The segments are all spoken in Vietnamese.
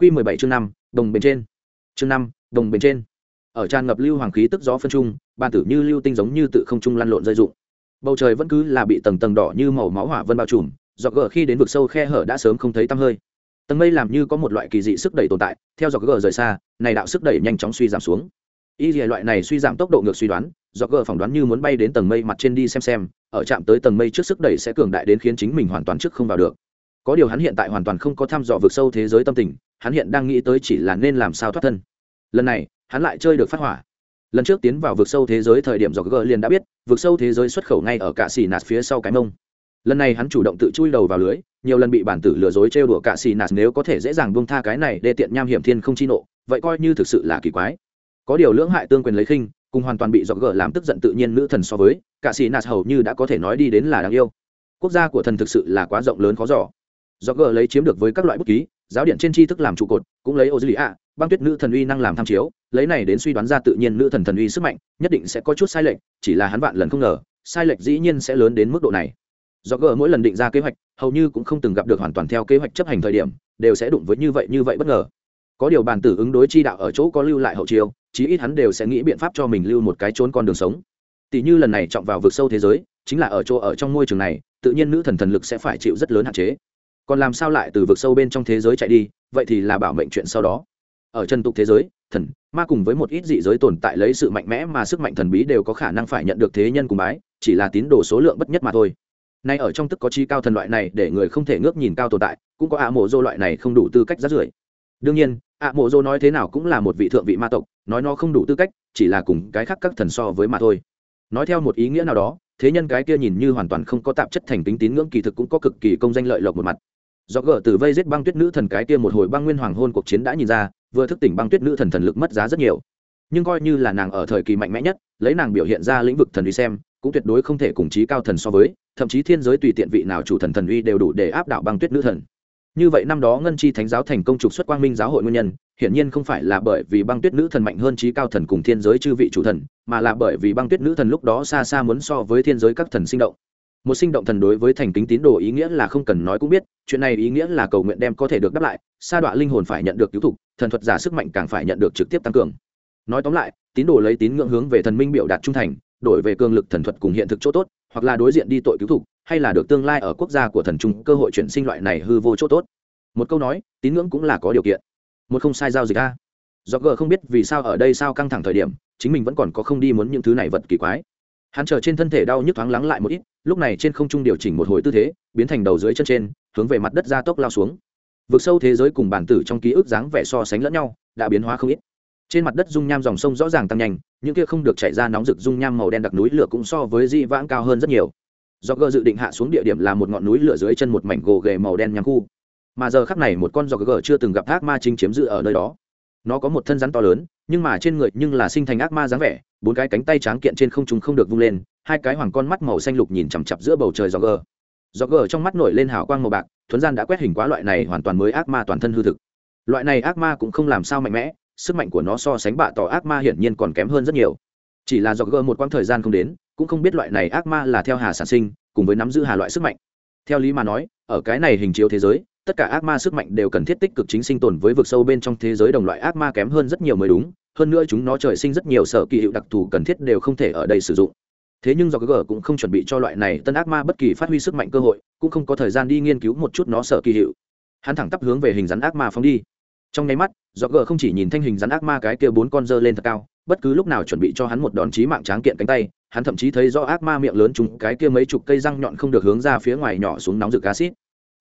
Quy mười bảy chương năm, đồng bên trên. Chương năm, đồng bên trên. Ở tràn ngập lưu hoàng khí tức gió phân trung, bàn tử như lưu tinh giống như tự không trung lăn lộn rơi rụng. Bầu trời vẫn cứ là bị tầng tầng đỏ như màu máu hỏa vân bao trùm, dọc gở khi đến vực sâu khe hở đã sớm không thấy tăm hơi. Tầng mây làm như có một loại kỳ dị sức đẩy tồn tại, theo dọc gở rời xa, này đạo sức đẩy nhanh chóng suy giảm xuống. Y dì loại này suy giảm tốc độ ngược suy đoán, dọc gở phỏng đoán như muốn bay đến tầng mây mặt trên đi xem xem, ở chạm tới tầng mây trước sức đẩy sẽ cường đại đến khiến chính mình hoàn toàn trước không vào được có điều hắn hiện tại hoàn toàn không có thăm dò vực sâu thế giới tâm tình, hắn hiện đang nghĩ tới chỉ là nên làm sao thoát thân. Lần này, hắn lại chơi được phát hỏa. Lần trước tiến vào vực sâu thế giới thời điểm do g liền đã biết, vực sâu thế giới xuất khẩu ngay ở cạ xì nạt phía sau cái mông. Lần này hắn chủ động tự chui đầu vào lưới, nhiều lần bị bản tử lừa dối trêu đùa cạ xì nạt nếu có thể dễ dàng buông tha cái này để tiện nham hiểm thiên không chi nộ, vậy coi như thực sự là kỳ quái. Có điều lưỡng hại tương quyền lấy khinh, cùng hoàn toàn bị do g làm tức giận tự nhiên nữ thần so với, cạ xì nạt hầu như đã có thể nói đi đến là đáng yêu. Quốc gia của thần thực sự là quá rộng lớn khó giỏ do g lấy chiếm được với các loại bút ký, giáo điện trên tri thức làm trụ cột, cũng lấy ô dư lý ạ, băng tuyết nữ thần uy năng làm tham chiếu, lấy này đến suy đoán ra tự nhiên nữ thần thần uy sức mạnh, nhất định sẽ có chút sai lệch, chỉ là hắn vạn lần không ngờ, sai lệch dĩ nhiên sẽ lớn đến mức độ này. Do gờ mỗi lần định ra kế hoạch, hầu như cũng không từng gặp được hoàn toàn theo kế hoạch chấp hành thời điểm, đều sẽ đụng với như vậy như vậy bất ngờ. Có điều bàn tử ứng đối chi đạo ở chỗ có lưu lại hậu chiêu, chí ít hắn đều sẽ nghĩ biện pháp cho mình lưu một cái trốn con đường sống. Tỷ như lần này trọng vào vực sâu thế giới, chính là ở chỗ ở trong môi trường này, tự nhiên nữ thần thần lực sẽ phải chịu rất lớn hạn chế còn làm sao lại từ vực sâu bên trong thế giới chạy đi, vậy thì là bảo mệnh chuyện sau đó. Ở chân tục thế giới, thần, ma cùng với một ít dị giới tồn tại lấy sự mạnh mẽ mà sức mạnh thần bí đều có khả năng phải nhận được thế nhân cùng bái, chỉ là tín đồ số lượng bất nhất mà thôi. Nay ở trong tức có chi cao thần loại này để người không thể ngước nhìn cao tồn tại, cũng có ạ mộ dô loại này không đủ tư cách rát rưởi. Đương nhiên, ạ mộ dô nói thế nào cũng là một vị thượng vị ma tộc, nói nó không đủ tư cách, chỉ là cùng cái khác các thần so với mà thôi. Nói theo một ý nghĩa nào đó, thế nhân cái kia nhìn như hoàn toàn không có tạp chất thành tính tín ngưỡng kỳ thực cũng có cực kỳ công danh lợi lộc một mặt do gỡ từ vây giết băng tuyết nữ thần cái kia một hồi băng nguyên hoàng hôn cuộc chiến đã nhìn ra, vừa thức tỉnh băng tuyết nữ thần thần lực mất giá rất nhiều. Nhưng coi như là nàng ở thời kỳ mạnh mẽ nhất, lấy nàng biểu hiện ra lĩnh vực thần uy xem, cũng tuyệt đối không thể cùng chí cao thần so với, thậm chí thiên giới tùy tiện vị nào chủ thần thần uy đều đủ để áp đảo băng tuyết nữ thần. Như vậy năm đó ngân chi thánh giáo thành công trục xuất quang minh giáo hội nguyên nhân, hiển nhiên không phải là bởi vì băng tuyết nữ thần mạnh hơn trí cao thần cùng thiên giới chư vị chủ thần, mà là bởi vì băng tuyết nữ thần lúc đó xa xa muốn so với thiên giới các thần sinh động một sinh động thần đối với thành kính tín đồ ý nghĩa là không cần nói cũng biết, chuyện này ý nghĩa là cầu nguyện đem có thể được đáp lại, sa đọa linh hồn phải nhận được cứu thục, thần thuật giả sức mạnh càng phải nhận được trực tiếp tăng cường. Nói tóm lại, tín đồ lấy tín ngưỡng hướng về thần minh biểu đạt trung thành, đổi về cường lực thần thuật cùng hiện thực chỗ tốt, hoặc là đối diện đi tội cứu thục, hay là được tương lai ở quốc gia của thần trung cơ hội chuyển sinh loại này hư vô chỗ tốt. Một câu nói, tín ngưỡng cũng là có điều kiện. Một không sai giao dịch a. Do g không biết vì sao ở đây sao căng thẳng thời điểm, chính mình vẫn còn có không đi muốn những thứ này vật kỳ quái hắn chờ trên thân thể đau nhức thoáng lắng lại một ít, lúc này trên không trung điều chỉnh một hồi tư thế, biến thành đầu dưới chân trên, hướng về mặt đất ra tốc lao xuống. Vực sâu thế giới cùng bản tử trong ký ức dáng vẻ so sánh lẫn nhau, đã biến hóa không ít. Trên mặt đất dung nham dòng sông rõ ràng tăng nhanh, những kia không được chạy ra nóng rực dung nham màu đen đặc núi lửa cũng so với di vãng cao hơn rất nhiều. Do gờ dự định hạ xuống địa điểm là một ngọn núi lửa dưới chân một mảnh gồ ghề màu đen nhắm khu. Mà giờ khắc này một con do gờ chưa từng gặp thác ma chính chiếm giữ ở nơi đó nó có một thân rắn to lớn, nhưng mà trên người nhưng là sinh thành ác ma dáng vẻ, bốn cái cánh tay tráng kiện trên không trung không được vung lên, hai cái hoàng con mắt màu xanh lục nhìn chằm chặp giữa bầu trời gió gờ gió gờ trong mắt nổi lên hào quang màu bạc, thuấn gian đã quét hình quá loại này hoàn toàn mới ác ma toàn thân hư thực. Loại này ác ma cũng không làm sao mạnh mẽ, sức mạnh của nó so sánh bạ tỏ ác ma hiển nhiên còn kém hơn rất nhiều. Chỉ là gió gờ một quãng thời gian không đến, cũng không biết loại này ác ma là theo hà sản sinh, cùng với nắm giữ hà loại sức mạnh. Theo lý mà nói, ở cái này hình chiếu thế giới tất cả ác ma sức mạnh đều cần thiết tích cực chính sinh tồn với vực sâu bên trong thế giới đồng loại ác ma kém hơn rất nhiều mới đúng. Hơn nữa chúng nó trời sinh rất nhiều sở kỳ hiệu đặc thù cần thiết đều không thể ở đây sử dụng. Thế nhưng do cái g cũng không chuẩn bị cho loại này tân ác ma bất kỳ phát huy sức mạnh cơ hội, cũng không có thời gian đi nghiên cứu một chút nó sở kỳ hiệu. Hắn thẳng tắp hướng về hình rắn ác ma phóng đi. Trong nháy mắt do g không chỉ nhìn thanh hình rắn ác ma cái kia bốn con dơ lên thật cao, bất cứ lúc nào chuẩn bị cho hắn một đòn chí mạng tráng kiện cánh tay, hắn thậm chí thấy do ác ma miệng lớn chúng cái kia mấy chục cây răng nhọn không được hướng ra phía ngoài nhỏ xuống nóng rực acid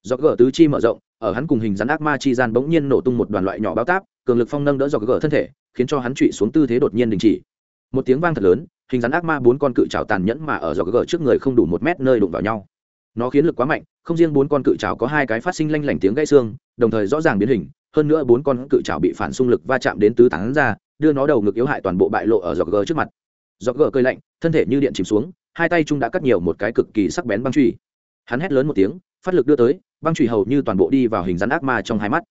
do gờ tứ chi mở rộng, ở hắn cùng hình rắn ác ma chi gian bỗng nhiên nổ tung một đoàn loại nhỏ bao táp, cường lực phong nâng đỡ do gờ thân thể, khiến cho hắn trụy xuống tư thế đột nhiên đình chỉ. Một tiếng vang thật lớn, hình rắn ác ma bốn con cự trào tàn nhẫn mà ở do gờ trước người không đủ một mét nơi đụng vào nhau. Nó khiến lực quá mạnh, không riêng bốn con cự trào có hai cái phát sinh lanh lảnh tiếng gãy xương, đồng thời rõ ràng biến hình, hơn nữa bốn con cự trào bị phản xung lực va chạm đến tứ tán ra, đưa nó đầu ngực yếu hại toàn bộ bại lộ ở giọt gờ trước mặt. Giọt gờ cơi lạnh, thân thể như điện chìm xuống, hai tay trung đã cắt nhiều một cái cực kỳ sắc bén băng truy hắn hét lớn một tiếng, phát lực đưa tới băng truy hầu như toàn bộ đi vào hình rắn ác ma trong hai mắt.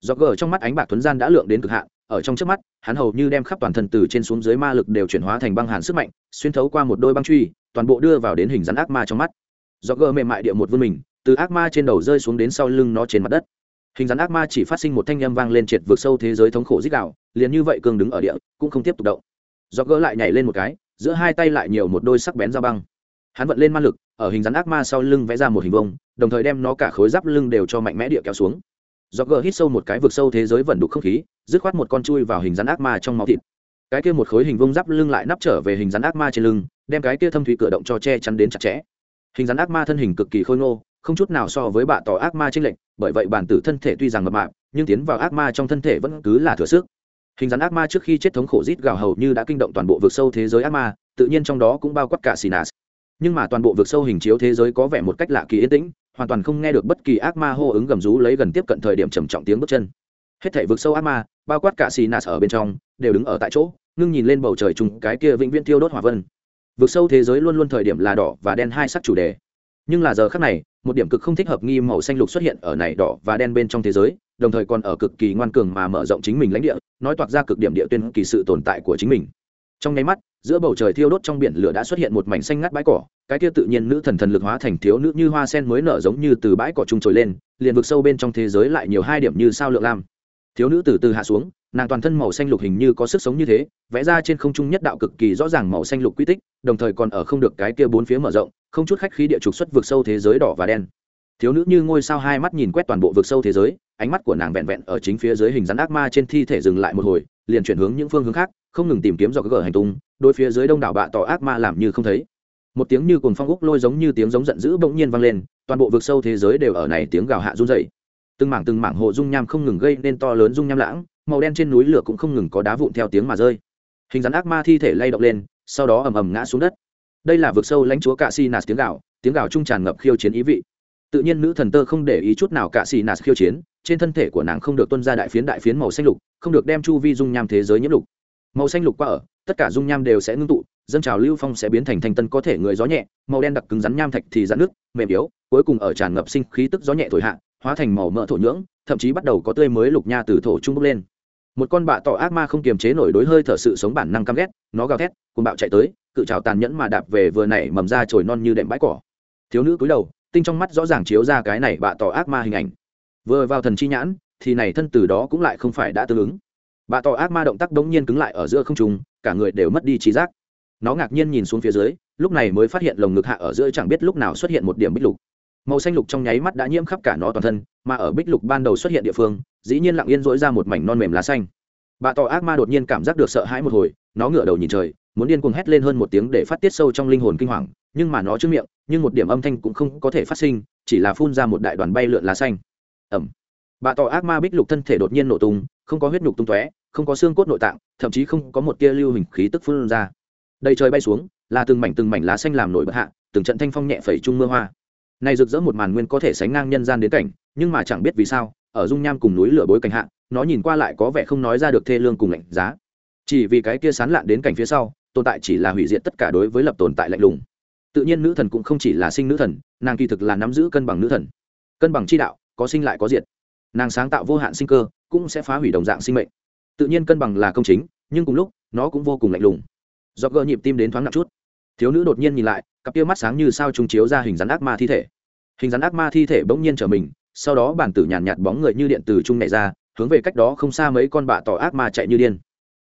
Do gờ trong mắt ánh bạc thuấn gian đã lượng đến cực hạn, ở trong trước mắt, hắn hầu như đem khắp toàn thân từ trên xuống dưới ma lực đều chuyển hóa thành băng hàn sức mạnh, xuyên thấu qua một đôi băng truy toàn bộ đưa vào đến hình rắn ác ma trong mắt. Do gờ mềm mại địa một vươn mình, từ ác ma trên đầu rơi xuống đến sau lưng nó trên mặt đất. Hình rắn ác ma chỉ phát sinh một thanh â m vang lên triệt vượt sâu thế giới thống khổ dích đạo, liền như vậy cương đứng ở địa, cũng không tiếp tục động. Do gỡ lại nhảy lên một cái, giữa hai tay lại nhiều một đôi sắc bén dao băng. Hắn vận lên ma lực ở hình dáng ác ma sau lưng vẽ ra một hình vông đồng thời đem nó cả khối giáp lưng đều cho mạnh mẽ địa kéo xuống. Do gờ hít sâu một cái vực sâu thế giới vẩn đục không khí, dứt khoát một con chui vào hình dáng ác ma trong máu thịt. Cái kia một khối hình vông giáp lưng lại nắp trở về hình dáng ác ma trên lưng, đem cái kia thâm thủy cửa động cho che chắn đến chặt chẽ. Hình dáng ác ma thân hình cực kỳ khôi ngô, không chút nào so với bạ tỏ ác ma trên lệnh bởi vậy bản tử thân thể tuy rằng mập mạp, nhưng tiến vào ác ma trong thân thể vẫn cứ là thừa sức. Hình dáng ác ma trước khi chết thống khổ rít gào hầu như đã kinh động toàn bộ vực sâu thế giới ác ma, tự nhiên trong đó cũng bao quát cả sinas nhưng mà toàn bộ vực sâu hình chiếu thế giới có vẻ một cách lạ kỳ yên tĩnh, hoàn toàn không nghe được bất kỳ ác ma hô ứng gầm rú lấy gần tiếp cận thời điểm trầm trọng tiếng bước chân. Hết thảy vực sâu ác ma, bao quát cả sinas ở bên trong, đều đứng ở tại chỗ, ngưng nhìn lên bầu trời trùng cái kia vĩnh viễn thiêu đốt hỏa vân. Vực sâu thế giới luôn luôn thời điểm là đỏ và đen hai sắc chủ đề. Nhưng là giờ khác này, một điểm cực không thích hợp nghi màu xanh lục xuất hiện ở này đỏ và đen bên trong thế giới, đồng thời còn ở cực kỳ ngoan cường mà mở rộng chính mình lãnh địa, nói toạc ra cực điểm địa tuyên kỳ sự tồn tại của chính mình trong nháy mắt, giữa bầu trời thiêu đốt trong biển lửa đã xuất hiện một mảnh xanh ngắt bãi cỏ, cái kia tự nhiên nữ thần thần lực hóa thành thiếu nữ như hoa sen mới nở giống như từ bãi cỏ trung trồi lên, liền vực sâu bên trong thế giới lại nhiều hai điểm như sao lượng lam. Thiếu nữ từ từ hạ xuống, nàng toàn thân màu xanh lục hình như có sức sống như thế, vẽ ra trên không trung nhất đạo cực kỳ rõ ràng màu xanh lục quy tích, đồng thời còn ở không được cái kia bốn phía mở rộng, không chút khách khí địa trục xuất vực sâu thế giới đỏ và đen. Thiếu nữ như ngôi sao hai mắt nhìn quét toàn bộ vực sâu thế giới, ánh mắt của nàng vẹn vẹn ở chính phía dưới hình rắn ác ma trên thi thể dừng lại một hồi, liền chuyển hướng những phương hướng khác không ngừng tìm kiếm do gờ hành tung đôi phía dưới đông đảo bạ tỏ ác ma làm như không thấy. Một tiếng như cồn phong úc lôi giống như tiếng giống giận dữ bỗng nhiên vang lên, toàn bộ vực sâu thế giới đều ở này tiếng gào hạ run dậy từng mảng từng mảng hồ dung nham không ngừng gây nên to lớn dung nham lãng, màu đen trên núi lửa cũng không ngừng có đá vụn theo tiếng mà rơi. Hình dáng ác ma thi thể lay động lên, sau đó ầm ầm ngã xuống đất. Đây là vực sâu lãnh chúa cạ si nạt tiếng gạo tiếng gạo trung tràn ngập khiêu chiến ý vị. Tự nhiên nữ thần tơ không để ý chút nào cạ si nạt khiêu chiến, trên thân thể của nàng không được tuân ra đại phiến đại phiến màu xanh lục, không được đem chu vi dung nham thế giới nhiễm lục màu xanh lục qua ở, tất cả dung nham đều sẽ ngưng tụ, dân trào lưu phong sẽ biến thành thanh tân có thể người gió nhẹ, màu đen đặc cứng rắn nham thạch thì rắn nước, mềm yếu, cuối cùng ở tràn ngập sinh khí tức gió nhẹ thổi hạ, hóa thành màu mỡ thổ nhưỡng, thậm chí bắt đầu có tươi mới lục nha từ thổ trung bốc lên. Một con bạ tỏ ác ma không kiềm chế nổi đối hơi thở sự sống bản năng căm ghét, nó gào thét cùng bạo chạy tới, cự trào tàn nhẫn mà đạp về vừa nảy mầm ra trồi non như đệm bãi cỏ. Thiếu nữ cúi đầu, tinh trong mắt rõ ràng chiếu ra cái này bạ tỏ ác ma hình ảnh. Vừa vào thần chi nhãn, thì này thân từ đó cũng lại không phải đã tương ứng. Bà tỏ ác ma động tác đống nhiên cứng lại ở giữa không trung, cả người đều mất đi trí giác. Nó ngạc nhiên nhìn xuống phía dưới, lúc này mới phát hiện lồng ngực hạ ở giữa chẳng biết lúc nào xuất hiện một điểm bích lục. Màu xanh lục trong nháy mắt đã nhiễm khắp cả nó toàn thân, mà ở bích lục ban đầu xuất hiện địa phương, dĩ nhiên lặng yên dỗi ra một mảnh non mềm lá xanh. Bà tỏ ác ma đột nhiên cảm giác được sợ hãi một hồi, nó ngửa đầu nhìn trời, muốn điên cuồng hét lên hơn một tiếng để phát tiết sâu trong linh hồn kinh hoàng, nhưng mà nó chưa miệng, nhưng một điểm âm thanh cũng không có thể phát sinh, chỉ là phun ra một đại đoàn bay lượn lá xanh. Ẩm bà tỏ ác ma bích lục thân thể đột nhiên nổ tung không có huyết nhục tung tóe, không có xương cốt nội tạng, thậm chí không có một tia lưu hình khí tức phun ra. Đầy trời bay xuống, là từng mảnh từng mảnh lá xanh làm nổi bật hạ, từng trận thanh phong nhẹ phẩy trung mưa hoa. Này rực rỡ một màn nguyên có thể sánh ngang nhân gian đến cảnh, nhưng mà chẳng biết vì sao, ở dung nham cùng núi lửa bối cảnh hạ, nó nhìn qua lại có vẻ không nói ra được thê lương cùng lạnh giá. Chỉ vì cái kia sán lạn đến cảnh phía sau, tồn tại chỉ là hủy diệt tất cả đối với lập tồn tại lạnh lùng. Tự nhiên nữ thần cũng không chỉ là sinh nữ thần, nàng kỳ thực là nắm giữ cân bằng nữ thần. Cân bằng chi đạo, có sinh lại có diệt nàng sáng tạo vô hạn sinh cơ cũng sẽ phá hủy đồng dạng sinh mệnh. Tự nhiên cân bằng là công chính nhưng cùng lúc nó cũng vô cùng lạnh lùng. Do gỡ nhịp tim đến thoáng nặng chút. Thiếu nữ đột nhiên nhìn lại cặp kia mắt sáng như sao trung chiếu ra hình rắn ác ma thi thể. Hình rắn ác ma thi thể bỗng nhiên trở mình sau đó bản tử nhàn nhạt, nhạt bóng người như điện từ trung này ra hướng về cách đó không xa mấy con bạ tỏ ác ma chạy như điên.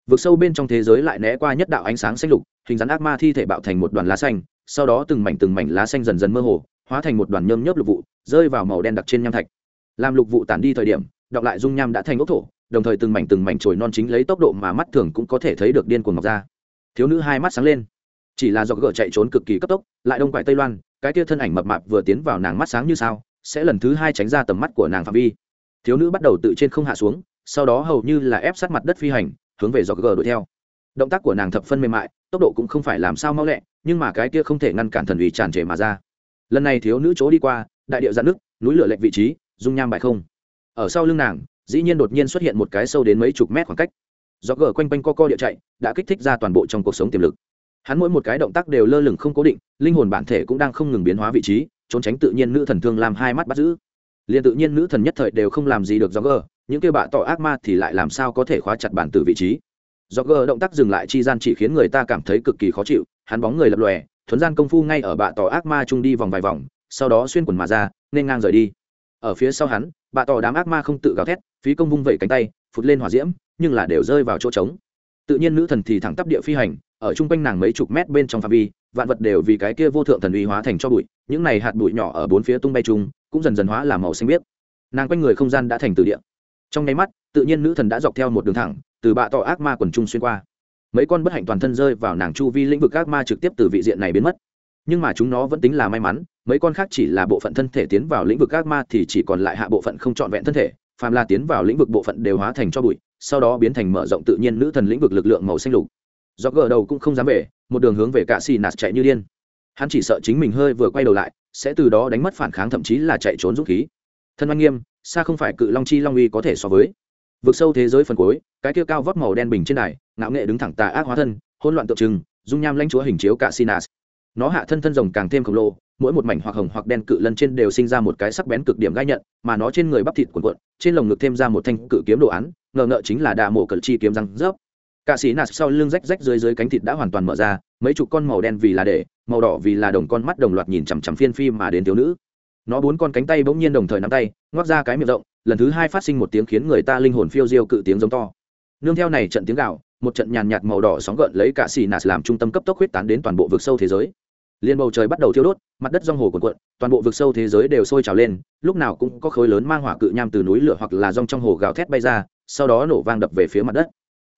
Vực sâu bên trong thế giới lại né qua nhất đạo ánh sáng xanh lục hình rắn ác ma thi thể bạo thành một đoàn lá xanh sau đó từng mảnh từng mảnh lá xanh dần dần mơ hồ hóa thành một đoàn nhơm nhớp lục vụ rơi vào màu đen đặc trên nham thạch làm lục vụ tản đi thời điểm đọng lại dung nham đã thành ốc thổ, đồng thời từng mảnh từng mảnh trồi non chính lấy tốc độ mà mắt thường cũng có thể thấy được điên cuồng ngọc ra. Thiếu nữ hai mắt sáng lên. Chỉ là do gỡ chạy trốn cực kỳ cấp tốc, lại đông quải tây loan, cái kia thân ảnh mập mạp vừa tiến vào nàng mắt sáng như sao, sẽ lần thứ hai tránh ra tầm mắt của nàng phạm vi. Thiếu nữ bắt đầu tự trên không hạ xuống, sau đó hầu như là ép sát mặt đất phi hành, hướng về do gỡ đuổi theo. Động tác của nàng thập phân mềm mại, tốc độ cũng không phải làm sao mau lẹ, nhưng mà cái kia không thể ngăn cản thần ủy tràn trề mà ra. Lần này thiếu nữ chỗ đi qua, đại điệu dạn nước, núi lửa lệch vị trí dung nham bại không. Ở sau lưng nàng, dĩ nhiên đột nhiên xuất hiện một cái sâu đến mấy chục mét khoảng cách. Do gờ quanh quanh co co địa chạy, đã kích thích ra toàn bộ trong cuộc sống tiềm lực. Hắn mỗi một cái động tác đều lơ lửng không cố định, linh hồn bản thể cũng đang không ngừng biến hóa vị trí, trốn tránh tự nhiên nữ thần thương làm hai mắt bắt giữ. Liền tự nhiên nữ thần nhất thời đều không làm gì được do gờ, những kêu bạ tỏ ác ma thì lại làm sao có thể khóa chặt bản từ vị trí. Do gờ động tác dừng lại chi gian chỉ khiến người ta cảm thấy cực kỳ khó chịu, hắn bóng người lập lòe, thuấn gian công phu ngay ở bạ tỏ ác ma trung đi vòng vài vòng, sau đó xuyên quần mà ra, nên ngang rời đi ở phía sau hắn bạ tỏ đám ác ma không tự gào thét, phí công vung vẩy cánh tay, phụt lên hỏa diễm, nhưng là đều rơi vào chỗ trống. Tự nhiên nữ thần thì thẳng tắp địa phi hành, ở chung quanh nàng mấy chục mét bên trong phạm vi, vạn vật đều vì cái kia vô thượng thần uy hóa thành cho bụi, những này hạt bụi nhỏ ở bốn phía tung bay chung, cũng dần dần hóa làm màu xanh biếc. Nàng quanh người không gian đã thành từ địa. Trong nháy mắt, tự nhiên nữ thần đã dọc theo một đường thẳng, từ bạ tỏ ác ma quần trung xuyên qua. Mấy con bất hạnh toàn thân rơi vào nàng chu vi lĩnh vực ác ma trực tiếp từ vị diện này biến mất. Nhưng mà chúng nó vẫn tính là may mắn mấy con khác chỉ là bộ phận thân thể tiến vào lĩnh vực ác ma thì chỉ còn lại hạ bộ phận không trọn vẹn thân thể phàm là tiến vào lĩnh vực bộ phận đều hóa thành cho bụi sau đó biến thành mở rộng tự nhiên nữ thần lĩnh vực lực lượng màu xanh lục. Do gờ đầu cũng không dám về một đường hướng về cạ xì nạt chạy như điên. Hắn chỉ sợ chính mình hơi vừa quay đầu lại sẽ từ đó đánh mất phản kháng thậm chí là chạy trốn dũng khí. Thân oanh nghiêm xa không phải cự long chi long uy có thể so với. Vực sâu thế giới phần cuối cái kia cao vóc màu đen bình trên này, ngạo nghệ đứng thẳng tà ác hóa thân hỗn loạn tượng trưng dung nham lãnh chúa hình chiếu cả sinas nó hạ thân thân rồng càng thêm khổng lồ, mỗi một mảnh hoặc hồng hoặc đen cự lân trên đều sinh ra một cái sắc bén cực điểm gai nhận, mà nó trên người bắp thịt cuộn cuộn, trên lồng ngực thêm ra một thanh cự kiếm đồ án, ngờ ngợ chính là đà mổ cự chi kiếm răng rớp. Cả sĩ nạt sau lưng rách rách dưới dưới cánh thịt đã hoàn toàn mở ra, mấy chục con màu đen vì là để, màu đỏ vì là đồng con mắt đồng loạt nhìn chằm chằm phiên phi mà đến thiếu nữ. Nó bốn con cánh tay bỗng nhiên đồng thời nắm tay, ngoác ra cái miệng rộng, lần thứ hai phát sinh một tiếng khiến người ta linh hồn phiêu diêu cự tiếng giống to. Nương theo này trận tiếng gạo một trận nhàn nhạt màu đỏ sóng gợn lấy cả xì nạt làm trung tâm cấp tốc huyết tán đến toàn bộ vực sâu thế giới liên bầu trời bắt đầu thiêu đốt, mặt đất rong hồ cuộn cuộn, toàn bộ vực sâu thế giới đều sôi trào lên, lúc nào cũng có khối lớn mang hỏa cự nham từ núi lửa hoặc là rong trong hồ gào thét bay ra, sau đó nổ vang đập về phía mặt đất.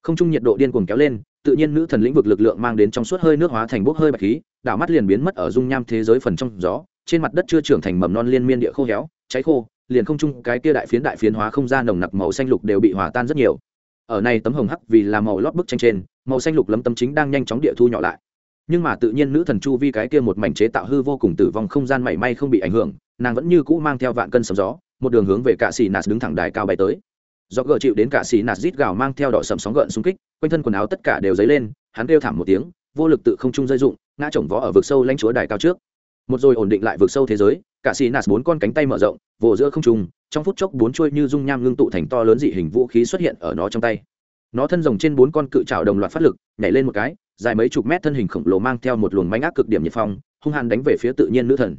Không trung nhiệt độ điên cuồng kéo lên, tự nhiên nữ thần lĩnh vực lực lượng mang đến trong suốt hơi nước hóa thành bốc hơi bạch khí, đảo mắt liền biến mất ở dung nham thế giới phần trong gió, trên mặt đất chưa trưởng thành mầm non liên miên địa khô héo, cháy khô, liền không trung cái kia đại phiến đại phiến hóa không ra nồng nặc màu xanh lục đều bị hòa tan rất nhiều. Ở này tấm hồng hắc vì là màu lót bức tranh trên, màu xanh lục lấm tấm chính đang nhanh chóng địa thu nhỏ lại nhưng mà tự nhiên nữ thần chu vi cái kia một mảnh chế tạo hư vô cùng tử vong không gian mảy may không bị ảnh hưởng, nàng vẫn như cũ mang theo vạn cân sấm gió, một đường hướng về cạ xì nạt đứng thẳng đài cao bay tới. Do gờ chịu đến cạ xì nạt rít gào mang theo đỏ sầm sóng gợn xung kích, quanh thân quần áo tất cả đều dấy lên, hắn kêu thảm một tiếng, vô lực tự không trung rơi dụng ngã chồng vó ở vực sâu lãnh chúa đài cao trước. Một rồi ổn định lại vực sâu thế giới cả xì nạt bốn con cánh tay mở rộng vồ giữa không trung, trong phút chốc bốn chuôi như dung nham ngưng tụ thành to lớn dị hình vũ khí xuất hiện ở nó trong tay nó thân rồng trên bốn con cự trào đồng loạt phát lực nhảy lên một cái dài mấy chục mét thân hình khổng lồ mang theo một luồng mánh ác cực điểm nhiệt phong hung hăng đánh về phía tự nhiên nữ thần.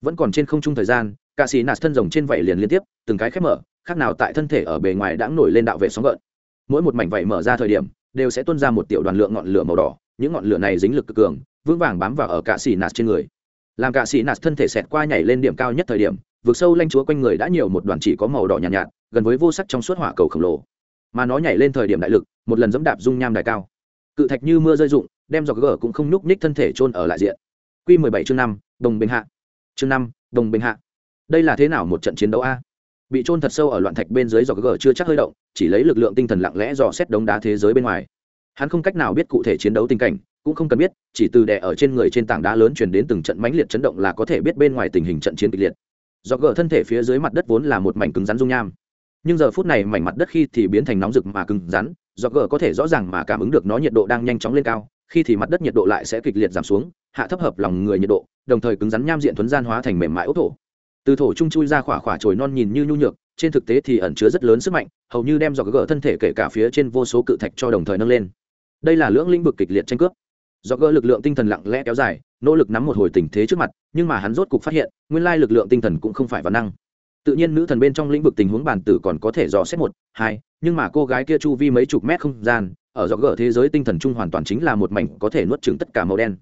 Vẫn còn trên không trung thời gian cạ sĩ nạt thân rồng trên vảy liền liên tiếp từng cái khép mở khác nào tại thân thể ở bề ngoài đã nổi lên đạo vệ sóng gợn. Mỗi một mảnh vảy mở ra thời điểm đều sẽ tuôn ra một tiểu đoàn lượng ngọn lửa màu đỏ những ngọn lửa này dính lực cực cường vững vàng bám vào ở cạ sĩ nạt trên người. Làm cạ sĩ nạt thân thể xẹt qua nhảy lên điểm cao nhất thời điểm vượt sâu lanh chúa quanh người đã nhiều một đoàn chỉ có màu đỏ nhạt, nhạt gần với vô sắc trong suốt hỏa cầu khổng lồ mà nó nhảy lên thời điểm đại lực, một lần dẫm đạp dung nham đài cao. Cự thạch như mưa rơi rụng, đem dọc gỡ cũng không nhúc nhích thân thể trôn ở lại diện. Q mười bảy chương năm, đồng bình hạ. Chương năm, đồng bình hạ. Đây là thế nào một trận chiến đấu a? Bị trôn thật sâu ở loạn thạch bên dưới dọc gỡ chưa chắc hơi động, chỉ lấy lực lượng tinh thần lặng lẽ dò xét đống đá thế giới bên ngoài. Hắn không cách nào biết cụ thể chiến đấu tình cảnh, cũng không cần biết, chỉ từ đè ở trên người trên tảng đá lớn truyền đến từng trận mãnh liệt chấn động là có thể biết bên ngoài tình hình trận chiến kịch liệt. Do gờ thân thể phía dưới mặt đất vốn là một mảnh cứng rắn dung nham nhưng giờ phút này mảnh mặt đất khi thì biến thành nóng rực mà cứng rắn, do gờ có thể rõ ràng mà cảm ứng được nó nhiệt độ đang nhanh chóng lên cao, khi thì mặt đất nhiệt độ lại sẽ kịch liệt giảm xuống, hạ thấp hợp lòng người nhiệt độ, đồng thời cứng rắn nham diện thuấn gian hóa thành mềm mại ốc thổ. Từ thổ trung chui ra khỏa khỏa trồi non nhìn như nhu nhược, trên thực tế thì ẩn chứa rất lớn sức mạnh, hầu như đem dọc gỡ thân thể kể cả phía trên vô số cự thạch cho đồng thời nâng lên. Đây là lưỡng lĩnh vực kịch liệt tranh cướp. Do gỡ lực lượng tinh thần lặng lẽ kéo dài, nỗ lực nắm một hồi tình thế trước mặt, nhưng mà hắn rốt cục phát hiện, nguyên lai lực lượng tinh thần cũng không phải văn năng tự nhiên nữ thần bên trong lĩnh vực tình huống bản tử còn có thể dò xét một, hai, nhưng mà cô gái kia chu vi mấy chục mét không gian, ở dọc gỡ thế giới tinh thần chung hoàn toàn chính là một mảnh có thể nuốt chừng tất cả màu đen.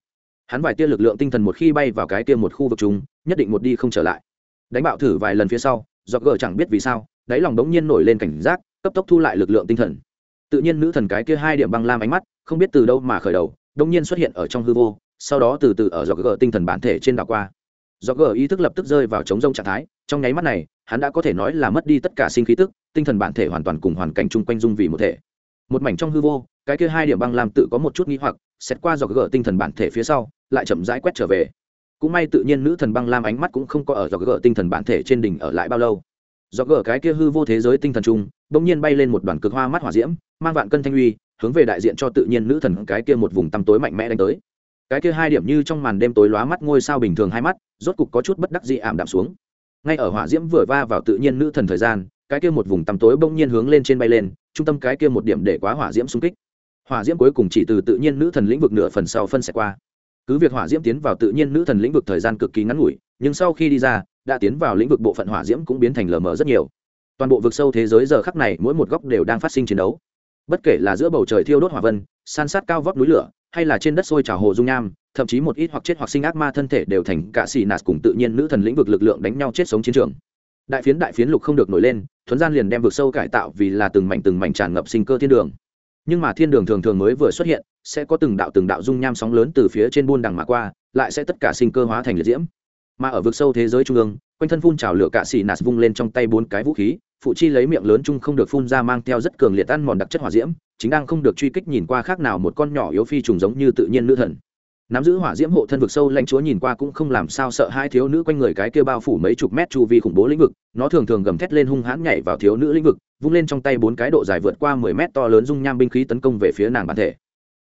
Hắn vài tia lực lượng tinh thần một khi bay vào cái tia một khu vực chung, nhất định một đi không trở lại. Đánh bạo thử vài lần phía sau, dọc gỡ chẳng biết vì sao, đáy lòng đống nhiên nổi lên cảnh giác, cấp tốc thu lại lực lượng tinh thần. Tự nhiên nữ thần cái kia hai điểm băng lam ánh mắt, không biết từ đâu mà khởi đầu, đống nhiên xuất hiện ở trong hư vô, sau đó từ từ ở dọc gờ tinh thần bản thể trên đảo qua. Dọc gờ ý thức lập tức rơi vào chống rông trạng thái, trong nháy mắt này hắn đã có thể nói là mất đi tất cả sinh khí tức, tinh thần bản thể hoàn toàn cùng hoàn cảnh chung quanh dung vì một thể. Một mảnh trong hư vô, cái kia hai điểm băng lam tự có một chút nghi hoặc, xét qua dọc gỡ tinh thần bản thể phía sau, lại chậm rãi quét trở về. Cũng may tự nhiên nữ thần băng lam ánh mắt cũng không có ở dọc gỡ tinh thần bản thể trên đỉnh ở lại bao lâu. Dọc gỡ cái kia hư vô thế giới tinh thần chung, bỗng nhiên bay lên một đoàn cực hoa mắt hỏa diễm, mang vạn cân thanh uy, hướng về đại diện cho tự nhiên nữ thần cái kia một vùng tăm tối mạnh mẽ đánh tới. Cái kia hai điểm như trong màn đêm tối lóa mắt ngôi sao bình thường hai mắt, rốt cục có chút bất đắc dị ảm đạm xuống ngay ở hỏa diễm vừa va vào tự nhiên nữ thần thời gian, cái kia một vùng tăm tối bỗng nhiên hướng lên trên bay lên, trung tâm cái kia một điểm để quá hỏa diễm xung kích. Hỏa diễm cuối cùng chỉ từ tự nhiên nữ thần lĩnh vực nửa phần sau phân xẻ qua. Cứ việc hỏa diễm tiến vào tự nhiên nữ thần lĩnh vực thời gian cực kỳ ngắn ngủi, nhưng sau khi đi ra, đã tiến vào lĩnh vực bộ phận hỏa diễm cũng biến thành lờ mờ rất nhiều. Toàn bộ vực sâu thế giới giờ khắc này, mỗi một góc đều đang phát sinh chiến đấu. Bất kể là giữa bầu trời thiêu đốt hỏa vân, san sát cao vóc núi lửa, hay là trên đất sôi trào hồ dung nham thậm chí một ít hoặc chết hoặc sinh ác ma thân thể đều thành cả xì nạt cùng tự nhiên nữ thần lĩnh vực lực lượng đánh nhau chết sống chiến trường. Đại phiến đại phiến lục không được nổi lên, thuấn gian liền đem vực sâu cải tạo vì là từng mảnh từng mảnh tràn ngập sinh cơ thiên đường. Nhưng mà thiên đường thường thường mới vừa xuất hiện, sẽ có từng đạo từng đạo dung nham sóng lớn từ phía trên buôn đằng mà qua, lại sẽ tất cả sinh cơ hóa thành liệt diễm. Mà ở vực sâu thế giới trung ương, quanh thân phun trào lửa cạ xì nạt vung lên trong tay bốn cái vũ khí, phụ chi lấy miệng lớn chung không được phun ra mang theo rất cường liệt ăn mòn đặc chất hỏa diễm, chính đang không được truy kích nhìn qua khác nào một con nhỏ yếu phi trùng giống như tự nhiên nữ thần nắm giữ hỏa diễm hộ thân vực sâu lãnh chúa nhìn qua cũng không làm sao sợ hai thiếu nữ quanh người cái kia bao phủ mấy chục mét chu vi khủng bố lĩnh vực, nó thường thường gầm thét lên hung hãn nhảy vào thiếu nữ lĩnh vực, vung lên trong tay bốn cái độ dài vượt qua mười mét to lớn dung nham binh khí tấn công về phía nàng bản thể.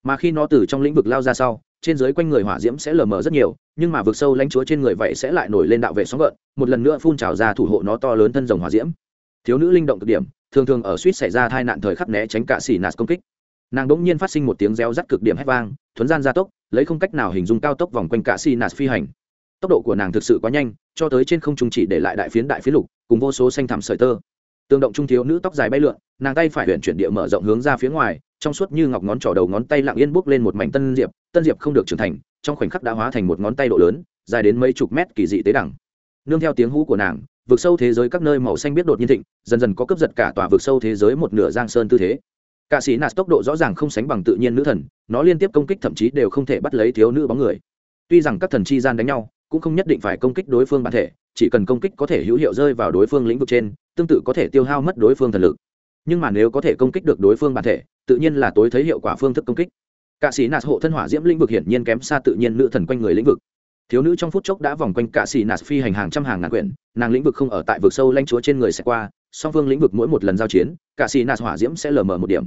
Mà khi nó từ trong lĩnh vực lao ra sau, trên dưới quanh người hỏa diễm sẽ lờ mờ rất nhiều, nhưng mà vực sâu lãnh chúa trên người vậy sẽ lại nổi lên đạo vệ sóng gợn, một lần nữa phun trào ra thủ hộ nó to lớn thân rồng hỏa diễm. Thiếu nữ linh động cực điểm, thường thường ở suýt xảy ra tai nạn thời khắc né tránh cả xỉ nạt công kích nàng đ ỗ n g nhiên phát sinh một tiếng reo rắt cực điểm hét vang, thuấn gian gia tốc, lấy không cách nào hình dung cao tốc vòng quanh cả si nạt phi hành. Tốc độ của nàng thực sự quá nhanh, cho tới trên không trung chỉ để lại đại phiến đại phiến lục, cùng vô số xanh thảm sợi tơ. Tương động trung thiếu nữ tóc dài bay lượn, nàng tay phải huyện chuyển địa mở rộng hướng ra phía ngoài, trong suốt như ngọc ngón trỏ đầu ngón tay lặng yên bước lên một mảnh tân diệp tân diệp không được trưởng thành, trong khoảnh khắc đã hóa thành một ngón tay độ lớn, dài đến mấy chục mét kỳ dị tế đẳng. Nương theo tiếng hú của nàng, vực sâu thế giới các nơi màu xanh biết đột nhiên thịnh, dần dần có cấp giật cả tòa vực sâu thế giới một nửa giang sơn tư thế cả sĩ nạt tốc độ rõ ràng không sánh bằng tự nhiên nữ thần, nó liên tiếp công kích thậm chí đều không thể bắt lấy thiếu nữ bóng người. Tuy rằng các thần chi gian đánh nhau, cũng không nhất định phải công kích đối phương bản thể, chỉ cần công kích có thể hữu hiệu rơi vào đối phương lĩnh vực trên, tương tự có thể tiêu hao mất đối phương thần lực. Nhưng mà nếu có thể công kích được đối phương bản thể, tự nhiên là tối thấy hiệu quả phương thức công kích. Cạ sĩ nạt hộ thân hỏa diễm lĩnh vực hiển nhiên kém xa tự nhiên nữ thần quanh người lĩnh vực. Thiếu nữ trong phút chốc đã vòng quanh cạ sĩ nạt phi hành hàng trăm hàng ngàn quyển, nàng lĩnh vực không ở tại vực sâu lanh chúa trên người sẽ qua song phương lĩnh vực mỗi một lần giao chiến, cả xì nạt hỏa diễm sẽ lờ mờ một điểm.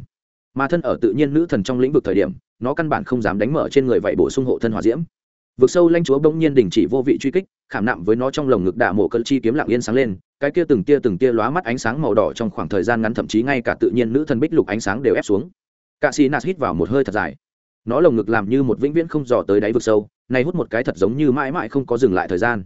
Mà thân ở tự nhiên nữ thần trong lĩnh vực thời điểm, nó căn bản không dám đánh mở trên người vậy bổ sung hộ thân hỏa diễm. Vực sâu lanh chúa bỗng nhiên đình chỉ vô vị truy kích, khảm nạm với nó trong lồng ngực đạ mổ cơn chi kiếm lặng yên sáng lên, cái kia từng tia từng tia lóa mắt ánh sáng màu đỏ trong khoảng thời gian ngắn thậm chí ngay cả tự nhiên nữ thần bích lục ánh sáng đều ép xuống. Cạ xì nạt hít vào một hơi thật dài. Nó lồng ngực làm như một vĩnh viễn không dò tới đáy vực sâu nay hút một cái thật giống như mãi mãi không có dừng lại thời gian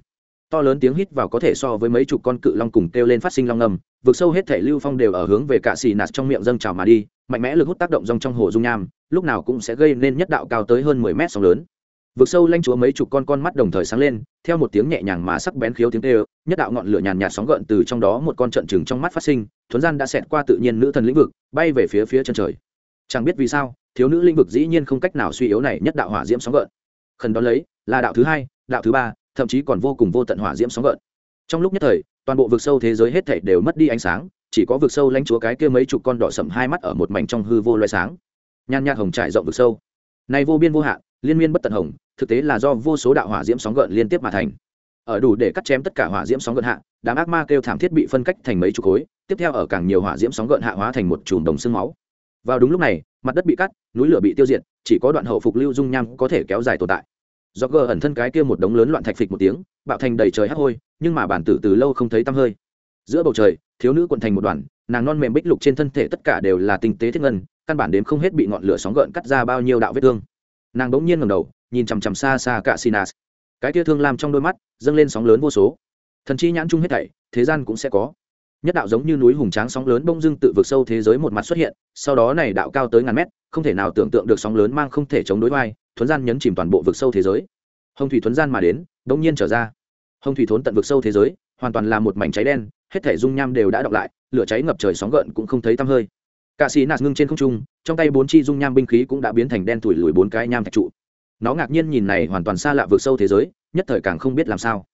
to lớn tiếng hít vào có thể so với mấy chục con cự long cùng kêu lên phát sinh long ngầm, vực sâu hết thể lưu phong đều ở hướng về cạ xì nạt trong miệng dâng trào mà đi, mạnh mẽ lực hút tác động rong trong hồ dung nham, lúc nào cũng sẽ gây nên nhất đạo cao tới hơn mười mét sóng lớn. Vực sâu lanh chúa mấy chục con con mắt đồng thời sáng lên, theo một tiếng nhẹ nhàng mà sắc bén khiếu tiếng tê nhất đạo ngọn lửa nhàn nhạt sóng gợn từ trong đó một con trận chừng trong mắt phát sinh, thuấn gian đã xẹt qua tự nhiên nữ thần lĩnh vực, bay về phía phía chân trời. Chẳng biết vì sao, thiếu nữ lĩnh vực dĩ nhiên không cách nào suy yếu này nhất đạo hỏa diễm sóng gợn. Khẩn đón lấy, là đạo thứ hai, đạo thứ ba thậm chí còn vô cùng vô tận hỏa diễm sóng gợn. Trong lúc nhất thời, toàn bộ vực sâu thế giới hết thảy đều mất đi ánh sáng, chỉ có vực sâu lãnh chúa cái kia mấy chục con đỏ sậm hai mắt ở một mảnh trong hư vô loé sáng. Nhan nhạt hồng trải rộng vực sâu. Này vô biên vô hạn, liên miên bất tận hồng, thực tế là do vô số đạo hỏa diễm sóng gợn liên tiếp mà thành. Ở đủ để cắt chém tất cả hỏa diễm sóng gợn hạ, đám ác ma kêu thảm thiết bị phân cách thành mấy chục khối, tiếp theo ở càng nhiều hỏa diễm sóng gợn hạ hóa thành một chùm đồng xương máu. Vào đúng lúc này, mặt đất bị cắt, núi lửa bị tiêu diệt, chỉ có đoạn hậu phục lưu dung nham có thể kéo dài tồn tại do gờ ẩn thân cái kia một đống lớn loạn thạch phịch một tiếng, bạo thành đầy trời hắc hôi, nhưng mà bản tử từ lâu không thấy tăm hơi. Giữa bầu trời, thiếu nữ quận thành một đoàn, nàng non mềm bích lục trên thân thể tất cả đều là tinh tế thiết ngân, căn bản đếm không hết bị ngọn lửa sóng gợn cắt ra bao nhiêu đạo vết thương. Nàng bỗng nhiên ngầm đầu, nhìn chằm chằm xa xa cả sinas. Cái tia thương làm trong đôi mắt, dâng lên sóng lớn vô số. Thần chi nhãn chung hết thảy, thế gian cũng sẽ có nhất đạo giống như núi hùng tráng sóng lớn bông dưng tự vượt sâu thế giới một mặt xuất hiện, sau đó này đạo cao tới ngàn mét, không thể nào tưởng tượng được sóng lớn mang không thể chống đối vai, thuấn gian nhấn chìm toàn bộ vực sâu thế giới. Hồng thủy thuấn gian mà đến đông nhiên trở ra. Hồng thủy thốn tận vực sâu thế giới, hoàn toàn là một mảnh cháy đen, hết thể dung nham đều đã đọc lại, lửa cháy ngập trời sóng gợn cũng không thấy tăm hơi. Cạ sĩ nạt ngưng trên không trung, trong tay bốn chi dung nham binh khí cũng đã biến thành đen thủi lùi bốn cái nham thạch trụ. Nó ngạc nhiên nhìn này hoàn toàn xa lạ vượt sâu thế giới, nhất thời càng không biết làm sao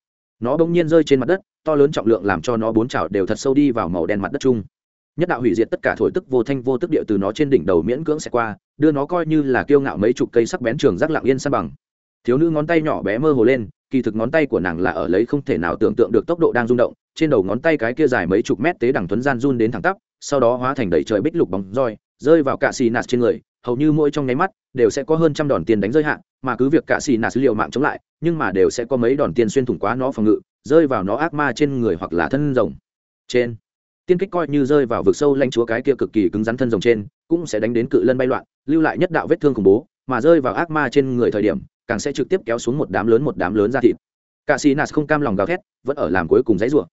nó bỗng nhiên rơi trên mặt đất, to lớn trọng lượng làm cho nó bốn chảo đều thật sâu đi vào màu đen mặt đất chung. Nhất đạo hủy diệt tất cả thổi tức vô thanh vô tức địa từ nó trên đỉnh đầu miễn cưỡng sẽ qua, đưa nó coi như là kiêu ngạo mấy chục cây sắc bén trường rác lặng yên san bằng. Thiếu nữ ngón tay nhỏ bé mơ hồ lên, kỳ thực ngón tay của nàng là ở lấy không thể nào tưởng tượng được tốc độ đang rung động, trên đầu ngón tay cái kia dài mấy chục mét tế đằng tuấn gian run đến thẳng tắp, sau đó hóa thành đầy trời bích lục bóng roi, rơi vào cạ xì nạt trên người hầu như mỗi trong nháy mắt, đều sẽ có hơn trăm đòn tiền đánh rơi hạn mà cứ việc cả xì nạt liệu mạng chống lại, nhưng mà đều sẽ có mấy đòn tiền xuyên thủng quá nó phòng ngự, rơi vào nó ác ma trên người hoặc là thân rồng. Trên, tiên kích coi như rơi vào vực sâu lanh chúa cái kia cực kỳ cứng rắn thân rồng trên, cũng sẽ đánh đến cự lân bay loạn, lưu lại nhất đạo vết thương khủng bố, mà rơi vào ác ma trên người thời điểm, càng sẽ trực tiếp kéo xuống một đám lớn một đám lớn ra thịt. Cả xì nạt không cam lòng gào thét, vẫn ở làm cuối cùng dãy rủa.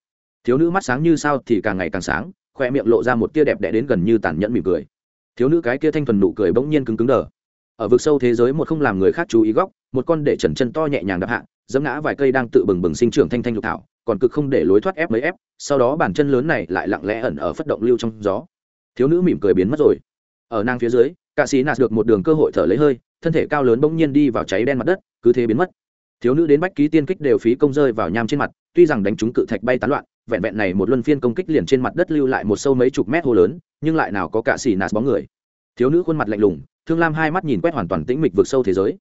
Thiếu nữ mắt sáng như sao thì càng ngày càng sáng, khoe miệng lộ ra một tia đẹp đẽ đến gần như tàn nhẫn mỉm cười thiếu nữ cái kia thanh thuần nụ cười bỗng nhiên cứng cứng đờ. Ở vực sâu thế giới một không làm người khác chú ý góc, một con để trần chân to nhẹ nhàng đập hạ dẫm ngã vài cây đang tự bừng bừng sinh trưởng thanh thanh lục thảo, còn cực không để lối thoát ép mấy ép, sau đó bàn chân lớn này lại lặng lẽ ẩn ở phất động lưu trong gió. Thiếu nữ mỉm cười biến mất rồi. Ở nang phía dưới ca sĩ nạt được một đường cơ hội thở lấy hơi, thân thể cao lớn bỗng nhiên đi vào cháy đen mặt đất, cứ thế biến mất. Thiếu nữ đến bách ký tiên kích đều phí công rơi vào nham trên mặt, tuy rằng đánh trúng cự thạch bay tán loạn, vẹn vẹn này một luân phiên công kích liền trên mặt đất lưu lại một sâu mấy chục mét hô lớn nhưng lại nào có cả xì nạt bóng người. Thiếu nữ khuôn mặt lạnh lùng, thương lam hai mắt nhìn quét hoàn toàn tĩnh mịch vượt sâu thế giới.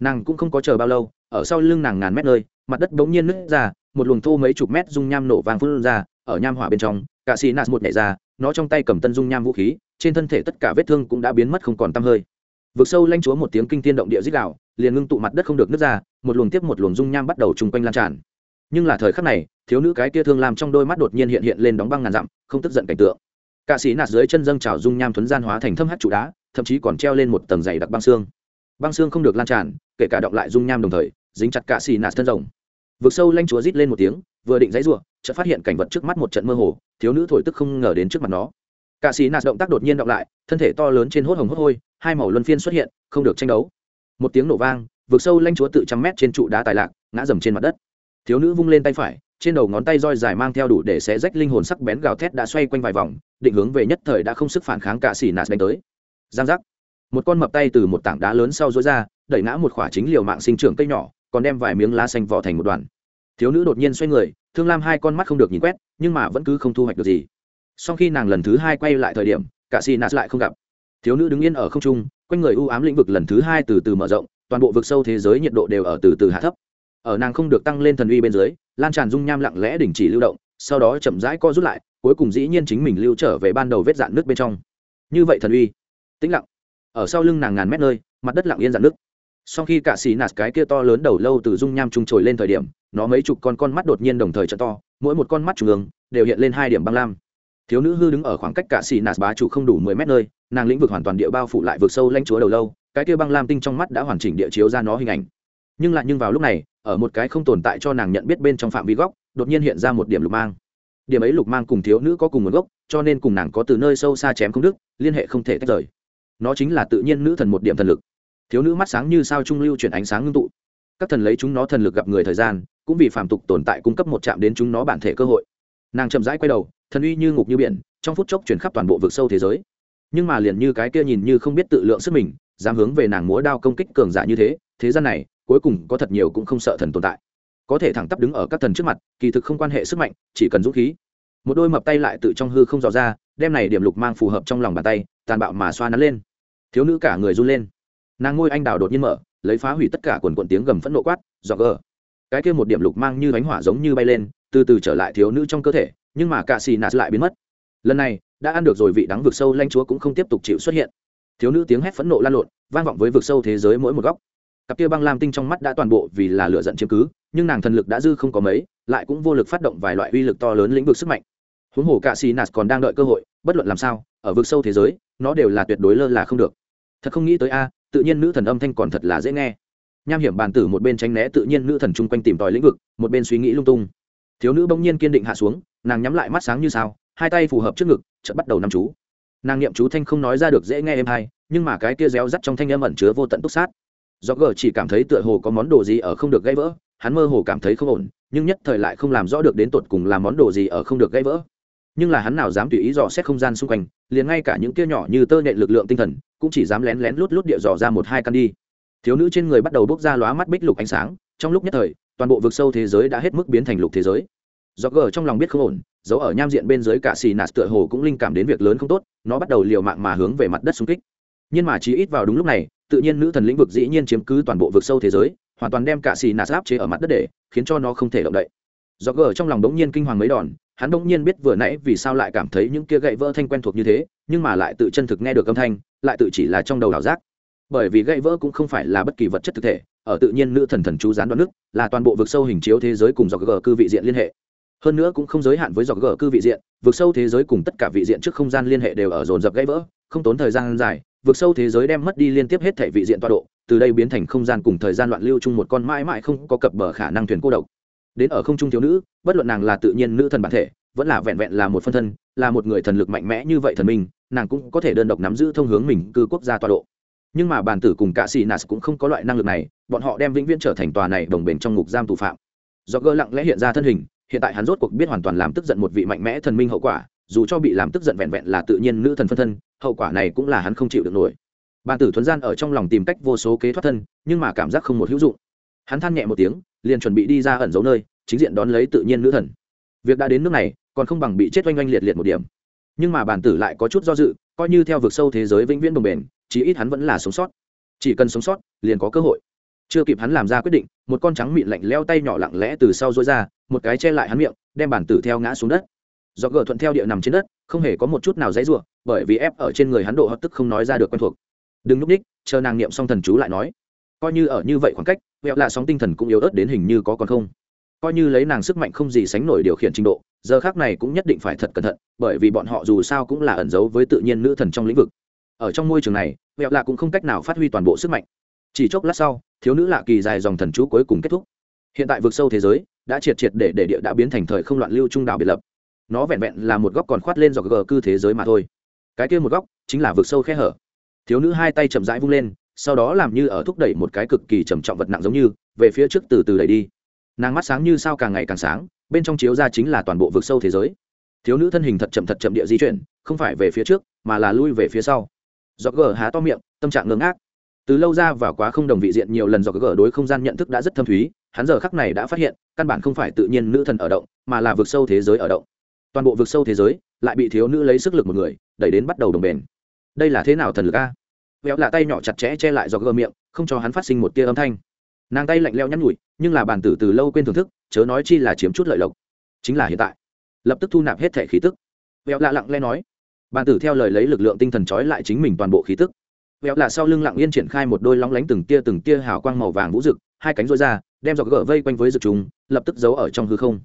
Nàng cũng không có chờ bao lâu, ở sau lưng nàng ngàn mét nơi, mặt đất bỗng nhiên nứt ra, một luồng thô mấy chục mét dung nham nổ vàng phun ra, ở nham hỏa bên trong, cả xì nạt một nhảy ra, nó trong tay cầm tân dung nham vũ khí, trên thân thể tất cả vết thương cũng đã biến mất không còn tăm hơi. Vực sâu lanh chúa một tiếng kinh tiên động địa dích đạo liền ngưng tụ mặt đất không được nứt ra, một luồng tiếp một luồng dung nham bắt đầu chung quanh lan tràn. Nhưng là thời khắc này, thiếu nữ cái kia thương làm trong đôi mắt đột nhiên hiện hiện lên đóng băng ngàn dặm, không tức giận cảnh tượng cạ sĩ nạt dưới chân dâng trào dung nham thuấn gian hóa thành thâm hát trụ đá, thậm chí còn treo lên một tầng dày đặc băng xương. Băng xương không được lan tràn, kể cả động lại dung nham đồng thời, dính chặt cạ sĩ nạt thân rồng. Vực sâu lanh chúa rít lên một tiếng, vừa định dãy r u ộ chợt phát hiện cảnh vật trước mắt một trận mơ hồ, thiếu nữ thổi tức không ngờ đến trước mặt nó. Cạ sĩ nạt động tác đột nhiên động lại, thân thể to lớn trên hốt hồng hốt hôi, hai màu luân phiên xuất hiện, không được tranh đấu. Một tiếng nổ vang, vực sâu lanh chúa tự trăm mét trên trụ đá tài lạc, ngã dầm trên mặt đất. Thiếu nữ vung lên tay phải, trên đầu ngón tay roi dài mang theo đủ để xé rách linh hồn sắc bén gào thét đã xoay quanh vài vòng định hướng về nhất thời đã không sức phản kháng cả xỉ nạt đánh tới. Giang giác. Một con mập tay từ một tảng đá lớn sau dối ra, đẩy ngã một khỏa chính liều mạng sinh trưởng cây nhỏ, còn đem vài miếng lá xanh vỏ thành một đoàn. Thiếu nữ đột nhiên xoay người, thương lam hai con mắt không được nhìn quét, nhưng mà vẫn cứ không thu hoạch được gì. Sau khi nàng lần thứ hai quay lại thời điểm, cả xì nạt lại không gặp. Thiếu nữ đứng yên ở không trung, quanh người u ám lĩnh vực lần thứ hai từ từ mở rộng, toàn bộ vực sâu thế giới nhiệt độ đều ở từ từ hạ thấp. Ở nàng không được tăng lên thần uy bên dưới, lan tràn dung nham lặng lẽ đình chỉ lưu động, sau đó chậm rãi co rút lại cuối cùng dĩ nhiên chính mình lưu trở về ban đầu vết dạn nước bên trong. Như vậy thần uy, tĩnh lặng, ở sau lưng nàng ngàn mét nơi, mặt đất lặng yên dạn nước. Sau khi cả xì nạt cái kia to lớn đầu lâu từ dung nham trung trồi lên thời điểm, nó mấy chục con con mắt đột nhiên đồng thời trợ to, mỗi một con mắt trung ương đều hiện lên hai điểm băng lam. Thiếu nữ hư đứng ở khoảng cách cả xì nạt bá chủ không đủ mười mét nơi, nàng lĩnh vực hoàn toàn địa bao phủ lại vực sâu lanh chúa đầu lâu, cái kia băng lam tinh trong mắt đã hoàn chỉnh địa chiếu ra nó hình ảnh. Nhưng lại nhưng vào lúc này, ở một cái không tồn tại cho nàng nhận biết bên trong phạm vi góc, đột nhiên hiện ra một điểm lục mang điểm ấy lục mang cùng thiếu nữ có cùng nguồn gốc, cho nên cùng nàng có từ nơi sâu xa chém không đức liên hệ không thể tách rời. Nó chính là tự nhiên nữ thần một điểm thần lực. Thiếu nữ mắt sáng như sao trung lưu chuyển ánh sáng ngưng tụ. Các thần lấy chúng nó thần lực gặp người thời gian, cũng vì phàm tục tồn tại cung cấp một chạm đến chúng nó bản thể cơ hội. Nàng chậm rãi quay đầu, thần uy như ngục như biển, trong phút chốc chuyển khắp toàn bộ vực sâu thế giới. Nhưng mà liền như cái kia nhìn như không biết tự lượng sức mình, dám hướng về nàng múa đao công kích cường giả như thế thế gian này, cuối cùng có thật nhiều cũng không sợ thần tồn tại có thể thẳng tắp đứng ở các thần trước mặt, kỳ thực không quan hệ sức mạnh, chỉ cần dũng khí. Một đôi mập tay lại tự trong hư không dò ra, đem này điểm lục mang phù hợp trong lòng bàn tay, tàn bạo mà xoa nắn lên. Thiếu nữ cả người run lên. Nàng ngôi anh đào đột nhiên mở, lấy phá hủy tất cả quần quận tiếng gầm phẫn nộ quát dò gờ. Cái kia một điểm lục mang như bánh hỏa giống như bay lên, từ từ trở lại thiếu nữ trong cơ thể, nhưng mà cạ xì nạt lại biến mất. Lần này, đã ăn được rồi vị đắng vực sâu lanh chúa cũng không tiếp tục chịu xuất hiện. Thiếu nữ tiếng hét phẫn nộ lan lộn, vang vọng với vực sâu thế giới mỗi một góc. Cặp kia băng lam tinh trong mắt đã toàn bộ vì là lựa giận chiếm cứ nhưng nàng thần lực đã dư không có mấy, lại cũng vô lực phát động vài loại uy lực to lớn lĩnh vực sức mạnh. Huống hồ cạ xì nạt còn đang đợi cơ hội, bất luận làm sao, ở vực sâu thế giới, nó đều là tuyệt đối lơ là không được. Thật không nghĩ tới a, tự nhiên nữ thần âm thanh còn thật là dễ nghe. Nham hiểm bàn tử một bên tránh né tự nhiên nữ thần chung quanh tìm tòi lĩnh vực, một bên suy nghĩ lung tung. Thiếu nữ bỗng nhiên kiên định hạ xuống, nàng nhắm lại mắt sáng như sao, hai tay phù hợp trước ngực, chợt bắt đầu nắm chú. Nàng niệm chú thanh không nói ra được dễ nghe em hay, nhưng mà cái kia réo rắt trong thanh âm ẩn chứa vô tận túc sát. Do gờ chỉ cảm thấy tựa hồ có món đồ gì ở không được gãy vỡ hắn mơ hồ cảm thấy không ổn, nhưng nhất thời lại không làm rõ được đến tột cùng làm món đồ gì ở không được gãy vỡ. Nhưng là hắn nào dám tùy ý dò xét không gian xung quanh, liền ngay cả những kia nhỏ như tơ nhện lực lượng tinh thần, cũng chỉ dám lén lén lút lút địa dò ra một hai căn đi. Thiếu nữ trên người bắt đầu bốc ra lóa mắt bích lục ánh sáng, trong lúc nhất thời, toàn bộ vực sâu thế giới đã hết mức biến thành lục thế giới. Do gờ trong lòng biết không ổn dấu ở nham diện bên dưới cả xì nạt tựa hồ cũng linh cảm đến việc lớn không tốt, nó bắt đầu liều mạng mà hướng về mặt đất xung kích. Nhưng mà chỉ ít vào đúng lúc này, tự nhiên nữ thần lĩnh vực dĩ nhiên chiếm cứ toàn bộ vực sâu thế giới hoàn toàn đem cả xì nạt áp chế ở mặt đất để, khiến cho nó không thể động đậy. Do gờ trong lòng đống nhiên kinh hoàng mấy đòn, hắn đống nhiên biết vừa nãy vì sao lại cảm thấy những kia gậy vỡ thanh quen thuộc như thế, nhưng mà lại tự chân thực nghe được âm thanh, lại tự chỉ là trong đầu đảo giác. Bởi vì gậy vỡ cũng không phải là bất kỳ vật chất thực thể, ở tự nhiên nữ thần thần chú gián đoạn nước, là toàn bộ vực sâu hình chiếu thế giới cùng do gờ cư vị diện liên hệ. Hơn nữa cũng không giới hạn với dọc gờ cư vị diện vượt sâu thế giới cùng tất cả vị diện trước không gian liên hệ đều ở dồn dập gãy vỡ, không tốn thời gian dài vượt sâu thế giới đem mất đi liên tiếp hết thể vị diện tọa độ, từ đây biến thành không gian cùng thời gian loạn lưu chung một con mãi mãi không có cập bờ khả năng thuyền cô độc. Đến ở không trung thiếu nữ, bất luận nàng là tự nhiên nữ thần bản thể, vẫn là vẹn vẹn là một phân thân, là một người thần lực mạnh mẽ như vậy thần minh, nàng cũng có thể đơn độc nắm giữ thông hướng mình cư quốc gia tọa độ. Nhưng mà bản tử cùng cả sĩ nas cũng không có loại năng lực này, bọn họ đem vĩnh viễn trở thành tòa này đồng bền trong ngục giam tù phạm. Do gơ lặng lẽ hiện ra thân hình, hiện tại hắn rốt cuộc biết hoàn toàn làm tức giận một vị mạnh mẽ thần minh hậu quả, dù cho bị làm tức giận vẹn vẹn là tự nhiên nữ thần phân thân hậu quả này cũng là hắn không chịu được nổi. Bàn tử thuấn gian ở trong lòng tìm cách vô số kế thoát thân, nhưng mà cảm giác không một hữu dụng. Hắn than nhẹ một tiếng, liền chuẩn bị đi ra ẩn giấu nơi, chính diện đón lấy tự nhiên nữ thần. Việc đã đến nước này, còn không bằng bị chết oanh oanh liệt liệt một điểm. Nhưng mà bản tử lại có chút do dự, coi như theo vực sâu thế giới vĩnh viễn đồng bền chí ít hắn vẫn là sống sót. Chỉ cần sống sót, liền có cơ hội. Chưa kịp hắn làm ra quyết định, một con trắng mịn lạnh leo tay nhỏ lặng lẽ từ sau dối ra, một cái che lại hắn miệng, đem bản tử theo ngã xuống đất. Do gờ thuận theo địa nằm trên đất không hề có một chút nào dãy rủa, bởi vì ép ở trên người hắn độ hấp tức không nói ra được quen thuộc. Đừng lúc ních chờ nàng niệm xong thần chú lại nói. Coi như ở như vậy khoảng cách vẹo là sóng tinh thần cũng yếu ớt đến hình như có còn không. Coi như lấy nàng sức mạnh không gì sánh nổi điều khiển trình độ giờ khác này cũng nhất định phải thật cẩn thận bởi vì bọn họ dù sao cũng là ẩn giấu với tự nhiên nữ thần trong lĩnh vực. Ở trong môi trường này vẹo là cũng không cách nào phát huy toàn bộ sức mạnh. Chỉ chốc lát sau thiếu nữ lạ kỳ dài dòng thần chú cuối cùng kết thúc. Hiện tại vực sâu thế giới đã triệt triệt để để địa đã biến thành thời không loạn lưu trung đạo biệt lập nó vẹn vẹn là một góc còn khoát lên dọc gờ cư thế giới mà thôi. Cái kia một góc chính là vực sâu khe hở. Thiếu nữ hai tay chậm rãi vung lên, sau đó làm như ở thúc đẩy một cái cực kỳ trầm trọng vật nặng giống như, về phía trước từ từ đẩy đi. Nàng mắt sáng như sao càng ngày càng sáng, bên trong chiếu ra chính là toàn bộ vực sâu thế giới. Thiếu nữ thân hình thật chậm thật chậm địa di chuyển, không phải về phía trước, mà là lui về phía sau. Dọc gờ há to miệng, tâm trạng ngưng ác từ lâu ra và quá không đồng vị diện nhiều lần dọc gờ đối không gian nhận thức đã rất thâm thúy, hắn giờ khắc này đã phát hiện, căn bản không phải tự nhiên nữ thần ở động, mà là vực sâu thế giới ở động toàn bộ vực sâu thế giới lại bị thiếu nữ lấy sức lực một người, đẩy đến bắt đầu đồng bền. Đây là thế nào thần lực a? Véo lạ tay nhỏ chặt chẽ che lại do gơ miệng, không cho hắn phát sinh một tia âm thanh. Nàng tay lạnh leo nhăn nhủi, nhưng là bàn tử từ lâu quên thưởng thức, chớ nói chi là chiếm chút lợi lộc. Chính là hiện tại. Lập tức thu nạp hết thể khí tức. Véo lạ lặng lẽ nói. Bàn tử theo lời lấy lực lượng tinh thần trói lại chính mình toàn bộ khí tức. Véo lạ sau lưng lặng yên triển khai một đôi lóng lánh từng tia từng tia hào quang màu vàng vũ rực, hai cánh rối ra, đem dọc gỡ vây quanh với rực chúng, lập tức giấu ở trong hư không.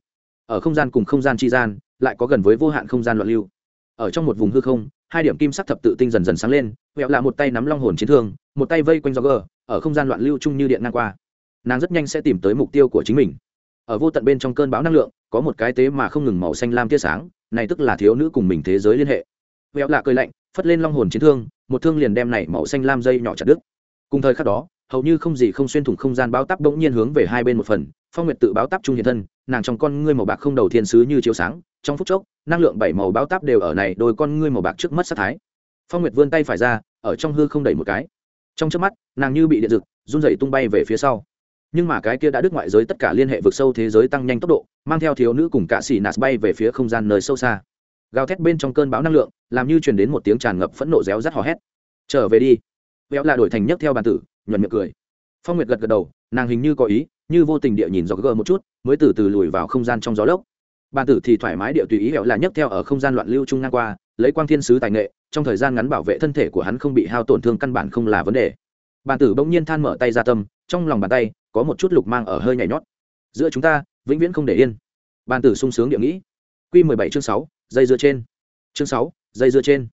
Ở không gian cùng không gian chi gian lại có gần với vô hạn không gian loạn lưu. Ở trong một vùng hư không, hai điểm kim sắc thập tự tinh dần dần sáng lên huẹo là một tay nắm long hồn chiến thương, một tay vây quanh do gờ ở không gian loạn lưu chung như điện ngang qua. Nàng rất nhanh sẽ tìm tới mục tiêu của chính mình. Ở vô tận bên trong cơn bão năng lượng, có một cái tế mà không ngừng màu xanh lam tia sáng, này tức là thiếu nữ cùng mình thế giới liên hệ. Huẹo là cười lạnh, phất lên long hồn chiến thương, một thương liền đem này màu xanh lam dây nhỏ chặt đứt. Cùng thời khắc đó, hầu như không gì không xuyên thủng không gian báo tắp bỗng nhiên hướng về hai bên một phần, phong nguyệt tự báo tắp trung hiện thân, nàng trong con ngươi màu bạc không đầu thiên sứ như chiếu sáng trong phút chốc, năng lượng bảy màu báo táp đều ở này đôi con ngươi màu bạc trước mất sát thái. Phong nguyệt vươn tay phải ra, ở trong hư không đẩy một cái. Trong trước mắt, nàng như bị điện rực run rẩy tung bay về phía sau. Nhưng mà cái kia đã đứt ngoại giới tất cả liên hệ vực sâu thế giới tăng nhanh tốc độ, mang theo thiếu nữ cùng cả xỉ nạt bay về phía không gian nơi sâu xa. Gào thét bên trong cơn bão năng lượng, làm như truyền đến một tiếng tràn ngập phẫn nộ réo rắt hò hét. Trở về đi. Véo là đổi thành nhất theo bàn tử, nhuận miệng cười. Phong nguyệt gật gật đầu, nàng hình như có ý, như vô tình địa nhìn do gờ một chút, mới từ từ lùi vào không gian trong gió lốc bàn tử thì thoải mái địa tùy ý hẹo là nhấc theo ở không gian loạn lưu trung ngang qua, lấy quang thiên sứ tài nghệ, trong thời gian ngắn bảo vệ thân thể của hắn không bị hao tổn thương căn bản không là vấn đề. Bàn tử bỗng nhiên than mở tay ra tâm, trong lòng bàn tay có một chút lục mang ở hơi nhảy nhót. Giữa chúng ta, vĩnh viễn không để yên. Bàn tử sung sướng địa nghĩ. Q mười bảy chương sáu, dây dưa trên. Chương sáu, dây dưa trên.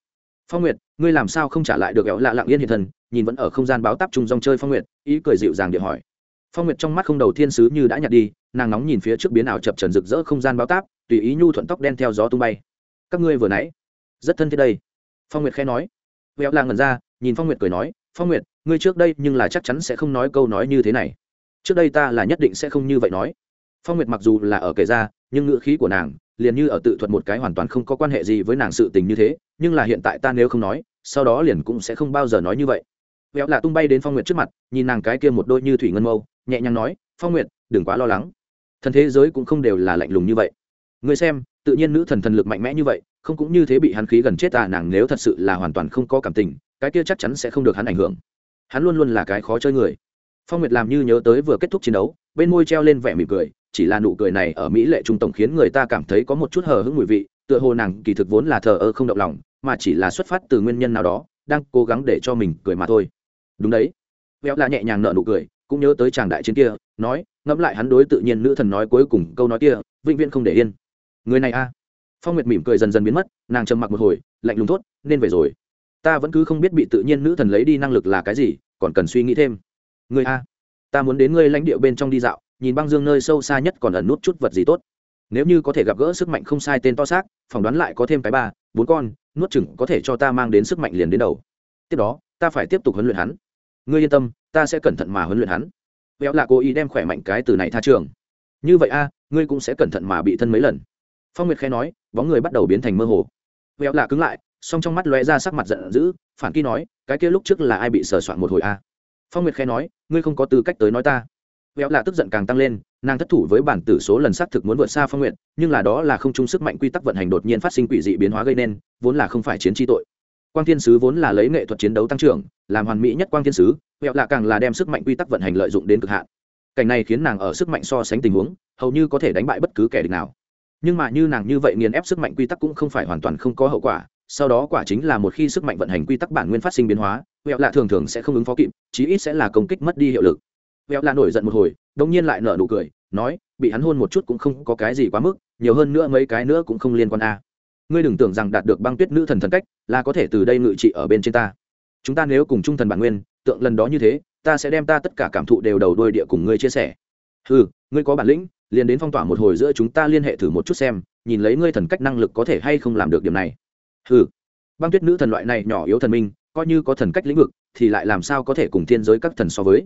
Phong nguyệt, ngươi làm sao không trả lại được hẹo lạ lặng yên hiện thần, nhìn vẫn ở không gian báo tắp trung dòng chơi phong nguyệt, ý cười dịu dàng địa hỏi phong nguyệt trong mắt không đầu thiên sứ như đã nhặt đi, nàng nóng nhìn phía trước biến ảo chập trần rực rỡ không gian báo táp, tùy ý nhu thuận tóc đen theo gió tung bay. Các ngươi vừa nãy, rất thân thiết đây. Phong nguyệt khẽ nói. Vẹo là ngần ra, nhìn phong nguyệt cười nói, phong nguyệt, ngươi trước đây nhưng là chắc chắn sẽ không nói câu nói như thế này. Trước đây ta là nhất định sẽ không như vậy nói. Phong nguyệt mặc dù là ở kể ra, nhưng ngữ khí của nàng liền như ở tự thuật một cái hoàn toàn không có quan hệ gì với nàng sự tình như thế, nhưng là hiện tại ta nếu không nói, sau đó liền cũng sẽ không bao giờ nói như vậy véo là tung bay đến phong nguyệt trước mặt, nhìn nàng cái kia một đôi như thủy ngân mâu, nhẹ nhàng nói, phong nguyệt, đừng quá lo lắng. Thần thế giới cũng không đều là lạnh lùng như vậy. Người xem, tự nhiên nữ thần thần lực mạnh mẽ như vậy, không cũng như thế bị hắn khí gần chết à nàng nếu thật sự là hoàn toàn không có cảm tình, cái kia chắc chắn sẽ không được hắn ảnh hưởng. Hắn luôn luôn là cái khó chơi người. Phong nguyệt làm như nhớ tới vừa kết thúc chiến đấu, bên môi treo lên vẻ mỉm cười, chỉ là nụ cười này ở mỹ lệ trung tổng khiến người ta cảm thấy có một chút hờ hững mùi vị, tựa hồ nàng kỳ thực vốn là thờ ơ không động lòng, mà chỉ là xuất phát từ nguyên nhân nào đó, đang cố gắng để cho mình cười mà thôi đúng đấy. Véo là nhẹ nhàng nợ nụ cười, cũng nhớ tới chàng đại chiến kia, nói, ngẫm lại hắn đối tự nhiên nữ thần nói cuối cùng câu nói kia, vĩnh viễn không để yên. Người này a. Phong nguyệt mỉm cười dần dần biến mất, nàng trầm mặc một hồi, lạnh lùng thốt, nên về rồi. Ta vẫn cứ không biết bị tự nhiên nữ thần lấy đi năng lực là cái gì, còn cần suy nghĩ thêm. Người a, ta muốn đến ngươi lãnh địa bên trong đi dạo, nhìn băng dương nơi sâu xa nhất còn ẩn nút chút vật gì tốt. Nếu như có thể gặp gỡ sức mạnh không sai tên to xác, phỏng đoán lại có thêm cái ba, bốn con, nuốt chừng có thể cho ta mang đến sức mạnh liền đến đầu. Tiếp đó, ta phải tiếp tục huấn luyện hắn ngươi yên tâm, ta sẽ cẩn thận mà huấn luyện hắn. Béo là cố ý đem khỏe mạnh cái từ này tha trường. Như vậy a, ngươi cũng sẽ cẩn thận mà bị thân mấy lần. Phong nguyệt khẽ nói, bóng người bắt đầu biến thành mơ hồ. Béo là cứng lại, song trong mắt lóe ra sắc mặt giận dữ, phản kỳ nói, cái kia lúc trước là ai bị sờ soạn một hồi a? Phong nguyệt khẽ nói, ngươi không có tư cách tới nói ta. Béo là tức giận càng tăng lên, nàng thất thủ với bản tử số lần xác thực muốn vượt xa phong nguyện nhưng là đó là không chung sức mạnh quy tắc vận hành đột nhiên phát sinh quỷ dị biến hóa gây nên, vốn là không phải chiến tri tội quang thiên sứ vốn là lấy nghệ thuật chiến đấu tăng trưởng, làm hoàn mỹ nhất quang thiên sứ huệ lạ càng là đem sức mạnh quy tắc vận hành lợi dụng đến cực hạn. Cảnh này khiến nàng ở sức mạnh so sánh tình huống, hầu như có thể đánh bại bất cứ kẻ địch nào. Nhưng mà như nàng như vậy nghiền ép sức mạnh quy tắc cũng không phải hoàn toàn không có hậu quả, sau đó quả chính là một khi sức mạnh vận hành quy tắc bản nguyên phát sinh biến hóa huệ lạ thường thường sẽ không ứng phó kịp, chí ít sẽ là công kích mất đi hiệu lực. Huệ lạ nổi giận một hồi đông nhiên lại nở nụ cười, nói, bị hắn hôn một chút cũng không có cái gì quá mức, nhiều hơn nữa mấy cái nữa cũng không liên quan a ngươi đừng tưởng rằng đạt được băng tuyết nữ thần thần cách là có thể từ đây ngự trị ở bên trên ta. Chúng ta nếu cùng trung thần bản nguyên, tượng lần đó như thế, ta sẽ đem ta tất cả cảm thụ đều đầu đôi địa cùng ngươi chia sẻ. Ừ ngươi có bản lĩnh, liền đến phong tỏa một hồi giữa chúng ta liên hệ thử một chút xem, nhìn lấy ngươi thần cách năng lực có thể hay không làm được điểm này. Ừ băng tuyết nữ thần loại này nhỏ yếu thần minh, coi như có thần cách lĩnh vực, thì lại làm sao có thể cùng thiên giới các thần so với?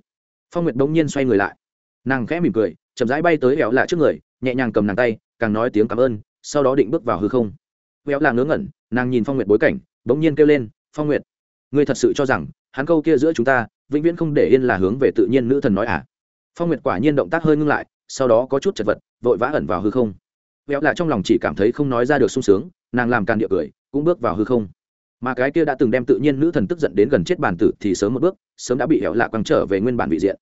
Phong nguyệt bỗng nhiên xoay người lại. Nàng khẽ mỉm cười, chậm rãi bay tới hẻo lạ trước người, nhẹ nhàng cầm nàng tay, càng nói tiếng cảm ơn, sau đó định bước vào hư không hẻo là ngớ ngẩn, nàng nhìn phong nguyệt bối cảnh, bỗng nhiên kêu lên, phong nguyệt, ngươi thật sự cho rằng hắn câu kia giữa chúng ta vĩnh viễn không để yên là hướng về tự nhiên nữ thần nói à? Phong nguyệt quả nhiên động tác hơi ngưng lại, sau đó có chút chật vật, vội vã ẩn vào hư không. Véo là trong lòng chỉ cảm thấy không nói ra được sung sướng, nàng làm càn địa cười, cũng bước vào hư không. Mà cái kia đã từng đem tự nhiên nữ thần tức giận đến gần chết bản tử thì sớm một bước, sớm đã bị hẹo lạ quăng trở về nguyên bản vị diện.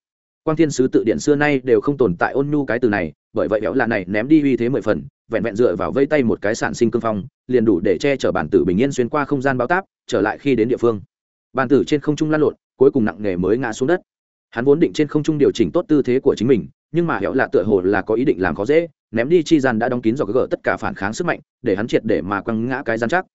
Quang thiên sứ tự điện xưa nay đều không tồn tại ôn nhu cái từ này bởi vậy béo lạ này ném đi uy thế mười phần, vẹn vẹn dựa vào vây tay một cái sản sinh cương phong, liền đủ để che chở bản tử bình yên xuyên qua không gian báo táp, trở lại khi đến địa phương. Bản tử trên không trung lăn lộn, cuối cùng nặng nề mới ngã xuống đất. Hắn vốn định trên không trung điều chỉnh tốt tư thế của chính mình, nhưng mà hẻo lạ tựa hồ là có ý định làm khó dễ, ném đi chi gian đã đóng kín do gỡ tất cả phản kháng sức mạnh, để hắn triệt để mà quăng ngã cái gian chắc.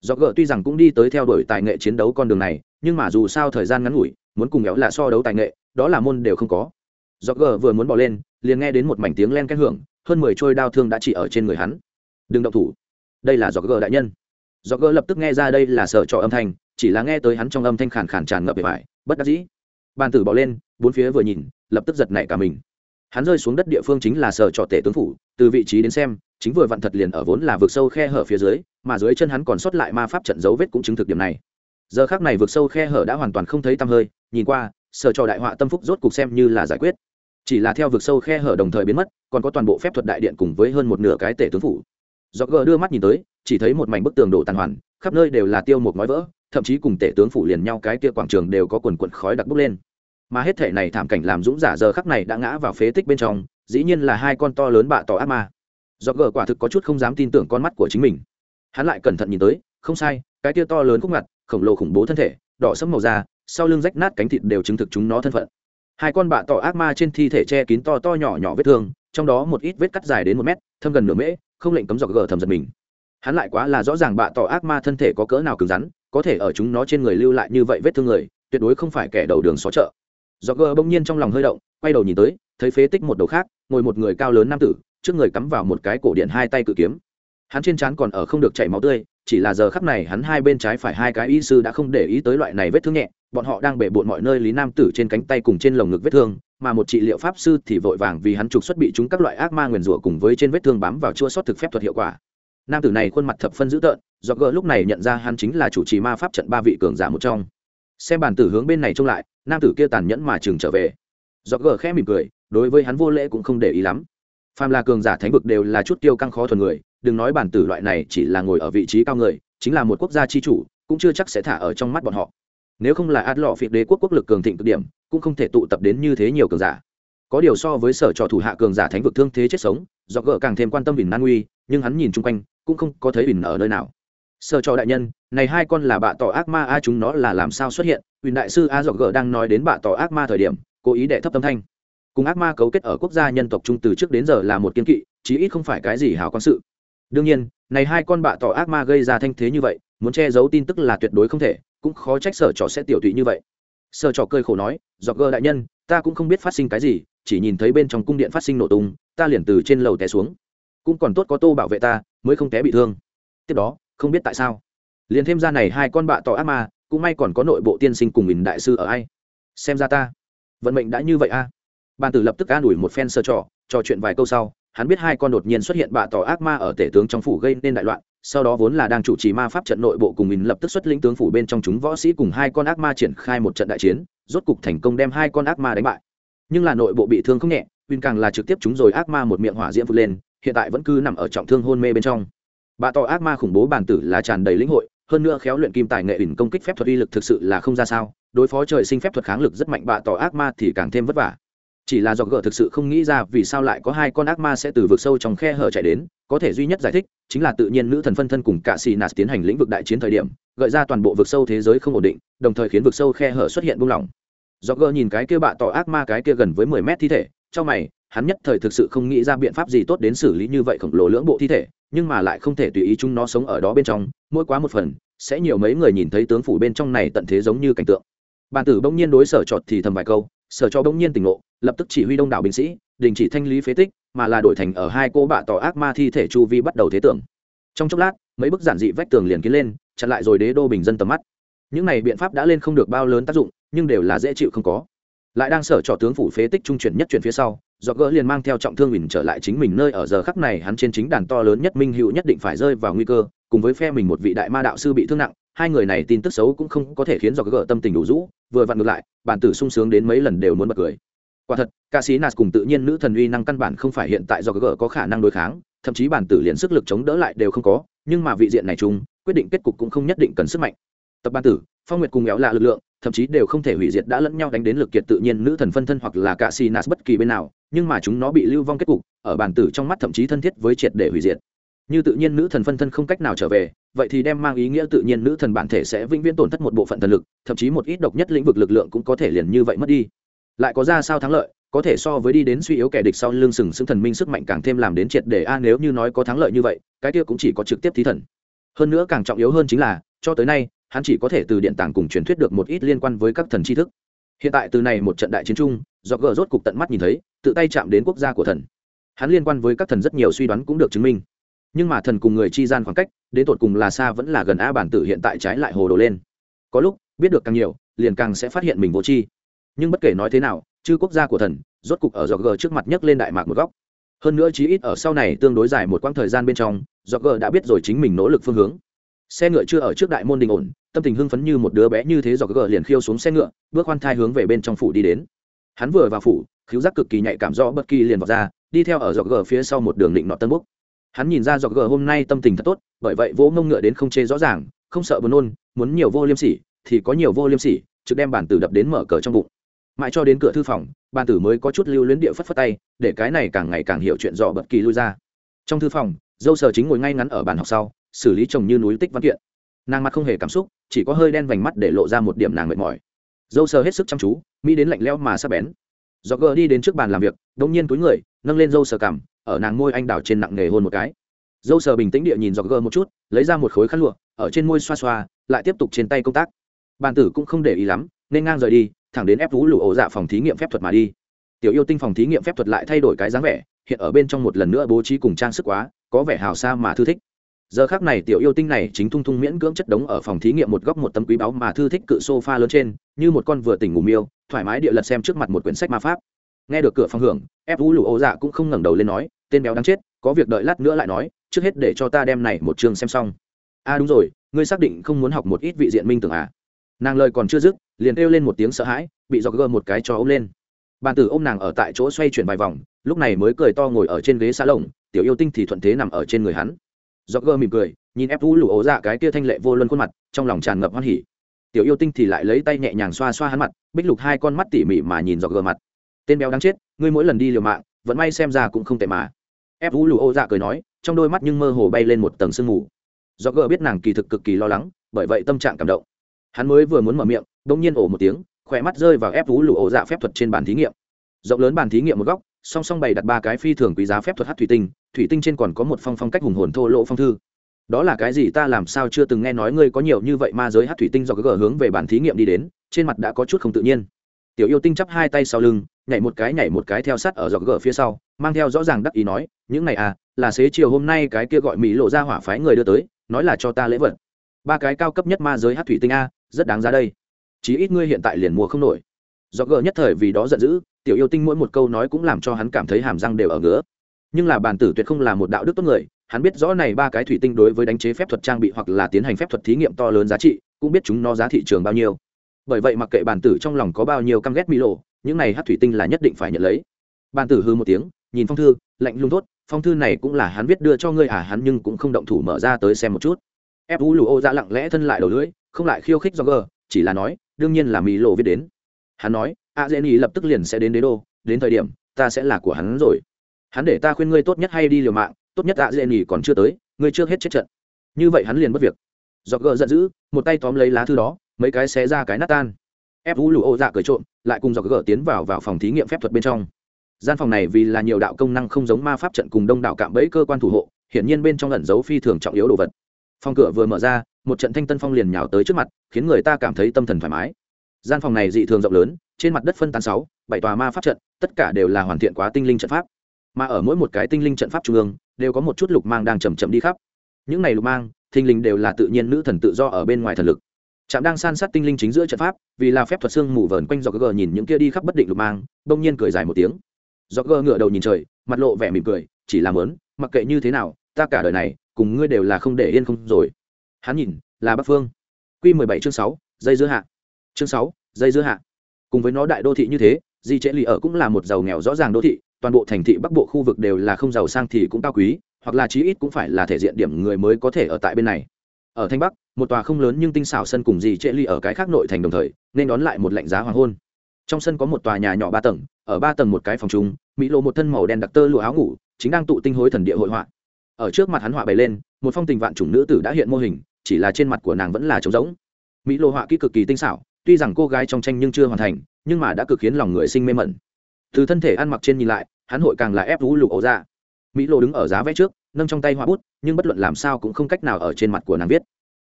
Do gỡ tuy rằng cũng đi tới theo đuổi tài nghệ chiến đấu con đường này, nhưng mà dù sao thời gian ngắn ngủi, muốn cùng hẻo lạ so đấu tài nghệ, đó là môn đều không có. Do gỡ vừa muốn bỏ lên liền nghe đến một mảnh tiếng len két hưởng, hơn mười trôi đao thương đã chỉ ở trên người hắn. Đừng động thủ. Đây là do gờ đại nhân. Do gờ lập tức nghe ra đây là sợ trọ âm thanh, chỉ là nghe tới hắn trong âm thanh khàn khàn tràn ngập bề mại bất đắc dĩ. Bàn tử bỏ lên, bốn phía vừa nhìn, lập tức giật nảy cả mình. Hắn rơi xuống đất địa phương chính là sở trọ tể tướng phủ, từ vị trí đến xem, chính vừa vặn thật liền ở vốn là vực sâu khe hở phía dưới, mà dưới chân hắn còn sót lại ma pháp trận dấu vết cũng chứng thực điểm này. Giờ khác này vực sâu khe hở đã hoàn toàn không thấy tăm hơi, nhìn qua, sở trọ đại họa tâm phúc rốt cục xem như là giải quyết chỉ là theo vực sâu khe hở đồng thời biến mất, còn có toàn bộ phép thuật đại điện cùng với hơn một nửa cái tể tướng phủ. Do gờ đưa mắt nhìn tới, chỉ thấy một mảnh bức tường đổ tàn hoàn, khắp nơi đều là tiêu một ngói vỡ, thậm chí cùng tể tướng phủ liền nhau cái kia quảng trường đều có quần quần khói đặc bốc lên. Mà hết thể này thảm cảnh làm dũng giả giờ khắc này đã ngã vào phế tích bên trong, dĩ nhiên là hai con to lớn bạ tỏ ác ma. Do gờ quả thực có chút không dám tin tưởng con mắt của chính mình. Hắn lại cẩn thận nhìn tới, không sai, cái kia to lớn khúc ngặt, khổng lồ khủng bố thân thể, đỏ sẫm màu da, sau lưng rách nát cánh thịt đều chứng thực chúng nó thân phận hai con bạ tỏ ác ma trên thi thể che kín to to nhỏ nhỏ vết thương, trong đó một ít vết cắt dài đến một mét, thâm gần nửa mễ, không lệnh cấm dọc gờ thầm giật mình. Hắn lại quá là rõ ràng bạ tỏ ác ma thân thể có cỡ nào cứng rắn, có thể ở chúng nó trên người lưu lại như vậy vết thương người, tuyệt đối không phải kẻ đầu đường xó chợ. Dọc gờ bỗng nhiên trong lòng hơi động, quay đầu nhìn tới, thấy phế tích một đầu khác, ngồi một người cao lớn nam tử, trước người cắm vào một cái cổ điện hai tay cự kiếm. Hắn trên trán còn ở không được chảy máu tươi, chỉ là giờ khắp này hắn hai bên trái phải hai cái y sư đã không để ý tới loại này vết thương nhẹ bọn họ đang bể bộn mọi nơi lý nam tử trên cánh tay cùng trên lồng ngực vết thương, mà một trị liệu pháp sư thì vội vàng vì hắn trục xuất bị chúng các loại ác ma nguyền rủa cùng với trên vết thương bám vào chua sót thực phép thuật hiệu quả. Nam tử này khuôn mặt thập phân dữ tợn, do gỡ lúc này nhận ra hắn chính là chủ trì ma pháp trận ba vị cường giả một trong. Xem bàn tử hướng bên này trông lại, nam tử kia tàn nhẫn mà chừng trở về. Do gỡ khẽ mỉm cười, đối với hắn vô lễ cũng không để ý lắm. Phàm là cường giả thánh vực đều là chút tiêu căng khó thuần người, đừng nói bản tử loại này chỉ là ngồi ở vị trí cao người, chính là một quốc gia chi chủ, cũng chưa chắc sẽ thả ở trong mắt bọn họ nếu không là át lọ phiệt đế quốc quốc lực cường thịnh cực điểm cũng không thể tụ tập đến như thế nhiều cường giả có điều so với sở trò thủ hạ cường giả thánh vực thương thế chết sống do gỡ càng thêm quan tâm bình nan nguy nhưng hắn nhìn chung quanh cũng không có thấy bình ở nơi nào sở trò đại nhân này hai con là bạ tỏ ác ma a chúng nó là làm sao xuất hiện Huyền đại sư A Dọc gỡ đang nói đến bạ tỏ ác ma thời điểm, cố ý đệ thấp tâm thanh. Cùng ác ma cấu kết ở quốc gia nhân tộc trung từ trước đến giờ là một kiên kỵ, chí ít không phải cái gì hảo quan sự. Đương nhiên, này hai con bạ tỏ ác ma gây ra thanh thế như vậy, muốn che giấu tin tức là tuyệt đối không thể, cũng khó trách sở trò sẽ tiểu tụy như vậy. Sở trò cười khổ nói, Dọc gơ đại nhân, ta cũng không biết phát sinh cái gì, chỉ nhìn thấy bên trong cung điện phát sinh nổ tung, ta liền từ trên lầu té xuống. cũng còn tốt có tô bảo vệ ta mới không té bị thương tiếp đó không biết tại sao liền thêm ra này hai con bạ tỏ ác ma cũng may còn có nội bộ tiên sinh cùng mình đại sư ở ai xem ra ta vận mệnh đã như vậy a à. bàn tử lập tức an ủi một phen sơ trò trò chuyện vài câu sau hắn biết hai con đột nhiên xuất hiện bạ tỏ ác ma ở tể tướng trong phủ gây nên đại loạn sau đó vốn là đang chủ trì ma pháp trận nội bộ cùng mình lập tức xuất lĩnh tướng phủ bên trong chúng võ sĩ cùng hai con ác ma triển khai một trận đại chiến, rốt cục thành công đem hai con ác ma đánh bại. Nhưng là nội bộ bị thương không nhẹ Win càng là trực tiếp chúng rồi ác ma một miệng hỏa diễm vượt lên, hiện tại vẫn cứ nằm ở trọng thương hôn mê bên trong. Bà tỏ ác ma khủng bố bản tử là tràn đầy lĩnh hội, hơn nữa khéo luyện kim tài nghệ ỉn công kích phép thuật uy lực thực sự là không ra sao, đối phó trời sinh phép thuật kháng lực rất mạnh bạ tỏ ác ma thì càng thêm vất vả chỉ là do gỡ thực sự không nghĩ ra vì sao lại có hai con ác ma sẽ từ vực sâu trong khe hở chạy đến, có thể duy nhất giải thích chính là tự nhiên nữ thần phân thân cùng cả xì nạt tiến hành lĩnh vực đại chiến thời điểm, gợi ra toàn bộ vực sâu thế giới không ổn định, đồng thời khiến vực sâu khe hở xuất hiện buông lỏng. Do gỡ nhìn cái kia bạ tỏ ác ma cái kia gần với mười mét thi thể, trong mày, hắn nhất thời thực sự không nghĩ ra biện pháp gì tốt đến xử lý như vậy khổng lồ lưỡng bộ thi thể, nhưng mà lại không thể tùy ý chúng nó sống ở đó bên trong, mỗi quá một phần, sẽ nhiều mấy người nhìn thấy tướng phủ bên trong này tận thế giống như cảnh tượng. Bàn tử bỗng nhiên đối sở trọt thì thầm vài câu, sở cho bỗng nhiên tỉnh ngộ lập tức chỉ huy đông đảo binh sĩ, đình chỉ thanh lý phế tích, mà là đổi thành ở hai cô bạ tỏ ác ma thi thể chu vi bắt đầu thế tưởng. Trong chốc lát, mấy bức giản dị vách tường liền kiến lên, chặn lại rồi đế đô bình dân tầm mắt. Những này biện pháp đã lên không được bao lớn tác dụng, nhưng đều là dễ chịu không có. Lại đang sở trò tướng phủ phế tích trung chuyển nhất chuyển phía sau do gỡ liền mang theo trọng thương mình trở lại chính mình nơi ở giờ khắc này, hắn trên chính đàn to lớn nhất minh hữu nhất định phải rơi vào nguy cơ, cùng với phe mình một vị đại ma đạo sư bị thương nặng, hai người này tin tức xấu cũng không có thể khiến do gỡ tâm tình đủ rũ, vừa vặn ngược lại, bản tử sung sướng đến mấy lần đều muốn bật cười quả thật ca sĩ nas cùng tự nhiên nữ thần uy năng căn bản không phải hiện tại do gg có khả năng đối kháng, thậm chí bản tử liền sức lực chống đỡ lại đều không có, nhưng mà vị diện này chung, quyết định kết cục cũng không nhất định cần sức mạnh. Tập bản tử, phong nguyệt cùng éo lạ lực lượng, thậm chí đều không thể hủy diệt đã lẫn nhau đánh đến lực kiệt tự nhiên nữ thần phân thân hoặc là cả Sĩ nas bất kỳ bên nào, nhưng mà chúng nó bị lưu vong kết cục, ở bản tử trong mắt thậm chí thân thiết với triệt để hủy diệt. Như tự nhiên nữ thần phân thân không cách nào trở về, vậy thì đem mang ý nghĩa tự nhiên nữ thần bản thể sẽ vĩnh viễn tổn thất một bộ phận thần lực, thậm chí một ít độc nhất lĩnh vực lực lượng cũng có thể liền như vậy mất đi lại có ra sao thắng lợi, có thể so với đi đến suy yếu kẻ địch sau lưng sừng sững thần minh sức mạnh càng thêm làm đến triệt để a, nếu như nói có thắng lợi như vậy, cái kia cũng chỉ có trực tiếp thí thần. Hơn nữa càng trọng yếu hơn chính là, cho tới nay, hắn chỉ có thể từ điện tảng cùng truyền thuyết được một ít liên quan với các thần tri thức. Hiện tại từ này một trận đại chiến chung do gờ rốt cục tận mắt nhìn thấy, tự tay chạm đến quốc gia của thần. Hắn liên quan với các thần rất nhiều suy đoán cũng được chứng minh. Nhưng mà thần cùng người chi gian khoảng cách, đến tột cùng là xa vẫn là gần a bản tử hiện tại trái lại hồ đồ lên. Có lúc, biết được càng nhiều, liền càng sẽ phát hiện mình vô chi nhưng bất kể nói thế nào, chư quốc gia của thần, rốt cục ở dọc g trước mặt nhấc lên đại mạc một góc. Hơn nữa chí ít ở sau này tương đối dài một quãng thời gian bên trong dọc g đã biết rồi chính mình nỗ lực phương hướng. Xe ngựa chưa ở trước đại môn đình ổn, tâm tình hưng phấn như một đứa bé như thế dọc g liền khiêu xuống xe ngựa, bước khoan thai hướng về bên trong phủ đi đến. Hắn vừa vào phủ, khiếu giác cực kỳ nhạy cảm rõ bất kỳ liền vọt ra, đi theo ở dọc g phía sau một đường định nọ tân búc. Hắn nhìn ra dọc g hôm nay tâm tình thật tốt, bởi vậy vỗ mông ngựa đến không chê rõ ràng, không sợ buồn nôn, muốn nhiều vô liêm sỉ, thì có nhiều vô liêm sỉ, trực đem bản tử đập đến mở cờ trong bụng mãi cho đến cửa thư phòng, bàn tử mới có chút lưu luyến địa phất phất tay, để cái này càng ngày càng hiểu chuyện dọ bất kỳ lui ra. Trong thư phòng, dâu sờ chính ngồi ngay ngắn ở bàn học sau, xử lý chồng như núi tích văn kiện. Nàng mặt không hề cảm xúc, chỉ có hơi đen vành mắt để lộ ra một điểm nàng mệt mỏi. Dâu sờ hết sức chăm chú, mỹ đến lạnh leo mà sắp bén. Do gờ đi đến trước bàn làm việc đông nhiên túi người, nâng lên dâu sờ cằm, ở nàng môi anh đào trên nặng nghề hôn một cái. Dâu sờ bình tĩnh địa nhìn do gờ một chút, lấy ra một khối khăn lụa, ở trên môi xoa xoa, lại tiếp tục trên tay công tác. Bàn tử cũng không để ý lắm, nên ngang rời đi thẳng đến ép vũ lụ ổ dạ phòng thí nghiệm phép thuật mà đi. Tiểu yêu tinh phòng thí nghiệm phép thuật lại thay đổi cái dáng vẻ, hiện ở bên trong một lần nữa bố trí cùng trang sức quá, có vẻ hào xa mà thư thích. Giờ khác này tiểu yêu tinh này chính thung thung miễn cưỡng chất đống ở phòng thí nghiệm một góc một tấm quý báu mà thư thích cự sofa lớn trên, như một con vừa tỉnh ngủ miêu, thoải mái địa lật xem trước mặt một quyển sách ma pháp. Nghe được cửa phòng hưởng, ép vũ lụ ổ dạ cũng không ngẩng đầu lên nói, tên béo đáng chết, có việc đợi lát nữa lại nói, trước hết để cho ta đem này một chương xem xong. A à đúng rồi, ngươi xác định không muốn học một ít vị diện minh tưởng à? Nàng lời còn chưa dứt, liền kêu lên một tiếng sợ hãi, bị dọc gơ một cái cho ôm lên. Bàn tử ôm nàng ở tại chỗ xoay chuyển vài vòng, lúc này mới cười to ngồi ở trên ghế xa lồng, tiểu yêu tinh thì thuận thế nằm ở trên người hắn. Dọc gơ mỉm cười, nhìn ép vũ lủ ố dạ cái kia thanh lệ vô luân khuôn mặt, trong lòng tràn ngập hoan hỉ. Tiểu yêu tinh thì lại lấy tay nhẹ nhàng xoa xoa hắn mặt, bích lục hai con mắt tỉ mỉ mà nhìn dọc gơ mặt. Tên béo đáng chết, ngươi mỗi lần đi liều mạng vẫn may xem ra cũng không tệ mà. Ép vũ lù ô dạ cười nói, trong đôi mắt nhưng mơ hồ bay lên một tầng sương mù. Dọc gờ biết nàng kỳ thực cực kỳ lo lắng, bởi vậy tâm trạng cảm động hắn mới vừa muốn mở miệng đ ỗ n g nhiên ổ một tiếng, khỏe mắt rơi vào ép vú lụ ổ dạ phép thuật trên bàn thí nghiệm. Rộng lớn bàn thí nghiệm một góc, song song bày đặt ba cái phi thường quý giá phép thuật hát thủy tinh thủy tinh trên còn có một phong phong cách hùng hồn thô lỗ phong thư. Đó là cái gì ta làm sao chưa từng nghe nói ngươi có nhiều như vậy ma giới hát thủy tinh do gờ hướng về bàn thí nghiệm đi đến, trên mặt đã có chút không tự nhiên. Tiểu yêu tinh chắp hai tay sau lưng, nhảy một cái nhảy một cái theo sát ở dọc gờ phía sau, mang theo rõ ràng đắc ý nói, những này à là xế chiều hôm nay cái kia gọi mỹ lộ ra hỏa phái người đưa tới, nói là cho ta lễ vật ba cái cao cấp nhất ma giới hát thủy tinh a, rất đáng giá đây. Chí ít ngươi hiện tại liền mua không nổi. Do gờ nhất thời vì đó giận dữ, tiểu yêu tinh mỗi một câu nói cũng làm cho hắn cảm thấy hàm răng đều ở ngứa. Nhưng là bản tử tuyệt không là một đạo đức tốt người, hắn biết rõ này ba cái thủy tinh đối với đánh chế phép thuật trang bị hoặc là tiến hành phép thuật thí nghiệm to lớn giá trị, cũng biết chúng nó giá thị trường bao nhiêu. Bởi vậy mặc kệ bản tử trong lòng có bao nhiêu căm ghét mỹ lộ, những này hát thủy tinh là nhất định phải nhận lấy. Bản tử hư một tiếng, nhìn phong thư, lạnh lùng thốt, phong thư này cũng là hắn viết đưa cho ngươi à hắn nhưng cũng không động thủ mở ra tới xem một chút ép vũ lù ô ra lặng lẽ thân lại đầu lưỡi, không lại khiêu khích do g chỉ là nói, đương nhiên là mỹ lộ viết đến. Hắn nói, a dễ lập tức liền sẽ đến đế đô, đến thời điểm, ta sẽ là của hắn rồi. Hắn để ta khuyên ngươi tốt nhất hay đi liều mạng, tốt nhất a dễ còn chưa tới, ngươi chưa hết chết trận. Như vậy hắn liền mất việc. Do g giận dữ, một tay tóm lấy lá thư đó, mấy cái xé ra cái nát tan. Ép vũ lù ô ra cởi trộm, lại cùng do g tiến vào vào phòng thí nghiệm phép thuật bên trong. Gian phòng này vì là nhiều đạo công năng không giống ma pháp trận cùng đông đảo cạm bẫy cơ quan thủ hộ, hiển nhiên bên trong lẩn giấu phi thường trọng yếu đồ vật phòng cửa vừa mở ra, một trận thanh tân phong liền nhào tới trước mặt, khiến người ta cảm thấy tâm thần thoải mái. Gian phòng này dị thường rộng lớn, trên mặt đất phân tán sáu, bảy tòa ma pháp trận, tất cả đều là hoàn thiện quá tinh linh trận pháp. Mà ở mỗi một cái tinh linh trận pháp trung ương, đều có một chút lục mang đang chầm chậm đi khắp. Những này lục mang thinh linh đều là tự nhiên nữ thần tự do ở bên ngoài thần lực. Trạm đang san sát tinh linh chính giữa trận pháp, vì là phép thuật xương mù vờn quanh dọc gờ nhìn những kia đi khắp bất định lục mang, bỗng nhiên cười dài một tiếng. Dọc gờ ngựa đầu nhìn trời, mặt lộ vẻ mỉm cười, chỉ làm lớn mặc kệ như thế nào, ta cả đời này cùng ngươi đều là không để yên không rồi. Hắn nhìn, là bắc phương. Q mười bảy chương sáu, dây dưa hạ. Chương sáu, dây dưa hạ. Cùng với nó đại đô thị như thế, di trễ lì ở cũng là một giàu nghèo rõ ràng đô thị, toàn bộ thành thị bắc bộ khu vực đều là không giàu sang thì cũng cao quý, hoặc là chí ít cũng phải là thể diện điểm người mới có thể ở tại bên này. Ở thanh bắc, một tòa không lớn nhưng tinh xảo sân cùng di trễ ly ở cái khác nội thành đồng thời, nên đón lại một lạnh giá hoàng hôn. Trong sân có một tòa nhà nhỏ ba tầng, ở ba tầng một cái phòng chung, mỹ lộ một thân màu đen đặc tơ lụa áo ngủ, chính đang tụ tinh hối thần địa hội họa ở trước mặt hắn họa bày lên, một phong tình vạn chủng nữ tử đã hiện mô hình, chỉ là trên mặt của nàng vẫn là trống rỗng. Mỹ lộ họa kỹ cực kỳ tinh xảo, tuy rằng cô gái trong tranh nhưng chưa hoàn thành, nhưng mà đã cực khiến lòng người sinh mê mẩn. Từ thân thể ăn mặc trên nhìn lại, hắn hội càng là ép vũ lục ấu ra. Mỹ lộ đứng ở giá vẽ trước, nâng trong tay họa bút, nhưng bất luận làm sao cũng không cách nào ở trên mặt của nàng viết.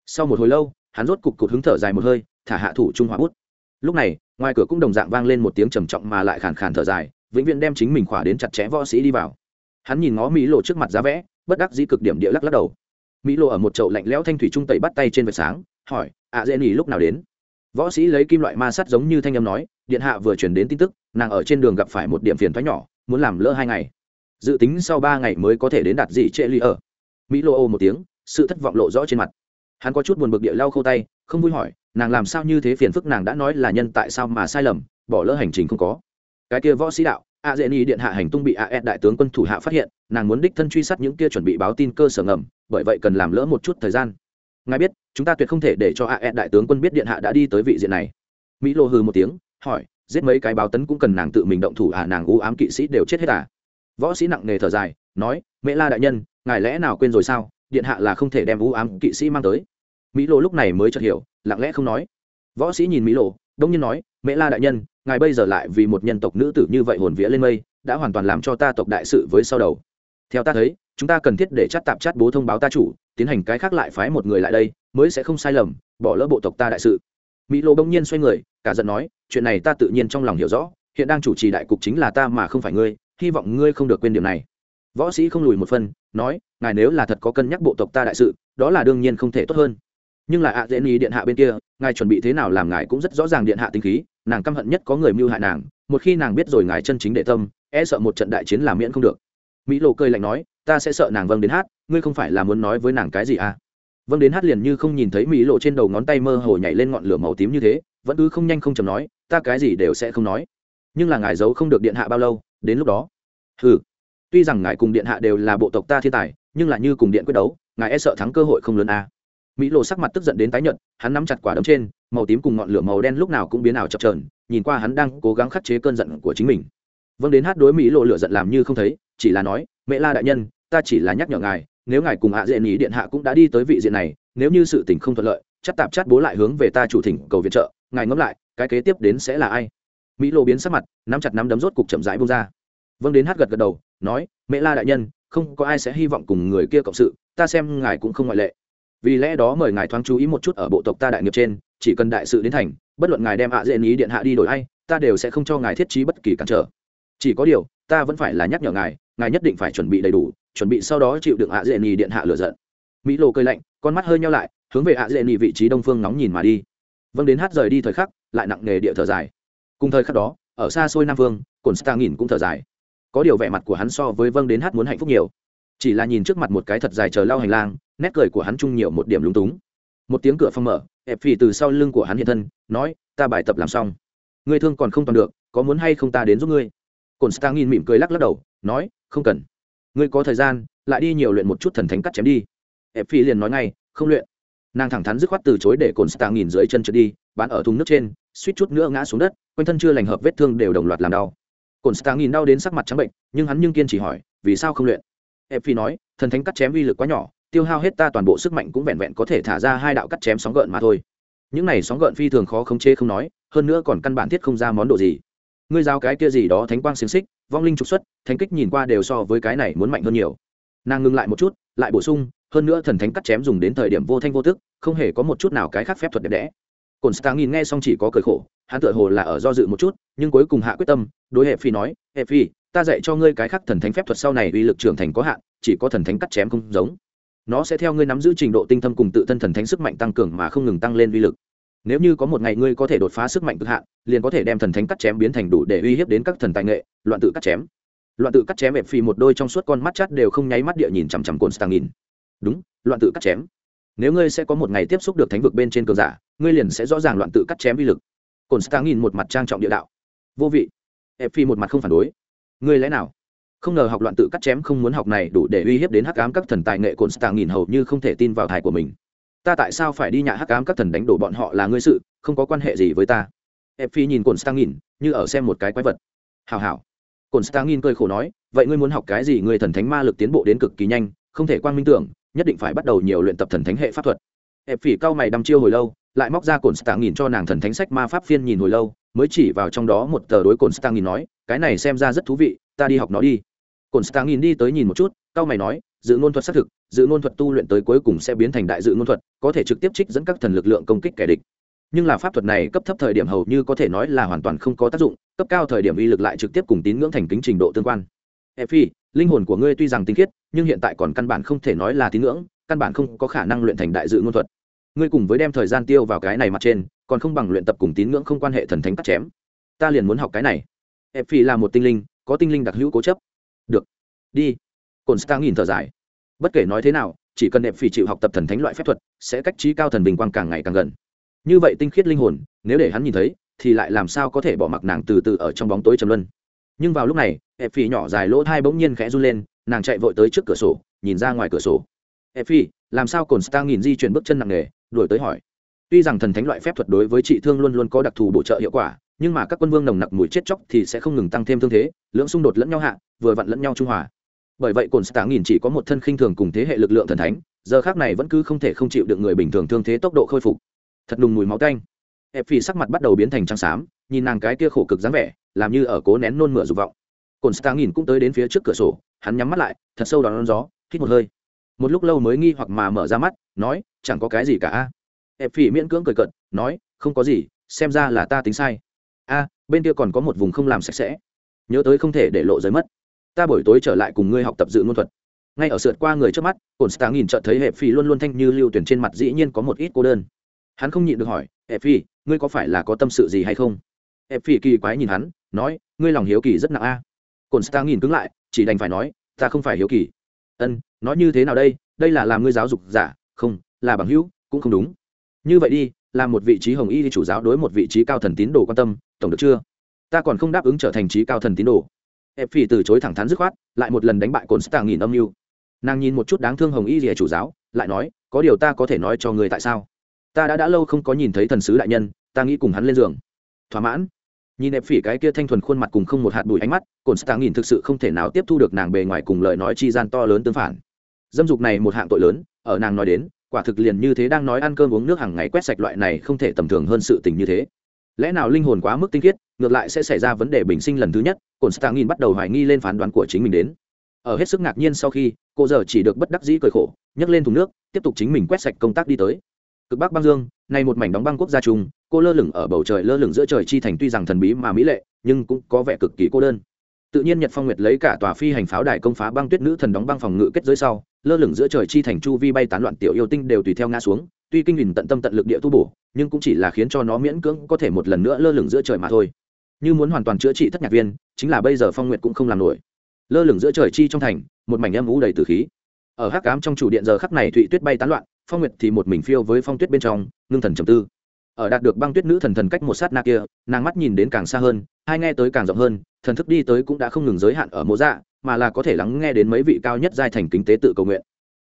Sau một hồi lâu, hắn rốt cục cục hứng thở dài một hơi, thả hạ thủ trung họa bút. Lúc này, ngoài cửa cũng đồng dạng vang lên một tiếng trầm trọng mà lại khàn khàn thở dài, vĩnh viễn đem chính mình khỏa đến chặt chẽ võ sĩ đi vào. Hắn nhìn ngó mỹ lộ trước mặt giá vẽ bất đắc dĩ cực điểm địa lắc lắc đầu. Mỹ lộ ở một chậu lạnh lẽo thanh thủy trung tẩy bắt tay trên vệt sáng, hỏi ạ dễ nỉ lúc nào đến? Võ sĩ lấy kim loại ma sắt giống như thanh âm nói, điện hạ vừa chuyển đến tin tức, nàng ở trên đường gặp phải một điểm phiền thoái nhỏ, muốn làm lỡ hai ngày. Dự tính sau ba ngày mới có thể đến đạt dị trệ ly ở. Mỹ lô ô một tiếng, sự thất vọng lộ rõ trên mặt. Hắn có chút buồn bực địa lau khâu tay, không vui hỏi, nàng làm sao như thế phiền phức nàng đã nói là nhân tại sao mà sai lầm, bỏ lỡ hành trình không có? Cái kia võ sĩ đạo a dễ ni điện hạ hành tung bị a e đại tướng quân thủ hạ phát hiện, nàng muốn đích thân truy sát những kia chuẩn bị báo tin cơ sở ngầm, bởi vậy cần làm lỡ một chút thời gian. Ngài biết, chúng ta tuyệt không thể để cho a e đại tướng quân biết điện hạ đã đi tới vị diện này. Mỹ lô hừ một tiếng, hỏi, giết mấy cái báo tấn cũng cần nàng tự mình động thủ à nàng u ám kỵ sĩ đều chết hết à? Võ sĩ nặng nề thở dài, nói, mễ la đại nhân, ngài lẽ nào quên rồi sao? Điện hạ là không thể đem u ám kỵ sĩ mang tới. Mỹ lô lúc này mới chợt hiểu, lặng lẽ không nói. Võ sĩ nhìn mỹ lô, đông nhiên nói, mễ la đại nhân ngài bây giờ lại vì một nhân tộc nữ tử như vậy hồn vía lên mây, đã hoàn toàn làm cho ta tộc đại sự với sau đầu. Theo ta thấy, chúng ta cần thiết để chắt tạp chắt bố thông báo ta chủ, tiến hành cái khác lại phái một người lại đây, mới sẽ không sai lầm, bỏ lỡ bộ tộc ta đại sự. Mỹ lô bỗng nhiên xoay người, cả giận nói, chuyện này ta tự nhiên trong lòng hiểu rõ, hiện đang chủ trì đại cục chính là ta mà không phải ngươi, hy vọng ngươi không được quên điều này. Võ sĩ không lùi một phân nói, ngài nếu là thật có cân nhắc bộ tộc ta đại sự, đó là đương nhiên không thể tốt hơn. Nhưng là ạ à dễ ni điện hạ bên kia, ngài chuẩn bị thế nào làm ngài cũng rất rõ ràng điện hạ tinh khí nàng căm hận nhất có người mưu hại nàng, một khi nàng biết rồi ngài chân chính đệ tâm e sợ một trận đại chiến làm miễn không được. Mỹ lộ cười lạnh nói, ta sẽ sợ nàng vâng đến hát, ngươi không phải là muốn nói với nàng cái gì à? Vâng đến hát liền như không nhìn thấy mỹ lộ trên đầu ngón tay mơ hồ nhảy lên ngọn lửa màu tím như thế, vẫn cứ không nhanh không chầm nói, ta cái gì đều sẽ không nói. Nhưng là ngài giấu không được điện hạ bao lâu, đến lúc đó. Ừ tuy rằng ngài cùng điện hạ đều là bộ tộc ta thiên tài, nhưng là như cùng điện quyết đấu, ngài e sợ thắng cơ hội không lớn à. Mỹ lộ sắc mặt tức giận đến tái nhợt, hắn nắm chặt quả đấm trên màu tím cùng ngọn lửa màu đen lúc nào cũng biến ảo chập trờn nhìn qua hắn đang cố gắng khắc chế cơn giận của chính mình. Vâng đến hát đối mỹ lộ lửa giận làm như không thấy, chỉ là nói, mẹ la đại nhân, ta chỉ là nhắc nhở ngài, nếu ngài cùng hạ diện ý điện hạ cũng đã đi tới vị diện này, nếu như sự tình không thuận lợi, chắc tạp chắc bố lại hướng về ta chủ thỉnh cầu viện trợ, ngài ngẫm lại, cái kế tiếp đến sẽ là ai? Mỹ lộ biến sắc mặt, nắm chặt nắm đấm rốt cục chậm rãi bông ra. Vâng đến hát gật gật đầu, nói, mẹ la đại nhân, không có ai sẽ hy vọng cùng người kia cộng sự, ta xem ngài cũng không ngoại lệ. Vì lẽ đó mời ngài thoáng chú ý một chút ở bộ tộc ta đại nghiệp trên chỉ cần đại sự đến thành, bất luận ngài đem ạ à dễ ý điện hạ đi đổi ai, ta đều sẽ không cho ngài thiết trí bất kỳ cản trở. Chỉ có điều, ta vẫn phải là nhắc nhở ngài ngài nhất định phải chuẩn bị đầy đủ, chuẩn bị sau đó chịu đựng ạ dễ ý điện hạ lựa giận. Mỹ lộ cười lạnh, con mắt hơi nhau lại, hướng về ạ dễ ý vị trí đông phương nóng nhìn mà đi. Vâng đến hát rời đi thời khắc, lại nặng nề địa thở dài. Cùng thời khắc đó, ở xa xôi nam phương cồn star nhìn cũng thở dài. Có điều vẻ mặt của hắn so với vâng đến hát muốn hạnh phúc nhiều. Chỉ là nhìn trước mặt một cái thật dài chờ lao hành lang, nét cười của hắn chung nhiều một điểm lúng túng một tiếng cửa phòng mở ép phì từ sau lưng của hắn hiện thân, nói, ta bài tập làm xong. Ngươi thương còn không toàn được, có muốn hay không ta đến giúp ngươi? Cồn star nhìn mỉm cười lắc lắc đầu, nói, không cần. Ngươi có thời gian, lại đi nhiều luyện một chút thần thánh cắt chém đi. Ép phì liền nói ngay, không luyện. Nàng thẳng thắn dứt khoát từ chối để cồn star nhìn dưới chân trượt đi, bán ở thùng nước trên, suýt chút nữa ngã xuống đất, quanh thân chưa lành hợp vết thương đều đồng loạt làm đau. Cồn star nhìn đau đến sắc mặt trắng bệnh, nhưng hắn nhưng kiên chỉ hỏi, vì sao không luyện? Ép phì nói, thần thánh cắt chém uy lực quá nhỏ tiêu hao hết ta toàn bộ sức mạnh cũng vẹn vẹn có thể thả ra hai đạo cắt chém sóng gợn mà thôi. Những này sóng gợn phi thường khó khống chế không nói, hơn nữa còn căn bản thiết không ra món đồ gì. Ngươi giao cái kia gì đó thánh quang xiềng xích, vong linh trục xuất, thánh kích nhìn qua đều so với cái này muốn mạnh hơn nhiều. Nàng ngừng lại một chút, lại bổ sung, hơn nữa thần thánh cắt chém dùng đến thời điểm vô thanh vô tức, không hề có một chút nào cái khác phép thuật đẹp đẽ. Cồn star nhìn nghe xong chỉ có cười khổ, hắn tựa hồ là ở do dự một chút, nhưng cuối cùng hạ quyết tâm, đối hệ phi nói hệ phi, ta dạy cho ngươi cái khác thần thánh phép thuật sau này uy lực trưởng thành có hạn, chỉ có thần thánh cắt chém không giống nó sẽ theo ngươi nắm giữ trình độ tinh thâm cùng tự thân thần thánh sức mạnh tăng cường mà không ngừng tăng lên uy lực. Nếu như có một ngày ngươi có thể đột phá sức mạnh cực hạn, liền có thể đem thần thánh cắt chém biến thành đủ để uy hiếp đến các thần tài nghệ, loạn tự cắt chém. Loạn tự cắt chém ẹp phì một đôi trong suốt con mắt chắt đều không nháy mắt địa nhìn chằm chằm cồn stang nhìn đúng, loạn tự cắt chém. Nếu ngươi sẽ có một ngày tiếp xúc được thánh vực bên trên cường giả, ngươi liền sẽ rõ ràng loạn tự cắt chém uy lực. Cồn stang nhìn một mặt trang trọng địa đạo. Vô vị. Ẹp phì một mặt không phản đối. Ngươi lẽ nào? Không ngờ học loạn tự cắt chém không muốn học này đủ để uy hiếp đến hắc ám các thần tài nghệ cồn stạng nhìn hầu như không thể tin vào thải của mình. Ta tại sao phải đi nhạ hắc ám các thần đánh đổ bọn họ là ngươi sự, không có quan hệ gì với ta. Ép phi nhìn cồn stạng nhìn như ở xem một cái quái vật. Hào hào cồn stạng nghìn cười khổ nói, vậy ngươi muốn học cái gì? Người thần thánh ma lực tiến bộ đến cực kỳ nhanh, không thể quan minh tưởng, nhất định phải bắt đầu nhiều luyện tập thần thánh hệ pháp thuật. Ép phi cao mày đăm chiêu hồi lâu, lại móc ra cồn stạng nhìn cho nàng thần thánh sách ma pháp phiên nhìn hồi lâu, mới chỉ vào trong đó một tờ đối cồn stạng nhìn nói cái này xem ra rất thú vị, ta đi học nó đi. Cồn stang nhìn đi tới nhìn một chút cao mày nói, dự ngôn thuật xác thực, dự ngôn thuật tu luyện tới cuối cùng sẽ biến thành đại dự ngôn thuật, có thể trực tiếp trích dẫn các thần lực lượng công kích kẻ địch. Nhưng là pháp thuật này cấp thấp thời điểm hầu như có thể nói là hoàn toàn không có tác dụng, cấp cao thời điểm uy lực lại trực tiếp cùng tín ngưỡng thành kính trình độ tương quan. Efi, linh hồn của ngươi tuy rằng tinh khiết, nhưng hiện tại còn căn bản không thể nói là tín ngưỡng, căn bản không có khả năng luyện thành đại dự ngôn thuật. Ngươi cùng với đem thời gian tiêu vào cái này mặt trên, còn không bằng luyện tập cùng tín ngưỡng không quan hệ thần thánh cắt chém. Ta liền muốn học cái này efi là một tinh linh, có tinh linh đặc hữu cố chấp. Được. Đi. Cồn stang nhìn thở dài. Bất kể nói thế nào, chỉ cần ép phi chịu học tập thần thánh loại phép thuật, sẽ cách trí cao thần bình quang càng ngày càng gần. Như vậy tinh khiết linh hồn, nếu để hắn nhìn thấy, thì lại làm sao có thể bỏ mặc nàng từ từ ở trong bóng tối trầm luân. Nhưng vào lúc này, ép phi nhỏ dài lỗ thai bỗng nhiên khẽ run lên, nàng chạy vội tới trước cửa sổ, nhìn ra ngoài cửa sổ. Ép phi, làm sao cồn stang nhìn di chuyển bước chân nặng nề? đuổi tới hỏi. Tuy rằng thần thánh loại phép thuật đối với trị thương luôn luôn có đặc thù bổ trợ hiệu quả nhưng mà các quân vương nồng nặc mùi chết chóc thì sẽ không ngừng tăng thêm thương thế, lưỡng xung đột lẫn nhau hạ, vừa vặn lẫn nhau trung hòa. Bởi vậy cồn stạng nghìn chỉ có một thân khinh thường cùng thế hệ lực lượng thần thánh, giờ khác này vẫn cứ không thể không chịu được người bình thường thương thế tốc độ khôi phục. Thật đùng mùi máu canh ép phi sắc mặt bắt đầu biến thành trắng xám, nhìn nàng cái kia khổ cực dáng vẻ, làm như ở cố nén nôn mửa dục vọng. Cồn stạng nghìn cũng tới đến phía trước cửa sổ, hắn nhắm mắt lại, thật sâu đón gió, hít một hơi. Một lúc lâu mới nghi hoặc mà mở ra mắt, nói, chẳng có cái gì cả ép phi miễn cưỡng cười cận nói, không có gì, xem ra là ta tính sai a, bên kia còn có một vùng không làm sạch sẽ. Nhớ tới không thể để lộ giới mất. Ta buổi tối trở lại cùng ngươi học tập dự ngôn thuật. Ngay ở sượt qua người trước mắt cồn stang nhìn chợt thấy hệ phi luôn luôn thanh như lưu tuyển trên mặt dĩ nhiên có một ít cô đơn. Hắn không nhịn được hỏi, hệ phi, ngươi có phải là có tâm sự gì hay không? Hệ phi kỳ quái nhìn hắn, nói, ngươi lòng hiếu kỳ rất nặng a. À. cồn stang nhìn cứng lại, chỉ đành phải nói, ta không phải hiếu kỳ. Ân, nói như thế nào đây? Đây là làm ngươi giáo dục giả, không, là bằng hữu, cũng không đúng. Như vậy đi, làm một vị trí hồng y chủ giáo đối một vị trí cao thần tín đồ quan tâm tổng được chưa? Ta còn không đáp ứng trở thành trí cao thần tín đồ. Ép phi từ chối thẳng thắn dứt khoát, lại một lần đánh bại cồn stạng nghìn âm mưu. Nàng nhìn một chút đáng thương hồng y rìa chủ giáo, lại nói, có điều ta có thể nói cho người tại sao? Ta đã đã lâu không có nhìn thấy thần sứ đại nhân, ta nghĩ cùng hắn lên giường. Thỏa mãn. Nhìn ép phỉ cái kia thanh thuần khuôn mặt cùng không một hạt bụi ánh mắt cồn stạng nghìn thực sự không thể nào tiếp thu được nàng bề ngoài cùng lời nói chi gian to lớn tương phản. Dâm dục này một hạng tội lớn, ở nàng nói đến, quả thực liền như thế đang nói ăn cơm uống nước hàng ngày quét sạch loại này không thể tầm thường hơn sự tình như thế lẽ nào linh hồn quá mức tinh khiết, ngược lại sẽ xảy ra vấn đề bình sinh lần thứ nhất cồn Nhìn bắt đầu hoài nghi lên phán đoán của chính mình đến. Ở hết sức ngạc nhiên sau khi, cô giờ chỉ được bất đắc dĩ cười khổ, nhấc lên thùng nước, tiếp tục chính mình quét sạch công tác đi tới. Cực bắc băng dương nay một mảnh đóng băng quốc gia chung cô lơ lửng ở bầu trời lơ lửng giữa trời chi thành tuy rằng thần bí mà mỹ lệ, nhưng cũng có vẻ cực kỳ cô đơn. Tự nhiên nhật phong nguyệt lấy cả tòa phi hành pháo đài công phá băng tuyết nữ thần đóng băng phòng ngự kết giới sau, lơ lửng giữa trời chi thành chu vi bay tán loạn tiểu yêu tinh đều tùy theo ngã xuống tuy kinh hình tận tâm tận lực địa tu bổ, nhưng cũng chỉ là khiến cho nó miễn cưỡng có thể một lần nữa lơ lửng giữa trời mà thôi. Như muốn hoàn toàn chữa trị thất nhạc viên, chính là bây giờ phong nguyệt cũng không làm nổi. Lơ lửng giữa trời chi trong thành, một mảnh âm ú đầy từ khí. Ở hắc cám trong chủ điện giờ khắc này thụy tuyết bay tán loạn, phong nguyệt thì một mình phiêu với phong tuyết bên trong, ngưng thần trầm tư. Ở đạt được băng tuyết nữ thần thần cách một sát na kia, nàng mắt nhìn đến càng xa hơn, hai nghe tới càng rộng hơn, thần thức đi tới cũng đã không ngừng giới hạn ở mộ dạ mà là có thể lắng nghe đến mấy vị cao nhất giai thành kinh tế tự cầu nguyện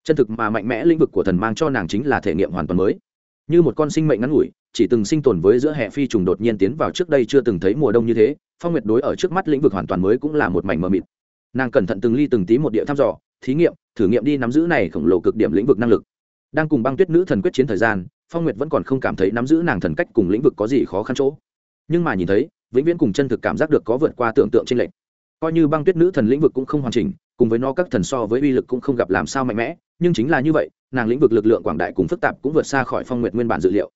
chân thực mà mạnh mẽ lĩnh vực của thần mang cho nàng chính là thể nghiệm hoàn toàn mới. Như một con sinh mệnh ngắn ngủi, chỉ từng sinh tồn với giữa hệ phi trùng đột nhiên tiến vào trước đây chưa từng thấy mùa đông như thế, phong nguyệt đối ở trước mắt lĩnh vực hoàn toàn mới cũng là một mảnh mờ mịt. Nàng cẩn thận từng ly từng tí một địa thăm dò, thí nghiệm, thử nghiệm đi nắm giữ này khổng lồ cực điểm lĩnh vực năng lực. Đang cùng băng tuyết nữ thần quyết chiến thời gian, phong nguyệt vẫn còn không cảm thấy nắm giữ nàng thần cách cùng lĩnh vực có gì khó khăn chỗ. Nhưng mà nhìn thấy, vĩnh viễn cùng chân thực cảm giác được có vượt qua tưởng tượng trên lệnh coi như băng tuyết nữ thần lĩnh vực cũng không hoàn chỉnh cùng với nó các thần so với uy lực cũng không gặp làm sao mạnh mẽ, nhưng chính là như vậy, nàng lĩnh vực lực lượng quảng đại cùng phức tạp cũng vượt xa khỏi phong nguyệt nguyên bản dự liệu.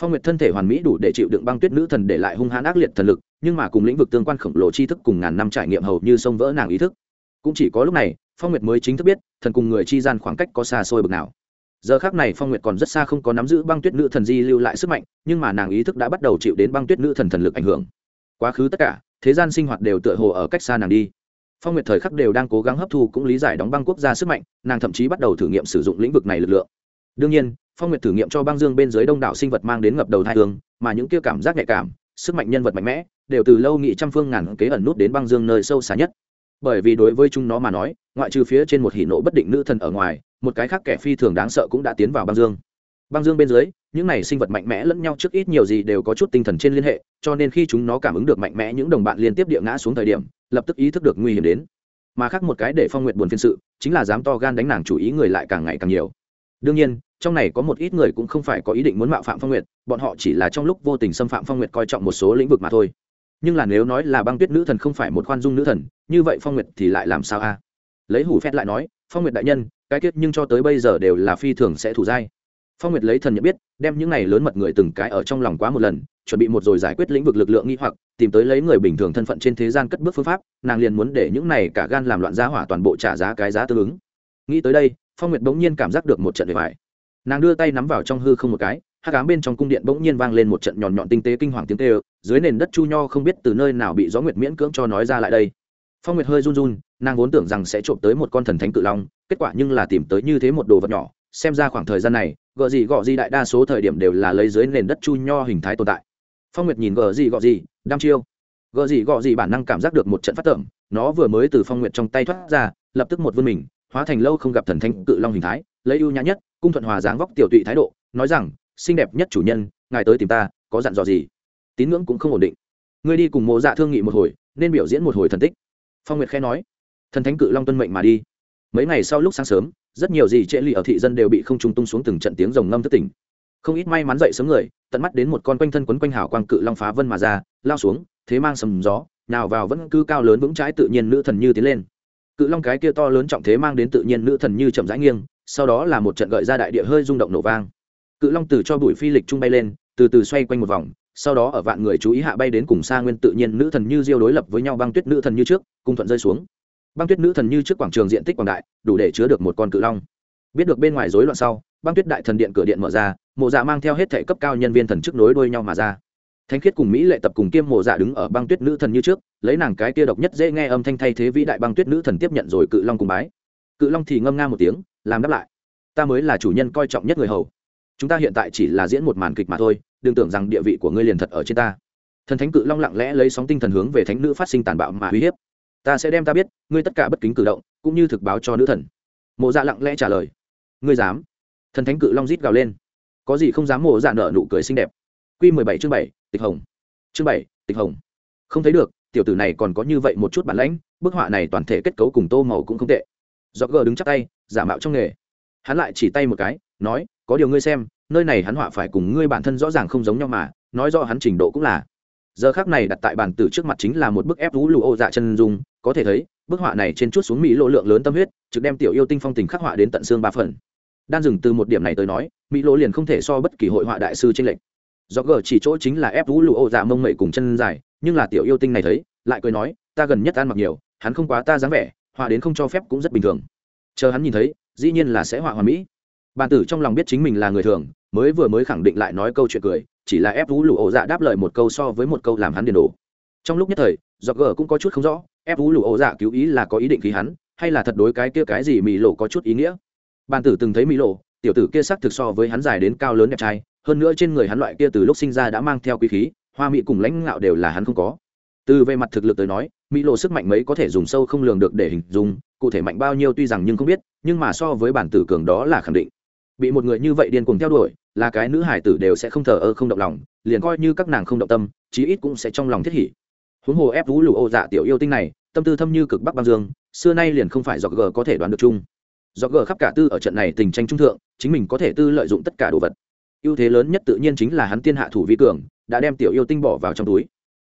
Phong nguyệt thân thể hoàn mỹ đủ để chịu đựng băng tuyết nữ thần để lại hung hãn ác liệt thần lực, nhưng mà cùng lĩnh vực tương quan khổng lồ tri thức cùng ngàn năm trải nghiệm hầu như sông vỡ nàng ý thức. Cũng chỉ có lúc này, phong nguyệt mới chính thức biết, thần cùng người chi gian khoảng cách có xa xôi bực nào. Giờ khác này phong nguyệt còn rất xa không có nắm giữ băng tuyết nữ thần di lưu lại sức mạnh, nhưng mà nàng ý thức đã bắt đầu chịu đến băng tuyết nữ thần thần lực ảnh hưởng. Quá khứ tất cả, thế gian sinh hoạt đều tựa hồ ở cách xa nàng đi phong nguyệt thời khắc đều đang cố gắng hấp thu cũng lý giải đóng băng quốc gia sức mạnh, nàng thậm chí bắt đầu thử nghiệm sử dụng lĩnh vực này lực lượng. Đương nhiên, phong nguyệt thử nghiệm cho băng dương bên dưới đông đảo sinh vật mang đến ngập đầu thai hương, mà những kia cảm giác nhạy cảm, sức mạnh nhân vật mạnh mẽ, đều từ lâu nghị trăm phương ngàn kế ẩn nút đến băng dương nơi sâu xa nhất. Bởi vì đối với chúng nó mà nói, ngoại trừ phía trên một hỉ nộ bất định nữ thần ở ngoài, một cái khác kẻ phi thường đáng sợ cũng đã tiến vào băng dương. Băng dương bên dưới, những này sinh vật mạnh mẽ lẫn nhau trước ít nhiều gì đều có chút tinh thần trên liên hệ, cho nên khi chúng nó cảm ứng được mạnh mẽ những đồng bạn liên tiếp địa ngã xuống thời điểm lập tức ý thức được nguy hiểm đến. Mà khác một cái để phong nguyện buồn phiên sự, chính là dám to gan đánh nàng chủ ý người lại càng ngày càng nhiều. Đương nhiên, trong này có một ít người cũng không phải có ý định muốn mạo phạm phong nguyệt, bọn họ chỉ là trong lúc vô tình xâm phạm phong nguyệt coi trọng một số lĩnh vực mà thôi. Nhưng là nếu nói là băng tuyết nữ thần không phải một khoan dung nữ thần, như vậy phong nguyệt thì lại làm sao a? Lấy hủ phét lại nói, phong nguyệt đại nhân, cái kết nhưng cho tới bây giờ đều là phi thường sẽ thủ dai. Phong nguyệt lấy thần nhận biết, đem những này lớn mật người từng cái ở trong lòng quá một lần chuẩn bị một rồi giải quyết lĩnh vực lực lượng nghi hoặc, tìm tới lấy người bình thường thân phận trên thế gian cất bước phương pháp, nàng liền muốn để những này cả gan làm loạn giá hỏa toàn bộ trả giá cái giá tương ứng. Nghĩ tới đây, phong nguyệt bỗng nhiên cảm giác được một trận bề bài nàng đưa tay nắm vào trong hư không một cái hát cám bên trong cung điện bỗng nhiên vang lên một trận nhọn nhọn tinh tế kinh hoàng tiếng tê ơ dưới nền đất chu nho không biết từ nơi nào bị gió nguyệt miễn cưỡng cho nói ra lại đây. Phong nguyệt hơi run run, nàng vốn tưởng rằng sẽ trộm tới một con thần thánh cự long, kết quả nhưng là tìm tới như thế một đồ vật nhỏ, xem ra khoảng thời gian này, gợ gì gọ gì đại đa số thời điểm đều là lấy dưới nền đất chu nho hình thái tồn tại phong nguyệt nhìn gờ gì gọ gì, đăm chiêu. Gờ gì gọ gì bản năng cảm giác được một trận phát tởm, nó vừa mới từ phong nguyệt trong tay thoát ra, lập tức một vươn mình, hóa thành lâu không gặp thần thánh cự long hình thái, lấy ưu nhã nhất, cung thuận hòa dáng vóc tiểu tụy thái độ, nói rằng, xinh đẹp nhất chủ nhân, ngài tới tìm ta, có dặn dò gì? Tín ngưỡng cũng không ổn định. Ngươi đi cùng mộ dạ thương nghị một hồi, nên biểu diễn một hồi thần tích. Phong nguyệt khẽ nói. Thần thánh cự long tuân mệnh mà đi. Mấy ngày sau lúc sáng sớm, rất nhiều gì trễ lì ở thị dân đều bị không trung tung xuống từng trận tiếng rồng ngâm thất tỉnh không ít may mắn dậy sớm người, tận mắt đến một con quanh thân quấn quanh hảo quang cự long phá vân mà ra, lao xuống, thế mang sầm gió, nào vào vẫn cứ cao lớn vững trái tự nhiên nữ thần như tiến lên. Cự long cái kia to lớn trọng thế mang đến tự nhiên nữ thần như chậm rãi nghiêng, sau đó là một trận gợi ra đại địa hơi rung động nổ vang. Cự long từ cho bụi phi lịch trung bay lên, từ từ xoay quanh một vòng, sau đó ở vạn người chú ý hạ bay đến cùng xa nguyên tự nhiên nữ thần như diêu đối lập với nhau băng tuyết nữ thần như trước cung thuận rơi xuống. Băng tuyết nữ thần như trước quảng trường diện tích quảng đại, đủ để chứa được một con cự long biết được bên ngoài rối loạn sau, băng tuyết đại thần điện cửa điện mở ra, mộ dạ mang theo hết thể cấp cao nhân viên thần chức nối đuôi nhau mà ra. Thánh khiết cùng mỹ lệ tập cùng kiêm mộ dạ đứng ở băng tuyết nữ thần như trước, lấy nàng cái kia độc nhất dễ nghe âm thanh thay thế vĩ đại băng tuyết nữ thần tiếp nhận rồi cự long cùng bái. Cự long thì ngâm nga một tiếng, làm đáp lại. Ta mới là chủ nhân coi trọng nhất người hầu. Chúng ta hiện tại chỉ là diễn một màn kịch mà thôi, đừng tưởng rằng địa vị của ngươi liền thật ở trên ta. Thần thánh cự long lặng lẽ lấy sóng tinh thần hướng về thánh nữ phát sinh tàn bạo mà uy hiếp. Ta sẽ đem ta biết, ngươi tất cả bất kính cử động, cũng như thực báo cho nữ thần. Mộ dạ lặng lẽ trả lời ngươi dám. Thần thánh cự long rít gào lên. Có gì không dám mổ dạ nở nụ cười xinh đẹp. Q mười bảy chương bảy, tịch hồng. Chương bảy, tịch hồng. Không thấy được, tiểu tử này còn có như vậy một chút bản lãnh, bức họa này toàn thể kết cấu cùng tô màu cũng không tệ. Do gờ đứng chắc tay, giả mạo trong nghề. Hắn lại chỉ tay một cái, nói, có điều ngươi xem, nơi này hắn họa phải cùng ngươi bản thân rõ ràng không giống nhau mà, nói do hắn trình độ cũng là. Giờ khác này đặt tại bàn tử trước mặt chính là một bức ép vũ lụ ô dạ chân dung, có thể thấy, bức họa này trên chút xuống mỹ lộ lượng lớn tâm huyết, trực đem tiểu yêu tinh phong tình khắc họa đến tận xương ba phần đan dừng từ một điểm này tới nói, mỹ lỗ liền không thể so bất kỳ hội họa đại sư tranh lệch. Do gờ chỉ chỗ chính là ép vũ lụ ô dạ mông mẩy cùng chân dài, nhưng là tiểu yêu tinh này thấy, lại cười nói, ta gần nhất ăn mặc nhiều, hắn không quá ta dáng vẻ, họa đến không cho phép cũng rất bình thường. Chờ hắn nhìn thấy, dĩ nhiên là sẽ họa hoàn mỹ. Bàn tử trong lòng biết chính mình là người thường, mới vừa mới khẳng định lại nói câu chuyện cười, chỉ là ép vũ lụ ổ dạ đáp lời một câu so với một câu làm hắn điền đồ trong lúc nhất thời do gờ cũng có chút không rõ, ép vũ lụ ổ dạ cứu ý là có ý định khí hắn, hay là thật đối cái kia cái gì mỹ lộ có chút ý nghĩa bàn tử từng thấy mỹ lộ, tiểu tử kia sắc thực so với hắn dài đến cao lớn đẹp trai, hơn nữa trên người hắn loại kia từ lúc sinh ra đã mang theo quý khí, hoa mỹ cùng lãnh ngạo đều là hắn không có. Từ về mặt thực lực tới nói, mỹ lộ sức mạnh mấy có thể dùng sâu không lường được để hình dung, cụ thể mạnh bao nhiêu tuy rằng nhưng không biết, nhưng mà so với bản tử cường đó là khẳng định. Bị một người như vậy điên cuồng theo đuổi, là cái nữ hải tử đều sẽ không thờ ơ không động lòng, liền coi như các nàng không động tâm, chí ít cũng sẽ trong lòng thiết hỉ. Huống hồ ép vũ lù ô dạ tiểu yêu tinh này, tâm tư thâm như cực bắc băng dương, xưa nay liền không phải dọc g có thể đoán được chung do gờ khắp cả tư ở trận này tình tranh trung thượng, chính mình có thể tư lợi dụng tất cả đồ vật. Ưu thế lớn nhất tự nhiên chính là hắn tiên hạ thủ vi cường, đã đem tiểu yêu tinh bỏ vào trong túi.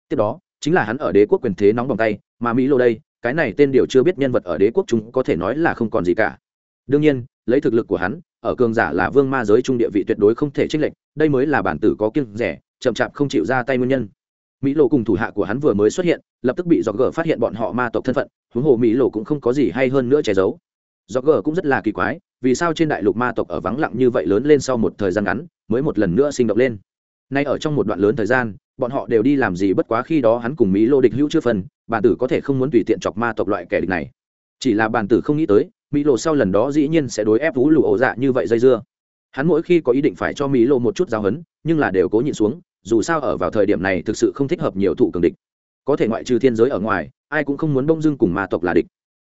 Tiếp đó, chính là hắn ở đế quốc quyền thế nóng vòng tay, mà mỹ lô đây, cái này tên điều chưa biết nhân vật ở đế quốc chúng có thể nói là không còn gì cả. Đương nhiên, lấy thực lực của hắn, ở cường giả là vương ma giới trung địa vị tuyệt đối không thể chênh lệch, đây mới là bản tử có kiêng rẻ, chậm chạp không chịu ra tay nguyên nhân. Mỹ lộ cùng thủ hạ của hắn vừa mới xuất hiện, lập tức bị dọc gờ phát hiện bọn họ ma tộc thân phận, huống hồ mỹ lộ cũng không có gì hay hơn nữa che giấu dọc gờ cũng rất là kỳ quái, vì sao trên đại lục ma tộc ở vắng lặng như vậy lớn lên sau một thời gian ngắn, mới một lần nữa sinh động lên? Nay ở trong một đoạn lớn thời gian, bọn họ đều đi làm gì bất quá khi đó hắn cùng mỹ lô địch hữu chưa phần bản tử có thể không muốn tùy tiện chọc ma tộc loại kẻ địch này. Chỉ là bản tử không nghĩ tới, mỹ lộ sau lần đó dĩ nhiên sẽ đối ép vũ lụ ổ dạ như vậy dây dưa. Hắn mỗi khi có ý định phải cho mỹ lộ một chút giáo hấn nhưng là đều cố nhịn xuống, dù sao ở vào thời điểm này thực sự không thích hợp nhiều thụ cường địch. Có thể ngoại trừ thiên giới ở ngoài, ai cũng không muốn bông dưng cùng ma tộc là địch.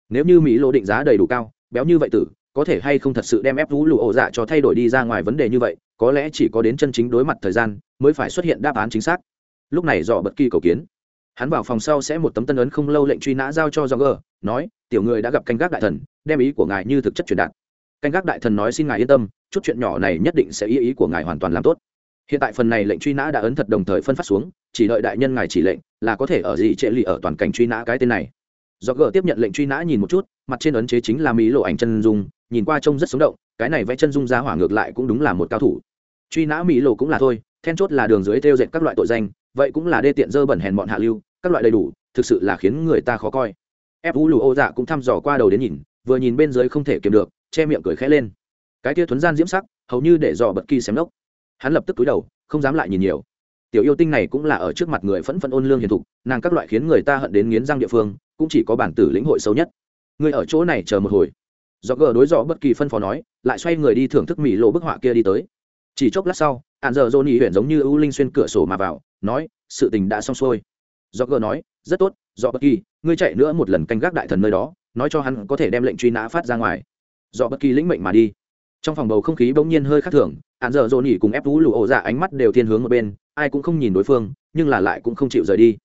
Nếu như mỹ lộ định giá đầy đủ cao béo như vậy tử, có thể hay không thật sự đem ép vũ lụ ổ dạ cho thay đổi đi ra ngoài vấn đề như vậy, có lẽ chỉ có đến chân chính đối mặt thời gian mới phải xuất hiện đáp án chính xác. Lúc này dò bất kỳ cầu kiến. Hắn vào phòng sau sẽ một tấm tân ấn không lâu lệnh truy nã giao cho do gờ, nói, tiểu người đã gặp canh gác đại thần, đem ý của ngài như thực chất truyền đạt. Canh gác đại thần nói, xin ngài yên tâm, chút chuyện nhỏ này nhất định sẽ ý ý của ngài hoàn toàn làm tốt. Hiện tại phần này lệnh truy nã đã ấn thật đồng thời phân phát xuống, chỉ đợi đại nhân ngài chỉ lệnh, là có thể ở gì trệ lì ở toàn cảnh truy nã cái tên này do gờ tiếp nhận lệnh truy nã nhìn một chút, mặt trên ấn chế chính là mỹ lộ ảnh chân dung, nhìn qua trông rất sống động, cái này vẽ chân dung ra hỏa ngược lại cũng đúng là một cao thủ. Truy nã mỹ lộ cũng là thôi, then chốt là đường dưới theo dệt các loại tội danh, vậy cũng là đê tiện dơ bẩn hèn bọn hạ lưu, các loại đầy đủ, thực sự là khiến người ta khó coi. Ép vũ lù ô dạ cũng thăm dò qua đầu đến nhìn, vừa nhìn bên dưới không thể kiềm được, che miệng cười khẽ lên. Cái kia thuấn gian diễm sắc, hầu như để dò bất kỳ xem lốc hắn lập tức túi đầu, không dám lại nhìn nhiều. Tiểu yêu tinh này cũng là ở trước mặt người phẫn phẫn ôn lương hiền thục, nàng các loại khiến người ta hận đến nghiến răng địa phương cũng chỉ có bản tử lĩnh hội sâu nhất. Người ở chỗ này chờ một hồi. Do gờ đối dọ bất kỳ phân phó nói, lại xoay người đi thưởng thức mỹ lộ bức họa kia đi tới. Chỉ chốc lát sau, hạn giờ dồn ý huyện giống như ưu linh xuyên cửa sổ mà vào, nói, sự tình đã xong xuôi. Do gờ nói, rất tốt do bất kỳ, ngươi chạy nữa một lần canh gác đại thần nơi đó, nói cho hắn có thể đem lệnh truy nã phát ra ngoài. Do bất kỳ lĩnh mệnh mà đi. Trong phòng bầu không khí bỗng nhiên hơi khác thường, hạn giờ dồn ý cùng ép vũ lụ ổ dạ ánh mắt đều thiên hướng một bên, ai cũng không nhìn đối phương, nhưng là lại cũng không chịu rời đi.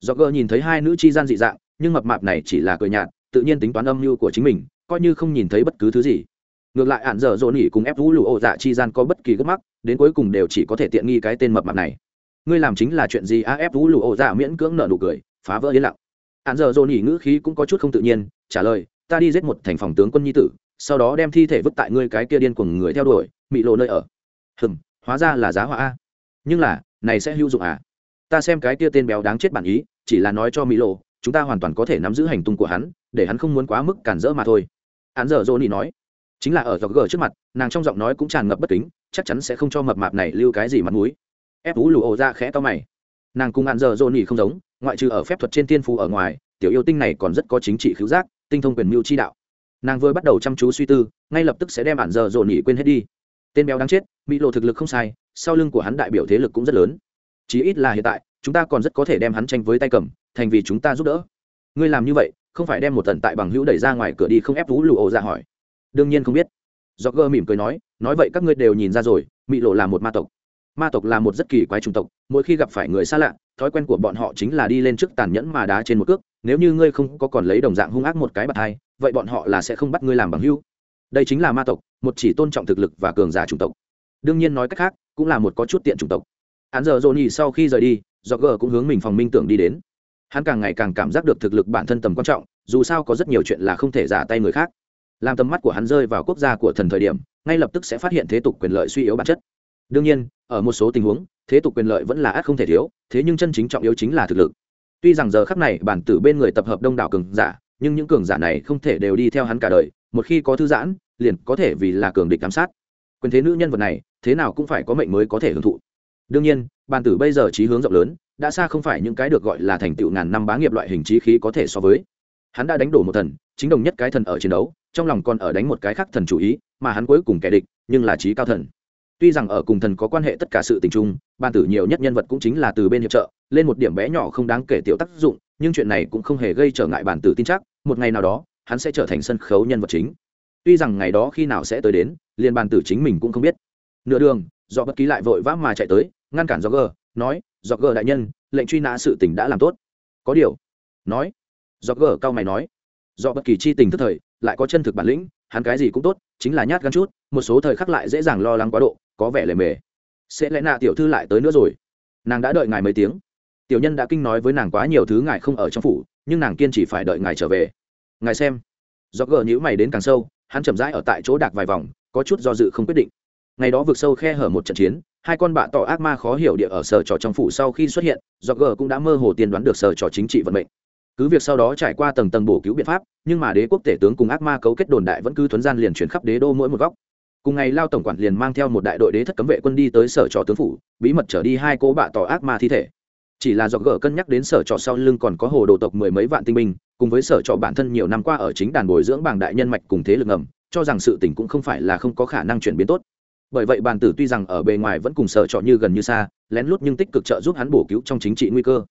Do gờ nhìn thấy hai nữ chi gian dị dạng nhưng mập mạp này chỉ là cười nhạt, tự nhiên tính toán âm mưu của chính mình, coi như không nhìn thấy bất cứ thứ gì. Ngược lại ạn dở dồn nỉ cùng ép vũ lụ ổ dạ chi gian có bất kỳ gấp mắc, đến cuối cùng đều chỉ có thể tiện nghi cái tên mập mạp này. Ngươi làm chính là chuyện gì a ép vũ lụ ổ dạ miễn cưỡng nợ nụ cười, phá vỡ yên lặng. Ạn dở dồn nỉ ngữ khí cũng có chút không tự nhiên, trả lời, ta đi giết một thành phòng tướng quân nhi tử, sau đó đem thi thể vứt tại ngươi cái kia điên cuồng người theo đuổi, mị lộ nơi ở. Hừm, hóa ra là giá họa a. Nhưng là, này sẽ hữu dụng à? Ta xem cái kia tên béo đáng chết bản ý, chỉ là nói cho mỹ lộ chúng ta hoàn toàn có thể nắm giữ hành tung của hắn, để hắn không muốn quá mức cản rỡ mà thôi. Hắn giờ johnny nói. Chính là ở dọc gờ trước mặt, nàng trong giọng nói cũng tràn ngập bất kính, chắc chắn sẽ không cho mập mạp này lưu cái gì mặt mũi. Ép vũ lù ổ ra khẽ to mày. Nàng cùng hắn giờ johnny không giống, ngoại trừ ở phép thuật trên tiên phú ở ngoài, tiểu yêu tinh này còn rất có chính trị khiếu giác, tinh thông quyền mưu chi đạo. Nàng vừa bắt đầu chăm chú suy tư, ngay lập tức sẽ đem hạn giờ dỗ nỉ quên hết đi. Tên béo đáng chết mỹ lộ thực lực không sai, sau lưng của hắn đại biểu thế lực cũng rất lớn. Chí ít là hiện tại, chúng ta còn rất có thể đem hắn tranh với tay cầm thành vì chúng ta giúp đỡ. Ngươi làm như vậy, không phải đem một tần tại bằng hữu đẩy ra ngoài cửa đi không ép vũ lụ ổ ra hỏi. Đương nhiên không biết. Do gơ mỉm cười nói nói vậy các ngươi đều nhìn ra rồi mỹ lộ là một ma tộc. Ma tộc là một rất kỳ quái chủng tộc, mỗi khi gặp phải người xa lạ, thói quen của bọn họ chính là đi lên trước tàn nhẫn mà đá trên một cước, nếu như ngươi không có còn lấy đồng dạng hung ác một cái bạc hai, vậy bọn họ là sẽ không bắt ngươi làm bằng hữu. Đây chính là ma tộc, một chỉ tôn trọng thực lực và cường giả chủng tộc. Đương nhiên nói cách khác, cũng là một có chút tiện chủng tộc. Hắn giờ dồn nhì sau khi rời đi do gờ cũng hướng mình phòng minh tưởng đi đến hắn càng ngày càng cảm giác được thực lực bản thân tầm quan trọng, dù sao có rất nhiều chuyện là không thể giả tay người khác. Làm tầm mắt của hắn rơi vào quốc gia của thần thời điểm, ngay lập tức sẽ phát hiện thế tục quyền lợi suy yếu bản chất. Đương nhiên, ở một số tình huống, thế tục quyền lợi vẫn là ác không thể thiếu, thế nhưng chân chính trọng yếu chính là thực lực. Tuy rằng giờ khắc này bản tử bên người tập hợp đông đảo cường giả, nhưng những cường giả này không thể đều đi theo hắn cả đời, một khi có thư giãn, liền có thể vì là cường địch giám sát. Quyền thế nữ nhân vật này, thế nào cũng phải có mệnh mới có thể hưởng thụ đương nhiên bản tử bây giờ trí hướng rộng lớn, đã xa không phải những cái được gọi là thành tựu ngàn năm bá nghiệp loại hình trí khí có thể so với. Hắn đã đánh đổ một thần, chính đồng nhất cái thần ở chiến đấu, trong lòng còn ở đánh một cái khác thần chủ ý, mà hắn cuối cùng kẻ địch, nhưng là trí cao thần. Tuy rằng ở cùng thần có quan hệ tất cả sự tình trung bàn tử nhiều nhất nhân vật cũng chính là từ bên hiệp trợ, lên một điểm bé nhỏ không đáng kể tiểu tác dụng, nhưng chuyện này cũng không hề gây trở ngại bản tử tin chắc, một ngày nào đó, hắn sẽ trở thành sân khấu nhân vật chính. Tuy rằng ngày đó khi nào sẽ tới đến, liền bàn tử chính mình cũng không biết. Nửa đường do bất ký lại vội vã mà chạy tới, ngăn cản do gờ nói do gờ đại nhân, lệnh truy nã sự tình đã làm tốt. Có điều, nói do gờ cao mày nói, do bất kỳ chi tình thức thời, lại có chân thực bản lĩnh, hắn cái gì cũng tốt, chính là nhát gan chút, một số thời khắc lại dễ dàng lo lắng quá độ, có vẻ lề mề. Sẽ lẽ nạ tiểu thư lại tới nữa rồi. Nàng đã đợi ngài mấy tiếng. Tiểu nhân đã kinh nói với nàng quá nhiều thứ ngài không ở trong phủ, nhưng nàng kiên chỉ phải đợi ngài trở về. Ngài xem. Do gờ nhữ mày đến càng sâu, hắn chậm rãi ở tại chỗ đạc vài vòng, có chút do dự không quyết định ngày đó vượt sâu khe hở một trận chiến, hai con bạ tỏ ác ma khó hiểu địa ở sở trò trong phủ sau khi xuất hiện do gờ cũng đã mơ hồ tiên đoán được sở trò chính trị vận mệnh. Cứ việc sau đó trải qua tầng tầng bổ cứu biện pháp, nhưng mà đế quốc tể tướng cùng ác ma cấu kết đồn đại vẫn cứ thuấn gian liền chuyển khắp đế đô mỗi một góc. Cùng ngày lao tổng quản liền mang theo một đại đội đế thất cấm vệ quân đi tới sở trò tướng phủ, bí mật trở đi hai cô bạ tỏ ác ma thi thể. Chỉ là do gỡ cân nhắc đến sở trọ sau lưng còn có hồ đồ tộc mười mấy vạn tinh binh, cùng với sở trọ bản thân nhiều năm qua ở chính đàn bồi dưỡng bảng đại nhân mạch cùng thế lực ngầm, cho rằng sự tình cũng không phải là không có khả năng chuyển biến tốt bởi vậy bàn tử tuy rằng ở bề ngoài vẫn cùng sở trọ như gần như xa, lén lút nhưng tích cực trợ giúp hắn bổ cứu trong chính trị nguy cơ.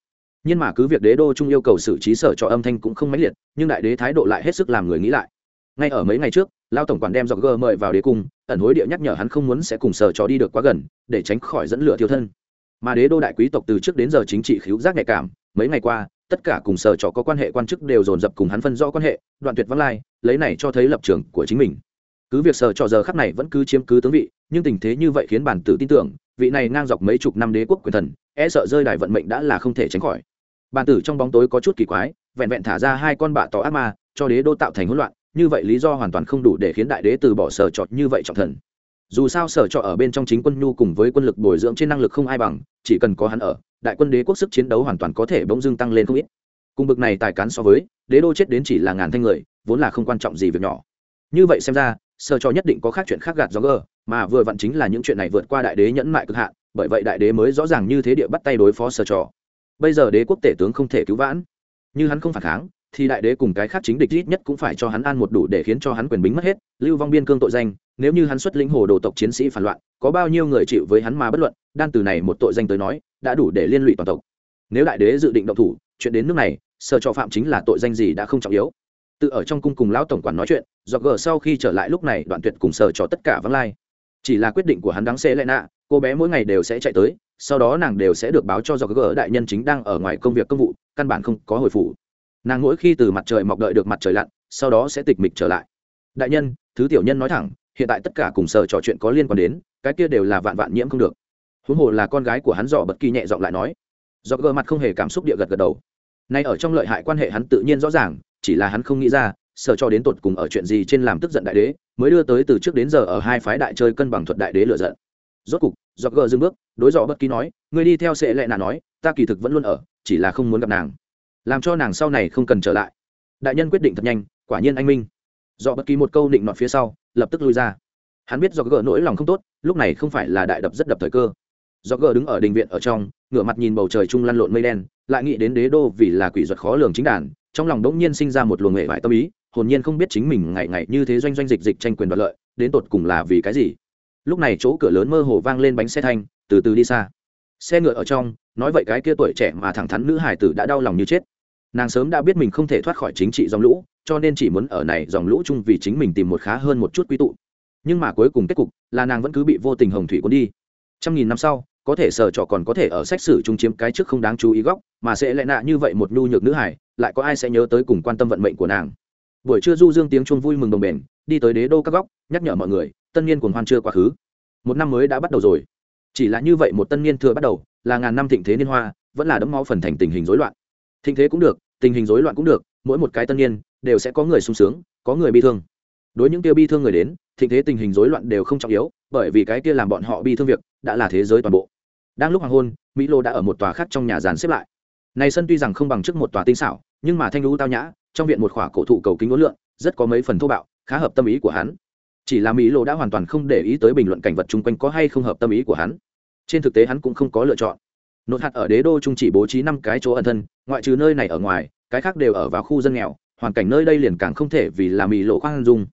Nhưng mà cứ việc đế đô trung yêu cầu xử trí sở trọ âm thanh cũng không mãnh liệt, nhưng đại đế thái độ lại hết sức làm người nghĩ lại. Ngay ở mấy ngày trước, lao tổng quản đem dọc gờ mời vào đế cung, ẩn hối địa nhắc nhở hắn không muốn sẽ cùng sở trọ đi được quá gần, để tránh khỏi dẫn lửa thiêu thân. Mà đế đô đại quý tộc từ trước đến giờ chính trị khiếu giác nhạy cảm, mấy ngày qua, tất cả cùng sở trọ có quan hệ quan chức đều dồn dập cùng hắn phân rõ quan hệ, đoạn tuyệt vắng lai, lấy này cho thấy lập trường của chính mình. Cứ việc sở trọ giờ khắc này vẫn cứ chiếm cứ tướng vị nhưng tình thế như vậy khiến bản tử tin tưởng, vị này ngang dọc mấy chục năm đế quốc quyền thần e sợ rơi đài vận mệnh đã là không thể tránh khỏi. Bản tử trong bóng tối có chút kỳ quái, vẹn vẹn thả ra hai con bạ tỏ ác ma, cho đế đô tạo thành hỗn loạn, như vậy lý do hoàn toàn không đủ để khiến đại đế từ bỏ sở trọt như vậy trọng thần. Dù sao sở trọ ở bên trong chính quân nhu cùng với quân lực bồi dưỡng trên năng lực không ai bằng, chỉ cần có hắn ở, đại quân đế quốc sức chiến đấu hoàn toàn có thể bỗng dưng tăng lên không ít. Cùng bực này tài cán so với, đế đô chết đến chỉ là ngàn thanh người, vốn là không quan trọng gì việc nhỏ. Như vậy xem ra, sở trọ nhất định có khác chuyện khác gạt do gờ mà vừa vặn chính là những chuyện này vượt qua đại đế nhẫn mại cực hạn, bởi vậy đại đế mới rõ ràng như thế địa bắt tay đối phó sở trò. bây giờ đế quốc tể tướng không thể cứu vãn. Như hắn không phản kháng, thì đại đế cùng cái khác chính địch ít nhất cũng phải cho hắn ăn một đủ để khiến cho hắn quyền bính mất hết. Lưu vong biên cương tội danh, nếu như hắn xuất lĩnh hồ đồ tộc chiến sĩ phản loạn, có bao nhiêu người chịu với hắn mà bất luận, đan từ này một tội danh tới nói, đã đủ để liên lụy toàn tộc. Nếu đại đế dự định động thủ, chuyện đến nước này, sở trò phạm chính là tội danh gì đã không trọng yếu. Tự ở trong cung cùng lão tổng quản nói chuyện do gờ sau khi trở lại lúc này đoạn tuyệt cùng sở trò tất cả vắng lai chỉ là quyết định của hắn đáng xê lại nạ, cô bé mỗi ngày đều sẽ chạy tới, sau đó nàng đều sẽ được báo cho do gờ đại nhân chính đang ở ngoài công việc công vụ, căn bản không có hồi phủ. Nàng mỗi khi từ mặt trời mọc đợi được mặt trời lặn, sau đó sẽ tịch mịch trở lại. Đại nhân, thứ tiểu nhân nói thẳng, hiện tại tất cả cùng sở trò chuyện có liên quan đến, cái kia đều là vạn vạn nhiễm không được. Huống hồ là con gái của hắn dò bất kỳ nhẹ giọng lại nói. Do gờ mặt không hề cảm xúc địa gật gật đầu. Nay ở trong lợi hại quan hệ hắn tự nhiên rõ ràng, chỉ là hắn không nghĩ ra sở cho đến tột cùng ở chuyện gì trên làm tức giận đại đế, mới đưa tới từ trước đến giờ ở hai phái đại chơi cân bằng thuật đại đế lựa giận. Rốt cục do gờ dừng bước, đối dọ bất kỳ nói người đi theo sẽ lệ nà nói, ta kỳ thực vẫn luôn ở, chỉ là không muốn gặp nàng. Làm cho nàng sau này không cần trở lại. Đại nhân quyết định thật nhanh, quả nhiên anh minh. Do bất kỳ một câu định nọt phía sau, lập tức lui ra. Hắn biết do gờ nỗi lòng không tốt, lúc này không phải là đại đập rất đập thời cơ. Do gờ đứng ở đình viện ở trong, ngửa mặt nhìn bầu trời trung lăn lộn mây đen, lại nghĩ đến đế đô vì là quỷ ruột khó lường chính đàn, trong lòng đống nhiên sinh ra một luồng nghệ vải tâm ý hồn nhiên không biết chính mình ngày ngày như thế doanh doanh dịch dịch tranh quyền đoạt lợi, đến tột cùng là vì cái gì? Lúc này chỗ cửa lớn mơ hồ vang lên bánh xe thanh, từ từ đi xa. Xe ngựa ở trong, nói vậy cái kia tuổi trẻ mà thẳng thắn nữ hải tử đã đau lòng như chết. Nàng sớm đã biết mình không thể thoát khỏi chính trị dòng lũ, cho nên chỉ muốn ở này dòng lũ chung vì chính mình tìm một khá hơn một chút quy tụ. Nhưng mà cuối cùng kết cục là nàng vẫn cứ bị vô tình hồng thủy cuốn đi. Trăm nghìn năm sau, có thể sở trò còn có thể ở sách sử chung chiếm cái trước không đáng chú ý góc, mà sẽ lại nạ như vậy một nhu nhược nữ hải lại có ai sẽ nhớ tới cùng quan tâm vận mệnh của nàng? Buổi trưa du dương tiếng chuông vui mừng đồng bền, đi tới đế đô các góc, nhắc nhở mọi người, tân niên cuồng hoan chưa quá khứ. Một năm mới đã bắt đầu rồi. Chỉ là như vậy một tân niên thừa bắt đầu, là ngàn năm thịnh thế niên hoa, vẫn là đấm máu phần thành tình hình rối loạn. Thịnh thế cũng được, tình hình rối loạn cũng được, mỗi một cái tân niên đều sẽ có người sung sướng, có người bị thương. Đối những kia bi thương người đến, thịnh thế tình hình rối loạn đều không trọng yếu, bởi vì cái kia làm bọn họ bi thương việc, đã là thế giới toàn bộ. Đang lúc hoàng hôn, mỹ lô đã ở một tòa khác trong nhà dàn xếp lại này sân tuy rằng không bằng trước một tòa tinh xảo, nhưng mà thanh lũ tao nhã, trong viện một khỏa cổ thụ cầu kính ngốn lượn, rất có mấy phần thô bạo, khá hợp tâm ý của hắn. Chỉ là mỹ lộ đã hoàn toàn không để ý tới bình luận cảnh vật chung quanh có hay không hợp tâm ý của hắn. Trên thực tế hắn cũng không có lựa chọn. Nốt hạt ở đế đô trung chỉ bố trí năm cái chỗ ẩn thân, ngoại trừ nơi này ở ngoài, cái khác đều ở vào khu dân nghèo, hoàn cảnh nơi đây liền càng không thể vì là mỹ lộ khoan dung.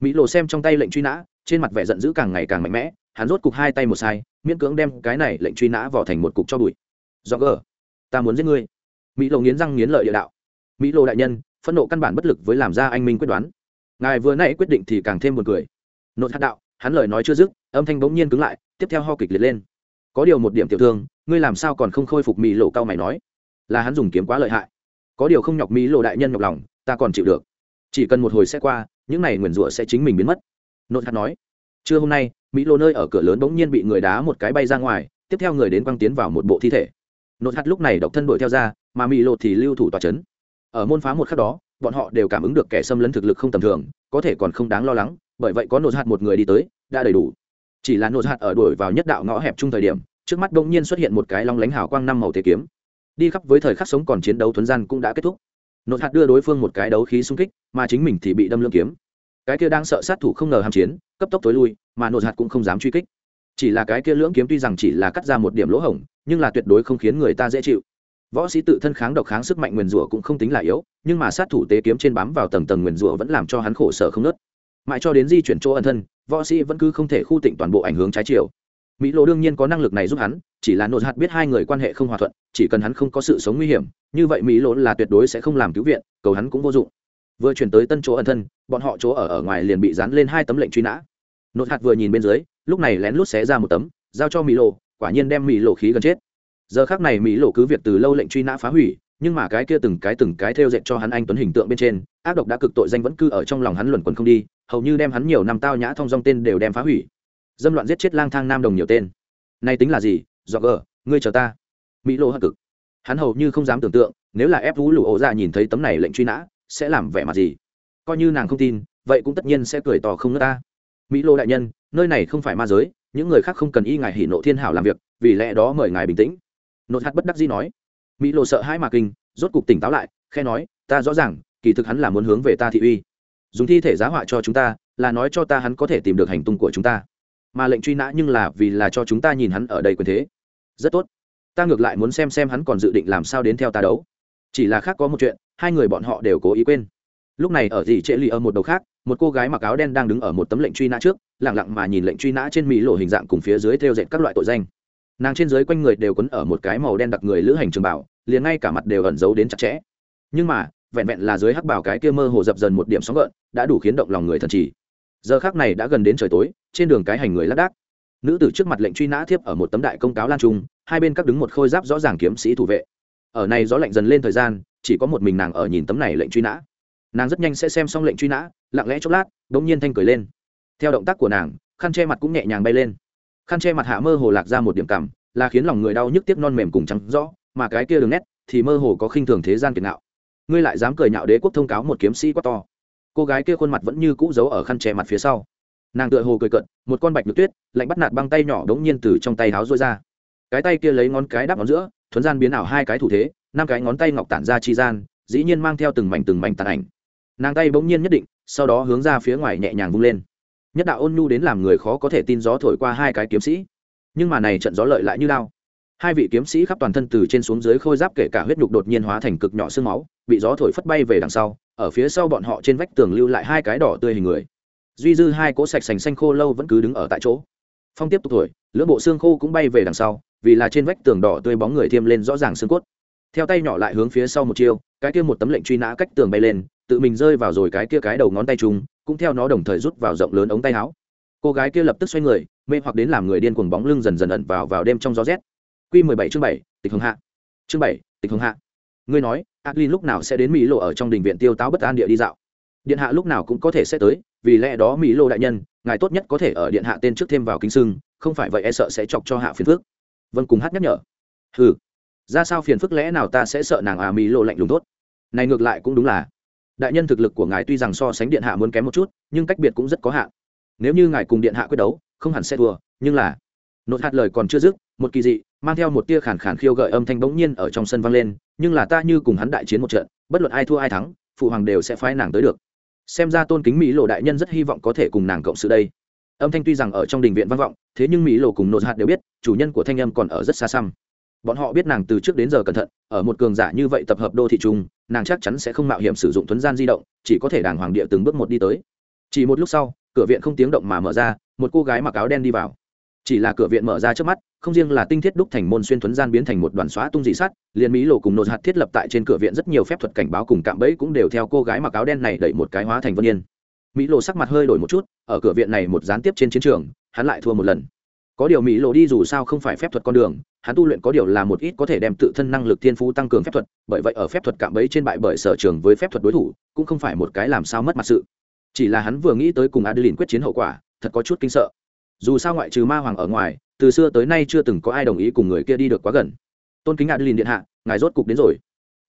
Mỹ lộ xem trong tay lệnh truy nã, trên mặt vẻ giận dữ càng ngày càng mạnh mẽ, hắn rốt cục hai tay một sai, miễn cưỡng đem cái này lệnh truy nã vào thành một cục cho bụi. Do gờ ta muốn giết ngươi. Mỹ lộ nghiến răng nghiến lợi địa đạo. Mỹ lộ đại nhân, phẫn nộ căn bản bất lực với làm ra anh minh quyết đoán. Ngài vừa nãy quyết định thì càng thêm buồn cười. Nội hát đạo, hắn lời nói chưa dứt, âm thanh bỗng nhiên cứng lại, tiếp theo ho kịch liệt lên. Có điều một điểm tiểu thương, ngươi làm sao còn không khôi phục mỹ lộ cao mày nói? Là hắn dùng kiếm quá lợi hại. Có điều không nhọc mỹ lộ đại nhân nhọc lòng, ta còn chịu được. Chỉ cần một hồi sẽ qua, những này nguyền rủa sẽ chính mình biến mất. Nội hát nói. Trưa hôm nay, mỹ lộ nơi ở cửa lớn bỗng nhiên bị người đá một cái bay ra ngoài, tiếp theo người đến quăng tiến vào một bộ thi thể nốt hạt lúc này độc thân đuổi theo ra, mà mỹ lộ thì lưu thủ tòa c h ấ n ở môn phá một khắc đó, bọn họ đều cảm ứng được kẻ xâm lấn thực lực không tầm thường, có thể còn không đáng lo lắng, bởi vậy có nốt hạt một người đi tới, đã đầy đủ. Chỉ là nốt hạt ở đuổi vào nhất đạo ngõ hẹp chung thời điểm, trước mắt bỗng nhiên xuất hiện một cái long lánh hào quang năm màu thế kiếm. Đi khắp với thời khắc sống còn chiến đấu thuấn gian cũng đã kết thúc. Nốt hạt đưa đối phương một cái đấu khí xung kích, mà chính mình thì bị đâm lương kiếm. Cái kia đang sợ sát thủ không ngờ hàm chiến, cấp tốc tối lui, mà nốt hạt cũng không dám truy kích chỉ là cái kia lưỡng kiếm tuy rằng chỉ là cắt ra một điểm lỗ hổng, nhưng là tuyệt đối không khiến người ta dễ chịu. Võ sĩ tự thân kháng độc kháng sức mạnh nguyền rủa cũng không tính là yếu, nhưng mà sát thủ tế kiếm trên bám vào tầng tầng nguyền rủa vẫn làm cho hắn khổ sở không nớt. Mãi cho đến di chuyển chỗ ẩn thân, võ sĩ vẫn cứ không thể khu tịnh toàn bộ ảnh hướng trái chiều. Mỹ lộ đương nhiên có năng lực này giúp hắn, chỉ là nội hạt biết hai người quan hệ không hòa thuận, chỉ cần hắn không có sự sống nguy hiểm, như vậy mỹ lộ là tuyệt đối sẽ không làm cứu viện, cầu hắn cũng vô dụng. Vừa chuyển tới tân chỗ ẩn thân, bọn họ chỗ ở ở ngoài liền bị dán lên hai tấm lệnh truy nã. Nội hạt vừa nhìn bên dưới lúc này lén lút xé ra một tấm, giao cho mỹ lộ quả nhiên đem mỹ lộ khí gần chết. Giờ khác này mỹ lộ cứ việc từ lâu lệnh truy nã phá hủy, nhưng mà cái kia từng cái từng cái theo dệt cho hắn anh tuấn hình tượng bên trên, ác độc đã cực tội danh vẫn cư ở trong lòng hắn luẩn quẩn không đi, hầu như đem hắn nhiều năm tao nhã thong dong tên đều đem phá hủy. Dâm loạn giết chết lang thang nam đồng nhiều tên. Nay tính là gì? Do gờ, ngươi chờ ta. Mỹ lộ hận cực. Hắn hầu như không dám tưởng tượng, nếu là ép vũ lụ ổ ra nhìn thấy tấm này lệnh truy nã, sẽ làm vẻ mặt gì? Coi như nàng không tin, vậy cũng tất nhiên sẽ cười tỏ không nước ta. Mỹ lộ đại nhân nơi này không phải ma giới, những người khác không cần y ngài hỉ nộ thiên hảo làm việc, vì lẽ đó mời ngài bình tĩnh. Nốt hạt bất đắc dĩ nói. Mỹ lộ sợ hãi mà kinh, rốt cục tỉnh táo lại khe nói, ta rõ ràng, kỳ thực hắn là muốn hướng về ta thị uy. Dùng thi thể giá họa cho chúng ta, là nói cho ta hắn có thể tìm được hành tung của chúng ta. Mà lệnh truy nã nhưng là vì là cho chúng ta nhìn hắn ở đây quyền thế. Rất tốt. Ta ngược lại muốn xem xem hắn còn dự định làm sao đến theo ta đấu. Chỉ là khác có một chuyện, hai người bọn họ đều cố ý quên. Lúc này ở dì trệ lì ở một đầu khác, một cô gái mặc áo đen đang đứng ở một tấm lệnh truy nã trước lẳng lặng mà nhìn lệnh truy nã trên mỹ lộ hình dạng cùng phía dưới theo dệt các loại tội danh. Nàng trên dưới quanh người đều quấn ở một cái màu đen đặc người lữ hành trường bảo, liền ngay cả mặt đều ẩn giấu đến chặt chẽ. Nhưng mà, vẹn vẹn là dưới hắc bảo cái kia mơ hồ dập dần một điểm sóng gợn, đã đủ khiến động lòng người thần trì. Giờ khác này đã gần đến trời tối, trên đường cái hành người lác đác. Nữ tử trước mặt lệnh truy nã thiếp ở một tấm đại công cáo lan trung, hai bên các đứng một khôi giáp rõ ràng kiếm sĩ thủ vệ. Ở này gió lạnh dần lên thời gian, chỉ có một mình nàng ở nhìn tấm này lệnh truy nã. Nàng rất nhanh sẽ xem xong lệnh truy nã, lặng lẽ chốc lát đ ỗ n g nhiên thanh cười lên theo động tác của nàng, khăn che mặt cũng nhẹ nhàng bay lên. Khăn che mặt hạ mơ hồ lạc ra một điểm cảm, là khiến lòng người đau nhức tiếc non mềm cùng trắng rõ, mà cái kia đường nét thì mơ hồ có khinh thường thế gian kiệt nạo ngươi lại dám cười nhạo đế quốc thông cáo một kiếm sĩ quá to. Cô gái kia khuôn mặt vẫn như cũ giấu ở khăn che mặt phía sau. Nàng tựa hồ cười cận một con bạch nước tuyết, lạnh bắt nạt băng tay nhỏ đống nhiên từ trong tay háo rối ra. Cái tay kia lấy ngón cái đắp ngón giữa, thuấn gian biến ảo hai cái thủ thế, năm cái ngón tay ngọc tản ra chi gian, dĩ nhiên mang theo từng mảnh từng mảnh tàn ảnh. Nàng tay bỗng nhiên nhất định, sau đó hướng ra phía ngoài nhẹ nhàng vung lên nhất đạo ôn nhu đến làm người khó có thể tin gió thổi qua hai cái kiếm sĩ. Nhưng mà này trận gió lợi lại như lao hai vị kiếm sĩ khắp toàn thân từ trên xuống dưới khôi giáp kể cả huyết nhục đột nhiên hóa thành cực nhỏ xương máu, bị gió thổi phất bay về đằng sau, ở phía sau bọn họ trên vách tường lưu lại hai cái đỏ tươi hình người. Duy dư hai cỗ sạch sành xanh khô lâu vẫn cứ đứng ở tại chỗ. Phong tiếp tục thổi lưỡng bộ xương khô cũng bay về đằng sau, vì là trên vách tường đỏ tươi bóng người thêm lên rõ ràng xương cốt. Theo tay nhỏ lại hướng phía sau một chiêu, cái kia một tấm lệnh truy nã cách tường bay lên, tự mình rơi vào rồi cái kia cái đầu ngón tay chung cũng theo nó đồng thời rút vào rộng lớn ống tay áo. Cô gái kia lập tức xoay người, mê hoặc đến làm người điên cuồng bóng lưng dần dần ẩn vào vào đêm trong gió rét. Q mười bảy chương bảy, tịch hồng hạ. Chương bảy, tịch hồng hạ. Ngươi nói adlin lúc nào sẽ đến mỹ lộ ở trong đình viện tiêu táo bất an địa đi dạo? Điện hạ lúc nào cũng có thể sẽ tới, vì lẽ đó mỹ lộ đại nhân, ngài tốt nhất có thể ở điện hạ tên trước thêm vào kính sưng, không phải vậy e sợ sẽ chọc cho hạ phiền phước vân cùng hát nhắc nhở. Ừ ra sao phiền phức lẽ nào ta sẽ sợ nàng à mỹ lộ lạnh lùng tốt? Này ngược lại cũng đúng là đại nhân thực lực của ngài tuy rằng so sánh điện hạ muốn kém một chút, nhưng cách biệt cũng rất có hạn. Nếu như ngài cùng điện hạ quyết đấu, không hẳn sẽ thua, nhưng là nốt hạt lời còn chưa dứt, một kỳ dị, mang theo một tia khản khàn khiêu gợi âm thanh bỗng nhiên ở trong sân vang lên, nhưng là ta như cùng hắn đại chiến một trận, bất luận ai thua ai thắng, phụ hoàng đều sẽ phái nàng tới được. Xem ra tôn kính mỹ lộ đại nhân rất hy vọng có thể cùng nàng cộng sự đây. Âm thanh tuy rằng ở trong đình viện vang vọng, thế nhưng mỹ lộ cùng nốt hạt đều biết, chủ nhân của thanh âm còn ở rất xa xăm bọn họ biết nàng từ trước đến giờ cẩn thận, ở một cường giả như vậy tập hợp đô thị trung nàng chắc chắn sẽ không mạo hiểm sử dụng thuấn gian di động, chỉ có thể đàng hoàng địa từng bước một đi tới. Chỉ một lúc sau, cửa viện không tiếng động mà mở ra, một cô gái mặc áo đen đi vào. Chỉ là cửa viện mở ra trước mắt, không riêng là tinh thiết đúc thành môn xuyên thuấn gian biến thành một đoàn xóa tung dị sắt, liền mỹ lộ cùng nột hạt thiết lập tại trên cửa viện rất nhiều phép thuật cảnh báo cùng cạm bẫy cũng đều theo cô gái mặc áo đen này đẩy một cái hóa thành vân yên. Mỹ lộ sắc mặt hơi đổi một chút, ở cửa viện này một gián tiếp trên chiến trường, hắn lại thua một lần có điều mỹ lộ đi dù sao không phải phép thuật con đường, hắn tu luyện có điều là một ít có thể đem tự thân năng lực thiên phú tăng cường phép thuật, bởi vậy ở phép thuật cạm bẫy trên bại bởi sở trường với phép thuật đối thủ, cũng không phải một cái làm sao mất mặt sự. Chỉ là hắn vừa nghĩ tới cùng adeline quyết chiến hậu quả, thật có chút kinh sợ. Dù sao ngoại trừ ma hoàng ở ngoài, từ xưa tới nay chưa từng có ai đồng ý cùng người kia đi được quá gần. Tôn kính adeline điện hạ, ngài rốt cục đến rồi.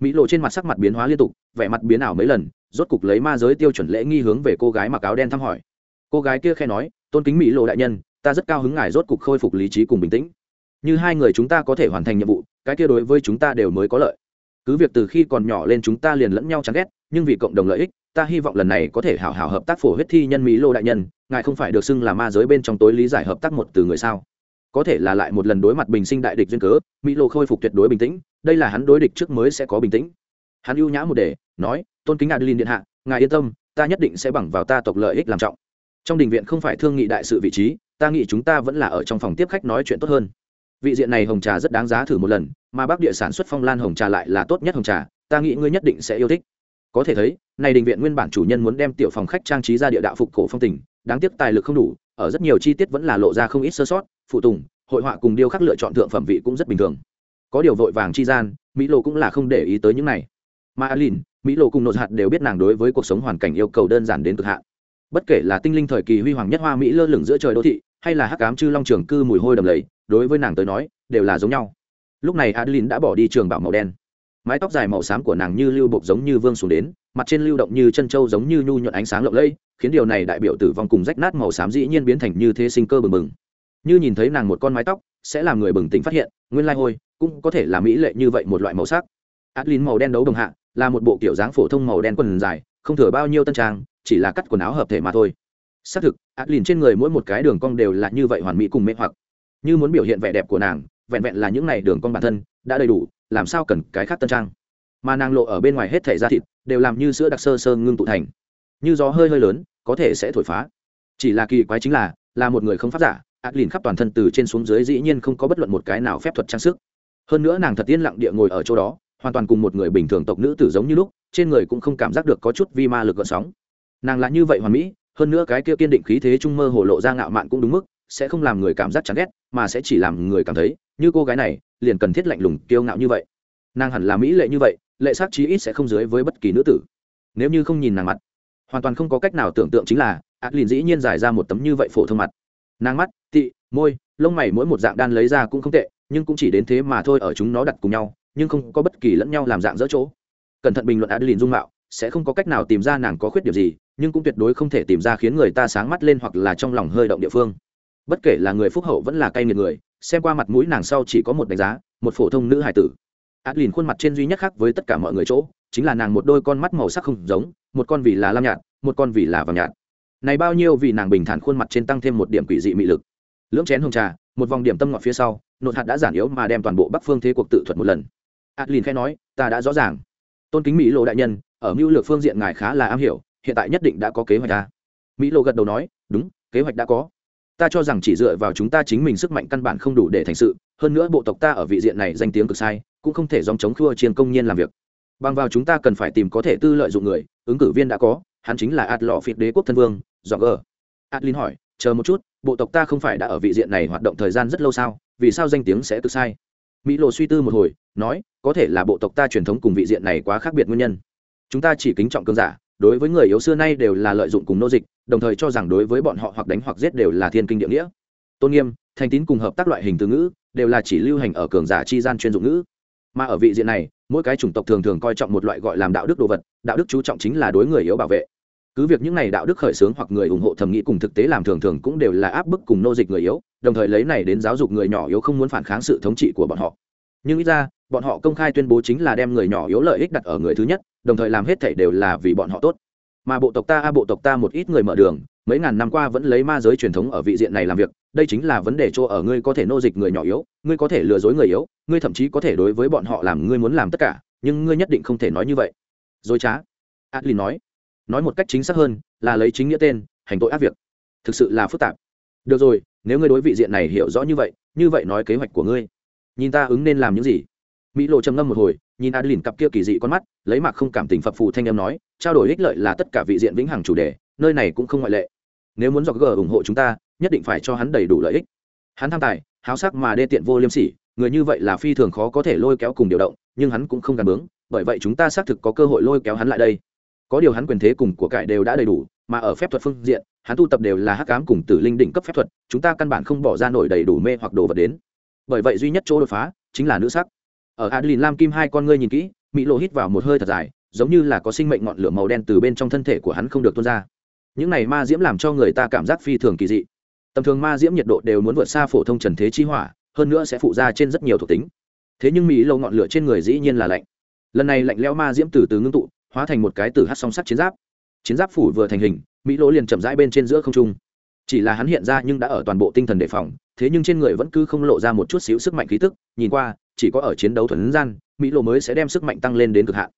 Mỹ lộ trên mặt sắc mặt biến hóa liên tục, vẻ mặt biến ảo mấy lần, rốt cục lấy ma giới tiêu chuẩn lễ nghi hướng về cô gái mặc áo đen thăm hỏi. Cô gái kia khe nói, tôn kính mỹ lộ đại nhân ta rất cao hứng ngài rốt cục khôi phục lý trí cùng bình tĩnh. Như hai người chúng ta có thể hoàn thành nhiệm vụ, cái kia đối với chúng ta đều mới có lợi. Cứ việc từ khi còn nhỏ lên chúng ta liền lẫn nhau chán ghét, nhưng vì cộng đồng lợi ích, ta hy vọng lần này có thể hảo hảo hợp tác phổ huyết thi nhân mỹ lô đại nhân, ngài không phải được xưng là ma giới bên trong tối lý giải hợp tác một từ người sao? Có thể là lại một lần đối mặt bình sinh đại địch duyên cớ, mỹ lô khôi phục tuyệt đối bình tĩnh, đây là hắn đối địch trước mới sẽ có bình tĩnh. Hắn ưu nhã một đề, nói, tôn kính adeline điện hạ, ngài yên tâm, ta nhất định sẽ bằng vào ta tộc lợi ích làm trọng trong đình viện không phải thương nghị đại sự vị trí, ta nghĩ chúng ta vẫn là ở trong phòng tiếp khách nói chuyện tốt hơn. Vị diện này hồng trà rất đáng giá thử một lần, mà bắc địa sản xuất phong lan hồng trà lại là tốt nhất hồng trà, ta nghĩ ngươi nhất định sẽ yêu thích. Có thể thấy, này đình viện nguyên bản chủ nhân muốn đem tiểu phòng khách trang trí ra địa đạo phục cổ phong tình, đáng tiếc tài lực không đủ, ở rất nhiều chi tiết vẫn là lộ ra không ít sơ sót, phụ tùng, hội họa cùng điêu khắc lựa chọn thượng phẩm vị cũng rất bình thường. Có điều vội vàng chi gian, mỹ lộ cũng là không để ý tới những này. Mà alin, mỹ lộ cùng nội hạt đều biết nàng đối với cuộc sống hoàn cảnh yêu cầu đơn giản đến cực hạn bất kể là tinh linh thời kỳ huy hoàng nhất hoa mỹ lơ lửng giữa trời đô thị, hay là hắc cám chư long trường cư mùi hôi đầm lầy, đối với nàng tới nói, đều là giống nhau. Lúc này adeline đã bỏ đi trường bảo màu đen. Mái tóc dài màu xám của nàng như lưu bộc giống như vương xuống đến, mặt trên lưu động như chân trâu giống như nhu nhuận ánh sáng lộng lẫy, khiến điều này đại biểu tử vong cùng rách nát màu xám dĩ nhiên biến thành như thế sinh cơ bừng bừng. Như nhìn thấy nàng một con mái tóc, sẽ làm người bừng tỉnh phát hiện, nguyên lai hôi cũng có thể là mỹ lệ như vậy một loại màu sắc. Adeline màu đen đấu đồng hạ, là một bộ kiểu dáng phổ thông màu đen quần dài không thừa bao nhiêu tân trang, chỉ là cắt quần áo hợp thể mà thôi. Xác thực adeline trên người mỗi một cái đường cong đều là như vậy hoàn mỹ cùng mê hoặc. Như muốn biểu hiện vẻ đẹp của nàng, vẹn vẹn là những này đường cong bản thân, đã đầy đủ, làm sao cần cái khác tân trang. Mà nàng lộ ở bên ngoài hết thể da thịt, đều làm như sữa đặc sơ sơ ngưng tụ thành. Như gió hơi hơi lớn, có thể sẽ thổi phá. Chỉ là kỳ quái chính là là một người không pháp giả ác lìn khắp toàn thân từ trên xuống dưới dĩ nhiên không có bất luận một cái nào phép thuật trang sức. Hơn nữa nàng thật yên lặng địa ngồi ở chỗ đó hoàn toàn cùng một người bình thường tộc nữ tử giống như lúc, trên người cũng không cảm giác được có chút vi ma lực gợn sóng. Nàng là như vậy hoàn mỹ, hơn nữa cái kia kiên định khí thế trung mơ hồ lộ ra ngạo mạn cũng đúng mức, sẽ không làm người cảm giác chán ghét, mà sẽ chỉ làm người cảm thấy, như cô gái này, liền cần thiết lạnh lùng, kiêu ngạo như vậy. Nàng hẳn là mỹ lệ như vậy, lệ sắc chí ít sẽ không dưới với bất kỳ nữ tử. Nếu như không nhìn nàng mặt, hoàn toàn không có cách nào tưởng tượng chính là, ác liền dĩ nhiên giải ra một tấm như vậy phổ thông mặt. Nàng mắt, tị, môi, lông mày mỗi một dạng đan lấy ra cũng không tệ, nhưng cũng chỉ đến thế mà thôi, ở chúng nó đặt cùng nhau nhưng không có bất kỳ lẫn nhau làm dạng dỡ chỗ. Cẩn thận bình luận adeline dung mạo, sẽ không có cách nào tìm ra nàng có khuyết điểm gì, nhưng cũng tuyệt đối không thể tìm ra khiến người ta sáng mắt lên hoặc là trong lòng hơi động địa phương. Bất kể là người phúc hậu vẫn là cay nghiệt người, xem qua mặt mũi nàng sau chỉ có một đánh giá, một phổ thông nữ hải tử. Adeline khuôn mặt trên duy nhất khác với tất cả mọi người chỗ, chính là nàng một đôi con mắt màu sắc không giống, một con vì là lam nhạt, một con vì là vàng nhạt. Này bao nhiêu vì nàng bình thản khuôn mặt trên tăng thêm một điểm quỷ dị mị lực. Lưỡng chén hồng trà, một vòng điểm tâm ngọt phía sau nội hạt đã giản yếu mà đem toàn bộ bắc phương thế cuộc tự thuật một lần adlin khẽ nói, ta đã rõ ràng. Tôn kính mỹ lộ đại nhân, ở mưu lược phương diện ngài khá là am hiểu, hiện tại nhất định đã có kế hoạch ta. Mỹ lộ gật đầu nói, đúng, kế hoạch đã có. Ta cho rằng chỉ dựa vào chúng ta chính mình sức mạnh căn bản không đủ để thành sự, hơn nữa bộ tộc ta ở vị diện này danh tiếng cực sai, cũng không thể dòng chống khua chiên công nhiên làm việc. Bằng vào chúng ta cần phải tìm có thể tư lợi dụng người, ứng cử viên đã có, hắn chính là ạt lọ phiệt đế quốc thân vương dọn gờ. Adlin hỏi, chờ một chút, bộ tộc ta không phải đã ở vị diện này hoạt động thời gian rất lâu sao? Vì sao danh tiếng sẽ cực sai? Mỹ lộ suy tư một hồi, nói, có thể là bộ tộc ta truyền thống cùng vị diện này quá khác biệt nguyên nhân. Chúng ta chỉ kính trọng cơn giả, đối với người yếu xưa nay đều là lợi dụng cùng nô dịch, đồng thời cho rằng đối với bọn họ hoặc đánh hoặc giết đều là thiên kinh địa nghĩa. Tôn nghiêm, thành tín cùng hợp tác loại hình từ ngữ, đều là chỉ lưu hành ở cường giả chi gian chuyên dụng ngữ. Mà ở vị diện này, mỗi cái chủng tộc thường thường coi trọng một loại gọi làm đạo đức đồ vật, đạo đức chú trọng chính là đối người yếu bảo vệ cứ việc những này đạo đức khởi xướng hoặc người ủng hộ thẩm nghĩ cùng thực tế làm thường thường cũng đều là áp bức cùng nô dịch người yếu, đồng thời lấy này đến giáo dục người nhỏ yếu không muốn phản kháng sự thống trị của bọn họ. Nhưng ít ra, bọn họ công khai tuyên bố chính là đem người nhỏ yếu lợi ích đặt ở người thứ nhất, đồng thời làm hết thảy đều là vì bọn họ tốt. Mà bộ tộc ta a, bộ tộc ta một ít người mở đường, mấy ngàn năm qua vẫn lấy ma giới truyền thống ở vị diện này làm việc, đây chính là vấn đề chỗ ở ngươi có thể nô dịch người nhỏ yếu, ngươi có thể lừa dối người yếu, ngươi thậm chí có thể đối với bọn họ làm ngươi muốn làm tất cả, nhưng ngươi nhất định không thể nói như vậy. Dối trá. Adlin nói nói một cách chính xác hơn là lấy chính nghĩa tên, hành tội ác việc. Thực sự là phức tạp. Được rồi, nếu ngươi đối vị diện này hiểu rõ như vậy như vậy nói kế hoạch của ngươi. Nhìn ta ứng nên làm những gì. Mỹ lộ trầm ngâm một hồi, nhìn adeline cặp kia kỳ dị con mắt, lấy mạc không cảm tình phập phù thanh em nói, trao đổi ích lợi là tất cả vị diện vĩnh hằng chủ đề, nơi này cũng không ngoại lệ. Nếu muốn dọc g ủng hộ chúng ta, nhất định phải cho hắn đầy đủ lợi ích. Hắn tham tài, háo sắc mà đê tiện vô liêm sỉ, người như vậy là phi thường khó có thể lôi kéo cùng điều động, nhưng hắn cũng không gắn bướng, bởi vậy chúng ta xác thực có cơ hội lôi kéo hắn lại đây có điều hắn quyền thế cùng của cải đều đã đầy đủ, mà ở phép thuật phương diện, hắn tu tập đều là hắc cám cùng tử linh đỉnh cấp phép thuật, chúng ta căn bản không bỏ ra nổi đầy đủ mê hoặc đồ vật đến. Bởi vậy duy nhất chỗ đột phá, chính là nữ sắc. Ở adeline lam kim hai con ngươi nhìn kỹ mỹ lộ hít vào một hơi thật dài, giống như là có sinh mệnh ngọn lửa màu đen từ bên trong thân thể của hắn không được tuôn ra. Những này ma diễm làm cho người ta cảm giác phi thường kỳ dị. Tầm thường ma diễm nhiệt độ đều muốn vượt xa phổ thông trần thế chi hỏa, hơn nữa sẽ phụ ra trên rất nhiều thuộc tính. Thế nhưng mỹ lộ ngọn lửa trên người dĩ nhiên là lạnh. Lần này lạnh lẽo ma diễm từ từ ngưng tụ hóa thành một cái từ hát song sắt chiến giáp. Chiến giáp phủ vừa thành hình mỹ lỗ liền chậm rãi bên trên giữa không trung. Chỉ là hắn hiện ra nhưng đã ở toàn bộ tinh thần đề phòng thế nhưng trên người vẫn cứ không lộ ra một chút xíu sức mạnh khí tức nhìn qua chỉ có ở chiến đấu thuần gian mỹ lỗ mới sẽ đem sức mạnh tăng lên đến cực hạn.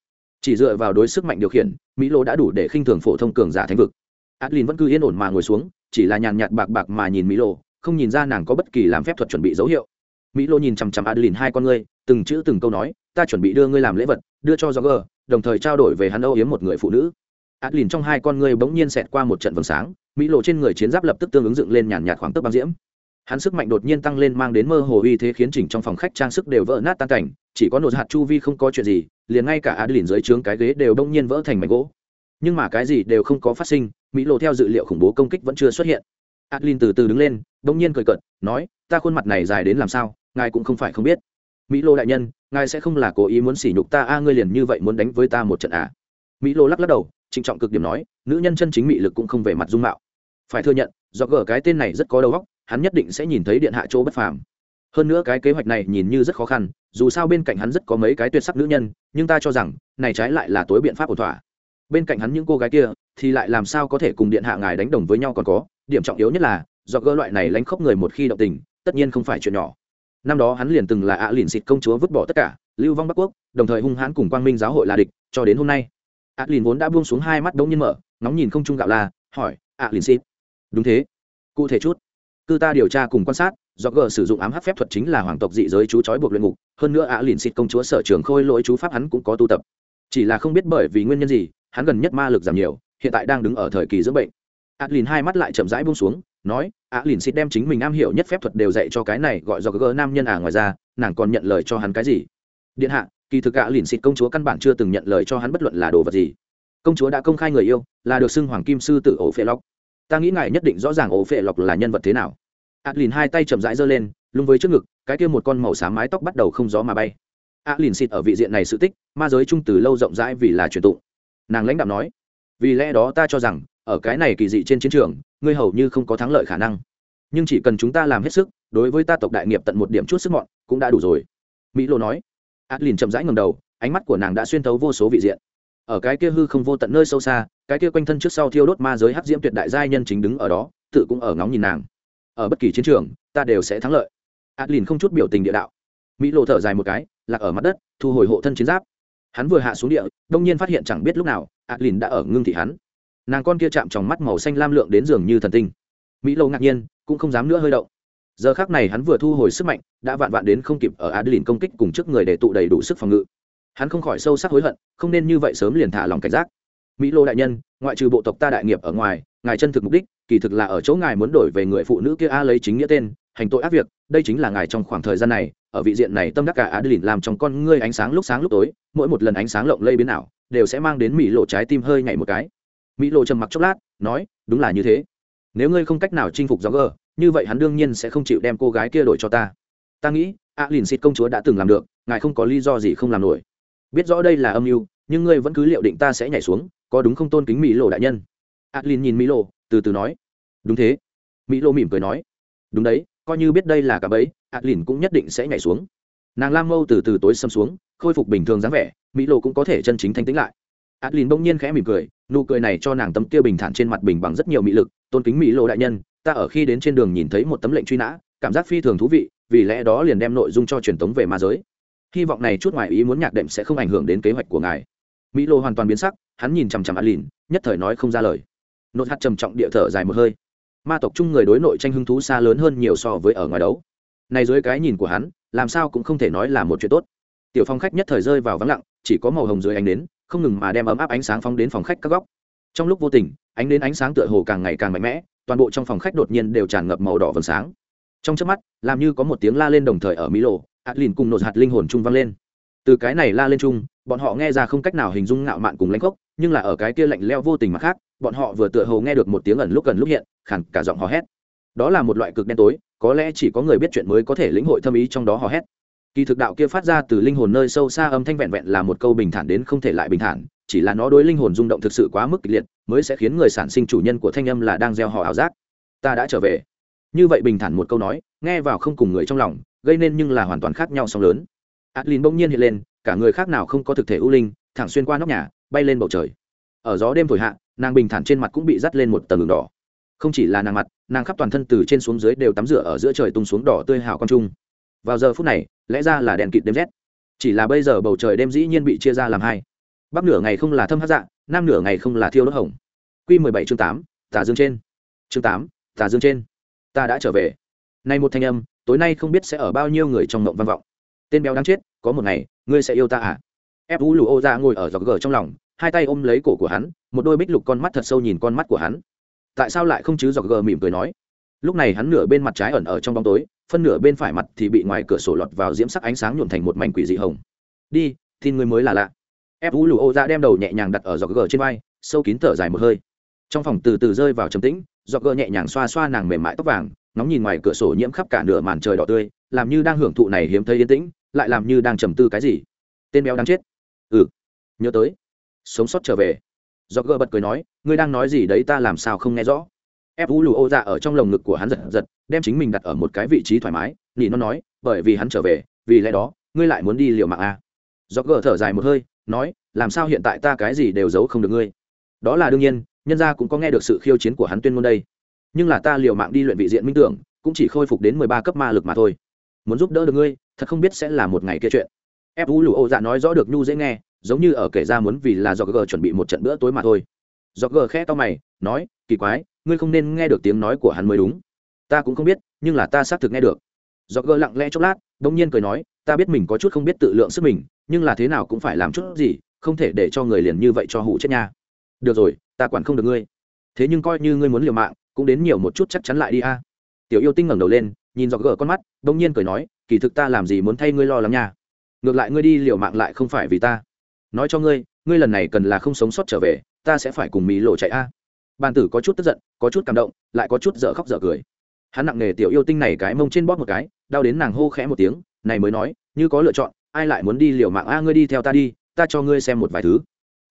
Chỉ dựa vào đối sức mạnh điều khiển mỹ lỗ đã đủ để khinh thường phổ thông cường giả thánh vực. Adlin vẫn cứ yên ổn mà ngồi xuống chỉ là nhàn nhạt bạc bạc mà nhìn mỹ lỗ không nhìn ra nàng có bất kỳ làm phép thuật chuẩn bị dấu hiệu. Mỹ lỗ nhìn chằm chằm adlin hai con ngươi từng chữ từng câu nói ta chuẩn bị đưa ngươi làm lễ vật đưa cho Roger, đồng thời trao đổi về hắn âu yếm một người phụ nữ. Adlin trong hai con người bỗng nhiên xẹt qua một trận vầng sáng, mỹ lộ trên người chiến giáp lập tức tương ứng dựng lên nhàn nhạt khoảng tức băng diễm. Hắn sức mạnh đột nhiên tăng lên mang đến mơ hồ uy thế khiến chỉnh trong phòng khách trang sức đều vỡ nát tan cảnh, chỉ có nột hạt chu vi không có chuyện gì, liền ngay cả adlin dưới trướng cái ghế đều đông nhiên vỡ thành mảnh gỗ. Nhưng mà cái gì đều không có phát sinh, mỹ lộ theo dự liệu khủng bố công kích vẫn chưa xuất hiện. Adlin từ từ đứng lên đông nhiên cười cợt, nói, ta khuôn mặt này dài đến làm sao, ngài cũng không phải không biết mỹ lô đại nhân, ngài sẽ không là cố ý muốn sỉ nhục ta, a, ngươi liền như vậy muốn đánh với ta một trận à? Mỹ lô lắc lắc đầu, trịnh trọng cực điểm nói, nữ nhân chân chính mị lực cũng không về mặt dung mạo. Phải thừa nhận, do gở cái tên này rất có đầu óc, hắn nhất định sẽ nhìn thấy điện hạ chỗ bất phàm. Hơn nữa cái kế hoạch này nhìn như rất khó khăn, dù sao bên cạnh hắn rất có mấy cái tuyệt sắc nữ nhân, nhưng ta cho rằng, này trái lại là tối biện pháp ổn thỏa. Bên cạnh hắn những cô gái kia, thì lại làm sao có thể cùng điện hạ ngài đánh đồng với nhau còn có, điểm trọng yếu nhất là, do gỡ loại này lánh khóc người một khi động tình, tất nhiên không phải chuyện nhỏ năm đó hắn liền từng là ạ à lìn xịt công chúa vứt bỏ tất cả lưu vong bắc quốc đồng thời hung hãn cùng quang minh giáo hội là địch cho đến hôm nay. ạ à lìn vốn đã buông xuống hai mắt đống nhiên mở nóng nhìn không trung gạo la hỏi ạ à lìn xịt? Đúng thế. Cụ thể chút. Cư ta điều tra cùng quan sát do gờ sử dụng ám hát phép thuật chính là hoàng tộc dị giới chú trói buộc luyện ngục hơn nữa ạ lìn xịt công chúa sở trường khôi lỗi chú pháp hắn cũng có tu tập. Chỉ là không biết bởi vì nguyên nhân gì hắn gần nhất ma lực giảm nhiều hiện tại đang đứng ở thời kỳ dưỡng bệnh. ạ lìn hai mắt lại chậm rãi buông xuống, nói, Adlin xịt đem chính mình am hiểu nhất phép thuật đều dạy cho cái này gọi do gỡ nam nhân à ngoài ra, nàng còn nhận lời cho hắn cái gì? Điện hạ, kỳ thực Adlin xịt công chúa căn bản chưa từng nhận lời cho hắn bất luận là đồ vật gì. Công chúa đã công khai người yêu, là được xưng hoàng kim sư tử ổ phệ lộc. Ta nghĩ ngài nhất định rõ ràng ổ phệ lộc là nhân vật thế nào. Adlin hai tay chậm rãi giơ lên, lung với trước ngực, cái kia một con màu xám mái tóc bắt đầu không gió mà bay. Adlin xịt ở vị diện này sự tích, ma giới trung từ lâu rộng rãi vì là truyền tụng. Nàng lãnh đạo nói, vì lẽ đó ta cho rằng ở cái này kỳ dị trên chiến trường, ngươi hầu như không có thắng lợi khả năng. Nhưng chỉ cần chúng ta làm hết sức, đối với ta tộc đại nghiệp tận một điểm chút sức mọn, cũng đã đủ rồi. Mỹ lô nói. Adlin chậm rãi ngầm đầu, ánh mắt của nàng đã xuyên thấu vô số vị diện. Ở cái kia hư không vô tận nơi sâu xa, cái kia quanh thân trước sau thiêu đốt ma giới hắc diễm tuyệt đại giai nhân chính đứng ở đó, tự cũng ở ngóng nhìn nàng. Ở bất kỳ chiến trường, ta đều sẽ thắng lợi. Adlin không chút biểu tình địa đạo. Mỹ lộ thở dài một cái, lạc ở mặt đất, thu hồi hộ thân chiến giáp. Hắn vừa hạ xuống địa, đông nhiên phát hiện chẳng biết lúc nào, adlin đã ở ngưng thị hắn nàng con kia chạm trong mắt màu xanh lam lượng đến giường như thần tinh. Mỹ lâu ngạc nhiên, cũng không dám nữa hơi động. Giờ khác này hắn vừa thu hồi sức mạnh, đã vạn vạn đến không kịp ở adeline công kích cùng trước người để tụ đầy đủ sức phòng ngự. Hắn không khỏi sâu sắc hối hận, không nên như vậy sớm liền thả lòng cảnh giác. Mỹ lô đại nhân, ngoại trừ bộ tộc ta đại nghiệp ở ngoài, ngài chân thực mục đích, kỳ thực là ở chỗ ngài muốn đổi về người phụ nữ kia a lấy chính nghĩa tên, hành tội ác việc, đây chính là ngài trong khoảng thời gian này, ở vị diện này tâm đắc cả adeline làm trong con ngươi ánh sáng lúc sáng lúc tối, mỗi một lần ánh sáng lộng lây biến ảo, đều sẽ mang đến mỹ lộ trái tim hơi nhảy một cái mỹ lộ trầm mặc chốc lát, nói, đúng là như thế. Nếu ngươi không cách nào chinh phục gió gờ, như vậy hắn đương nhiên sẽ không chịu đem cô gái kia đổi cho ta. Ta nghĩ, a lìn xịt công chúa đã từng làm được, ngài không có lý do gì không làm nổi. Biết rõ đây là âm mưu, nhưng ngươi vẫn cứ liệu định ta sẽ nhảy xuống, có đúng không tôn kính mỹ lộ đại nhân? A lìn nhìn mỹ lộ từ từ nói. Đúng thế. Mỹ lộ mỉm cười nói. Đúng đấy, coi như biết đây là cả bẫy, a lìn cũng nhất định sẽ nhảy xuống. Nàng lam mâu từ từ tối xâm xuống, khôi phục bình thường dáng vẻ, mỹ lộ cũng có thể chân chính thanh tĩnh lại adlin bỗng nhiên khẽ mỉm cười, nụ cười này cho nàng tấm kia bình thản trên mặt bình bằng rất nhiều mỹ lực, tôn kính mỹ lộ đại nhân, ta ở khi đến trên đường nhìn thấy một tấm lệnh truy nã, cảm giác phi thường thú vị, vì lẽ đó liền đem nội dung cho truyền tống về ma giới. Hy vọng này chút ngoài ý muốn nhạc đệm sẽ không ảnh hưởng đến kế hoạch của ngài. Mỹ lộ hoàn toàn biến sắc, hắn nhìn chằm chằm adlin, nhất thời nói không ra lời. Nốt hạt trầm trọng địa thở dài một hơi. Ma tộc chung người đối nội tranh hứng thú xa lớn hơn nhiều so với ở ngoài đấu. Này dưới cái nhìn của hắn, làm sao cũng không thể nói là một chuyện tốt. Tiểu phong khách nhất thời rơi vào vắng lặng, chỉ có màu hồng dưới ánh nến không ngừng mà đem ấm áp ánh sáng phóng đến phòng khách các góc. Trong lúc vô tình, ánh đến ánh sáng tựa hồ càng ngày càng mạnh mẽ, toàn bộ trong phòng khách đột nhiên đều tràn ngập màu đỏ vầng sáng. Trong trước mắt, làm như có một tiếng la lên đồng thời ở mỹ lộ, adlin cùng nột hạt linh hồn chung vang lên. Từ cái này la lên chung, bọn họ nghe ra không cách nào hình dung ngạo mạn cùng lãnh khốc, nhưng là ở cái kia lạnh leo vô tình mà khác, bọn họ vừa tựa hồ nghe được một tiếng ẩn lúc gần lúc hiện khẳng cả giọng hò hét. Đó là một loại cực đen tối, có lẽ chỉ có người biết chuyện mới có thể lĩnh hội thâm ý trong đó hò hét kỳ thực đạo kia phát ra từ linh hồn nơi sâu xa âm thanh vẹn vẹn là một câu bình thản đến không thể lại bình thản, chỉ là nó đối linh hồn rung động thực sự quá mức kịch liệt, mới sẽ khiến người sản sinh chủ nhân của thanh âm là đang gieo họ ảo giác. Ta đã trở về. Như vậy bình thản một câu nói, nghe vào không cùng người trong lòng, gây nên nhưng là hoàn toàn khác nhau song lớn. Adlin bỗng nhiên hiện lên, cả người khác nào không có thực thể ưu linh, thẳng xuyên qua nóc nhà, bay lên bầu trời. Ở gió đêm thổi hạ, nàng bình thản trên mặt cũng bị dắt lên một tầng đường đỏ. Không chỉ là nàng mặt, nàng khắp toàn thân từ trên xuống dưới đều tắm rửa ở giữa trời tung xuống đỏ tươi hào con trung. Vào giờ phút này lẽ ra là đèn kịt đêm rét. Chỉ là bây giờ bầu trời đêm dĩ nhiên bị chia ra làm hai. Bắc nửa ngày không là thâm hát dạ nam nửa ngày không là thiêu đốt hồng. Q mười bảy chương tám, tà dương trên. Chương tám, tà dương trên. Ta đã trở về. Nay một thanh âm, tối nay không biết sẽ ở bao nhiêu người trong mộng vang vọng. Tên béo đáng chết, có một ngày, ngươi sẽ yêu ta à? Ép vũ lù ô ra ngồi ở giọt gờ trong lòng, hai tay ôm lấy cổ của hắn, một đôi bích lục con mắt thật sâu nhìn con mắt của hắn. Tại sao lại không chứ giọt gờ mỉm cười nói? Lúc này hắn nửa bên mặt trái ẩn ở trong bóng tối phân nửa bên phải mặt thì bị ngoài cửa sổ lọt vào diễm sắc ánh sáng nhuộm thành một mảnh quỷ dị hồng. Đi tin người mới là lạ. Ép vũ lù ô ra đem đầu nhẹ nhàng đặt ở giọt gờ trên vai, sâu kín thở dài một hơi. Trong phòng từ từ rơi vào trầm tĩnh, giọt gờ nhẹ nhàng xoa xoa nàng mềm mại tóc vàng nóng nhìn ngoài cửa sổ nhiễm khắp cả nửa màn trời đỏ tươi, làm như đang hưởng thụ này hiếm thấy yên tĩnh, lại làm như đang trầm tư cái gì. Tên béo đáng chết. Ừ nhớ tới. Sống sót trở về. Giọt gờ bật cười nói, ngươi đang nói gì đấy ta làm sao không nghe rõ ép vũ lù ô dạ ở trong lồng ngực của hắn giật giật, đem chính mình đặt ở một cái vị trí thoải mái. Nỉ nó nói, bởi vì hắn trở về, vì lẽ đó, ngươi lại muốn đi liều mạng à. do gờ thở dài một hơi, nói, làm sao hiện tại ta cái gì đều giấu không được ngươi? Đó là đương nhiên, nhân gia cũng có nghe được sự khiêu chiến của hắn tuyên ngôn đây. Nhưng là ta liều mạng đi luyện vị diện minh tưởng, cũng chỉ khôi phục đến mười ba cấp ma lực mà thôi. Muốn giúp đỡ được ngươi, thật không biết sẽ là một ngày kia chuyện. Ép vũ lù ô dạ nói rõ được nhu dễ nghe, giống như ở kể ra muốn vì là do gờ chuẩn bị một trận bữa tối mà thôi. Do gờ khe to mày nói, kỳ quái, ngươi không nên nghe được tiếng nói của hắn mới đúng. Ta cũng không biết, nhưng là ta xác thực nghe được. Do g lặng lẽ chốc lát đông nhiên cười nói, ta biết mình có chút không biết tự lượng sức mình, nhưng là thế nào cũng phải làm chút gì, không thể để cho người liền như vậy cho hụ chết nha. Được rồi, ta quản không được ngươi. Thế nhưng coi như ngươi muốn liều mạng, cũng đến nhiều một chút chắc chắn lại đi a. Tiểu yêu tinh ngẩng đầu lên, nhìn dọc gờ con mắt đông nhiên cười nói, kỳ thực ta làm gì muốn thay ngươi lo lắng nha. Ngược lại ngươi đi liều mạng lại không phải vì ta. Nói cho ngươi ngươi lần này cần là không sống sót trở về, ta sẽ phải cùng mỹ lộ chạy a. à bàn tử có chút tức giận, có chút cảm động, lại có chút dở khóc dở cười. Hắn nặng nề tiểu yêu tinh này cái mông trên bóp một cái, đau đến nàng hô khẽ một tiếng, này mới nói, như có lựa chọn, ai lại muốn đi liều mạng? A, ngươi đi theo ta đi, ta cho ngươi xem một vài thứ.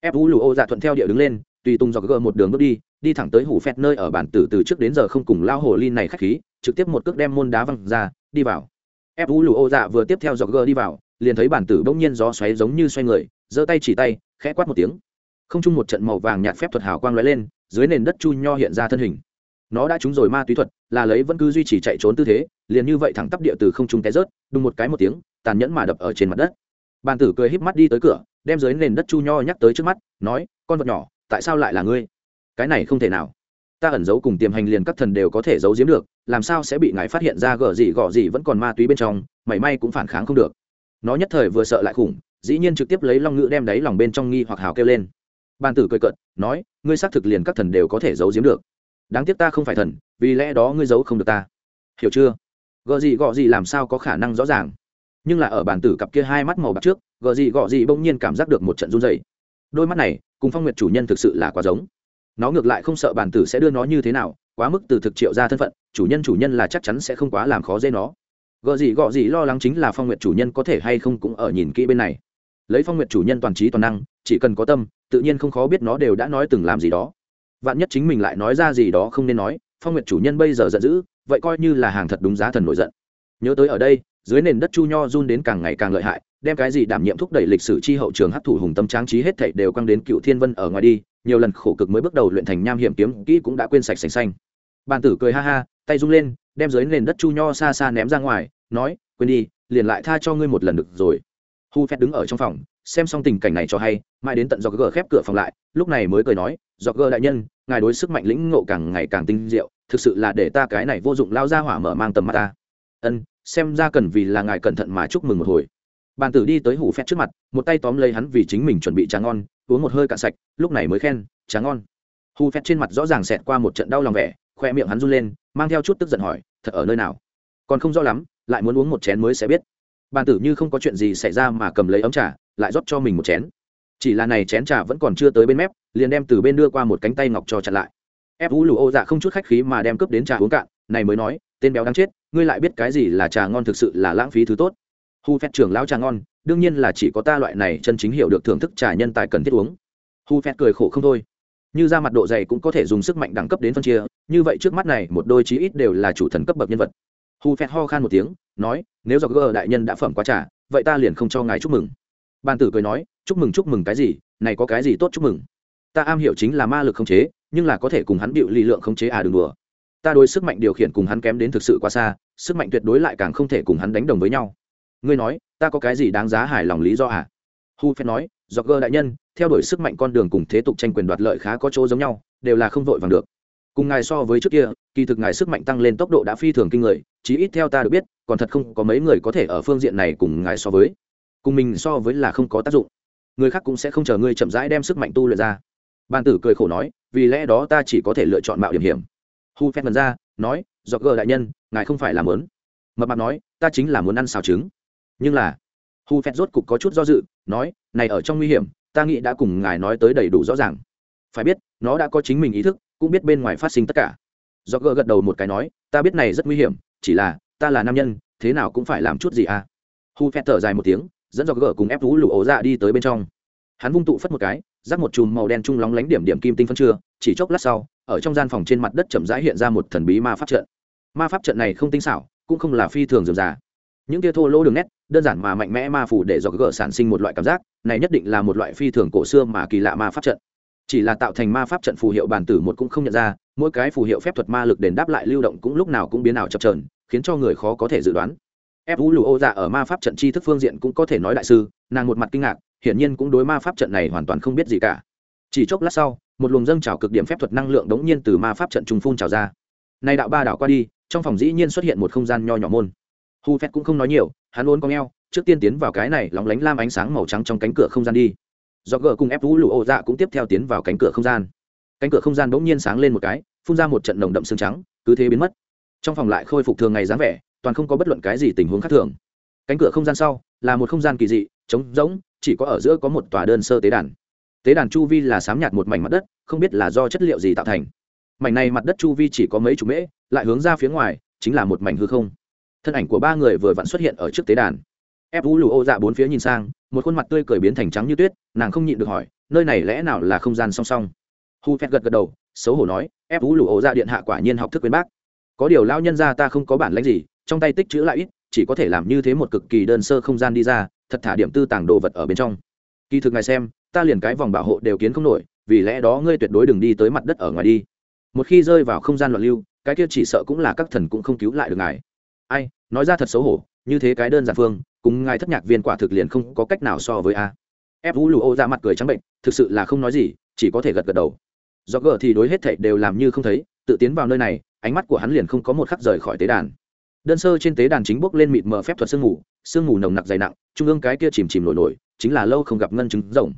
Ép vũ lù ô dạ thuận theo địa đứng lên, tùy tung dọc gờ một đường bước đi đi thẳng tới hủ phẹt nơi ở bản tử từ trước đến giờ không cùng lao hồ ly này khách khí, trực tiếp một cước đem môn đá văng ra, đi vào. Ép vũ lù ô dạ vừa tiếp theo dọc gờ đi vào, liền thấy bản tử bỗng nhiên gió xoáy giống như xoay người, giơ tay chỉ tay, khẽ quát một tiếng. Không chung một trận màu vàng nhạt phép thuật hào quang lóe lên dưới nền đất chu nho hiện ra thân hình. Nó đã trúng rồi ma túy thuật, là lấy vẫn cứ duy trì chạy trốn tư thế, liền như vậy thẳng tắp địa từ không trung té rớt, đùng một cái một tiếng, tàn nhẫn mà đập ở trên mặt đất. Bàn tử cười híp mắt đi tới cửa, đem dưới nền đất chu nho nhắc tới trước mắt, nói, con vật nhỏ, tại sao lại là ngươi? Cái này không thể nào. Ta ẩn giấu cùng tiềm hành liền các thần đều có thể giấu giếm được, làm sao sẽ bị ngài phát hiện ra gở gì gọ gì vẫn còn ma túy bên trong, mảy may cũng phản kháng không được. Nó nhất thời vừa sợ lại khủng, dĩ nhiên trực tiếp lấy long ngữ đem đáy lòng bên trong nghi hoặc hào kêu lên ban tử cười cợt, nói, ngươi xác thực liền các thần đều có thể giấu giếm được. Đáng tiếc ta không phải thần, vì lẽ đó ngươi giấu không được ta. Hiểu chưa? Gợ gì gọ gì làm sao có khả năng rõ ràng? Nhưng là ở bàn tử cặp kia hai mắt màu bạc trước gợ gì gọ gì bỗng nhiên cảm giác được một trận run dày đôi mắt này, cùng phong nguyệt chủ nhân thực sự là quá giống. Nó ngược lại không sợ bàn tử sẽ đưa nó như thế nào, quá mức từ thực triệu ra thân phận, chủ nhân chủ nhân là chắc chắn sẽ không quá làm khó dễ nó. Gợ gì gọ gì lo lắng chính là phong nguyệt chủ nhân có thể hay không cũng ở nhìn kỹ bên này. Lấy phong nguyệt chủ nhân toàn trí toàn năng chỉ cần có tâm, tự nhiên không khó biết nó đều đã nói từng làm gì đó. Vạn nhất chính mình lại nói ra gì đó không nên nói, phong nguyệt chủ nhân bây giờ giận dữ, vậy coi như là hàng thật đúng giá thần nổi giận. Nhớ tới ở đây, dưới nền đất chu nho run đến càng ngày càng lợi hại, đem cái gì đảm nhiệm thúc đẩy lịch sử chi hậu trường hấp thụ hùng tâm tráng trí hết thảy đều quăng đến cựu thiên vân ở ngoài đi, nhiều lần khổ cực mới bước đầu luyện thành nham hiểm kiếm, kỹ cũng đã quên sạch sành xanh. Bàn tử cười ha ha, tay rung lên, đem dưới nền đất chu nho xa xa ném ra ngoài, nói, quên đi, liền lại tha cho ngươi một lần được rồi. Hu phép đứng ở trong phòng xem xong tình cảnh này cho hay, mãi đến tận do gờ khép cửa phòng lại, lúc này mới cười nói do gờ đại nhân, ngài đối sức mạnh lĩnh ngộ càng ngày càng tinh diệu, thực sự là để ta cái này vô dụng lao ra hỏa mở mang tầm mắt ta. Ân, xem ra cần vì là ngài cẩn thận mà chúc mừng một hồi. Bàn tử đi tới hủ phét trước mặt, một tay tóm lấy hắn vì chính mình chuẩn bị trà ngon, uống một hơi cạn sạch, lúc này mới khen, trà ngon. Hù phét trên mặt rõ ràng xẹt qua một trận đau lòng vẻ, khoe miệng hắn run lên, mang theo chút tức giận hỏi, thật ở nơi nào? Còn không rõ lắm, lại muốn uống một chén mới sẽ biết. Bàn tử như không có chuyện gì xảy ra mà cầm lấy ấm trà lại rót cho mình một chén. Chỉ là này chén trà vẫn còn chưa tới bên mép, liền đem từ bên đưa qua một cánh tay ngọc cho chặn lại. Ép vũ lù ô dạ không chút khách khí mà đem cướp đến trà uống cạn, này mới nói, tên béo đáng chết, ngươi lại biết cái gì là trà ngon thực sự là lãng phí thứ tốt. Hu phép trưởng lão trà ngon, đương nhiên là chỉ có ta loại này chân chính hiểu được thưởng thức trà nhân tài cần thiết uống. Hu phép cười khổ không thôi. Như ra mặt độ dày cũng có thể dùng sức mạnh đẳng cấp đến phân chia, như vậy trước mắt này, một đôi chí ít đều là chủ thần cấp bậc nhân vật. Hu phép ho khan một tiếng, nói, nếu do gờ đại nhân đã phẩm quá trà, vậy ta liền không cho ngài chúc mừng ban tử cười nói, chúc mừng chúc mừng cái gì? Này có cái gì tốt chúc mừng? Ta am hiểu chính là ma lực khống chế, nhưng là có thể cùng hắn bịu lý lượng khống chế à đừng đùa. Ta đối sức mạnh điều khiển cùng hắn kém đến thực sự quá xa, sức mạnh tuyệt đối lại càng không thể cùng hắn đánh đồng với nhau. Ngươi nói, ta có cái gì đáng giá hài lòng lý do à? Hu phen nói do gơ đại nhân, theo đuổi sức mạnh con đường cùng thế tục tranh quyền đoạt lợi khá có chỗ giống nhau, đều là không vội vàng được. Cùng ngài so với trước kia, kỳ thực ngài sức mạnh tăng lên tốc độ đã phi thường kinh người, chí ít theo ta được biết, còn thật không có mấy người có thể ở phương diện này cùng ngài so với cùng mình so với là không có tác dụng. Người khác cũng sẽ không chờ ngươi chậm rãi đem sức mạnh tu luyện ra. Bàn tử cười khổ nói, vì lẽ đó ta chỉ có thể lựa chọn mạo điểm hiểm. Hu phép mần ra, nói do gờ đại nhân, ngài không phải làm mớn mập mạp nói, ta chính là muốn ăn xào trứng. Nhưng là hu phép rốt cục có chút do dự, nói, này ở trong nguy hiểm, ta nghĩ đã cùng ngài nói tới đầy đủ rõ ràng. Phải biết, nó đã có chính mình ý thức, cũng biết bên ngoài phát sinh tất cả. Do gờ gật đầu một cái nói, ta biết này rất nguy hiểm, chỉ là, ta là nam nhân, thế nào cũng phải làm chút gì à? Hu phép thở dài một tiếng dẫn do gờ cùng ép vũ lụ ổ ra đi tới bên trong. Hắn vung tụ phất một cái, rắc một chùm màu đen trung lóng lánh điểm điểm kim tinh phân chưa chỉ chốc lát sau, ở trong gian phòng trên mặt đất chậm rãi hiện ra một thần bí ma pháp trận. Ma pháp trận này không tinh xảo, cũng không là phi thường dườm già. Những tia thô lỗ đường nét, đơn giản mà mạnh mẽ ma phủ để do gỡ sản sinh một loại cảm giác, này nhất định là một loại phi thường cổ xưa mà kỳ lạ ma pháp trận. Chỉ là tạo thành ma pháp trận phù hiệu bản tử một cũng không nhận ra, mỗi cái phù hiệu phép thuật ma lực đền đáp lại lưu động cũng lúc nào cũng biến ảo chập trờn khiến cho người khó có thể dự đoán ép vũ lù ô dạ ở ma pháp trận Tri thức phương diện cũng có thể nói đại sư, nàng một mặt kinh ngạc, hiển nhiên cũng đối ma pháp trận này hoàn toàn không biết gì cả. Chỉ chốc lát sau, một luồng dâng trào cực điểm phép thuật năng lượng đống nhiên từ ma pháp trận trùng phun trào ra. Nay đạo ba đảo qua đi, trong phòng dĩ nhiên xuất hiện một không gian nho nhỏ môn. Hu phép cũng không nói nhiều, hắn ôn con eo, trước tiên tiến vào cái này lóng lánh lam ánh sáng màu trắng trong cánh cửa không gian đi. Do gờ cùng ép vũ lụ ô dạ cũng tiếp theo tiến vào cánh cửa không gian. Cánh cửa không gian bỗng nhiên sáng lên một cái, phun ra một trận nồng đậm xương trắng, cứ thế biến mất. Trong phòng lại khôi phục thường ngày dáng vẻ toàn không có bất luận cái gì tình huống khác thường. Cánh cửa không gian sau là một không gian kỳ dị, trống rỗng, chỉ có ở giữa có một tòa đơn sơ tế đàn. Tế đàn chu vi là sám nhạt một mảnh mặt đất, không biết là do chất liệu gì tạo thành. Mảnh này mặt đất chu vi chỉ có mấy chục mễ, lại hướng ra phía ngoài, chính là một mảnh hư không. Thân ảnh của ba người vừa vặn xuất hiện ở trước tế đàn. Ép vũ lù ô dạ bốn phía nhìn sang, một khuôn mặt tươi cười biến thành trắng như tuyết, nàng không nhịn được hỏi, nơi này lẽ nào là không gian song song? Hu phét gật gật đầu, xấu hổ nói, ép vũ lù ô dạ điện hạ quả nhiên học thức quyến bác. Có điều lao nhân ra ta không có bản lãnh gì trong tay tích chữ lại ít, chỉ có thể làm như thế một cực kỳ đơn sơ không gian đi ra, thật thả điểm tư tàng đồ vật ở bên trong. Kỳ thực ngài xem, ta liền cái vòng bảo hộ đều kiến không nổi, vì lẽ đó ngươi tuyệt đối đừng đi tới mặt đất ở ngoài đi. Một khi rơi vào không gian loạn lưu, cái kia chỉ sợ cũng là các thần cũng không cứu lại được ngài. Ai, nói ra thật xấu hổ, như thế cái đơn giản phương, cùng ngài thất nhạc viên quả thực liền không có cách nào so với a. Ép vũ lù ô ra mặt cười trắng bệnh, thực sự là không nói gì, chỉ có thể gật gật đầu. Do gờ thì đối hết thảy đều làm như không thấy, tự tiến vào nơi này, ánh mắt của hắn liền không có một khắc rời khỏi tế đàn đơn sơ trên tế đàn chính bốc lên mịt mờ phép thuật sương mù sương mù nồng nặc dày nặng, trung ương cái kia chìm chìm nổi nổi, chính là lâu không gặp ngân chứng rồng.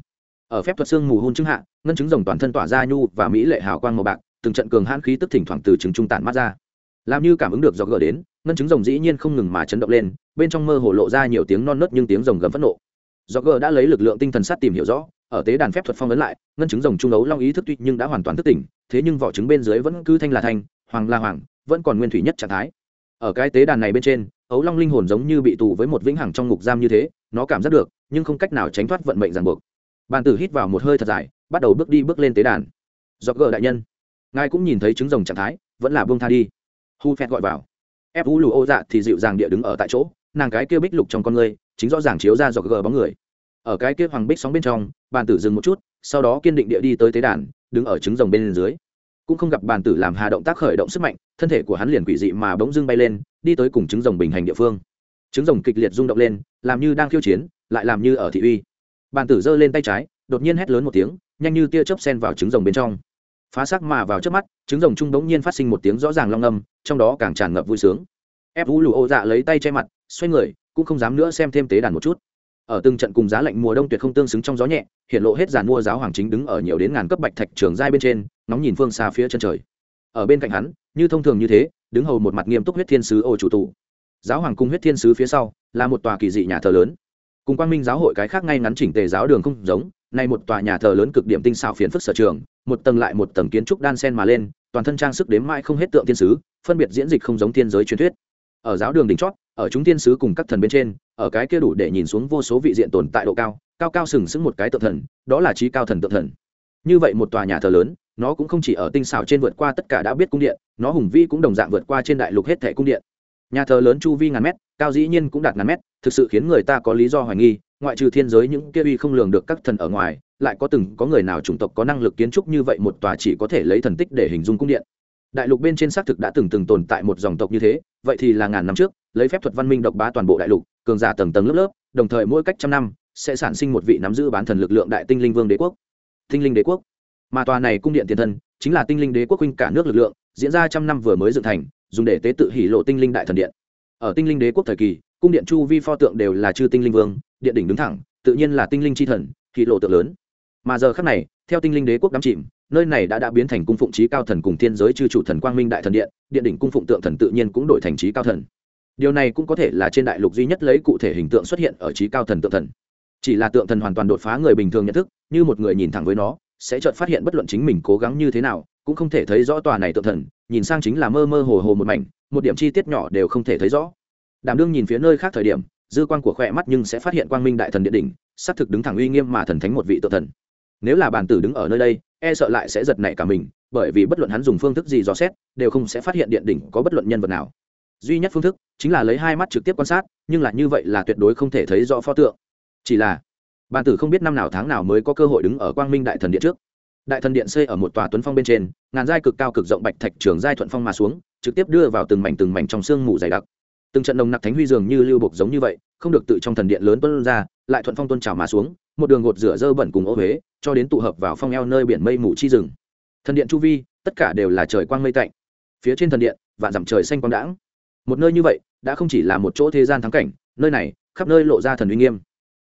Ở phép thuật sương mù hôn chứng hạ, ngân chứng rồng toàn thân tỏa ra nhu và mỹ lệ hào quang màu bạc, từng trận cường hãn khí tức thỉnh thoảng từ trứng trung tản mắt ra. Làm như cảm ứng được do gỡ đến, ngân chứng rồng dĩ nhiên không ngừng mà chấn động lên, bên trong mơ hồ lộ ra nhiều tiếng non nớt nhưng tiếng rồng gầm phẫn nộ. Do gỡ đã lấy lực lượng tinh thần sát tìm hiểu rõ, ở tế đàn phép thuật phong ấn lại, ngân chứng rồng trung ấu long ý thức tuy nhưng đã hoàn toàn thức tỉnh, thế nhưng vỏ trứng bên dưới vẫn cứ thanh là thanh, hoàng là hoàng, vẫn còn nguyên thủy nhất trạng thái ở cái tế đàn này bên trên, ấu long linh hồn giống như bị tù với một vĩnh hằng trong ngục giam như thế, nó cảm giác được, nhưng không cách nào tránh thoát vận mệnh ràng buộc. Bàn tử hít vào một hơi thật dài, bắt đầu bước đi bước lên tế đàn. Do gờ đại nhân, ngài cũng nhìn thấy trứng rồng trạng thái, vẫn là buông tha đi. Hu phét gọi vào. Ép vũ lù ô dạ thì dịu dàng địa đứng ở tại chỗ, nàng cái kia bích lục trong con người chính rõ ràng chiếu ra do gờ bóng người. Ở cái kia hoàng bích sóng bên trong, bàn tử dừng một chút, sau đó kiên định địa đi tới tế đàn, đứng ở trứng rồng bên dưới cũng không gặp bàn tử làm hà động tác khởi động sức mạnh, thân thể của hắn liền quỷ dị mà bỗng dưng bay lên, đi tới cùng trứng rồng bình hành địa phương. Trứng rồng kịch liệt rung động lên, làm như đang khiêu chiến, lại làm như ở thị uy. Bàn tử giơ lên tay trái, đột nhiên hét lớn một tiếng, nhanh như tia chớp sen vào trứng rồng bên trong. Phá sắc mà vào trước mắt, trứng rồng trung bỗng nhiên phát sinh một tiếng rõ ràng long âm, trong đó càng tràn ngập vui sướng. Ép vũ lù ô dạ lấy tay che mặt, xoay người, cũng không dám nữa xem thêm tế đàn một chút ở từng trận cùng giá lạnh mùa đông tuyệt không tương xứng trong gió nhẹ, hiện lộ hết giàn mua giáo hoàng chính đứng ở nhiều đến ngàn cấp bạch thạch trường giai bên trên nóng nhìn phương xa phía chân trời. Ở bên cạnh hắn, như thông thường như thế, đứng hầu một mặt nghiêm túc huyết thiên sứ ô chủ tụ giáo hoàng cung huyết thiên sứ phía sau, là một tòa kỳ dị nhà thờ lớn. Cùng quang minh giáo hội cái khác ngay ngắn chỉnh tề giáo đường không giống, nay một tòa nhà thờ lớn cực điểm tinh xảo phiền phức sở trường, một tầng lại một tầng kiến trúc đan sen mà lên, toàn thân trang sức đếm mãi không hết tượng thiên sứ, phân biệt diễn dịch không giống thiên giới truyền thuyết. Ở giáo đường đỉnh chót ở chúng thiên sứ cùng các thần bên trên, ở cái kia đủ để nhìn xuống vô số vị diện tồn tại độ cao cao cao sừng sững một cái tượng thần, đó là trí cao thần tượng thần. Như vậy một tòa nhà thờ lớn, nó cũng không chỉ ở tinh xảo trên vượt qua tất cả đã biết cung điện, nó hùng vi cũng đồng dạng vượt qua trên đại lục hết thẻ cung điện. Nhà thờ lớn chu vi ngàn mét, cao dĩ nhiên cũng đạt ngàn mét, thực sự khiến người ta có lý do hoài nghi, ngoại trừ thiên giới những kia uy không lường được các thần ở ngoài, lại có từng có người nào chủng tộc có năng lực kiến trúc như vậy một tòa chỉ có thể lấy thần tích để hình dung cung điện. Đại lục bên trên xác thực đã từng từng tồn tại một dòng tộc như thế, vậy thì là ngàn năm trước lấy phép thuật văn minh độc bá toàn bộ đại lục, cường giả tầng tầng lớp lớp, đồng thời mỗi cách trăm năm, sẽ sản sinh một vị nắm giữ bán thần lực lượng đại tinh linh vương đế quốc. Tinh linh đế quốc. Mà tòa này cung điện tiền thân, chính là tinh linh đế quốc huynh cả nước lực lượng, diễn ra trăm năm vừa mới dựng thành, dùng để tế tự hỷ lộ tinh linh đại thần điện. Ở tinh linh đế quốc thời kỳ, cung điện chu vi pho tượng đều là chư tinh linh vương, điện đỉnh đứng thẳng, tự nhiên là tinh linh c h i thần hỷ lộ tượng lớn. Mà giờ khác này, theo tinh linh đế quốc đắm chìm, nơi này đã đã biến thành cung phụng trí cao thần cùng thiên giới chư chủ thần quang minh đại thần điện điện đỉnh cung phụng tượng thần tự nhiên cũng đổi thành trí cao thần điều này cũng có thể là trên đại lục duy nhất lấy cụ thể hình tượng xuất hiện ở trí cao thần tượng thần. Chỉ là tượng thần hoàn toàn đột phá người bình thường nhận thức, như một người nhìn thẳng với nó, sẽ chợt phát hiện bất luận chính mình cố gắng như thế nào, cũng không thể thấy rõ tòa này tượng thần, nhìn sang chính là mơ mơ hồ hồ một mảnh, một điểm chi tiết nhỏ đều không thể thấy rõ. Đảm đương nhìn phía nơi khác thời điểm, dư quan của khỏe mắt nhưng sẽ phát hiện quang minh đại thần địa đỉnh, xác thực đứng thẳng uy nghiêm mà thần thánh một vị tượng thần. Nếu là bản tử đứng ở nơi đây e sợ lại sẽ giật nảy cả mình, bởi vì bất luận hắn dùng phương thức gì dò xét, đều không sẽ phát hiện điện đỉnh có bất luận nhân vật nào duy nhất phương thức chính là lấy hai mắt trực tiếp quan sát, nhưng là như vậy là tuyệt đối không thể thấy rõ pho tượng. Chỉ là bàn tử không biết năm nào tháng nào mới có cơ hội đứng ở quang minh đại thần điện trước. Đại thần điện xây ở một tòa tuấn phong bên trên, ngàn giai cực cao cực rộng bạch thạch trường giai thuận phong mà xuống, trực tiếp đưa vào từng mảnh từng mảnh trong sương mù dày đặc. Từng trận nồng nặc thánh huy dường như lưu bộc giống như vậy, không được tự trong thần điện lớn tuân ra, lại thuận phong tuân trào mà xuống, một đường gột rửa dơ bẩn cùng ô huế, cho đến tụ hợp vào phong eo nơi biển mây mù chi rừng. Thần điện chu vi, tất cả đều là trời quang mây tạnh. Phía trên thần điện, vạn dặm trời xanh quang đãng một nơi như vậy, đã không chỉ là một chỗ thế gian thắng cảnh, nơi này, khắp nơi lộ ra thần uy nghiêm.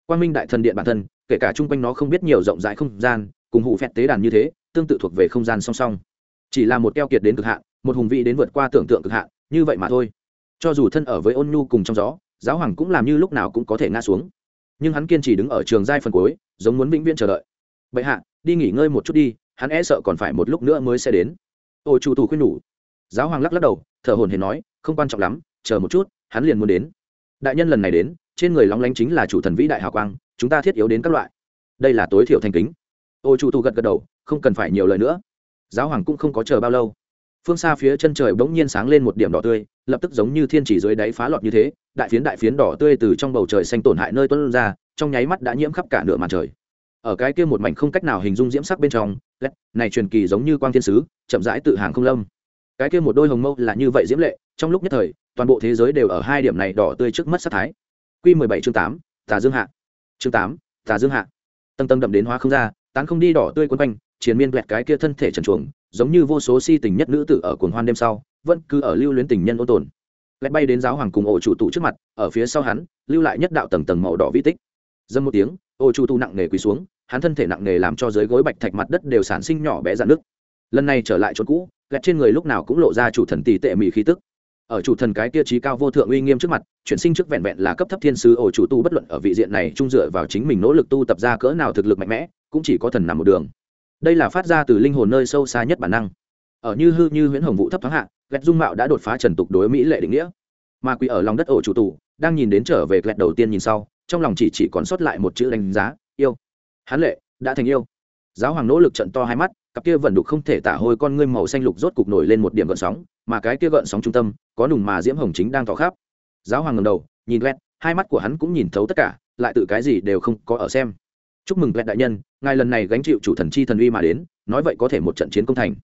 Quang minh đại thần điện bản thân, kể cả chung quanh nó không biết nhiều rộng rãi không gian, cùng hụ phẹt tế đàn như thế, tương tự thuộc về không gian song song. Chỉ là một keo kiệt đến cực hạn, một hùng vị đến vượt qua tưởng tượng cực hạn, như vậy mà thôi. Cho dù thân ở với ôn nhu cùng trong gió, giáo hoàng cũng làm như lúc nào cũng có thể ngã xuống. Nhưng hắn kiên trì đứng ở trường giai phần cuối, giống muốn vĩnh viễn chờ đợi. Bệ hạ, đi nghỉ ngơi một chút đi, hắn e sợ còn phải một lúc nữa mới sẽ đến. Ôi chủ tù khuyên nhủ. Giáo hoàng lắc lắc đầu, thở hồn hển nói không quan trọng lắm, chờ một chút, hắn liền muốn đến. Đại nhân lần này đến, trên người lóng lánh chính là chủ thần vĩ đại hào quang, chúng ta thiết yếu đến các loại. Đây là tối thiểu thành kính. Ô chủ tù gật gật đầu, không cần phải nhiều lời nữa. Giáo hoàng cũng không có chờ bao lâu. Phương xa phía chân trời bỗng nhiên sáng lên một điểm đỏ tươi, lập tức giống như thiên chỉ dưới đáy phá lọt như thế, đại phiến đại phiến đỏ tươi từ trong bầu trời xanh tổn hại nơi tuân ra, trong nháy mắt đã nhiễm khắp cả nửa màn trời. Ở cái kia một mảnh không cách nào hình dung diễm sắc bên trong, lét, này truyền kỳ giống như quang thiên sứ, chậm rãi tự hàng không lâm cái kia một đôi hồng mâu là như vậy diễm lệ, trong lúc nhất thời, toàn bộ thế giới đều ở hai điểm này đỏ tươi trước mất sát thái. Q mười bảy chương tám, tà dương hạ. Chương tám, tà dương hạ. Tầng tầng đậm đến hóa không ra, tán không đi đỏ tươi quấn quanh chiến miên quẹt cái kia thân thể trần chuồng giống như vô số si tình nhất nữ tử ở cồn hoan đêm sau, vẫn cứ ở lưu luyến tình nhân ô tồn. Lẽ bay đến giáo hoàng cùng ổ chủ tụ trước mặt, ở phía sau hắn, lưu lại nhất đạo tầng tầng màu đỏ vi tích. Dâm một tiếng, ổ chủ tụ nặng nề quỳ xuống, hắn thân thể nặng nề làm cho dưới gối bạch thạch mặt đất đều sản sinh nhỏ bé dạn nước lần này trở lại chỗ cũ, ghét trên người lúc nào cũng lộ ra chủ thần tỷ tệ mỹ khí tức. Ở chủ thần cái kia trí cao vô thượng uy nghiêm trước mặt, chuyển sinh trước vẹn vẹn là cấp thấp thiên sứ ổ chủ tu bất luận ở vị diện này trung dựa vào chính mình nỗ lực tu tập ra cỡ nào thực lực mạnh mẽ, cũng chỉ có thần nằm một đường. Đây là phát ra từ linh hồn nơi sâu xa nhất bản năng. Ở như hư như huyễn hồng vũ thấp thoáng hạ ghét dung mạo đã đột phá trần tục đối mỹ lệ định nghĩa. Mà quỷ ở lòng đất ổ chủ tù, đang nhìn đến trở về ghét đầu tiên nhìn sau, trong lòng chỉ chỉ còn sót lại một chữ đánh giá, yêu. Hắn lệ, đã thành yêu. Giáo hoàng nỗ lực trận to hai mắt cặp kia vẫn đục không thể tả hôi con ngươi màu xanh lục rốt cục nổi lên một điểm gợn sóng mà cái kia gợn sóng trung tâm có nùng mà diễm hồng chính đang tỏ khắp. Giáo hoàng ngẩng đầu nhìn Glet, hai mắt của hắn cũng nhìn thấu tất cả lại tự cái gì đều không có ở xem. Chúc mừng lẹt đại nhân ngài lần này gánh chịu chủ thần chi thần uy mà đến nói vậy có thể một trận chiến công thành.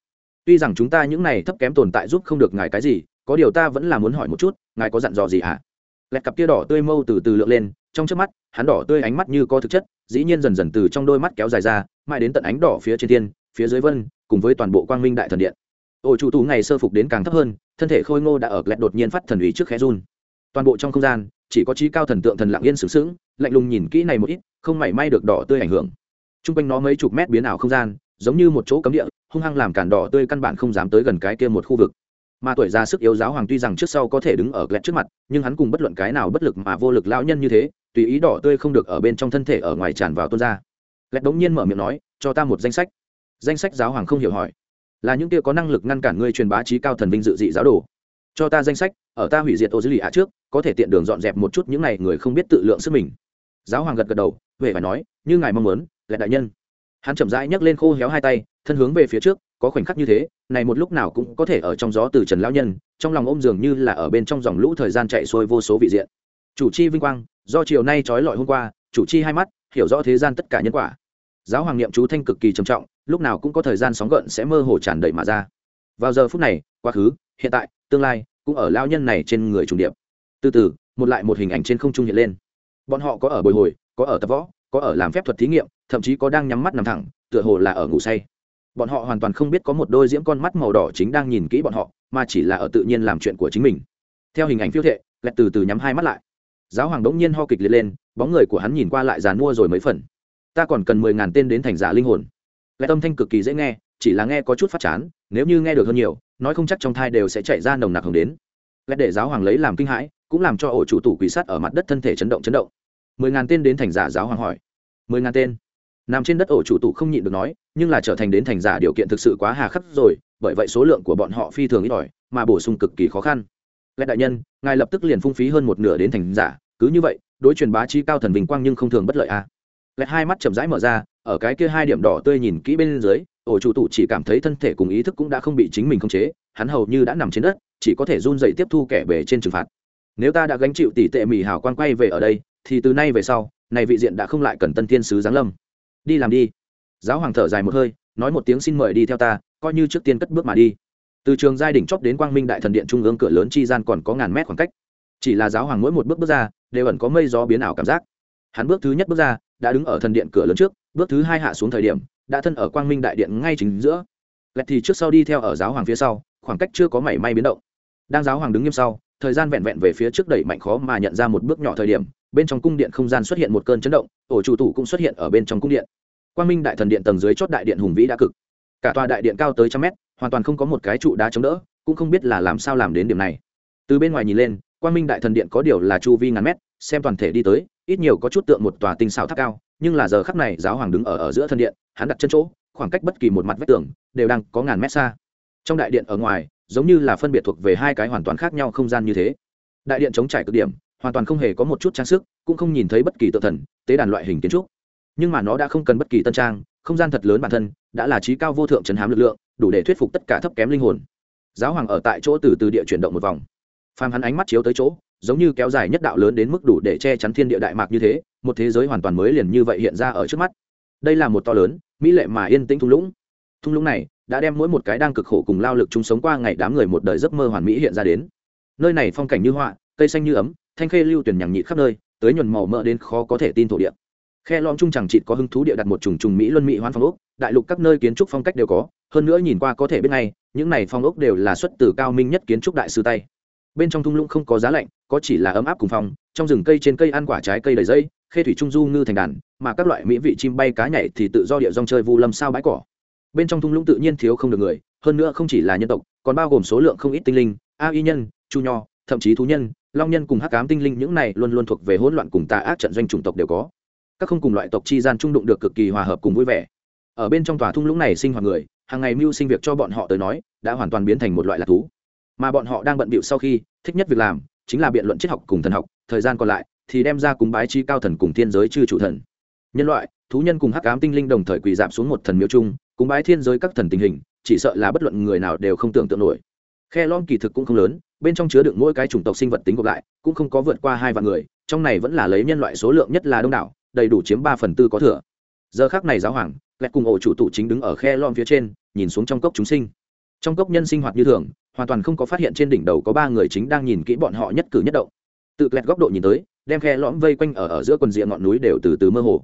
Tuy rằng chúng ta những này thấp kém tồn tại giúp không được ngài cái gì có điều ta vẫn là muốn hỏi một chút ngài có dặn dò gì hả? Glet lẹt cặp kia đỏ tươi mâu từ từ lượn lên trong trước mắt hắn đỏ tươi ánh mắt như có thực chất dĩ nhiên dần dần từ trong đôi mắt kéo dài ra mãi đến tận ánh đỏ phía trên thiên phía dưới vân, cùng với toàn bộ quang minh đại thần điện. Ổ chủ tù ngày sơ phục đến càng thấp hơn, thân thể khôi ngô đã ở lẹt đột nhiên phát thần ủy trước khẽ run. Toàn bộ trong không gian, chỉ có trí cao thần tượng thần lặng yên sướng sướng lạnh lùng nhìn kỹ này một ít, không mảy may được đỏ tươi ảnh hưởng. Trung quanh nó mấy chục mét biến ảo không gian, giống như một chỗ cấm địa, hung hăng làm cản đỏ tươi căn bản không dám tới gần cái kia một khu vực. Mà tuổi già sức yếu giáo hoàng tuy rằng trước sau có thể đứng ở lẹt trước mặt, nhưng hắn cùng bất luận cái nào bất lực mà vô lực lão nhân như thế, tùy ý đỏ tươi không được ở bên trong thân thể ở ngoài tràn vào tuôn ra. Lẹt bỗng nhiên mở miệng nói, cho ta một danh sách danh sách giáo hoàng không hiểu hỏi. Là những kia có năng lực ngăn cản ngươi truyền bá trí cao thần vinh dự dị giáo đồ. Cho ta danh sách, ở ta hủy diệt ô dữ lì ạ trước, có thể tiện đường dọn dẹp một chút những này người không biết tự lượng sức mình. Giáo hoàng gật gật đầu huệ phải nói, như ngài mong muốn là đại nhân. Hắn chậm rãi nhấc lên khô héo hai tay, thân hướng về phía trước, có khoảnh khắc như thế, này một lúc nào cũng có thể ở trong gió từ trần lão nhân, trong lòng ôm dường như là ở bên trong dòng lũ thời gian chạy xuôi vô số vị diện. Chủ chi vinh quang, do chiều nay trói lọi hôm qua, chủ chi hai mắt, hiểu rõ thế gian tất cả nhân quả. Giáo hoàng niệm chú thanh cực kỳ trầm trọng lúc nào cũng có thời gian sóng gợn sẽ mơ hồ tràn đầy mà ra. Vào giờ phút này, quá khứ, hiện tại, tương lai cũng ở lao nhân này trên người trùng điệp. Từ từ, một lại một hình ảnh trên không trung hiện lên. Bọn họ có ở bồi hồi, có ở tập võ, có ở làm phép thuật thí nghiệm, thậm chí có đang nhắm mắt nằm thẳng, tựa hồ là ở ngủ say. Bọn họ hoàn toàn không biết có một đôi diễm con mắt màu đỏ chính đang nhìn kỹ bọn họ, mà chỉ là ở tự nhiên làm chuyện của chính mình. Theo hình ảnh phiêu thệ lẹt từ từ nhắm hai mắt lại. Giáo hoàng đống nhiên ho kịch liệt lên, bóng người của hắn nhìn qua lại giàn mua rồi mấy phần. Ta còn cần mười ngàn tên đến thành giả linh hồn lại âm thanh cực kỳ dễ nghe, chỉ là nghe có chút phát chán, nếu như nghe được hơn nhiều, nói không chắc trong thai đều sẽ chạy ra nồng nặc hồng đến. Lại để giáo hoàng lấy làm kinh hãi, cũng làm cho ổ chủ tủ quỷ sắt ở mặt đất thân thể chấn động chấn động. Mười ngàn tên đến thành giả giáo hoàng hỏi. Mười ngàn tên. Nằm trên đất ổ chủ tủ không nhịn được nói, nhưng là trở thành đến thành giả điều kiện thực sự quá hà khắc rồi, bởi vậy số lượng của bọn họ phi thường ít ỏi, mà bổ sung cực kỳ khó khăn. Lẽ đại nhân, ngài lập tức liền phung phí hơn một nửa đến thành giả, cứ như vậy, đối truyền bá chi cao thần vinh quang nhưng không thường bất lợi a à. lẽ hai mắt chậm rãi mở ra ở cái kia hai điểm đỏ tươi nhìn kỹ bên dưới, ổ chủ tụ chỉ cảm thấy thân thể cùng ý thức cũng đã không bị chính mình khống chế, hắn hầu như đã nằm trên đất, chỉ có thể run dậy tiếp thu kẻ bể trên trừng phạt. Nếu ta đã gánh chịu tỷ tệ mỹ hào quan quay về ở đây, thì từ nay về sau, này vị diện đã không lại cần tân thiên sứ giáng lâm. Đi làm đi. Giáo hoàng thở dài một hơi, nói một tiếng xin mời đi theo ta, coi như trước tiên cất bước mà đi. Từ trường giai đỉnh chóp đến quang minh đại thần điện trung ương cửa lớn chi gian còn có ngàn mét khoảng cách. Chỉ là giáo hoàng mỗi một bước bước ra, đều ẩn có mây gió biến ảo cảm giác. Hắn bước thứ nhất bước ra, đã đứng ở thần điện cửa lớn trước bước thứ hai hạ xuống thời điểm, đã thân ở quang minh đại điện ngay chính giữa. Lẹt thì trước sau đi theo ở giáo hoàng phía sau, khoảng cách chưa có mảy may biến động. Đang giáo hoàng đứng nghiêm sau, thời gian vẹn vẹn về phía trước đẩy mạnh khó mà nhận ra một bước nhỏ thời điểm, bên trong cung điện không gian xuất hiện một cơn chấn động ổ chủ tủ cũng xuất hiện ở bên trong cung điện. Quang minh đại thần điện tầng dưới chót đại điện hùng vĩ đã cực. Cả tòa đại điện cao tới trăm mét, hoàn toàn không có một cái trụ đá chống đỡ, cũng không biết là làm sao làm đến điểm này. Từ bên ngoài nhìn lên, quang minh đại thần điện có điều là chu vi ngàn mét, xem toàn thể đi tới, ít nhiều có chút tượng một tòa tinh xảo tháp cao nhưng là giờ khắc này giáo hoàng đứng ở ở giữa thân điện, hắn đặt chân chỗ, khoảng cách bất kỳ một mặt vách tường đều đang có ngàn mét xa. Trong đại điện ở ngoài, giống như là phân biệt thuộc về hai cái hoàn toàn khác nhau không gian như thế. Đại điện chống trải cực điểm, hoàn toàn không hề có một chút trang sức, cũng không nhìn thấy bất kỳ tự thần, tế đàn loại hình kiến trúc. Nhưng mà nó đã không cần bất kỳ tân trang, không gian thật lớn bản thân, đã là trí cao vô thượng trấn hám lực lượng, đủ để thuyết phục tất cả thấp kém linh hồn. Giáo hoàng ở tại chỗ từ từ địa chuyển động một vòng. Phàm hắn ánh mắt chiếu tới chỗ giống như kéo dài nhất đạo lớn đến mức đủ để che chắn thiên địa đại mạc như thế, một thế giới hoàn toàn mới liền như vậy hiện ra ở trước mắt. Đây là một to lớn, mỹ lệ mà yên tĩnh thung lũng. Thung lũng này đã đem mỗi một cái đang cực khổ cùng lao lực chung sống qua ngày đám người một đời giấc mơ hoàn mỹ hiện ra đến. Nơi này phong cảnh như họa, cây xanh như ấm, thanh khê lưu tuyển nhằng nhị khắp nơi, tới nhuần màu mỡ đến khó có thể tin thổ địa. Khe lom chung chẳng chịt có hứng thú địa đặt một trùng trùng mỹ luân mỹ hoan phong ốc, đại lục các nơi kiến trúc phong cách đều có, hơn nữa nhìn qua có thể biết ngay, những này phong ốc đều là xuất từ cao minh nhất kiến trúc đại sư tay. Bên trong thung lũng không có giá lạnh có chỉ là ấm áp cùng phòng trong rừng cây trên cây ăn quả trái cây đầy dây, khê thủy trung du ngư thành đàn, mà các loại mỹ vị chim bay cá nhảy thì tự do địa rong chơi vu lâm sao bãi cỏ. Bên trong thung lũng tự nhiên thiếu không được người, hơn nữa không chỉ là nhân tộc, còn bao gồm số lượng không ít tinh linh, a y nhân, chu nho, thậm chí thú nhân, long nhân cùng hắc cám tinh linh những này luôn luôn thuộc về hỗn loạn cùng tà ác trận doanh chủng tộc đều có. Các không cùng loại tộc chi gian trung đụng được cực kỳ hòa hợp cùng vui vẻ. Ở bên trong tòa thung lũng này sinh hoạt người, hàng ngày mưu sinh việc cho bọn họ tới nói, đã hoàn toàn biến thành một loại lạc thú. Mà bọn họ đang bận bịu sau khi, thích nhất việc làm chính là biện luận triết học cùng thần học, thời gian còn lại thì đem ra cúng bái chi cao thần cùng thiên giới chư chủ thần. Nhân loại, thú nhân cùng hắc ám tinh linh đồng thời quỳ dạp xuống một thần miếu chung, cúng bái thiên giới các thần tình hình, chỉ sợ là bất luận người nào đều không tưởng tượng nổi. Khe lom kỳ thực cũng không lớn, bên trong chứa đựng mỗi cái chủng tộc sinh vật tính gộp lại, cũng không có vượt qua hai vạn người, trong này vẫn là lấy nhân loại số lượng nhất là đông đảo, đầy đủ chiếm ba phần tư có thừa. Giờ khác này giáo hoàng, lẹt cùng ổ chủ tụ chính đứng ở khe lom phía trên, nhìn xuống trong cốc chúng sinh trong cốc nhân sinh hoạt như thường, hoàn toàn không có phát hiện trên đỉnh đầu có ba người chính đang nhìn kỹ bọn họ nhất cử nhất động. Tự lẹt góc độ nhìn tới, đem khe lõm vây quanh ở ở giữa quần diện ngọn núi đều từ từ mơ hồ.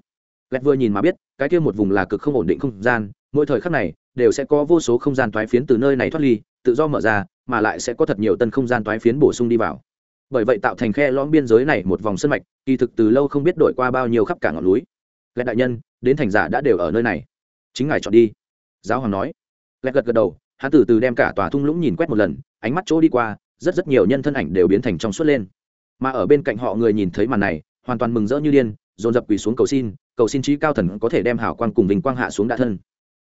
Lẹt vừa nhìn mà biết, cái kia một vùng là cực không ổn định không gian, mỗi thời khắc này, đều sẽ có vô số không gian toái phiến từ nơi này thoát ly, tự do mở ra, mà lại sẽ có thật nhiều tân không gian toái phiến bổ sung đi vào. Bởi vậy tạo thành khe lõm biên giới này một vòng sân mạch, kỳ thực từ lâu không biết đổi qua bao nhiêu khắp cả ngọn núi. Lẹt đại nhân, đến thành giả đã đều ở nơi này. Chính ngài chọn đi. Giáo hoàng nói. Lẹt gật gật đầu hắn từ từ đem cả tòa thung lũng nhìn quét một lần, ánh mắt chỗ đi qua, rất rất nhiều nhân thân ảnh đều biến thành trong suốt lên. Mà ở bên cạnh họ người nhìn thấy màn này, hoàn toàn mừng rỡ như điên, dồn dập quỳ xuống cầu xin cầu xin trí cao thần có thể đem hảo quang cùng vinh quang hạ xuống đạ thân.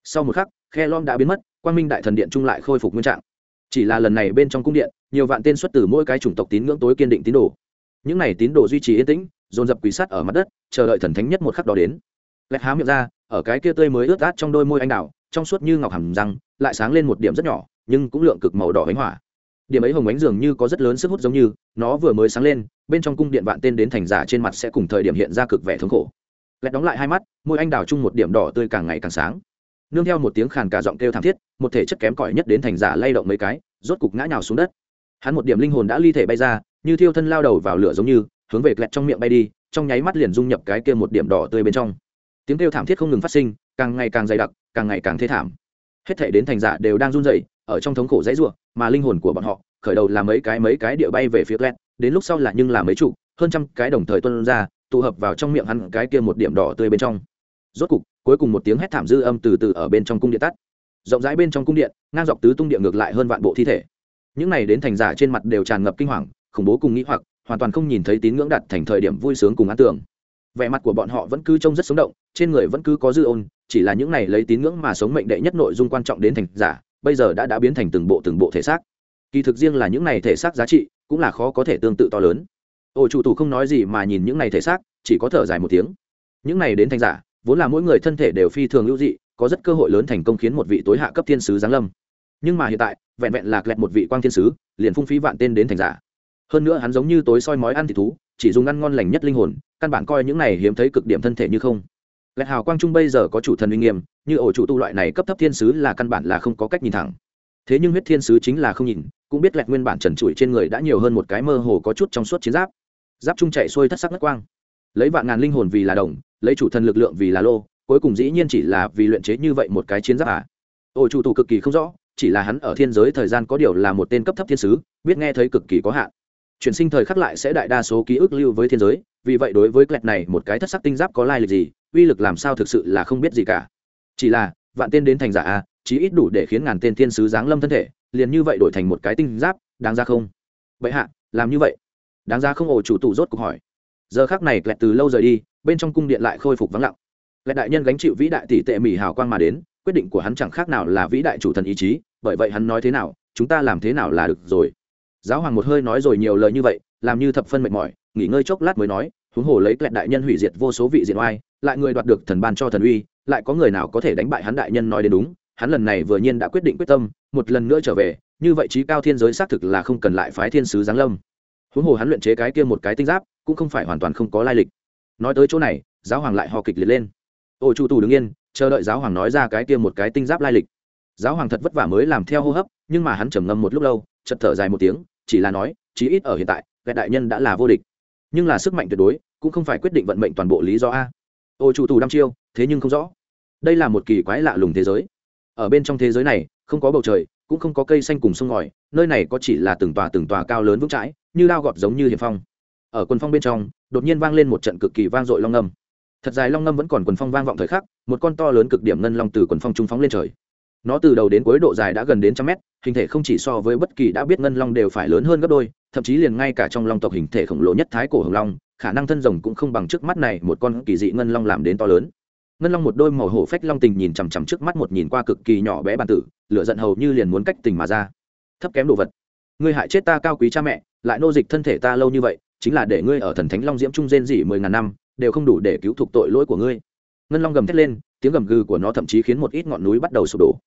Sau một khắc, khe lom đã biến mất, quang minh đại thần điện trung lại khôi phục nguyên trạng. Chỉ là lần này bên trong cung điện, nhiều vạn tên xuất từ mỗi cái chủng tộc tín ngưỡng tối kiên định tín đồ. Những này tín đồ duy trì yên tĩnh, dồn dập quỳ sát ở mặt đất, chờ đợi thần thánh nhất một khắc đó đến. Lẹt há miệng ra, ở cái kia tươi mới ướt át trong đôi môi anh đào trong suốt như ngọc hầm răng, lại sáng lên một điểm rất nhỏ, nhưng cũng lượng cực màu đỏ ánh hỏa. Điểm ấy hồng ánh dường như có rất lớn sức hút giống như, nó vừa mới sáng lên, bên trong cung điện vạn tên đến thành giả trên mặt sẽ cùng thời điểm hiện ra cực vẻ thống khổ. Lẹt đóng lại hai mắt, môi anh đào chung một điểm đỏ tươi càng ngày càng sáng. Nương theo một tiếng khàn cả giọng kêu thảm thiết, một thể chất kém cỏi nhất đến thành giả lay động mấy cái, rốt cục ngã nhào xuống đất. Hắn một điểm linh hồn đã ly thể bay ra, như thiêu thân lao đầu vào lửa giống như, hướng về lẹt trong miệng bay đi, trong nháy mắt liền dung nhập cái kia một điểm đỏ tươi bên trong. Tiếng kêu thảm thiết không ngừng phát sinh, càng ngày càng dày đặc càng ngày càng thê thảm. Hết thể đến thành giả đều đang run rẩy, ở trong thống khổ dãy ruộng mà linh hồn của bọn họ, khởi đầu là mấy cái mấy cái địa bay về phía lẹt đến lúc sau là nhưng là mấy trụ hơn trăm cái đồng thời tuân ra, tụ hợp vào trong miệng hắn cái kia một điểm đỏ tươi bên trong. Rốt cục, cuối cùng một tiếng hét thảm dư âm từ từ ở bên trong cung điện tắt. Rộng rãi bên trong cung điện, ngang dọc tứ tung điện ngược lại hơn vạn bộ thi thể. Những này đến thành giả trên mặt đều tràn ngập kinh hoàng, khủng bố cùng nghĩ hoặc, hoàn toàn không nhìn thấy tín ngưỡng đặt thành thời điểm vui sướng cùng an tưởng vẻ mặt của bọn họ vẫn cứ trông rất sống động, trên người vẫn cứ có dư ôn, chỉ là những này lấy tín ngưỡng mà sống mệnh đệ nhất nội dung quan trọng đến thành giả, bây giờ đã đã biến thành từng bộ từng bộ thể xác. Kỳ thực riêng là những này thể xác giá trị, cũng là khó có thể tương tự to lớn. Ổ chủ tù không nói gì mà nhìn những này thể xác, chỉ có thở dài một tiếng. Những này đến thành giả, vốn là mỗi người thân thể đều phi thường hữu dị, có rất cơ hội lớn thành công khiến một vị tối hạ cấp thiên sứ giáng lâm. Nhưng mà hiện tại, vẹn vẹn lạc lẹt một vị quang thiên sứ, liền phung phí vạn tên đến thành giả. Hơn nữa hắn giống như tối soi mói ăn thịt thú chỉ dùng ăn ngon lành nhất linh hồn, căn bản coi những này hiếm thấy cực điểm thân thể như không. Lẹt hào quang trung bây giờ có chủ thần uy nghiêm, như ổ chủ tu loại này cấp thấp thiên sứ là căn bản là không có cách nhìn thẳng. Thế nhưng huyết thiên sứ chính là không nhìn, cũng biết lẹt nguyên bản trần trụi trên người đã nhiều hơn một cái mơ hồ có chút trong suốt chiến giáp. Giáp trung chạy xuôi thất sắc ngất quang. Lấy vạn ngàn linh hồn vì là đồng, lấy chủ thần lực lượng vì là lô, cuối cùng dĩ nhiên chỉ là vì luyện chế như vậy một cái chiến giáp à. Ổ chủ tù cực kỳ không rõ, chỉ là hắn ở thiên giới thời gian có điều là một tên cấp thấp thiên sứ, biết nghe thấy cực kỳ có hạn chuyển sinh thời khắc lại sẽ đại đa số ký ức lưu với thiên giới, vì vậy đối với kẹt này một cái thất sắc tinh giáp có lai lịch gì, uy lực làm sao thực sự là không biết gì cả. Chỉ là, vạn tên đến thành giả a, chí ít đủ để khiến ngàn tên thiên sứ giáng lâm thân thể, liền như vậy đổi thành một cái tinh giáp, đáng ra không? Vậy hạ, làm như vậy. Đáng ra không ổ chủ tụ rốt cuộc hỏi. Giờ khác này kẹt từ lâu rời đi, bên trong cung điện lại khôi phục vắng lặng. Kẹt đại nhân gánh chịu vĩ đại tỷ tệ mỹ hào quang mà đến, quyết định của hắn chẳng khác nào là vĩ đại chủ thần ý chí, bởi vậy hắn nói thế nào, chúng ta làm thế nào là được rồi giáo hoàng một hơi nói rồi nhiều lời như vậy, làm như thập phân mệt mỏi, nghỉ ngơi chốc lát mới nói, huống hồ lấy tuệ đại nhân hủy diệt vô số vị diện oai, lại người đoạt được thần ban cho thần uy, lại có người nào có thể đánh bại hắn đại nhân nói đến đúng, hắn lần này vừa nhiên đã quyết định quyết tâm, một lần nữa trở về, như vậy trí cao thiên giới xác thực là không cần lại phái thiên sứ giáng lâm. Huống hồ hắn luyện chế cái kia một cái tinh giáp, cũng không phải hoàn toàn không có lai lịch. Nói tới chỗ này, giáo hoàng lại ho kịch liệt lên. Ôi chu tù đứng yên, chờ đợi giáo hoàng nói ra cái kia một cái tinh giáp lai lịch. Giáo hoàng thật vất vả mới làm theo hô hấp, nhưng mà hắn trầm ngâm một lúc lâu chật thở dài một tiếng chỉ là nói, chí ít ở hiện tại vẹn đại nhân đã là vô địch. Nhưng là sức mạnh tuyệt đối, cũng không phải quyết định vận mệnh toàn bộ lý do a. Ôi chủ tù đăm chiêu, thế nhưng không rõ. Đây là một kỳ quái lạ lùng thế giới. Ở bên trong thế giới này, không có bầu trời, cũng không có cây xanh cùng sông ngòi, nơi này có chỉ là từng tòa từng tòa cao lớn vững chãi, như lao gọt giống như hiệp phong. Ở quần phong bên trong, đột nhiên vang lên một trận cực kỳ vang dội long ngâm. Thật dài long ngâm vẫn còn quần phong vang vọng thời khắc, một con to lớn cực điểm ngân long từ quần phong trung phóng lên trời nó từ đầu đến cuối độ dài đã gần đến trăm mét, hình thể không chỉ so với bất kỳ đã biết ngân long đều phải lớn hơn gấp đôi, thậm chí liền ngay cả trong long tộc hình thể khổng lồ nhất thái cổ hồng long, khả năng thân rồng cũng không bằng trước mắt này một con kỳ dị ngân long làm đến to lớn. Ngân long một đôi màu hổ phách long tình nhìn chằm chằm trước mắt một nhìn qua cực kỳ nhỏ bé bàn tử, lửa giận hầu như liền muốn cách tình mà ra. Thấp kém đồ vật. Ngươi hại chết ta cao quý cha mẹ, lại nô dịch thân thể ta lâu như vậy, chính là để ngươi ở thần thánh long diễm trung rên dỉ mười ngàn năm, đều không đủ để cứu thục tội lỗi của ngươi. Ngân long gầm thét lên tiếng gầm gừ của nó thậm chí khiến một ít ngọn núi bắt đầu sụp đổ.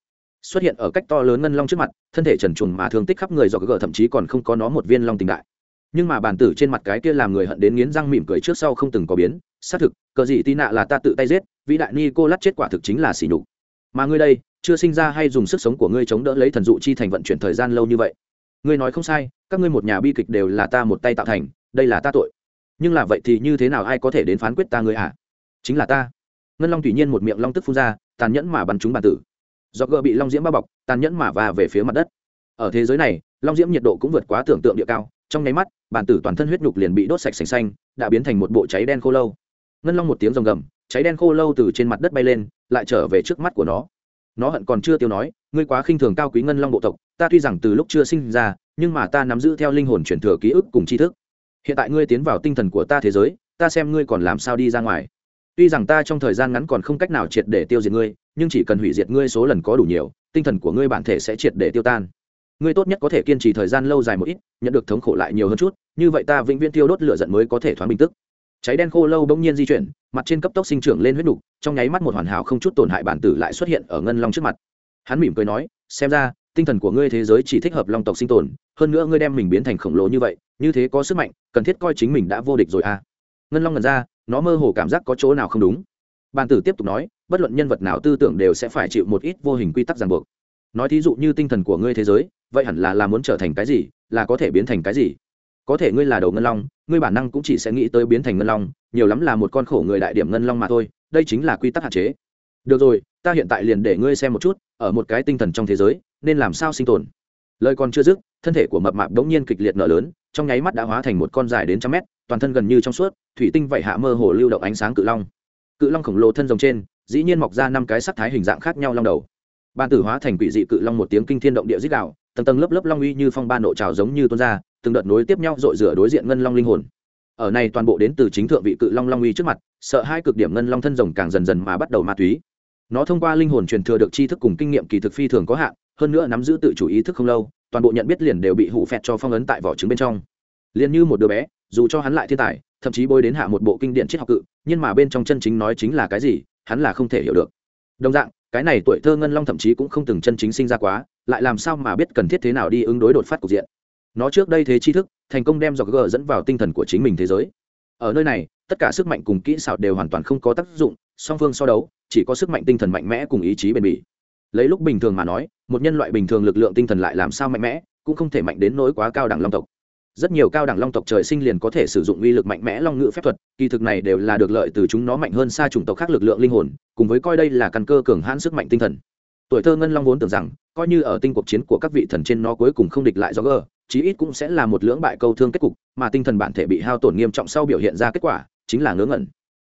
Xuất hiện ở cách to lớn ngân long trước mặt, thân thể trần trùng mà thương tích khắp người do gờ thậm chí còn không có nó một viên long tình đại. Nhưng mà bản tử trên mặt cái kia làm người hận đến nghiến răng mỉm cười trước sau không từng có biến, xác thực, cờ gì tị nạ là ta tự tay giết, vĩ đại ni cô lát chết quả thực chính là xỉ nhục. Mà ngươi đây, chưa sinh ra hay dùng sức sống của ngươi chống đỡ lấy thần dụ chi thành vận chuyển thời gian lâu như vậy. Ngươi nói không sai, các ngươi một nhà bi kịch đều là ta một tay tạo thành, đây là ta tội. Nhưng là vậy thì như thế nào ai có thể đến phán quyết ta ngươi à? Chính là ta ngân long tùy nhiên một miệng long tức phun ra, tàn nhẫn mà bắn trúng bản tử. Do gợ bị long diễm bao bọc, tàn nhẫn mà và về phía mặt đất. Ở thế giới này, long diễm nhiệt độ cũng vượt quá tưởng tượng địa cao. Trong nháy mắt, bản tử toàn thân huyết nhục liền bị đốt sạch sành xanh, đã biến thành một bộ cháy đen khô lâu. Ngân long một tiếng rồng gầm, cháy đen khô lâu từ trên mặt đất bay lên, lại trở về trước mắt của nó. Nó hận còn chưa tiêu nói, ngươi quá khinh thường cao quý ngân long bộ tộc, ta tuy rằng từ lúc chưa sinh ra, nhưng mà ta nắm giữ theo linh hồn truyền thừa ký ức cùng tri thức. Hiện tại ngươi tiến vào tinh thần của ta thế giới, ta xem ngươi còn làm sao đi ra ngoài tuy rằng ta trong thời gian ngắn còn không cách nào triệt để tiêu diệt ngươi, nhưng chỉ cần hủy diệt ngươi số lần có đủ nhiều, tinh thần của ngươi bản thể sẽ triệt để tiêu tan. Ngươi tốt nhất có thể kiên trì thời gian lâu dài một ít, nhận được thống khổ lại nhiều hơn chút, như vậy ta vĩnh viễn tiêu đốt lửa giận mới có thể thoáng bình tức. Cháy đen khô lâu bỗng nhiên di chuyển, mặt trên cấp tốc sinh trưởng lên huyết nục, trong nháy mắt một hoàn hảo không chút tổn hại bản tử lại xuất hiện ở ngân long trước mặt. Hắn mỉm cười nói, xem ra, tinh thần của ngươi thế giới chỉ thích hợp long tộc sinh tồn, hơn nữa ngươi đem mình biến thành khổng lồ như vậy, như thế có sức mạnh, cần thiết coi chính mình đã vô địch rồi à. Ngân long ngần ra nó mơ hồ cảm giác có chỗ nào không đúng. Bàn tử tiếp tục nói, bất luận nhân vật nào tư tưởng đều sẽ phải chịu một ít vô hình quy tắc ràng buộc. Nói thí dụ như tinh thần của ngươi thế giới, vậy hẳn là là muốn trở thành cái gì, là có thể biến thành cái gì? Có thể ngươi là đầu ngân long, ngươi bản năng cũng chỉ sẽ nghĩ tới biến thành ngân long, nhiều lắm là một con khổ người đại điểm ngân long mà thôi, đây chính là quy tắc hạn chế. Được rồi, ta hiện tại liền để ngươi xem một chút, ở một cái tinh thần trong thế giới, nên làm sao sinh tồn? Lời còn chưa dứt, thân thể của mập mạp đống nhiên kịch liệt nở lớn, trong nháy mắt đã hóa thành một con dài đến trăm mét, toàn thân gần như trong suốt thủy tinh vảy hạ mơ hồ lưu động ánh sáng cự long. Cự long khổng lồ thân rồng trên, dĩ nhiên mọc ra năm cái sắc thái hình dạng khác nhau long đầu. Ban tử hóa thành quỷ dị cự long một tiếng kinh thiên động địa dích đạo tầng tầng lớp lớp long uy như phong ba nộ trào giống như tuôn ra, từng đợt nối tiếp nhau dội rửa đối diện ngân long linh hồn. Ở này toàn bộ đến từ chính thượng vị cự long long uy trước mặt, sợ hai cực điểm ngân long thân rồng càng dần dần mà bắt đầu ma túy. Nó thông qua linh hồn truyền thừa được tri thức cùng kinh nghiệm kỳ thực phi thường có hạn, hơn nữa nắm giữ tự chủ ý thức không lâu, toàn bộ nhận biết liền đều bị hủ phẹt cho phong ấn tại vỏ trứng bên trong. Liền như một đứa bé dù cho hắn lại thiên tài, thậm chí bôi đến hạ một bộ kinh điển triết học cự, nhưng mà bên trong chân chính nói chính là cái gì, hắn là không thể hiểu được. Đồng dạng, cái này tuổi thơ ngân long thậm chí cũng không từng chân chính sinh ra quá, lại làm sao mà biết cần thiết thế nào đi ứng đối đột phát cục diện. Nó trước đây thế tri thức, thành công đem dọc g dẫn vào tinh thần của chính mình thế giới. Ở nơi này, tất cả sức mạnh cùng kỹ xảo đều hoàn toàn không có tác dụng, song phương so đấu, chỉ có sức mạnh tinh thần mạnh mẽ cùng ý chí bền bỉ. Lấy lúc bình thường mà nói, một nhân loại bình thường lực lượng tinh thần lại làm sao mạnh mẽ, cũng không thể mạnh đến nỗi quá cao đẳng long tộc rất nhiều cao đẳng long tộc trời sinh liền có thể sử dụng uy lực mạnh mẽ long ngữ phép thuật, kỳ thực này đều là được lợi từ chúng nó mạnh hơn xa chủng tộc khác lực lượng linh hồn, cùng với coi đây là căn cơ cường hãn sức mạnh tinh thần. Tuổi thơ ngân long vốn tưởng rằng, coi như ở tinh cuộc chiến của các vị thần trên nó cuối cùng không địch lại do gờ, chí ít cũng sẽ là một lưỡng bại câu thương kết cục, mà tinh thần bản thể bị hao tổn nghiêm trọng sau biểu hiện ra kết quả, chính là ngớ ngẩn.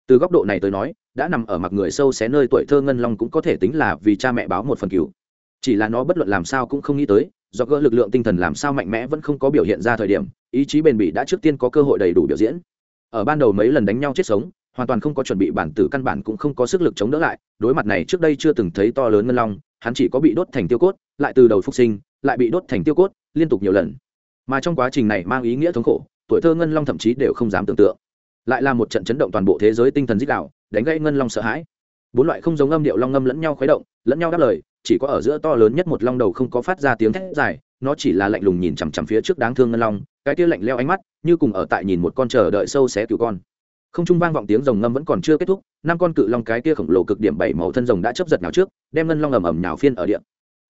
Từ góc độ này tới nói, đã nằm ở mặt người sâu xé nơi tuổi thơ ngân long cũng có thể tính là vì cha mẹ báo một phần cứu chỉ là nó bất luận làm sao cũng không nghĩ tới do gỡ lực lượng tinh thần làm sao mạnh mẽ vẫn không có biểu hiện ra thời điểm, ý chí bền bỉ đã trước tiên có cơ hội đầy đủ biểu diễn. Ở ban đầu mấy lần đánh nhau chết sống, hoàn toàn không có chuẩn bị bản tử căn bản cũng không có sức lực chống đỡ lại, đối mặt này trước đây chưa từng thấy to lớn ngân long, hắn chỉ có bị đốt thành tiêu cốt, lại từ đầu phục sinh, lại bị đốt thành tiêu cốt, liên tục nhiều lần. Mà trong quá trình này mang ý nghĩa thống khổ, tuổi thơ ngân long thậm chí đều không dám tưởng tượng. Lại là một trận chấn động toàn bộ thế giới tinh thần dích đạo, đánh gãy ngân long sợ hãi. Bốn loại không giống âm điệu long ngâm lẫn nhau khuấy động, lẫn nhau đáp lời chỉ có ở giữa to lớn nhất một long đầu không có phát ra tiếng thét dài, nó chỉ là lạnh lùng nhìn chằm chằm phía trước đáng thương ngân long, cái tia lạnh leo ánh mắt, như cùng ở tại nhìn một con chờ đợi sâu xé cứu con. Không trung vang vọng tiếng rồng ngâm vẫn còn chưa kết thúc, năm con cự long cái kia khổng lồ cực điểm bảy màu thân rồng đã chấp giật nào trước, đem ngân long ầm ầm nhào phiên ở điện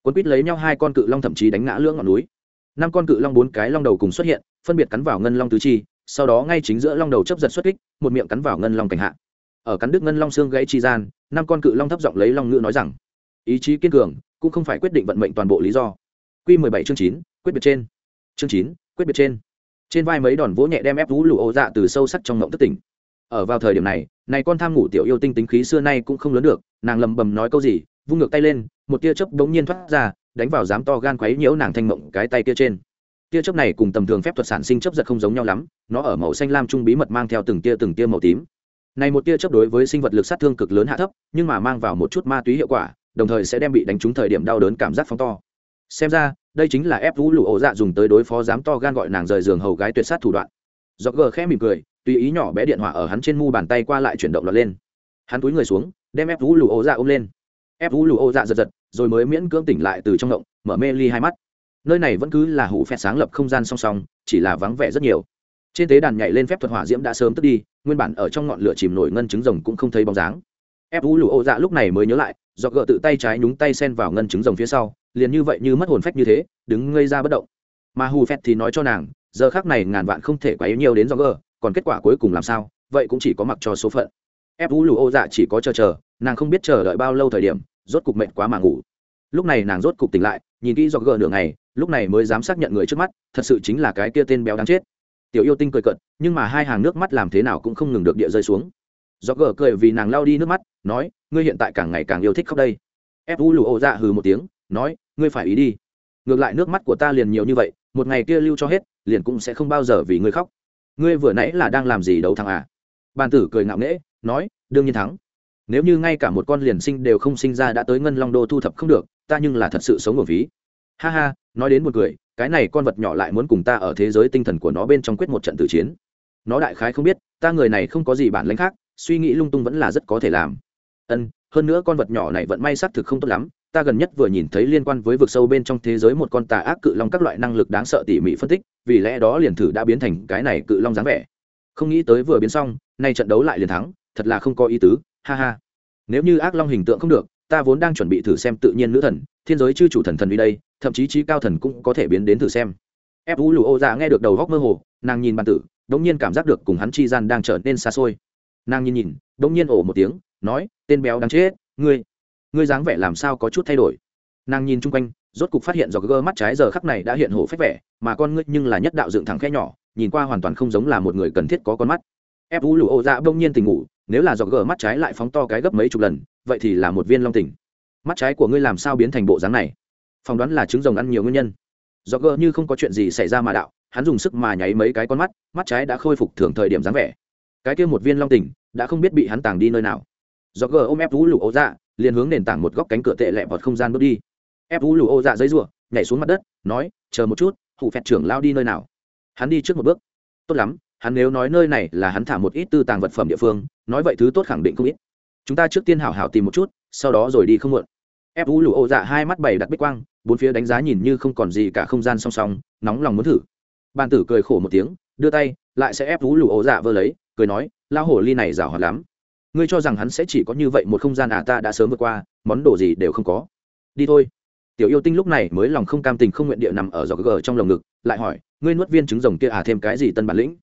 quân quýt lấy nhau hai con cự long thậm chí đánh ngã lưỡng ngọn núi. Năm con cự long bốn cái long đầu cùng xuất hiện, phân biệt cắn vào ngân long tứ chi, sau đó ngay chính giữa long đầu chấp giật xuất kích, một miệng cắn vào ngân long cảnh hạ. Ở cắn đứt ngân long xương gãy chi gian, năm con cự long thấp giọng lấy long ngữ nói rằng ý chí kiên cường, cũng không phải quyết định vận mệnh toàn bộ lý do. Q mười bảy chương chín, quyết biệt trên. Chương chín, quyết biệt trên. Trên vai mấy đòn vỗ nhẹ đem ép vũ lụ ô dạ từ sâu sắc trong ngộng thất tỉnh. Ở vào thời điểm này này con tham ngủ tiểu yêu tinh tính khí xưa nay cũng không lớn được, nàng lầm bầm nói câu gì, vung ngược tay lên, một tia chớp bỗng nhiên thoát ra, đánh vào dám to gan quấy nhiễu nàng thanh mộng cái tay kia trên. Tia chớp này cùng tầm thường phép thuật sản sinh chớp giật không giống nhau lắm, nó ở màu xanh lam trung bí mật mang theo từng tia từng tia màu tím. Này một tia chớp đối với sinh vật lực sát thương cực lớn hạ thấp, nhưng mà mang vào một chút ma túy hiệu quả đồng thời sẽ đem bị đánh trúng thời điểm đau đớn cảm giác phóng to. Xem ra đây chính là ép vũ lụ ổ dạ dùng tới đối phó dám to gan gọi nàng rời giường hầu gái tuyệt sát thủ đoạn. Do gờ khẽ mỉm cười tùy ý nhỏ bé điện hỏa ở hắn trên mu bàn tay qua lại chuyển động lọt lên. Hắn túi người xuống đem ép vũ lụ ổ dạ ôm lên. Ép vũ lụ ổ dạ giật giật rồi mới miễn cưỡng tỉnh lại từ trong động, mở mê ly hai mắt. Nơi này vẫn cứ là hủ phép sáng lập không gian song song chỉ là vắng vẻ rất nhiều. Trên tế đàn nhảy lên phép thuật hỏa diễm đã sớm tức đi nguyên bản ở trong ngọn lửa chìm nổi ngân trứng rồng cũng không thấy bóng dáng. Ép vũ lụ ổ dạ lúc này mới nhớ lại do gỡ tự tay trái nhúng tay sen vào ngân trứng rồng phía sau, liền như vậy như mất hồn phách như thế, đứng ngây ra bất động. Mà hù phét thì nói cho nàng, giờ khác này ngàn vạn không thể quá yếu nhiều đến do gỡ còn kết quả cuối cùng làm sao, vậy cũng chỉ có mặc cho số phận. Ép vũ lù ô dạ chỉ có chờ chờ, nàng không biết chờ đợi bao lâu thời điểm, rốt cục mệnh quá mà ngủ. Lúc này nàng rốt cục tỉnh lại, nhìn kỹ do gỡ nửa ngày, lúc này mới dám xác nhận người trước mắt, thật sự chính là cái kia tên béo đáng chết. Tiểu yêu tinh cười cận nhưng mà hai hàng nước mắt làm thế nào cũng không ngừng được địa rơi xuống do gờ cười vì nàng lao đi nước mắt nói ngươi hiện tại càng ngày càng yêu thích khóc đây. Ép u lù ô dạ hừ một tiếng nói ngươi phải ý đi. Ngược lại nước mắt của ta liền nhiều như vậy một ngày kia lưu cho hết liền cũng sẽ không bao giờ vì ngươi khóc. Ngươi vừa nãy là đang làm gì đấu thằng à? Bàn tử cười ngạo nghễ nói đương nhiên thắng. Nếu như ngay cả một con liền sinh đều không sinh ra đã tới ngân long đô thu thập không được ta nhưng là thật sự sống ở ví ha ha nói đến một người, cái này con vật nhỏ lại muốn cùng ta ở thế giới tinh thần của nó bên trong quyết một trận tử chiến. Nó đại khái không biết ta người này không có gì bản lãnh khác suy nghĩ lung tung vẫn là rất có thể làm. Ân, hơn nữa con vật nhỏ này vẫn may xác thực không tốt lắm, ta gần nhất vừa nhìn thấy liên quan với vực sâu bên trong thế giới một con tà ác cự long các loại năng lực đáng sợ tỉ mỉ phân tích, vì lẽ đó liền thử đã biến thành cái này cự long dáng vẻ. Không nghĩ tới vừa biến xong, nay trận đấu lại liền thắng, thật là không có ý tứ, ha ha. Nếu như ác long hình tượng không được, ta vốn đang chuẩn bị thử xem tự nhiên nữ thần, thiên giới chư chủ thần thần đi đây, thậm chí trí cao thần cũng có thể biến đến thử xem. Ép vũ lù ô ra nghe được đầu góc mơ hồ, nàng nhìn bàn tử, đống nhiên cảm giác được cùng hắn chi gian đang trở nên xa xôi nàng nhìn nhìn, đống nhiên ổ một tiếng, nói, tên béo đáng chết, ngươi ngươi dáng vẻ làm sao có chút thay đổi? Nàng nhìn chung quanh, rốt cục phát hiện do gơ mắt trái giờ khắc này đã hiện hổ phách vẻ, mà con ngươi nhưng là nhất đạo dựng thẳng khe nhỏ, nhìn qua hoàn toàn không giống là một người cần thiết có con mắt. Ép vũ lụ ô dạ bỗng nhiên tình ngủ, nếu là do gờ mắt trái lại phóng to cái gấp mấy chục lần, vậy thì là một viên long tỉnh. Mắt trái của ngươi làm sao biến thành bộ dáng này? Phỏng đoán là trứng rồng ăn nhiều nguyên nhân. Do gờ như không có chuyện gì xảy ra mà đạo, hắn dùng sức mà nháy mấy cái con mắt mắt trái đã khôi phục thường thời điểm dáng vẻ cái kia một viên long tỉnh đã không biết bị hắn tàng đi nơi nào. Do gờ ôm ép vũ lụ ô dạ liền hướng nền tảng một góc cánh cửa tệ lẹ vọt không gian bước đi. Ép vũ lụ ô dạ giấy rủa, nhảy xuống mặt đất, nói, chờ một chút hụ phẹt trưởng lao đi nơi nào? Hắn đi trước một bước. Tốt lắm, hắn nếu nói nơi này là hắn thả một ít tư tàng vật phẩm địa phương, nói vậy thứ tốt khẳng định không ít. Chúng ta trước tiên hảo hảo tìm một chút, sau đó rồi đi không muộn. Ép vũ lụ ô dạ hai mắt bảy đặt bích quang, bốn phía đánh giá nhìn như không còn gì cả không gian song song, nóng lòng muốn thử. Bàn tử cười khổ một tiếng, đưa tay, lại sẽ ép vũ lụ ô dạ vơ lấy cười nói lao hổ ly này rào hoạt lắm. Ngươi cho rằng hắn sẽ chỉ có như vậy một không gian à ta đã sớm vượt qua, món đồ gì đều không có. Đi thôi. Tiểu yêu tinh lúc này mới lòng không cam tình không nguyện địa nằm ở giỏ gờ trong lồng ngực, lại hỏi, ngươi nuốt viên trứng rồng kia à thêm cái gì tân bản lĩnh?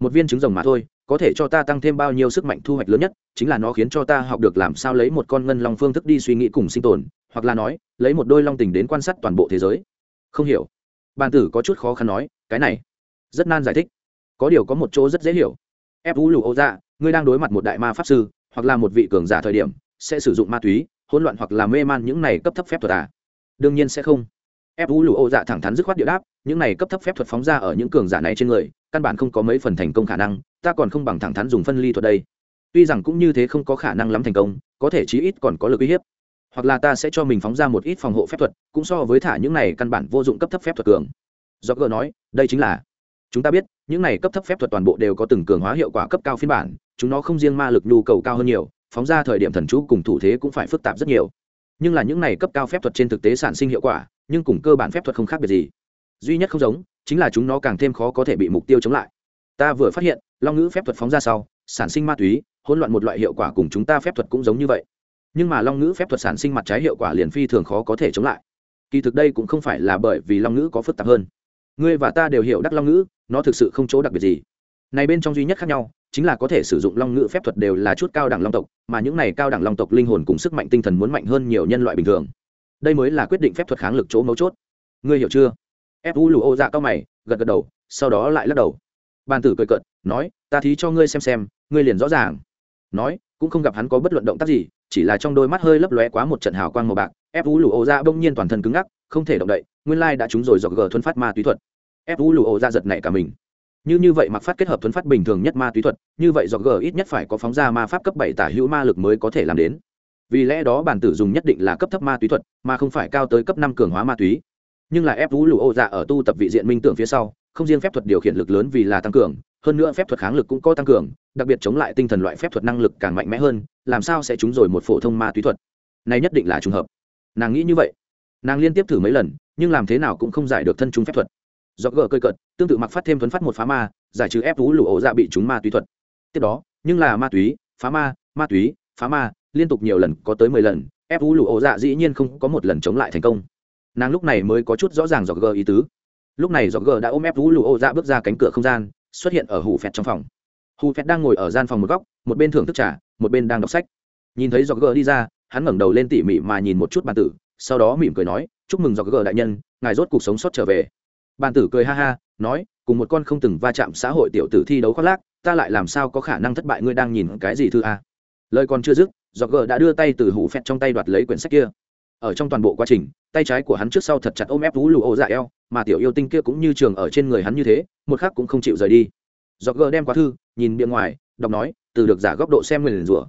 Một viên trứng rồng mà thôi, có thể cho ta tăng thêm bao nhiêu sức mạnh thu hoạch lớn nhất, chính là nó khiến cho ta học được làm sao lấy một con ngân long phương thức đi suy nghĩ cùng sinh tồn, hoặc là nói, lấy một đôi long tình đến quan sát toàn bộ thế giới. Không hiểu. Bàn tử có chút khó khăn nói, cái này rất nan giải thích. Có điều có một chỗ rất dễ hiểu ép vũ lụ ô dạ ngươi đang đối mặt một đại ma pháp sư, hoặc là một vị cường giả thời điểm, sẽ sử dụng ma túy, hỗn loạn hoặc là mê man những này cấp thấp phép thuật à? Đương nhiên sẽ không. Ép vũ lụ ô dạ thẳng thắn dứt khoát địa đáp, những này cấp thấp phép thuật phóng ra ở những cường giả này trên người, căn bản không có mấy phần thành công khả năng, ta còn không bằng thẳng thắn dùng phân ly thuật đây. Tuy rằng cũng như thế không có khả năng lắm thành công, có thể chí ít còn có lực uy hiếp. Hoặc là ta sẽ cho mình phóng ra một ít phòng hộ phép thuật, cũng so với thả những này căn bản vô dụng cấp thấp phép thuật cường. Do gỡ nói, đây chính là chúng ta biết, những này cấp thấp phép thuật toàn bộ đều có từng cường hóa hiệu quả cấp cao phiên bản, chúng nó không riêng ma lực nhu cầu cao hơn nhiều, phóng ra thời điểm thần chú cùng thủ thế cũng phải phức tạp rất nhiều. Nhưng là những này cấp cao phép thuật trên thực tế sản sinh hiệu quả, nhưng cùng cơ bản phép thuật không khác biệt gì. Duy nhất không giống, chính là chúng nó càng thêm khó có thể bị mục tiêu chống lại. Ta vừa phát hiện, long ngữ phép thuật phóng ra sau, sản sinh ma túy, hỗn loạn một loại hiệu quả cùng chúng ta phép thuật cũng giống như vậy. Nhưng mà long ngữ phép thuật sản sinh mặt trái hiệu quả liền phi thường khó có thể chống lại. Kỳ thực đây cũng không phải là bởi vì long ngữ có phức tạp hơn ngươi và ta đều hiểu đắc long ngữ, nó thực sự không chỗ đặc biệt gì. Này bên trong duy nhất khác nhau, chính là có thể sử dụng long ngữ phép thuật đều là chút cao đẳng long tộc, mà những này cao đẳng long tộc linh hồn cùng sức mạnh tinh thần muốn mạnh hơn nhiều nhân loại bình thường. Đây mới là quyết định phép thuật kháng lực chỗ mấu chốt. Ngươi hiểu chưa? Ép u lù ô dạ cao mày, gật gật đầu, sau đó lại lắc đầu. Bàn tử cười cợt, nói, ta thí cho ngươi xem xem, ngươi liền rõ ràng. Nói, cũng không gặp hắn có bất luận động tác gì, chỉ là trong đôi mắt hơi lấp lóe quá một trận hào quang màu bạc ép u lù ô dạ bỗng nhiên toàn thân cứng ngắc, không thể động đậy, nguyên lai đã trúng rồi dọc gờ thuấn phát ma túy thuật ép u lù ô giật này cả mình. Như như vậy mặc phát kết hợp thuấn phát bình thường nhất ma túy thuật, như vậy do gờ ít nhất phải có phóng ra ma pháp cấp bảy tả hữu ma lực mới có thể làm đến. Vì lẽ đó bản tử dùng nhất định là cấp thấp ma túy thuật, mà không phải cao tới cấp năm cường hóa ma túy. Nhưng là ép vũ lụ ô dạ ở tu tập vị diện minh tưởng phía sau, không riêng phép thuật điều khiển lực lớn vì là tăng cường, hơn nữa phép thuật kháng lực cũng có tăng cường, đặc biệt chống lại tinh thần loại phép thuật năng lực càng mạnh mẽ hơn, làm sao sẽ trúng rồi một phổ thông ma túy thuật? Này nhất định là trùng hợp. Nàng nghĩ như vậy. Nàng liên tiếp thử mấy lần, nhưng làm thế nào cũng không giải được thân chúng phép thuật do gờ cơi cợt tương tự mặc phát thêm thuấn phát một phá ma, giải trừ ép thú lũ ổ dạ bị chúng ma túy thuật. Tiếp đó, nhưng là ma túy, phá ma ma túy, phá ma, liên tục nhiều lần, có tới mười lần, ép thú lũ ổ dạ dĩ nhiên không có một lần chống lại thành công. Nàng lúc này mới có chút rõ ràng do gờ ý tứ. Lúc này do gờ đã ôm ép thú lũ ổ dạ bước ra cánh cửa không gian, xuất hiện ở hủ phẹt trong phòng. Hủ phẹt đang ngồi ở gian phòng một góc, một bên thưởng thức trà, một bên đang đọc sách. Nhìn thấy do gờ đi ra, hắn ngẩng đầu lên tỉ mỉ mà nhìn một chút bàn tử, sau đó mỉm cười nói, chúc mừng do gờ đại nhân, ngài rốt cuộc sống sót trở về bàn tử cười ha ha, nói, cùng một con không từng va chạm xã hội tiểu tử thi đấu khoác lác, ta lại làm sao có khả năng thất bại ngươi đang nhìn cái gì thư a? Lời còn chưa dứt do gờ đã đưa tay từ hủ phẹt trong tay đoạt lấy quyển sách kia. Ở trong toàn bộ quá trình, tay trái của hắn trước sau thật chặt ôm ép vũ lụ ô dạ eo, mà tiểu yêu tinh kia cũng như trường ở trên người hắn như thế, một khác cũng không chịu rời đi. Do gờ đem qua thư, nhìn bên ngoài, đọc nói, từ được giả góc độ xem người liền rủa.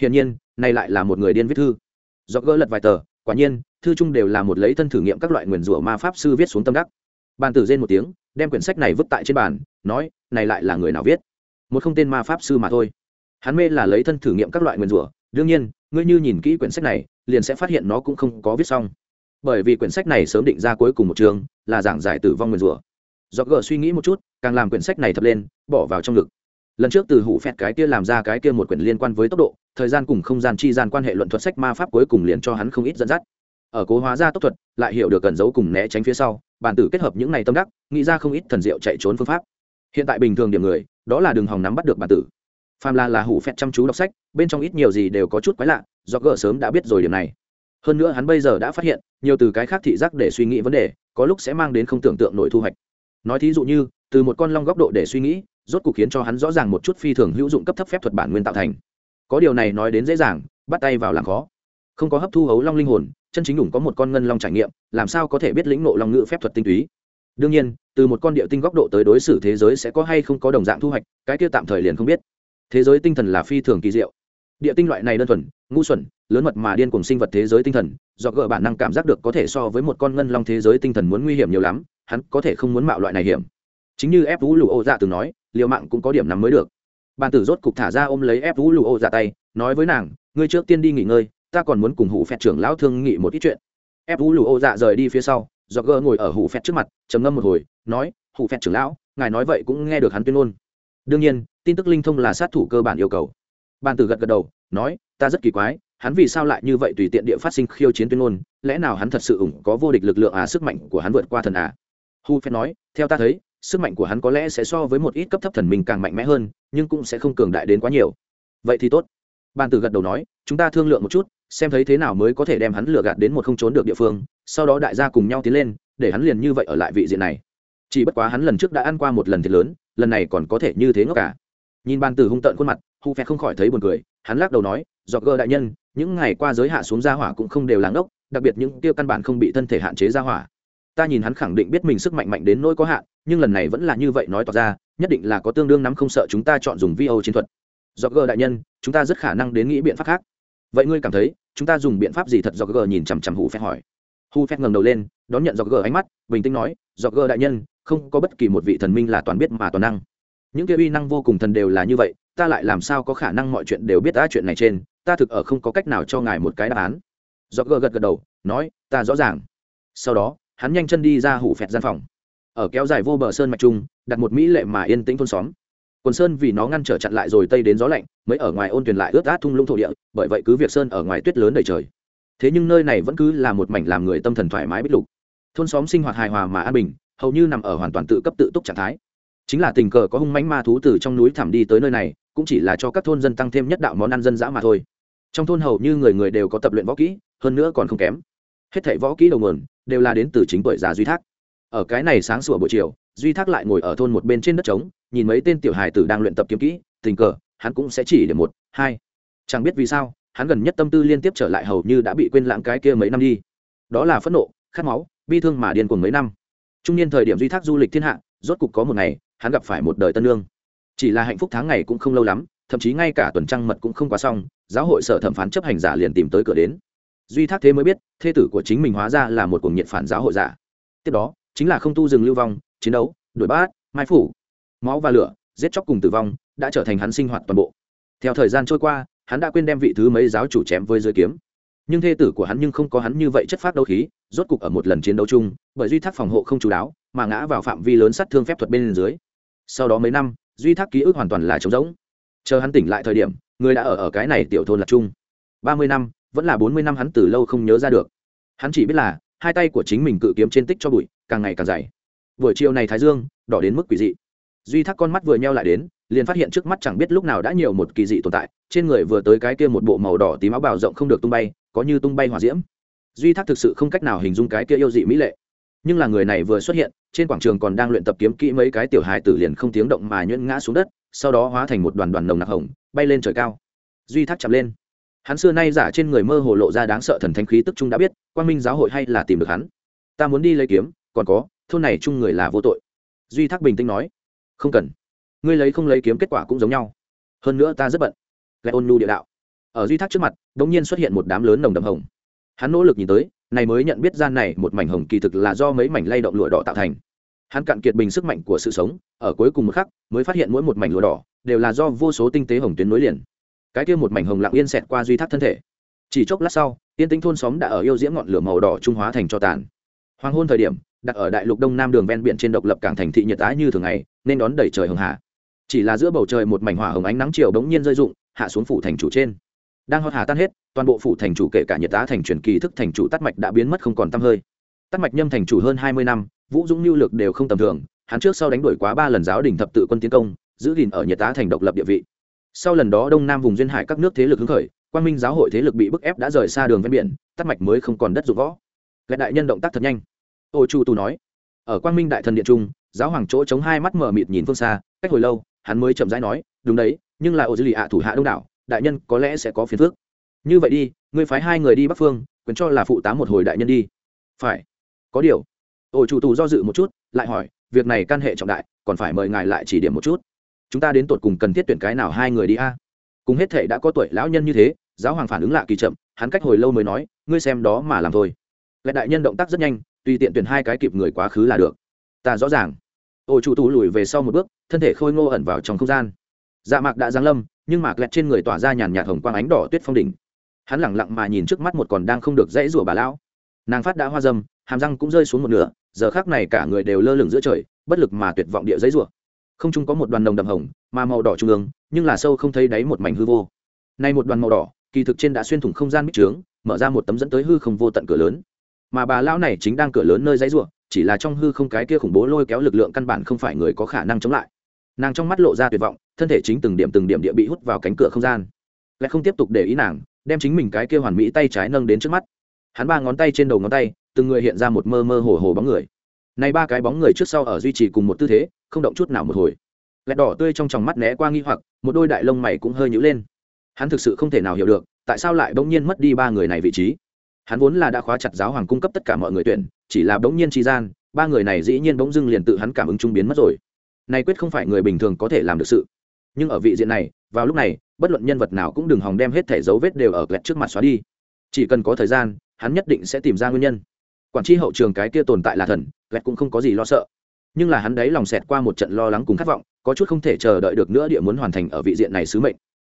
Hiển nhiên, này lại là một người điên viết thư. Do gỡ lật vài tờ, quả nhiên, thư chung đều là một lấy thân thử nghiệm các loại nguyền rủa ma pháp sư viết xuống tâm đắc bàn tử rên một tiếng đem quyển sách này vứt tại trên bàn nói này lại là người nào viết? Một không tên ma pháp sư mà thôi. Hắn mê là lấy thân thử nghiệm các loại nguyền rủa. Đương nhiên ngươi như nhìn kỹ quyển sách này liền sẽ phát hiện nó cũng không có viết xong. Bởi vì quyển sách này sớm định ra cuối cùng một trường, là giảng giải tử vong nguyền rủa. Do gờ suy nghĩ một chút càng làm quyển sách này thập lên bỏ vào trong ngực. Lần trước từ hủ phẹt cái kia làm ra cái kia một quyển liên quan với tốc độ thời gian cùng không gian chi gian quan hệ luận thuật sách ma pháp cuối cùng liền cho hắn không ít dẫn dắt. Ở cố hóa ra tốc thuật lại hiểu được cẩn giấu cùng né tránh phía sau bản tử kết hợp những này tâm đắc, nghĩ ra không ít thần diệu chạy trốn phương pháp. Hiện tại bình thường điểm người, đó là đường hòng nắm bắt được bản tử. Phàm là là hủ phẹt chăm chú đọc sách, bên trong ít nhiều gì đều có chút quái lạ, do gỡ sớm đã biết rồi điểm này. Hơn nữa hắn bây giờ đã phát hiện, nhiều từ cái khác thị giác để suy nghĩ vấn đề, có lúc sẽ mang đến không tưởng tượng nổi thu hoạch. Nói thí dụ như, từ một con long góc độ để suy nghĩ, rốt cuộc khiến cho hắn rõ ràng một chút phi thường hữu dụng cấp thấp phép thuật bản nguyên tạo thành. Có điều này nói đến dễ dàng, bắt tay vào làm khó không có hấp thu hấu long linh hồn, chân chính đủng có một con ngân long trải nghiệm, làm sao có thể biết lĩnh nộ long ngữ phép thuật tinh túy? Đương nhiên, từ một con địa tinh góc độ tới đối xử thế giới sẽ có hay không có đồng dạng thu hoạch, cái kia tạm thời liền không biết. Thế giới tinh thần là phi thường kỳ diệu. Địa tinh loại này đơn thuần, ngu xuẩn, lớn mật mà điên cùng sinh vật thế giới tinh thần, do gỡ bản năng cảm giác được có thể so với một con ngân long thế giới tinh thần muốn nguy hiểm nhiều lắm, hắn có thể không muốn mạo loại này hiểm. Chính như ép vũ lụ ô dạ từng nói, liều mạng cũng có điểm nắm mới được. Bàn tử rốt cục thả ra ôm lấy ép vũ lụ ô dạ tay, nói với nàng, ngươi trước tiên đi nghỉ ngơi ta còn muốn cùng hủ phẹt trưởng lão thương nghị một ít chuyện. Ép vũ lù ô dạ rời đi phía sau do gỡ ngồi ở hủ phẹt trước mặt, trầm ngâm một hồi, nói, hủ phẹt trưởng lão, ngài nói vậy cũng nghe được hắn tuyên ngôn. Đương nhiên, tin tức linh thông là sát thủ cơ bản yêu cầu. Bàn tử gật gật đầu, nói, ta rất kỳ quái, hắn vì sao lại như vậy tùy tiện địa phát sinh khiêu chiến tuyên ngôn, lẽ nào hắn thật sự ủng có vô địch lực lượng à sức mạnh của hắn vượt qua thần à? Hu phen nói, theo ta thấy, sức mạnh của hắn có lẽ sẽ so với một ít cấp thấp thần mình càng mạnh mẽ hơn, nhưng cũng sẽ không cường đại đến quá nhiều. Vậy thì tốt. Bàn tử gật đầu nói, chúng ta thương lượng một chút xem thấy thế nào mới có thể đem hắn lừa gạt đến một không trốn được địa phương, sau đó đại gia cùng nhau tiến lên, để hắn liền như vậy ở lại vị diện này. Chỉ bất quá hắn lần trước đã ăn qua một lần thiệt lớn, lần này còn có thể như thế ngốc cả nhìn ban từ hung tợn khuôn mặt, hu phe không khỏi thấy buồn cười, hắn lắc đầu nói do gơ đại nhân, những ngày qua giới hạ xuống gia hỏa cũng không đều làng ốc đặc biệt những tiêu căn bản không bị thân thể hạn chế gia hỏa. Ta nhìn hắn khẳng định biết mình sức mạnh mạnh đến nỗi có hạn, nhưng lần này vẫn là như vậy nói tỏ ra, nhất định là có tương đương nắm không sợ chúng ta chọn dùng vi âu chiến thuật. Do gơ đại nhân, chúng ta rất khả năng đến nghĩ biện pháp khác. Vậy ngươi cảm thấy chúng ta dùng biện pháp gì thật do gờ nhìn chằm chằm hù phép hỏi. Hù phép ngẩng đầu lên, đón nhận do gờ ánh mắt, bình tĩnh nói do gờ đại nhân, không có bất kỳ một vị thần minh là toàn biết mà toàn năng. Những kia uy năng vô cùng thần đều là như vậy, ta lại làm sao có khả năng mọi chuyện đều biết đã chuyện này trên? Ta thực ở không có cách nào cho ngài một cái đáp án. Do gờ gật gật đầu, nói, ta rõ ràng. Sau đó, hắn nhanh chân đi ra hủ phẹt gian phòng. Ở kéo dài vô bờ sơn mạch trung, đặt một mỹ lệ mà yên tĩnh thôn xóm quần sơn vì nó ngăn trở chặn lại rồi tây đến gió lạnh, mới ở ngoài ôn tuyển lại ướt át thung lũng thổ địa, bởi vậy cứ việc sơn ở ngoài tuyết lớn đầy trời. Thế nhưng nơi này vẫn cứ là một mảnh làm người tâm thần thoải mái bích lục. Thôn xóm sinh hoạt hài hòa mà an bình, hầu như nằm ở hoàn toàn tự cấp tự túc trạng thái. Chính là tình cờ có hung mánh ma thú từ trong núi thảm đi tới nơi này, cũng chỉ là cho các thôn dân tăng thêm nhất đạo món ăn dân dã mà thôi. Trong thôn hầu như người người đều có tập luyện võ kỹ, hơn nữa còn không kém. Hết thảy võ kỹ đầu nguồn, đều là đến từ chính tuổi già duy thác. Ở cái này sáng sủa buổi chiều, duy thác lại ngồi ở thôn một bên trên đất trống nhìn mấy tên tiểu hài tử đang luyện tập kiếm kỹ, tình cờ, hắn cũng sẽ chỉ để một, hai. Chẳng biết vì sao, hắn gần nhất tâm tư liên tiếp trở lại hầu như đã bị quên lãng cái kia mấy năm đi. Đó là phẫn nộ, khát máu, bi thương mà điên cuồng mấy năm. Trung niên thời điểm duy thác du lịch thiên hạ, rốt cục có một ngày, hắn gặp phải một đời tân lương. Chỉ là hạnh phúc tháng ngày cũng không lâu lắm, thậm chí ngay cả tuần trăng mật cũng không quá xong, giáo hội sở thẩm phán chấp hành giả liền tìm tới cửa đến. Duy thác thế mới biết, thê tử của chính mình hóa ra là một cuồng nhiệt phản giáo hội giả. Tiếp đó, chính là không tu dừng lưu vong, chiến đấu, đuổi bát mai phủ máu và lửa, giết chóc cùng tử vong, đã trở thành hắn sinh hoạt toàn bộ. Theo thời gian trôi qua, hắn đã quên đem vị thứ mấy giáo chủ chém với dưới kiếm. Nhưng thê tử của hắn nhưng không có hắn như vậy chất phát đấu khí, rốt cục ở một lần chiến đấu chung, bởi duy thác phòng hộ không chú đáo, mà ngã vào phạm vi lớn sát thương phép thuật bên dưới. Sau đó mấy năm, duy thác ký ức hoàn toàn là trống rỗng. Chờ hắn tỉnh lại thời điểm, người đã ở ở cái này tiểu thôn lạc chung. Ba mươi năm, vẫn là bốn mươi năm hắn từ lâu không nhớ ra được. Hắn chỉ biết là, hai tay của chính mình cự kiếm trên tích cho bụi, càng ngày càng dày. Buổi chiều này thái dương, đỏ đến mức quỷ dị duy thác con mắt vừa nheo lại đến, liền phát hiện trước mắt chẳng biết lúc nào đã nhiều một kỳ dị tồn tại, trên người vừa tới cái kia một bộ màu đỏ tím áo bào rộng không được tung bay, có như tung bay hỏa diễm. Duy thác thực sự không cách nào hình dung cái kia yêu dị mỹ lệ. Nhưng là người này vừa xuất hiện, trên quảng trường còn đang luyện tập kiếm kỹ mấy cái tiểu hài tử liền không tiếng động mà nhuyễn ngã xuống đất, sau đó hóa thành một đoàn đoàn nồng nặc hồng, bay lên trời cao. Duy thác chạm lên. Hắn xưa nay giả trên người mơ hồ lộ ra đáng sợ thần thánh khí tức trung đã biết quan minh giáo hội hay là tìm được hắn. Ta muốn đi lấy kiếm, còn có, thôn này chung người là vô tội. Duy thác bình tĩnh nói không cần. Ngươi lấy không lấy kiếm kết quả cũng giống nhau. Hơn nữa ta rất bận. Lại ôn nhu địa đạo. Ở duy thác trước mặt đ ỗ n g nhiên xuất hiện một đám lớn nồng đậm hồng. Hắn nỗ lực nhìn tới, này mới nhận biết gian này một mảnh hồng kỳ thực là do mấy mảnh lay động lụa đỏ tạo thành. Hắn cạn kiệt bình sức mạnh của sự sống, ở cuối cùng một khắc, mới phát hiện mỗi một mảnh lụa đỏ đều là do vô số tinh tế hồng tuyến nối liền. Cái kia một mảnh hồng lặng yên xẹt qua duy thác thân thể. Chỉ chốc lát sau yên tính thôn xóm đã ở yêu diễm ngọn lửa màu đỏ trung hóa thành cho tàn. Hoàng hôn thời điểm đặt ở đại lục đông nam đường ven biển trên độc lập cảng thành thị nhiệt ái như thường ngày, nên đón đẩy trời hồng hạ chỉ là giữa bầu trời một mảnh hỏa hồng ánh nắng chiều bỗng nhiên rơi rụng, hạ xuống phủ thành chủ trên. Đang hót hà tan hết, toàn bộ phủ thành chủ kể cả nhiệt á thành truyền kỳ thức thành chủ tắt mạch đã biến mất không còn tăm hơi. Tắt mạch nhâm thành chủ hơn hai mươi năm, vũ dũng lưu lực đều không tầm thường, hắn trước sau đánh đuổi quá ba lần giáo đình thập tự quân tiến công, giữ gìn ở nhiệt á thành độc lập địa vị. Sau lần đó đông nam vùng duyên hải các nước thế lực hứng khởi quan minh giáo hội thế lực bị bức ép đã rời xa đường ven biển tắt mạch mới không còn đất dụng võ. Lệ đại nhân động tác thật nhanh ô chu tu nói, ở quang minh đại thần điện trung, giáo hoàng chỗ chống hai mắt mở mịt nhìn phương xa, cách hồi lâu, hắn mới chậm rãi nói, đúng đấy, nhưng là ô dư lì ạ thủ hạ đông đảo, đại nhân có lẽ sẽ có phiền phước như vậy đi, ngươi phái hai người đi bắc phương, quyền cho là phụ tá một hồi đại nhân đi. Phải, có điều. Ô chủ tù do dự một chút, lại hỏi, việc này can hệ trọng đại, còn phải mời ngài lại chỉ điểm một chút. Chúng ta đến tột cùng cần thiết tuyển cái nào hai người đi a? Cùng hết thể đã có tuổi lão nhân như thế, giáo hoàng phản ứng lạ kỳ chậm, hắn cách hồi lâu mới nói, ngươi xem đó mà làm thôi. Lại đại nhân động tác rất nhanh tùy tiện tuyển hai cái kịp người quá khứ là được. Ta rõ ràng. Ô chủ tù lùi về sau một bước, thân thể khôi ngô ẩn vào trong không gian. Dạ mạc đã giáng lâm, nhưng mạc lẹt trên người tỏa ra nhàn nhạt hồng quang ánh đỏ tuyết phong đỉnh. Hắn lẳng lặng mà nhìn trước mắt một còn đang không được dãy rủa bà lão. Nàng phát đã hoa dâm, hàm răng cũng rơi xuống một nửa, giờ khác này cả người đều lơ lửng giữa trời, bất lực mà tuyệt vọng địa dãy rủa. Không chung có một đoàn nồng đậm hồng, mà màu đỏ trung ương, nhưng là sâu không thấy đáy một mảnh hư vô. Nay một đoàn màu đỏ, kỳ thực trên đã xuyên thủng không gian bích trướng, mở ra một tấm dẫn tới hư không vô tận cửa lớn mà bà lão này chính đang cửa lớn nơi dãy rủa, chỉ là trong hư không cái kia khủng bố lôi kéo lực lượng căn bản không phải người có khả năng chống lại. Nàng trong mắt lộ ra tuyệt vọng, thân thể chính từng điểm từng điểm địa bị hút vào cánh cửa không gian. Lại không tiếp tục để ý nàng, đem chính mình cái kia hoàn mỹ tay trái nâng đến trước mắt. Hắn ba ngón tay trên đầu ngón tay, từng người hiện ra một mơ mơ hồ hồ bóng người. Này ba cái bóng người trước sau ở duy trì cùng một tư thế, không động chút nào một hồi. Lẹ đỏ tươi trong tròng mắt né qua nghi hoặc, một đôi đại lông mày cũng hơi nhữ lên. Hắn thực sự không thể nào hiểu được, tại sao lại bỗng nhiên mất đi ba người này vị trí hắn vốn là đã khóa chặt giáo hoàng cung cấp tất cả mọi người tuyển, chỉ là bỗng nhiên tri gian, ba người này dĩ nhiên bỗng dưng liền tự hắn cảm ứng trung biến mất rồi. Này quyết không phải người bình thường có thể làm được sự. Nhưng ở vị diện này, vào lúc này, bất luận nhân vật nào cũng đừng hòng đem hết thẻ dấu vết đều ở lẹt trước mặt xóa đi. Chỉ cần có thời gian, hắn nhất định sẽ tìm ra nguyên nhân. Quản tri hậu trường cái kia tồn tại là thần lẹt cũng không có gì lo sợ. Nhưng là hắn đấy lòng xẹt qua một trận lo lắng cùng khát vọng, có chút không thể chờ đợi được nữa địa muốn hoàn thành ở vị diện này sứ mệnh.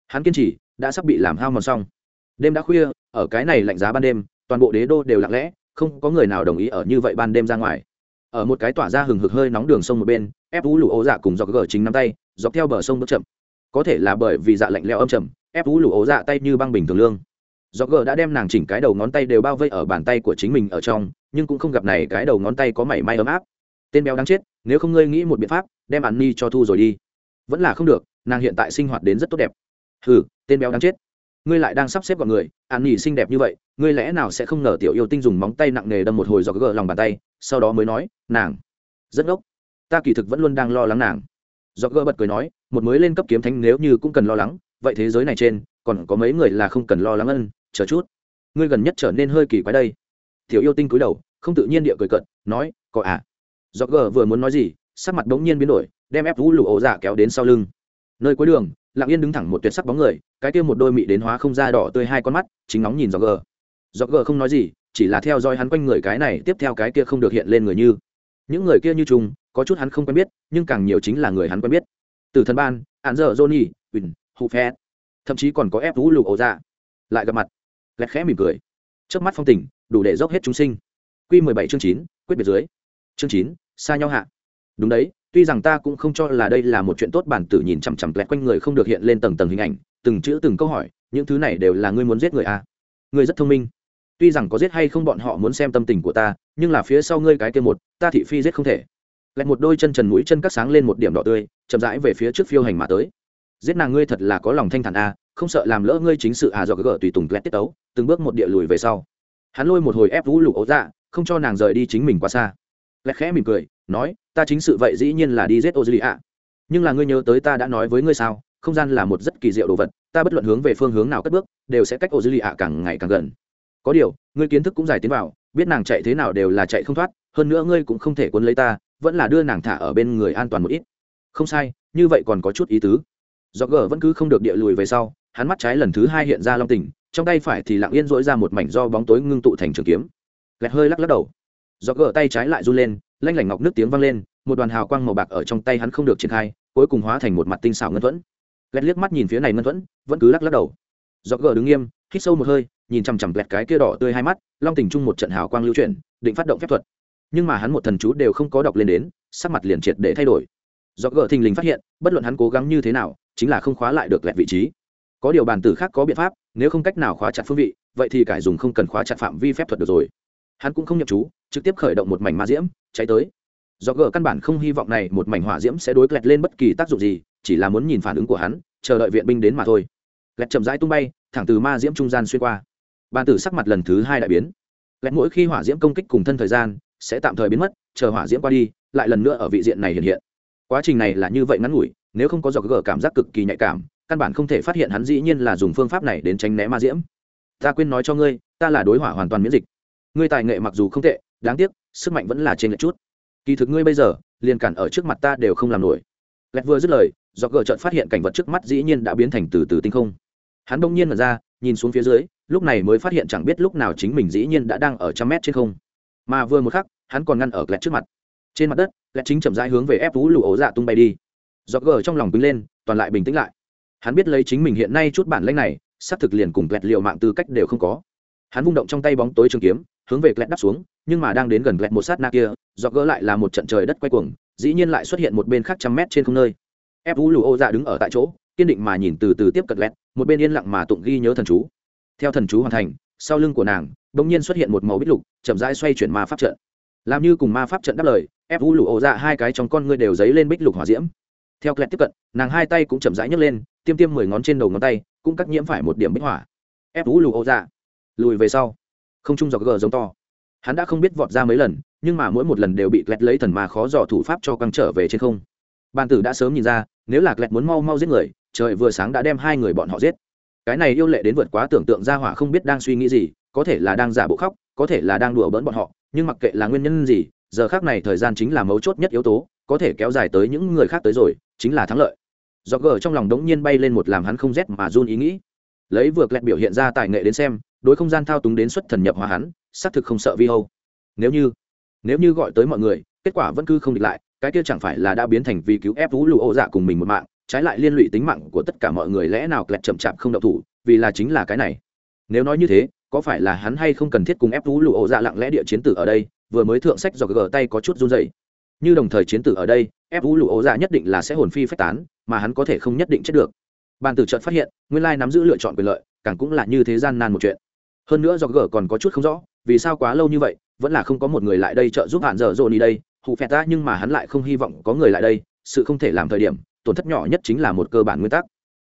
Hắn kiên trì, đã sắp bị làm hao mòn xong. Đêm đã khuya, ở cái này lạnh giá ban đêm toàn bộ đế đô đều lặng lẽ, không có người nào đồng ý ở như vậy ban đêm ra ngoài. Ở một cái tỏa ra hừng hực hơi nóng đường sông một bên, ép vũ lụ ố dạ cùng dọc gờ chính nắm tay, dọc theo bờ sông bước chậm. Có thể là bởi vì dạ lạnh leo âm chậm ép vũ lụ ố dạ tay như băng bình thường lương. Dọc gờ đã đem nàng chỉnh cái đầu ngón tay đều bao vây ở bàn tay của chính mình ở trong, nhưng cũng không gặp này cái đầu ngón tay có mảy may ấm áp. Tên béo đáng chết, nếu không ngươi nghĩ một biện pháp, đem ăn ni cho thu rồi đi. Vẫn là không được, nàng hiện tại sinh hoạt đến rất tốt đẹp. Hừ, tên béo đáng chết ngươi lại đang sắp xếp gọn người, an nhỉ xinh đẹp như vậy, ngươi lẽ nào sẽ không ngờ tiểu yêu tinh dùng móng tay nặng nề đâm một hồi do gỡ lòng bàn tay, sau đó mới nói, nàng, rất ngốc. Ta kỳ thực vẫn luôn đang lo lắng nàng. Do gỡ bật cười nói, một mới lên cấp kiếm thánh nếu như cũng cần lo lắng, vậy thế giới này trên, còn có mấy người là không cần lo lắng ân, chờ chút. Ngươi gần nhất trở nên hơi kỳ quái đây. Tiểu yêu tinh cúi đầu, không tự nhiên địa cười cận nói, có à? Do gỡ vừa muốn nói gì, sắc mặt bỗng nhiên biến đổi, đem ép vũ lụ ổ dạ kéo đến sau lưng. Nơi cuối đường lặng yên đứng thẳng một tuyệt sắc bóng người cái kia một đôi mị đến hóa không da đỏ tươi hai con mắt chính nóng nhìn do gờ. Do gờ không nói gì chỉ là theo dõi hắn quanh người cái này tiếp theo cái kia không được hiện lên người như. Những người kia như chung có chút hắn không quen biết nhưng càng nhiều chính là người hắn quen biết. Từ thần ban hạn dở johnny win hụ phe thậm chí còn có ép vũ lục ổ ra, lại gặp mặt. Lẹt khẽ mỉm cười. Trước mắt phong tình đủ để dốc hết chúng sinh. Q mười bảy chương chín quyết biệt dưới. Chương chín xa nhau hạ. Đúng đấy tuy rằng ta cũng không cho là đây là một chuyện tốt, bản tử nhìn chằm chằm lẹt quanh người không được hiện lên tầng tầng hình ảnh, từng chữ từng câu hỏi, những thứ này đều là ngươi muốn giết người à. ngươi rất thông minh. Tuy rằng có giết hay không bọn họ muốn xem tâm tình của ta, nhưng là phía sau ngươi cái kia một, ta thị phi giết không thể. Lẹt một đôi chân trần mũi chân cắt sáng lên một điểm đỏ tươi, chậm rãi về phía trước phiêu hành mà tới. Giết nàng ngươi thật là có lòng thanh thản a không sợ làm lỡ ngươi chính sự à do gỡ tùy tùng lẹt tiết tấu, từng bước một địa lùi về sau. Hắn lôi một hồi ép vũ lục ấu dạ không cho nàng rời đi chính mình quá xa. Lẹt khẽ mỉm cười, nói ta chính sự vậy dĩ nhiên là đi giết ô dư lì ạ. Nhưng là ngươi nhớ tới ta đã nói với ngươi sao, không gian là một rất kỳ diệu đồ vật, ta bất luận hướng về phương hướng nào cất bước, đều sẽ cách ô dư lì ạ càng ngày càng gần. Có điều, ngươi kiến thức cũng dài tiến vào, biết nàng chạy thế nào đều là chạy không thoát, hơn nữa ngươi cũng không thể cuốn lấy ta, vẫn là đưa nàng thả ở bên người an toàn một ít. Không sai, như vậy còn có chút ý tứ. Do gờ vẫn cứ không được địa lùi về sau, hắn mắt trái lần thứ hai hiện ra long tình, trong tay phải thì lặng yên dỗi ra một mảnh do bóng tối ngưng tụ thành trường kiếm. Lẹt hơi lắc lắc đầu. Do gờ tay trái lại run lên lanh lảnh ngọc nước tiếng vang lên, một đoàn hào quang màu bạc ở trong tay hắn không được triển khai, cuối cùng hóa thành một mặt tinh xảo ngân thuẫn. Lét liếc mắt nhìn phía này ngân thuẫn, vẫn cứ lắc lắc đầu. Do gờ đứng nghiêm, hít sâu một hơi, nhìn chằm chằm lẹt cái kia đỏ tươi hai mắt, long tình chung một trận hào quang lưu chuyển, định phát động phép thuật. Nhưng mà hắn một thần chú đều không có đọc lên đến, sắc mặt liền triệt để thay đổi. Do gờ thình lình phát hiện, bất luận hắn cố gắng như thế nào, chính là không khóa lại được lẹt vị trí. Có điều bàn tử khác có biện pháp, nếu không cách nào khóa chặt phương vị, vậy thì cải dùng không cần khóa chặt phạm vi phép thuật được rồi. Hắn cũng không nhập chú trực tiếp khởi động một mảnh ma diễm, cháy tới. Do gờ căn bản không hy vọng này một mảnh hỏa diễm sẽ đối lẹt lên bất kỳ tác dụng gì, chỉ là muốn nhìn phản ứng của hắn, chờ đợi viện binh đến mà thôi. Lẹt chậm rãi tung bay, thẳng từ ma diễm trung gian xuyên qua. Bàn tử sắc mặt lần thứ hai đại biến. Lẹt mỗi khi hỏa diễm công kích cùng thân thời gian, sẽ tạm thời biến mất, chờ hỏa diễm qua đi, lại lần nữa ở vị diện này hiện hiện. Quá trình này là như vậy ngắn ngủi, nếu không có do gờ cảm giác cực kỳ nhạy cảm, căn bản không thể phát hiện hắn dĩ nhiên là dùng phương pháp này đến tránh né ma diễm. Ta quên nói cho ngươi, ta là đối hỏa hoàn toàn miễn dịch. Ngươi tài nghệ mặc dù không tệ đáng tiếc, sức mạnh vẫn là trên lệch chút. Kỳ thực ngươi bây giờ, liền cản ở trước mặt ta đều không làm nổi. Lẹt vừa dứt lời, do gờ chợt phát hiện cảnh vật trước mắt dĩ nhiên đã biến thành từ từ tinh không. Hắn đông nhiên mật ra, nhìn xuống phía dưới, lúc này mới phát hiện chẳng biết lúc nào chính mình dĩ nhiên đã đang ở trăm mét trên không. Mà vừa một khắc, hắn còn ngăn ở lẹt trước mặt. Trên mặt đất, lẹt chính chậm rãi hướng về ép vũ lụ ấu dạ tung bay đi. Do gờ trong lòng bứng lên, toàn lại bình tĩnh lại. Hắn biết lấy chính mình hiện nay chút bản lanh này, xác thực liền cùng lẹt liệu mạng tư cách đều không có. Hắn vung động trong tay bóng tối trường kiếm, hướng về lẹt đáp xuống nhưng mà đang đến gần lẹt một sát na kia do gỡ lại là một trận trời đất quay cuồng, dĩ nhiên lại xuất hiện một bên khác trăm mét trên không nơi. Ép vũ lụ ô dạ đứng ở tại chỗ, kiên định mà nhìn từ từ tiếp cận lẹt một bên yên lặng mà tụng ghi nhớ thần chú. Theo thần chú hoàn thành, sau lưng của nàng, bỗng nhiên xuất hiện một màu bích lục, chậm rãi xoay chuyển ma pháp trận. Làm như cùng ma pháp trận đáp lời, ép vũ lụ dạ hai cái trong con ngươi đều dấy lên bích lục hỏa diễm. Theo lẹt tiếp cận, nàng hai tay cũng chậm rãi nhấc lên, tiêm tiêm mười ngón trên đầu ngón tay, cũng cắt nhiễm phải một điểm bích hỏa. Ép vũ lụ dạ lùi về sau. Không trung dọc gờ giống to hắn đã không biết vọt ra mấy lần, nhưng mà mỗi một lần đều bị lẹt lấy thần mà khó dò thủ pháp cho căng trở về trên không. Bàn tử đã sớm nhìn ra, nếu là lẹt muốn mau mau giết người, trời vừa sáng đã đem hai người bọn họ giết. Cái này yêu lệ đến vượt quá tưởng tượng ra hỏa không biết đang suy nghĩ gì, có thể là đang giả bộ khóc, có thể là đang đùa bỡn bọn họ, nhưng mặc kệ là nguyên nhân gì, giờ khác này thời gian chính là mấu chốt nhất yếu tố, có thể kéo dài tới những người khác tới rồi, chính là thắng lợi. Do gờ trong lòng đống nhiên bay lên một làm hắn không rét mà run ý nghĩ. Lấy vừa lẹt biểu hiện ra tài nghệ đến xem, đối không gian thao túng đến xuất thần nhập hóa hắn xác thực không sợ vi hâu nếu như nếu như gọi tới mọi người, kết quả vẫn cứ không địch lại, cái kia chẳng phải là đã biến thành vì cứu ép vũ lụ ô dạ cùng mình một mạng, trái lại liên lụy tính mạng của tất cả mọi người lẽ nào kẹt chậm chạp không đậu thủ, vì là chính là cái này. Nếu nói như thế, có phải là hắn hay không cần thiết cùng ép vũ lụ ô dạ lặng lẽ địa chiến tử ở đây, vừa mới thượng sách do gờ tay có chút run dày như đồng thời chiến tử ở đây, ép vũ lụ ô dạ nhất định là sẽ hồn phi phách tán, mà hắn có thể không nhất định chết được. Bàn tử trận phát hiện, nguyên lai nắm giữ lựa chọn quyền lợi, càng cũng là như thế gian nan một chuyện hơn nữa do gờ còn có chút không rõ, vì sao quá lâu như vậy, vẫn là không có một người lại đây trợ giúp hạn dở dồn đi đây. Hụ phẹt ta, nhưng mà hắn lại không hy vọng có người lại đây, sự không thể làm thời điểm, tổn thất nhỏ nhất chính là một cơ bản nguyên tắc.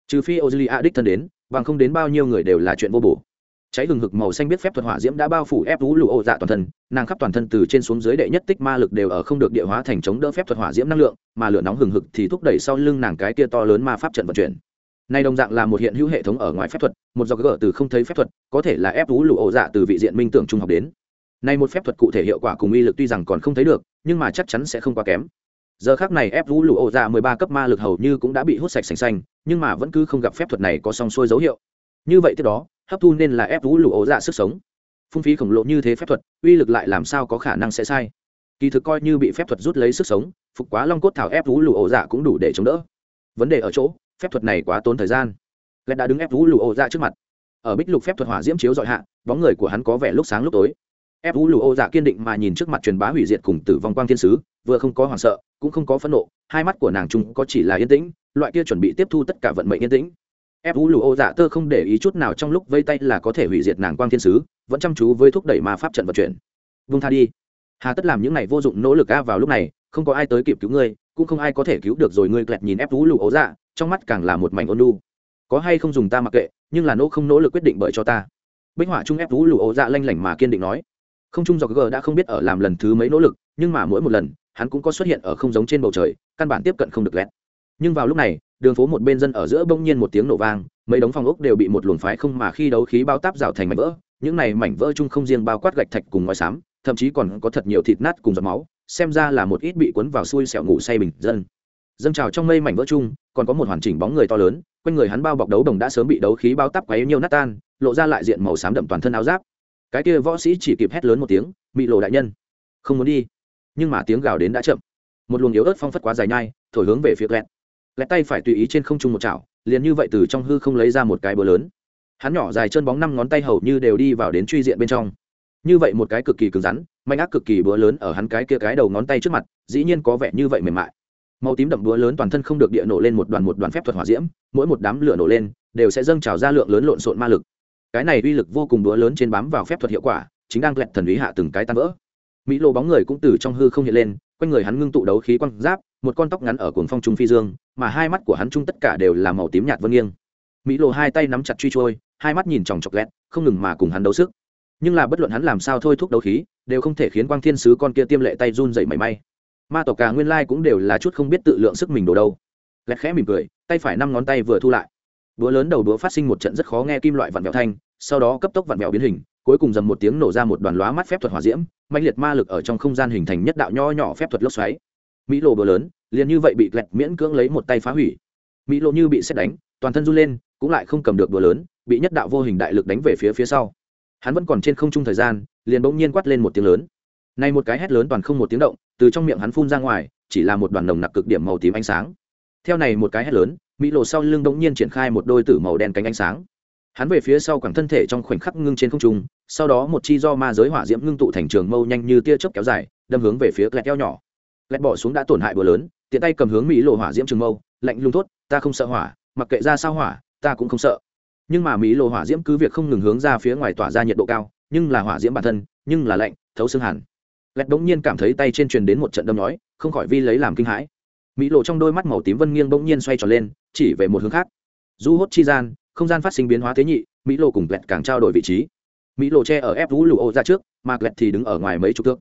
Trừ phi ozilia đích thân đến, bằng không đến bao nhiêu người đều là chuyện vô bổ. Cháy hừng hực màu xanh biết phép thuật hỏa diễm đã bao phủ ép vũ lụ ô dạ toàn thân, nàng khắp toàn thân từ trên xuống dưới đệ nhất tích ma lực đều ở không được địa hóa thành chống đỡ phép thuật hỏa diễm năng lượng, mà lửa nóng hừng hực thì thúc đẩy sau lưng nàng cái kia to lớn ma pháp trận vận chuyển nay đồng dạng là một hiện hữu hệ thống ở ngoài phép thuật, một do gỡ từ không thấy phép thuật, có thể là ép vũ lụ ổ dạ từ vị diện minh tưởng trung học đến. Nay một phép thuật cụ thể hiệu quả cùng uy lực tuy rằng còn không thấy được, nhưng mà chắc chắn sẽ không quá kém. Giờ khác này ép vũ lụ ổ dạ mười ba cấp ma lực hầu như cũng đã bị hút sạch sành xanh, nhưng mà vẫn cứ không gặp phép thuật này có song xuôi dấu hiệu. Như vậy tiếp đó, hấp thu nên là ép vũ lụ ổ dạ sức sống. Phung phí khổng lồ như thế phép thuật, uy lực lại làm sao có khả năng sẽ sai? Kỳ thực coi như bị phép thuật rút lấy sức sống, phục quá long cốt thảo ép vũ lụ ổ dạ cũng đủ để chống đỡ. Vấn đề ở chỗ phép thuật này quá tốn thời gian. Lẽ đã đứng ép vũ lụ ô dạ trước mặt. Ở bích lục phép thuật hỏa diễm chiếu dọi hạ, bóng người của hắn có vẻ lúc sáng lúc tối. Ép vũ lụ ô dạ kiên định mà nhìn trước mặt truyền bá hủy diệt cùng tử vong quang thiên sứ, vừa không có hoảng sợ, cũng không có phẫn nộ, hai mắt của nàng trung có chỉ là yên tĩnh, loại kia chuẩn bị tiếp thu tất cả vận mệnh yên tĩnh. Ép vũ lụ ô dạ tơ không để ý chút nào trong lúc vây tay là có thể hủy diệt nàng quang thiên sứ, vẫn chăm chú với thúc đẩy ma pháp trận vận chuyển. Vung tha đi. Hà tất làm những này vô dụng nỗ lực a vào lúc này, không có ai tới kịp cứu ngươi, cũng không ai có thể cứu được rồi ngươi kẹt nhìn ép vũ lụ ố dạ trong mắt càng là một mảnh ôn lu có hay không dùng ta mặc kệ, nhưng là nỗ không nỗ lực quyết định bởi cho ta. Bích họa trung ép vũ lụ ố dạ lanh lảnh mà kiên định nói. Không trung dọc g đã không biết ở làm lần thứ mấy nỗ lực, nhưng mà mỗi một lần, hắn cũng có xuất hiện ở không giống trên bầu trời, căn bản tiếp cận không được lẹt. Nhưng vào lúc này, đường phố một bên dân ở giữa bỗng nhiên một tiếng nổ vang, mấy đống phòng ốc đều bị một luồng phái không mà khi đấu khí bao táp rào thành mảnh vỡ, những này mảnh vỡ chung không riêng bao quát gạch thạch cùng ngói xám, thậm chí còn có thật nhiều thịt nát cùng giọt máu, xem ra là một ít bị cuốn vào xuôi sẹo ngủ say bình dân. Dâng trào trong mây mảnh vỡ chung còn có một hoàn chỉnh bóng người to lớn, quanh người hắn bao bọc đấu đồng đã sớm bị đấu khí bao tắp quấy nhiều nát tan, lộ ra lại diện màu xám đậm toàn thân áo giáp. Cái kia võ sĩ chỉ kịp hét lớn một tiếng bị lộ đại nhân, không muốn đi. Nhưng mà tiếng gào đến đã chậm. Một luồng yếu ớt phong phất quá dài nhai, thổi hướng về phía lẹt lẹt tay phải tùy ý trên không trung một chảo, liền như vậy từ trong hư không lấy ra một cái bờ lớn. Hắn nhỏ dài chân bóng năm ngón tay hầu như đều đi vào đến truy diện bên trong. Như vậy một cái cực kỳ cứng rắn, mạnh ác cực kỳ búa lớn ở hắn cái kia cái đầu ngón tay trước mặt, dĩ nhiên có vẻ như vậy mềm mại màu tím đậm đúa lớn toàn thân không được địa nổ lên một đoàn một đoàn phép thuật hỏa diễm, mỗi một đám lửa nổ lên, đều sẽ dâng trào ra lượng lớn lộn xộn ma lực. Cái này uy lực vô cùng đúa lớn trên bám vào phép thuật hiệu quả, chính đang lẹt thần ý hạ từng cái tan vỡ. Mỹ lô bóng người cũng từ trong hư không hiện lên, quanh người hắn ngưng tụ đấu khí quăng giáp, một con tóc ngắn ở cuồng phong trung phi dương, mà hai mắt của hắn trung tất cả đều là màu tím nhạt vân nghiêng. Mỹ lô hai tay nắm chặt truy trôi, hai mắt nhìn chòng chọc lẹt, không ngừng mà cùng hắn đấu sức. Nhưng là bất luận hắn làm sao thôi thúc đấu khí, đều không thể khiến quang thiên sứ con kia tiêm lệ tay run dậy mảy may ma tộc cả nguyên lai cũng đều là chút không biết tự lượng sức mình đồ đâu. Lẹt khẽ mỉm cười, tay phải năm ngón tay vừa thu lại. Búa lớn đầu búa phát sinh một trận rất khó nghe kim loại vặn vẹo thanh, sau đó cấp tốc vặn vẹo biến hình, cuối cùng dầm một tiếng nổ ra một đoàn lóa mắt phép thuật hỏa diễm mạnh liệt ma lực ở trong không gian hình thành nhất đạo nho nhỏ phép thuật lốc xoáy. Mỹ lộ búa lớn, liền như vậy bị lẹt miễn cưỡng lấy một tay phá hủy. Mỹ lộ như bị xét đánh, toàn thân run lên, cũng lại không cầm được búa lớn, bị nhất đạo vô hình đại lực đánh về phía phía sau. Hắn vẫn còn trên không trung thời gian, liền bỗng nhiên quát lên một tiếng lớn này một cái hét lớn toàn không một tiếng động, từ trong miệng hắn phun ra ngoài, chỉ là một đoàn nồng nặc cực điểm màu tím ánh sáng. Theo này một cái hét lớn, mỹ lộ sau lưng đột nhiên triển khai một đôi tử màu đen cánh ánh sáng. Hắn về phía sau quẳng thân thể trong khoảnh khắc ngưng trên không trung, sau đó một chi do ma giới hỏa diễm ngưng tụ thành trường mâu nhanh như tia chớp kéo dài, đâm hướng về phía lẹt eo nhỏ. Lẹt bỏ xuống đã tổn hại bữa lớn, tiện tay cầm hướng mỹ lộ hỏa diễm trường mâu, lạnh lùng thốt, ta không sợ hỏa, mặc kệ ra sao hỏa, ta cũng không sợ. Nhưng mà mỹ lộ hỏa diễm cứ việc không ngừng hướng ra phía ngoài tỏa ra nhiệt độ cao, nhưng là hỏa diễm bản thân, nhưng là lạnh, thấu xương hẳn lẹt đống nhiên cảm thấy tay trên truyền đến một trận đâm nói không khỏi vi lấy làm kinh hãi. Mỹ lộ trong đôi mắt màu tím vân nghiêng bỗng nhiên xoay tròn lên, chỉ về một hướng khác. Du hốt chi gian, không gian phát sinh biến hóa thế nhị, mỹ lộ cùng lẹt càng trao đổi vị trí. Mỹ lộ che ở ép vũ lụ ô ra trước, mà lẹt thì đứng ở ngoài mấy chục thước.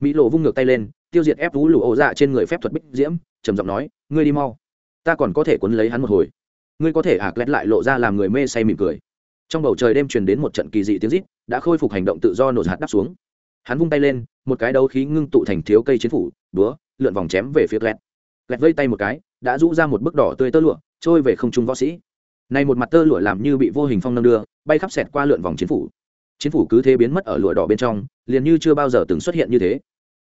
Mỹ lộ vung ngược tay lên, tiêu diệt ép vũ lụ ô ra trên người phép thuật bích diễm, trầm giọng nói, ngươi đi mau. Ta còn có thể quấn lấy hắn một hồi. Ngươi có thể ạc lẹt lại lộ ra làm người mê say mỉm cười. Trong bầu trời đêm truyền đến một trận kỳ dị tiếng rít, đã khôi phục hành động tự do nổ hạt đắp xuống hắn vung tay lên, một cái đấu khí ngưng tụ thành thiếu cây chiến phủ búa lượn vòng chém về phía lẹt lẹt vây tay một cái, đã rũ ra một bức đỏ tươi tơ lụa, trôi về không trung võ sĩ. Này một mặt tơ lụa làm như bị vô hình phong nâng đưa, bay khắp xẹt qua lượn vòng chiến phủ. Chiến phủ cứ thế biến mất ở lụa đỏ bên trong, liền như chưa bao giờ từng xuất hiện như thế.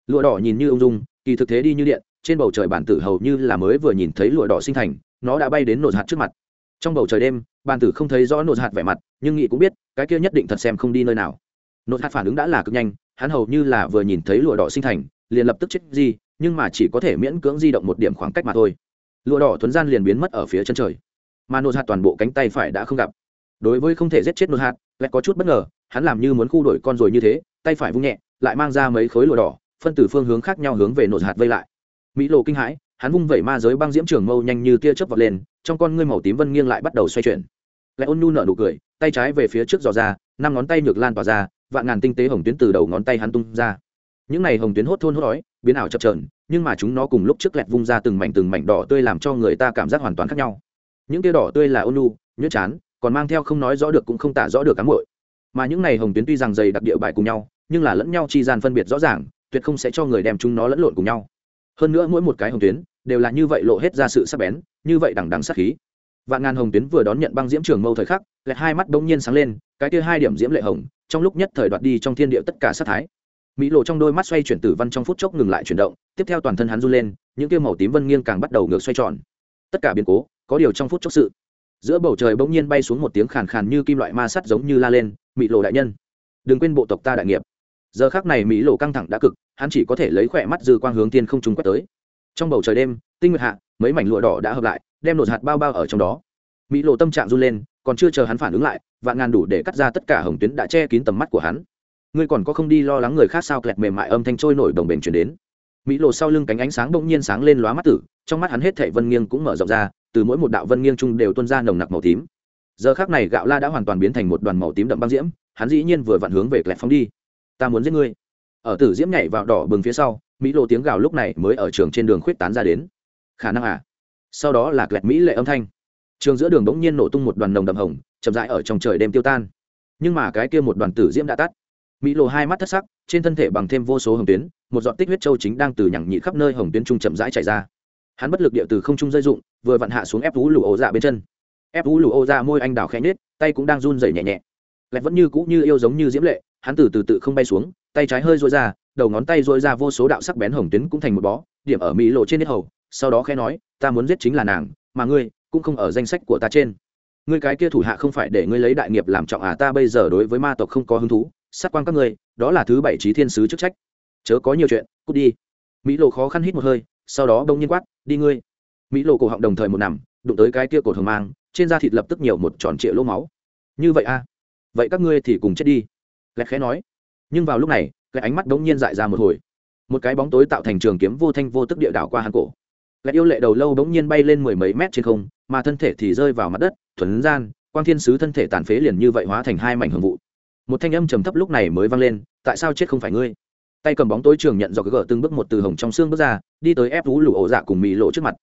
Lụa đỏ nhìn như ung dung, kỳ thực thế đi như điện, trên bầu trời bản tử hầu như là mới vừa nhìn thấy lụa đỏ sinh thành, nó đã bay đến nổ hạt trước mặt. Trong bầu trời đêm, bản tử không thấy rõ nổ hạt vẻ mặt, nhưng nghị cũng biết, cái kia nhất định thật xem không đi nơi nào nổ hạt phản ứng đã là cực nhanh hắn hầu như là vừa nhìn thấy lụa đỏ sinh thành liền lập tức chết di, nhưng mà chỉ có thể miễn cưỡng di động một điểm khoảng cách mà thôi. Lụa đỏ thuấn gian liền biến mất ở phía chân trời. Mà nội hạt toàn bộ cánh tay phải đã không gặp. Đối với không thể giết chết nội hạt lại có chút bất ngờ hắn làm như muốn khu đổi con rồi như thế tay phải vung nhẹ lại mang ra mấy khối lụa đỏ phân từ phương hướng khác nhau hướng về nội hạt vây lại. Mỹ lộ kinh hãi hắn vung vẩy ma giới băng diễm trường mâu nhanh như tia chớp vọt lên trong con ngươi màu tím vân nghiêng lại bắt đầu xoay chuyển. Lại ôn nhu nở nụ cười tay trái về phía trước dò ra năm ngón tay ngược lan tỏa ra vạn ngàn tinh tế hồng tuyến từ đầu ngón tay hắn tung ra. Những này hồng tuyến hốt thôn hốt đói, biến ảo chập trờn nhưng mà chúng nó cùng lúc trước lẹt vung ra từng mảnh từng mảnh đỏ tươi làm cho người ta cảm giác hoàn toàn khác nhau. Những tia đỏ tươi là ôn nu nhuyễn chán, còn mang theo không nói rõ được cũng không tả rõ được cám hội mà những này hồng tuyến tuy rằng dày đặc địa bài cùng nhau, nhưng là lẫn nhau chi gian phân biệt rõ ràng, tuyệt không sẽ cho người đem chúng nó lẫn lộn cùng nhau. Hơn nữa mỗi một cái hồng tuyến đều là như vậy lộ hết ra sự sắc bén, như vậy đằng đằng sắc khí vạn ngàn hồng tuyến vừa đón nhận băng diễm trường mâu thời khắc, lẹt hai mắt bỗng nhiên sáng lên, cái kia hai điểm diễm lệ hồng, trong lúc nhất thời đoạt đi trong thiên địa tất cả sát thái. Mỹ lộ trong đôi mắt xoay chuyển tử văn trong phút chốc ngừng lại chuyển động, tiếp theo toàn thân hắn run lên, những kia màu tím vân nghiêng càng bắt đầu ngược xoay tròn. Tất cả biến cố, có điều trong phút chốc sự. Giữa bầu trời bỗng nhiên bay xuống một tiếng khàn khàn như kim loại ma sắt giống như la lên, mỹ lộ đại nhân, đừng quên bộ tộc ta đại nghiệp. Giờ khác này mỹ lộ căng thẳng đã cực, hắn chỉ có thể lấy khỏe mắt dư quang hướng tiên không trùng quét tới. Trong bầu trời đêm, tinh nguyệt hạ, mấy mảnh lụa đỏ đã hợp lại đem nột hạt bao bao ở trong đó. Mỹ lộ tâm trạng run lên, còn chưa chờ hắn phản ứng lại, vạn ngàn đủ để cắt ra tất cả hồng tuyến đã che kín tầm mắt của hắn. Ngươi còn có không đi lo lắng người khác sao? Kẹt mềm mại âm thanh trôi nổi đồng bền chuyển đến. Mỹ lộ sau lưng cánh ánh sáng bỗng nhiên sáng lên lóa mắt tử, trong mắt hắn hết thảy vân nghiêng cũng mở rộng ra, từ mỗi một đạo vân nghiêng chung đều tuôn ra nồng nặc màu tím. Giờ khác này gạo la đã hoàn toàn biến thành một đoàn màu tím đậm băng diễm, hắn dĩ nhiên vừa vặn hướng về kẹt phóng đi. Ta muốn giết ngươi. Ở tử diễm nhảy vào đỏ bừng phía sau, mỹ lộ tiếng gào lúc này mới ở trường trên đường khuyết tán ra đến. Khả năng à? Sau đó là kẹt mỹ lệ âm thanh. Trường giữa đường bỗng nhiên nổ tung một đoàn nồng đậm hồng, chậm rãi ở trong trời đêm tiêu tan. Nhưng mà cái kia một đoàn tử diễm đã tắt. Mỹ lộ hai mắt thất sắc, trên thân thể bằng thêm vô số hồng tuyến, một giọt tích huyết châu chính đang từ nhẳng nhị khắp nơi hồng tuyến trung chậm rãi chảy ra. Hắn bất lực địa từ không trung dây dụng, vừa vặn hạ xuống ép vũ lụ ổ dạ bên chân. Ép vũ lụ ô dạ môi anh đào khẽ nhết tay cũng đang run rẩy nhẹ nhẹ. Lẹt vẫn như cũ như yêu giống như diễm lệ, hắn từ từ tự không bay xuống, tay trái hơi dội ra, đầu ngón tay dội ra vô số đạo sắc bén hồng tuyến cũng thành một bó, điểm ở mỹ lộ trên nết hầu, sau đó khẽ nói ta muốn giết chính là nàng, mà ngươi cũng không ở danh sách của ta trên. Ngươi cái kia thủ hạ không phải để ngươi lấy đại nghiệp làm trọng à ta bây giờ đối với ma tộc không có hứng thú, sát quan các ngươi, đó là thứ bảy trí thiên sứ chức trách. Chớ có nhiều chuyện, cút đi. Mỹ lộ khó khăn hít một hơi, sau đó đông nhiên quát, đi ngươi. Mỹ lộ cổ họng đồng thời một nằm, đụng tới cái kia cổ thường mang, trên da thịt lập tức nhiều một tròn trịa lỗ máu. Như vậy a à? vậy các ngươi thì cùng chết đi. Lẹt khẽ nói. Nhưng vào lúc này, cái ánh mắt đống nhiên dại ra một hồi. Một cái bóng tối tạo thành trường kiếm vô thanh vô tức địa đảo qua hắn cổ lẹt yêu lệ đầu lâu bỗng nhiên bay lên mười mấy mét trên không, mà thân thể thì rơi vào mặt đất, thuần gian, quang thiên sứ thân thể tàn phế liền như vậy hóa thành hai mảnh hưởng vụ. Một thanh âm trầm thấp lúc này mới vang lên, tại sao chết không phải ngươi? Tay cầm bóng tối trường nhận do gờ từng bước một từ hồng trong xương bước ra, đi tới ép vũ lụ ổ dạ cùng mì lộ trước mặt.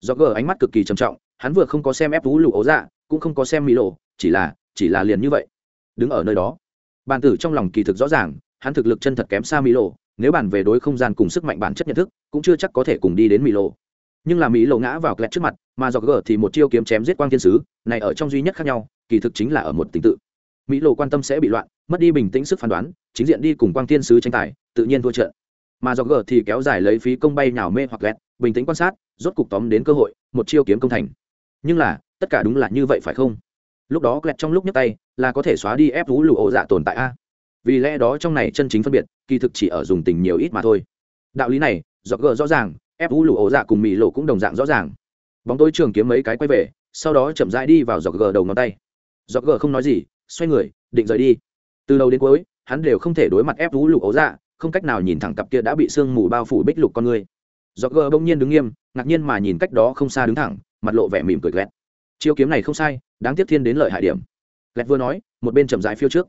Do gờ ánh mắt cực kỳ trầm trọng, hắn vừa không có xem ép vũ lụ ổ dạ cũng không có xem mì lộ, chỉ là chỉ là liền như vậy. Đứng ở nơi đó, bàn tử trong lòng kỳ thực rõ ràng, hắn thực lực chân thật kém xa mỹ lộ, nếu bàn về đối không gian cùng sức mạnh bản chất nhận thức, cũng chưa chắc có thể cùng đi đến mỹ lộ nhưng là mỹ lộ ngã vào kẹt trước mặt, mà do gờ thì một chiêu kiếm chém giết quang thiên sứ, này ở trong duy nhất khác nhau, kỳ thực chính là ở một tình tự. Mỹ lộ quan tâm sẽ bị loạn, mất đi bình tĩnh sức phán đoán, chính diện đi cùng quang thiên sứ tranh tài, tự nhiên thua trận. Mà do gờ thì kéo dài lấy phí công bay nhào mê hoặc lẹt bình tĩnh quan sát, rốt cục tóm đến cơ hội, một chiêu kiếm công thành. Nhưng là, tất cả đúng là như vậy phải không? Lúc đó lẹt trong lúc nhấc tay, là có thể xóa đi ép vũ lụ ổ dạ tồn tại a. Vì lẽ đó trong này chân chính phân biệt, kỳ thực chỉ ở dùng tình nhiều ít mà thôi. Đạo lý này do gờ rõ ràng ép vũ lụ ổ dạ cùng mỹ lộ cũng đồng dạng rõ ràng. Bóng tối trường kiếm mấy cái quay về, sau đó chậm rãi đi vào giọt gờ đầu ngón tay. Giọt gờ không nói gì, xoay người, định rời đi. Từ đầu đến cuối, hắn đều không thể đối mặt ép vũ lụ ổ dạ không cách nào nhìn thẳng cặp kia đã bị sương mù bao phủ bích lục con người. Giọt gờ bỗng nhiên đứng nghiêm, ngạc nhiên mà nhìn cách đó không xa đứng thẳng, mặt lộ vẻ mỉm cười ghét chiêu kiếm này không sai, đáng tiếc thiên đến lợi hại điểm. Lẹt vừa nói, một bên chậm rãi phiêu trước.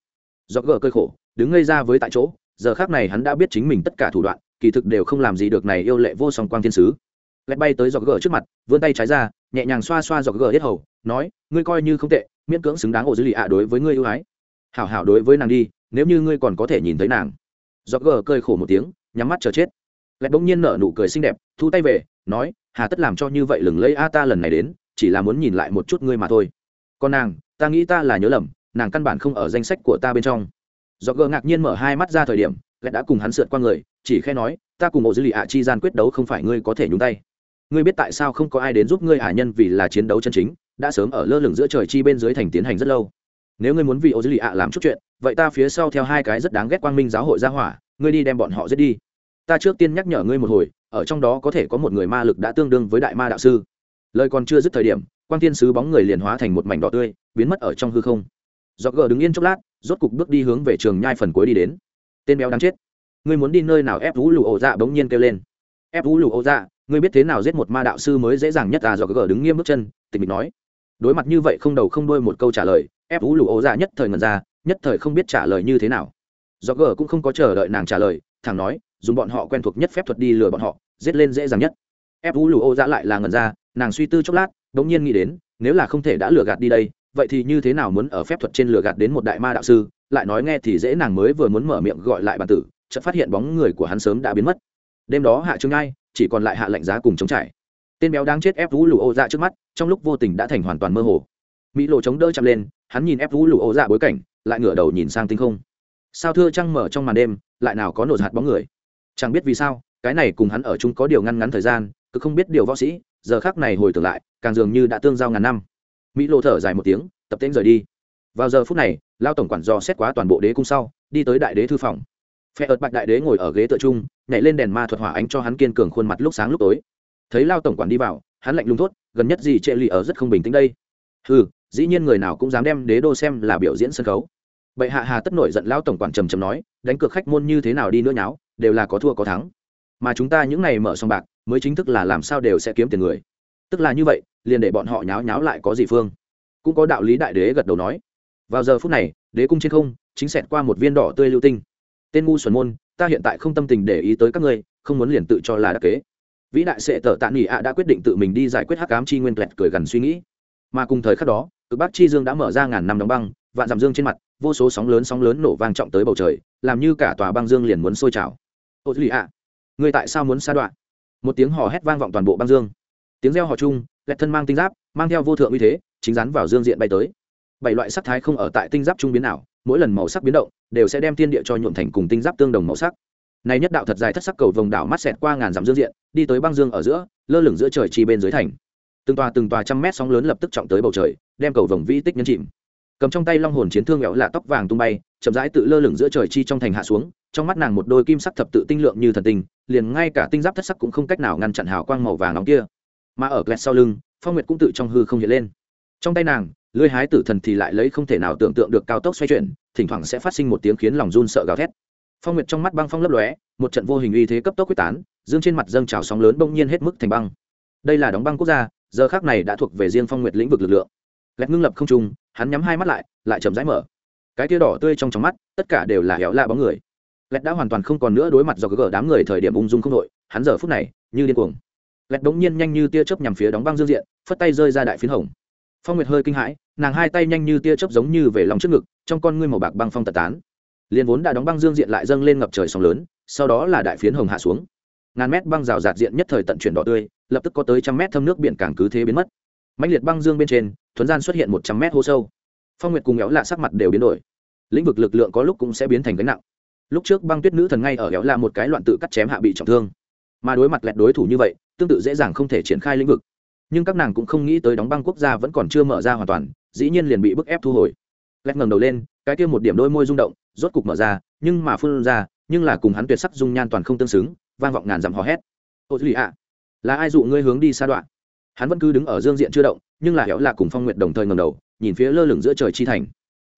Giọt gờ cơi khổ, đứng ngây ra với tại chỗ, giờ khác này hắn đã biết chính mình tất cả thủ đoạn kỳ thực đều không làm gì được này yêu lệ vô song quang thiên sứ. Lẹt bay tới giọt gờ trước mặt, vươn tay trái ra, nhẹ nhàng xoa xoa giọt gờ hết hầu, nói, ngươi coi như không tệ, miễn cưỡng xứng đáng ổ dữ lì ạ đối với ngươi ưu ái. Hảo hảo đối với nàng đi, nếu như ngươi còn có thể nhìn thấy nàng. Giọt gờ cười khổ một tiếng, nhắm mắt chờ chết. Lẹt bỗng nhiên nở nụ cười xinh đẹp, thu tay về, nói, hà tất làm cho như vậy lừng lấy a ta lần này đến, chỉ là muốn nhìn lại một chút ngươi mà thôi. Còn nàng, ta nghĩ ta là nhớ lầm, nàng căn bản không ở danh sách của ta bên trong. Dọc gờ ngạc nhiên mở hai mắt ra thời điểm ghét đã cùng hắn sượt qua người, chỉ khe nói, ta cùng ổ dư lì ạ chi gian quyết đấu không phải ngươi có thể nhúng tay. Ngươi biết tại sao không có ai đến giúp ngươi ả nhân vì là chiến đấu chân chính, đã sớm ở lơ lửng giữa trời chi bên dưới thành tiến hành rất lâu. Nếu ngươi muốn vì ô dư lì ạ làm chút chuyện, vậy ta phía sau theo hai cái rất đáng ghét quang minh giáo hội ra hỏa, ngươi đi đem bọn họ giết đi. Ta trước tiên nhắc nhở ngươi một hồi, ở trong đó có thể có một người ma lực đã tương đương với đại ma đạo sư. Lời còn chưa dứt thời điểm, quang tiên sứ bóng người liền hóa thành một mảnh đỏ tươi, biến mất ở trong hư không. Do gờ đứng yên chốc lát, rốt cục bước đi hướng về trường nhai phần cuối đi đến tên béo đáng chết. Ngươi muốn đi nơi nào? Ép vũ lù ổ dạ bỗng nhiên kêu lên. Ép vũ lù ổ dạ ngươi biết thế nào giết một ma đạo sư mới dễ dàng nhất à? Do gờ đứng nghiêm bước chân tịch mịch nói. Đối mặt như vậy không đầu không đuôi một câu trả lời, ép vũ lù ổ dạ nhất thời ngần ra, nhất thời không biết trả lời như thế nào. Do gờ cũng không có chờ đợi nàng trả lời thằng nói, dùng bọn họ quen thuộc nhất phép thuật đi lừa bọn họ, giết lên dễ dàng nhất. Ép vũ lù ổ dạ lại là ngần ra, nàng suy tư chốc lát, bỗng nhiên nghĩ đến, nếu là không thể đã lừa gạt đi đây, vậy thì như thế nào muốn ở phép thuật trên lừa gạt đến một đại ma đạo sư lại nói nghe thì dễ nàng mới vừa muốn mở miệng gọi lại bản tử, chợt phát hiện bóng người của hắn sớm đã biến mất. Đêm đó hạ trương ngai chỉ còn lại hạ lạnh giá cùng chống trải. Tên béo đang chết ép vũ lù ô dạ trước mắt, trong lúc vô tình đã thành hoàn toàn mơ hồ. Mỹ lộ chống đỡ chậm lên, hắn nhìn ép vũ lù ô dạ bối cảnh, lại ngửa đầu nhìn sang tinh không. Sao thưa trăng mở trong màn đêm, lại nào có nổ hạt bóng người? Chẳng biết vì sao, cái này cùng hắn ở chung có điều ngăn ngắn thời gian, cứ không biết điều võ sĩ, giờ khác này hồi tưởng lại, càng dường như đã tương giao ngàn năm. Mỹ lộ thở dài một tiếng, tập tễnh rời đi vào giờ phút này, lao tổng quản dò xét quá toàn bộ đế cung sau, đi tới đại đế thư phòng. Phe ợt bạch đại đế ngồi ở ghế tựa trung, nhảy lên đèn ma thuật hỏa ánh cho hắn kiên cường khuôn mặt lúc sáng lúc tối. Thấy lao tổng quản đi vào, hắn lạnh lùng thốt, gần nhất gì trệ lì ở rất không bình tĩnh đây. Ừ dĩ nhiên người nào cũng dám đem đế đô xem là biểu diễn sân khấu. Bệ hạ hà tất nổi giận lao tổng quản trầm trầm nói, đánh cược khách môn như thế nào đi nữa nháo, đều là có thua có thắng. Mà chúng ta những ngày mở xong bạc, mới chính thức là làm sao đều sẽ kiếm tiền người. Tức là như vậy, liền để bọn họ nháo nháo lại có gì phương. Cũng có đạo lý đại đế gật đầu nói vào giờ phút này, đế cung trên không, chính xẹt qua một viên đỏ tươi lưu tinh. Tên ngu xuẩn môn, ta hiện tại không tâm tình để ý tới các ngươi, không muốn liền tự cho là đắc kế. Vĩ đại sệ tở tạ nghỉ ạ đã quyết định tự mình đi giải quyết hắc cám chi nguyên tuẹt cười gần suy nghĩ. Mà cùng thời khắc đó, cực bắc chi dương đã mở ra ngàn năm đóng băng, vạn dặm dương trên mặt, vô số sóng lớn sóng lớn nổ vang trọng tới bầu trời, làm như cả tòa băng dương liền muốn sôi trào. Ô lì ạ người tại sao muốn xa đoạn một tiếng hò hét vang vọng toàn bộ băng dương. Tiếng reo hò chung lẹt thân mang tinh giáp, mang theo vô thượng uy thế, chính rắn vào dương diện bay tới bảy loại sắc thái không ở tại tinh giáp trung biến nào mỗi lần màu sắc biến động đều sẽ đem thiên địa cho nhuộm thành cùng tinh giáp tương đồng màu sắc. Này nhất đạo thật dài thất sắc cầu vồng đảo mắt xẹt qua ngàn dặm dương diện, đi tới băng dương ở giữa, lơ lửng giữa trời chi bên dưới thành. Từng tòa từng tòa trăm mét sóng lớn lập tức trọng tới bầu trời, đem cầu vồng vi tích nhấn chìm. Cầm trong tay long hồn chiến thương nghèo lạ tóc vàng tung bay, chậm rãi tự lơ lửng giữa trời chi trong thành hạ xuống, trong mắt nàng một đôi kim sắc thập tự tinh lượng như thần tinh liền ngay cả tinh giáp thất sắc cũng không cách nào ngăn chặn hào quang màu vàng nóng kia. Mà ở kẹt sau lưng, phong nguyệt cũng tự trong hư không hiện lên. Trong tay nàng lưới hái tử thần thì lại lấy không thể nào tưởng tượng được cao tốc xoay chuyển, thỉnh thoảng sẽ phát sinh một tiếng khiến lòng run sợ gào thét. Phong nguyệt trong mắt băng phong lấp lóe, một trận vô hình uy thế cấp tốc quyết tán, dương trên mặt dâng trào sóng lớn bỗng nhiên hết mức thành băng. Đây là đóng băng quốc gia, giờ khác này đã thuộc về riêng phong nguyệt lĩnh vực lực lượng. Lẹt ngưng lập không trung, hắn nhắm hai mắt lại lại chậm rãi mở. Cái tia đỏ tươi trong trong mắt, tất cả đều là héo lạ bóng người. Lẹt đã hoàn toàn không còn nữa đối mặt do gỡ đám người thời điểm ung dung không đội, hắn giờ phút này như điên cuồng. Lẹt đống nhiên nhanh như tia chớp nhằm phía đóng băng dương diện, phất tay rơi ra đại phiến hồng phong nguyệt hơi kinh hãi, nàng hai tay nhanh như tia chớp giống như về lòng trước ngực, trong con ngươi màu bạc băng phong tật tán. Liền vốn đã đóng băng dương diện lại dâng lên ngập trời sóng lớn, sau đó là đại phiến hồng hạ xuống. Ngàn mét băng rào rạt diện nhất thời tận chuyển đỏ tươi, lập tức có tới trăm mét thâm nước biển càng cứ thế biến mất. Mạnh liệt băng dương bên trên, thuấn gian xuất hiện một trăm mét hô sâu. Phong nguyệt cùng éo lạ sắc mặt đều biến đổi. Lĩnh vực lực lượng có lúc cũng sẽ biến thành gánh nặng. Lúc trước băng tuyết nữ thần ngay ở éo lạ một cái loạn tự cắt chém hạ bị trọng thương. Mà đối mặt lẹt đối thủ như vậy, tương tự dễ dàng không thể triển khai lĩnh vực nhưng các nàng cũng không nghĩ tới đóng băng quốc gia vẫn còn chưa mở ra hoàn toàn, dĩ nhiên liền bị bức ép thu hồi. Lẹt ngẩng đầu lên, cái kia một điểm đôi môi rung động, rốt cục mở ra, nhưng mà phun ra, nhưng là cùng hắn tuyệt sắc dung nhan toàn không tương xứng, vang vọng ngàn dặm hò hét. Ô duy ạ, là ai dụ ngươi hướng đi xa đoạn? Hắn vẫn cứ đứng ở dương diện chưa động, nhưng là héo là cùng phong nguyện đồng thời ngầm đầu, nhìn phía lơ lửng giữa trời chi thành.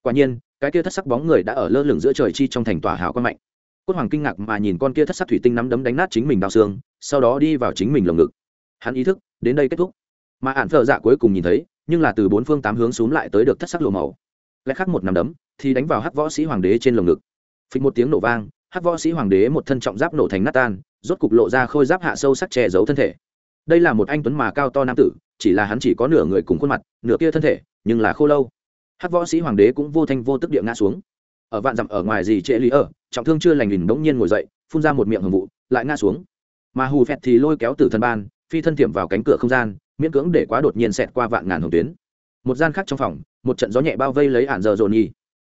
Quả nhiên, cái kia thất sắc bóng người đã ở lơ lửng giữa trời chi trong thành tỏa hào quang mạnh. Cốt hoàng kinh ngạc mà nhìn con kia thất sắc thủy tinh nắm đấm đánh nát chính mình đau xương, sau đó đi vào chính mình lồng ngực. Hắn ý thức đến đây kết thúc. Mà ạn phở dạ cuối cùng nhìn thấy, nhưng là từ bốn phương tám hướng xuống lại tới được thất sắc lộ màu. Lại khắc một nắm đấm, thì đánh vào hắc võ sĩ hoàng đế trên lồng ngực. Phịch một tiếng nổ vang, hắc võ sĩ hoàng đế một thân trọng giáp nổ thành nát tan, rốt cục lộ ra khôi giáp hạ sâu sắc che giấu thân thể. Đây là một anh tuấn mà cao to nam tử, chỉ là hắn chỉ có nửa người cùng khuôn mặt, nửa kia thân thể, nhưng là khô lâu. Hắc võ sĩ hoàng đế cũng vô thanh vô tức địa ngã xuống. Ở vạn dặm ở ngoài gì trễ lý ở, trọng thương chưa lành lình đống nhiên ngồi dậy, phun ra một miệng hầm vụ, lại ngã xuống. Mà hù phẹt thì lôi kéo tử thân ban phi thân tiệm vào cánh cửa không gian, miễn cưỡng để quá đột nhiên xẹt qua vạn ngàn hồng tuyến. Một gian khác trong phòng, một trận gió nhẹ bao vây lấy ản giờ dồn nhi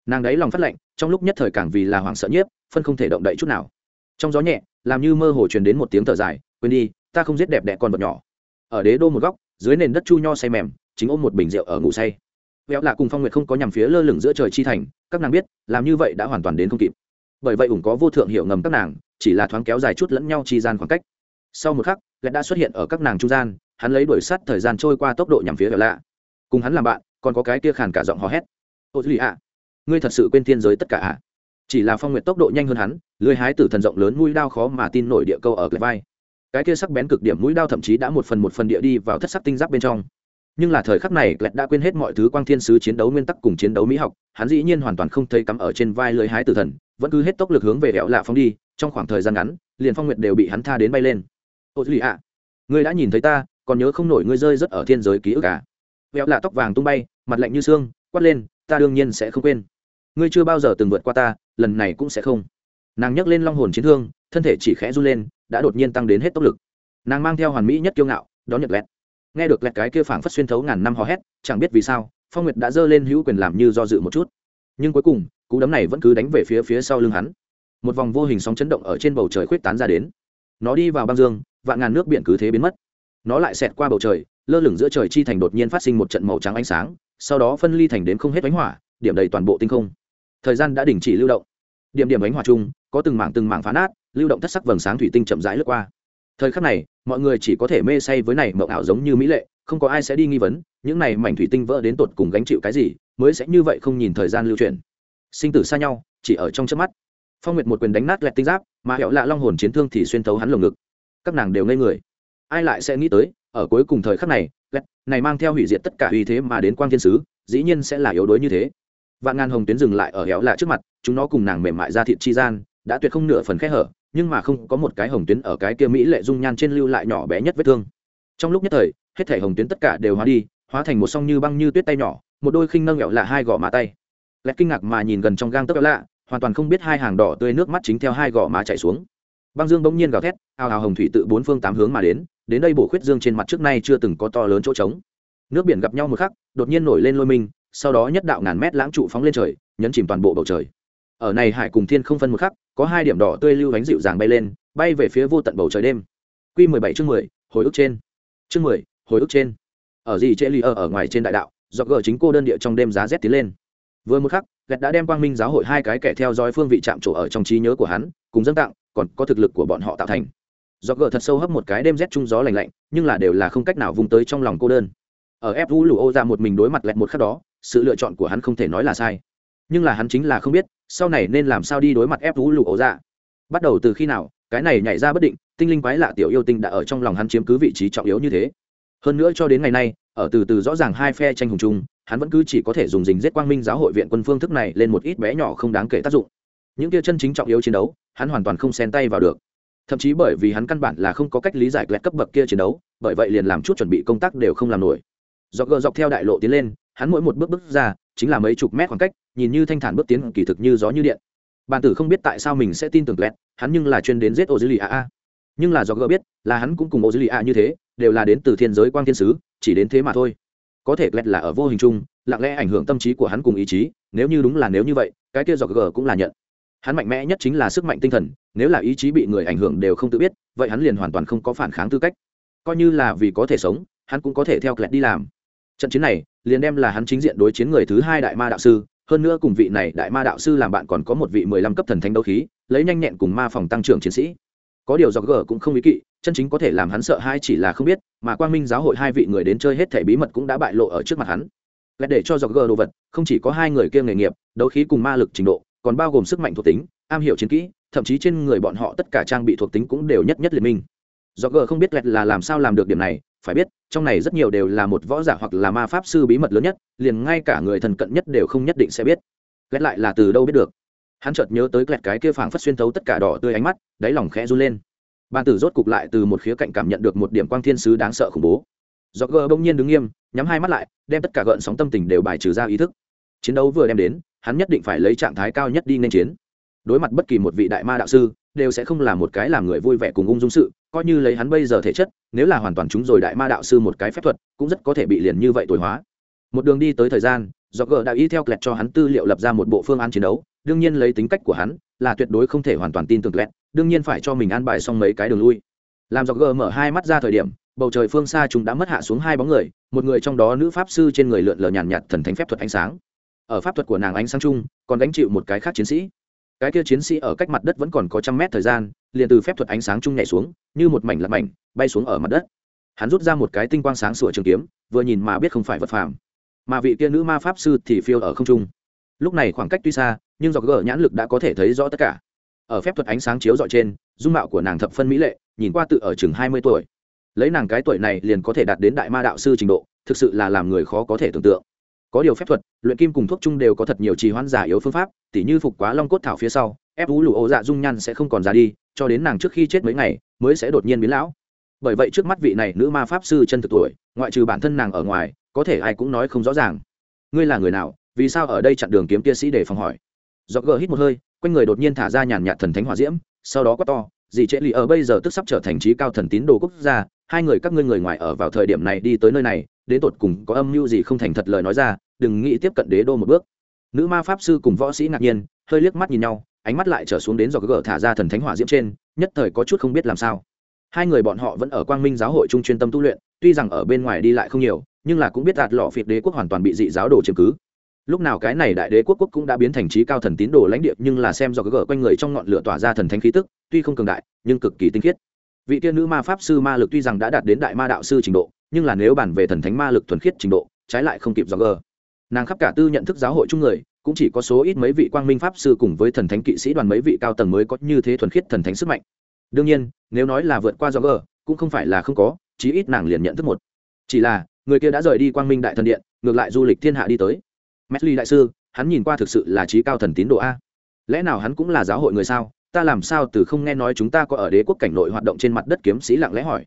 nàng đấy lòng phát lạnh, trong lúc nhất thời càng vì là hoảng sợ nhiếp, phân không thể động đậy chút nào. Trong gió nhẹ, làm như mơ hồ truyền đến một tiếng thở dài, quên đi, ta không giết đẹp đẽ con vật nhỏ. Ở đế đô một góc, dưới nền đất chu nho say mềm, chính ôm một bình rượu ở ngủ say. Véo lạ cùng phong nguyệt không có nhằm phía lơ lửng giữa trời chi thành, các nàng biết, làm như vậy đã hoàn toàn đến không kịp. Bởi vậy ủng có vô thượng hiệu ngầm các nàng, chỉ là thoáng kéo dài chút lẫn nhau chi gian khoảng cách sau một khắc lẽ đã xuất hiện ở các nàng trung gian, hắn lấy đuổi sắt thời gian trôi qua tốc độ nhằm phía vẻ lạ. Cùng hắn làm bạn, còn có cái kia khàn cả giọng hò hét. Ô duy ạ, ngươi thật sự quên thiên giới tất cả ạ? Chỉ là phong nguyệt tốc độ nhanh hơn hắn, lưới hái tử thần rộng lớn mũi đao khó mà tin nổi địa câu ở cái vai. Cái kia sắc bén cực điểm mũi đao thậm chí đã một phần một phần địa đi vào thất sắc tinh giáp bên trong. Nhưng là thời khắc này lẹt đã quên hết mọi thứ quang thiên sứ chiến đấu nguyên tắc cùng chiến đấu mỹ học, hắn dĩ nhiên hoàn toàn không thấy cắm ở trên vai lưới hái tử thần, vẫn cứ hết tốc lực hướng về đẹo lạ phong đi, trong khoảng thời gian ngắn, liền phong nguyệt đều bị hắn tha đến bay lên ô duy ạ, ngươi đã nhìn thấy ta, còn nhớ không nổi ngươi rơi rất ở thiên giới ký ức à? vẹo lạ tóc vàng tung bay, mặt lạnh như xương, quát lên, ta đương nhiên sẽ không quên. Ngươi chưa bao giờ từng vượt qua ta, lần này cũng sẽ không. Nàng nhấc lên long hồn chiến thương, thân thể chỉ khẽ run lên, đã đột nhiên tăng đến hết tốc lực. Nàng mang theo hoàn mỹ nhất kiêu ngạo, đón nhật lẹt. Nghe được lẹt cái kia phảng phất xuyên thấu ngàn năm hò hét, chẳng biết vì sao, phong nguyệt đã giơ lên hữu quyền làm như do dự một chút. Nhưng cuối cùng, cú đấm này vẫn cứ đánh về phía phía sau lưng hắn. Một vòng vô hình sóng chấn động ở trên bầu trời khuyết tán ra đến. Nó đi vào băng dương vạn ngàn nước biển cứ thế biến mất. Nó lại xẹt qua bầu trời, lơ lửng giữa trời chi thành đột nhiên phát sinh một trận màu trắng ánh sáng, sau đó phân ly thành đến không hết bánh hỏa, điểm đầy toàn bộ tinh không. Thời gian đã đình chỉ lưu động. Điểm điểm bánh hỏa chung, có từng mảng từng mảng phá nát, lưu động thất sắc vầng sáng thủy tinh chậm rãi lướt qua. Thời khắc này, mọi người chỉ có thể mê say với này mộng ảo giống như mỹ lệ, không có ai sẽ đi nghi vấn, những này mảnh thủy tinh vỡ đến tột cùng gánh chịu cái gì, mới sẽ như vậy không nhìn thời gian lưu truyền sinh tử xa nhau, chỉ ở trong chớp mắt. Phong nguyệt một quyền đánh nát lẹt tinh giáp, mà hẹo lạ long hồn chiến thương thì xuyên thấu hắn lồng ngực các nàng đều ngây người. Ai lại sẽ nghĩ tới, ở cuối cùng thời khắc này ghét này mang theo hủy diệt tất cả uy thế mà đến quang thiên sứ, dĩ nhiên sẽ là yếu đuối như thế. Vạn ngàn hồng tuyến dừng lại ở héo lạ trước mặt, chúng nó cùng nàng mềm mại ra thịt chi gian, đã tuyệt không nửa phần khẽ hở, nhưng mà không có một cái hồng tuyến ở cái kia mỹ lệ dung nhan trên lưu lại nhỏ bé nhất vết thương. Trong lúc nhất thời, hết thể hồng tuyến tất cả đều hóa đi, hóa thành một song như băng như tuyết tay nhỏ, một đôi khinh nâng nghẹo lạ hai gò má tay. Lẹt kinh ngạc mà nhìn gần trong gang tấc lạ, hoàn toàn không biết hai hàng đỏ tươi nước mắt chính theo hai gò má chạy xuống băng dương bỗng nhiên gào thét, ào hào hồng thủy tự bốn phương tám hướng mà đến đến đây bổ khuyết dương trên mặt trước nay chưa từng có to lớn chỗ trống. Nước biển gặp nhau một khắc, đột nhiên nổi lên lôi mình sau đó nhất đạo ngàn mét lãng trụ phóng lên trời, nhấn chìm toàn bộ bầu trời. Ở này hải cùng thiên không phân một khắc, có hai điểm đỏ tươi lưu ánh dịu dàng bay lên, bay về phía vô tận bầu trời đêm. Q mười bảy chương mười, hồi ức trên. Chương mười, hồi ức trên. Ở gì trễ lì ở ở ngoài trên đại đạo do gờ chính cô đơn địa trong đêm giá rét tiến lên. Vừa một khắc gạch đã đem quang minh giáo hội hai cái kẻ theo dõi phương vị chạm trổ ở trong trí nhớ của hắn, cùng dâng tặng còn có thực lực của bọn họ tạo thành. Do gờ thật sâu hấp một cái đêm rét chung gió lành lạnh, nhưng là đều là không cách nào vùng tới trong lòng cô đơn. Ở ép vũ lụ ô ra một mình đối mặt lẹt một khắc đó, sự lựa chọn của hắn không thể nói là sai. Nhưng là hắn chính là không biết, sau này nên làm sao đi đối mặt ép vũ lụ ô ra. Bắt đầu từ khi nào, cái này nhảy ra bất định, tinh linh quái lạ tiểu yêu tinh đã ở trong lòng hắn chiếm cứ vị trí trọng yếu như thế. Hơn nữa cho đến ngày nay, ở từ từ rõ ràng hai phe tranh hùng chung, hắn vẫn cứ chỉ có thể dùng dình giết quang minh giáo hội viện quân phương thức này lên một ít bé nhỏ không đáng kể tác dụng những kia chân chính trọng yếu chiến đấu, hắn hoàn toàn không xen tay vào được. Thậm chí bởi vì hắn căn bản là không có cách lý giải lẹt cấp bậc kia chiến đấu, bởi vậy liền làm chút chuẩn bị công tác đều không làm nổi. Do gờ dọc theo đại lộ tiến lên, hắn mỗi một bước bước ra, chính là mấy chục mét khoảng cách, nhìn như thanh thản bước tiến, kỳ thực như gió như điện. Bàn tử không biết tại sao mình sẽ tin tưởng lẹt hắn nhưng là chuyên đến giết ô dư lì a. Nhưng là do gờ biết, là hắn cũng cùng ô dư lì a như thế, đều là đến từ thiên giới quang thiên sứ, chỉ đến thế mà thôi. Có thể lẹt là ở vô hình chung, lặng lẽ ảnh hưởng tâm trí của hắn cùng ý chí, nếu như đúng là nếu như vậy, cái kia do gờ cũng là nhận hắn mạnh mẽ nhất chính là sức mạnh tinh thần, nếu là ý chí bị người ảnh hưởng đều không tự biết, vậy hắn liền hoàn toàn không có phản kháng tư cách. Coi như là vì có thể sống, hắn cũng có thể theo kẹt đi làm. Trận chiến này, liền đem là hắn chính diện đối chiến người thứ hai đại ma đạo sư, hơn nữa cùng vị này đại ma đạo sư làm bạn còn có một vị mười lăm cấp thần thánh đấu khí, lấy nhanh nhẹn cùng ma phòng tăng trưởng chiến sĩ. Có điều do g cũng không ý kỵ, chân chính có thể làm hắn sợ hai chỉ là không biết, mà quang minh giáo hội hai vị người đến chơi hết thẻ bí mật cũng đã bại lộ ở trước mặt hắn. Lại để cho do g đồ vật, không chỉ có hai người kia nghề nghiệp, đấu khí cùng ma lực trình độ còn bao gồm sức mạnh thuộc tính, am hiểu chiến kỹ, thậm chí trên người bọn họ tất cả trang bị thuộc tính cũng đều nhất nhất liên minh. Do g không biết lẹt là làm sao làm được điểm này, phải biết, trong này rất nhiều đều là một võ giả hoặc là ma pháp sư bí mật lớn nhất, liền ngay cả người thần cận nhất đều không nhất định sẽ biết. Lẹt lại là từ đâu biết được? Hắn chợt nhớ tới lẹt cái kia phảng phất xuyên thấu tất cả đỏ tươi ánh mắt, đáy lòng khẽ run lên. Bàn tử rốt cục lại từ một khía cạnh cảm nhận được một điểm quang thiên sứ đáng sợ khủng bố. Do g bỗng nhiên đứng nghiêm, nhắm hai mắt lại, đem tất cả gợn sóng tâm tình đều bài trừ ra ý thức. Chiến đấu vừa đem đến hắn nhất định phải lấy trạng thái cao nhất đi nên chiến. Đối mặt bất kỳ một vị đại ma đạo sư, đều sẽ không là một cái làm người vui vẻ cùng ung dung sự, coi như lấy hắn bây giờ thể chất, nếu là hoàn toàn chúng rồi đại ma đạo sư một cái phép thuật, cũng rất có thể bị liền như vậy tuổi hóa. Một đường đi tới thời gian do gờ đã y theo kẹt cho hắn tư liệu lập ra một bộ phương án chiến đấu, đương nhiên lấy tính cách của hắn là tuyệt đối không thể hoàn toàn tin tưởng kẹt đương nhiên phải cho mình an bài xong mấy cái đường lui. Làm do gờ mở hai mắt ra thời điểm, bầu trời phương xa chúng đã mất hạ xuống hai bóng người, một người trong đó nữ pháp sư trên người lượn lờ nhàn nhạt thần thánh phép thuật ánh sáng ở pháp thuật của nàng ánh sáng chung, còn gánh chịu một cái khác chiến sĩ. Cái kia chiến sĩ ở cách mặt đất vẫn còn có trăm mét thời gian, liền từ phép thuật ánh sáng chung nhảy xuống, như một mảnh lặt mảnh, bay xuống ở mặt đất. Hắn rút ra một cái tinh quang sáng sủa trường kiếm, vừa nhìn mà biết không phải vật phàm. Mà vị kia nữ ma pháp sư thì phiêu ở không trung. Lúc này khoảng cách tuy xa, nhưng dọc gỡ nhãn lực đã có thể thấy rõ tất cả. Ở phép thuật ánh sáng chiếu dọi trên, dung mạo của nàng thập phân mỹ lệ, nhìn qua tự ở chừng hai mươi tuổi. Lấy nàng cái tuổi này liền có thể đạt đến đại ma đạo sư trình độ, thực sự là làm người khó có thể tưởng tượng có điều phép thuật, luyện kim cùng thuốc chung đều có thật nhiều trì hoãn giả yếu phương pháp, tỉ như phục quá long cốt thảo phía sau, ép vũ lụ ô dạ dung nhan sẽ không còn ra đi, cho đến nàng trước khi chết mấy ngày, mới sẽ đột nhiên biến lão. Bởi vậy trước mắt vị này nữ ma pháp sư chân thực tuổi, ngoại trừ bản thân nàng ở ngoài, có thể ai cũng nói không rõ ràng. Ngươi là người nào, vì sao ở đây chặn đường kiếm kia sĩ để phòng hỏi? Do gờ hít một hơi, quanh người đột nhiên thả ra nhàn nhạt thần thánh hỏa diễm, sau đó quát to, dì trễ lì, ở bây giờ tức sắp trở thành trí cao thần tín đồ quốc gia, hai người các ngươi người ngoài ở vào thời điểm này đi tới nơi này, đến tột cùng có âm mưu gì không thành thật lời nói ra đừng nghĩ tiếp cận đế đô một bước. Nữ ma pháp sư cùng võ sĩ ngạc nhiên, hơi liếc mắt nhìn nhau, ánh mắt lại trở xuống đến do gỡ thả ra thần thánh hỏa diễm trên, nhất thời có chút không biết làm sao. Hai người bọn họ vẫn ở quang minh giáo hội trung chuyên tâm tu luyện, tuy rằng ở bên ngoài đi lại không nhiều, nhưng là cũng biết đạt lọ phiệt đế quốc hoàn toàn bị dị giáo đồ chiếm cứ. Lúc nào cái này đại đế quốc quốc cũng đã biến thành trí cao thần tín đồ lãnh địa, nhưng là xem do gỡ quanh người trong ngọn lửa tỏa ra thần thánh khí tức, tuy không cường đại, nhưng cực kỳ tinh khiết. Vị tiên nữ ma pháp sư ma lực tuy rằng đã đạt đến đại ma đạo sư trình độ, nhưng là nếu bàn về thần thánh ma lực thuần khiết trình độ, trái lại không kịp do gỡ nàng khắp cả tư nhận thức giáo hội chung người, cũng chỉ có số ít mấy vị quang minh pháp sư cùng với thần thánh kỵ sĩ đoàn mấy vị cao tầng mới có như thế thuần khiết thần thánh sức mạnh. Đương nhiên, nếu nói là vượt qua do gờ, cũng không phải là không có, chí ít nàng liền nhận thức một. Chỉ là, người kia đã rời đi quang minh đại thần điện, ngược lại du lịch thiên hạ đi tới. Mesli đại sư, hắn nhìn qua thực sự là trí cao thần tín đồ a. Lẽ nào hắn cũng là giáo hội người sao? Ta làm sao từ không nghe nói chúng ta có ở đế quốc cảnh nội hoạt động trên mặt đất kiếm sĩ lặng lẽ hỏi.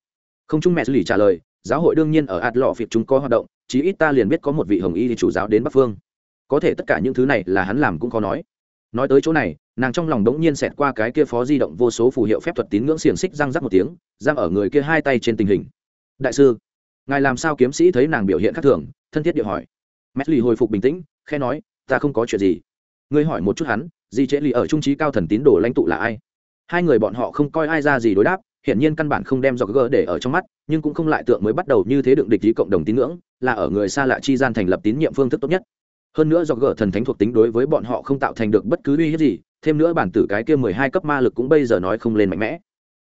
Không chung mesli trả lời giáo hội đương nhiên ở ạt lọ phiệt chúng có hoạt động, chí ít ta liền biết có một vị hồng y chủ giáo đến bắc phương. Có thể tất cả những thứ này là hắn làm cũng khó nói. Nói tới chỗ này, nàng trong lòng đống nhiên xẹt qua cái kia phó di động vô số phù hiệu phép thuật tín ngưỡng xiềng xích răng rắc một tiếng giang ở người kia hai tay trên tình hình. Đại sư, ngài làm sao kiếm sĩ thấy nàng biểu hiện khác thường? thân thiết địa hỏi. Mesli hồi phục bình tĩnh khe nói, ta không có chuyện gì. Ngươi hỏi một chút hắn, di trễ lì ở trung trí cao thần tín đồ lãnh tụ là ai? Hai người bọn họ không coi ai ra gì đối đáp hiển nhiên căn bản không đem dọc Gờ để ở trong mắt, nhưng cũng không lại tượng mới bắt đầu như thế đựng địch ý cộng đồng tín ngưỡng, là ở người xa lạ chi gian thành lập tín nhiệm phương thức tốt nhất. Hơn nữa dọc gờ thần thánh thuộc tính đối với bọn họ không tạo thành được bất cứ uy hiếp gì, thêm nữa bản tử cái kia mười hai cấp ma lực cũng bây giờ nói không lên mạnh mẽ.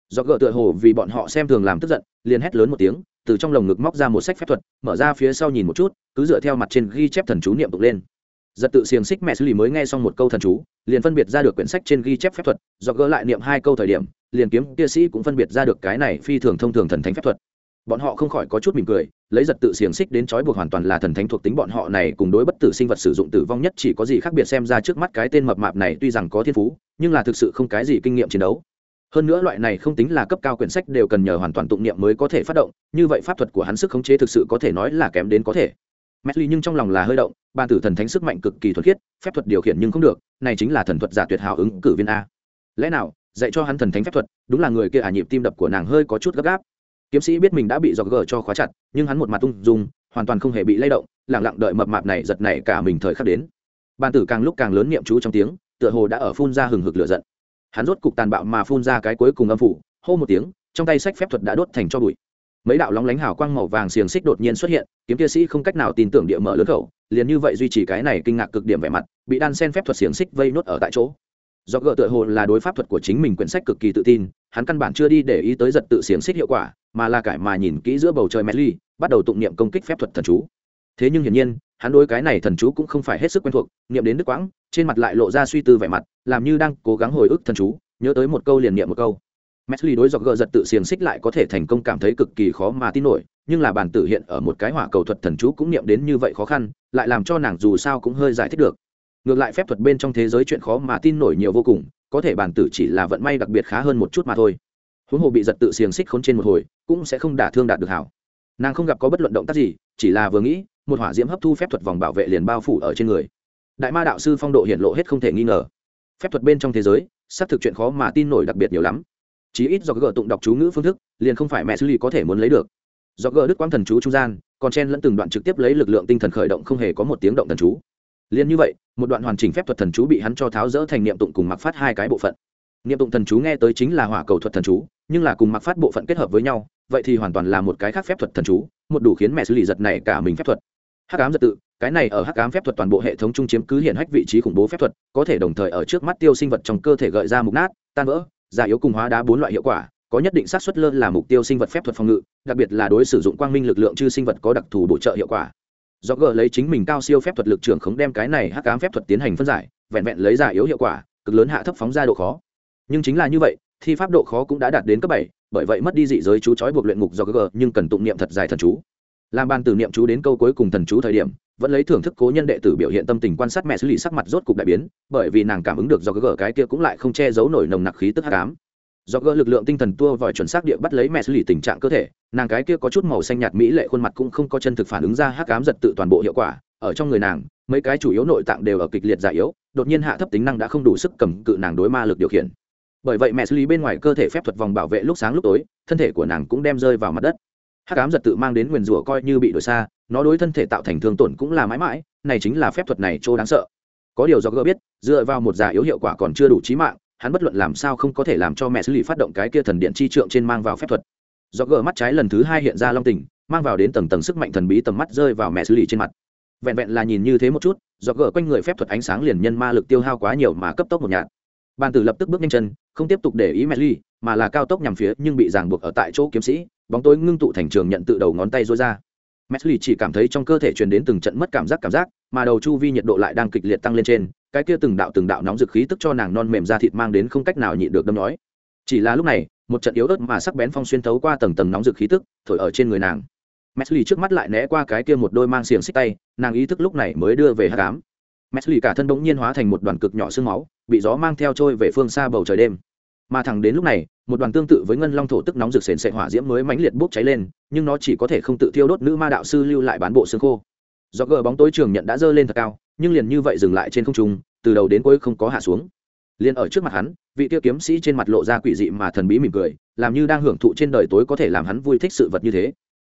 Do Gờ tựa hồ vì bọn họ xem thường làm tức giận, liền hét lớn một tiếng, từ trong lồng ngực móc ra một sách phép thuật, mở ra phía sau nhìn một chút, cứ dựa theo mặt trên ghi chép thần chú niệm tục lên. Giật tự xiềng xích mẹ xử lý mới nghe xong một câu thần chú, liền phân biệt ra được quyển sách trên ghi chép phép thuật do gỡ lại niệm hai câu thời điểm liền kiếm kia sĩ cũng phân biệt ra được cái này phi thường thông thường thần thánh phép thuật. Bọn họ không khỏi có chút mỉm cười lấy giật tự xiềng xích đến trói buộc hoàn toàn là thần thánh thuộc tính bọn họ này cùng đối bất tử sinh vật sử dụng tử vong nhất chỉ có gì khác biệt xem ra trước mắt cái tên mập mạp này tuy rằng có thiên phú nhưng là thực sự không cái gì kinh nghiệm chiến đấu. Hơn nữa loại này không tính là cấp cao quyển sách đều cần nhờ hoàn toàn tụng niệm mới có thể phát động như vậy pháp thuật của hắn sức khống chế thực sự có thể nói là kém đến có thể. Messi nhưng trong lòng là hơi động, ban tử thần thánh sức mạnh cực kỳ thuần khiết, phép thuật điều khiển nhưng không được, này chính là thần thuật giả tuyệt hảo ứng cử viên a. Lẽ nào, dạy cho hắn thần thánh phép thuật, đúng là người kia à nhịp tim đập của nàng hơi có chút gấp gáp. Kiếm sĩ biết mình đã bị dọc gờ cho khóa chặt nhưng hắn một mặt tung dung hoàn toàn không hề bị lay động lẳng lặng đợi mập mạp này giật này cả mình thời khắc đến. Bàn tử càng lúc càng lớn niệm chú trong tiếng tựa hồ đã ở phun ra hừng hực lửa giận. Hắn rốt cục tàn bạo mà phun ra cái cuối cùng âm phủ hô một tiếng trong tay sách phép thuật đã đốt thành cho bụi. Mấy đạo lóng lánh hào quang màu vàng xiềng xích đột nhiên xuất hiện kiếm kia sĩ không cách nào tin tưởng địa mở lớn khẩu liền như vậy duy trì cái này kinh ngạc cực điểm vẻ mặt bị đan sen phép thuật xiềng xích vây nốt ở tại chỗ do gỡ tựa hồ là đối pháp thuật của chính mình quyển sách cực kỳ tự tin, hắn căn bản chưa đi để ý tới giật tự xiềng xích hiệu quả, mà là cải mà nhìn kỹ giữa bầu trời medley bắt đầu tụng niệm công kích phép thuật thần chú. Thế nhưng hiển nhiên, hắn đối cái này thần chú cũng không phải hết sức quen thuộc, niệm đến đức quãng, trên mặt lại lộ ra suy tư vẻ mặt, làm như đang cố gắng hồi ức thần chú, nhớ tới một câu liền niệm một câu. Medley đối dọc gỡ giật tự xiềng xích lại có thể thành công cảm thấy cực kỳ khó mà tin nổi, nhưng là bản tử hiện ở một cái hỏa cầu thuật thần chú cũng niệm đến như vậy khó khăn, lại làm cho nàng dù sao cũng hơi giải thích được ngược lại phép thuật bên trong thế giới chuyện khó mà tin nổi nhiều vô cùng, có thể bản tử chỉ là vận may đặc biệt khá hơn một chút mà thôi. Huống hồ bị giật tự xiềng xích khốn trên một hồi, cũng sẽ không đả thương đạt được hảo. Nàng không gặp có bất luận động tác gì, chỉ là vừa nghĩ, một hỏa diễm hấp thu phép thuật vòng bảo vệ liền bao phủ ở trên người. Đại ma đạo sư phong độ hiện lộ hết không thể nghi ngờ. Phép thuật bên trong thế giới, xác thực chuyện khó mà tin nổi đặc biệt nhiều lắm. Chí ít do gỡ tụng đọc chú ngữ phương thức, liền không phải mẹ xử lý có thể muốn lấy được. Do gỡ đức quang thần chú trung gian, còn chen lẫn từng đoạn trực tiếp lấy lực lượng tinh thần khởi động không hề có một tiếng động thần chú liền như vậy, một đoạn hoàn chỉnh phép thuật thần chú bị hắn cho tháo rỡ thành niệm tụng cùng mặc phát hai cái bộ phận. Niệm tụng thần chú nghe tới chính là hỏa cầu thuật thần chú, nhưng là cùng mặc phát bộ phận kết hợp với nhau, vậy thì hoàn toàn là một cái khác phép thuật thần chú, một đủ khiến mẹ xử lý giật này cả mình phép thuật. Hắc ám giật tự, cái này ở hắc ám phép thuật toàn bộ hệ thống trung chiếm cứ hiện hách vị trí khủng bố phép thuật, có thể đồng thời ở trước mắt tiêu sinh vật trong cơ thể gợi ra mục nát, tan vỡ, giả yếu cùng hóa đá bốn loại hiệu quả, có nhất định xác suất lơ là mục tiêu sinh vật phép thuật phòng ngự, đặc biệt là đối sử dụng quang minh lực lượng chư sinh vật có đặc thù bổ trợ hiệu quả do gờ lấy chính mình cao siêu phép thuật lực trưởng khống đem cái này hắc ám phép thuật tiến hành phân giải, vẹn vẹn lấy giả yếu hiệu quả, cực lớn hạ thấp phóng ra độ khó. Nhưng chính là như vậy, thi pháp độ khó cũng đã đạt đến cấp bảy, bởi vậy mất đi dị giới chú trói buộc luyện ngục do gờ nhưng cần tụng niệm thật dài thần chú. Làm ban từ niệm chú đến câu cuối cùng thần chú thời điểm, vẫn lấy thưởng thức cố nhân đệ tử biểu hiện tâm tình quan sát mẹ xử lý sắc mặt rốt cục đại biến, bởi vì nàng cảm ứng được do gờ cái kia cũng lại không che giấu nổi nồng nặc khí tức hắc ám do gỡ lực lượng tinh thần tua vòi chuẩn xác địa bắt lấy mẹ xử lý tình trạng cơ thể, nàng cái kia có chút màu xanh nhạt mỹ lệ khuôn mặt cũng không có chân thực phản ứng ra hắc ám giật tự toàn bộ hiệu quả, ở trong người nàng, mấy cái chủ yếu nội tạng đều ở kịch liệt già yếu, đột nhiên hạ thấp tính năng đã không đủ sức cầm cự nàng đối ma lực điều khiển. Bởi vậy mẹ xử lý bên ngoài cơ thể phép thuật vòng bảo vệ lúc sáng lúc tối, thân thể của nàng cũng đem rơi vào mặt đất. Hắc ám giật tự mang đến nguyền rủa coi như bị đổi xa, nó đối thân thể tạo thành thương tổn cũng là mãi mãi, này chính là phép thuật này chỗ đáng sợ. Có điều do gỡ biết, dựa vào một giả yếu hiệu quả còn chưa đủ trí mạng hắn bất luận làm sao không có thể làm cho mẹ xử lý phát động cái kia thần điện chi trượng trên mang vào phép thuật. Do gỡ mắt trái lần thứ hai hiện ra long tình mang vào đến tầng tầng sức mạnh thần bí tầm mắt rơi vào mẹ xử lý trên mặt. Vẹn vẹn là nhìn như thế một chút do gỡ quanh người phép thuật ánh sáng liền nhân ma lực tiêu hao quá nhiều mà cấp tốc một nhạt. Bàn tử lập tức bước nhanh chân không tiếp tục để ý mẹ ly mà là cao tốc nhằm phía nhưng bị ràng buộc ở tại chỗ kiếm sĩ bóng tối ngưng tụ thành trường nhận tự đầu ngón tay rối ra. Mẹ Mesli chỉ cảm thấy trong cơ thể truyền đến từng trận mất cảm giác cảm giác, mà đầu chu vi nhiệt độ lại đang kịch liệt tăng lên trên, cái kia từng đạo từng đạo nóng dực khí tức cho nàng non mềm da thịt mang đến không cách nào nhịn được đâm nhói. Chỉ là lúc này, một trận yếu ớt mà sắc bén phong xuyên thấu qua tầng tầng nóng dực khí tức, thổi ở trên người nàng. Mesli trước mắt lại né qua cái kia một đôi mang xiềng xích tay, nàng ý thức lúc này mới đưa về hắc ám. Mesli cả thân bỗng nhiên hóa thành một đoàn cực nhỏ xương máu, bị gió mang theo trôi về phương xa bầu trời đêm mà thẳng đến lúc này một đoàn tương tự với ngân long thổ tức nóng rực sền sệt hỏa diễm mới mãnh liệt bốc cháy lên nhưng nó chỉ có thể không tự thiêu đốt nữ ma đạo sư lưu lại bán bộ xương khô do gờ bóng tối trường nhận đã dơ lên thật cao nhưng liền như vậy dừng lại trên không trung, từ đầu đến cuối không có hạ xuống. Liền ở trước mặt hắn, vị tiêu kiếm sĩ trên mặt lộ ra quỷ dị mà thần bí mỉm cười, làm như đang hưởng thụ trên đời tối có thể làm hắn vui thích sự vật như thế.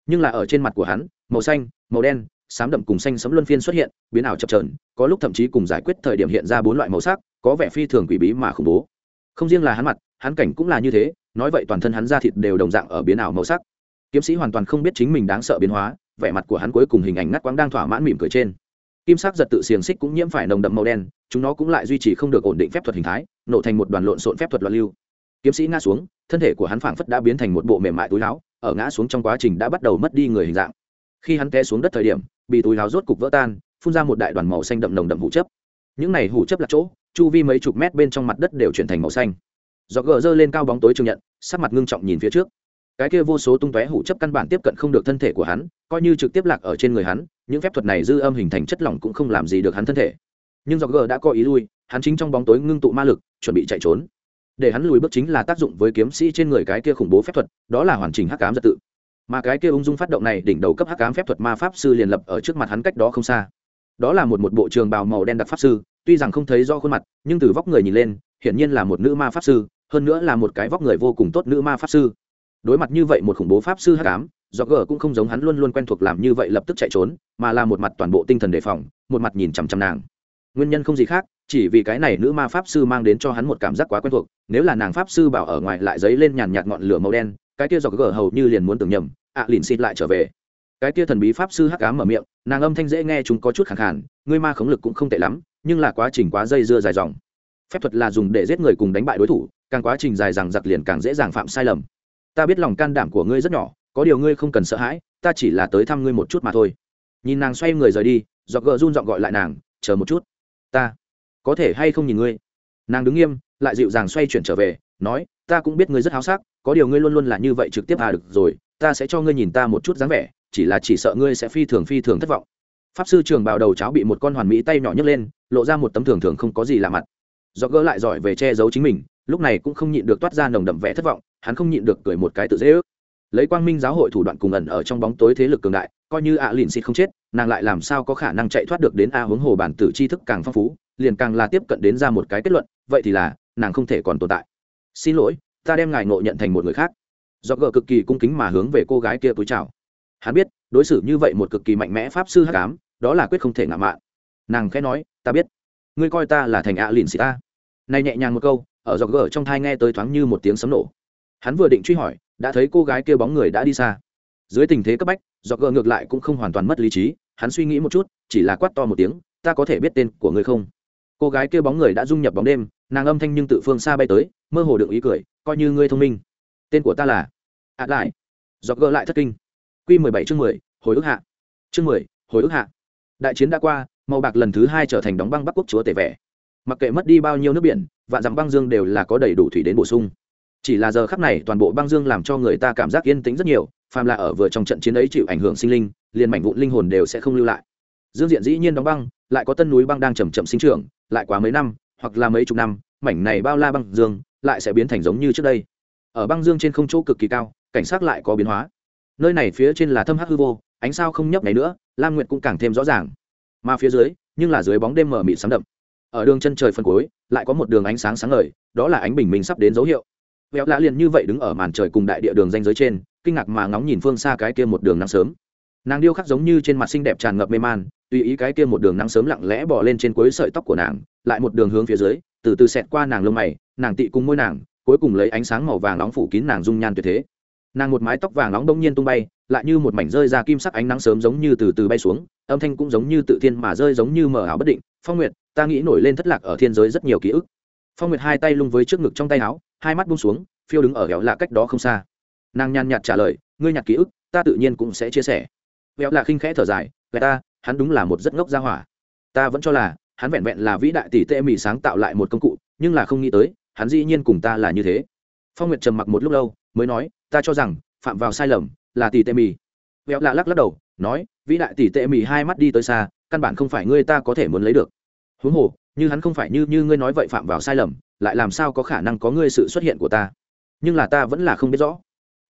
Nhưng là ở trên mặt của hắn, màu xanh, màu đen, xám đậm cùng xanh sấm luân phiên xuất hiện, biến ảo chập trờn có lúc thậm chí cùng giải quyết thời điểm hiện ra bốn loại màu sắc, có vẻ phi thường quỷ bí mà khủng bố. Không riêng là hắn mặt, hắn cảnh cũng là như thế, nói vậy toàn thân hắn da thịt đều đồng dạng ở biến ảo màu sắc. Kiếm sĩ hoàn toàn không biết chính mình đáng sợ biến hóa, vẻ mặt của hắn cuối cùng hình ảnh ngắt quãng đang thỏa mãn mỉm cười trên kim sắc giật tự xiềng xích cũng nhiễm phải nồng đậm màu đen, chúng nó cũng lại duy trì không được ổn định phép thuật hình thái, nổ thành một đoàn lộn xộn phép thuật loạn lưu. Kiếm sĩ ngã xuống, thân thể của hắn phảng phất đã biến thành một bộ mềm mại túi láo, ở ngã xuống trong quá trình đã bắt đầu mất đi người hình dạng. Khi hắn té xuống đất thời điểm, bị túi láo rốt cục vỡ tan, phun ra một đại đoàn màu xanh đậm nồng đậm hủ chấp những này hủ chấp là chỗ, chu vi mấy chục mét bên trong mặt đất đều chuyển thành màu xanh. Do gờ dơ lên cao bóng tối chứng nhận, sắc mặt ngưng trọng nhìn phía trước cái kia vô số tung tóe hủ chấp căn bản tiếp cận không được thân thể của hắn, coi như trực tiếp lạc ở trên người hắn, những phép thuật này dư âm hình thành chất lỏng cũng không làm gì được hắn thân thể. Nhưng do gờ đã có ý lui, hắn chính trong bóng tối ngưng tụ ma lực, chuẩn bị chạy trốn. Để hắn lùi bước chính là tác dụng với kiếm sĩ trên người cái kia khủng bố phép thuật, đó là hoàn chỉnh hắc ám giật tự. Mà cái kia ung dung phát động này đỉnh đầu cấp hắc ám phép thuật ma pháp sư liền lập ở trước mặt hắn cách đó không xa. Đó là một một bộ trường bào màu đen đặc pháp sư, tuy rằng không thấy do khuôn mặt, nhưng từ vóc người nhìn lên, hiển nhiên là một nữ ma pháp sư, hơn nữa là một cái vóc người vô cùng tốt nữ ma pháp sư đối mặt như vậy một khủng bố pháp sư hắc ám do gờ cũng không giống hắn luôn luôn quen thuộc làm như vậy lập tức chạy trốn mà là một mặt toàn bộ tinh thần đề phòng một mặt nhìn chằm chằm nàng. Nguyên nhân không gì khác chỉ vì cái này nữ ma pháp sư mang đến cho hắn một cảm giác quá quen thuộc nếu là nàng pháp sư bảo ở ngoài lại dấy lên nhàn nhạt ngọn lửa màu đen cái kia do gờ hầu như liền muốn tưởng nhầm ạ à, lìn xịt lại trở về. Cái kia thần bí pháp sư hắc ám mở miệng nàng âm thanh dễ nghe chúng có chút khẳng khản ngươi ma khống lực cũng không tệ lắm nhưng là quá trình quá dây dưa dài dòng. Phép thuật là dùng để giết người cùng đánh bại đối thủ càng quá trình dài dằng giặc liền càng dễ dàng phạm sai lầm ta biết lòng can đảm của ngươi rất nhỏ, có điều ngươi không cần sợ hãi, ta chỉ là tới thăm ngươi một chút mà thôi. Nhìn nàng xoay người rời đi do gờ run dọn gọi lại nàng, chờ một chút, ta có thể hay không nhìn ngươi? Nàng đứng nghiêm, lại dịu dàng xoay chuyển trở về, nói, ta cũng biết ngươi rất háo sắc, có điều ngươi luôn luôn là như vậy trực tiếp à được rồi, ta sẽ cho ngươi nhìn ta một chút dáng vẻ, chỉ là chỉ sợ ngươi sẽ phi thường phi thường thất vọng. Pháp sư trường bào đầu cháo bị một con hoàn mỹ tay nhỏ nhấc lên, lộ ra một tấm thường thường không có gì lạ mặt. Do gỡ lại giỏi về che giấu chính mình lúc này cũng không nhịn được toát ra nồng đậm vẻ thất vọng, hắn không nhịn được cười một cái tự dễ ước. Lấy quang minh giáo hội thủ đoạn cùng ẩn ở trong bóng tối thế lực cường đại, coi như ạ à lìn xịt không chết, nàng lại làm sao có khả năng chạy thoát được đến a hướng hồ bản tử tri thức càng phong phú, liền càng là tiếp cận đến ra một cái kết luận, vậy thì là, nàng không thể còn tồn tại. Xin lỗi, ta đem ngài ngộ nhận thành một người khác. Do gờ cực kỳ cung kính mà hướng về cô gái kia túi chào. Hắn biết, đối xử như vậy một cực kỳ mạnh mẽ pháp sư hắc ám, đó là quyết không thể ngạo mạn. Nàng khẽ nói, ta biết. Ngươi coi ta là thành ạ à lìn xì ta. Này nhẹ nhàng một câu ở dọc gờ trong thai nghe tới thoáng như một tiếng sấm nổ. Hắn vừa định truy hỏi, đã thấy cô gái kia bóng người đã đi xa. Dưới tình thế cấp bách, dọc gờ ngược lại cũng không hoàn toàn mất lý trí, hắn suy nghĩ một chút, chỉ là quát to một tiếng, ta có thể biết tên của ngươi không? Cô gái kia bóng người đã dung nhập bóng đêm, nàng âm thanh nhưng tự phương xa bay tới, mơ hồ được ý cười, coi như ngươi thông minh. Tên của ta là? Ạ à lại. Dọc gờ lại thất kinh. Q mười bảy chương mười, hồi ức hạ. Chương mười, hồi ức hạ. Đại chiến đã qua, màu bạc lần thứ hai trở thành đóng băng bắc quốc chúa tể vẻ. Mặc kệ mất đi bao nhiêu nước biển vạn dặm băng dương đều là có đầy đủ thủy đến bổ sung. Chỉ là giờ khắc này, toàn bộ băng dương làm cho người ta cảm giác yên tĩnh rất nhiều, phàm là ở vừa trong trận chiến ấy chịu ảnh hưởng sinh linh, liền mảnh vụn linh hồn đều sẽ không lưu lại. Dương diện dĩ nhiên đóng băng, lại có tân núi băng đang chầm chậm sinh trưởng, lại quá mấy năm, hoặc là mấy chục năm, mảnh này bao la băng dương lại sẽ biến thành giống như trước đây. Ở băng dương trên không chỗ cực kỳ cao, cảnh sát lại có biến hóa. Nơi này phía trên là thâm hắc hư vô, ánh sao không nhấp này nữa, lam nguyệt cũng càng thêm rõ ràng. Mà phía dưới, nhưng là dưới bóng đêm mở mịt sắm đậm. Ở đường chân trời phân cuối lại có một đường ánh sáng sáng ngời, đó là ánh bình minh sắp đến dấu hiệu. Véo lạ liền như vậy đứng ở màn trời cùng đại địa đường danh giới trên, kinh ngạc mà ngóng nhìn phương xa cái kia một đường nắng sớm. Nàng điêu khắc giống như trên mặt xinh đẹp tràn ngập mê man, tùy ý cái kia một đường nắng sớm lặng lẽ bỏ lên trên cuối sợi tóc của nàng, lại một đường hướng phía dưới, từ từ xẹt qua nàng lông mày, nàng tị cùng môi nàng, cuối cùng lấy ánh sáng màu vàng nóng phủ kín nàng dung nhan tuyệt thế. Nàng một mái tóc vàng nóng đông nhiên tung bay, lại như một mảnh rơi ra kim sắc ánh nắng sớm giống như từ từ bay xuống, âm thanh cũng giống như tự thiên mà rơi giống như mờ ảo bất định, phong nguyệt ta nghĩ nổi lên thất lạc ở thiên giới rất nhiều ký ức. Phong nguyệt hai tay lung với trước ngực trong tay áo, hai mắt bung xuống, phiêu đứng ở hẻo lạ cách đó không xa. Nàng nhàn nhạt trả lời, ngươi nhặt ký ức, ta tự nhiên cũng sẽ chia sẻ. Hẻo lạ khinh khẽ thở dài vậy ta, hắn đúng là một rất ngốc gia hỏa. Ta vẫn cho là, hắn vẹn vẹn là vĩ đại tỷ tệ mỹ sáng tạo lại một công cụ, nhưng là không nghĩ tới, hắn dĩ nhiên cùng ta là như thế. Phong nguyệt trầm mặc một lúc lâu, mới nói, ta cho rằng, phạm vào sai lầm, là tỷ tệ mì véo lạ lắc lắc đầu, nói, vĩ đại tỷ tệ mì hai mắt đi tới xa, căn bản không phải ngươi ta có thể muốn lấy được huống hồ, như hắn không phải như như ngươi nói vậy phạm vào sai lầm, lại làm sao có khả năng có ngươi sự xuất hiện của ta? Nhưng là ta vẫn là không biết rõ.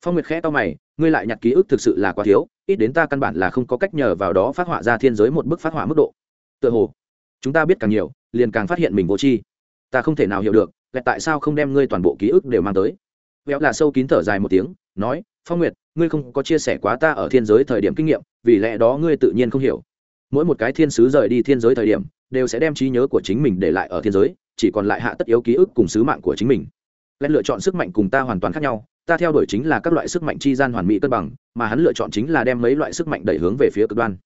Phong nguyệt khẽ to mày, ngươi lại nhặt ký ức thực sự là quá thiếu, ít đến ta căn bản là không có cách nhờ vào đó phát họa ra thiên giới một bức phát họa mức độ. Tựa hồ, chúng ta biết càng nhiều, liền càng phát hiện mình vô tri. Ta không thể nào hiểu được lại tại sao không đem ngươi toàn bộ ký ức đều mang tới? Véo là sâu kín thở dài một tiếng, nói, phong nguyệt, ngươi không có chia sẻ quá ta ở thiên giới thời điểm kinh nghiệm, vì lẽ đó ngươi tự nhiên không hiểu mỗi một cái thiên sứ rời đi thiên giới thời điểm, đều sẽ đem trí nhớ của chính mình để lại ở thiên giới, chỉ còn lại hạ tất yếu ký ức cùng sứ mạng của chính mình. Len lựa chọn sức mạnh cùng ta hoàn toàn khác nhau, ta theo đuổi chính là các loại sức mạnh chi gian hoàn mỹ cân bằng, mà hắn lựa chọn chính là đem mấy loại sức mạnh đẩy hướng về phía cực đoan.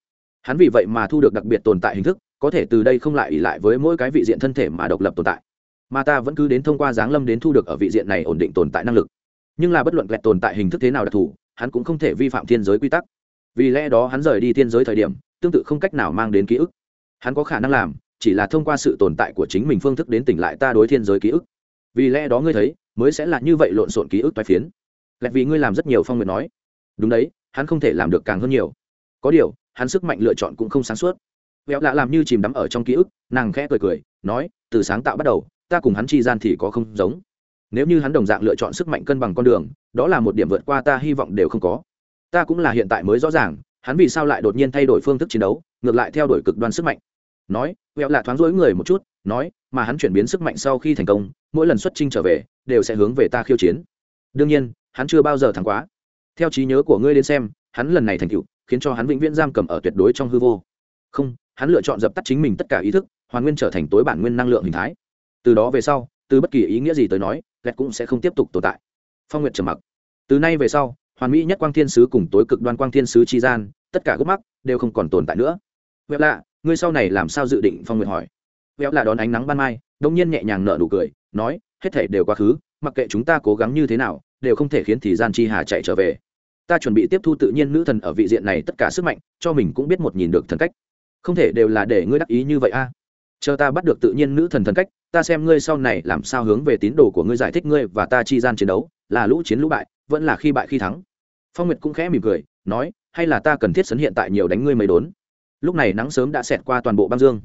Hắn vì vậy mà thu được đặc biệt tồn tại hình thức, có thể từ đây không lại ỉ lại với mỗi cái vị diện thân thể mà độc lập tồn tại. Mà ta vẫn cứ đến thông qua giáng lâm đến thu được ở vị diện này ổn định tồn tại năng lực. Nhưng là bất luận lẹt tồn tại hình thức thế nào đặc thù, hắn cũng không thể vi phạm thiên giới quy tắc. Vì lẽ đó hắn rời đi thiên giới thời điểm tương tự không cách nào mang đến ký ức. Hắn có khả năng làm, chỉ là thông qua sự tồn tại của chính mình phương thức đến tỉnh lại ta đối thiên giới ký ức. Vì lẽ đó ngươi thấy, mới sẽ là như vậy lộn xộn ký ức toái phiến. Lẽ vì ngươi làm rất nhiều phong nguyện nói. Đúng đấy, hắn không thể làm được càng hơn nhiều. Có điều, hắn sức mạnh lựa chọn cũng không sáng suốt. Vẹo lạ làm như chìm đắm ở trong ký ức, nàng khẽ cười cười, nói, từ sáng tạo bắt đầu, ta cùng hắn chi gian thì có không giống. Nếu như hắn đồng dạng lựa chọn sức mạnh cân bằng con đường, đó là một điểm vượt qua ta hy vọng đều không có. Ta cũng là hiện tại mới rõ ràng hắn vì sao lại đột nhiên thay đổi phương thức chiến đấu, ngược lại theo đuổi cực đoan sức mạnh. Nói vẹo lạ thoáng rối người một chút, nói, mà hắn chuyển biến sức mạnh sau khi thành công, mỗi lần xuất trinh trở về, đều sẽ hướng về ta khiêu chiến. Đương nhiên, hắn chưa bao giờ thắng quá. Theo trí nhớ của ngươi đến xem, hắn lần này thành tựu, khiến cho hắn vĩnh viễn giam cầm ở tuyệt đối trong hư vô. Không, hắn lựa chọn dập tắt chính mình tất cả ý thức, hoàn nguyên trở thành tối bản nguyên năng lượng hình thái. Từ đó về sau, từ bất kỳ ý nghĩa gì tới nói lẹt cũng sẽ không tiếp tục tồn tại. Phong nguyện trầm mặc. Từ nay về sau hoàn mỹ nhất quang thiên sứ cùng tối cực đoan quang thiên sứ chi gian, tất cả gốc mắc đều không còn tồn tại nữa. Vẹo lạ, ngươi sau này làm sao dự định phong nguyện hỏi? Vẹo lạ đón ánh nắng ban mai, đông nhiên nhẹ nhàng nở nụ cười, nói, hết thể đều quá khứ, mặc kệ chúng ta cố gắng như thế nào, đều không thể khiến thì gian chi hà chạy trở về. Ta chuẩn bị tiếp thu tự nhiên nữ thần ở vị diện này tất cả sức mạnh, cho mình cũng biết một nhìn được thần cách. Không thể đều là để ngươi đắc ý như vậy a. Chờ ta bắt được tự nhiên nữ thần thần cách, ta xem ngươi sau này làm sao hướng về tín đồ của ngươi giải thích ngươi và ta chi gian chiến đấu, là lũ chiến lũ bại vẫn là khi bại khi thắng. Phong nguyệt cũng khẽ mỉm cười, nói, hay là ta cần thiết sấn hiện tại nhiều đánh ngươi mấy đốn? Lúc này nắng sớm đã xẹt qua toàn bộ băng dương.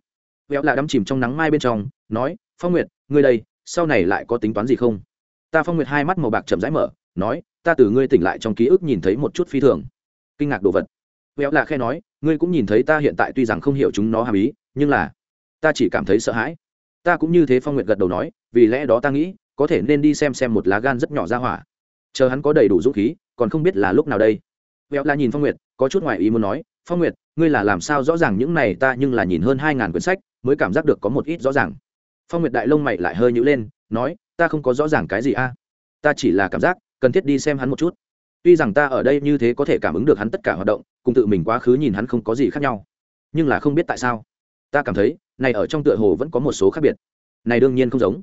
Véo là đắm chìm trong nắng mai bên trong, nói, phong nguyệt, ngươi đây, sau này lại có tính toán gì không? Ta phong nguyệt hai mắt màu bạc chậm rãi mở, nói, ta từ ngươi tỉnh lại trong ký ức nhìn thấy một chút phi thường. Kinh ngạc đồ vật. Véo lạ khe nói, ngươi cũng nhìn thấy ta hiện tại tuy rằng không hiểu chúng nó hàm ý, nhưng là ta chỉ cảm thấy sợ hãi. Ta cũng như thế phong nguyệt gật đầu nói, vì lẽ đó ta nghĩ, có thể nên đi xem xem một lá gan rất nhỏ ra hỏa chờ hắn có đầy đủ dũng khí, còn không biết là lúc nào đây. Vẹo la nhìn phong nguyệt, có chút ngoài ý muốn nói, phong nguyệt, ngươi là làm sao rõ ràng những này ta nhưng là nhìn hơn hai ngàn quyển sách, mới cảm giác được có một ít rõ ràng. Phong nguyệt đại lông mày lại hơi nhữ lên, nói, ta không có rõ ràng cái gì a. Ta chỉ là cảm giác, cần thiết đi xem hắn một chút. Tuy rằng ta ở đây như thế có thể cảm ứng được hắn tất cả hoạt động, cùng tự mình quá khứ nhìn hắn không có gì khác nhau. Nhưng là không biết tại sao, ta cảm thấy, này ở trong tựa hồ vẫn có một số khác biệt. Này đương nhiên không giống.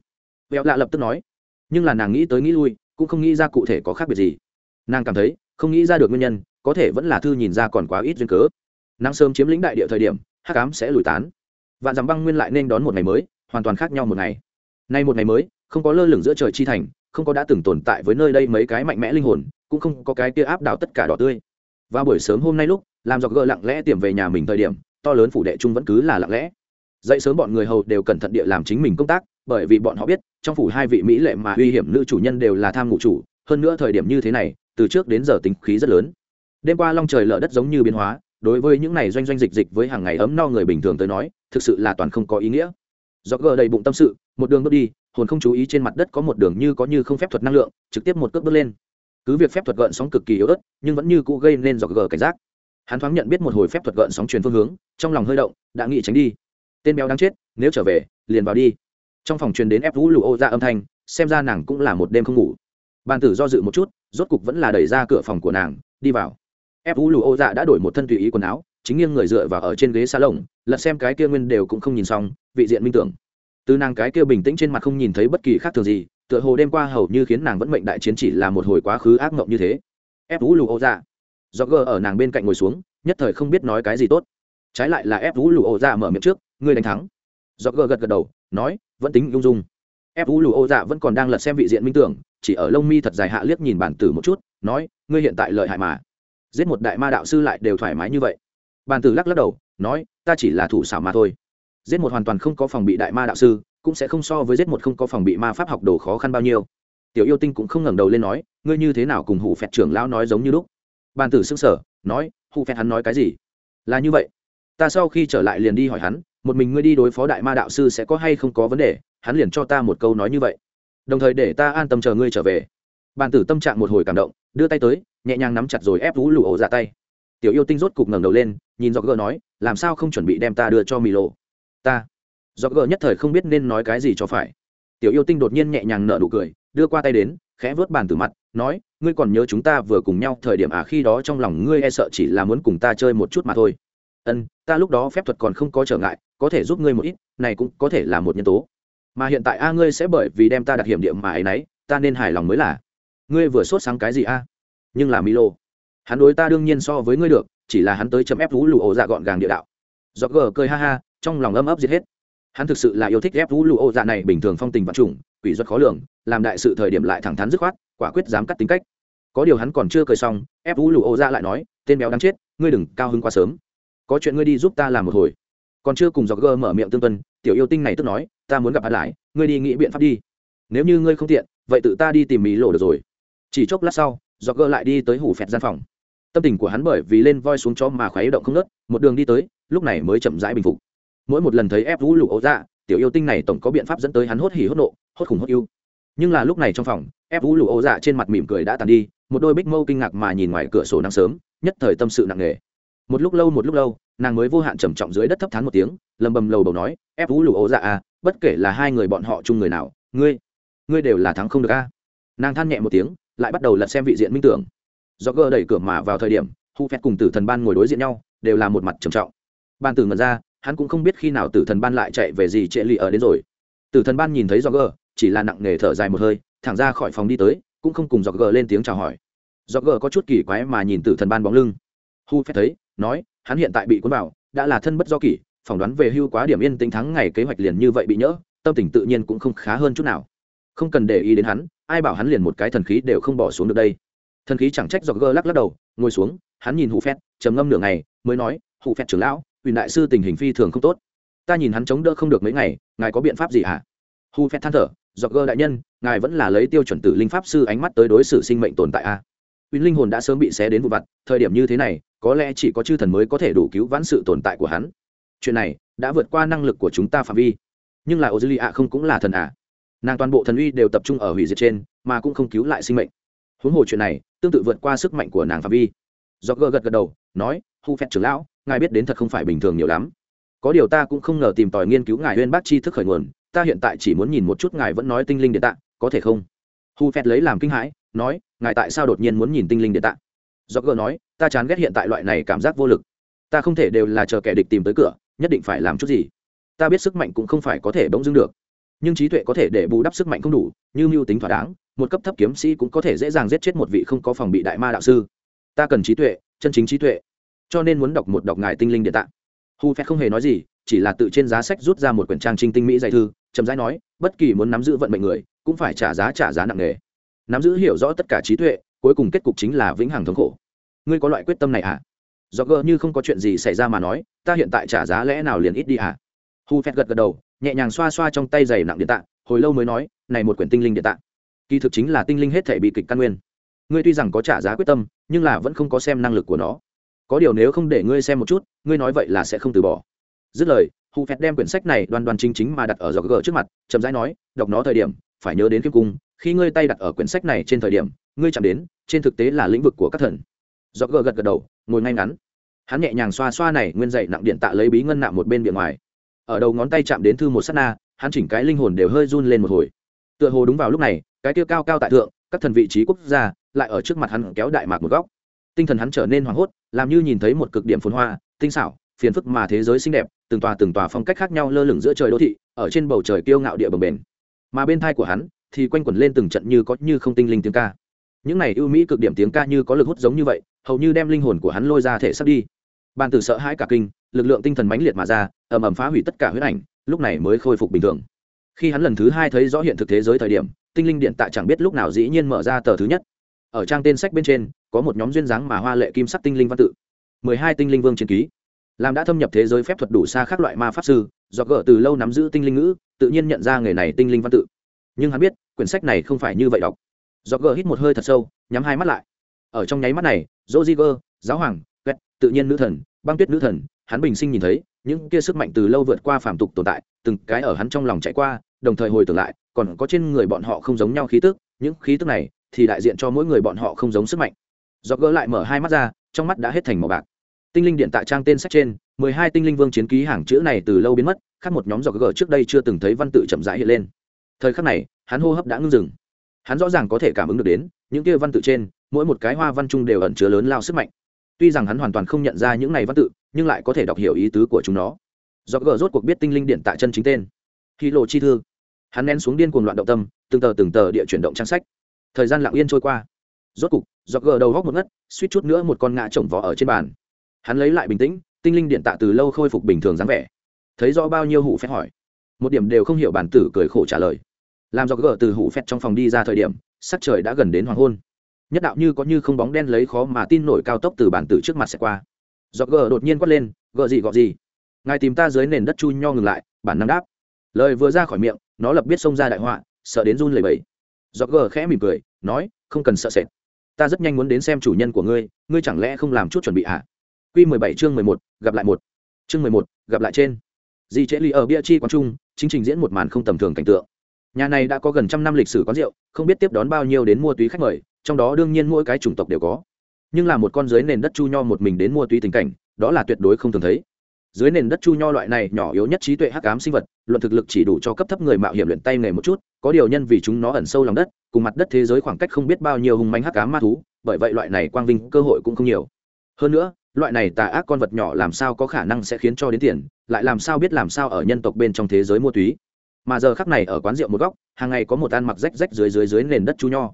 Vẹo lạ lập tức nói, nhưng là nàng nghĩ tới nghĩ lui cũng không nghĩ ra cụ thể có khác biệt gì. Nàng cảm thấy, không nghĩ ra được nguyên nhân, có thể vẫn là thư nhìn ra còn quá ít duyên cớ. Nắng sớm chiếm lĩnh đại địa thời điểm hát cám sẽ lùi tán. Vạn dằm băng nguyên lại nên đón một ngày mới, hoàn toàn khác nhau một ngày. Nay một ngày mới, không có lơ lửng giữa trời chi thành, không có đã từng tồn tại với nơi đây mấy cái mạnh mẽ linh hồn, cũng không có cái kia áp đảo tất cả đỏ tươi. Và buổi sớm hôm nay lúc, làm dọc gỡ lặng lẽ tiềm về nhà mình thời điểm, to lớn phủ đệ trung vẫn cứ là lặng lẽ. Dậy sớm bọn người hầu đều cẩn thận địa làm chính mình công tác bởi vì bọn họ biết, trong phủ hai vị mỹ lệ mà uy hiểm nữ chủ nhân đều là tham ngụ chủ, hơn nữa thời điểm như thế này, từ trước đến giờ tính khí rất lớn. Đêm qua long trời lở đất giống như biến hóa, đối với những này doanh doanh dịch dịch với hàng ngày ấm no người bình thường tới nói, thực sự là toàn không có ý nghĩa. Do gờ đầy bụng tâm sự, một đường bước đi, hồn không chú ý trên mặt đất có một đường như có như không phép thuật năng lượng, trực tiếp một cước bước lên. Cứ việc phép thuật gợn sóng cực kỳ yếu ớt, nhưng vẫn như cũ gây nên do gờ cảnh giác. Hắn thoáng nhận biết một hồi phép thuật gợn sóng truyền phương hướng, trong lòng hơi động, đã nghĩ tránh đi. Tên béo đáng chết, nếu trở về, liền vào đi trong phòng truyền đến ép vũ lụ ô ra âm thanh, xem ra nàng cũng là một đêm không ngủ. Bàn tử do dự một chút, rốt cục vẫn là đẩy ra cửa phòng của nàng, đi vào. Ép vũ lụ ô dạ đã đổi một thân tùy ý quần áo, chính nghiêng người dựa vào ở trên ghế xa lồng lật xem cái kia nguyên đều cũng không nhìn xong, vị diện minh tưởng. Từ nàng cái kia bình tĩnh trên mặt không nhìn thấy bất kỳ khác thường gì, tựa hồ đêm qua hầu như khiến nàng vẫn mệnh đại chiến chỉ là một hồi quá khứ ác mộng như thế. Ép vũ lụ ô dạ do gờ ở nàng bên cạnh ngồi xuống, nhất thời không biết nói cái gì tốt. Trái lại là ép vũ lụ ô dạ mở miệng trước, ngươi đánh thắng. Do gờ gật gật đầu nói, vẫn tính ung dung. Ép u lù ô dạ vẫn còn đang lật xem vị diện minh tưởng, chỉ ở lông mi thật dài hạ liếc nhìn bản tử một chút, nói, ngươi hiện tại lợi hại mà. Giết một đại ma đạo sư lại đều thoải mái như vậy. Bản tử lắc lắc đầu, nói, ta chỉ là thủ xảo mà thôi. Giết một hoàn toàn không có phòng bị đại ma đạo sư, cũng sẽ không so với giết một không có phòng bị ma pháp học đồ khó khăn bao nhiêu. Tiểu yêu tinh cũng không ngẩng đầu lên nói, ngươi như thế nào cùng hủ phẹt trưởng lão nói giống như lúc? Bàn tử sững sở nói, hủ phẹt hắn nói cái gì? Là như vậy. Ta sau khi trở lại liền đi hỏi hắn một mình ngươi đi đối phó đại ma đạo sư sẽ có hay không có vấn đề, hắn liền cho ta một câu nói như vậy. Đồng thời để ta an tâm chờ ngươi trở về. Bàn tử tâm trạng một hồi cảm động, đưa tay tới, nhẹ nhàng nắm chặt rồi ép vũ lụ ổ ra tay. Tiểu yêu tinh rốt cục ngẩng đầu lên, nhìn do gờ nói, làm sao không chuẩn bị đem ta đưa cho mì lộ ta. Do gờ nhất thời không biết nên nói cái gì cho phải. Tiểu yêu tinh đột nhiên nhẹ nhàng nở nụ cười, đưa qua tay đến, khẽ vớt bàn từ mặt, nói, ngươi còn nhớ chúng ta vừa cùng nhau thời điểm à khi đó trong lòng ngươi e sợ chỉ là muốn cùng ta chơi một chút mà thôi ân, ta lúc đó phép thuật còn không có trở ngại, có thể giúp ngươi một ít, này cũng có thể là một nhân tố. Mà hiện tại a ngươi sẽ bởi vì đem ta đặt hiểm điểm mà ấy nấy, ta nên hài lòng mới là. Ngươi vừa sốt sáng cái gì a? Nhưng là milo. Hắn đối ta đương nhiên so với ngươi được, chỉ là hắn tới chấm ép vũ lụ ổ dạ gọn gàng địa đạo. Do gờ cười ha ha, trong lòng âm ấp giết hết. Hắn thực sự là yêu thích ép vũ lụ ổ dạ này bình thường phong tình vật chủng, quỷ rất khó lường, làm đại sự thời điểm lại thẳng thắn dứt khoát, quả quyết dám cắt tính cách. Có điều hắn còn chưa cười xong, ép vũ lụ ổ dạ lại nói, tên béo đáng chết, ngươi đừng cao hứng quá sớm có chuyện ngươi đi giúp ta làm một hồi. Còn chưa cùng dọc gơ mở miệng tương tuân, tiểu yêu tinh này tức nói, ta muốn gặp hắn lại, ngươi đi nghĩ biện pháp đi. Nếu như ngươi không tiện, vậy tự ta đi tìm mỹ lộ được rồi. Chỉ chốc lát sau, dọc gơ lại đi tới hủ phẹt gian phòng. Tâm tình của hắn bởi vì lên voi xuống chó mà khoáy động không nớt một đường đi tới, lúc này mới chậm rãi bình phục. Mỗi một lần thấy ép vũ lụ ấu dạ tiểu yêu tinh này tổng có biện pháp dẫn tới hắn hốt hỉ hốt nộ, hốt khủng hốt yêu nhưng là lúc này trong phòng, ép vũ lụ ấu dạ trên mặt mỉm cười đã tàn đi, một đôi bích mâu kinh ngạc mà nhìn ngoài cửa sổ nắng sớm, nhất thời tâm sự nặng nề một lúc lâu một lúc lâu, nàng mới vô hạn trầm trọng dưới đất thấp thán một tiếng, lầm bầm lầu bầu nói, ép vũ lù ố dạ à bất kể là hai người bọn họ chung người nào, ngươi ngươi đều là thắng không được a. Nàng than nhẹ một tiếng, lại bắt đầu lật xem vị diện minh tưởng. Do gờ đẩy cửa mà vào thời điểm, hu phép cùng tử thần ban ngồi đối diện nhau, đều là một mặt trầm trọng. Ban tử ngần ra, hắn cũng không biết khi nào tử thần ban lại chạy về gì trệ lì ở đến rồi. Tử thần ban nhìn thấy do gờ, chỉ là nặng nề thở dài một hơi, thẳng ra khỏi phòng đi tới, cũng không cùng do gờ lên tiếng chào hỏi. Do gờ có chút kỳ quái mà nhìn tử thần ban bóng lưng. Hu phép thấy nói, hắn hiện tại bị cuốn vào, đã là thân bất do kỷ, phỏng đoán về hưu quá điểm yên tĩnh thắng ngày kế hoạch liền như vậy bị nhỡ, tâm tình tự nhiên cũng không khá hơn chút nào. Không cần để ý đến hắn, ai bảo hắn liền một cái thần khí đều không bỏ xuống được đây. Thần khí chẳng trách do gơ lắc lắc đầu, ngồi xuống, hắn nhìn hụ phét trầm ngâm nửa ngày, mới nói hụ phét trưởng lão ủy đại sư tình hình phi thường không tốt. Ta nhìn hắn chống đỡ không được mấy ngày, ngài có biện pháp gì hả? Hụ phét than thở, do gơ đại nhân, ngài vẫn là lấy tiêu chuẩn tử linh pháp sư ánh mắt tới đối xử sinh mệnh tồn tại a uy linh hồn đã sớm bị xé đến vụn vặt, thời điểm như thế này, có lẽ chỉ có chư thần mới có thể đủ cứu vãn sự tồn tại của hắn. Chuyện này đã vượt qua năng lực của chúng ta phạm vi. Nhưng là Ozilia dư không cũng là thần à? Nàng toàn bộ thần uy đều tập trung ở hủy diệt trên, mà cũng không cứu lại sinh mệnh. Huống hồ chuyện này, tương tự vượt qua sức mạnh của nàng phạm vi. Do gật gật đầu, nói, hu Phẹt trưởng lão, ngài biết đến thật không phải bình thường nhiều lắm. Có điều ta cũng không ngờ tìm tòi nghiên cứu ngài Uyên bác chi thức khởi nguồn, ta hiện tại chỉ muốn nhìn một chút ngài vẫn nói tinh linh điện tạ, có thể không? Hu phét lấy làm kinh hãi, nói, ngài tại sao đột nhiên muốn nhìn tinh linh địa tạ? Do gờ nói, ta chán ghét hiện tại loại này cảm giác vô lực. Ta không thể đều là chờ kẻ địch tìm tới cửa, nhất định phải làm chút gì. Ta biết sức mạnh cũng không phải có thể bỗng dưng được, nhưng trí tuệ có thể để bù đắp sức mạnh không đủ, như mưu tính thỏa đáng, một cấp thấp kiếm sĩ cũng có thể dễ dàng giết chết một vị không có phòng bị đại ma đạo sư. Ta cần trí tuệ, chân chính trí tuệ, cho nên muốn đọc một đọc ngài tinh linh địa tạng hu phép không hề nói gì, chỉ là tự trên giá sách rút ra một quyển trang trinh tinh mỹ dạy thư chậm rãi nói, bất kỳ muốn nắm giữ vận mệnh người, cũng phải trả giá trả giá nặng nề. Nắm giữ hiểu rõ tất cả trí tuệ, cuối cùng kết cục chính là vĩnh hằng thống khổ. Ngươi có loại quyết tâm này à? Do gờ như không có chuyện gì xảy ra mà nói, ta hiện tại trả giá lẽ nào liền ít đi à? Hu phét gật gật đầu, nhẹ nhàng xoa xoa trong tay giày nặng điện tạng hồi lâu mới nói, này một quyển tinh linh điện tạng kỳ thực chính là tinh linh hết thể bị kịch căn nguyên. Ngươi tuy rằng có trả giá quyết tâm, nhưng là vẫn không có xem năng lực của nó. Có điều nếu không để ngươi xem một chút, ngươi nói vậy là sẽ không từ bỏ. Dứt lời hù phẹt đem quyển sách này đoan đoan chính chính mà đặt ở giọt gờ trước mặt, chậm rãi nói, đọc nó thời điểm, phải nhớ đến kim cung, khi ngươi tay đặt ở quyển sách này trên thời điểm, ngươi chạm đến, trên thực tế là lĩnh vực của các thần. Giọt gờ gật gật đầu, ngồi ngay ngắn. Hắn nhẹ nhàng xoa xoa này nguyên dậy nặng điện tạ lấy bí ngân nạm một bên bề ngoài. Ở đầu ngón tay chạm đến thư một s á t na, hắn chỉnh cái linh hồn đều hơi run lên một hồi. Tựa hồ đúng vào lúc này, cái tiêu cao cao tại thượng, các thần vị trí quốc gia lại ở trước mặt hắn kéo đại mạc một góc. Tinh thần hắn trở nên hoảng hốt, làm như nhìn thấy một cực điểm phồn hoa, tinh xảo phiền phức mà thế giới xinh đẹp, từng tòa từng tòa phong cách khác nhau lơ lửng giữa trời đô thị, ở trên bầu trời kiêu ngạo địa bồng bền mà bên thai của hắn thì quanh quẩn lên từng trận như có như không tinh linh tiếng ca. Những này ưu mỹ cực điểm tiếng ca như có lực hút giống như vậy, hầu như đem linh hồn của hắn lôi ra thể sắp đi. Bàn tử sợ hãi cả kinh, lực lượng tinh thần mãnh liệt mà ra, ầm ầm phá hủy tất cả huyết ảnh, lúc này mới khôi phục bình thường. Khi hắn lần thứ hai thấy rõ hiện thực thế giới thời điểm, tinh linh điện tạ chẳng biết lúc nào dĩ nhiên mở ra tờ thứ nhất. Ở trang tên sách bên trên, có một nhóm duyên dáng mà hoa lệ kim sắc tinh linh văn tự. Mười hai tinh linh vương chiến ký làm đã thâm nhập thế giới phép thuật đủ xa các loại ma pháp sư, do gỡ từ lâu nắm giữ tinh linh ngữ, tự nhiên nhận ra nghề này tinh linh văn tự. Nhưng hắn biết, quyển sách này không phải như vậy đọc. Do gỡ hít một hơi thật sâu, nhắm hai mắt lại. Ở trong nháy mắt này dô di gơ giáo hoàng ghét tự nhiên nữ thần, băng tuyết nữ thần, hắn bình sinh nhìn thấy, những kia sức mạnh từ lâu vượt qua phàm tục tồn tại, từng cái ở hắn trong lòng chạy qua, đồng thời hồi tưởng lại, còn có trên người bọn họ không giống nhau khí tức, những khí tức này thì đại diện cho mỗi người bọn họ không giống sức mạnh. Do gỡ lại mở hai mắt ra, trong mắt đã hết thành màu bạc tinh linh điện tại trang tên sách trên, mười hai tinh linh vương chiến ký hàng chữ này từ lâu biến mất, khác một nhóm do gỡ trước đây chưa từng thấy văn tự chậm rãi hiện lên. Thời khắc này, hắn hô hấp đã ngưng dừng. Hắn rõ ràng có thể cảm ứng được đến, những kia văn tự trên, mỗi một cái hoa văn chung đều ẩn chứa lớn lao sức mạnh. Tuy rằng hắn hoàn toàn không nhận ra những này văn tự, nhưng lại có thể đọc hiểu ý tứ của chúng nó. Do gỡ rốt cuộc biết tinh linh điện tại chân chính tên. Khi lộ chi thư. Hắn nén xuống điên cuồng loạn động tâm, từng tờ từng tờ địa chuyển động trang sách. Thời gian lặng yên trôi qua. Rốt cục do gỡ đầu góc một ngất, suýt chút nữa một con ngã chồng vỏ ở trên bàn hắn lấy lại bình tĩnh, tinh linh điện tạ từ lâu khôi phục bình thường dáng vẻ. Thấy rõ bao nhiêu hủ phép hỏi. Một điểm đều không hiểu bản tử cười khổ trả lời. Làm do gỡ từ hủ phép trong phòng đi ra thời điểm, sắc trời đã gần đến hoàng hôn. Nhất đạo như có như không bóng đen lấy khó mà tin nổi cao tốc từ bản tử trước mặt sẽ qua. Do gỡ đột nhiên quát lên gỡ gì, gọ gì? Ngài tìm ta dưới nền đất chu nho ngừng lại, bản năng đáp. Lời vừa ra khỏi miệng, nó lập biết xông ra đại họa, sợ đến run lẩy bẩy. Do gỡ khẽ mỉm cười, nói, không cần sợ sệt. Ta rất nhanh muốn đến xem chủ nhân của ngươi ngươi chẳng lẽ không làm chút chuẩn bị à? Quy 17 chương 11, gặp lại một. Chương 11, gặp lại trên. Di Trễ Ly ở bia chi quán trung, chính trình diễn một màn không tầm thường cảnh tượng. Nhà này đã có gần trăm năm lịch sử quán rượu, không biết tiếp đón bao nhiêu đến mua túy khách mời, trong đó đương nhiên mỗi cái chủng tộc đều có. Nhưng là một con dưới nền đất chu nho một mình đến mua túy tình cảnh, đó là tuyệt đối không thường thấy. Dưới nền đất chu nho loại này nhỏ yếu nhất trí tuệ hắc ám sinh vật, luận thực lực chỉ đủ cho cấp thấp người mạo hiểm luyện tay nghề một chút, có điều nhân vì chúng nó ẩn sâu lòng đất, cùng mặt đất thế giới khoảng cách không biết bao nhiêu hung manh hắc ám ma thú, bởi vậy loại này quang vinh cơ hội cũng không nhiều. Hơn nữa, loại này tà ác con vật nhỏ làm sao có khả năng sẽ khiến cho đến tiền, lại làm sao biết làm sao ở nhân tộc bên trong thế giới mua túy? Mà giờ khắc này ở quán rượu một góc, hàng ngày có một ăn mặc rách rách dưới dưới dưới nền đất chú nho.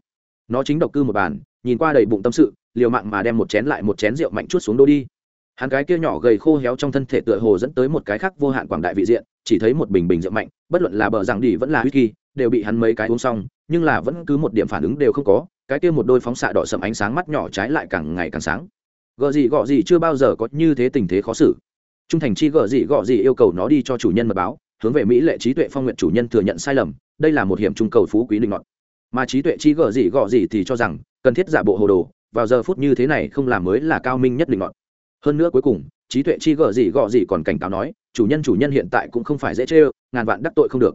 Nó chính độc cư một bàn, nhìn qua đầy bụng tâm sự, liều mạng mà đem một chén lại một chén rượu mạnh chút xuống đô đi. Hắn cái kia nhỏ gầy khô héo trong thân thể tựa hồ dẫn tới một cái khác vô hạn quảng đại vị diện, chỉ thấy một bình bình rượu mạnh, bất luận là bờ rằng đi vẫn là whisky đều bị hắn mấy cái uống xong, nhưng là vẫn cứ một điểm phản ứng đều không có, cái kia một đôi phóng xạ đỏ sầm ánh sáng mắt nhỏ trái lại càng ngày càng sáng gợ gì gọ gì chưa bao giờ có như thế tình thế khó xử trung thành chi gợ gì gọ gì yêu cầu nó đi cho chủ nhân mật báo hướng về mỹ lệ trí tuệ phong nguyện chủ nhân thừa nhận sai lầm đây là một hiểm trung cầu phú quý linh ngọt mà trí tuệ chi gợ gì gọ gì thì cho rằng cần thiết giả bộ hồ đồ vào giờ phút như thế này không làm mới là cao minh nhất linh ngọt hơn nữa cuối cùng trí tuệ chi gợ gì gọ gì còn cảnh cáo nói chủ nhân chủ nhân hiện tại cũng không phải dễ chê ngàn vạn đắc tội không được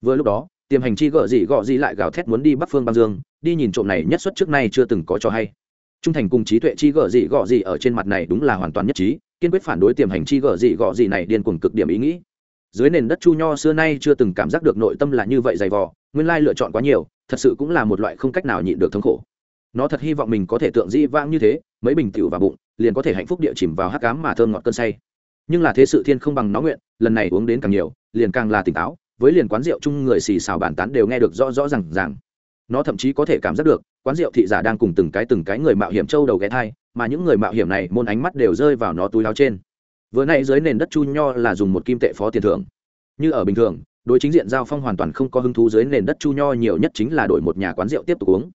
vừa lúc đó tiềm hành chi gợ gì gọ gì lại gào thét muốn đi bắc phương băng dương đi nhìn trộm này nhất suất trước nay chưa từng có cho hay trung thành cùng trí tuệ chi gở gì gọ gì ở trên mặt này đúng là hoàn toàn nhất trí, kiên quyết phản đối tiềm hành chi gở gì gọ gì này điên cuồng cực điểm ý nghĩ. Dưới nền đất chu nho xưa nay chưa từng cảm giác được nội tâm là như vậy dày vò, nguyên lai lựa chọn quá nhiều, thật sự cũng là một loại không cách nào nhịn được thống khổ. Nó thật hy vọng mình có thể tượng di vãng như thế, mấy bình tiểu và bụng, liền có thể hạnh phúc địa chìm vào hắc cám mà thơm ngọt cơn say. Nhưng là thế sự thiên không bằng nó nguyện, lần này uống đến càng nhiều, liền càng là tỉnh táo, với liền quán rượu chung người xì xào bàn tán đều nghe được rõ rõ rằng rằng nó thậm chí có thể cảm giác được quán rượu thị giả đang cùng từng cái từng cái người mạo hiểm trâu đầu ghé thai, mà những người mạo hiểm này môn ánh mắt đều rơi vào nó túi láo trên. Vừa nay dưới nền đất chu nho là dùng một kim tệ phó tiền thưởng. Như ở bình thường, đối chính diện giao phong hoàn toàn không có hứng thú dưới nền đất chu nho nhiều nhất chính là đổi một nhà quán rượu tiếp tục uống.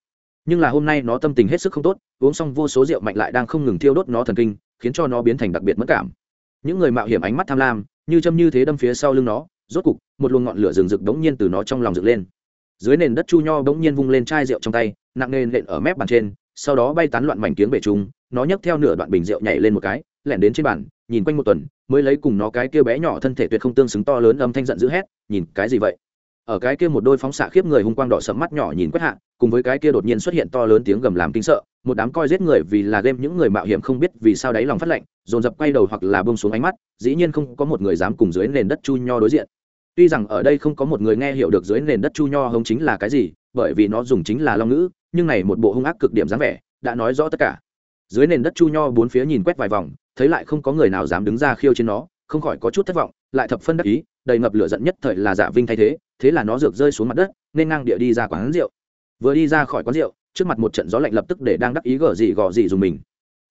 Nhưng là hôm nay nó tâm tình hết sức không tốt, uống xong vô số rượu mạnh lại đang không ngừng thiêu đốt nó thần kinh, khiến cho nó biến thành đặc biệt mất cảm. Những người mạo hiểm ánh mắt tham lam, như châm như thế đâm phía sau lưng nó, rốt cục, một luồng ngọn lửa rừng rực đống nhiên từ nó trong lòng rực lên. Dưới nền đất chu nho đống nhiên vung lên chai rượu trong tay nặng nề nện ở mép bàn trên, sau đó bay tán loạn mảnh kiếng bể trung nó nhấc theo nửa đoạn bình rượu nhảy lên một cái, lẻn đến trên bàn, nhìn quanh một tuần, mới lấy cùng nó cái kia bé nhỏ thân thể tuyệt không tương xứng to lớn âm thanh giận dữ hét, nhìn cái gì vậy? Ở cái kia một đôi phóng xạ khiếp người hung quang đỏ sẫm mắt nhỏ nhìn quét hạ, cùng với cái kia đột nhiên xuất hiện to lớn tiếng gầm làm kinh sợ, một đám coi giết người vì là game những người mạo hiểm không biết vì sao đáy lòng phát lạnh, dồn dập quay đầu hoặc là bông xuống ánh mắt, dĩ nhiên không có một người dám cùng dưới nền đất chu nho đối diện. Tuy rằng ở đây không có một người nghe hiểu được dưới nền đất chu nho hống chính là cái gì, bởi vì nó dùng chính là long ngữ nhưng này một bộ hung ác cực điểm dáng vẻ đã nói rõ tất cả. Dưới nền đất chu nho bốn phía nhìn quét vài vòng, thấy lại không có người nào dám đứng ra khiêu trên nó, không khỏi có chút thất vọng, lại thập phân đắc ý, đầy ngập lửa giận nhất thời là giả vinh thay thế thế là nó rượt rơi xuống mặt đất, nên ngang địa đi ra quán rượu. Vừa đi ra khỏi quán rượu, trước mặt một trận gió lạnh lập tức để đang đắc ý gở gì gò gì dùng mình.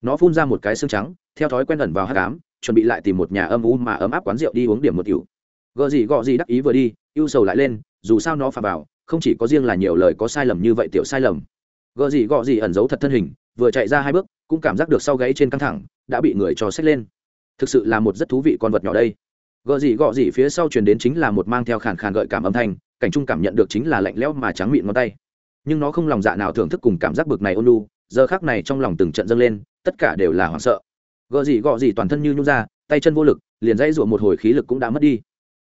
Nó phun ra một cái xương trắng, theo thói quen ẩn vào hát cám chuẩn bị lại tìm một nhà âm u mà ấm áp quán rượu đi uống điểm một tiểu. Gợ gì gọ gì đắc ý vừa đi, ưu sầu lại lên, dù sao nó phà vào, không chỉ có riêng là nhiều lời có sai lầm như vậy tiểu sai lầm gợ gì gọ gì ẩn giấu thật thân hình, vừa chạy ra hai bước, cũng cảm giác được sau gáy trên căng thẳng, đã bị người cho xách lên. Thực sự là một rất thú vị con vật nhỏ đây. Gợ gì gọ gì phía sau truyền đến chính là một mang theo khàn khàn gợi cảm âm thanh, cảnh trung cảm nhận được chính là lạnh lẽo mà trắng miệng ngón tay. Nhưng nó không lòng dạ nào thưởng thức cùng cảm giác bực này ôn lu giờ khác này trong lòng từng trận dâng lên, tất cả đều là hoảng sợ. Gợ gì gọ gì toàn thân như nhung ra, tay chân vô lực, liền dãy ruộng một hồi khí lực cũng đã mất đi.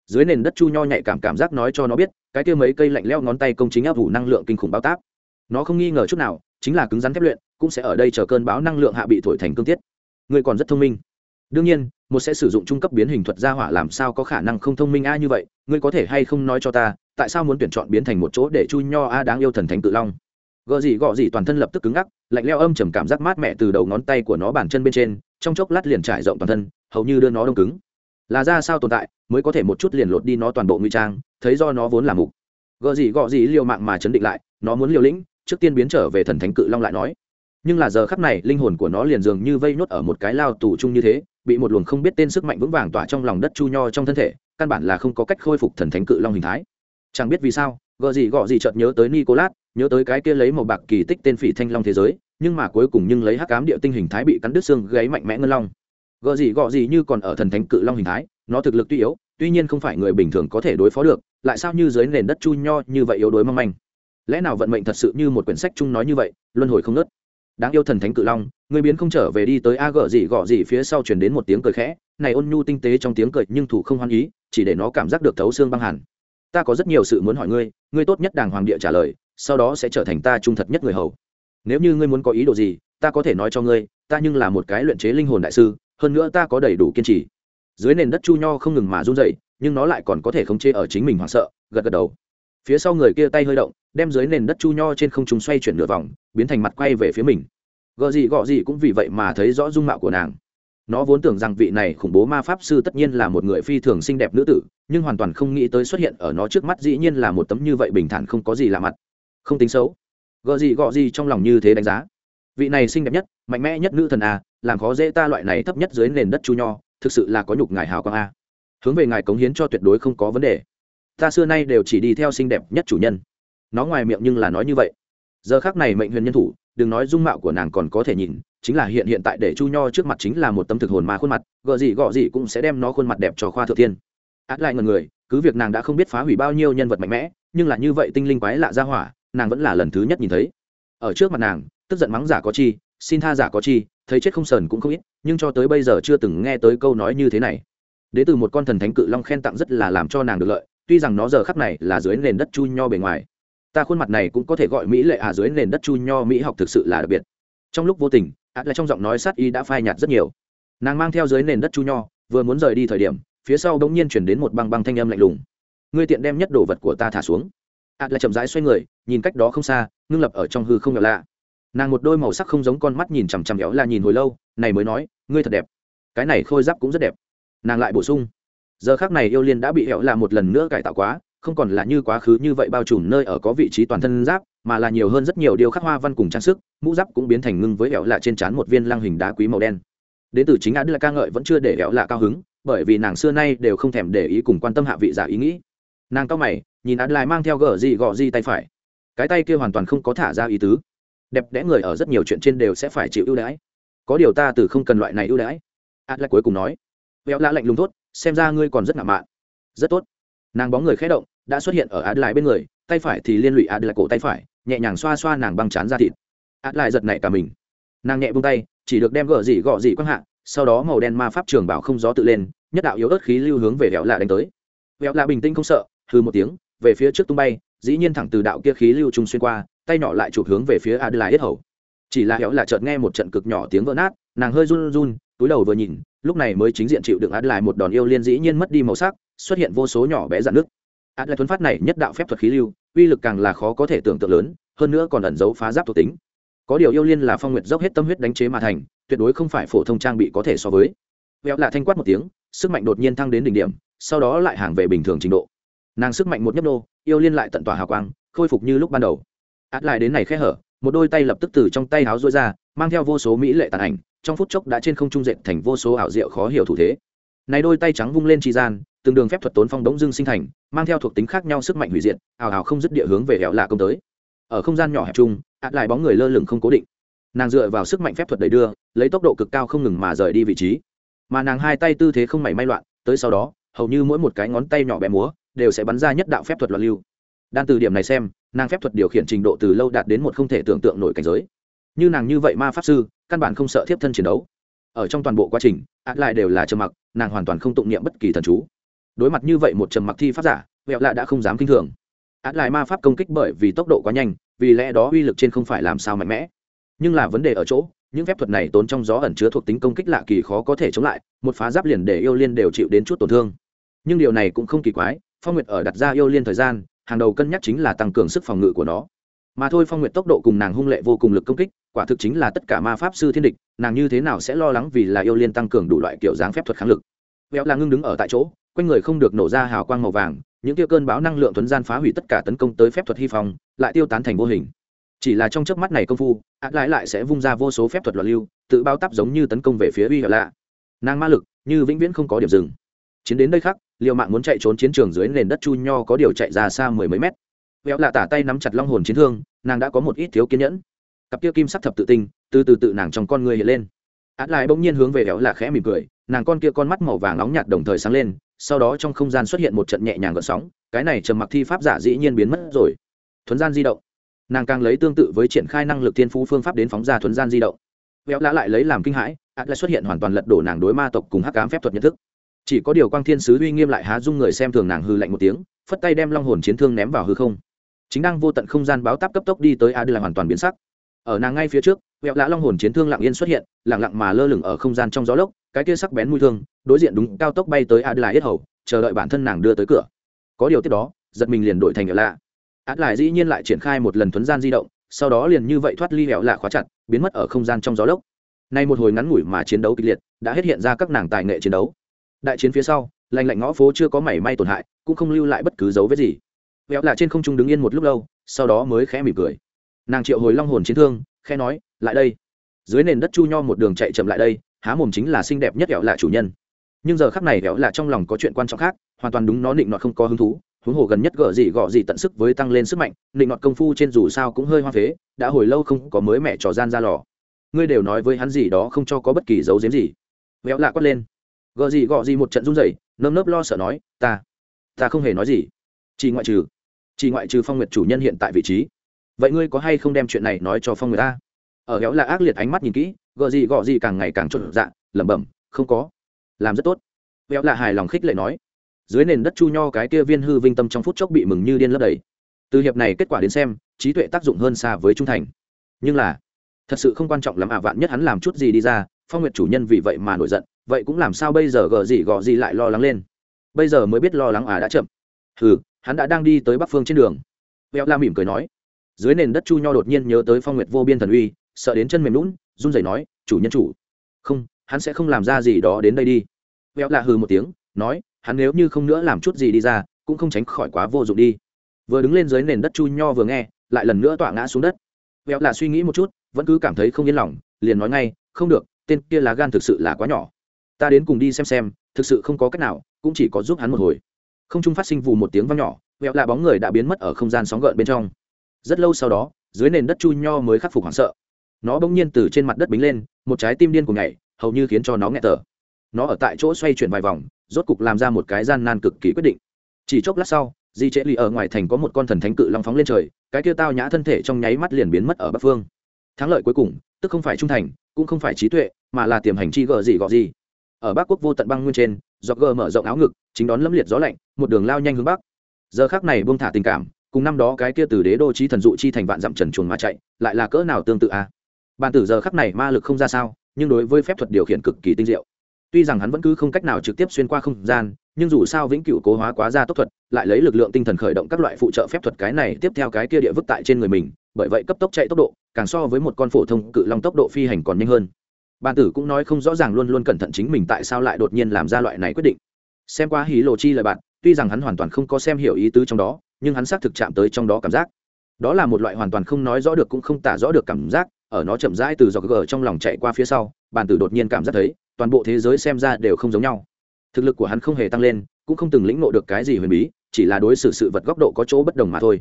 Dưới nền đất chu nho nhạy cảm cảm giác nói cho nó biết, cái kia mấy cây lạnh leo ngón tay công chính áp đủ năng lượng kinh khủng bao tác nó không nghi ngờ chút nào, chính là cứng rắn thép luyện, cũng sẽ ở đây chờ cơn bão năng lượng hạ bị thổi thành cương tiết. Người còn rất thông minh. Đương nhiên, một sẽ sử dụng trung cấp biến hình thuật gia hỏa làm sao có khả năng không thông minh a như vậy, ngươi có thể hay không nói cho ta, tại sao muốn tuyển chọn biến thành một chỗ để chui nho a đáng yêu thần thánh tự long? Gợ gì gọ gì toàn thân lập tức cứng ngắc, lạnh leo âm trầm cảm giác mát mẻ từ đầu ngón tay của nó bàn chân bên trên, trong chốc lát liền trải rộng toàn thân, hầu như đưa nó đông cứng. Là ra sao tồn tại, mới có thể một chút liền lột đi nó toàn bộ nguy trang, thấy do nó vốn là mục. Gợ gì gọ gì liều mạng mà chấn định lại, nó muốn liều lĩnh trước tiên biến trở về thần thánh cự long lại nói. Nhưng là giờ khắp này, linh hồn của nó liền dường như vây nhốt ở một cái lao tù chung như thế, bị một luồng không biết tên sức mạnh vững vàng tỏa trong lòng đất chu nho trong thân thể, căn bản là không có cách khôi phục thần thánh cự long hình thái. Chẳng biết vì sao gợ gì gọ gì chợt nhớ tới nicolas, nhớ tới cái kia lấy màu bạc kỳ tích tên phỉ thanh long thế giới, nhưng mà cuối cùng nhưng lấy hắc cám địa tinh hình thái bị cắn đứt xương gáy mạnh mẽ ngân long. Gợ gì gọ gì như còn ở thần thánh cự long hình thái, nó thực lực tuy yếu, tuy nhiên không phải người bình thường có thể đối phó được, lại sao như dưới nền đất chu nho như vậy yếu đuối mong manh lẽ nào vận mệnh thật sự như một quyển sách chung nói như vậy, luân hồi không nớt đáng yêu thần thánh cự long người biến không trở về đi tới a gờ gì gọ gì phía sau chuyển đến một tiếng cười khẽ. Này ôn nhu tinh tế trong tiếng cười nhưng thủ không hoan ý, chỉ để nó cảm giác được thấu xương băng hẳn ta có rất nhiều sự muốn hỏi ngươi ngươi tốt nhất đàng hoàng địa trả lời, sau đó sẽ trở thành ta trung thật nhất người hầu. Nếu như ngươi muốn có ý đồ gì, ta có thể nói cho ngươi, ta nhưng là một cái luyện chế linh hồn đại sư, hơn nữa ta có đầy đủ kiên trì. Dưới nền đất chu nho không ngừng mà run dậy nhưng nó lại còn có thể khống chế ở chính mình hoảng sợ, gật gật đầu phía sau người kia tay hơi động, đem dưới nền đất chu nho trên không trung xoay chuyển nửa vòng, biến thành mặt quay về phía mình. Gợ gì gọ gì cũng vì vậy mà thấy rõ dung mạo của nàng. Nó vốn tưởng rằng vị này khủng bố ma pháp sư tất nhiên là một người phi thường xinh đẹp nữ tử, nhưng hoàn toàn không nghĩ tới xuất hiện ở nó trước mắt dĩ nhiên là một tấm như vậy bình thản không có gì lạ mặt. Không tính xấu. Gợ gì gọ gì trong lòng như thế đánh giá. Vị này xinh đẹp nhất, mạnh mẽ nhất nữ thần a, làm khó dễ ta loại này thấp nhất dưới nền đất chu nho, thực sự là có nhục ngài hào quang a. Hướng về ngài cống hiến cho tuyệt đối không có vấn đề ta xưa nay đều chỉ đi theo xinh đẹp nhất chủ nhân. Nó ngoài miệng nhưng là nói như vậy. Giờ khác này mệnh huyền nhân thủ, đừng nói dung mạo của nàng còn có thể nhìn, chính là hiện hiện tại để chu nho trước mặt chính là một tâm thực hồn ma khuôn mặt, gợ gì gọ gì cũng sẽ đem nó khuôn mặt đẹp cho khoa thượng tiên át lại ngần người, cứ việc nàng đã không biết phá hủy bao nhiêu nhân vật mạnh mẽ, nhưng là như vậy tinh linh quái lạ ra hỏa, nàng vẫn là lần thứ nhất nhìn thấy. Ở trước mặt nàng, tức giận mắng giả có chi, xin tha giả có chi, thấy chết không sờn cũng không ít, nhưng cho tới bây giờ chưa từng nghe tới câu nói như thế này. Đ ế từ một con thần thánh cự long khen tặng rất là làm cho nàng được lợi tuy rằng nó giờ khắp này là dưới nền đất chu nho bề ngoài, ta khuôn mặt này cũng có thể gọi mỹ lệ à dưới nền đất chu nho mỹ học thực sự là đặc biệt. Trong lúc vô tình ạt là trong giọng nói sát y đã phai nhạt rất nhiều. Nàng mang theo dưới nền đất chu nho, vừa muốn rời đi thời điểm, phía sau bỗng nhiên chuyển đến một băng băng thanh âm lạnh lùng. Ngươi tiện đem nhất đồ vật của ta thả xuống. Ạt là chậm rãi xoay người, nhìn cách đó không xa, ngưng lập ở trong hư không nhỏ lạ. Nàng một đôi màu sắc không giống con mắt nhìn chằm chằm éo là nhìn hồi lâu, này mới nói, ngươi thật đẹp. Cái này khôi giáp cũng rất đẹp. Nàng lại bổ sung giờ khác này yêu liên đã bị hẹo là một lần nữa cải tạo quá, không còn là như quá khứ như vậy bao trùm nơi ở có vị trí toàn thân giáp, mà là nhiều hơn rất nhiều điều khắc hoa văn cùng trang sức, mũ giáp cũng biến thành ngưng với hẹo lạ trên trán một viên lăng hình đá quý màu đen. Đến từ chính á là ca ngợi vẫn chưa để hẹo lạ cao hứng, bởi vì nàng xưa nay đều không thèm để ý cùng quan tâm hạ vị giả ý nghĩ. Nàng cao mày, nhìn án lại mang theo gờ gì gọ gì tay phải. Cái tay kia hoàn toàn không có thả ra ý tứ. Đẹp đẽ người ở rất nhiều chuyện trên đều sẽ phải chịu ưu đãi. Có điều ta từ không cần loại này ưu đãi. Án lại cuối cùng nói. Éo lạ lạnh lùng tốt xem ra ngươi còn rất ngạo mạn. Rất tốt. Nàng bóng người khé động, đã xuất hiện ở Adlai lại bên người, tay phải thì liên lụy Adlai lại cổ tay phải, nhẹ nhàng xoa xoa nàng băng chán ra thịt. Adlai lại giật nảy cả mình. Nàng nhẹ buông tay, chỉ được đem gỡ gì gọ gì quăng hạ, sau đó màu đen ma pháp trường bảo không gió tự lên, nhất đạo yếu ớt khí lưu hướng về vẹo lạ đánh tới. Vẹo lạ bình tĩnh không sợ hư một tiếng, về phía trước tung bay, dĩ nhiên thẳng từ đạo kia khí lưu trung xuyên qua, tay nhỏ lại chụp hướng về phía Adlai hết hầu. Chỉ là héo lạ chợt nghe một trận cực nhỏ tiếng vỡ nát, nàng hơi run run túi đầu vừa nhìn, lúc này mới chính diện chịu đựng lại một đòn yêu liên dĩ nhiên mất đi màu sắc, xuất hiện vô số nhỏ bé dạn nước. Adelaide thuấn phát này nhất đạo phép thuật khí lưu, uy lực càng là khó có thể tưởng tượng lớn, hơn nữa còn ẩn giấu phá giáp thuộc tính. Có điều yêu liên là phong nguyệt dốc hết tâm huyết đánh chế mà thành, tuyệt đối không phải phổ thông trang bị có thể so với. Vẹo lạ thanh quát một tiếng, sức mạnh đột nhiên thăng đến đỉnh điểm, sau đó lại hàng về bình thường trình độ. Nàng sức mạnh một nhấp nô, yêu liên lại tận tỏa hào quang, khôi phục như lúc ban đầu. Át lại đến này khẽ hở, một đôi tay lập tức từ trong tay háo rối ra mang theo vô số mỹ lệ tàn ảnh, trong phút chốc đã trên không trung dệt thành vô số ảo diệu khó hiểu thủ thế. Này đôi tay trắng vung lên tri gian, từng đường phép thuật tốn phong đống dưng sinh thành, mang theo thuộc tính khác nhau sức mạnh hủy diệt ảo ảo không dứt địa hướng về hẻo lạ công tới. Ở không gian nhỏ hẹp chung, ạt lại bóng người lơ lửng không cố định. Nàng dựa vào sức mạnh phép thuật đẩy đưa, lấy tốc độ cực cao không ngừng mà rời đi vị trí. Mà nàng hai tay tư thế không mảy may loạn, tới sau đó, hầu như mỗi một cái ngón tay nhỏ bé múa, đều sẽ bắn ra nhất đạo phép thuật loạn lưu. Đan từ điểm này xem, nàng phép thuật điều khiển trình độ từ lâu đạt đến một không thể tưởng tượng nổi cảnh giới như nàng như vậy ma pháp sư, căn bản không sợ thiếp thân chiến đấu. Ở trong toàn bộ quá trình át lại đều là trầm mặc, nàng hoàn toàn không tụng niệm bất kỳ thần chú. Đối mặt như vậy một trầm mặc thi pháp giả, vẹo lạ đã không dám kinh thường. Át lại ma pháp công kích bởi vì tốc độ quá nhanh, vì lẽ đó uy lực trên không phải làm sao mạnh mẽ. Nhưng là vấn đề ở chỗ, những phép thuật này tốn trong gió ẩn chứa thuộc tính công kích lạ kỳ khó có thể chống lại, một phá giáp liền để yêu liên đều chịu đến chút tổn thương. Nhưng điều này cũng không kỳ quái, phong nguyệt ở đặt ra yêu liên thời gian, hàng đầu cân nhắc chính là tăng cường sức phòng ngự của nó mà thôi phong nguyệt tốc độ cùng nàng hung lệ vô cùng lực công kích, quả thực chính là tất cả ma pháp sư thiên địch, nàng như thế nào sẽ lo lắng vì là yêu liên tăng cường đủ loại kiểu dáng phép thuật kháng lực. Véo là ngưng đứng ở tại chỗ, quanh người không được nổ ra hào quang màu vàng, những tiêu cơn báo năng lượng thuấn gian phá hủy tất cả tấn công tới phép thuật hy phòng lại tiêu tán thành vô hình. Chỉ là trong chớp mắt này công phu ác lại lại sẽ vung ra vô số phép thuật loạn lưu, tự bao tắp giống như tấn công về phía uy lạ. Nàng ma lực, như vĩnh viễn không có điểm dừng. Chiến đến đây khác liều mạng muốn chạy trốn chiến trường dưới nền đất chu nho có điều chạy ra xa mười mấy mét véo lạ tả tay nắm chặt long hồn chiến thương, nàng đã có một ít thiếu kiên nhẫn. Cặp kia kim sắc thập tự tinh, từ từ tự nàng trong con người hiện lên. Át lại bỗng nhiên hướng về véo lạ khẽ mỉm cười, nàng con kia con mắt màu vàng nóng nhạt đồng thời sáng lên, sau đó trong không gian xuất hiện một trận nhẹ nhàng gợn sóng, cái này trầm mặc thi pháp giả dĩ nhiên biến mất rồi. Thuấn gian di động. Nàng càng lấy tương tự với triển khai năng lực thiên phú phương pháp đến phóng ra thuấn gian di động. Véo lạ lại lấy làm kinh hãi, át lại xuất hiện hoàn toàn lật đổ nàng đối ma tộc cùng hắc cám phép thuật nhận thức. Chỉ có điều quang thiên sứ uy nghiêm lại há dung người xem thường nàng hư lạnh một tiếng, phất tay đem long hồn chiến thương ném vào hư không chính đang vô tận không gian báo táp cấp tốc đi tới a là hoàn toàn biến sắc. Ở nàng ngay phía trước vẹo lã long hồn chiến thương lặng yên xuất hiện, lặng lặng mà lơ lửng ở không gian trong gió lốc, cái kia sắc bén mũi thương, đối diện đúng cao tốc bay tới a là yết hầu, chờ đợi bản thân nàng đưa tới cửa. Có điều tiếp đó, giật mình liền đổi thành vẹo lạ a lại dĩ nhiên lại triển khai một lần thuấn gian di động, sau đó liền như vậy thoát ly vẹo lạ khóa chặt, biến mất ở không gian trong gió lốc. Nay một hồi ngắn ngủi mà chiến đấu kịch liệt, đã hết hiện ra các nàng tài nghệ chiến đấu. Đại chiến phía sau lành lạnh ngõ phố chưa có mảy may tổn hại, cũng không lưu lại bất cứ dấu vết gì. Béo lạ trên không trung đứng yên một lúc lâu, sau đó mới khẽ mỉm cười. Nàng triệu hồi long hồn chiến thương, khẽ nói, lại đây. Dưới nền đất chu nho một đường chạy chậm lại đây, há mồm chính là xinh đẹp nhất Béo lạ chủ nhân. Nhưng giờ khắc này Béo lạ trong lòng có chuyện quan trọng khác, hoàn toàn đúng nó định nọt không có hứng thú, huống hồ gần nhất gở gì gọ gì tận sức với tăng lên sức mạnh định nọt công phu trên dù sao cũng hơi hoa phế, đã hồi lâu không có mới mẹ trò gian ra lò. Ngươi đều nói với hắn gì đó không cho có bất kỳ dấu diếm gì. Béo lạ quát lên. Gợ gì gọ gì một trận run rẩy, nơm nớp lo sợ nói, ta ta không hề nói gì. Chỉ ngoại trừ chỉ ngoại trừ phong nguyệt chủ nhân hiện tại vị trí. Vậy ngươi có hay không đem chuyện này nói cho phong nguyệt ta? Ở héo là ác liệt ánh mắt nhìn kỹ gợ gì gọ gì càng ngày càng trộn dạ lẩm bẩm, không có. Làm rất tốt. Héo là hài lòng khích lệ nói. Dưới nền đất chu nho cái kia viên hư vinh tâm trong phút chốc bị mừng như điên lấp đầy. Từ hiệp này kết quả đến xem, trí tuệ tác dụng hơn xa với trung thành. Nhưng là, thật sự không quan trọng lắm à vạn nhất hắn làm chút gì đi ra, phong nguyệt chủ nhân vì vậy mà nổi giận, vậy cũng làm sao bây giờ gờ gì gọ gì lại lo lắng lên? Bây giờ mới biết lo lắng à đã chậm. Hừ hắn đã đang đi tới bắc phương trên đường. Veo la mỉm cười nói. Dưới nền đất chu nho đột nhiên nhớ tới phong nguyệt vô biên thần uy, sợ đến chân mềm lún run rẩy nói, chủ nhân chủ. Không, hắn sẽ không làm ra gì đó đến đây đi. Veo la hừ một tiếng, nói, hắn nếu như không nữa làm chút gì đi ra, cũng không tránh khỏi quá vô dụng đi. Vừa đứng lên dưới nền đất chu nho vừa nghe, lại lần nữa tọa ngã xuống đất. Veo là suy nghĩ một chút, vẫn cứ cảm thấy không yên lòng, liền nói ngay, không được, tên kia lá gan thực sự là quá nhỏ. Ta đến cùng đi xem xem, thực sự không có cách nào, cũng chỉ có giúp hắn một hồi không trung phát sinh vù một tiếng vang nhỏ, vẹo lạ bóng người đã biến mất ở không gian sóng gợn bên trong. Rất lâu sau đó, dưới nền đất chu nho mới khắc phục hoảng sợ. Nó bỗng nhiên từ trên mặt đất bính lên, một trái tim điên của nhảy, hầu như khiến cho nó nghẹt tở nó ở tại chỗ xoay chuyển vài vòng, rốt cục làm ra một cái gian nan cực kỳ quyết định. Chỉ chốc lát sau, di trễ lì ở ngoài thành có một con thần thánh cự long phóng lên trời, cái kia tao nhã thân thể trong nháy mắt liền biến mất ở bắc phương. Thắng lợi cuối cùng, tức không phải trung thành, cũng không phải trí tuệ, mà là tiềm hành chi gờ gì gọ gì. Ở bắc quốc vô tận băng nguyên trên do gờ mở rộng áo ngực chính đón lâm liệt gió lạnh, một đường lao nhanh hướng bắc. Giờ khác này buông thả tình cảm, cùng năm đó cái kia từ đế đô trí thần dụ chi thành vạn dặm trần chuồn mà chạy, lại là cỡ nào tương tự a à? bàn tử giờ khắc này ma lực không ra sao, nhưng đối với phép thuật điều khiển cực kỳ tinh diệu. Tuy rằng hắn vẫn cứ không cách nào trực tiếp xuyên qua không gian, nhưng dù sao vĩnh cửu cố hóa quá ra tốc thuật, lại lấy lực lượng tinh thần khởi động các loại phụ trợ phép thuật cái này tiếp theo cái kia địa vứt tại trên người mình, bởi vậy cấp tốc chạy tốc độ, càng so với một con phổ thông cự long tốc độ phi hành còn nhanh hơn. Bàn tử cũng nói không rõ ràng luôn luôn cẩn thận chính mình tại sao lại đột nhiên làm ra loại này quyết định xem qua hí lộ chi lời bạn, tuy rằng hắn hoàn toàn không có xem hiểu ý tứ trong đó, nhưng hắn xác thực chạm tới trong đó cảm giác. Đó là một loại hoàn toàn không nói rõ được cũng không tả rõ được cảm giác, ở nó chậm rãi từ dọc gờ trong lòng chạy qua phía sau bàn tử đột nhiên cảm giác thấy, toàn bộ thế giới xem ra đều không giống nhau. Thực lực của hắn không hề tăng lên, cũng không từng lĩnh ngộ được cái gì huyền bí, chỉ là đối xử sự vật góc độ có chỗ bất đồng mà thôi.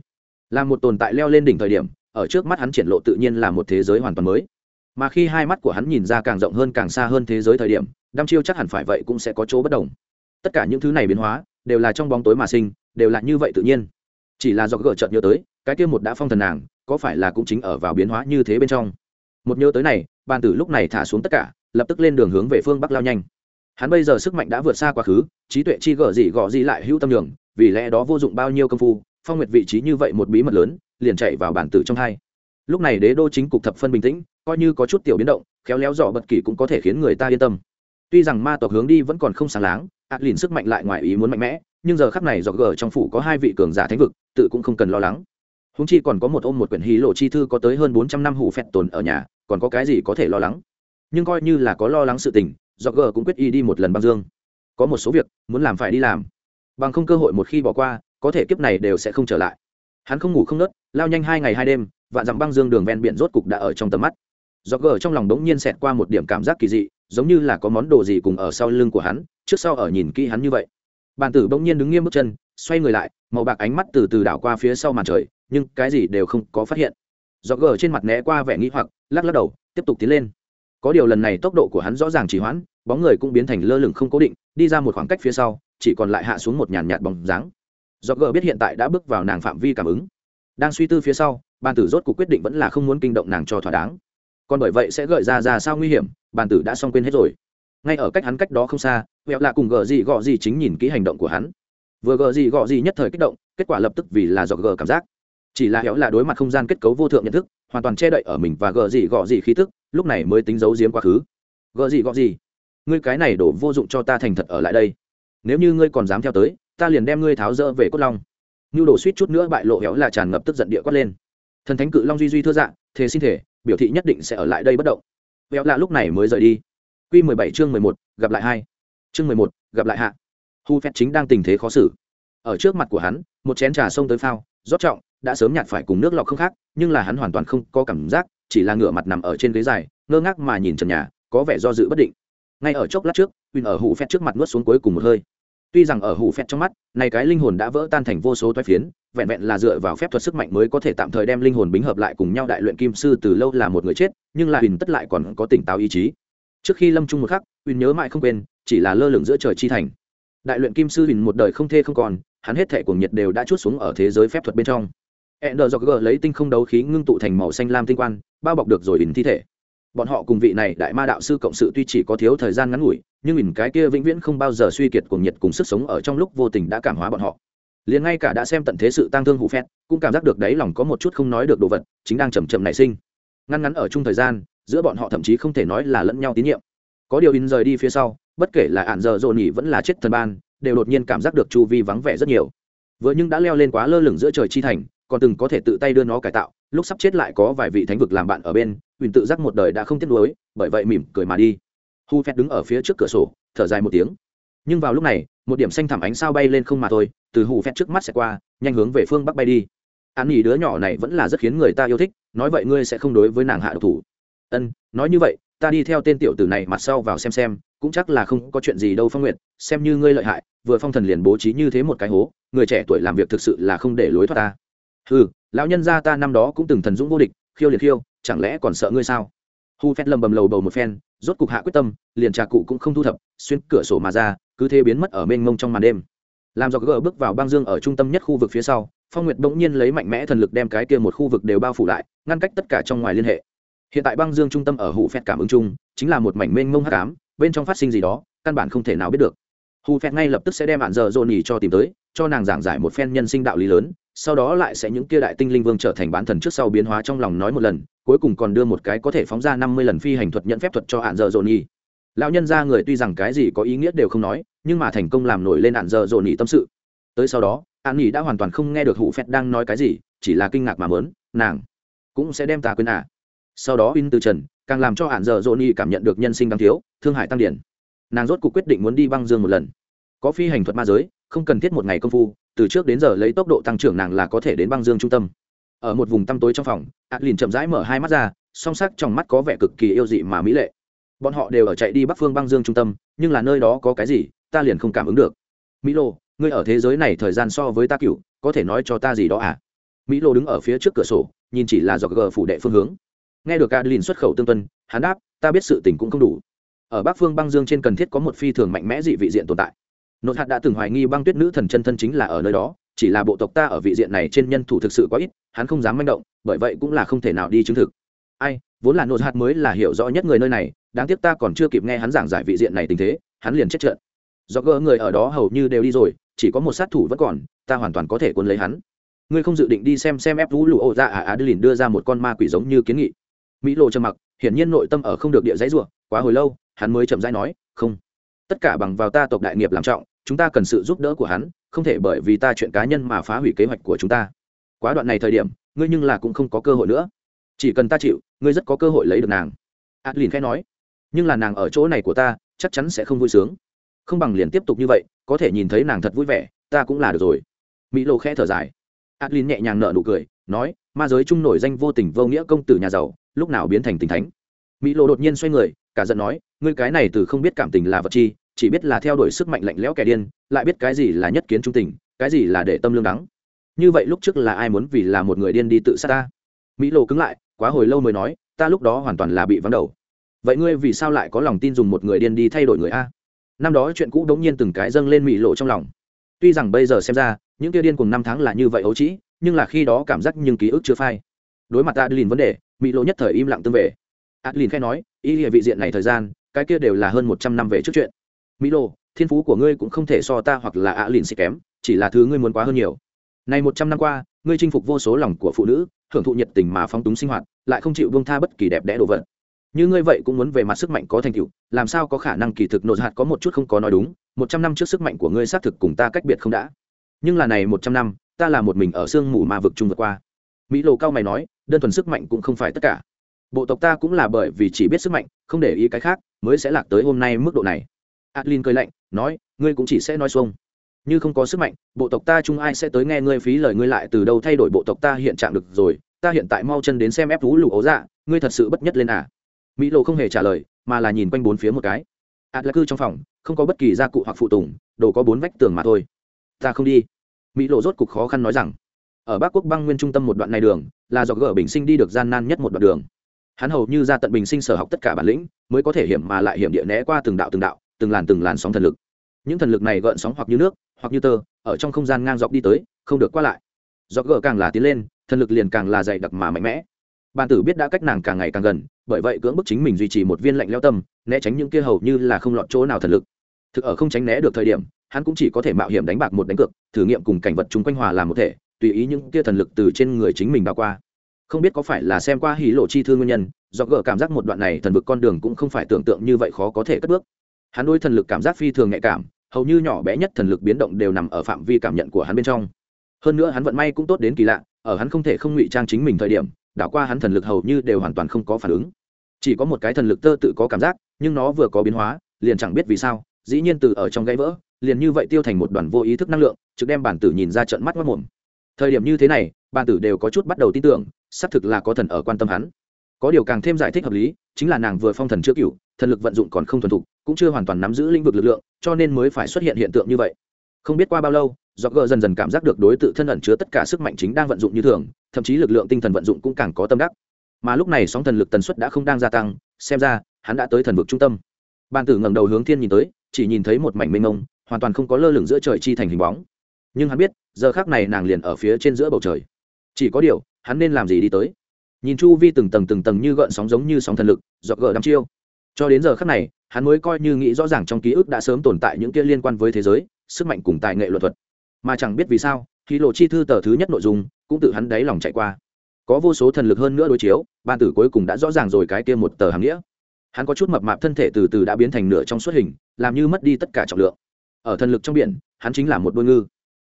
Là một tồn tại leo lên đỉnh thời điểm, ở trước mắt hắn triển lộ tự nhiên là một thế giới hoàn toàn mới. Mà khi hai mắt của hắn nhìn ra càng rộng hơn càng xa hơn thế giới thời điểm, đăm chiêu chắc hẳn phải vậy cũng sẽ có chỗ bất đồng tất cả những thứ này biến hóa đều là trong bóng tối mà sinh, đều là như vậy tự nhiên. Chỉ là do gỡ chợt nhớ tới, cái kia một đã phong thần nàng, có phải là cũng chính ở vào biến hóa như thế bên trong? Một nhớ tới này, bàn tử lúc này thả xuống tất cả, lập tức lên đường hướng về phương bắc lao nhanh. Hắn bây giờ sức mạnh đã vượt xa quá khứ, trí tuệ chi gở gì gọ gì lại hữu tâm đường vì lẽ đó vô dụng bao nhiêu công phu, phong nguyệt vị trí như vậy một bí mật lớn, liền chạy vào bản tử trong hai. Lúc này đế đô chính cục thập phân bình tĩnh, coi như có chút tiểu biến động, khéo léo dò bất kỳ cũng có thể khiến người ta yên tâm. Tuy rằng ma tộc hướng đi vẫn còn không sáng láng ạt lìn sức mạnh lại ngoài ý muốn mạnh mẽ, nhưng giờ khắc này do gờ trong phủ có hai vị cường giả thánh vực, tự cũng không cần lo lắng. Húng chi còn có một ôm một quyển hí lộ chi thư có tới hơn bốn trăm năm hủ phẹt tồn ở nhà, còn có cái gì có thể lo lắng? Nhưng coi như là có lo lắng sự tình do gờ cũng quyết y đi một lần băng dương. Có một số việc, muốn làm phải đi làm. Bằng không cơ hội một khi bỏ qua, có thể kiếp này đều sẽ không trở lại. Hắn không ngủ không nớt, lao nhanh hai ngày hai đêm, vạn dặm băng dương đường ven biển rốt cục đã ở trong tầm mắt. Do gờ trong lòng đống nhiên xẹt qua một điểm cảm giác kỳ dị, giống như là có món đồ gì cùng ở sau lưng của hắn trước sau ở nhìn kỹ hắn như vậy. Bàn tử bỗng nhiên đứng nghiêm bước chân, xoay người lại, màu bạc ánh mắt từ từ đảo qua phía sau màn trời, nhưng cái gì đều không có phát hiện. Do gờ trên mặt né qua vẻ nghĩ hoặc, lắc lắc đầu, tiếp tục tiến lên. Có điều lần này tốc độ của hắn rõ ràng chỉ hoãn, bóng người cũng biến thành lơ lửng không cố định, đi ra một khoảng cách phía sau, chỉ còn lại hạ xuống một nhàn nhạt bóng dáng. Do gờ biết hiện tại đã bước vào nàng phạm vi cảm ứng. Đang suy tư phía sau, bàn tử rốt cuộc quyết định vẫn là không muốn kinh động nàng cho thỏa đáng. Còn bởi vậy sẽ gợi ra ra sao nguy hiểm, bàn tử đã xong quên hết rồi ngay ở cách hắn cách đó không xa huệ lạ cùng gờ gì gọ gì chính nhìn kỹ hành động của hắn. Vừa gờ gì gọ gì nhất thời kích động, kết quả lập tức vì là do gờ cảm giác. Chỉ là hẻo là đối mặt không gian kết cấu vô thượng nhận thức, hoàn toàn che đậy ở mình và gờ gì gọ gì khí tức, lúc này mới tính giấu giếm quá khứ. Gờ gì gọ gì, ngươi cái này đổ vô dụng cho ta thành thật ở lại đây. Nếu như ngươi còn dám theo tới, ta liền đem ngươi tháo rỡ về cốt long. Như đổ suýt chút nữa bại lộ hẻo là tràn ngập tức giận địa quát lên. Thần thánh cự long duy duy thưa dạng thế xin thể biểu thị nhất định sẽ ở lại đây bất động. Héo là lúc này mới rời đi. Quy 17 chương 11, gặp lại hai. Chương 11, gặp lại hạ. Hu Phét chính đang tình thế khó xử. Ở trước mặt của hắn, một chén trà xông tới phao, rót trọng, đã sớm nhạt phải cùng nước lọc không khác, nhưng là hắn hoàn toàn không có cảm giác, chỉ là ngửa mặt nằm ở trên ghế dài, ngơ ngác mà nhìn trần nhà, có vẻ do dự bất định. Ngay ở chốc lát trước, Win ở Hu Phét trước mặt nuốt xuống cuối cùng một hơi. Tuy rằng ở Hu Phét trong mắt, này cái linh hồn đã vỡ tan thành vô số toái phiến, vẹn vẹn là dựa vào phép thuật sức mạnh mới có thể tạm thời đem linh hồn bính hợp lại cùng nhau đại luyện kim sư từ lâu là một người chết, nhưng là Win tất lại còn có tỉnh táo ý chí trước khi lâm trung một khắc huỳnh nhớ mãi không quên chỉ là lơ lửng giữa trời chi thành đại luyện kim sư huỳnh một đời không thê không còn hắn hết thệ cuồng nhiệt đều đã chút xuống ở thế giới phép thuật bên trong Ender do g lấy tinh không đấu khí ngưng tụ thành màu xanh lam tinh quan, bao bọc được rồi huỳnh thi thể. Bọn họ cùng vị này đại ma đạo sư cộng sự tuy chỉ có thiếu thời gian ngắn ngủi, nhưng huỳnh cái kia vĩnh viễn không bao giờ suy kiệt cuồng nhiệt cùng sức sống ở trong lúc vô tình đã cảm hóa bọn họ. Liền ngay cả đã xem tận thế sự tăng thương hủ phét, cũng cảm giác được đấy lòng có một chút không nói được đồ vật, chính đang chậm chậm nảy sinh. Ngắn ngắn ở chung thời gian, giữa bọn họ thậm chí không thể nói là lẫn nhau tín nhiệm. Có điều in rời đi phía sau bất kể là ạn giờ dồn nhỉ vẫn là chết thần ban đều đột nhiên cảm giác được chu vi vắng vẻ rất nhiều. Vừa nhưng đã leo lên quá lơ lửng giữa trời chi thành còn từng có thể tự tay đưa nó cải tạo lúc sắp chết lại có vài vị thánh vực làm bạn ở bên huỳnh tự giác một đời đã không tiếc nuối bởi vậy mỉm cười mà đi. Hu phét đứng ở phía trước cửa sổ thở dài một tiếng. Nhưng vào lúc này một điểm xanh thẳm ánh sao bay lên không mà thôi từ hù phét trước mắt sẽ qua nhanh hướng về phương bắc bay đi an nghỉ đứa nhỏ này vẫn là rất khiến người ta yêu thích, nói vậy ngươi sẽ không đối với nàng hạ độc thủ. Ân, nói như vậy, ta đi theo tên tiểu tử này mặt sau vào xem xem, cũng chắc là không có chuyện gì đâu phong nguyện xem như ngươi lợi hại, vừa phong thần liền bố trí như thế một cái hố, người trẻ tuổi làm việc thực sự là không để lối thoát ta. Ừ lão nhân gia ta năm đó cũng từng thần dũng vô địch, khiêu liệt khiêu, chẳng lẽ còn sợ ngươi sao? Hu phét lầm bầm lầu bầu một phen, rốt cục hạ quyết tâm, liền trà cụ cũng không thu thập, xuyên cửa sổ mà ra, cứ thế biến mất ở mênh mông trong màn đêm. Làm do gỡ bước vào băng dương ở trung tâm nhất khu vực phía sau phong nguyệt bỗng nhiên lấy mạnh mẽ thần lực đem cái kia một khu vực đều bao phủ lại, ngăn cách tất cả trong ngoài liên hệ. Hiện tại băng dương trung tâm ở hụ phẹt cảm ứng chung, chính là một mảnh mênh mông hắc ám, bên trong phát sinh gì đó, căn bản không thể nào biết được. Hù phẹt ngay lập tức sẽ đem bạn giờ dồn nhì cho tìm tới, cho nàng giảng giải một phen nhân sinh đạo lý lớn, sau đó lại sẽ những kia đại tinh linh vương trở thành bán thần trước sau biến hóa trong lòng nói một lần, cuối cùng còn đưa một cái có thể phóng ra năm mươi lần phi hành thuật nhận phép thuật cho hạn dợ dồn nhì lão nhân ra người tuy rằng cái gì có ý nghĩa đều không nói, nhưng mà thành công làm nổi lên hạn dợ dồn nhì tâm sự. Tới sau đó an nghỉ đã hoàn toàn không nghe được hụ phẹt đang nói cái gì, chỉ là kinh ngạc mà mớn, nàng cũng sẽ đem ta quên à. Sau đó in từ trần càng làm cho hạn dở dỗ nhi cảm nhận được nhân sinh đáng thiếu, thương hại tăng điển. Nàng rốt cuộc quyết định muốn đi băng dương một lần. Có phi hành thuật ma giới, không cần thiết một ngày công phu, từ trước đến giờ lấy tốc độ tăng trưởng nàng là có thể đến băng dương trung tâm. Ở một vùng tăm tối trong phòng adlin chậm rãi mở hai mắt ra, song sắc trong mắt có vẻ cực kỳ yêu dị mà mỹ lệ. Bọn họ đều ở chạy đi bắc phương băng dương trung tâm, nhưng là nơi đó có cái gì, ta liền không cảm ứng được. Mỹ lô ngươi ở thế giới này thời gian so với ta cựu, có thể nói cho ta gì đó à? Mỹ lô đứng ở phía trước cửa sổ, nhìn chỉ là do gờ phủ đệ phương hướng. Nghe được adlin xuất khẩu tương tuân, hắn đáp, ta biết sự tình cũng không đủ. Ở bắc phương băng dương trên cần thiết có một phi thường mạnh mẽ dị vị diện tồn tại. Nội hạt đã từng hoài nghi băng tuyết nữ thần chân thân chính là ở nơi đó, chỉ là bộ tộc ta ở vị diện này trên nhân thủ thực sự quá ít, hắn không dám manh động, bởi vậy cũng là không thể nào đi chứng thực. Ai, vốn là nội hạt mới là hiểu rõ nhất người nơi này, đáng tiếc ta còn chưa kịp nghe hắn giảng giải vị diện này tình thế, hắn liền chết trận do gỡ người ở đó hầu như đều đi rồi chỉ có một sát thủ vẫn còn, ta hoàn toàn có thể quân lấy hắn. Ngươi không dự định đi xem xem ép vũ lụ ô ra à, à á đưa đưa ra một con ma quỷ giống như kiến nghị. Mỹ lộ trầm mặc, hiển nhiên nội tâm ở không được địa dãy ruộng quá hồi lâu, hắn mới chậm rãi nói, không. Tất cả bằng vào ta tộc đại nghiệp làm trọng, chúng ta cần sự giúp đỡ của hắn, không thể bởi vì ta chuyện cá nhân mà phá hủy kế hoạch của chúng ta. Quá đoạn này thời điểm, ngươi nhưng là cũng không có cơ hội nữa. Chỉ cần ta chịu, ngươi rất có cơ hội lấy được nàng. Adlin khẽ nói. Nhưng là nàng ở chỗ này của ta, chắc chắn sẽ không vui sướng. Không bằng liền tiếp tục như vậy có thể nhìn thấy nàng thật vui vẻ, ta cũng là được rồi. Mỹ lô khẽ thở dài. Adlin nhẹ nhàng nở nụ cười, nói, ma giới chung nổi danh vô tình vô nghĩa công tử nhà giàu, lúc nào biến thành tình thánh? Mỹ lô đột nhiên xoay người, cả giận nói, ngươi cái này từ không biết cảm tình là vật chi, chỉ biết là theo đuổi sức mạnh lạnh lẽo kẻ điên, lại biết cái gì là nhất kiến trung tình, cái gì là để tâm lương đắng. Như vậy lúc trước là ai muốn vì là một người điên đi tự sát ta? Mỹ lô cứng lại, quá hồi lâu mới nói, ta lúc đó hoàn toàn là bị vắng đầu. Vậy ngươi vì sao lại có lòng tin dùng một người điên đi thay đổi người a? Năm đó chuyện cũ đống nhiên từng cái dâng lên mị lộ trong lòng. Tuy rằng bây giờ xem ra những kia điên cùng năm tháng là như vậy ấu trĩ nhưng là khi đó cảm giác nhưng ký ức chưa phai. Đối mặt ta vấn đề mị lộ nhất thời im lặng tương về. Adlin khai nói ý địa vị diện này thời gian cái kia đều là hơn một trăm năm về trước chuyện. Mỹ lộ, thiên phú của ngươi cũng không thể so ta hoặc là ạ lìn xịt kém chỉ là thứ ngươi muốn quá hơn nhiều. Này một trăm năm qua ngươi chinh phục vô số lòng của phụ nữ hưởng thụ nhiệt tình mà phóng túng sinh hoạt lại không chịu buông tha bất kỳ đẹp đẽ đồ vật như ngươi vậy cũng muốn về mặt sức mạnh có thành tựu, làm sao có khả năng kỳ thực nội hạt có một chút không có nói đúng, một trăm năm trước sức mạnh của ngươi xác thực cùng ta cách biệt không đã. Nhưng là này một trăm năm, ta là một mình ở sương mù ma vực chung vượt qua. Mỹ lộ cao mày nói, đơn thuần sức mạnh cũng không phải tất cả. Bộ tộc ta cũng là bởi vì chỉ biết sức mạnh, không để ý cái khác, mới sẽ lạc tới hôm nay mức độ này. Adlin cười lạnh, nói, ngươi cũng chỉ sẽ nói xuông. Như không có sức mạnh, bộ tộc ta chung ai sẽ tới nghe ngươi phí lời ngươi lại từ đâu thay đổi bộ tộc ta hiện trạng được rồi. Ta hiện tại mau chân đến xem ép thú lụ ấu dạ ngươi thật sự bất nhất lên à? Mỹ lộ không hề trả lời, mà là nhìn quanh bốn phía một cái. Ạt là cư trong phòng, không có bất kỳ gia cụ hoặc phụ tùng, đồ có bốn vách tường mà thôi. Ta không đi. Mỹ lộ rốt cục khó khăn nói rằng, ở bắc quốc băng nguyên trung tâm một đoạn này đường, là do gỡ bình sinh đi được gian nan nhất một đoạn đường. Hắn hầu như ra tận bình sinh sở học tất cả bản lĩnh, mới có thể hiểm mà lại hiểm địa né qua từng đạo từng đạo, từng làn từng làn sóng thần lực. Những thần lực này gợn sóng hoặc như nước, hoặc như tơ, ở trong không gian ngang dọc đi tới, không được qua lại. Do gỡ càng là tiến lên, thần lực liền càng là dày đặc mà mạnh mẽ bàn tử biết đã cách nàng càng ngày càng gần, bởi vậy cưỡng bức chính mình duy trì một viên lạnh leo tâm, né tránh những kia hầu như là không lọt chỗ nào thần lực. Thực ở không tránh né được thời điểm, hắn cũng chỉ có thể mạo hiểm đánh bạc một đánh cược, thử nghiệm cùng cảnh vật chung quanh hòa làm một thể, tùy ý những kia thần lực từ trên người chính mình bao qua. Không biết có phải là xem qua hí lộ chi thương nguyên nhân, do gỡ cảm giác một đoạn này thần vực con đường cũng không phải tưởng tượng như vậy khó có thể cất bước. Hắn đôi thần lực cảm giác phi thường nhạy cảm, hầu như nhỏ bé nhất thần lực biến động đều nằm ở phạm vi cảm nhận của hắn bên trong. Hơn nữa hắn vận may cũng tốt đến kỳ lạ, ở hắn không thể không ngụy trang chính mình thời điểm đảo qua hắn thần lực hầu như đều hoàn toàn không có phản ứng. Chỉ có một cái thần lực tơ tự có cảm giác, nhưng nó vừa có biến hóa, liền chẳng biết vì sao, dĩ nhiên từ ở trong gãy vỡ, liền như vậy tiêu thành một đoàn vô ý thức năng lượng, trực đem bản tử nhìn ra trận mắt mất mồm. Thời điểm như thế này, bản tử đều có chút bắt đầu tin tưởng, xác thực là có thần ở quan tâm hắn. Có điều càng thêm giải thích hợp lý, chính là nàng vừa phong thần chưa cựu thần lực vận dụng còn không thuần thục, cũng chưa hoàn toàn nắm giữ lĩnh vực lực lượng, cho nên mới phải xuất hiện hiện tượng như vậy. Không biết qua bao lâu do gờ dần dần cảm giác được đối t thân ẩn chứa tất cả sức mạnh chính đang vận dụng như thường, thậm chí lực lượng tinh thần vận dụng cũng càng có tâm đắc. Mà lúc này sóng thần lực tần suất đã không đang gia tăng, xem ra, hắn đã tới thần vực trung tâm. Ban tử ngẩng đầu hướng thiên nhìn tới, chỉ nhìn thấy một mảnh mênh mông, hoàn toàn không có lơ lửng giữa trời chi thành hình bóng. Nhưng hắn biết, giờ khác này nàng liền ở phía trên giữa bầu trời. Chỉ có điều, hắn nên làm gì đi tới? Nhìn chu vi từng tầng từng tầng như gợn sóng giống như sóng thần lực dọc gờ đăm chiêu. Cho đến giờ khắc này, hắn mới coi như nghĩ rõ ràng trong ký ức đã sớm tồn tại những kia liên quan với thế giới, sức mạnh cùng tài nghệ luật thuật mà chẳng biết vì sao khi lộ chi thư tờ thứ nhất nội dung cũng tự hắn đáy lòng chạy qua. Có vô số thần lực hơn nữa đối chiếu, ban tử cuối cùng đã rõ ràng rồi cái kia một tờ hàng nghĩa. Hắn có chút mập mạp thân thể từ từ đã biến thành nửa trong suốt hình, làm như mất đi tất cả trọng lượng. Ở thần lực trong biển, hắn chính là một đôi ngư.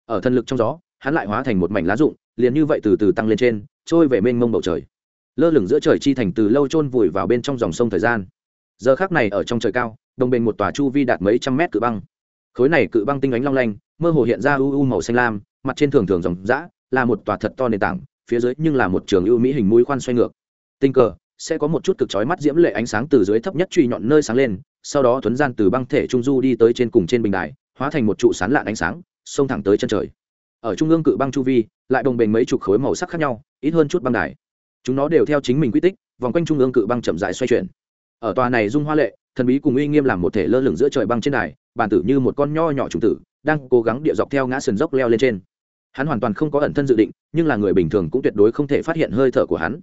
Ở thần lực trong gió, hắn lại hóa thành một mảnh lá rụng, liền như vậy từ từ tăng lên trên, trôi về mênh mông bầu trời. Lơ lửng giữa trời chi thành từ lâu chôn vùi vào bên trong dòng sông thời gian. Giờ khác này ở trong trời cao, đồng bình một tòa chu vi đạt mấy trăm mét cự băng khối này cự băng tinh ánh long lanh, mơ hồ hiện ra u u màu xanh lam, mặt trên thường thường dòng dã là một tòa thật to nền tảng, phía dưới nhưng là một trường ưu mỹ hình mũi khoan xoay ngược. Tình cờ, sẽ có một chút cực chói mắt diễm lệ ánh sáng từ dưới thấp nhất truy nhọn nơi sáng lên, sau đó tuấn gian từ băng thể trung du đi tới trên cùng trên bình đài, hóa thành một trụ sán lạn ánh sáng, xông thẳng tới chân trời. Ở trung ương cự băng chu vi, lại đồng bền mấy chục khối màu sắc khác nhau, ít hơn chút băng đài. Chúng nó đều theo chính mình quy tích, vòng quanh trung ương cự băng chậm dài xoay chuyển. Ở tòa này dung hoa lệ, thần bí cùng uy nghiêm làm một thể lơ lửng giữa trời băng trên đài bàn tử như một con nho nhỏ trùng tử, đang cố gắng địa dọc theo ngã sườn dốc leo lên trên. Hắn hoàn toàn không có ẩn thân dự định, nhưng là người bình thường cũng tuyệt đối không thể phát hiện hơi thở của hắn.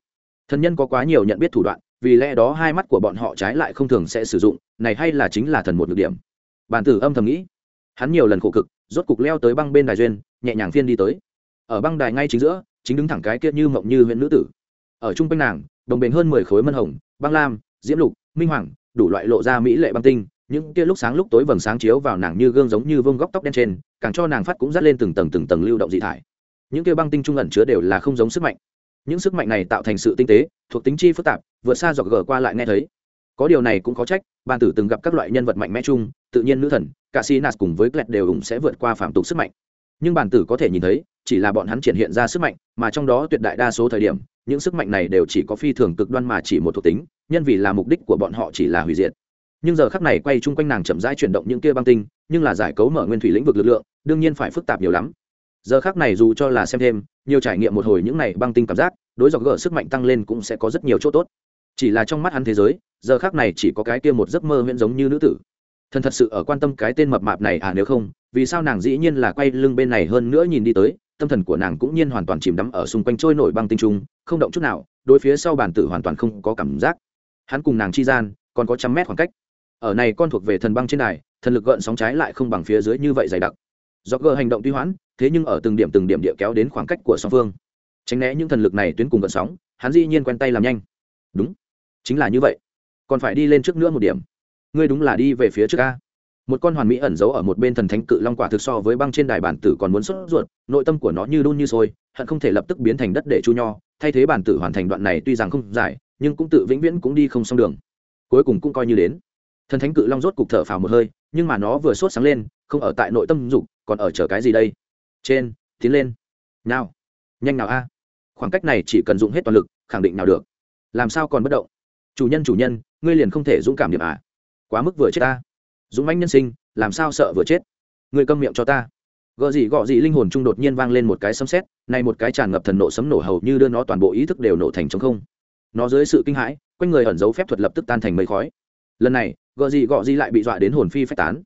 Thần nhân có quá nhiều nhận biết thủ đoạn, vì lẽ đó hai mắt của bọn họ trái lại không thường sẽ sử dụng, này hay là chính là thần một nhược điểm. Bản tử âm thầm nghĩ. Hắn nhiều lần khổ cực, rốt cục leo tới băng bên đài duyên, nhẹ nhàng phiên đi tới. Ở băng đài ngay chính giữa, chính đứng thẳng cái kia như mộng như huyện nữ tử. Ở trung quanh nàng, đồng bền hơn mười khối mân hồng, băng lam, diễm lục, minh hoàng, đủ loại lộ ra mỹ lệ băng tinh những kia lúc sáng lúc tối vầng sáng chiếu vào nàng như gương giống như vương góc tóc đen trên, càng cho nàng phát cũng dắt lên từng tầng từng tầng lưu động dị thải. Những kia băng tinh trung ẩn chứa đều là không giống sức mạnh. Những sức mạnh này tạo thành sự tinh tế, thuộc tính chi phức tạp, vượt xa dọc gờ qua lại nghe thấy. Có điều này cũng có trách bàn tử từng gặp các loại nhân vật mạnh mẽ chung, tự nhiên nữ thần, cả si nạt cùng với klet đều ủng sẽ vượt qua phạm tục sức mạnh. Nhưng bàn tử có thể nhìn thấy, chỉ là bọn hắn triển hiện ra sức mạnh, mà trong đó tuyệt đại đa số thời điểm, những sức mạnh này đều chỉ có phi thường cực đoan mà chỉ một thuộc tính, nhân vì là mục đích của bọn họ chỉ là hủy diệt nhưng giờ khắc này quay chung quanh nàng chậm rãi chuyển động những kia băng tinh, nhưng là giải cấu mở nguyên thủy lĩnh vực lực lượng, đương nhiên phải phức tạp nhiều lắm. Giờ khắc này dù cho là xem thêm, nhiều trải nghiệm một hồi những này băng tinh cảm giác, đối dọc gỡ sức mạnh tăng lên cũng sẽ có rất nhiều chỗ tốt. Chỉ là trong mắt hắn thế giới, giờ khắc này chỉ có cái kia một giấc mơ huyễn giống như nữ tử. Thần thật sự ở quan tâm cái tên mập mạp này à nếu không, vì sao nàng dĩ nhiên là quay lưng bên này hơn nữa nhìn đi tới, tâm thần của nàng cũng nhiên hoàn toàn chìm đắm ở xung quanh trôi nổi băng tinh trung không động chút nào, đối phía sau bản tử hoàn toàn không có cảm giác. Hắn cùng nàng chi gian, còn có trăm mét khoảng cách ở này con thuộc về thần băng trên đài, thần lực gợn sóng trái lại không bằng phía dưới như vậy dày đặc. Do gờ hành động tuy hoãn, thế nhưng ở từng điểm từng điểm địa kéo đến khoảng cách của song phương. Tránh né những thần lực này tuyến cùng gợn sóng, hắn dĩ nhiên quen tay làm nhanh. Đúng, chính là như vậy. Còn phải đi lên trước nữa một điểm. Ngươi đúng là đi về phía trước a. Một con hoàn mỹ ẩn giấu ở một bên thần thánh cự long quả thực so với băng trên đài bản tử còn muốn xuất ruột, nội tâm của nó như đun như sôi, hận không thể lập tức biến thành đất để chu nho. Thay thế bản tử hoàn thành đoạn này tuy rằng không dài, nhưng cũng tự vĩnh viễn cũng đi không xong đường. Cuối cùng cũng coi như đến thần thánh cự long rốt cục thở phào một hơi, nhưng mà nó vừa sốt sáng lên, không ở tại nội tâm dục, còn ở chờ cái gì đây? Trên, tiến lên. Nào. Nhanh nào a. Khoảng cách này chỉ cần dùng hết toàn lực, khẳng định nào được. Làm sao còn bất động? Chủ nhân chủ nhân, ngươi liền không thể dũng cảm điểm à? Quá mức vừa chết ta. Dũng mãnh nhân sinh, làm sao sợ vừa chết? Ngươi câm miệng cho ta. Gợ gì gọ gì linh hồn trung đột nhiên vang lên một cái sấm sét, này một cái tràn ngập thần nộ sấm nổ hầu như đưa nó toàn bộ ý thức đều nổ thành trống không. Nó dưới sự kinh hãi, quanh người ẩn giấu phép thuật lập tức tan thành mây khói. Lần này gợ gì gọ gì lại bị dọa đến hồn phi phách tán.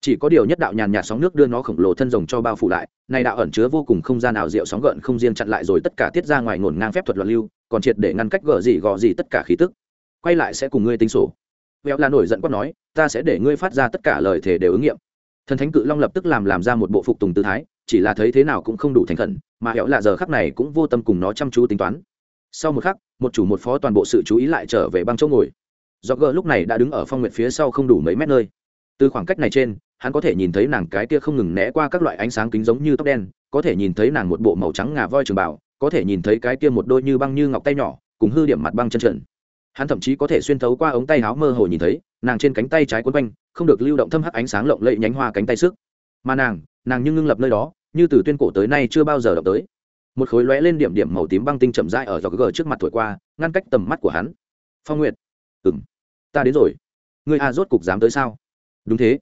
Chỉ có điều nhất đạo nhàn nhạt sóng nước đưa nó khổng lồ thân rồng cho bao phủ lại, này đạo ẩn chứa vô cùng không gian nào rượu sóng gợn không riêng chặn lại rồi tất cả tiết ra ngoài ngổn ngang phép thuật loạn lưu, còn triệt để ngăn cách gợ gì gọ gì tất cả khí tức. Quay lại sẽ cùng ngươi tính sổ. Véo là nổi giận quát nói, ta sẽ để ngươi phát ra tất cả lời thề đều ứng nghiệm. Thần thánh cự long lập tức làm làm ra một bộ phục tùng tư thái, chỉ là thấy thế nào cũng không đủ thành khẩn, mà hẹo là giờ khắc này cũng vô tâm cùng nó chăm chú tính toán. Sau một khắc, một chủ một phó toàn bộ sự chú ý lại trở về băng chỗ ngồi do gờ lúc này đã đứng ở phong nguyệt phía sau không đủ mấy mét nơi. Từ khoảng cách này trên, hắn có thể nhìn thấy nàng cái kia không ngừng né qua các loại ánh sáng kính giống như tóc đen, có thể nhìn thấy nàng một bộ màu trắng ngà voi trường bảo có thể nhìn thấy cái kia một đôi như băng như ngọc tay nhỏ, cùng hư điểm mặt băng chân trần. Hắn thậm chí có thể xuyên thấu qua ống tay áo mơ hồ nhìn thấy, nàng trên cánh tay trái quấn quanh, không được lưu động thâm hắc ánh sáng lộng lẫy nhánh hoa cánh tay sức mà nàng nàng như ngưng lập nơi đó, như từ tuyên cổ tới nay chưa bao giờ động tới. Một khối lóe lên điểm điểm màu tím băng tinh chậm rãi ở dọc gờ trước mặt thổi qua, ngăn cách tầm mắt của hắn. Phong nguyệt. Ừng ta đến rồi. Người a rốt cục dám tới sao? Đúng thế.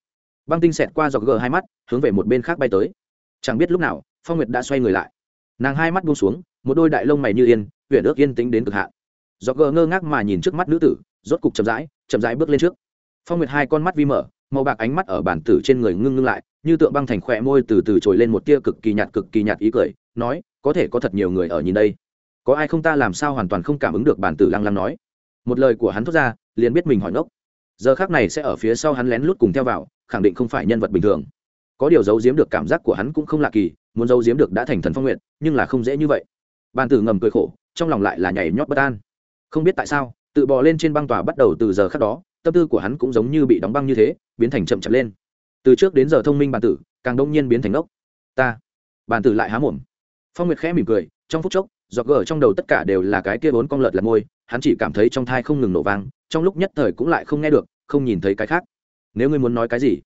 Băng tinh xẹt qua dọc gờ hai mắt, hướng về một bên khác bay tới. Chẳng biết lúc nào, phong nguyệt đã xoay người lại. Nàng hai mắt buông xuống, một đôi đại lông mày như yên huyện ước yên tĩnh đến cực hạn. Dọc gờ ngơ ngác mà nhìn trước mắt nữ tử, rốt cục chậm rãi chậm rãi bước lên trước. Phong nguyệt hai con mắt vi mở, màu bạc ánh mắt ở bản tử trên người ngưng ngưng lại, như tượng băng thành khỏe môi từ từ trồi lên một tia cực kỳ nhạt cực kỳ nhạt ý cười, nói, có thể có thật nhiều người ở nhìn đây. Có ai không ta làm sao hoàn toàn không cảm ứng được bản tử lăng lăng nói một lời của hắn thốt ra, liền biết mình hỏi ngốc. Giờ khác này sẽ ở phía sau hắn lén lút cùng theo vào, khẳng định không phải nhân vật bình thường. Có điều giấu giếm được cảm giác của hắn cũng không lạ kỳ, muốn giấu giếm được đã thành thần phong nguyện nhưng là không dễ như vậy. Bàn tử ngầm cười khổ, trong lòng lại là nhảy nhót bất an. Không biết tại sao, tự bò lên trên băng tòa bắt đầu từ giờ khác đó, tâm tư của hắn cũng giống như bị đóng băng như thế, biến thành chậm chậm lên. Từ trước đến giờ thông minh bàn tử, càng đông nhiên biến thành ốc ta, bàn tử lại há mồm. Phong nguyệt khẽ mỉm cười, trong phút chốc, giọt gỡ trong đầu tất cả đều là cái kia bốn con lợt là môi hắn chỉ cảm thấy trong thai không ngừng nổ vang, trong lúc nhất thời cũng lại không nghe được, không nhìn thấy cái khác. Nếu ngươi muốn nói cái gì,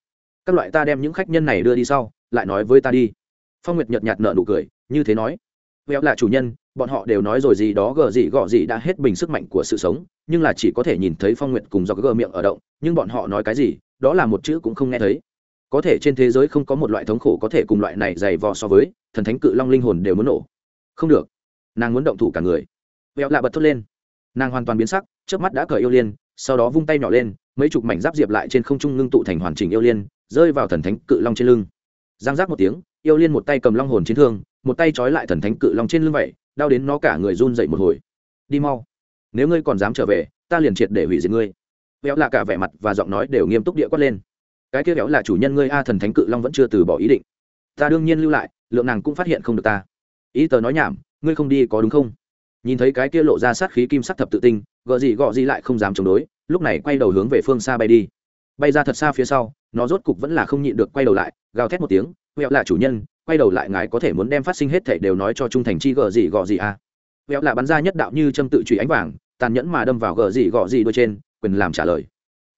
các loại ta đem những khách nhân này đưa đi sau, lại nói với ta đi. Phong nguyệt nhợt nhạt nợ nụ cười, như thế nói. Véo là chủ nhân, bọn họ đều nói rồi gì đó gờ gì gọ gì đã hết bình sức mạnh của sự sống, nhưng là chỉ có thể nhìn thấy phong nguyệt cùng do gờ miệng ở động, nhưng bọn họ nói cái gì, đó là một chữ cũng không nghe thấy. Có thể trên thế giới không có một loại thống khổ có thể cùng loại này dày vò so với, thần thánh cự long linh hồn đều muốn nổ. Không được. Nàng muốn động thủ cả người. Véo là bật thốt lên nàng hoàn toàn biến sắc trước mắt đã cởi yêu liên, sau đó vung tay nhỏ lên, mấy chục mảnh giáp diệp lại trên không trung ngưng tụ thành hoàn chỉnh yêu liên, rơi vào thần thánh cự long trên lưng. Giang giác một tiếng, yêu liên một tay cầm long hồn chiến thương, một tay trói lại thần thánh cự long trên lưng vậy, đau đến nó cả người run dậy một hồi. Đi mau, nếu ngươi còn dám trở về, ta liền triệt để hủy diệt ngươi. Véo là cả vẻ mặt và giọng nói đều nghiêm túc địa quát lên. Cái kia véo là chủ nhân ngươi a, thần thánh cự long vẫn chưa từ bỏ ý định. Ta đương nhiên lưu lại, lượng nàng cũng phát hiện không được ta. Ý tờ nói nhảm, ngươi không đi có đúng không? Nhìn thấy cái kia lộ ra sát khí kim sắc thập tự tinh, gợ gì gọ gì lại không dám chống đối, lúc này quay đầu hướng về phương xa bay đi. Bay ra thật xa phía sau, nó rốt cục vẫn là không nhịn được quay đầu lại, gào thét một tiếng huẹo là chủ nhân, quay đầu lại ngài có thể muốn đem phát sinh hết thể đều nói cho trung thành chi gợ gì gọ gì à? Huẹo là bắn ra nhất đạo như châm tự trụy ánh vàng, tàn nhẫn mà đâm vào gợ gì gọ gì đôi trên, quyền làm trả lời.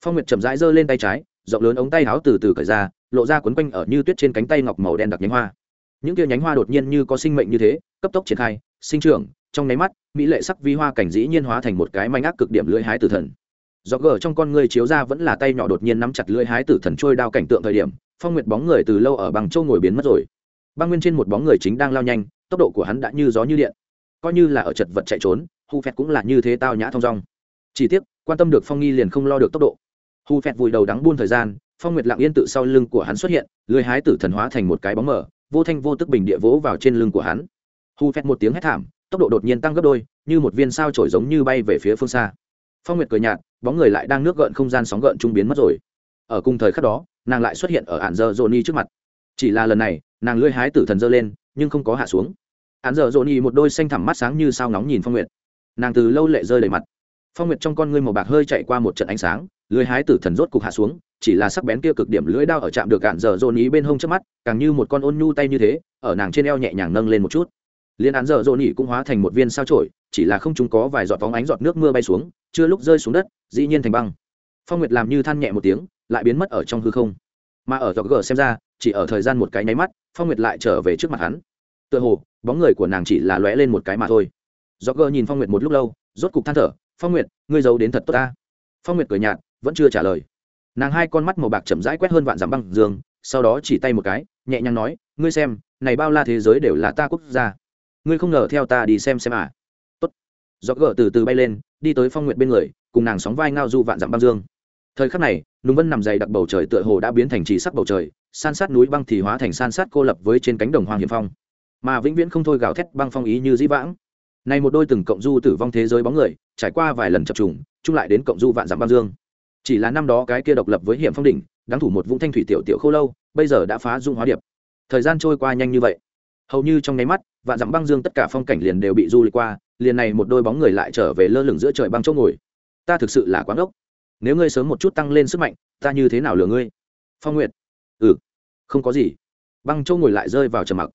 Phong nguyệt chậm rãi giơ lên tay trái, rộng lớn ống tay áo từ từ cởi ra, lộ ra quấn quanh ở như tuyết trên cánh tay ngọc màu đen đặc nhánh hoa. Những kia nhánh hoa đột nhiên như có sinh mệnh như thế, cấp tốc triển khai, sinh trưởng trong nháy mắt, mỹ lệ sắc vi hoa cảnh dĩ nhiên hóa thành một cái manh ác cực điểm lưỡi hái tử thần. Do gờ trong con người chiếu ra vẫn là tay nhỏ đột nhiên nắm chặt lưỡi hái tử thần trôi đao cảnh tượng thời điểm, phong nguyệt bóng người từ lâu ở bằng châu ngồi biến mất rồi. Băng nguyên trên một bóng người chính đang lao nhanh, tốc độ của hắn đã như gió như điện. Coi như là ở chật vật chạy trốn, hu phẹt cũng là như thế tao nhã thong dong. Chỉ tiếc, quan tâm được phong nghi liền không lo được tốc độ. Hu phẹt vùi đầu đắng buôn thời gian, phong nguyệt lặng yên tự sau lưng của hắn xuất hiện, lưỡi hái tử thần hóa thành một cái bóng mờ, vô thanh vô tức bình địa vỗ vào trên lưng của hắn. Hu phẹt một tiếng hét thảm tốc độ đột nhiên tăng gấp đôi, như một viên sao trổi giống như bay về phía phương xa. Phong nguyệt cười nhạt, bóng người lại đang nước gợn không gian sóng gợn trung biến mất rồi. Ở cùng thời khắc đó, nàng lại xuất hiện ở ạn dơ dồn trước mặt. Chỉ là lần này, nàng lưỡi hái tử thần dơ lên, nhưng không có hạ xuống. Ạn dơ dồn một đôi xanh thẳm mắt sáng như sao nóng nhìn phong nguyệt. Nàng từ lâu lệ rơi đầy mặt. Phong nguyệt trong con ngươi màu bạc hơi chạy qua một trận ánh sáng, lưỡi hái tử thần rốt cục hạ xuống, chỉ là sắc bén kia cực điểm lưỡi đao ở chạm được cạn dở dồn ý bên hông trước mắt, càng như một con ôn nhu tay như thế, ở nàng trên eo nhẹ nhàng nâng lên một chút liên án giờ dồn ý cũng hóa thành một viên sao trổi, chỉ là không chúng có vài giọt phóng ánh giọt nước mưa bay xuống, chưa lúc rơi xuống đất, dĩ nhiên thành băng. Phong nguyệt làm như than nhẹ một tiếng, lại biến mất ở trong hư không. Mà ở giọt gờ xem ra, chỉ ở thời gian một cái nháy mắt, phong nguyệt lại trở về trước mặt hắn. Tựa hồ, bóng người của nàng chỉ là lóe lên một cái mà thôi. Giọt gờ nhìn phong nguyệt một lúc lâu, rốt cục than thở, phong nguyệt, ngươi giấu đến thật tốt ta. Phong nguyệt cười nhạt, vẫn chưa trả lời. Nàng hai con mắt màu bạc chậm rãi quét hơn vạn dặm băng dương, sau đó chỉ tay một cái, nhẹ nhàng nói, ngươi xem, này bao la thế giới đều là ta quốc gia ngươi không ngờ theo ta đi xem xem à. Tốt. Do gỡ từ từ bay lên, đi tới phong nguyện bên người, cùng nàng sóng vai ngao du vạn dặm băng dương. Thời khắc này, nùng vân nằm dày đặc bầu trời tựa hồ đã biến thành trì sắc bầu trời, san sát núi băng thì hóa thành san sát cô lập với trên cánh đồng hoang hiểm phong. Mà vĩnh viễn không thôi gào thét băng phong ý như dĩ vãng. Này một đôi từng cộng du tử vong thế giới bóng người, trải qua vài lần chập trùng, chung lại đến cộng du vạn dặm băng dương. Chỉ là năm đó cái kia độc lập với hiểm phong đỉnh, đáng thủ một vũng thanh thủy tiểu tiểu khô lâu, bây giờ đã phá dung hóa điệp. Thời gian trôi qua nhanh như vậy. Hầu như trong nháy mắt vạn dặm băng dương tất cả phong cảnh liền đều bị du lịch qua, liền này một đôi bóng người lại trở về lơ lửng giữa trời băng chỗ ngồi. Ta thực sự là quán ốc. Nếu ngươi sớm một chút tăng lên sức mạnh, ta như thế nào lừa ngươi? Phong nguyệt. Ừ. Không có gì. Băng châu ngồi lại rơi vào trầm mặc.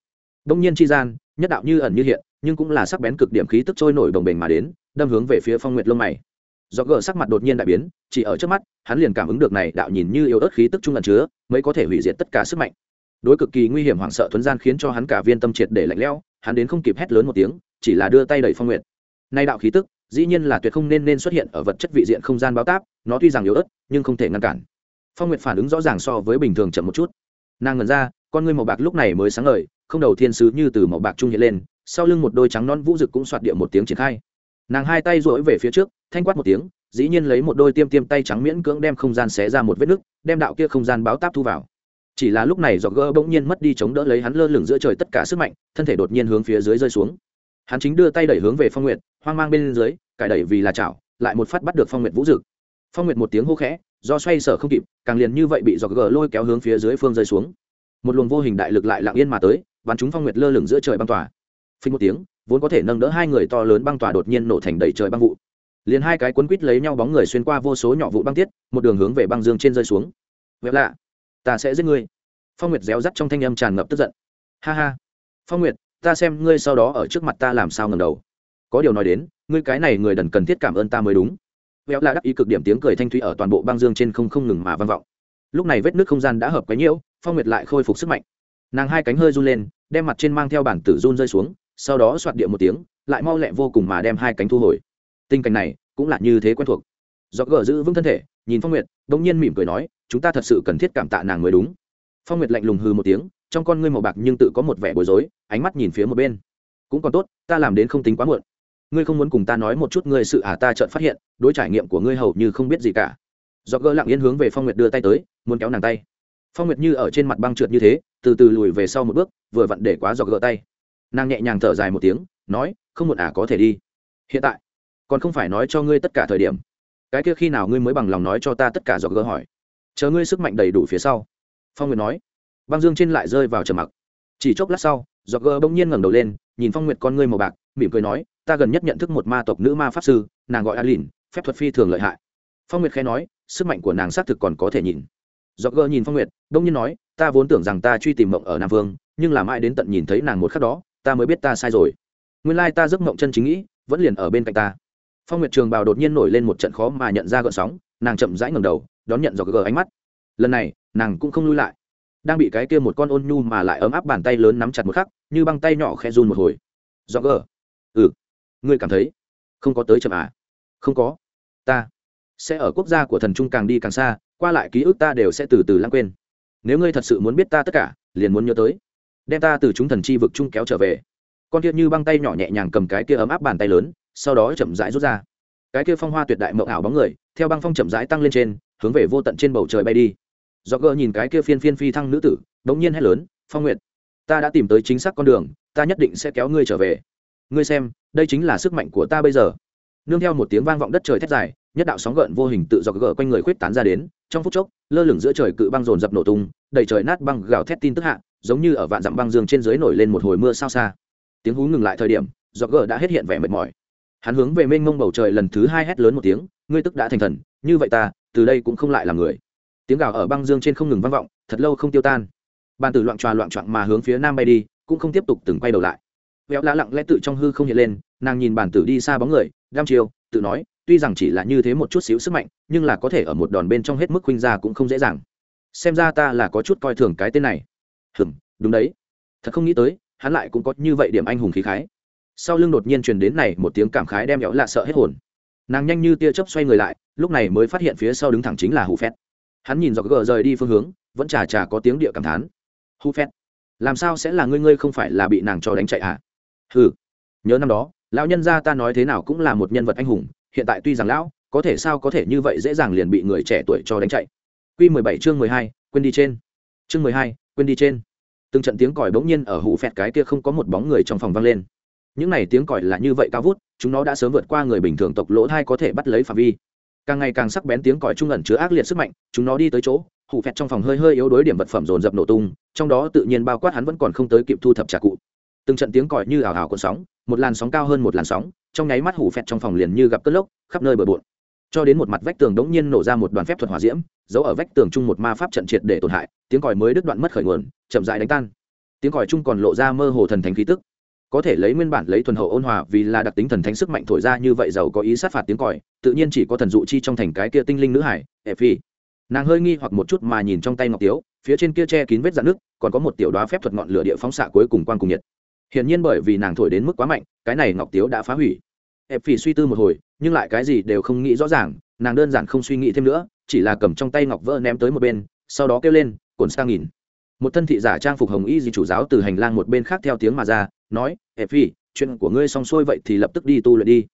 Đông nhiên chi gian, nhất đạo như ẩn như hiện, nhưng cũng là sắc bén cực điểm khí tức trôi nổi đồng bền mà đến, đâm hướng về phía phong nguyệt lông mày. Do gỡ sắc mặt đột nhiên đại biến, chỉ ở trước mắt, hắn liền cảm ứng được này đạo nhìn như yếu ớt khí tức trung ẩn chứa, mới có thể hủy diệt tất cả sức mạnh. Đối cực kỳ nguy hiểm hoảng sợ thuấn gian khiến cho hắn cả viên tâm triệt để lạnh lẽo hắn đến không kịp hét lớn một tiếng, chỉ là đưa tay đẩy phong nguyệt. Nay đạo khí tức, dĩ nhiên là tuyệt không nên nên xuất hiện ở vật chất vị diện không gian báo táp, nó tuy rằng yếu ớt, nhưng không thể ngăn cản. Phong nguyệt phản ứng rõ ràng so với bình thường chậm một chút. Nàng ngần ra, con ngươi màu bạc lúc này mới sáng ngời, không đầu thiên sứ như từ màu bạc trung hiện lên, sau lưng một đôi trắng non vũ rực cũng soạt địa một tiếng triển khai. Nàng hai tay rỗi về phía trước, thanh quát một tiếng, dĩ nhiên lấy một đôi tiêm tiêm tay trắng miễn cưỡng đem không gian xé ra một vết nứt, đem đạo kia không gian báo táp thu vào chỉ là lúc này do gỡ bỗng nhiên mất đi chống đỡ lấy hắn lơ lửng giữa trời tất cả sức mạnh, thân thể đột nhiên hướng phía dưới rơi xuống. Hắn chính đưa tay đẩy hướng về phong nguyệt, hoang mang bên dưới, cải đẩy vì là chảo, lại một phát bắt được phong nguyệt vũ dực. Phong nguyệt một tiếng hô khẽ, do xoay sở không kịp, càng liền như vậy bị dọc gờ lôi kéo hướng phía dưới phương rơi xuống. Một luồng vô hình đại lực lại lặng yên mà tới, bắn chúng phong nguyệt lơ lửng giữa trời băng tỏa. Phí một tiếng, vốn có thể nâng đỡ hai người to lớn băng tỏa đột nhiên nổ thành đầy trời băng vụ. Liền hai cái quấn quít lấy nhau bóng người xuyên qua vô số nhỏ vụ băng tiết, một đường hướng về băng dương trên rơi xuống. Vẹo lạ ta sẽ giết ngươi. Phong nguyệt réo rắt trong thanh âm tràn ngập tức giận. Ha ha. Phong nguyệt, ta xem ngươi sau đó ở trước mặt ta làm sao ngầm đầu. Có điều nói đến, ngươi cái này người đần cần thiết cảm ơn ta mới đúng. Véo là đắc ý cực điểm tiếng cười thanh thúy ở toàn bộ băng dương trên không không ngừng mà vang vọng. Lúc này vết nước không gian đã hợp quấy nhiễu, phong nguyệt lại khôi phục sức mạnh. Nàng hai cánh hơi run lên, đem mặt trên mang theo bản tử run rơi xuống, sau đó soạt địa một tiếng, lại mau lẹ vô cùng mà đem hai cánh thu hồi. Tình cảnh này cũng là như thế quen thuộc. Do gờ giữ vững thân thể, nhìn phong nguyệt đ ỗ n g nhiên mỉm cười nói chúng ta thật sự cần thiết cảm tạ nàng mới đúng. Phong nguyệt lạnh lùng hư một tiếng, trong con ngươi màu bạc nhưng tự có một vẻ bối rối, ánh mắt nhìn phía một bên. Cũng còn tốt, ta làm đến không tính quá muộn. Ngươi không muốn cùng ta nói một chút ngươi sự à ta chợt phát hiện, đối trải nghiệm của ngươi hầu như không biết gì cả. Do gỡ lặng yên hướng về phong nguyệt đưa tay tới, muốn kéo nàng tay. Phong nguyệt như ở trên mặt băng trượt như thế, từ từ lùi về sau một bước, vừa vặn để quá dọc gỡ tay. Nàng nhẹ nhàng thở dài một tiếng, nói, không một à có thể đi. Hiện tại, còn không phải nói cho ngươi tất cả thời điểm. Cái kia khi nào ngươi mới bằng lòng nói cho ta tất cả do gỡ hỏi? Chờ ngươi sức mạnh đầy đủ phía sau. Phong nguyệt nói. Băng dương trên lại rơi vào trầm mặc. Chỉ chốc lát sau do gỡ bỗng nhiên ngẩng đầu lên, nhìn phong nguyệt con ngươi màu bạc, mỉm cười nói, ta gần nhất nhận thức một ma tộc nữ ma pháp sư, nàng gọi alin, phép thuật phi thường lợi hại. Phong nguyệt khẽ nói, sức mạnh của nàng xác thực còn có thể nhìn. Do gỡ nhìn phong nguyệt, bỗng nhiên nói, ta vốn tưởng rằng ta truy tìm mộng ở nam vương, nhưng làm ai đến tận nhìn thấy nàng một khắc đó, ta mới biết ta sai rồi. Nguyên lai ta giấc mộng chân chính nghĩ, vẫn liền ở bên cạnh ta. Phong nguyệt trường bào đột nhiên nổi lên một trận khó mà nhận ra gợn sóng, nàng chậm rãi ngầm đầu đón nhận dò gờ ánh mắt. Lần này, nàng cũng không lui lại. Đang bị cái kia một con ôn nhu mà lại ấm áp bàn tay lớn nắm chặt một khắc, như băng tay nhỏ khe run một hồi. Dò gờ. Ừ. Ngươi cảm thấy? Không có tới chậm à? Không có. Ta sẽ ở quốc gia của thần trung càng đi càng xa, qua lại ký ức ta đều sẽ từ từ lãng quên. Nếu ngươi thật sự muốn biết ta tất cả, liền muốn nhớ tới. Đem ta từ chúng thần chi vực chung kéo trở về. Con kia như băng tay nhỏ nhẹ nhàng cầm cái kia ấm áp bàn tay lớn, sau đó chậm rãi rút ra. Cái kia phong hoa tuyệt đại mộng ảo bóng người, theo băng phong chậm rãi tăng lên trên hướng về vô tận trên bầu trời bay đi. Do gỡ nhìn cái kia phiên phiên phi thăng nữ tử, đống nhiên hét lớn, phong nguyệt, ta đã tìm tới chính xác con đường, ta nhất định sẽ kéo ngươi trở về. Ngươi xem, đây chính là sức mạnh của ta bây giờ. Nương theo một tiếng vang vọng đất trời thét dài, nhất đạo sóng gợn vô hình tự do gỡ quanh người khuyết tán ra đến, trong phút chốc, lơ lửng giữa trời cự băng dồn dập nổ tung, đầy trời nát băng gào thét tin tức hạ, giống như ở vạn dặm băng dương trên dưới nổi lên một hồi mưa sao xa. Tiếng hú ngừng lại thời điểm do gỡ đã hết hiện vẻ mệt mỏi. Hắn hướng về mênh mông bầu trời lần thứ hai hét lớn một tiếng, ngươi tức đã thành thần, như vậy ta từ đây cũng không lại là người. Tiếng gào ở băng dương trên không ngừng vang vọng, thật lâu không tiêu tan. Bàn tử loạn tròa loạn trọn mà hướng phía nam bay đi, cũng không tiếp tục từng quay đầu lại. Véo lá lặng lẽ tự trong hư không hiện lên, nàng nhìn bàn tử đi xa bóng người đam chiều tự nói, tuy rằng chỉ là như thế một chút xíu sức mạnh, nhưng là có thể ở một đòn bên trong hết mức huynh ra cũng không dễ dàng. Xem ra ta là có chút coi thường cái tên này. Hừm, đúng đấy. Thật không nghĩ tới, hắn lại cũng có như vậy điểm anh hùng khí khái. Sau lưng đột nhiên truyền đến này một tiếng cảm khái đem éo lạ sợ hết hồn nàng nhanh như tia chớp xoay người lại lúc này mới phát hiện phía sau đứng thẳng chính là hù phét. Hắn nhìn dọc gờ rời đi phương hướng vẫn chà chà có tiếng địa cảm thán. Hù phét làm sao sẽ là ngươi ngươi không phải là bị nàng cho đánh chạy à? Hừ, nhớ năm đó lão nhân gia ta nói thế nào cũng là một nhân vật anh hùng hiện tại tuy rằng lão có thể sao có thể như vậy dễ dàng liền bị người trẻ tuổi cho đánh chạy. Quy mười bảy chương mười hai quên đi trên. Chương mười hai quên đi trên. Từng trận tiếng còi bỗng nhiên ở hụ phẹt cái kia không có một bóng người trong phòng vang lên những này tiếng còi là như vậy cao vút, chúng nó đã sớm vượt qua người bình thường tộc lỗ thai có thể bắt lấy phạm vi. Càng ngày càng sắc bén tiếng còi trung ẩn chứa ác liệt sức mạnh, chúng nó đi tới chỗ hụ phẹt trong phòng hơi hơi yếu đối điểm vật phẩm dồn dập nổ tung, trong đó tự nhiên bao quát hắn vẫn còn không tới kịp thu thập trà cụ. Từng trận tiếng còi như ảo ảo cuộn sóng, một làn sóng cao hơn một làn sóng, trong nháy mắt hủ phẹt trong phòng liền như gặp cất lốc, khắp nơi bờ bộn. Cho đến một mặt vách tường đống nhiên nổ ra một đoàn phép thuật hỏa diễm, giấu ở vách tường chung một ma pháp trận triệt để tổn hại, tiếng còi mới đứt đoạn mất khởi nguồn, chậm dại đánh tan. Tiếng còi chung còn lộ ra mơ hồ thần thánh khí tức có thể lấy nguyên bản lấy thuần hậu ôn hòa vì là đặc tính thần thánh sức mạnh thổi ra như vậy giàu có ý sát phạt tiếng còi, tự nhiên chỉ có thần dụ chi trong thành cái kia tinh linh nữ hải e phi nàng hơi nghi hoặc một chút mà nhìn trong tay ngọc tiếu, phía trên kia che kín vết dạn nước, còn có một tiểu đoá phép thuật ngọn lửa địa phóng xạ cuối cùng quan cùng nhiệt. Hiển nhiên bởi vì nàng thổi đến mức quá mạnh, cái này ngọc tiếu đã phá hủy. E phi suy tư một hồi, nhưng lại cái gì đều không nghĩ rõ ràng, nàng đơn giản không suy nghĩ thêm nữa, chỉ là cầm trong tay ngọc vỡ ném tới một bên, sau đó kêu lên cồn sang nghìn một thân thị giả trang phục hồng y di chủ giáo từ hành lang một bên khác theo tiếng mà ra nói hệ phi, chuyện của ngươi xong xuôi vậy thì lập tức đi tu luyện đi.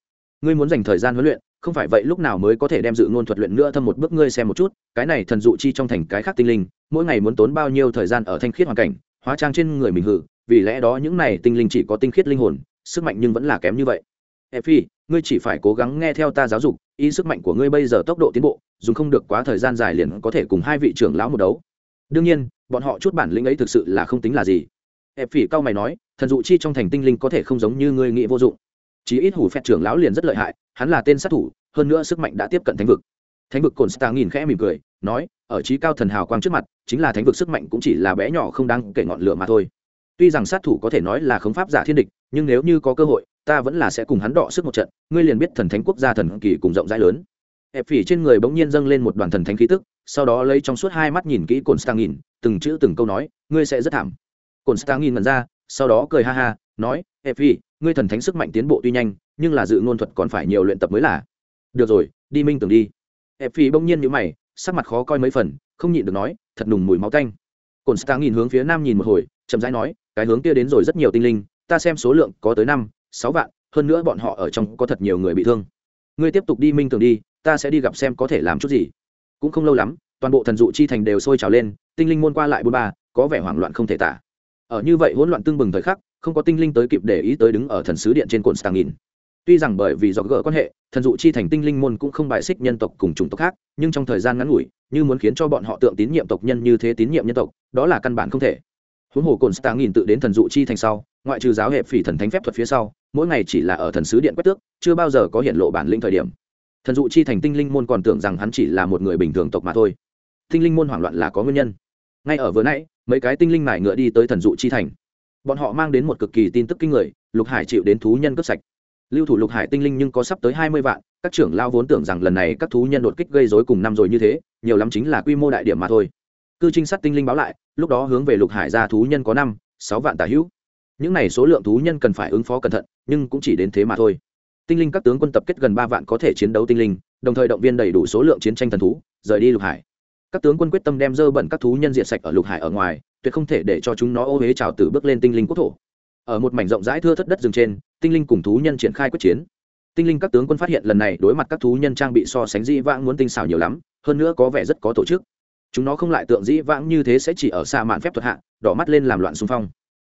Ngươi muốn dành thời gian huấn luyện, không phải vậy lúc nào mới có thể đem dự ngôn thuật luyện nữa thâm một bước ngươi xem một chút, cái này thần dụ chi trong thành cái khác tinh linh, mỗi ngày muốn tốn bao nhiêu thời gian ở thanh khiết hoàn cảnh, hóa trang trên người mình hử, vì lẽ đó những này tinh linh chỉ có tinh khiết linh hồn, sức mạnh nhưng vẫn là kém như vậy. E phi, ngươi chỉ phải cố gắng nghe theo ta giáo dục, ý sức mạnh của ngươi bây giờ tốc độ tiến bộ, dùng không được quá thời gian dài liền có thể cùng hai vị trưởng lão một đấu. Đương nhiên, bọn họ chút bản lĩnh ấy thực sự là không tính là gì e phỉ cao mày nói, thần dụ chi trong thành tinh linh có thể không giống như ngươi nghĩ vô dụng. Chí ít hủ phẹt trưởng lão liền rất lợi hại, hắn là tên sát thủ, hơn nữa sức mạnh đã tiếp cận thánh vực. Thánh vực cồn stang nhìn khẽ mỉm cười, nói, ở trí cao thần hào quang trước mặt, chính là thánh vực sức mạnh cũng chỉ là bé nhỏ không đáng kể ngọn lửa mà thôi. Tuy rằng sát thủ có thể nói là khống pháp giả thiên địch, nhưng nếu như có cơ hội, ta vẫn là sẽ cùng hắn đọ sức một trận, ngươi liền biết thần thánh quốc gia thần kỳ cùng rộng rãi lớn. Ép phỉ trên người bỗng nhiên dâng lên một đoàn thần thánh khí tức, sau đó lấy trong suốt hai mắt nhìn kỹ cồn stang từng chữ từng câu nói, ngươi sẽ rất thảm cồn stang nhìn mần ra, sau đó cười ha ha, nói ép ngươi thần thánh sức mạnh tiến bộ tuy nhanh, nhưng là dự ngôn thuật còn phải nhiều luyện tập mới là. Được rồi, đi minh tưởng đi. Ép bỗng nhiên như mày, sắc mặt khó coi mấy phần, không nhịn được nói, thật nùng mùi máu tanh. Cồn stang nhìn hướng phía nam nhìn một hồi, chậm rãi nói, cái hướng kia đến rồi rất nhiều tinh linh, ta xem số lượng có tới năm, sáu vạn, hơn nữa bọn họ ở trong có thật nhiều người bị thương. Ngươi tiếp tục đi minh tường đi, ta sẽ đi gặp xem có thể làm chút gì. Cũng không lâu lắm, toàn bộ thần dụ chi thành đều sôi trào lên, tinh linh môn qua lại bốn ba, có vẻ hoảng loạn không thể tả ở như vậy hỗn loạn tương bừng thời khắc, không có tinh linh tới kịp để ý tới đứng ở thần sứ điện trên cồn stang nghìn tuy rằng bởi vì do gỡ quan hệ, thần dụ chi thành tinh linh môn cũng không bài xích nhân tộc cùng chủng tộc khác, nhưng trong thời gian ngắn ngủi, như muốn khiến cho bọn họ tượng tín nhiệm tộc nhân như thế tín nhiệm nhân tộc, đó là căn bản không thể. Huống hồ cồn stang nghìn tự đến thần dụ chi thành sau, ngoại trừ giáo hệ phỉ thần thánh phép thuật phía sau, mỗi ngày chỉ là ở thần sứ điện quét tước, chưa bao giờ có hiện lộ bản lĩnh thời điểm. Thần dụ chi thành tinh linh môn còn tưởng rằng hắn chỉ là một người bình thường tộc mà thôi. Tinh linh môn hoảng loạn là có nguyên nhân ngay ở vừa nãy, mấy cái tinh linh mải ngựa đi tới thần dụ chi thành. Bọn họ mang đến một cực kỳ tin tức kinh người, lục hải chịu đến thú nhân cướp sạch. Lưu thủ lục hải tinh linh nhưng có sắp tới hai mươi vạn, các trưởng lao vốn tưởng rằng lần này các thú nhân đột kích gây dối cùng năm rồi như thế, nhiều lắm chính là quy mô đại điểm mà thôi. Cư trinh sát tinh linh báo lại, lúc đó hướng về lục hải ra thú nhân có năm, sáu vạn tả hữu. Những này số lượng thú nhân cần phải ứng phó cẩn thận, nhưng cũng chỉ đến thế mà thôi. Tinh linh các tướng quân tập kết gần ba vạn có thể chiến đấu tinh linh, đồng thời động viên đầy đủ số lượng chiến tranh thần thú, rời đi lục hải các tướng quân quyết tâm đem dơ bẩn các thú nhân diệt sạch ở lục hải ở ngoài, tuyệt không thể để cho chúng nó ô huế trào từ bước lên tinh linh quốc thổ. Ở một mảnh rộng rãi thưa thất đất rừng trên, tinh linh cùng thú nhân triển khai quyết chiến. Tinh linh các tướng quân phát hiện lần này đối mặt các thú nhân trang bị so sánh dĩ vãng muốn tinh xảo nhiều lắm, hơn nữa có vẻ rất có tổ chức. Chúng nó không lại tượng dĩ vãng như thế sẽ chỉ ở xa mạn phép thuật hạ, đỏ mắt lên làm loạn xung phong.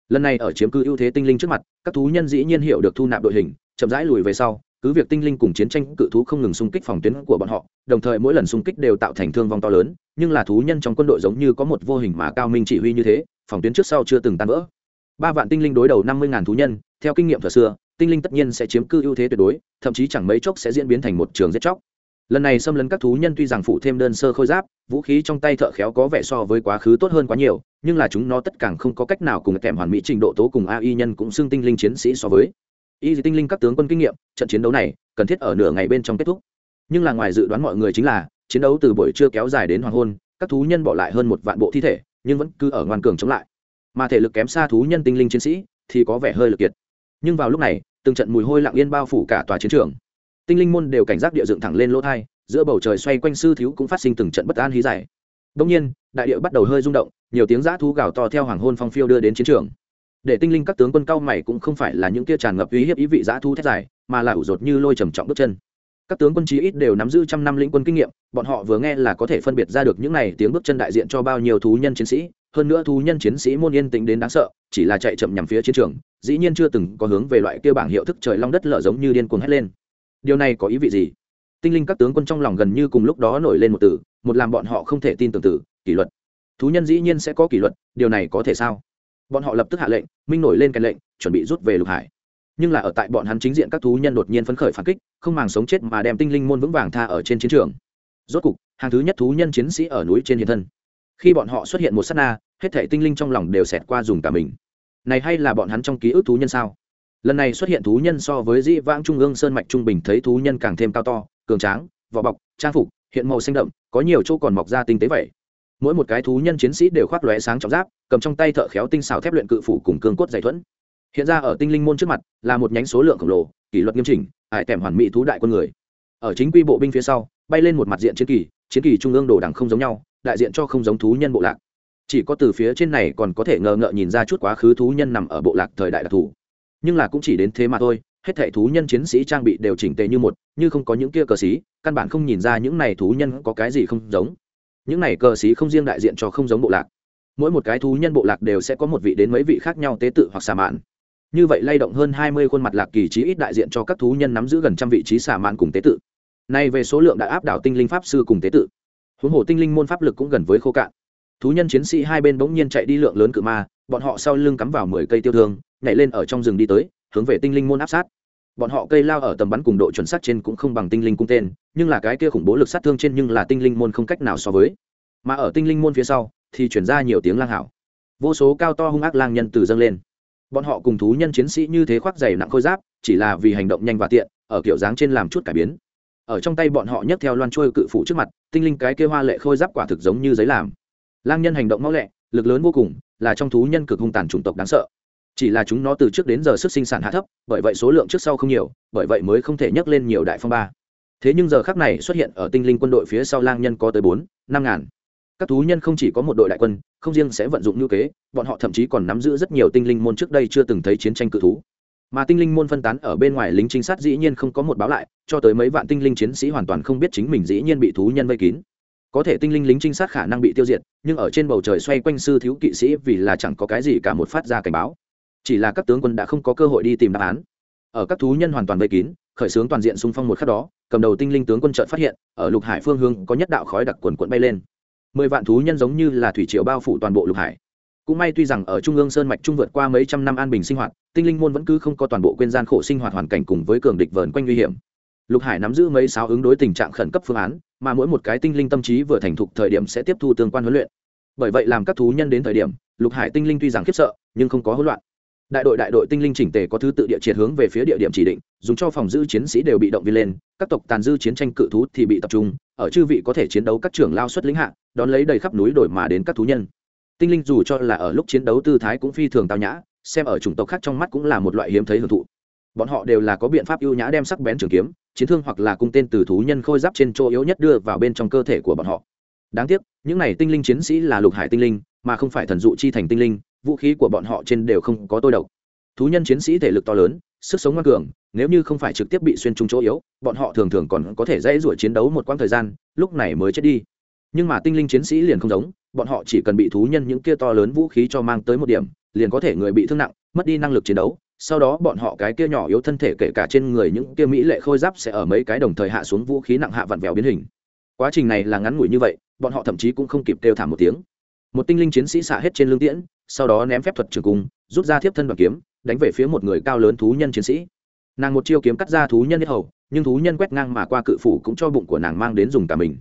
Lần này ở chiếm cư ưu thế tinh linh trước mặt, các thú nhân dĩ nhiên hiểu được thu nạp đội hình, chậm rãi lùi về sau, cứ việc tinh linh cùng chiến tranh cự thú không ngừng xung kích phòng tuyến của bọn họ đồng thời mỗi lần xung kích đều tạo thành thương vong to lớn, nhưng là thú nhân trong quân đội giống như có một vô hình mà cao minh chỉ huy như thế, phòng tuyến trước sau chưa từng tan vỡ. Ba vạn tinh linh đối đầu năm mươi ngàn thú nhân, theo kinh nghiệm thời xưa, tinh linh tất nhiên sẽ chiếm cư ưu thế tuyệt đối, thậm chí chẳng mấy chốc sẽ diễn biến thành một trường giết chóc. Lần này xâm lấn các thú nhân tuy rằng phụ thêm đơn sơ khôi giáp, vũ khí trong tay thợ khéo có vẻ so với quá khứ tốt hơn quá nhiều, nhưng là chúng nó tất cả không có cách nào cùng kèm hoàn mỹ trình độ tố cùng ai nhân cũng xưng tinh linh chiến sĩ so với. Y tinh linh các tướng quân kinh nghiệm, trận chiến đấu này, cần thiết ở nửa ngày bên trong kết thúc nhưng là ngoài dự đoán mọi người chính là, chiến đấu từ buổi trưa kéo dài đến hoàng hôn, các thú nhân bỏ lại hơn một vạn bộ thi thể, nhưng vẫn cứ ở ngoan cường chống lại. Mà thể lực kém xa thú nhân tinh linh chiến sĩ thì có vẻ hơi lực kiệt. Nhưng vào lúc này, từng trận mùi hôi lặng yên bao phủ cả tòa chiến trường. Tinh linh môn đều cảnh giác địa dựng thẳng lên lỗ thai, giữa bầu trời xoay quanh sư thiếu cũng phát sinh từng trận bất an hí giải đông nhiên, đại địa bắt đầu hơi rung động, nhiều tiếng giã thú gào to theo hoàng hôn phong phiêu đưa đến chiến trường. Để tinh linh các tướng quân cao mày cũng không phải là những kia tràn ngập uy hiếp ý vị giã thú thét dài, mà là ủ rột như lôi trầm trọng bước chân các tướng quân chí ít đều nắm giữ trăm năm lĩnh quân kinh nghiệm, bọn họ vừa nghe là có thể phân biệt ra được những này tiếng bước chân đại diện cho bao nhiêu thú nhân chiến sĩ. Hơn nữa thú nhân chiến sĩ môn yên tĩnh đến đáng sợ, chỉ là chạy chậm nhằm phía chiến trường, dĩ nhiên chưa từng có hướng về loại kia bảng hiệu thức trời long đất lở giống như điên cuồng hét lên. Điều này có ý vị gì? Tinh linh các tướng quân trong lòng gần như cùng lúc đó nổi lên một từ, một làm bọn họ không thể tin tưởng từ, kỷ luật. Thú nhân dĩ nhiên sẽ có kỷ luật, điều này có thể sao? Bọn họ lập tức hạ lệnh, minh nổi lên cái lệnh, chuẩn bị rút về lục hải nhưng là ở tại bọn hắn chính diện các thú nhân đột nhiên phấn khởi phản kích, không màng sống chết mà đem tinh linh môn vững vàng tha ở trên chiến trường. Rốt cục, hàng thứ nhất thú nhân chiến sĩ ở núi trên hiện thân. Khi bọn họ xuất hiện một s á t na, hết thể tinh linh trong lòng đều xẹt qua dùng cả mình. Này hay là bọn hắn trong ký ức thú nhân sao? Lần này xuất hiện thú nhân so với dĩ vãng trung ương sơn mạch trung bình thấy thú nhân càng thêm cao to, cường tráng, vỏ bọc, trang phục, hiện màu xanh đậm, có nhiều chỗ còn mọc ra tinh tế vậy. Mỗi một cái thú nhân chiến sĩ đều khoác lóe sáng trọng giáp, cầm trong tay thợ khéo tinh xào thép luyện cự phủ cùng cương cốt dày thuẫn hiện ra ở tinh linh môn trước mặt là một nhánh số lượng khổng lồ, kỷ luật nghiêm chỉnh, ải tèm hoàn mỹ thú đại quân người. Ở chính quy bộ binh phía sau, bay lên một mặt diện chiến kỳ chiến kỳ trung ương đồ đẳng không giống nhau, đại diện cho không giống thú nhân bộ lạc. Chỉ có từ phía trên này còn có thể ngờ ngợ nhìn ra chút quá khứ thú nhân nằm ở bộ lạc thời đại đặc thù. Nhưng là cũng chỉ đến thế mà thôi, hết thảy thú nhân chiến sĩ trang bị đều chỉnh tề như một, như không có những kia cờ xí, căn bản không nhìn ra những này thú nhân có cái gì không giống. Những này cờ xí không riêng đại diện cho không giống bộ lạc. Mỗi một cái thú nhân bộ lạc đều sẽ có một vị đến mấy vị khác nhau tế tự hoặc xà mạn như vậy lay động hơn hai mươi khuôn mặt lạc kỳ trí ít đại diện cho các thú nhân nắm giữ gần trăm vị trí xả mạn cùng tế tự. Nay về số lượng đã áp đảo tinh linh pháp sư cùng tế tự. Huống hồ tinh linh môn pháp lực cũng gần với khô cạn. Thú nhân chiến sĩ hai bên bỗng nhiên chạy đi lượng lớn cự ma, bọn họ sau lưng cắm vào mười cây tiêu thương, nhảy lên ở trong rừng đi tới, hướng về tinh linh môn áp sát. Bọn họ cây lao ở tầm bắn cùng độ chuẩn xác trên cũng không bằng tinh linh cung tên, nhưng là cái kia khủng bố lực sát thương trên nhưng là tinh linh môn không cách nào so với. Mà ở tinh linh môn phía sau, thì chuyển ra nhiều tiếng lang hảo. Vô số cao to hung ác lang nhân từ dâng lên bọn họ cùng thú nhân chiến sĩ như thế khoác dày nặng khôi giáp, chỉ là vì hành động nhanh và tiện, ở kiểu dáng trên làm chút cải biến. Ở trong tay bọn họ nhấc theo loan trôi cự phủ trước mặt, tinh linh cái kia hoa lệ khôi giáp quả thực giống như giấy làm. Lang nhân hành động mau lẹ, lực lớn vô cùng, là trong thú nhân cực hung tàn chủng tộc đáng sợ. Chỉ là chúng nó từ trước đến giờ sức sinh sản hạ thấp, bởi vậy số lượng trước sau không nhiều, bởi vậy mới không thể nhấc lên nhiều đại phong ba. Thế nhưng giờ khác này xuất hiện ở tinh linh quân đội phía sau lang nhân có tới bốn, năm ngàn các thú nhân không chỉ có một đội đại quân, không riêng sẽ vận dụng ngữ kế, bọn họ thậm chí còn nắm giữ rất nhiều tinh linh môn trước đây chưa từng thấy chiến tranh cự thú. Mà tinh linh môn phân tán ở bên ngoài lính trinh sát dĩ nhiên không có một báo lại, cho tới mấy vạn tinh linh chiến sĩ hoàn toàn không biết chính mình dĩ nhiên bị thú nhân vây kín. Có thể tinh linh lính trinh sát khả năng bị tiêu diệt, nhưng ở trên bầu trời xoay quanh sư thiếu kỵ sĩ vì là chẳng có cái gì cả một phát ra cảnh báo. Chỉ là các tướng quân đã không có cơ hội đi tìm đáp án. Ở các thú nhân hoàn toàn vây kín, khởi xướng toàn diện xung phong một khắc đó, cầm đầu tinh linh tướng quân trợt phát hiện, ở lục hải phương hướng có nhất đạo khói đặc quần quận bay lên mười vạn thú nhân giống như là thủy triều bao phủ toàn bộ lục hải. Cũng may tuy rằng ở trung ương sơn mạch trung vượt qua mấy trăm năm an bình sinh hoạt, tinh linh môn vẫn cứ không có toàn bộ quên gian khổ sinh hoạt hoàn cảnh cùng với cường địch vờn quanh nguy hiểm. Lục hải nắm giữ mấy sáu ứng đối tình trạng khẩn cấp phương án, mà mỗi một cái tinh linh tâm trí vừa thành thục thời điểm sẽ tiếp thu tương quan huấn luyện. Bởi vậy làm các thú nhân đến thời điểm, lục hải tinh linh tuy rằng khiếp sợ, nhưng không có hỗn loạn đại đội đại đội tinh linh chỉnh tề có thứ tự địa triệt hướng về phía địa điểm chỉ định, dùng cho phòng giữ chiến sĩ đều bị động viên lên, các tộc tàn dư chiến tranh cự thú thì bị tập trung, ở chư vị có thể chiến đấu các trưởng lao xuất lĩnh hạ, đón lấy đầy khắp núi đổi mà đến các thú nhân. Tinh linh dù cho là ở lúc chiến đấu tư thái cũng phi thường tao nhã, xem ở chủng tộc khác trong mắt cũng là một loại hiếm thấy hưởng thụ. Bọn họ đều là có biện pháp ưu nhã đem sắc bén trường kiếm, chiến thương hoặc là cung tên từ thú nhân khôi giáp trên chỗ yếu nhất đưa vào bên trong cơ thể của bọn họ. Đáng tiếc, những này tinh linh chiến sĩ là lục hải tinh linh, mà không phải thần dụ chi thành tinh linh vũ khí của bọn họ trên đều không có tôi độc. Thú nhân chiến sĩ thể lực to lớn, sức sống ngoan cường, nếu như không phải trực tiếp bị xuyên trúng chỗ yếu, bọn họ thường thường còn có thể dễ dụa chiến đấu một quãng thời gian, lúc này mới chết đi. Nhưng mà tinh linh chiến sĩ liền không giống, bọn họ chỉ cần bị thú nhân những kia to lớn vũ khí cho mang tới một điểm, liền có thể người bị thương nặng, mất đi năng lực chiến đấu. Sau đó bọn họ cái kia nhỏ yếu thân thể kể cả trên người những kia mỹ lệ khôi giáp sẽ ở mấy cái đồng thời hạ xuống vũ khí nặng hạ vặn vẹo biến hình. Quá trình này là ngắn ngủi như vậy, bọn họ thậm chí cũng không kịp kêu thảm một tiếng. Một tinh linh chiến sĩ xạ hết trên lương tiễn sau đó ném phép thuật trường cung, rút ra thiếp thân đoàn kiếm, đánh về phía một người cao lớn thú nhân chiến sĩ. Nàng một chiêu kiếm cắt ra thú nhân hết hầu, nhưng thú nhân quét ngang mà qua cự phủ cũng cho bụng của nàng mang đến dùng cả mình.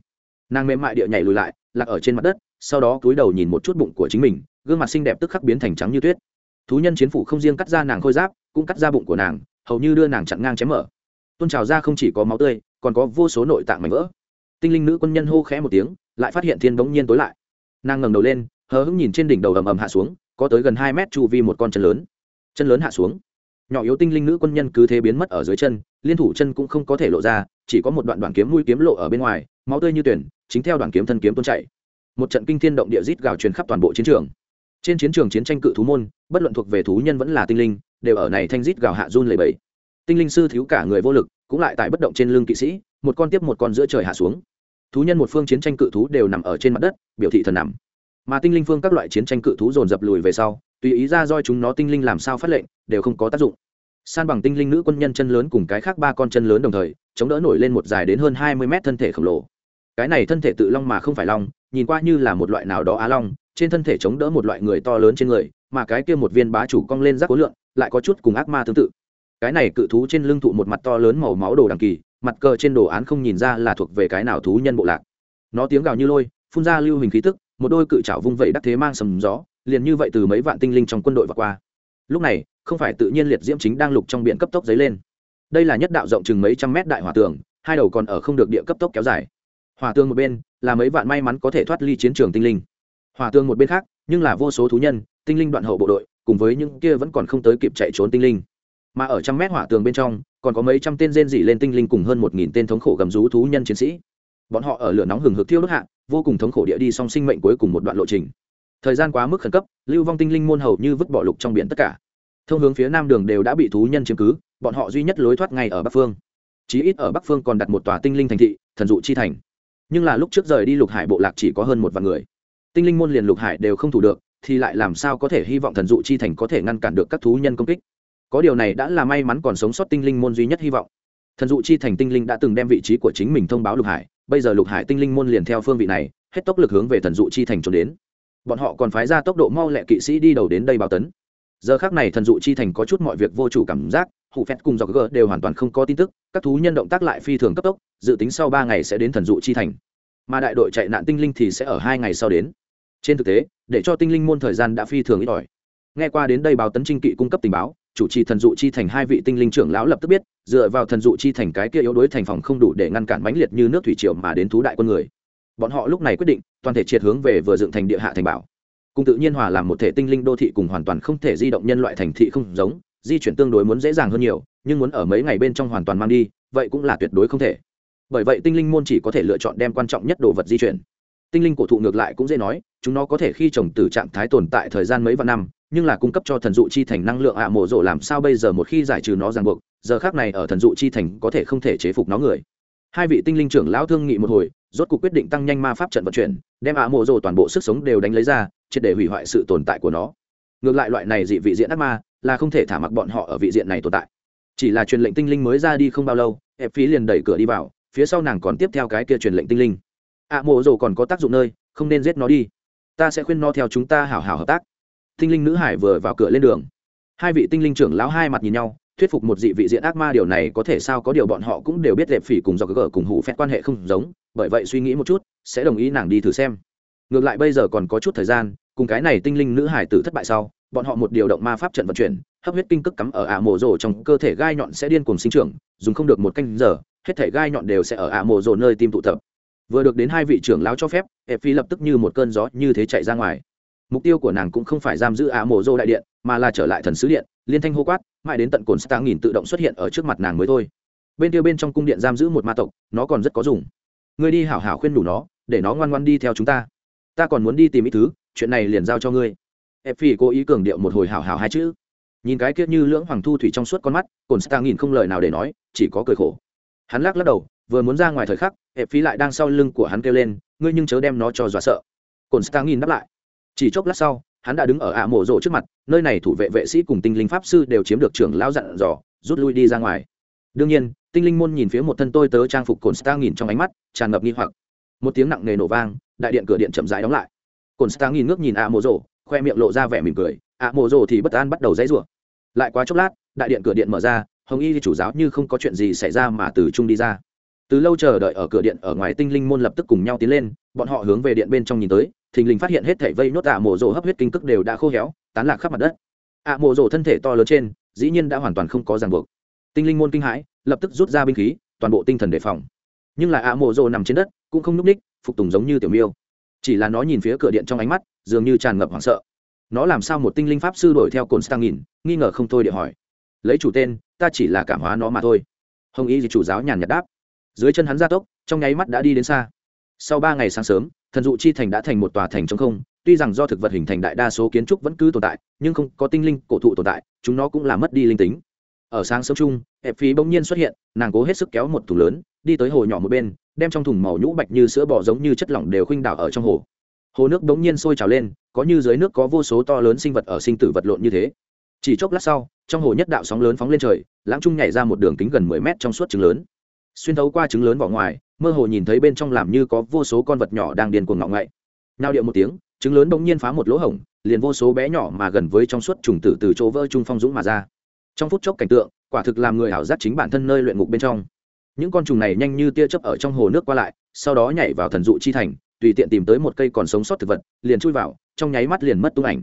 Nàng mềm mại địa nhảy lùi lại, lạc ở trên mặt đất, sau đó cúi đầu nhìn một chút bụng của chính mình, gương mặt xinh đẹp tức khắc biến thành trắng như tuyết. Thú nhân chiến phủ không riêng cắt ra nàng khôi giáp, cũng cắt ra bụng của nàng, hầu như đưa nàng chặn ngang chém mở. Tôn trào ra không chỉ có máu tươi, còn có vô số nội tạng mảnh vỡ. Tinh linh nữ quân nhân hô khẽ một tiếng, lại phát hiện thiên bỗng nhiên tối lại. Nàng ngẩng đầu lên hờ hững nhìn trên đỉnh đầu ầm ầm hạ xuống, có tới gần hai mét chu vi một con chân lớn. Chân lớn hạ xuống. Nhỏ yếu tinh linh nữ quân nhân cứ thế biến mất ở dưới chân, liên thủ chân cũng không có thể lộ ra, chỉ có một đoạn đoạn kiếm mũi kiếm lộ ở bên ngoài, máu tươi như tuyển, chính theo đoạn kiếm thân kiếm tuôn chạy một trận kinh thiên động địa rít gào truyền khắp toàn bộ chiến trường. Trên chiến trường chiến tranh cự thú môn, bất luận thuộc về thú nhân vẫn là tinh linh, đều ở này thanh rít gào hạ run lầy bẫy tinh linh sư thiếu cả người vô lực, cũng lại tại bất động trên lưng kỵ sĩ, một con tiếp một con giữa trời hạ xuống. Thú nhân một phương chiến tranh cự thú đều nằm ở trên mặt đất, biểu thị thần nằm mà tinh linh phương các loại chiến tranh cự thú dồn dập lùi về sau, tùy ý ra roi chúng nó tinh linh làm sao phát lệnh, đều không có tác dụng. San bằng tinh linh nữ quân nhân chân lớn cùng cái khác ba con chân lớn đồng thời, chống đỡ nổi lên một dài đến hơn hai mươi mét thân thể khổng lồ. Cái này thân thể tự long mà không phải long, nhìn qua như là một loại nào đó á long, trên thân thể chống đỡ một loại người to lớn trên người, mà cái kia một viên bá chủ cong lên rác khối lượng, lại có chút cùng ác ma tương tự. Cái này cự thú trên lưng thụ một mặt to lớn màu máu đồ đằng kỳ, mặt cờ trên đồ án không nhìn ra là thuộc về cái nào thú nhân bộ lạc. Nó tiếng gào như lôi, phun ra lưu hình khí tức một đôi cự trảo vung vẩy đắc thế mang sầm gió, liền như vậy từ mấy vạn tinh linh trong quân đội và qua. Lúc này, không phải tự nhiên liệt diễm chính đang lục trong biển cấp tốc dấy lên. Đây là nhất đạo rộng chừng mấy trăm mét đại hỏa tường, hai đầu còn ở không được địa cấp tốc kéo dài. Hỏa tường một bên là mấy vạn may mắn có thể thoát ly chiến trường tinh linh. Hỏa tường một bên khác, nhưng là vô số thú nhân, tinh linh đoạn hậu bộ đội, cùng với những kia vẫn còn không tới kịp chạy trốn tinh linh. Mà ở trăm mét hỏa tường bên trong, còn có mấy trăm tên rên rỉ lên tinh linh cùng hơn một nghìn tên thống khổ gầm rú thú nhân chiến sĩ. Bọn họ ở lửa nóng hừng hực thiêu đốt hạ vô cùng thống khổ địa đi song sinh mệnh cuối cùng một đoạn lộ trình. Thời gian quá mức khẩn cấp, lưu vong tinh linh môn hầu như vứt bỏ lục trong biển tất cả. Thông hướng phía nam đường đều đã bị thú nhân chiếm cứ, bọn họ duy nhất lối thoát ngay ở bắc phương. Chí ít ở bắc phương còn đặt một tòa tinh linh thành thị, thần dụ chi thành. Nhưng là lúc trước rời đi lục hải bộ lạc chỉ có hơn một vạn người. Tinh linh môn liền lục hải đều không thủ được, thì lại làm sao có thể hy vọng thần dụ chi thành có thể ngăn cản được các thú nhân công kích? Có điều này đã là may mắn còn sống sót tinh linh môn duy nhất hy vọng. Thần dụ chi thành tinh linh đã từng đem vị trí của chính mình thông báo lục hải bây giờ lục hải tinh linh môn liền theo phương vị này, hết tốc lực hướng về thần dụ chi thành trốn đến. Bọn họ còn phái ra tốc độ mau lẹ kỵ sĩ đi đầu đến đây báo tấn. Giờ khác này thần dụ chi thành có chút mọi việc vô chủ cảm giác hụ phét cùng dọc gờ đều hoàn toàn không có tin tức, các thú nhân động tác lại phi thường cấp tốc, dự tính sau ba ngày sẽ đến thần dụ chi thành. Mà đại đội chạy nạn tinh linh thì sẽ ở hai ngày sau đến. Trên thực tế, để cho tinh linh môn thời gian đã phi thường ít ỏi. Nghe qua đến đây báo tấn trinh kỵ cung cấp tình báo chủ trì thần dụ chi thành hai vị tinh linh trưởng lão lập tức biết, dựa vào thần dụ chi thành cái kia yếu đuối thành phòng không đủ để ngăn cản mãnh liệt như nước thủy triều mà đến thú đại quân người. Bọn họ lúc này quyết định, toàn thể triệt hướng về vừa dựng thành địa hạ thành bảo. Cùng tự nhiên hòa làm một thể tinh linh đô thị cùng hoàn toàn không thể di động nhân loại thành thị không giống, di chuyển tương đối muốn dễ dàng hơn nhiều, nhưng muốn ở mấy ngày bên trong hoàn toàn mang đi, vậy cũng là tuyệt đối không thể. Bởi vậy tinh linh môn chỉ có thể lựa chọn đem quan trọng nhất đồ vật di chuyển tinh linh cổ thụ ngược lại cũng dễ nói, chúng nó có thể khi trồng từ trạng thái tồn tại thời gian mấy vạn năm, nhưng là cung cấp cho thần dụ chi thành năng lượng ạ à mộ rộ làm sao bây giờ một khi giải trừ nó ràng buộc, giờ khác này ở thần dụ chi thành có thể không thể chế phục nó người. Hai vị tinh linh trưởng lão thương nghị một hồi, rốt cuộc quyết định tăng nhanh ma pháp trận vận chuyển, đem ạ à mộ rộ toàn bộ sức sống đều đánh lấy ra, triệt để hủy hoại sự tồn tại của nó. Ngược lại loại này dị vị diện ác ma, là không thể thả mặc bọn họ ở vị diện này tồn tại. Chỉ là truyền lệnh tinh linh mới ra đi không bao lâu, ép phí liền đẩy cửa đi vào, phía sau nàng còn tiếp theo cái kia truyền lệnh tinh linh ạ à, mộ rồ còn có tác dụng nơi không nên giết nó đi. Ta sẽ khuyên nó theo chúng ta hảo hảo hợp tác. Tinh linh nữ hải vừa vào cửa lên đường. Hai vị tinh linh trưởng lão hai mặt nhìn nhau thuyết phục một dị vị diện ác ma điều này có thể sao có điều bọn họ cũng đều biết đẹp phỉ cùng do gờ cùng hủ phép quan hệ không giống bởi vậy suy nghĩ một chút sẽ đồng ý nàng đi thử xem. Ngược lại bây giờ còn có chút thời gian cùng cái này tinh linh nữ hải tử thất bại sau bọn họ một điều động ma pháp trận vận chuyển hấp huyết kinh cức cắm ở ả mộ rồ trong cơ thể gai nhọn sẽ điên cuồng sinh trưởng dùng không được một canh giờ hết thể gai nhọn đều sẽ ở ả mộ rồ nơi tim tụ tập vừa được đến hai vị trưởng lão cho phép ép phi lập tức như một cơn gió như thế chạy ra ngoài. Mục tiêu của nàng cũng không phải giam giữ ả mộ rồ đại điện, mà là trở lại thần sứ điện, liên thanh hô quát, mãi đến tận cồn stang nghìn tự động xuất hiện ở trước mặt nàng mới thôi. Bên tiêu bên trong cung điện giam giữ một ma tộc, nó còn rất có dùng. Ngươi đi hảo hảo khuyên đủ nó, để nó ngoan ngoan đi theo chúng ta. Ta còn muốn đi tìm ít thứ, chuyện này liền giao cho ngươi. Ép phi cố ý cường điệu một hồi hảo hảo hai chữ. Nhìn cái kia như lưỡng hoàng thu thủy trong suốt con mắt, cồn stang nghìn không lời nào để nói, chỉ có cười khổ. Hắn lắc lắc đầu vừa muốn ra ngoài thời khắc, hệ phí lại đang sau lưng của hắn kêu lên, ngươi nhưng chớ đem nó cho dọa sợ. Cồn stang nghìn đáp lại. Chỉ chốc lát sau, hắn đã đứng ở ạ mộ rộ trước mặt, nơi này thủ vệ vệ sĩ cùng tinh linh pháp sư đều chiếm được trưởng lão dặn dò, rút lui đi ra ngoài. Đương nhiên, tinh linh môn nhìn phía một thân tôi tớ trang phục cồn stang nghìn trong ánh mắt, tràn ngập nghi hoặc. Một tiếng nặng nề nổ vang, đại điện cửa điện chậm rãi đóng lại. Cồn stang nghìn ngước nhìn ạ mộ rộ, khoe miệng lộ ra vẻ mỉm cười, ạ mộ rộ thì bất an bắt đầu dãy rủa. Lại quá chốc lát, đại điện cửa điện mở ra, hồng y chủ giáo như không có chuyện gì xảy ra mà từ trung đi ra từ lâu chờ đợi ở cửa điện ở ngoài tinh linh môn lập tức cùng nhau tiến lên, bọn họ hướng về điện bên trong nhìn tới, thình lình phát hiện hết thảy vây nốt ạ mộ rộ hấp huyết kinh cức đều đã khô héo, tán lạc khắp mặt đất. ạ mộ rộ thân thể to lớn trên, dĩ nhiên đã hoàn toàn không có ràng buộc. Tinh linh môn kinh hãi, lập tức rút ra binh khí, toàn bộ tinh thần đề phòng. Nhưng là ạ mộ rộ nằm trên đất, cũng không núp ních phục tùng giống như tiểu miêu. Chỉ là nó nhìn phía cửa điện trong ánh mắt, dường như tràn ngập hoảng sợ. Nó làm sao một tinh linh pháp sư đuổi theo cồn stang nghìn nghi ngờ không thôi để hỏi. Lấy chủ tên, ta chỉ là cảm hóa nó mà thôi. Hồng y thì chủ giáo nhàn nhạt đáp dưới chân hắn gia tốc, trong nháy mắt đã đi đến xa. Sau ba ngày sáng sớm, thần dụ chi thành đã thành một tòa thành trong không, tuy rằng do thực vật hình thành đại đa số kiến trúc vẫn cứ tồn tại, nhưng không có tinh linh cổ thụ tồn tại, chúng nó cũng là mất đi linh tính. Ở sáng sớm chung, hẹp phí bỗng nhiên xuất hiện, nàng cố hết sức kéo một thùng lớn, đi tới hồ nhỏ một bên, đem trong thùng màu nhũ bạch như sữa bò giống như chất lỏng đều khuynh đảo ở trong hồ. Hồ nước bỗng nhiên sôi trào lên, có như dưới nước có vô số to lớn sinh vật ở sinh tử vật lộn như thế. Chỉ chốc lát sau, trong hồ nhất đạo sóng lớn phóng lên trời, lãng trung nhảy ra một đường kính gần mười mét trong suốt trứng lớn xuyên thấu qua trứng lớn vỏ ngoài, mơ hồ nhìn thấy bên trong làm như có vô số con vật nhỏ đang điền cuồng ngọng ngậy nào điệu một tiếng, trứng lớn bỗng nhiên phá một lỗ hổng, liền vô số bé nhỏ mà gần với trong suốt trùng tử từ chỗ vỡ trung phong dũng mà ra. Trong phút chốc cảnh tượng, quả thực làm người ảo giác chính bản thân nơi luyện ngục bên trong. Những con trùng này nhanh như tia chớp ở trong hồ nước qua lại, sau đó nhảy vào thần dụ chi thành, tùy tiện tìm tới một cây còn sống sót thực vật, liền chui vào, trong nháy mắt liền mất tung ảnh.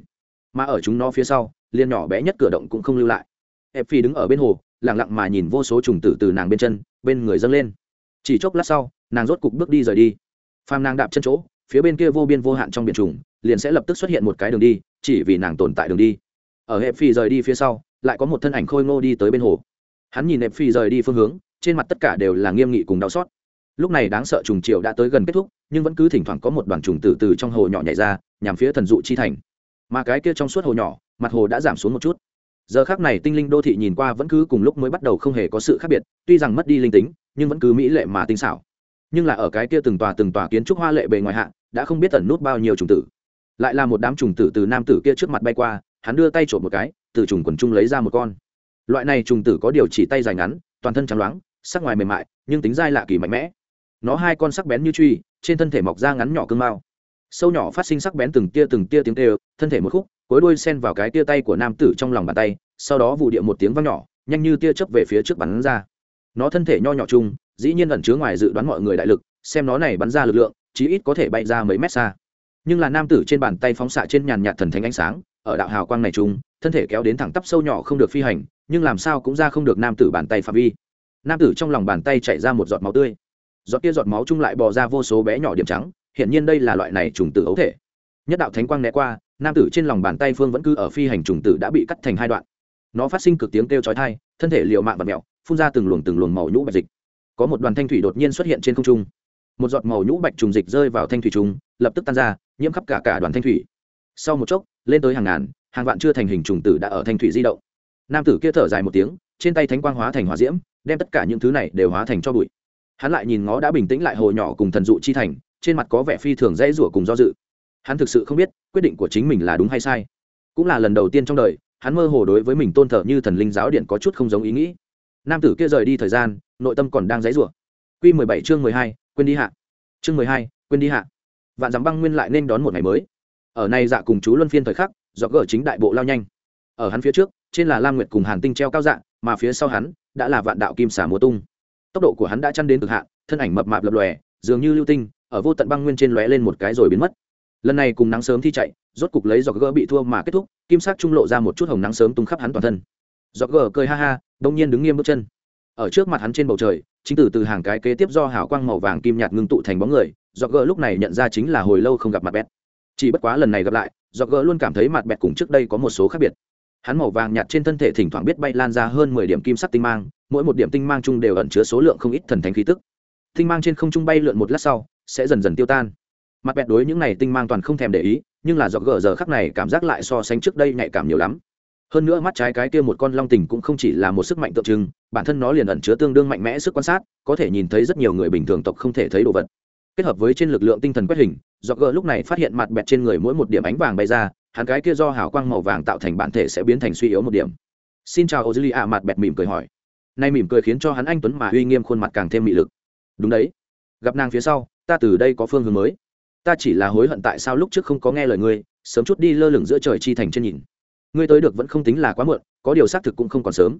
Mà ở chúng nó phía sau, liền nhỏ bé nhất cửa động cũng không lưu lại. Ép phi đứng ở bên hồ, lặng lặng mà nhìn vô số trùng tử từ nàng bên chân bên người dâng lên. Chỉ chốc lát sau, nàng rốt cục bước đi rời đi. Phàm nàng đạp chân chỗ, phía bên kia vô biên vô hạn trong biển trùng, liền sẽ lập tức xuất hiện một cái đường đi, chỉ vì nàng tồn tại đường đi. Ở hẹp phi rời đi phía sau, lại có một thân ảnh khôi ngô đi tới bên hồ. Hắn nhìn hẹp phi rời đi phương hướng, trên mặt tất cả đều là nghiêm nghị cùng đau xót. Lúc này đáng sợ trùng triều đã tới gần kết thúc, nhưng vẫn cứ thỉnh thoảng có một đoàn trùng từ từ trong hồ nhỏ nhảy ra, nhằm phía thần dụ chi thành. Mà cái kia trong suốt hồ nhỏ, mặt hồ đã giảm xuống một chút giờ khác này tinh linh đô thị nhìn qua vẫn cứ cùng lúc mới bắt đầu không hề có sự khác biệt, tuy rằng mất đi linh tính, nhưng vẫn cứ mỹ lệ mà tinh xảo. Nhưng là ở cái kia từng tòa từng tòa kiến trúc hoa lệ bề ngoài hạ, đã không biết tẩn nút bao nhiêu trùng tử. Lại là một đám trùng tử từ nam tử kia trước mặt bay qua, hắn đưa tay trộm một cái, từ trùng quần trung lấy ra một con. Loại này trùng tử có điều chỉ tay dài ngắn, toàn thân trắng loáng, sắc ngoài mềm mại, nhưng tính dai lạ kỳ mạnh mẽ. Nó hai con sắc bén như truy, trên thân thể mọc da ngắn nhỏ cương mao sâu nhỏ phát sinh sắc bén từng tia từng tia tiếng kêu, thân thể một khúc cối đuôi sen vào cái tia tay của nam tử trong lòng bàn tay, sau đó vụ địa một tiếng vang nhỏ, nhanh như tia chớp về phía trước bắn ra. Nó thân thể nho nhỏ chung, dĩ nhiên ẩn chứa ngoài dự đoán mọi người đại lực, xem nó này bắn ra lực lượng, chí ít có thể bay ra mấy mét xa. Nhưng là nam tử trên bàn tay phóng xạ trên nhàn nhạt thần thánh ánh sáng, ở đạo hào quang này chung, thân thể kéo đến thẳng tắp sâu nhỏ không được phi hành, nhưng làm sao cũng ra không được nam tử bàn tay phạm vi. Nam tử trong lòng bàn tay chảy ra một giọt máu tươi. Giọt kia giọt máu chung lại bò ra vô số bé nhỏ điểm trắng. Hiện nhiên đây là loại này trùng tử ấu thể. Nhất đạo thánh quang né qua, nam tử trên lòng bàn tay phương vẫn cứ ở phi hành trùng tử đã bị cắt thành hai đoạn. Nó phát sinh cực tiếng kêu chói tai, thân thể liều mạng và mẹo, phun ra từng luồng từng luồng màu nhũ bạch dịch. Có một đoàn thanh thủy đột nhiên xuất hiện trên không trung. Một giọt màu nhũ bạch trùng dịch rơi vào thanh thủy trùng, lập tức tan ra, nhiễm khắp cả cả đoàn thanh thủy. Sau một chốc, lên tới hàng ngàn, hàng vạn chưa thành hình trùng tử đã ở thanh thủy di động. Nam tử kia thở dài một tiếng, trên tay thánh quang hóa thành hỏa diễm, đem tất cả những thứ này đều hóa thành cho bụi. Hắn lại nhìn ngó đã bình tĩnh lại hồ nhỏ cùng thần dụ chi thành trên mặt có vẻ phi thường dễ rủa cùng do dự. Hắn thực sự không biết quyết định của chính mình là đúng hay sai. Cũng là lần đầu tiên trong đời, hắn mơ hồ đối với mình tôn thờ như thần linh giáo điện có chút không giống ý nghĩ. Nam tử kia rời đi thời gian, nội tâm còn đang dãy rủa. Q mười bảy chương mười hai, quên đi hạ. Chương mười hai, quên đi hạ. Vạn dám băng nguyên lại nên đón một ngày mới. Ở nay dạ cùng chú luân phiên thời khắc do gỡ chính đại bộ lao nhanh. Ở hắn phía trước, trên là lam nguyệt cùng hàn tinh treo cao dạ mà phía sau hắn, đã là vạn đạo kim xả mùa tung. Tốc độ của hắn đã chăn đến cực hạn, thân ảnh mập mạp lập lòe, dường như lưu tinh ở vô tận băng nguyên trên lóe lên một cái rồi biến mất. Lần này cùng nắng sớm thi chạy, rốt cục lấy giọt gỡ bị thua mà kết thúc, kim sắc trung lộ ra một chút hồng nắng sớm tung khắp hắn toàn thân. Giọt gỡ cười ha ha, đông nhiên đứng nghiêm bước chân. Ở trước mặt hắn trên bầu trời, chính từ từ hàng cái kế tiếp do hào quang màu vàng kim nhạt ngưng tụ thành bóng người, giọt gỡ lúc này nhận ra chính là hồi lâu không gặp mặt bẹt. chỉ bất quá lần này gặp lại, giọt gỡ luôn cảm thấy mặt bẹt cùng trước đây có một số khác biệt. Hắn màu vàng nhạt trên thân thể thỉnh thoảng biết bay lan ra hơn mười điểm kim sắc tinh mang, mỗi một điểm tinh mang chung đều ẩn chứa số lượng không ít thần thánh khí tức. Tinh mang trên không trung bay lượn một lát sau sẽ dần dần tiêu tan. Mặt bẹt đối những này tinh mang toàn không thèm để ý, nhưng là do gờ giờ khắc này cảm giác lại so sánh trước đây nhạy cảm nhiều lắm. Hơn nữa mắt trái cái kia một con long tình cũng không chỉ là một sức mạnh tượng trưng, bản thân nó liền ẩn chứa tương đương mạnh mẽ sức quan sát, có thể nhìn thấy rất nhiều người bình thường tộc không thể thấy đồ vật. Kết hợp với trên lực lượng tinh thần quét hình do gờ lúc này phát hiện mặt bẹt trên người mỗi một điểm ánh vàng bay ra, hắn cái kia do hào quang màu vàng tạo thành bản thể sẽ biến thành suy yếu một điểm. Xin chào ô dư li ạ mặt bẹt mỉm cười hỏi. Nay mỉm cười khiến cho hắn anh tuấn mà uy nghiêm khuôn mặt càng thêm mị lực. Đúng đấy. Gặp nàng phía sau ta từ đây có phương hướng mới. Ta chỉ là hối hận tại sao lúc trước không có nghe lời ngươi, sớm chút đi lơ lửng giữa trời chi thành trên nhìn. Ngươi tới được vẫn không tính là quá muộn, có điều xác thực cũng không còn sớm.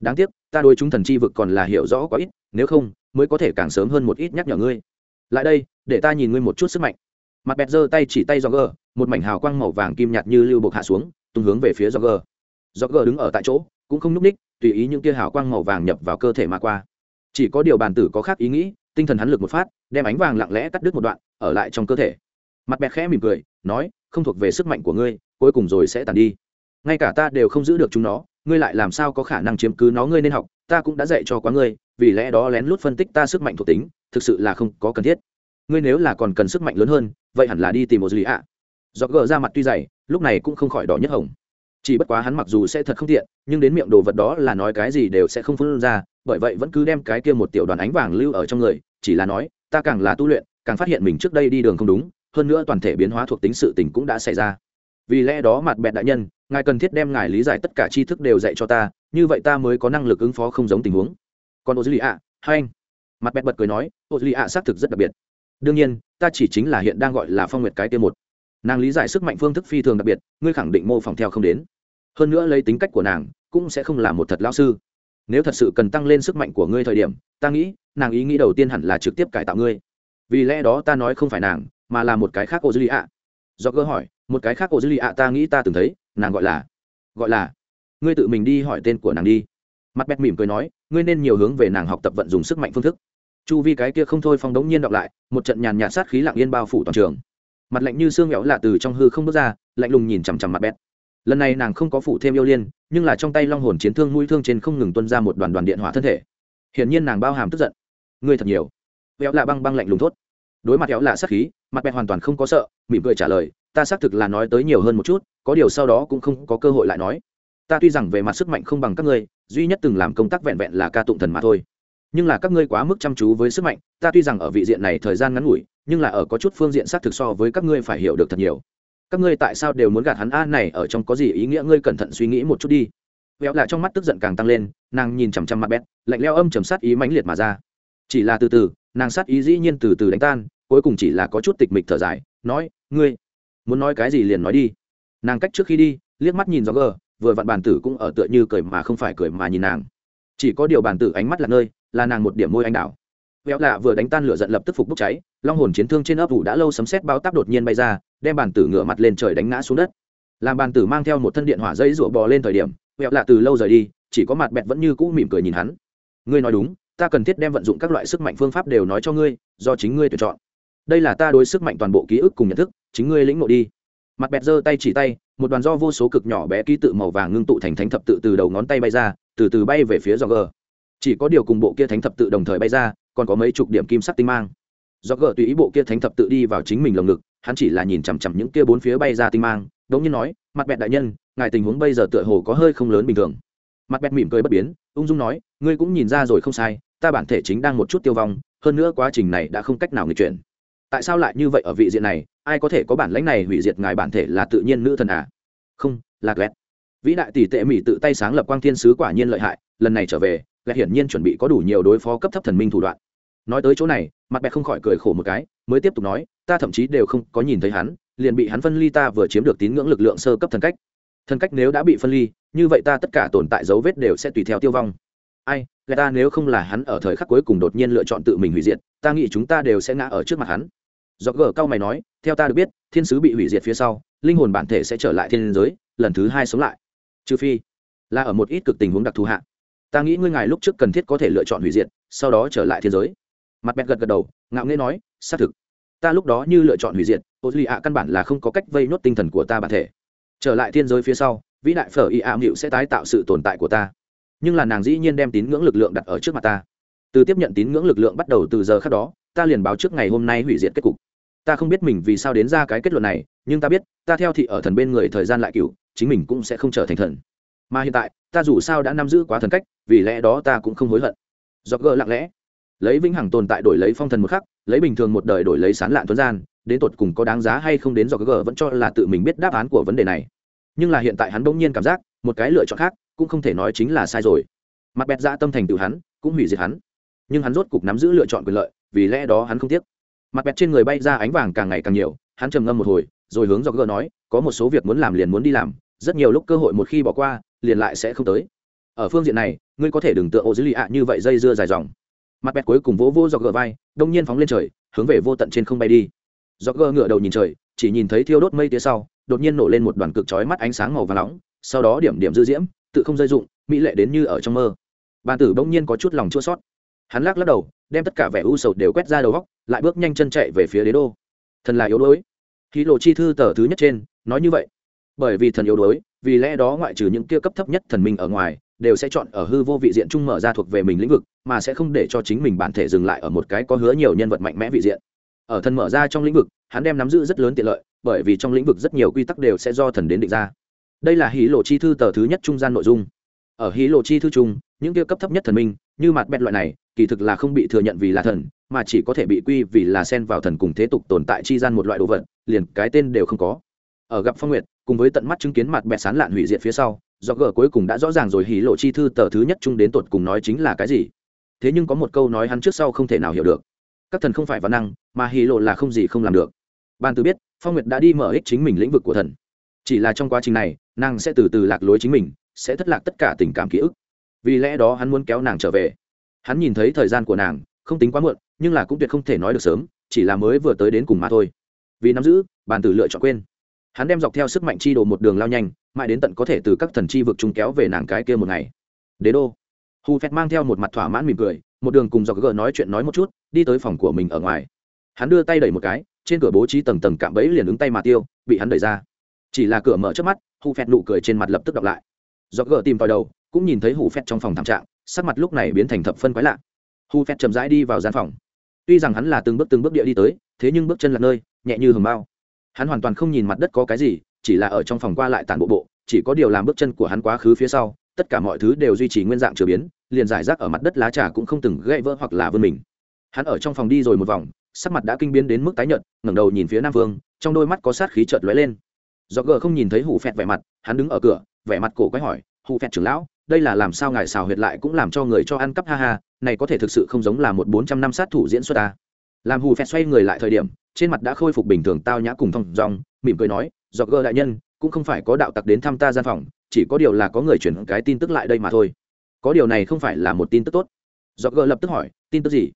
Đáng tiếc, ta đôi chúng thần chi vực còn là hiểu rõ quá ít, nếu không, mới có thể càng sớm hơn một ít nhắc nhở ngươi. Lại đây, để ta nhìn ngươi một chút sức mạnh. Mặt bẹt giơ tay chỉ tay do gờ một mảnh hào quang màu vàng kim nhạt như lưu bộc hạ xuống, tung hướng về phía do gờ do gờ đứng ở tại chỗ, cũng không núp ních, tùy ý những kia hào quang màu vàng nhập vào cơ thể mà qua. Chỉ có điều bàn tử có khác ý nghĩ tinh thần hắn lực một phát, đem ánh vàng lặng lẽ cắt đứt một đoạn, ở lại trong cơ thể. Mặt bẹt khẽ mỉm cười, nói, không thuộc về sức mạnh của ngươi, cuối cùng rồi sẽ tàn đi. Ngay cả ta đều không giữ được chúng nó, ngươi lại làm sao có khả năng chiếm cứ nó ngươi nên học, ta cũng đã dạy cho quá ngươi, vì lẽ đó lén lút phân tích ta sức mạnh thuộc tính, thực sự là không có cần thiết. Ngươi nếu là còn cần sức mạnh lớn hơn, vậy hẳn là đi tìm một gì ạ. Do gỡ ra mặt tuy dày, lúc này cũng không khỏi đỏ nhất hồng. Chỉ bất quá hắn mặc dù sẽ thật không tiện, nhưng đến miệng đồ vật đó là nói cái gì đều sẽ không phân ra bởi vậy vẫn cứ đem cái kia một tiểu đoàn ánh vàng lưu ở trong người, chỉ là nói, ta càng là tu luyện, càng phát hiện mình trước đây đi đường không đúng, hơn nữa toàn thể biến hóa thuộc tính sự tình cũng đã xảy ra. Vì lẽ đó mặt bẹt đại nhân, ngài cần thiết đem ngài lý giải tất cả tri thức đều dạy cho ta, như vậy ta mới có năng lực ứng phó không giống tình huống. Còn ô dư lì ạ hai anh. Mặt bẹt bật cười nói ô dư lì ạ xác thực rất đặc biệt. Đương nhiên, ta chỉ chính là hiện đang gọi là phong nguyệt cái kia một. Nàng lý giải sức mạnh phương thức phi thường đặc biệt, ngươi khẳng định mô phỏng theo không đến. Hơn nữa lấy tính cách của nàng, cũng sẽ không là một thật lao sư nếu thật sự cần tăng lên sức mạnh của ngươi thời điểm, ta nghĩ, nàng ý nghĩ đầu tiên hẳn là trực tiếp cải tạo ngươi. Vì lẽ đó ta nói không phải nàng, mà là một cái khác ô dư lì ạ. Do cơ hỏi, một cái khác ô dư lì ạ ta nghĩ ta từng thấy, nàng gọi là gọi là, ngươi tự mình đi hỏi tên của nàng đi. Mặt bẹt mỉm cười nói, ngươi nên nhiều hướng về nàng học tập vận dùng sức mạnh phương thức. Chu vi cái kia không thôi phong đống nhiên đọc lại, một trận nhàn nhạt sát khí lặng yên bao phủ toàn trường. Mặt lạnh như xương nghẽo lạ từ trong hư không bước ra, lạnh lùng nhìn chằm chằm mặt bét lần này nàng không có phụ thêm yêu liên, nhưng là trong tay long hồn chiến thương mũi thương trên không ngừng tuân ra một đoàn đoàn điện hỏa thân thể. Hiển nhiên nàng bao hàm tức giận. Ngươi thật nhiều. Véo lạ băng băng lạnh lùng thốt. Đối mặt véo lạ sát khí, mặt mẹ hoàn toàn không có sợ, mỉm cười trả lời, ta xác thực là nói tới nhiều hơn một chút, có điều sau đó cũng không có cơ hội lại nói. Ta tuy rằng về mặt sức mạnh không bằng các ngươi, duy nhất từng làm công tác vẹn vẹn là ca tụng thần mà thôi. Nhưng là các ngươi quá mức chăm chú với sức mạnh, ta tuy rằng ở vị diện này thời gian ngắn ngủi, nhưng là ở có chút phương diện xác thực so với các ngươi phải hiểu được thật nhiều các ngươi tại sao đều muốn gạt hắn? A, này, ở trong có gì ý nghĩa? Ngươi cẩn thận suy nghĩ một chút đi. Véo lạ trong mắt tức giận càng tăng lên, nàng nhìn chằm chằm mặt bét, lạnh leo âm chầm sát ý mãnh liệt mà ra. Chỉ là từ từ, nàng sát ý dĩ nhiên từ từ đánh tan, cuối cùng chỉ là có chút tịch mịch thở dài, nói, ngươi muốn nói cái gì liền nói đi. Nàng cách trước khi đi, liếc mắt nhìn gió gờ, vừa vặn bàn tử cũng ở tựa như cười mà không phải cười mà nhìn nàng. Chỉ có điều bàn tử ánh mắt là nơi, là nàng một điểm môi anh đảo. véo lạ vừa đánh tan lửa giận lập tức phục bốc cháy, long hồn chiến thương trên ấp ủ đã lâu sấm xét bao táp đột nhiên bay ra đem bàn tử ngửa mặt lên trời đánh ngã xuống đất. Làm bàn tử mang theo một thân điện hỏa dây rủa bò lên thời điểm véo lạ từ lâu rời đi, chỉ có mặt bẹt vẫn như cũ mỉm cười nhìn hắn. Ngươi nói đúng, ta cần thiết đem vận dụng các loại sức mạnh phương pháp đều nói cho ngươi, do chính ngươi tuyển chọn. Đây là ta đối sức mạnh toàn bộ ký ức cùng nhận thức, chính ngươi lĩnh ngộ đi. Mặt bẹt giơ tay chỉ tay, một đoàn do vô số cực nhỏ bé ký tự màu vàng ngưng tụ thành thánh thập tự từ đầu ngón tay bay ra, từ từ bay về phía do gờ chỉ có điều cùng bộ kia thánh thập tự đồng thời bay ra, còn có mấy chục điểm kim sắc tinh mang. Do gờ tùy ý bộ kia thánh thập tự đi vào chính mình lồng ngực hắn chỉ là nhìn chằm chằm những kia bốn phía bay ra tinh mang, đống nhiên nói, mặt bẹt đại nhân, ngài tình huống bây giờ tựa hồ có hơi không lớn bình thường. Mặt bẹt mỉm cười bất biến, ung dung nói, ngươi cũng nhìn ra rồi không sai, ta bản thể chính đang một chút tiêu vong, hơn nữa quá trình này đã không cách nào nghịch chuyển. Tại sao lại như vậy ở vị diện này? Ai có thể có bản lãnh này hủy diệt ngài bản thể là tự nhiên nữ thần à? Không, là ghét vĩ đại tỷ tệ mỹ tự tay sáng lập quang thiên sứ quả nhiên lợi hại, lần này trở về ghét hiển nhiên chuẩn bị có đủ nhiều đối phó cấp thấp thần minh thủ đoạn nói tới chỗ này, mặt bẹt không khỏi cười khổ một cái, mới tiếp tục nói, ta thậm chí đều không có nhìn thấy hắn, liền bị hắn phân ly ta vừa chiếm được tín ngưỡng lực lượng sơ cấp thần cách. Thần cách nếu đã bị phân ly, như vậy ta tất cả tồn tại dấu vết đều sẽ tùy theo tiêu vong. Ai, gà ta nếu không là hắn ở thời khắc cuối cùng đột nhiên lựa chọn tự mình hủy diệt, ta nghĩ chúng ta đều sẽ ngã ở trước mặt hắn. Do gờ cao mày nói, theo ta được biết, thiên sứ bị hủy diệt phía sau, linh hồn bản thể sẽ trở lại thiên giới, lần thứ hai sống lại. Trừ phi, là ở một ít cực tình huống đặc thù hạ. Ta nghĩ ngươi ngài lúc trước cần thiết có thể lựa chọn hủy diệt, sau đó trở lại thiên giới mặt bẹt gật gật đầu, ngạo nghễ nói, xác thực. Ta lúc đó như lựa chọn hủy diệt, ô duy ạ căn bản là không có cách vây nốt tinh thần của ta bản thể. Trở lại thiên giới phía sau, vĩ đại phở y ạ mịu sẽ tái tạo sự tồn tại của ta. Nhưng là nàng dĩ nhiên đem tín ngưỡng lực lượng đặt ở trước mặt ta. Từ tiếp nhận tín ngưỡng lực lượng bắt đầu từ giờ khác đó, ta liền báo trước ngày hôm nay hủy diệt kết cục. Ta không biết mình vì sao đến ra cái kết luận này, nhưng ta biết, ta theo thị ở thần bên người thời gian lại cựu chính mình cũng sẽ không trở thành thần. Mà hiện tại, ta dù sao đã nắm giữ quá thần cách, vì lẽ đó ta cũng không hối hận. Do gỡ lặng lẽ lấy vĩnh hằng tồn tại đổi lấy phong thần một khắc, lấy bình thường một đời đổi lấy sán lạn tuấn gian, đến tột cùng có đáng giá hay không đến do gỡ vẫn cho là tự mình biết đáp án của vấn đề này. Nhưng là hiện tại hắn bỗng nhiên cảm giác, một cái lựa chọn khác, cũng không thể nói chính là sai rồi. Mặt bẹt ra tâm thành từ hắn, cũng hủy diệt hắn. Nhưng hắn rốt cục nắm giữ lựa chọn quyền lợi, vì lẽ đó hắn không tiếc. Mặt bẹt trên người bay ra ánh vàng càng ngày càng nhiều, hắn trầm ngâm một hồi, rồi hướng do gỡ nói, có một số việc muốn làm liền muốn đi làm, rất nhiều lúc cơ hội một khi bỏ qua, liền lại sẽ không tới. Ở phương diện này, ngươi có thể đừng tựa ô dữ lì ạ như vậy dây dưa dài dòng mặt bẹt cuối cùng vỗ vô do gờ vai, đông nhiên phóng lên trời, hướng về vô tận trên không bay đi. Do gờ ngựa đầu nhìn trời, chỉ nhìn thấy thiêu đốt mây tía sau, đột nhiên nổ lên một đoàn cực chói mắt ánh sáng màu và nóng, sau đó điểm điểm dư diễm, tự không dây dụng, mỹ lệ đến như ở trong mơ. Bàn tử bỗng nhiên có chút lòng chua sót hắn lắc lắc đầu, đem tất cả vẻ u sầu đều quét ra đầu góc, lại bước nhanh chân chạy về phía đế đô. Thần là yếu đuối. Khí lộ chi thư tờ thứ nhất trên, nói như vậy. Bởi vì thần yếu đuối, vì lẽ đó ngoại trừ những kia cấp thấp nhất thần minh ở ngoài đều sẽ chọn ở hư vô vị diện chung mở ra thuộc về mình lĩnh vực, mà sẽ không để cho chính mình bản thể dừng lại ở một cái có hứa nhiều nhân vật mạnh mẽ vị diện. Ở thần mở ra trong lĩnh vực, hắn đem nắm giữ rất lớn tiện lợi, bởi vì trong lĩnh vực rất nhiều quy tắc đều sẽ do thần đến định ra. Đây là hí lộ chi thư tờ thứ nhất trung gian nội dung. Ở hí lộ chi thư chung, những kia cấp thấp nhất thần minh, như mặt bẹt loại này, kỳ thực là không bị thừa nhận vì là thần, mà chỉ có thể bị quy vì là xen vào thần cùng thế tục tồn tại chi gian một loại đồ vật, liền cái tên đều không có. Ở gặp phong nguyệt, cùng với tận mắt chứng kiến mặt bẹt sán lạn hủy diệt phía sau do gờ cuối cùng đã rõ ràng rồi, Hỉ lộ chi thư tờ thứ nhất chung đến tột cùng nói chính là cái gì. Thế nhưng có một câu nói hắn trước sau không thể nào hiểu được. Các thần không phải văn năng, mà Hỉ lộ là không gì không làm được. Ban từ biết, phong nguyệt đã đi mở ích chính mình lĩnh vực của thần. Chỉ là trong quá trình này, nàng sẽ từ từ lạc lối chính mình, sẽ thất lạc tất cả tình cảm ký ức. Vì lẽ đó hắn muốn kéo nàng trở về. Hắn nhìn thấy thời gian của nàng, không tính quá muộn, nhưng là cũng tuyệt không thể nói được sớm, chỉ là mới vừa tới đến cùng mà thôi. Vì nắm giữ, bàn tử lựa chọn quên hắn đem dọc theo sức mạnh chi đồ một đường lao nhanh, mãi đến tận có thể từ các thần chi vực chúng kéo về nàng cái kia một ngày. Đế đô. Hù phét mang theo một mặt thỏa mãn mỉm cười, một đường cùng dọc gờ nói chuyện nói một chút, đi tới phòng của mình ở ngoài. Hắn đưa tay đẩy một cái, trên cửa bố trí tầng tầng cạm bẫy liền ứng tay mà tiêu, bị hắn đẩy ra. Chỉ là cửa mở trước mắt, Hù phét nụ cười trên mặt lập tức đọc lại. Dọc gờ tìm vào đầu, cũng nhìn thấy hù phét trong phòng thảm trạng, sắc mặt lúc này biến thành thập phân quái lạ. Hù phét chậm rãi đi vào gian phòng. Tuy rằng hắn là từng bước từng bước địa đi tới, thế nhưng bước chân là nơi, nhẹ như hầm bao hắn hoàn toàn không nhìn mặt đất có cái gì, chỉ là ở trong phòng qua lại tản bộ bộ, chỉ có điều làm bước chân của hắn quá khứ phía sau, tất cả mọi thứ đều duy trì nguyên dạng chửa biến, liền giải rác ở mặt đất lá trà cũng không từng gãy vỡ hoặc là vươn mình. Hắn ở trong phòng đi rồi một vòng, sắc mặt đã kinh biến đến mức tái nhợt, ngẩng đầu nhìn phía nam phương trong đôi mắt có sát khí chợt lóe lên. Do gờ không nhìn thấy hủ phẹt vẻ mặt, hắn đứng ở cửa, vẻ mặt cổ quái hỏi, hù phẹt trưởng lão, đây là làm sao ngài xào huyệt lại cũng làm cho người cho ăn cắp ha ha, này có thể thực sự không giống là một bốn trăm năm sát thủ diễn xuất ta làm hù phẹt xoay người lại thời điểm trên mặt đã khôi phục bình thường tao nhã cùng thong dong mỉm cười nói dọc gơ đại nhân cũng không phải có đạo tặc đến thăm ta gian phòng chỉ có điều là có người chuyển cái tin tức lại đây mà thôi. Có điều này không phải là một tin tức tốt. Dọc gơ lập tức hỏi tin tức gì?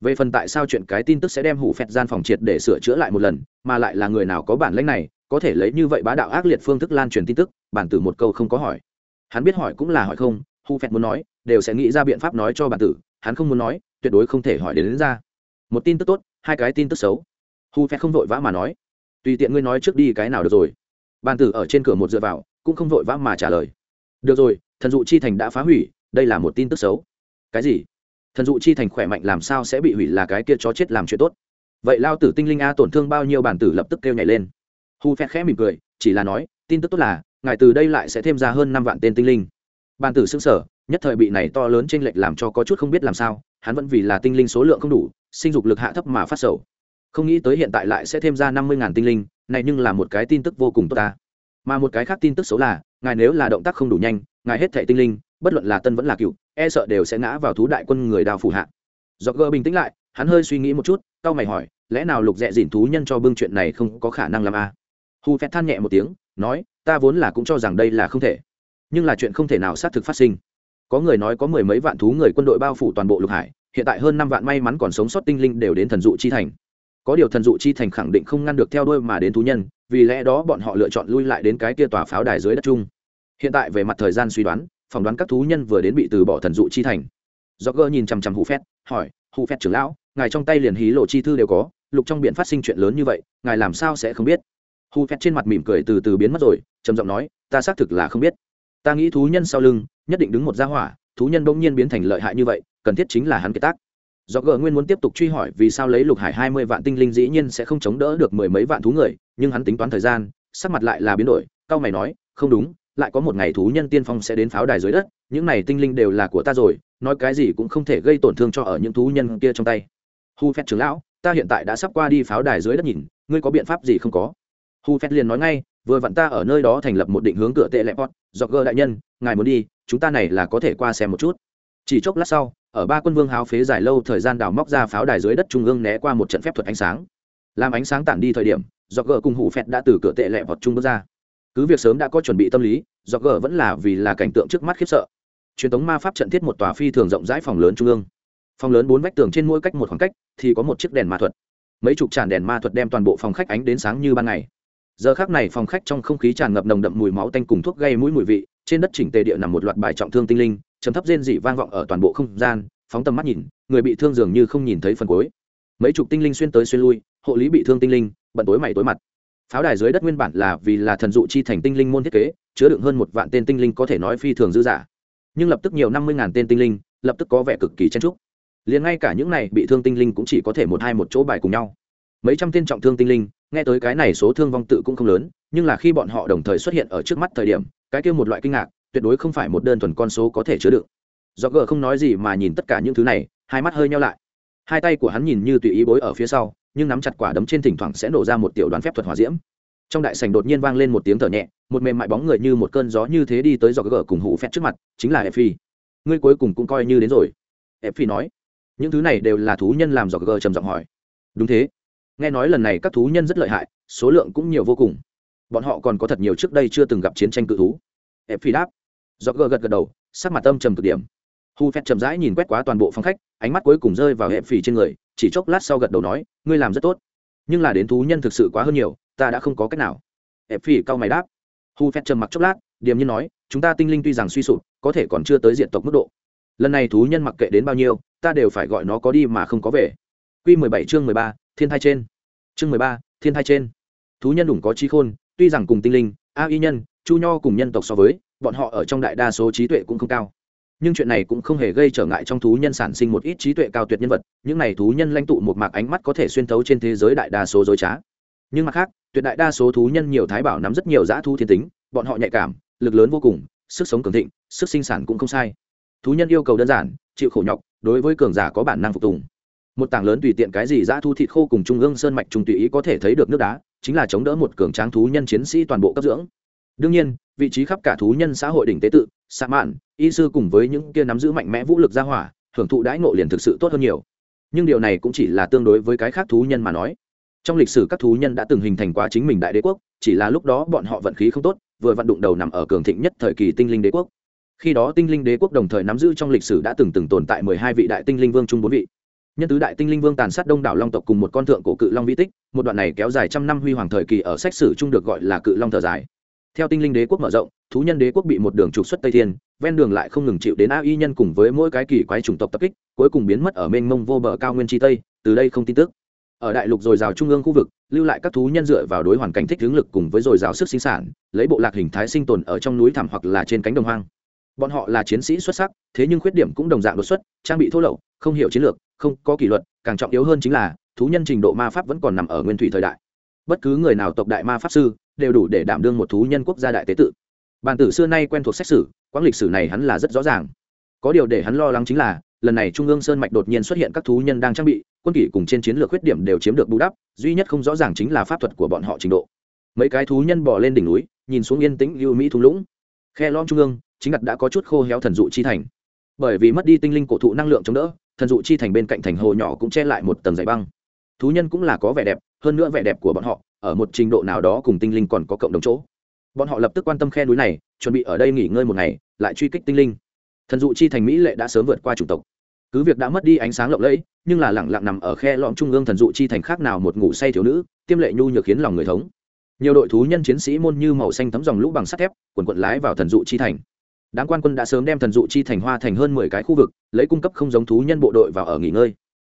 Về phần tại sao chuyện cái tin tức sẽ đem hủ phẹt gian phòng triệt để sửa chữa lại một lần mà lại là người nào có bản lãnh này có thể lấy như vậy bá đạo ác liệt phương thức lan truyền tin tức bản tử một câu không có hỏi. Hắn biết hỏi cũng là hỏi không hủ phẹt muốn nói đều sẽ nghĩ ra biện pháp nói cho bản tử hắn không muốn nói tuyệt đối không thể hỏi đến, đến ra một tin tức tốt, hai cái tin tức xấu. Hu phe không vội vã mà nói, tùy tiện ngươi nói trước đi cái nào được rồi. Bàn tử ở trên cửa một dựa vào, cũng không vội vã mà trả lời. Được rồi, thần dụ chi thành đã phá hủy, đây là một tin tức xấu. Cái gì? Thần dụ chi thành khỏe mạnh làm sao sẽ bị hủy là cái kia chó chết làm chuyện tốt? Vậy lao tử tinh linh a tổn thương bao nhiêu? Bản tử lập tức kêu nhảy lên. Hu phe khẽ mỉm cười, chỉ là nói, tin tức tốt là, ngài từ đây lại sẽ thêm ra hơn năm vạn tên tinh linh. Bản tử xưng sở nhất thời bị này to lớn trên lệch làm cho có chút không biết làm sao hắn vẫn vì là tinh linh số lượng không đủ, sinh dục lực hạ thấp mà phát sầu. Không nghĩ tới hiện tại lại sẽ thêm ra năm mươi ngàn tinh linh, này nhưng là một cái tin tức vô cùng tốt ta. Mà một cái khác tin tức xấu là, ngài nếu là động tác không đủ nhanh, ngài hết thệ tinh linh, bất luận là tân vẫn là cựu e sợ đều sẽ ngã vào thú đại quân người đào phủ hạ. Do gơ bình tĩnh lại, hắn hơi suy nghĩ một chút, cau mày hỏi, lẽ nào lục dẹ dỉn thú nhân cho bưng chuyện này không có khả năng làm a à? hu phét than nhẹ một tiếng, nói, ta vốn là cũng cho rằng đây là không thể. Nhưng là chuyện không thể nào xác thực phát sinh có người nói có mười mấy vạn thú người quân đội bao phủ toàn bộ lục hải, hiện tại hơn năm vạn may mắn còn sống sót tinh linh đều đến thần dụ chi thành. Có điều thần dụ chi thành khẳng định không ngăn được theo đuôi mà đến thú nhân, vì lẽ đó bọn họ lựa chọn lui lại đến cái kia tòa pháo đài dưới đất chung. Hiện tại về mặt thời gian suy đoán, phỏng đoán các thú nhân vừa đến bị từ bỏ thần dụ chi thành. Do gơ nhìn chằm chằm hụ phét, hỏi hụ phét trưởng lão, ngài trong tay liền hí lộ chi thư đều có, lục trong biển phát sinh chuyện lớn như vậy, ngài làm sao sẽ không biết? Hụ phét trên mặt mỉm cười từ từ biến mất rồi, trầm giọng nói, ta xác thực là không biết. Ta nghĩ thú nhân sau lưng nhất định đứng một gia hỏa, thú nhân bỗng nhiên biến thành lợi hại như vậy, cần thiết chính là hắn kế tác. Do gờ nguyên muốn tiếp tục truy hỏi vì sao lấy lục hải hai mươi vạn tinh linh dĩ nhiên sẽ không chống đỡ được mười mấy vạn thú người, nhưng hắn tính toán thời gian, sắc mặt lại là biến đổi, cao mày nói, không đúng, lại có một ngày thú nhân tiên phong sẽ đến pháo đài dưới đất, những này tinh linh đều là của ta rồi, nói cái gì cũng không thể gây tổn thương cho ở những thú nhân kia trong tay. Hu phép trưởng lão, ta hiện tại đã sắp qua đi pháo đài dưới đất nhìn, ngươi có biện pháp gì không có? Hu phép liền nói ngay vừa vặn ta ở nơi đó thành lập một định hướng cửa tệ lẹp pot do gơ đại nhân, ngài muốn đi, chúng ta này là có thể qua xem một chút. Chỉ chốc lát sau, ở ba quân vương háo phế dài lâu thời gian đào móc ra pháo đài dưới đất trung ương né qua một trận phép thuật ánh sáng. Làm ánh sáng tản đi thời điểm do gờ cùng hủ phẹt đã từ cửa tệ lẹ vọt trung bước ra. Cứ việc sớm đã có chuẩn bị tâm lý do gờ vẫn là vì là cảnh tượng trước mắt khiếp sợ. Truyền thống ma pháp trận thiết một tòa phi thường rộng rãi phòng lớn trung ương. Phòng lớn bốn vách tường trên mỗi cách một khoảng cách, thì có một chiếc đèn ma thuật. Mấy chục tràn đèn ma thuật đem toàn bộ phòng khách ánh đến sáng như ban ngày giờ khác này phòng khách trong không khí tràn ngập nồng đậm mùi máu tanh cùng thuốc gây mũi mùi vị, trên đất chỉnh tề địa nằm một loạt bài trọng thương tinh linh chấm thấp rên dị vang vọng ở toàn bộ không gian, phóng tầm mắt nhìn, người bị thương dường như không nhìn thấy phần cuối. Mấy chục tinh linh xuyên tới xuyên lui, hộ lý bị thương tinh linh, bận tối mày tối mặt. Pháo đài dưới đất nguyên bản là vì là thần dụ chi thành tinh linh môn thiết kế, chứa đựng hơn một vạn tên tinh linh có thể nói phi thường dư giả nhưng lập tức nhiều năm mươi ngàn tên tinh linh, lập tức có vẻ cực kỳ chen trúc liền ngay cả những này bị thương tinh linh cũng chỉ có thể một hai một chỗ bài cùng nhau mấy trăm tên trọng thương tinh linh, nghe tới cái này số thương vong tự cũng không lớn, nhưng là khi bọn họ đồng thời xuất hiện ở trước mắt thời điểm, cái kia một loại kinh ngạc, tuyệt đối không phải một đơn thuần con số có thể chứa đựng. Do gờ không nói gì mà nhìn tất cả những thứ này, hai mắt hơi nhau lại. Hai tay của hắn nhìn như tùy ý bối ở phía sau, nhưng nắm chặt quả đấm trên thỉnh thoảng sẽ nổ ra một tiểu đoán phép thuật hỏa diễm. Trong đại sảnh đột nhiên vang lên một tiếng thở nhẹ, một mềm mại bóng người như một cơn gió như thế đi tới do gờ cùng hụ phép trước mặt, chính là Effie. ngươi cuối cùng cũng coi như đến rồi. Effie nói. Những thứ này đều là thú nhân làm do gờ trầm giọng hỏi. Đúng thế nghe nói lần này các thú nhân rất lợi hại, số lượng cũng nhiều vô cùng. Bọn họ còn có thật nhiều trước đây chưa từng gặp chiến tranh cự thú. Effie đáp do gờ gật gật đầu, sắc mặt âm trầm cực điểm. Hu phép chậm rãi nhìn quét quá toàn bộ phòng khách, ánh mắt cuối cùng rơi vào ép phi trên người, chỉ chốc lát sau gật đầu nói, ngươi làm rất tốt. Nhưng là đến thú nhân thực sự quá hơn nhiều, ta đã không có cách nào. Ép phi cau mày đáp. Hu phép trầm mặc chốc lát, điềm nhiên nói, chúng ta tinh linh tuy rằng suy sụp, có thể còn chưa tới diện tộc mức độ. Lần này thú nhân mặc kệ đến bao nhiêu, ta đều phải gọi nó có đi mà không có về. Q mười bảy chương mười ba, thiên thai trên chương mười ba, thiên thai trên. Thú nhân đủng có trí khôn, tuy rằng cùng tinh linh, a y nhân, chu nho cùng nhân tộc so với, bọn họ ở trong đại đa số trí tuệ cũng không cao. Nhưng chuyện này cũng không hề gây trở ngại trong thú nhân sản sinh một ít trí tuệ cao tuyệt nhân vật, những này thú nhân lãnh tụ một mạc ánh mắt có thể xuyên thấu trên thế giới đại đa số dối trá. Nhưng mặt khác, tuyệt đại đa số thú nhân nhiều thái bảo nắm rất nhiều dã thu thiên tính, bọn họ nhạy cảm, lực lớn vô cùng, sức sống cường thịnh, sức sinh sản cũng không sai. Thú nhân yêu cầu đơn giản, chịu khổ nhọc, đối với cường giả có bản năng phục tùng một tảng lớn tùy tiện cái gì dã thu thịt khô cùng trung ương sơn mạch trung tùy ý có thể thấy được nước đá, chính là chống đỡ một cường tráng thú nhân chiến sĩ toàn bộ cấp dưỡng. Đương nhiên, vị trí khắp cả thú nhân xã hội đỉnh tế tự, sa mạn, y sư cùng với những kia nắm giữ mạnh mẽ vũ lực gia hỏa, hưởng thụ đãi ngộ liền thực sự tốt hơn nhiều. Nhưng điều này cũng chỉ là tương đối với cái khác thú nhân mà nói. Trong lịch sử, các thú nhân đã từng hình thành quá chính mình đại đế quốc, chỉ là lúc đó bọn họ vận khí không tốt, vừa vận đụng đầu nằm ở cường thịnh nhất thời kỳ tinh linh đế quốc. Khi đó tinh linh đế quốc đồng thời nắm giữ trong lịch sử đã từng từng tồn tại mười hai vị đại tinh linh vương chung bốn vị nhân tứ đại tinh linh vương tàn sát đông đảo long tộc cùng một con thượng cổ cự long vi tích, một đoạn này kéo dài trăm năm huy hoàng thời kỳ ở sách sử chung được gọi là cự long thở dài. Theo tinh linh đế quốc mở rộng, thú nhân đế quốc bị một đường trục xuất tây thiên, ven đường lại không ngừng chịu đến a y nhân cùng với mỗi cái kỳ quái chủng tộc tập kích, cuối cùng biến mất ở mênh mông vô bờ cao nguyên tri tây, từ đây không tin tức. Ở đại lục dồi dào trung ương khu vực, lưu lại các thú nhân dựa vào đối hoàn cảnh thích hướng lực cùng với dồi dào sức sinh sản, lấy bộ lạc hình thái sinh tồn ở trong núi thảm hoặc là trên cánh đồng hoang. Bọn họ là chiến sĩ xuất sắc, thế nhưng khuyết điểm cũng đồng dạng đột xuất, trang bị thô lậu, không hiểu chiến lược không có kỷ luật, càng trọng yếu hơn chính là, thú nhân trình độ ma pháp vẫn còn nằm ở nguyên thủy thời đại. Bất cứ người nào tộc đại ma pháp sư, đều đủ để đảm đương một thú nhân quốc gia đại tế tự. Bản tử xưa nay quen thuộc xét xử quãng lịch sử này hắn là rất rõ ràng. Có điều để hắn lo lắng chính là, lần này trung ương sơn mạch đột nhiên xuất hiện các thú nhân đang trang bị, quân kỷ cùng trên chiến lược khuyết điểm đều chiếm được bù đắp, duy nhất không rõ ràng chính là pháp thuật của bọn họ trình độ. Mấy cái thú nhân bỏ lên đỉnh núi, nhìn xuống yên tĩnh lưu mỹ thung lũng. Khe lom trung ương, chính ngặt đã có chút khô héo thần dụ chi thành. Bởi vì mất đi tinh linh cổ thụ năng lượng chống đỡ thần dụ chi thành bên cạnh thành hồ nhỏ cũng che lại một tầng dày băng. Thú nhân cũng là có vẻ đẹp, hơn nữa vẻ đẹp của bọn họ, ở một trình độ nào đó cùng tinh linh còn có cộng đồng chỗ. Bọn họ lập tức quan tâm khe núi này, chuẩn bị ở đây nghỉ ngơi một ngày, lại truy kích tinh linh. Thần dụ chi thành mỹ lệ đã sớm vượt qua chủng tộc. Cứ việc đã mất đi ánh sáng lộng lẫy, nhưng là lẳng lặng nằm ở khe lõm trung ương thần dụ chi thành khác nào một ngủ say thiếu nữ, tiêm lệ nhu nhược khiến lòng người thống. Nhiều đội thú nhân chiến sĩ môn như màu xanh thấm dòng lũ bằng sắt thép, quần quận lái vào thần dụ chi thành đáng quan quân đã sớm đem thần dụ chi thành hoa thành hơn mười cái khu vực, lấy cung cấp không giống thú nhân bộ đội vào ở nghỉ ngơi.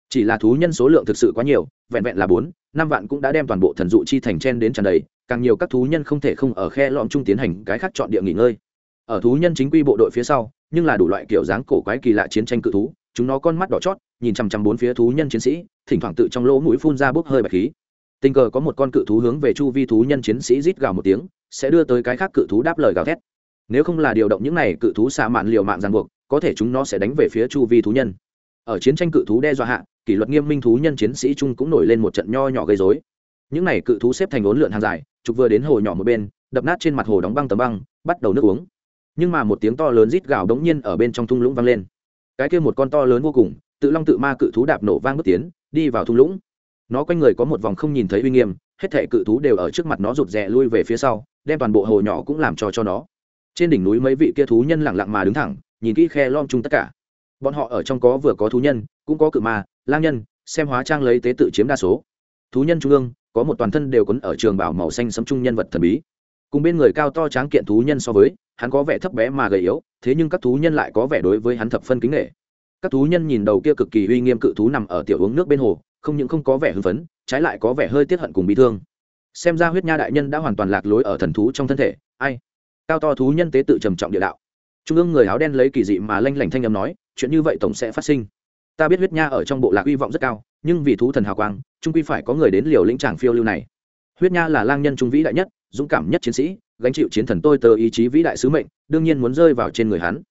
Chỉ là thú nhân số lượng thực sự quá nhiều, vẹn vẹn là bốn, năm vạn cũng đã đem toàn bộ thần dụ chi thành chen đến tràn đầy, càng nhiều các thú nhân không thể không ở khe lõm chung tiến hành cái khác chọn địa nghỉ ngơi. Ở thú nhân chính quy bộ đội phía sau, nhưng là đủ loại kiểu dáng cổ quái kỳ lạ chiến tranh cự thú, chúng nó con mắt đỏ chót, nhìn chằm chằm bốn phía thú nhân chiến sĩ, thỉnh thoảng tự trong lỗ mũi phun ra bốc hơi bạch khí. Tình cờ có một con cự thú hướng về chu vi thú nhân chiến sĩ rít gào một tiếng, sẽ đưa tới cái khác cự thú đáp lời gào thét nếu không là điều động những này cự thú xạ mạn liều mạng ràng buộc, có thể chúng nó sẽ đánh về phía chu vi thú nhân. Ở chiến tranh cự thú đe dọa hạ, kỷ luật nghiêm minh thú nhân chiến sĩ chung cũng nổi lên một trận nho nhỏ gây dối những này cự thú xếp thành ốn lượn hàng dài, trục vừa đến hồ nhỏ một bên, đập nát trên mặt hồ đóng băng tấm băng, bắt đầu nước uống. Nhưng mà một tiếng to lớn rít gào đống nhiên ở bên trong thung lũng vang lên. Cái kia một con to lớn vô cùng, tự long tự ma cự thú đạp nổ vang bước tiến, đi vào thung lũng. Nó quanh người có một vòng không nhìn thấy uy nghiêm, hết thể cự thú đều ở trước mặt nó rụt rè lui về phía sau, đem toàn bộ hồ nhỏ cũng làm cho cho nó trên đỉnh núi mấy vị kia thú nhân lẳng lặng mà đứng thẳng, nhìn kỹ khe lom chung tất cả. Bọn họ ở trong có vừa có thú nhân, cũng có cự ma, lang nhân, xem hóa trang lấy tế tự chiếm đa số. Thú nhân trung ương, có một toàn thân đều quấn ở trường bảo màu xanh sấm trung nhân vật thần bí. Cùng bên người cao to tráng kiện thú nhân so với, hắn có vẻ thấp bé mà gầy yếu, thế nhưng các thú nhân lại có vẻ đối với hắn thập phân kính nghệ các thú nhân nhìn đầu kia cực kỳ uy nghiêm cự thú nằm ở tiểu uống nước bên hồ, không những không có vẻ hưng phấn, trái lại có vẻ hơi tiết hận cùng bị thương. Xem ra huyết nha đại nhân đã hoàn toàn lạc lối ở thần thú trong thân thể, ai? Cao to thú nhân tế tự trầm trọng địa đạo. Trung ương người áo đen lấy kỳ dị mà lanh lảnh thanh âm nói, chuyện như vậy tổng sẽ phát sinh. Ta biết huyết nha ở trong bộ lạc hy vọng rất cao, nhưng vì thú thần hào quang, trung quy phải có người đến liều lĩnh tràng phiêu lưu này. Huyết nha là lang nhân trung vĩ đại nhất, dũng cảm nhất chiến sĩ, gánh chịu chiến thần tôi tờ ý chí vĩ đại sứ mệnh, đương nhiên muốn rơi vào trên người hắn.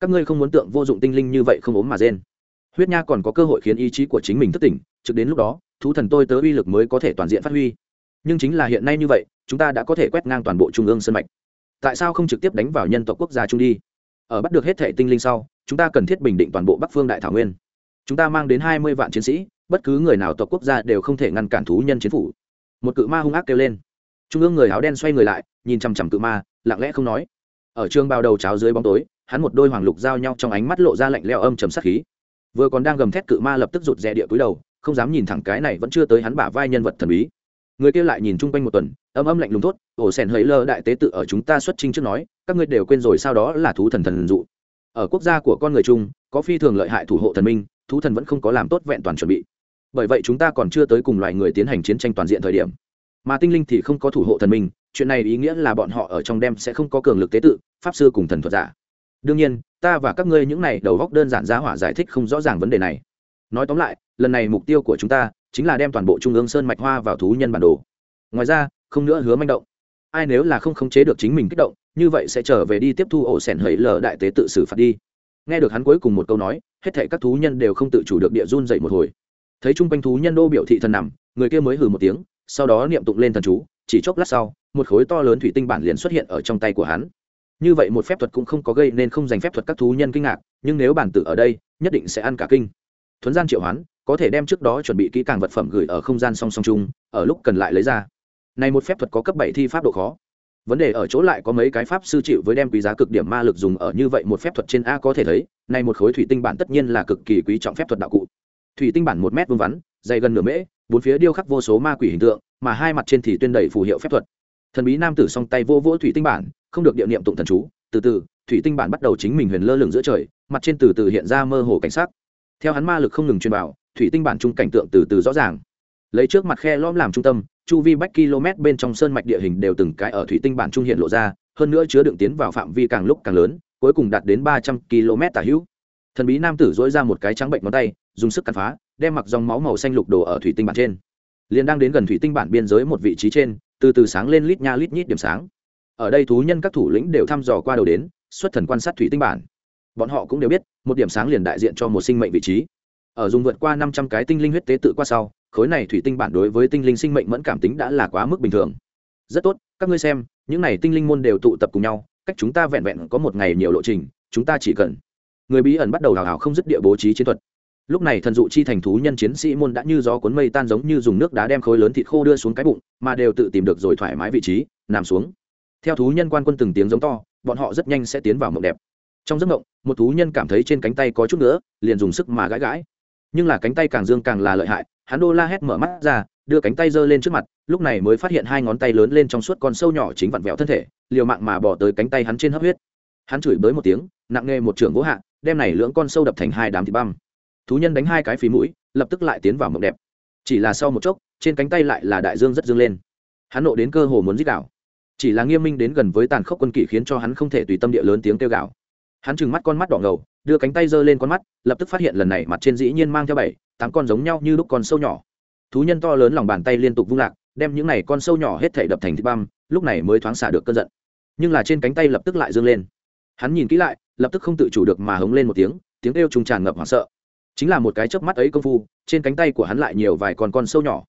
Các ngươi không muốn tượng vô dụng tinh linh như vậy không ốm mà rên. Huyết nha còn có cơ hội khiến ý chí của chính mình thức tỉnh, trực đến lúc đó, thú thần tôi tớ uy lực mới có thể toàn diện phát huy. Nhưng chính là hiện nay như vậy, chúng ta đã có thể quét ngang toàn bộ trung ương sân mạch tại sao không trực tiếp đánh vào nhân tộc quốc gia trung đi? Ở bắt được hết thệ tinh linh sau, chúng ta cần thiết bình định toàn bộ bắc phương đại thảo nguyên. Chúng ta mang đến hai mươi vạn chiến sĩ, bất cứ người nào tộc quốc gia đều không thể ngăn cản thú nhân chiến phủ. Một cự ma hung ác kêu lên. Trung ương người áo đen xoay người lại, nhìn chằm chằm cự ma, lặng lẽ không nói. Ở trường bao đầu cháo dưới bóng tối, hắn một đôi hoàng lục giao nhau trong ánh mắt lộ ra lạnh leo âm chầm sát khí. Vừa còn đang gầm thét cự ma lập tức rụt rè địa cúi đầu, không dám nhìn thẳng cái này vẫn chưa tới hắn bả vai nhân vật thần bí người kia lại nhìn chung quanh một tuần, âm âm lạnh lùng thốt, ổ sèn hấy lơ đại tế tự ở chúng ta xuất trình trước nói, các ngươi đều quên rồi sao đó là thú thần thần dụ. Ở quốc gia của con người chung, có phi thường lợi hại thủ hộ thần minh, thú thần vẫn không có làm tốt vẹn toàn chuẩn bị. Bởi vậy chúng ta còn chưa tới cùng loài người tiến hành chiến tranh toàn diện thời điểm. Mà tinh linh thì không có thủ hộ thần minh, chuyện này ý nghĩa là bọn họ ở trong đêm sẽ không có cường lực tế tự, pháp sư cùng thần thuật giả. Đương nhiên, ta và các ngươi những này đầu góc đơn giản giá hỏa giải thích không rõ ràng vấn đề này. Nói tóm lại, lần này mục tiêu của chúng ta chính là đem toàn bộ trung ương sơn mạch hoa vào thú nhân bản đồ. Ngoài ra, không nữa hứa manh động. Ai nếu là không khống chế được chính mình kích động, như vậy sẽ trở về đi tiếp thu ổ sẻn hẫy lờ đại tế tự xử phạt đi. Nghe được hắn cuối cùng một câu nói, hết thảy các thú nhân đều không tự chủ được địa run dậy một hồi. Thấy chung quanh thú nhân đô biểu thị thần nằm, người kia mới hừ một tiếng, sau đó niệm tụng lên thần chú, chỉ chốc lát sau, một khối to lớn thủy tinh bản liền xuất hiện ở trong tay của hắn. Như vậy một phép thuật cũng không có gây nên không dành phép thuật các thú nhân kinh ngạc, nhưng nếu bản tử ở đây, nhất định sẽ ăn cả kinh. Thuấn gian triệu hoán có thể đem trước đó chuẩn bị kỹ càng vật phẩm gửi ở không gian song song chung, ở lúc cần lại lấy ra. Này một phép thuật có cấp bảy thi pháp độ khó. Vấn đề ở chỗ lại có mấy cái pháp sư chịu với đem quý giá cực điểm ma lực dùng ở như vậy một phép thuật trên a có thể thấy, này một khối thủy tinh bản tất nhiên là cực kỳ quý trọng phép thuật đạo cụ. Thủy tinh bản một mét vuông vắn, dày gần nửa mễ, bốn phía điêu khắc vô số ma quỷ hình tượng, mà hai mặt trên thì tuyên đầy phù hiệu phép thuật. Thần bí nam tử song tay vô vỗ thủy tinh bản, không được địa niệm tụng thần chú, từ từ, thủy tinh bản bắt đầu chính mình huyền lơ lửng giữa trời, mặt trên từ từ hiện ra mơ hồ cảnh sắc. Theo hắn ma lực không ngừng truyền vào thủy tinh bản trung cảnh tượng từ từ rõ ràng. Lấy trước mặt khe lõm làm trung tâm, chu vi bách km bên trong sơn mạch địa hình đều từng cái ở thủy tinh bản trung hiện lộ ra, hơn nữa chứa đựng tiến vào phạm vi càng lúc càng lớn, cuối cùng đạt đến ba trăm km tả hữu. Thần bí nam tử dỗi ra một cái trắng bệnh ngón tay, dùng sức cắn phá, đem mặc dòng máu màu xanh lục đổ ở thủy tinh bản trên. Liền đang đến gần thủy tinh bản biên giới một vị trí trên, từ từ sáng lên lít nha lít nhít điểm sáng. Ở đây thú nhân các thủ lĩnh đều thăm dò qua đầu đến, xuất thần quan sát thủy tinh bản. Bọn họ cũng đều biết, một điểm sáng liền đại diện cho một sinh mệnh vị trí ở dùng vượt qua năm trăm cái tinh linh huyết tế tự qua sau, khối này thủy tinh bản đối với tinh linh sinh mệnh mẫn cảm tính đã là quá mức bình thường. Rất tốt, các ngươi xem, những này tinh linh môn đều tụ tập cùng nhau, cách chúng ta vẹn vẹn có một ngày nhiều lộ trình, chúng ta chỉ cần người bí ẩn bắt đầu hào hào không dứt địa bố trí chiến thuật. Lúc này thần dụ chi thành thú nhân chiến sĩ môn đã như gió cuốn mây tan giống như dùng nước đá đem khối lớn thịt khô đưa xuống cái bụng, mà đều tự tìm được rồi thoải mái vị trí, nằm xuống. Theo thú nhân quan quân từng tiếng giống to, bọn họ rất nhanh sẽ tiến vào mộng đẹp. Trong giấc mộng, một thú nhân cảm thấy trên cánh tay có chút nữa, liền dùng sức mà gãi gãi nhưng là cánh tay càng dương càng là lợi hại, hắn đô la hét mở mắt ra, đưa cánh tay giơ lên trước mặt, lúc này mới phát hiện hai ngón tay lớn lên trong suốt con sâu nhỏ chính vặn vẹo thân thể, liều mạng mà bỏ tới cánh tay hắn trên hấp huyết. Hắn chửi bới một tiếng, nặng nề một trưởng gỗ hạ, đem này lưỡng con sâu đập thành hai đám thịt băm. Thú nhân đánh hai cái phí mũi, lập tức lại tiến vào mộng đẹp. Chỉ là sau một chốc, trên cánh tay lại là đại dương rất dương lên. Hắn nộ đến cơ hồ muốn giết đảo chỉ là nghiêm minh đến gần với tàn khốc quân kỷ khiến cho hắn không thể tùy tâm địa lớn tiếng kêu gào hắn trừng mắt con mắt đỏ ngầu, đưa cánh tay giơ lên con mắt, lập tức phát hiện lần này mặt trên dĩ nhiên mang theo bảy, tám con giống nhau như lúc con sâu nhỏ. Thú nhân to lớn lòng bàn tay liên tục vung lạc, đem những này con sâu nhỏ hết thể đập thành thịt băm, lúc này mới thoáng xả được cơn giận. Nhưng là trên cánh tay lập tức lại dương lên. Hắn nhìn kỹ lại, lập tức không tự chủ được mà hống lên một tiếng tiếng kêu trùng tràn ngập hoảng sợ. Chính là một cái chớp mắt ấy công phu, trên cánh tay của hắn lại nhiều vài con con sâu nhỏ.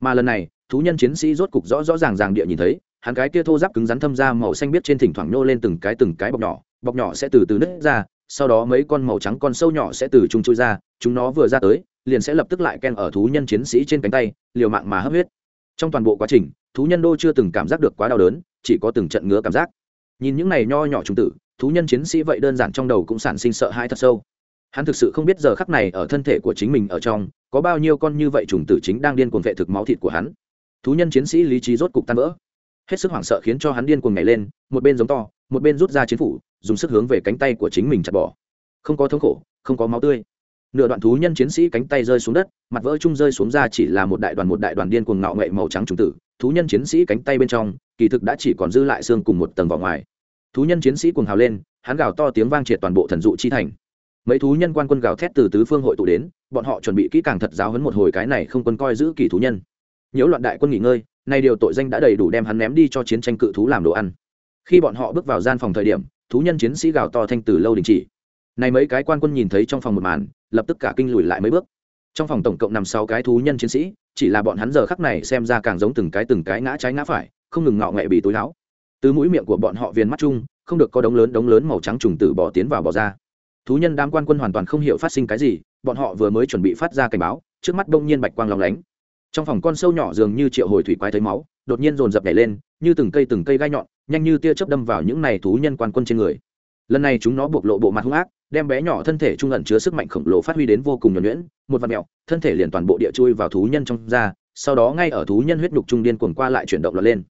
Mà lần này, thú nhân chiến sĩ rốt cục rõ rõ ràng ràng địa nhìn thấy, hắn cái kia thô giáp cứng rắn thâm ra màu xanh biết trên thỉnh thoảng nô lên từng cái từng cái bọc nhỏ bọc nhỏ sẽ từ từ nứt ra, sau đó mấy con màu trắng con sâu nhỏ sẽ từ chung chui ra, chúng nó vừa ra tới, liền sẽ lập tức lại ken ở thú nhân chiến sĩ trên cánh tay, liều mạng mà hấp huyết. Trong toàn bộ quá trình, thú nhân đô chưa từng cảm giác được quá đau đớn, chỉ có từng trận ngứa cảm giác. Nhìn những này nho nhỏ trùng tử, thú nhân chiến sĩ vậy đơn giản trong đầu cũng sản sinh sợ hãi thật sâu. Hắn thực sự không biết giờ khắc này ở thân thể của chính mình ở trong, có bao nhiêu con như vậy trùng tử chính đang điên cuồng vệ thực máu thịt của hắn. Thú nhân chiến sĩ lý trí rốt cục tan vỡ. Hết sức hoảng sợ khiến cho hắn điên cuồng nhảy lên, một bên giống to, một bên rút ra chiến phủ dùng sức hướng về cánh tay của chính mình chặt bỏ. Không có thống khổ, không có máu tươi. Nửa đoạn thú nhân chiến sĩ cánh tay rơi xuống đất, mặt vỡ chung rơi xuống ra chỉ là một đại đoàn một đại đoàn điên cuồng ngạo nghệ màu trắng trùng tử. Thú nhân chiến sĩ cánh tay bên trong, kỳ thực đã chỉ còn dư lại xương cùng một tầng vỏ ngoài. Thú nhân chiến sĩ cuồng hào lên, hắn gào to tiếng vang triệt toàn bộ thần dụ chi thành. Mấy thú nhân quan quân gào thét từ tứ phương hội tụ đến, bọn họ chuẩn bị kỹ càng thật giáo hấn một hồi cái này không quân coi giữ kỳ thú nhân. Nhiễu loạn đại quân nghỉ ngơi, nay điều tội danh đã đầy đủ đem hắn ném đi cho chiến tranh cự thú làm đồ ăn. Khi bọn họ bước vào gian phòng thời điểm thú nhân chiến sĩ gào to thanh từ lâu đình chỉ. Này mấy cái quan quân nhìn thấy trong phòng một màn, lập tức cả kinh lùi lại mấy bước. Trong phòng tổng cộng nằm sáu cái thú nhân chiến sĩ, chỉ là bọn hắn giờ khắc này xem ra càng giống từng cái từng cái ngã trái ngã phải, không ngừng ngọ nghệ bị túi láo từ mũi miệng của bọn họ viền mắt chung, không được có đống lớn đống lớn màu trắng trùng tử bỏ tiến vào bỏ ra. Thú nhân đám quan quân hoàn toàn không hiểu phát sinh cái gì, bọn họ vừa mới chuẩn bị phát ra cảnh báo, trước mắt đông nhiên bạch quang lòng lánh. Trong phòng con sâu nhỏ dường như triệu hồi thủy quái thấy máu đột nhiên dồn dập nhảy lên, như từng cây từng cây gai nhọn, nhanh như tia chớp đâm vào những này thú nhân quan quân trên người. Lần này chúng nó bộc lộ bộ mặt hung ác, đem bé nhỏ thân thể trung ẩn chứa sức mạnh khổng lồ phát huy đến vô cùng nhuẩn nhuyễn, một vạt mẹo, thân thể liền toàn bộ địa chui vào thú nhân trong da, sau đó ngay ở thú nhân huyết nhục trung điên cuồng qua lại chuyển động lọt lên.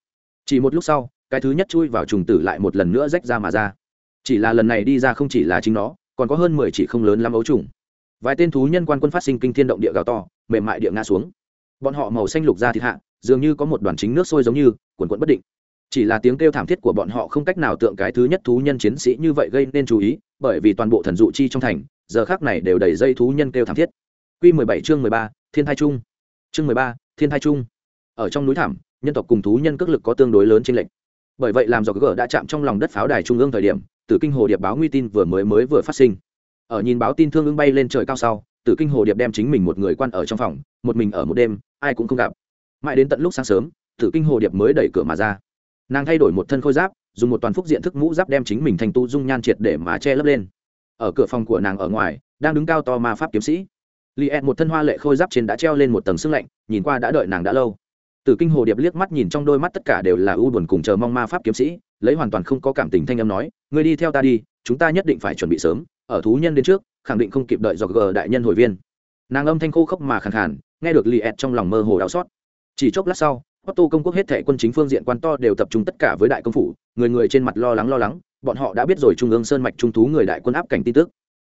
Chỉ một lúc sau, cái thứ nhất chui vào trùng tử lại một lần nữa rách ra mà ra. Chỉ là lần này đi ra không chỉ là chính nó, còn có hơn mười chỉ không lớn lắm ấu trùng. Vài tên thú nhân quan quân phát sinh kinh thiên động địa gào to, mềm mại địa ngã xuống. Bọn họ màu xanh lục ra thịt hạ dường như có một đoàn chính nước sôi giống như, quần quẫn bất định. Chỉ là tiếng kêu thảm thiết của bọn họ không cách nào tượng cái thứ nhất thú nhân chiến sĩ như vậy gây nên chú ý, bởi vì toàn bộ thần dụ chi trong thành, giờ khác này đều đầy dây thú nhân kêu thảm thiết. Q mười bảy chương mười ba, thiên thai trung. Chương mười ba, thiên thai trung. Ở trong núi thảm, nhân tộc cùng thú nhân cước lực có tương đối lớn trên lệnh bởi vậy làm do gỡ đã chạm trong lòng đất pháo đài trung ương thời điểm, tử kinh hồ điệp báo nguy tin vừa mới mới vừa phát sinh. Ở nhìn báo tin thương ưng bay lên trời cao sau, tử kinh hồ điệp đem chính mình một người quan ở trong phòng, một mình ở một đêm, ai cũng không gặp mãi đến tận lúc sáng sớm, tử kinh hồ điệp mới đẩy cửa mà ra. Nàng thay đổi một thân khôi giáp, dùng một toàn phúc diện thức mũ giáp đem chính mình thành tu dung nhan triệt để mà che lấp lên. Ở cửa phòng của nàng ở ngoài, đang đứng cao to ma pháp kiếm sĩ. Li ed một thân hoa lệ khôi giáp trên đã treo lên một tầng sưng lạnh, nhìn qua đã đợi nàng đã lâu. Từ kinh hồ điệp liếc mắt nhìn trong đôi mắt tất cả đều là u buồn cùng chờ mong ma pháp kiếm sĩ, lấy hoàn toàn không có cảm tình thanh âm nói người đi theo ta đi, chúng ta nhất định phải chuẩn bị sớm, ở thú nhân đến trước, khẳng định không kịp đợi do g đại nhân hồi viên. Nàng âm thanh khô khốc mà khẳng khàn, nghe được li ed trong lòng mơ hồ đau xót chỉ chốc lát sau Otto công quốc hết thảy quân chính phương diện quan to đều tập trung tất cả với đại công phủ, người người trên mặt lo lắng lo lắng, bọn họ đã biết rồi trung ương sơn mạch trung thú người đại quân áp cảnh tin tức.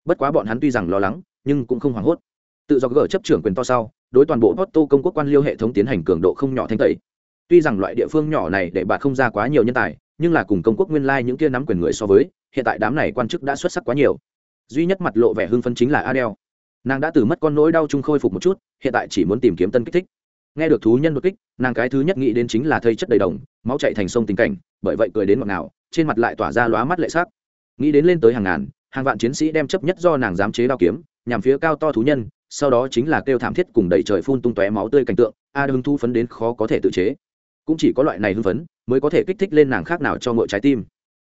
Bất quá bọn hắn tuy rằng lo lắng, nhưng cũng không hoảng hốt. Tự do gỡ chấp trưởng quyền to sau, đối toàn bộ Otto công quốc quan liêu hệ thống tiến hành cường độ không nhỏ thanh tẩy. Tuy rằng loại địa phương nhỏ này để bạn không ra quá nhiều nhân tài, nhưng là cùng công quốc nguyên lai những kia nắm quyền người so với, hiện tại đám này quan chức đã xuất sắc quá nhiều. Duy nhất mặt lộ vẻ hưng phấn chính là Adele. Nàng đã từ mất con nỗi đau chung khôi phục một chút, hiện tại chỉ muốn tìm kiếm tân kích thích nghe được thú nhân đột kích, nàng cái thứ nhất nghĩ đến chính là thây chất đầy đồng, máu chạy thành sông tình cảnh, bởi vậy cười đến ngọt ngào, trên mặt lại tỏa ra lóa mắt lệ sắc. Nghĩ đến lên tới hàng ngàn, hàng vạn chiến sĩ đem chấp nhất do nàng dám chế đao kiếm, nhằm phía cao to thú nhân, sau đó chính là kêu thảm thiết cùng đẩy trời phun tung tóe máu tươi cảnh tượng, a hưng thu phấn đến khó có thể tự chế. Cũng chỉ có loại này hưng phấn, mới có thể kích thích lên nàng khác nào cho ngựa trái tim.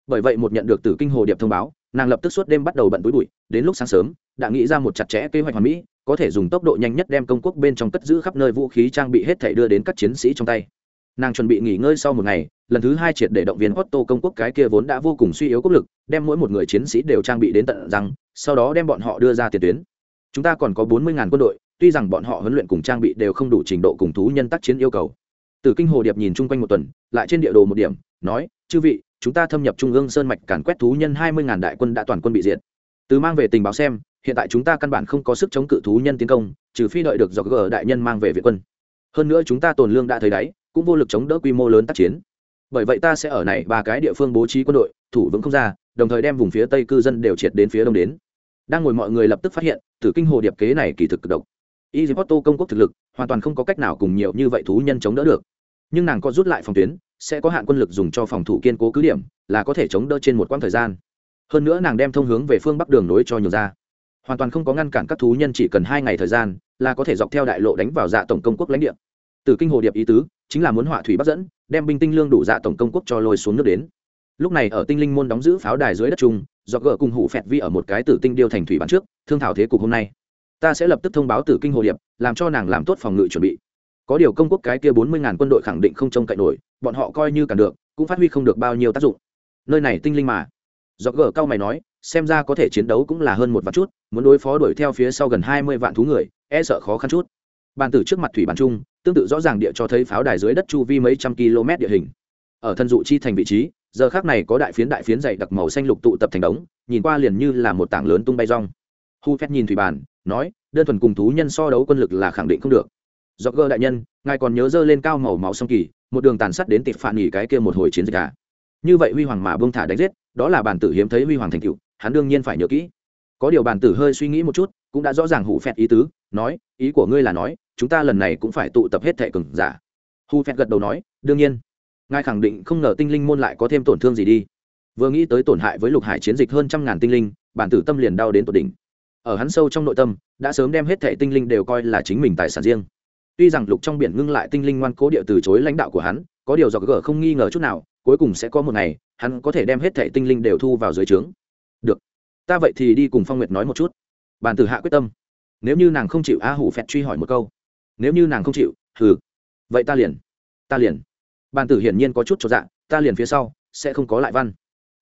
Bởi vậy một nhận được từ kinh hồ điệp thông báo, nàng lập tức suốt đêm bắt đầu bận túi bụi, đến lúc sáng sớm, đã nghĩ ra một chặt chẽ kế hoạch hoàn mỹ có thể dùng tốc độ nhanh nhất đem công quốc bên trong cất giữ khắp nơi vũ khí trang bị hết thể đưa đến các chiến sĩ trong tay. Nàng chuẩn bị nghỉ ngơi sau một ngày, lần thứ hai triệt để động viên otto công quốc cái kia vốn đã vô cùng suy yếu quốc lực, đem mỗi một người chiến sĩ đều trang bị đến tận răng, sau đó đem bọn họ đưa ra tiền tuyến. Chúng ta còn có bốn mươi quân đội, tuy rằng bọn họ huấn luyện cùng trang bị đều không đủ trình độ cùng thú nhân tác chiến yêu cầu. Từ kinh hồ điệp nhìn chung quanh một tuần, lại trên địa đồ một điểm, nói, chư vị, chúng ta thâm nhập trung ương sơn mạch càn quét thú nhân hai mươi ngàn đại quân đã toàn quân bị diệt. Từ mang về tình báo xem hiện tại chúng ta căn bản không có sức chống cự thú nhân tiến công, trừ phi đợi được do g đại nhân mang về viện quân. Hơn nữa chúng ta tồn lương đã thấy đáy, cũng vô lực chống đỡ quy mô lớn tác chiến. Bởi vậy ta sẽ ở này ba cái địa phương bố trí quân đội, thủ vững không ra, đồng thời đem vùng phía tây cư dân đều triệt đến phía đông đến. Đang ngồi mọi người lập tức phát hiện, tử kinh hồ điệp kế này kỳ thực cực độc. Y dipotto công quốc thực lực, hoàn toàn không có cách nào cùng nhiều như vậy thú nhân chống đỡ được. Nhưng nàng có rút lại phòng tuyến, sẽ có hạn quân lực dùng cho phòng thủ kiên cố cứ điểm, là có thể chống đỡ trên một quãng thời gian. Hơn nữa nàng đem thông hướng về phương bắc đường nối cho nhiều ra hoàn toàn không có ngăn cản các thú nhân chỉ cần hai ngày thời gian là có thể dọc theo đại lộ đánh vào dạ tổng công quốc lãnh địa. Từ kinh hồ điệp ý tứ, chính là muốn họa thủy bắt dẫn, đem binh tinh lương đủ dạ tổng công quốc cho lôi xuống nước đến. Lúc này ở tinh linh môn đóng giữ pháo đài dưới đất trung do gỡ cùng hủ phẹt vi ở một cái tử tinh điêu thành thủy bắn trước, thương thảo thế cục hôm nay. Ta sẽ lập tức thông báo tử kinh hồ điệp, làm cho nàng làm tốt phòng ngự chuẩn bị. Có điều công quốc cái kia bốn mươi ngàn quân đội khẳng định không trông cậy nổi, bọn họ coi như cả được, cũng phát huy không được bao nhiêu tác dụng. Nơi này tinh linh mà do gỡ cao mày nói, xem ra có thể chiến đấu cũng là hơn một vạn chút, muốn đối phó đuổi theo phía sau gần hai mươi vạn thú người e sợ khó khăn chút. Bàn tử trước mặt thủy bàn trung, tương tự rõ ràng địa cho thấy pháo đài dưới đất chu vi mấy trăm km địa hình. Ở thân dụ chi thành vị trí, giờ khác này có đại phiến đại phiến dày đặc màu xanh lục tụ tập thành đống, nhìn qua liền như là một tảng lớn tung bay rong. Hu phép nhìn thủy bàn, nói, đơn thuần cùng thú nhân so đấu quân lực là khẳng định không được. Do gơ đại nhân, ngài còn nhớ dơ lên cao màu máu sông kỳ, một đường tàn sát đến tịp phản nghỉ cái kia một hồi chiến dịch à. như vậy huy hoàng mà bông thả đánh giết đó là bản tử hiếm thấy huy hoàng thành cựu hắn đương nhiên phải nhớ kỹ. Có điều bản tử hơi suy nghĩ một chút, cũng đã rõ ràng hủ phẹt ý tứ, nói, ý của ngươi là nói, chúng ta lần này cũng phải tụ tập hết thệ cường giả. Hù phẹt gật đầu nói, đương nhiên. Ngài khẳng định không ngờ tinh linh môn lại có thêm tổn thương gì đi. Vừa nghĩ tới tổn hại với lục hải chiến dịch hơn trăm ngàn tinh linh, bản tử tâm liền đau đến tột đỉnh. Ở hắn sâu trong nội tâm, đã sớm đem hết thệ tinh linh đều coi là chính mình tài sản riêng. Tuy rằng lục trong biển ngưng lại tinh linh ngoan cố địa từ chối lãnh đạo của hắn, có điều do gỡ không nghi ngờ chút nào cuối cùng sẽ có một ngày, hắn có thể đem hết thệ tinh linh đều thu vào dưới trướng. Được. Ta vậy thì đi cùng phong nguyệt nói một chút. Bàn tử hạ quyết tâm. Nếu như nàng không chịu a hủ phẹt truy hỏi một câu. Nếu như nàng không chịu, hừ. Vậy ta liền. Ta liền. Bàn tử hiển nhiên có chút cho dạ ta liền phía sau, sẽ không có lại văn.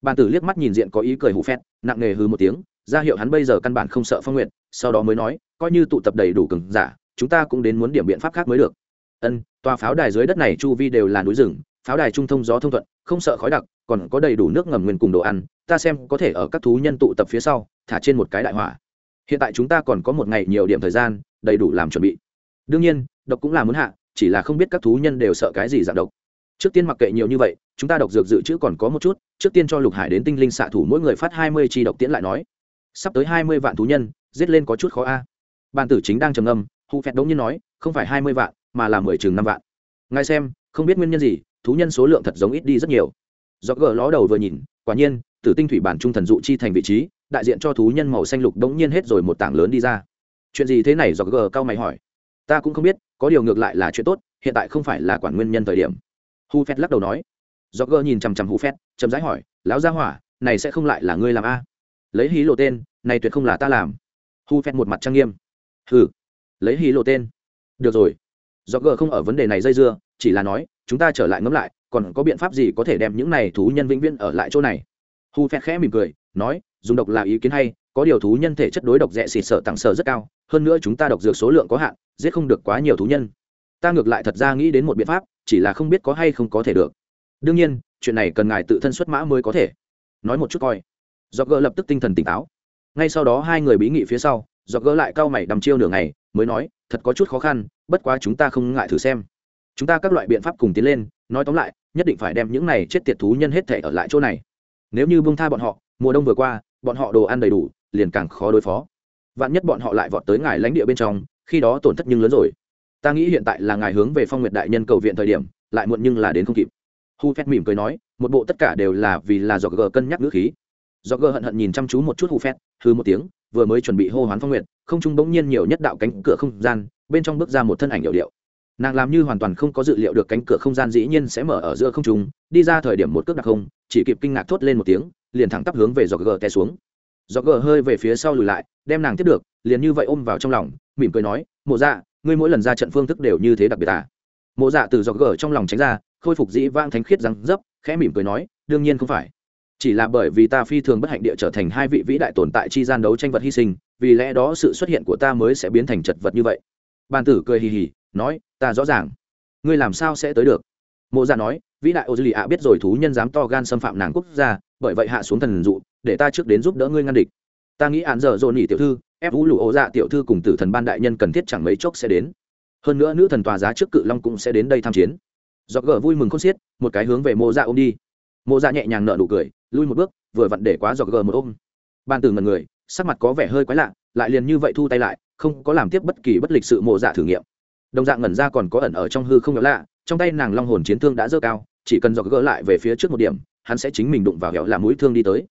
Bàn tử liếc mắt nhìn diện có ý cười hủ phẹt, nặng nề hừ một tiếng, ra hiệu hắn bây giờ căn bản không sợ phong nguyệt, sau đó mới nói, coi như tụ tập đầy đủ cứng giả, chúng ta cũng đến muốn điểm biện pháp khác mới được. Ân, tòa pháo đài dưới đất này chu vi đều là núi rừng pháo đài trung thông gió thông thuận, không sợ khói đặc, còn có đầy đủ nước ngầm nguyên cùng đồ ăn, ta xem có thể ở các thú nhân tụ tập phía sau, thả trên một cái đại hỏa. Hiện tại chúng ta còn có một ngày nhiều điểm thời gian, đầy đủ làm chuẩn bị. Đương nhiên, độc cũng là muốn hạ, chỉ là không biết các thú nhân đều sợ cái gì dạng độc. Trước tiên mặc kệ nhiều như vậy, chúng ta độc dược dự trữ còn có một chút, trước tiên cho lục hải đến tinh linh xạ thủ mỗi người phát hai mươi chi độc tiễn lại nói. Sắp tới hai mươi vạn thú nhân, giết lên có chút khó a. À. bàn tử chính đang trầm âm hụ phẹt đống nhiên nói, không phải hai mươi vạn, mà là mười chừng năm vạn ngài xem, không biết nguyên nhân gì, thú nhân số lượng thật giống ít đi rất nhiều. Do gờ ló đầu vừa nhìn, quả nhiên, tử tinh thủy bản trung thần dụ chi thành vị trí, đại diện cho thú nhân màu xanh lục đống nhiên hết rồi một tảng lớn đi ra. Chuyện gì thế này? Do gờ cao mày hỏi. Ta cũng không biết, có điều ngược lại là chuyện tốt, hiện tại không phải là quản nguyên nhân thời điểm. Hu phét lắc đầu nói. Do gờ nhìn chằm chằm Hu phét, chậm rãi hỏi, lão gia hỏa, này sẽ không lại là ngươi làm a? Lấy hí lộ tên, này tuyệt không là ta làm. Hu phét một mặt trang nghiêm. Hừ, lấy hí lộ tên. Được rồi. Do gờ không ở vấn đề này dây dưa chỉ là nói, chúng ta trở lại ngẫm lại, còn có biện pháp gì có thể đem những này thú nhân vĩnh viễn ở lại chỗ này? Hu phét khẽ mỉm cười, nói, dùng độc là ý kiến hay, có điều thú nhân thể chất đối độc rẻ xịt sợ tặng sợ rất cao, hơn nữa chúng ta độc dược số lượng có hạn, giết không được quá nhiều thú nhân. Ta ngược lại thật ra nghĩ đến một biện pháp, chỉ là không biết có hay không có thể được. Đương nhiên, chuyện này cần ngài tự thân xuất mã mới có thể. Nói một chút coi. Do gỡ lập tức tinh thần tỉnh táo. Ngay sau đó hai người bí nghị phía sau do gỡ lại cau mày đầm chiêu nửa ngày, mới nói, thật có chút khó khăn, bất quá chúng ta không ngại thử xem chúng ta các loại biện pháp cùng tiến lên, nói tóm lại, nhất định phải đem những này chết tiệt thú nhân hết thể ở lại chỗ này. Nếu như bông tha bọn họ, mùa đông vừa qua, bọn họ đồ ăn đầy đủ, liền càng khó đối phó. Vạn nhất bọn họ lại vọt tới ngài lãnh địa bên trong, khi đó tổn thất nhưng lớn rồi. Ta nghĩ hiện tại là ngài hướng về phong nguyệt đại nhân cầu viện thời điểm, lại muộn nhưng là đến không kịp. Hu phét mỉm cười nói, một bộ tất cả đều là vì là do gờ cân nhắc ngữ khí. Do gờ hận hận nhìn chăm chú một chút hu phét hư một tiếng, vừa mới chuẩn bị hô hoán phong nguyệt, không trung bỗng nhiên nhiều nhất đạo cánh cửa không gian, bên trong bước ra một thân ảnh hiệu điệu nàng làm như hoàn toàn không có dự liệu được cánh cửa không gian dĩ nhiên sẽ mở ở giữa không trung, đi ra thời điểm một cước đặc không, chỉ kịp kinh ngạc thốt lên một tiếng, liền thẳng tắp hướng về dọc gờ té xuống. Dọc gờ hơi về phía sau lùi lại, đem nàng tiếp được, liền như vậy ôm vào trong lòng, mỉm cười nói, mộ dạ ngươi mỗi lần ra trận phương thức đều như thế đặc biệt à? Mộ dạ từ dọc gờ trong lòng tránh ra, khôi phục dĩ vang thánh khiết răng dấp, khẽ mỉm cười nói, đương nhiên không phải. Chỉ là bởi vì ta phi thường bất hạnh địa trở thành hai vị vĩ đại tồn tại chi gian đấu tranh vật hy sinh, vì lẽ đó sự xuất hiện của ta mới sẽ biến thành chật vật như vậy. Bàn tử cười hì hì nói, ta rõ ràng. Ngươi làm sao sẽ tới được? Mộ dạ nói, vĩ đại ô dư lì ạ biết rồi thú nhân dám to gan xâm phạm nàng quốc gia, bởi vậy hạ xuống thần dụ, để ta trước đến giúp đỡ ngươi ngăn địch. Ta nghĩ án giờ dồn nhị tiểu thư, ép vũ lụ ô dạ tiểu thư cùng tử thần ban đại nhân cần thiết chẳng mấy chốc sẽ đến. Hơn nữa nữ thần tòa giá trước cự long cũng sẽ đến đây tham chiến. Do gờ vui mừng khôn xiết, một cái hướng về mộ dạ ôm đi. Mộ dạ nhẹ nhàng nợ nụ cười, lui một bước, vừa vặn để quá do gờ một ôm. Ban từ ngần người, sắc mặt có vẻ hơi quái lạ, lại liền như vậy thu tay lại, không có làm tiếp bất kỳ bất lịch sự mộ dạ thử nghiệm đồng dạng ngẩn ra còn có ẩn ở trong hư không nhỏ lạ trong tay nàng long hồn chiến thương đã dơ cao, chỉ cần dọc gỡ lại về phía trước một điểm, hắn sẽ chính mình đụng vào hẻo là mũi thương đi tới.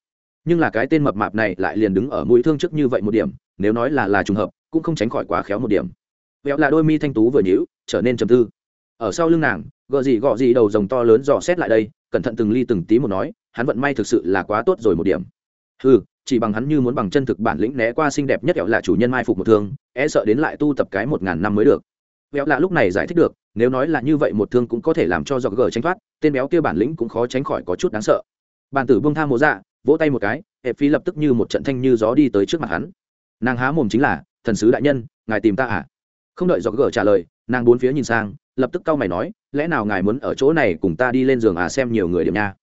Nhưng là cái tên mập mạp này lại liền đứng ở mũi thương trước như vậy một điểm, nếu nói là là trùng hợp, cũng không tránh khỏi quá khéo một điểm. Hẻo là đôi mi thanh tú vừa nhíu, trở nên trầm tư. Ở sau lưng nàng gợ gì gọ gì đầu rồng to lớn dò xét lại đây, cẩn thận từng ly từng tí một nói, hắn vận may thực sự là quá tốt rồi một điểm. Ừ chỉ bằng hắn như muốn bằng chân thực bản lĩnh né qua xinh đẹp nhất hẻo là chủ nhân mai phục một thương e sợ đến lại tu tập cái một ngàn năm mới được béo lạ lúc này giải thích được, nếu nói là như vậy một thương cũng có thể làm cho dọc gờ tránh thoát, tên béo kia bản lĩnh cũng khó tránh khỏi có chút đáng sợ. Bàn tử bông tham mộ dạ vỗ tay một cái hệ phi lập tức như một trận thanh như gió đi tới trước mặt hắn. Nàng há mồm chính là, thần sứ đại nhân, ngài tìm ta à? Không đợi dọc gờ trả lời, nàng bốn phía nhìn sang, lập tức cau mày nói, lẽ nào ngài muốn ở chỗ này cùng ta đi lên giường à xem nhiều người điểm nha?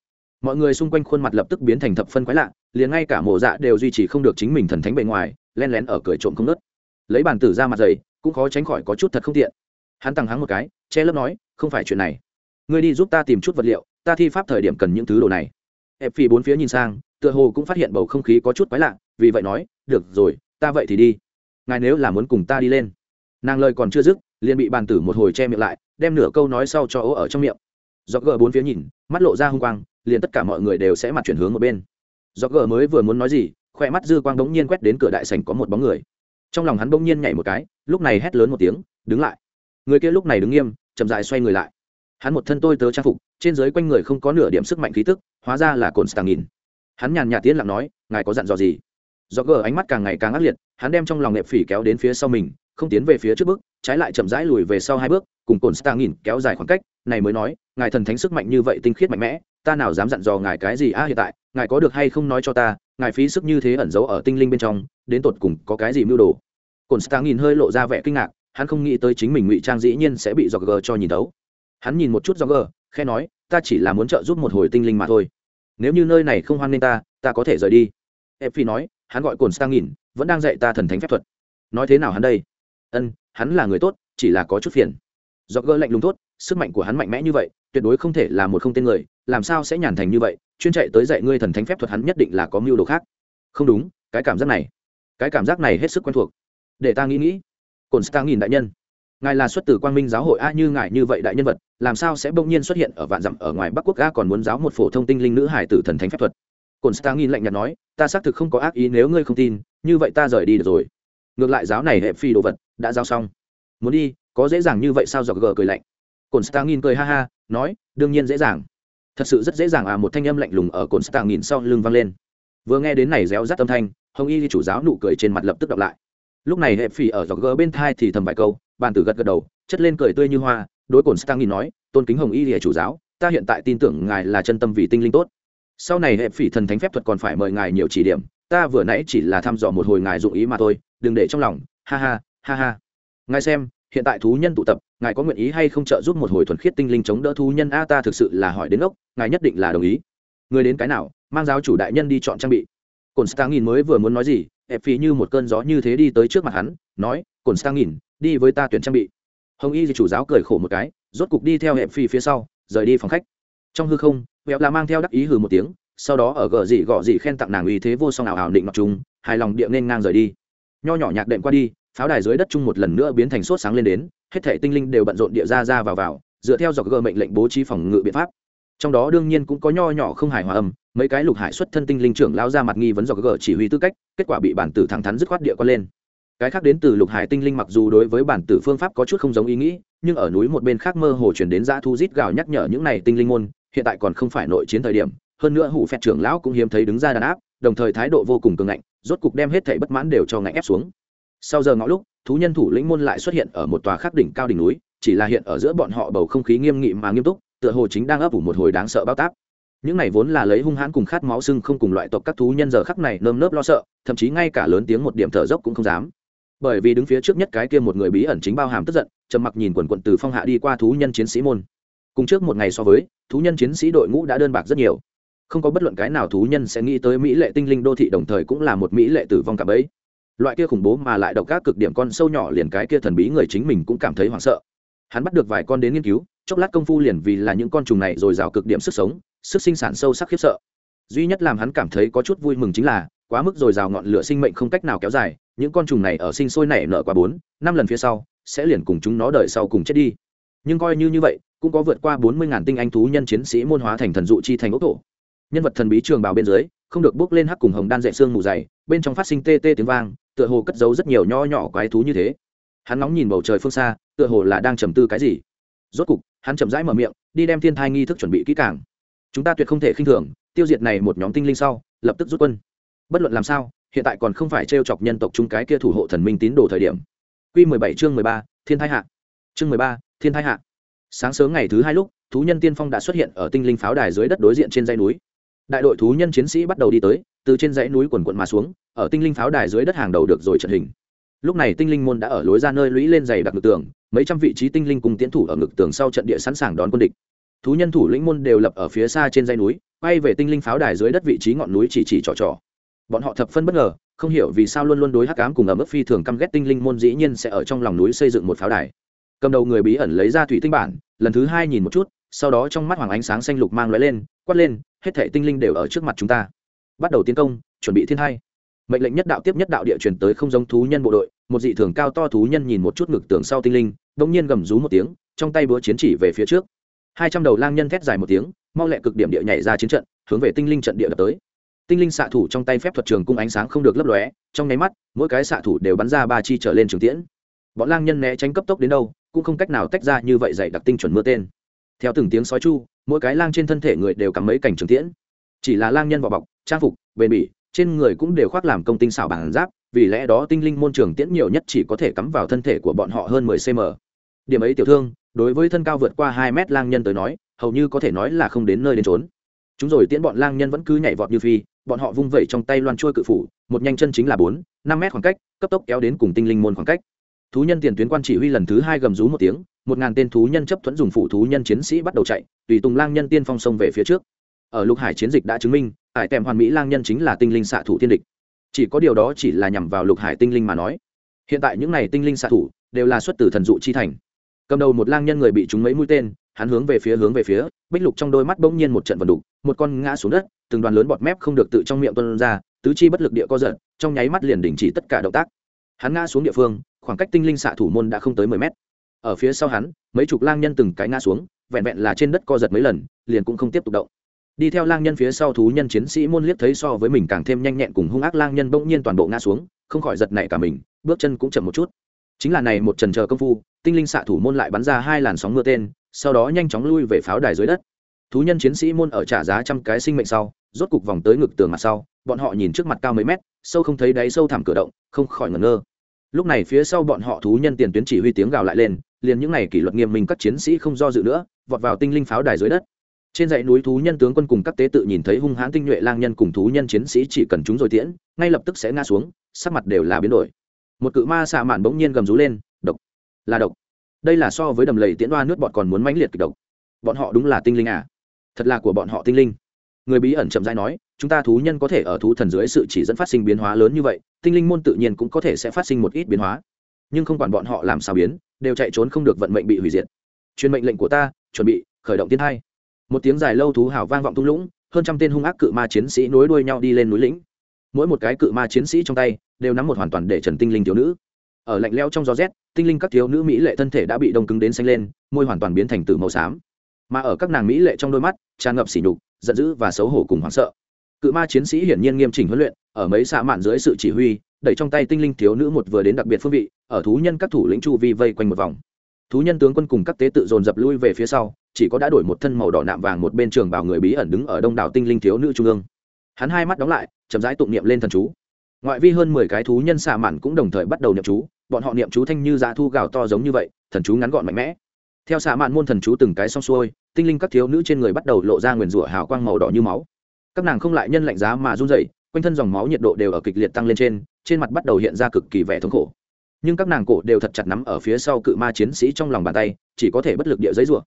Mọi người xung quanh khuôn mặt lập tức biến thành thập phân quái lạ, liền ngay cả mộ dạ đều duy trì không được chính mình thần thánh bề ngoài, len lén ở cười trộm không nớt lấy bàn tử ra mặt dày cũng khó tránh khỏi có chút thật không tiện. Hắn tăng hắng một cái, che lớp nói, không phải chuyện này. Ngươi đi giúp ta tìm chút vật liệu, ta thi pháp thời điểm cần những thứ đồ này. Ép phi bốn phía nhìn sang, tựa hồ cũng phát hiện bầu không khí có chút quái lạ, vì vậy nói, được rồi, ta vậy thì đi. Ngài nếu là muốn cùng ta đi lên. Nàng lời còn chưa dứt, liền bị bàn tử một hồi che miệng lại, đem nửa câu nói sau cho ố ở trong miệng. Do gờ bốn phía nhìn, mắt lộ ra h u n g quang, liền tất cả mọi người đều sẽ mặt chuyển hướng một bên. Do gờ mới vừa muốn nói gì khoe mắt dư quang đống nhiên quét đến cửa đại sành có một bóng người trong lòng hắn bỗng nhiên nhảy một cái, lúc này hét lớn một tiếng, đứng lại. Người kia lúc này đứng nghiêm, chậm dài xoay người lại. Hắn một thân tôi tớ trang phục, trên dưới quanh người không có nửa điểm sức mạnh khí tức, hóa ra là cồn stàng nghìn hắn nhàn nhạt tiến lặng nói, ngài có dặn dò gì? Do gờ ánh mắt càng ngày càng ác liệt, hắn đem trong lòng nẹp phỉ kéo đến phía sau mình, không tiến về phía trước bước, trái lại chậm rãi lùi về sau hai bước, cùng cồn stàng nghìn kéo dài khoảng cách, này mới nói, ngài thần thánh sức mạnh như vậy tinh khiết mạnh mẽ, ta nào dám dặn dò ngài cái gì a hiện tại, ngài có được hay không nói cho ta ngài phí sức như thế ẩn giấu ở tinh linh bên trong đến tột cùng có cái gì mưu đồ? Cồn Stang nhìn hơi lộ ra vẻ kinh ngạc hắn không nghĩ tới chính mình ngụy trang dĩ nhiên sẽ bị dọc gờ cho nhìn tấu hắn nhìn một chút dọc gờ khe nói ta chỉ là muốn trợ giúp một hồi tinh linh mà thôi. Nếu như nơi này không hoan nghênh ta ta có thể rời đi. Ép phi nói hắn gọi cồn Stang nhìn, vẫn đang dạy ta thần thánh phép thuật. Nói thế nào hắn đây? Ân hắn là người tốt chỉ là có chút phiền. Dọc gờ lạnh lùng tốt sức mạnh của hắn mạnh mẽ như vậy tuyệt đối không thể là một không tên người làm sao sẽ nhàn thành như vậy, chuyên chạy tới dạy ngươi thần thánh phép thuật hắn nhất định là có mưu đồ khác. Không đúng, cái cảm giác này, cái cảm giác này hết sức quen thuộc. Để ta nghĩ nghĩ. Cồn Star nghìn đại nhân, ngài là xuất từ quang minh giáo hội a như ngài như vậy đại nhân vật, làm sao sẽ bỗng nhiên xuất hiện ở vạn dặm ở ngoài bắc quốc a còn muốn giáo một phổ thông tinh linh nữ hải tử thần thánh phép thuật? Cồn Star nghìn lạnh nhạt nói, ta xác thực không có ác ý nếu ngươi không tin, như vậy ta rời đi được rồi. Ngược lại giáo này hệ phi đồ vật, đã giao xong. Muốn đi, có dễ dàng như vậy sao? Dọc gờ cười lạnh. Cồn Star nghìn cười ha ha, nói, đương nhiên dễ dàng thật sự rất dễ dàng à một thanh âm lạnh lùng ở cồn stạng nhìn sau lưng vang lên. Vừa nghe đến này réo rắt âm thanh, hồng y chủ giáo nụ cười trên mặt lập tức đọc lại. Lúc này hệ phỉ ở dọc gỡ bên thai thì thầm vài câu, bàn tử gật gật đầu, chất lên cười tươi như hoa, đối cồn stạng nhìn nói, tôn kính hồng y lìa chủ giáo, ta hiện tại tin tưởng ngài là chân tâm vì tinh linh tốt. Sau này hệ phỉ thần thánh phép thuật còn phải mời ngài nhiều chỉ điểm, ta vừa nãy chỉ là thăm dò một hồi ngài dụng ý mà thôi, đừng để trong lòng, ha ha ha ha. Ngài xem hiện tại thú nhân tụ tập, ngài có nguyện ý hay không trợ giúp một hồi thuần khiết tinh linh chống đỡ thú nhân? A, ta thực sự là hỏi đến ốc, ngài nhất định là đồng ý. Người đến cái nào? Mang giáo chủ đại nhân đi chọn trang bị. Cồn stang nghìn mới vừa muốn nói gì, ép phí như một cơn gió như thế đi tới trước mặt hắn, nói cồn stang nghìn đi với ta tuyển trang bị. Hồng y thì chủ giáo cười khổ một cái, rốt cục đi theo ép phí phía sau, rời đi phòng khách. Trong hư không, vẹo là mang theo đắc ý hừ một tiếng, sau đó ở gờ dị gọ dị khen tặng nàng uy thế vô song ảo ảo định mặc trùng, hài lòng địa nên ngang rời đi. Nho nhỏ nhạc đệm qua đi pháo đài dưới đất chung một lần nữa biến thành sốt sáng lên đến, hết thể tinh linh đều bận rộn địa ra ra vào vào, dựa theo dọc gờ mệnh lệnh bố trí phòng ngự biện pháp. Trong đó đương nhiên cũng có nho nhỏ không hài hòa âm, mấy cái lục hải xuất thân tinh linh trưởng lao ra mặt nghi vấn dọc gờ chỉ huy tư cách, kết quả bị bản tử thẳng thắn dứt khoát địa con lên. Cái khác đến từ lục hải tinh linh mặc dù đối với bản tử phương pháp có chút không giống ý nghĩ, nhưng ở núi một bên khác mơ hồ chuyển đến dã thu rít gào nhắc nhở những này tinh linh môn, hiện tại còn không phải nội chiến thời điểm, hơn nữa hủ phẹt trưởng lão cũng hiếm thấy đứng ra đàn áp, đồng thời thái độ vô cùng cường ngạnh, rốt cục đem hết thảy bất mãn đều cho ngạnh ép xuống sau giờ ngõ lúc, thú nhân thủ lĩnh môn lại xuất hiện ở một tòa khắc đỉnh cao đỉnh núi, chỉ là hiện ở giữa bọn họ bầu không khí nghiêm nghị mà nghiêm túc, tựa hồ chính đang ấp ủ một hồi đáng sợ bao táp. Những này vốn là lấy hung hãn cùng khát máu sưng không cùng loại tộc các thú nhân giờ khắc này nơm nớp lo sợ, thậm chí ngay cả lớn tiếng một điểm thở dốc cũng không dám. Bởi vì đứng phía trước nhất cái kia một người bí ẩn chính bao hàm tức giận, trầm mặc nhìn quần quận từ phong hạ đi qua thú nhân chiến sĩ môn. Cùng trước một ngày so với, thú nhân chiến sĩ đội ngũ đã đơn bạc rất nhiều. Không có bất luận cái nào thú nhân sẽ nghĩ tới mỹ lệ tinh linh đô thị đồng thời cũng là một mỹ lệ tử vong cả bấy loại kia khủng bố mà lại độc các cực điểm con sâu nhỏ liền cái kia thần bí người chính mình cũng cảm thấy hoảng sợ. Hắn bắt được vài con đến nghiên cứu, chốc lát công phu liền vì là những con trùng này rồi rào cực điểm sức sống, sức sinh sản sâu sắc khiếp sợ. Duy nhất làm hắn cảm thấy có chút vui mừng chính là, quá mức rồi rào ngọn lửa sinh mệnh không cách nào kéo dài, những con trùng này ở sinh sôi nảy nở qua bốn, năm lần phía sau, sẽ liền cùng chúng nó đợi sau cùng chết đi. Nhưng coi như như vậy, cũng có vượt qua bốn mươi ngàn tinh anh thú nhân chiến sĩ môn hóa thành thần dụ chi thành ốc thổ nhân vật thần bí trường bào bên dưới, không được bước lên hắc cùng hồng đan dạy xương mù dày, bên trong phát sinh tê tê tiếng vang, tựa hồ cất giấu rất nhiều nho nhỏ quái thú như thế. Hắn nóng nhìn bầu trời phương xa, tựa hồ là đang trầm tư cái gì. Rốt cục, hắn chậm rãi mở miệng, đi đem thiên thai nghi thức chuẩn bị kỹ càng. Chúng ta tuyệt không thể khinh thường, tiêu diệt này một nhóm tinh linh sau, lập tức rút quân. Bất luận làm sao, hiện tại còn không phải t chọc nhân tộc chúng cái kia thủ hộ thần minh tín đồ thời điểm. Q mười bảy chương mười ba, thiên thai hạ. Chương mười ba, thiên thai hạ. Sáng sớm ngày thứ hai lúc, thú nhân tiên phong đã xuất hiện ở tinh linh pháo đài dưới đất đối diện trên dãy núi đại đội thú nhân chiến sĩ bắt đầu đi tới, từ trên dãy núi quần quận mà xuống, ở tinh linh pháo đài dưới đất hàng đầu được rồi trận hình. Lúc này tinh linh môn đã ở lối ra nơi lũy lên dày đặc ngực tường, mấy trăm vị trí tinh linh cùng tiến thủ ở ngực tường sau trận địa sẵn sàng đón quân địch. Thú nhân thủ lĩnh môn đều lập ở phía xa trên dãy núi, quay về tinh linh pháo đài dưới đất vị trí ngọn núi chỉ chỉ trò trò. Bọn họ thập phân bất ngờ, không hiểu vì sao luôn luôn đối hắc ám cùng ở mức phi thường căm ghét tinh linh môn dĩ nhiên sẽ ở trong lòng núi xây dựng một pháo đài. Cầm đầu người bí ẩn lấy ra thủy tinh bản, lần thứ hai nhìn một chút, sau đó trong mắt hoàng ánh sáng xanh lục mang lóe lên, quát lên hết thể tinh linh đều ở trước mặt chúng ta. Bắt đầu tiến công, chuẩn bị thiên hai. Mệnh lệnh nhất đạo tiếp nhất đạo địa chuyển tới không giống thú nhân bộ đội, một dị thường cao to thú nhân nhìn một chút ngực tường sau tinh linh bỗng nhiên gầm rú một tiếng, trong tay búa chiến chỉ về phía trước. Hai trăm đầu lang nhân thét dài một tiếng, mau lẹ cực điểm địa nhảy ra chiến trận, hướng về tinh linh trận địa đập tới. Tinh linh xạ thủ trong tay phép thuật trường cung ánh sáng không được lấp lóe, trong nháy mắt, mỗi cái xạ thủ đều bắn ra ba chi trở lên trường tiễn. Bọn lang nhân né tránh cấp tốc đến đâu, cũng không cách nào tách ra như vậy dày đặc tinh chuẩn mưa tên. Theo từng tiếng sói chu mỗi cái lang trên thân thể người đều cắm mấy cảnh trường tiễn. Chỉ là lang nhân vỏ bọc, trang phục, bền bỉ, trên người cũng đều khoác làm công tinh xảo bản giáp, vì lẽ đó tinh linh môn trường tiễn nhiều nhất chỉ có thể cắm vào thân thể của bọn họ hơn mười cm điểm ấy tiểu thương, đối với thân cao vượt qua hai mét lang nhân tới nói, hầu như có thể nói là không đến nơi đến trốn chúng rồi tiễn bọn lang nhân vẫn cứ nhảy vọt như phi, bọn họ vung vẩy trong tay loan trôi cự phủ, một nhanh chân chính là bốn, năm mét khoảng cách, cấp tốc kéo đến cùng tinh linh môn khoảng cách. Thú nhân tiền tuyến quan chỉ huy lần thứ hai gầm rú một tiếng một ngàn tên thú nhân chấp thuẫn dùng phụ thú nhân chiến sĩ bắt đầu chạy, tùy tùng lang nhân tiên phong sông về phía trước. Ở lục hải chiến dịch đã chứng minh ải tèm hoàn mỹ lang nhân chính là tinh linh xạ thủ thiên địch. Chỉ có điều đó chỉ là nhằm vào lục hải tinh linh mà nói. Hiện tại những n à y tinh linh xạ thủ đều là xuất từ thần dụ chi thành. Cầm đầu một lang nhân người bị trúng mấy mũi tên, hắn hướng về phía hướng về phía, bích lục trong đôi mắt bỗng nhiên một trận vần đục, một con ngã xuống đất, từng đoàn lớn bọt mép không được tự trong miệng tuân ra, tứ chi bất lực địa co giật, trong nháy mắt liền đình chỉ tất cả động tác. Hắn ngã xuống địa phương, khoảng cách tinh linh xạ thủ môn đã không tới mười mét ở phía sau hắn, mấy chục lang nhân từng cái ngã xuống, vẹn vẹn là trên đất co giật mấy lần, liền cũng không tiếp tục động. Đi theo lang nhân phía sau thú nhân chiến sĩ môn liếc thấy so với mình càng thêm nhanh nhẹn cùng hung ác lang nhân bỗng nhiên toàn bộ ngã xuống, không khỏi giật nảy cả mình, bước chân cũng chậm một chút. Chính là này một trần chờ công phu, tinh linh xạ thủ môn lại bắn ra hai làn sóng mưa tên, sau đó nhanh chóng lui về pháo đài dưới đất. Thú nhân chiến sĩ môn ở trả giá trăm cái sinh mệnh sau, rốt cục vòng tới ngực tường mặt sau, bọn họ nhìn trước mặt cao mấy mét, sâu không thấy đáy sâu thẳm cửa động, không khỏi ngẩn ngơ. Lúc này phía sau bọn họ thú nhân tiền tuyến chỉ huy tiếng gào lại lên liền những ngày kỷ luật nghiêm minh các chiến sĩ không do dự nữa, vọt vào tinh linh pháo đài dưới đất. Trên dãy núi thú nhân tướng quân cùng các tế tự nhìn thấy hung hãn tinh nhuệ lang nhân cùng thú nhân chiến sĩ chỉ cần chúng rồi tiễn, ngay lập tức sẽ ngã xuống, sắc mặt đều là biến đổi. Một cự ma xạ mạn bỗng nhiên gầm rú lên, độc! Là độc! Đây là so với đầm lầy tiễn đoa nước bọn còn muốn mãnh liệt kịch độc. Bọn họ đúng là tinh linh à? Thật là của bọn họ tinh linh. Người bí ẩn chậm rãi nói, chúng ta thú nhân có thể ở thú thần dưới sự chỉ dẫn phát sinh biến hóa lớn như vậy, tinh linh môn tự nhiên cũng có thể sẽ phát sinh một ít biến hóa nhưng không quản bọn họ làm sao biến, đều chạy trốn không được vận mệnh bị hủy diệt. Truyền mệnh lệnh của ta, chuẩn bị, khởi động tiên hai. Một tiếng dài lâu thú hào vang vọng thung lũng, hơn trăm tên hung ác cự ma chiến sĩ nối đuôi nhau đi lên núi lĩnh. Mỗi một cái cự ma chiến sĩ trong tay, đều nắm một hoàn toàn để trần tinh linh thiếu nữ. Ở lạnh leo trong gió rét, tinh linh các thiếu nữ mỹ lệ thân thể đã bị đông cứng đến xanh lên, môi hoàn toàn biến thành từ màu xám. Mà ở các nàng mỹ lệ trong đôi mắt, tràn ngập sỉ nhục, giận dữ và xấu hổ cùng hoảng sợ cự ma chiến sĩ hiển nhiên nghiêm chỉnh huấn luyện, ở mấy xạ mạn dưới sự chỉ huy, đẩy trong tay tinh linh thiếu nữ một vừa đến đặc biệt phương vị, ở thú nhân các thủ lĩnh chu vi vây quanh một vòng. Thú nhân tướng quân cùng các tế tự dồn dập lui về phía sau, chỉ có đã đổi một thân màu đỏ nạm vàng một bên trường bào người bí ẩn đứng ở đông đảo tinh linh thiếu nữ trung ương. Hắn hai mắt đóng lại, chậm rãi tụng niệm lên thần chú. Ngoại vi hơn mười cái thú nhân xạ mạn cũng đồng thời bắt đầu niệm chú, bọn họ niệm chú thanh như dạ thu gào to giống như vậy, thần chú ngắn gọn mạnh mẽ. Theo xạ mạn môn thần chú từng cái xong xuôi, tinh linh các thiếu nữ trên người bắt đầu lộ ra nguyền rủa hào quang màu đỏ như máu các nàng không lại nhân lạnh giá mà run rẩy, quanh thân dòng máu nhiệt độ đều ở kịch liệt tăng lên trên trên mặt bắt đầu hiện ra cực kỳ vẻ thống khổ. Nhưng các nàng cổ đều thật chặt nắm ở phía sau cự ma chiến sĩ trong lòng bàn tay, chỉ có thể bất lực địa giấy rủa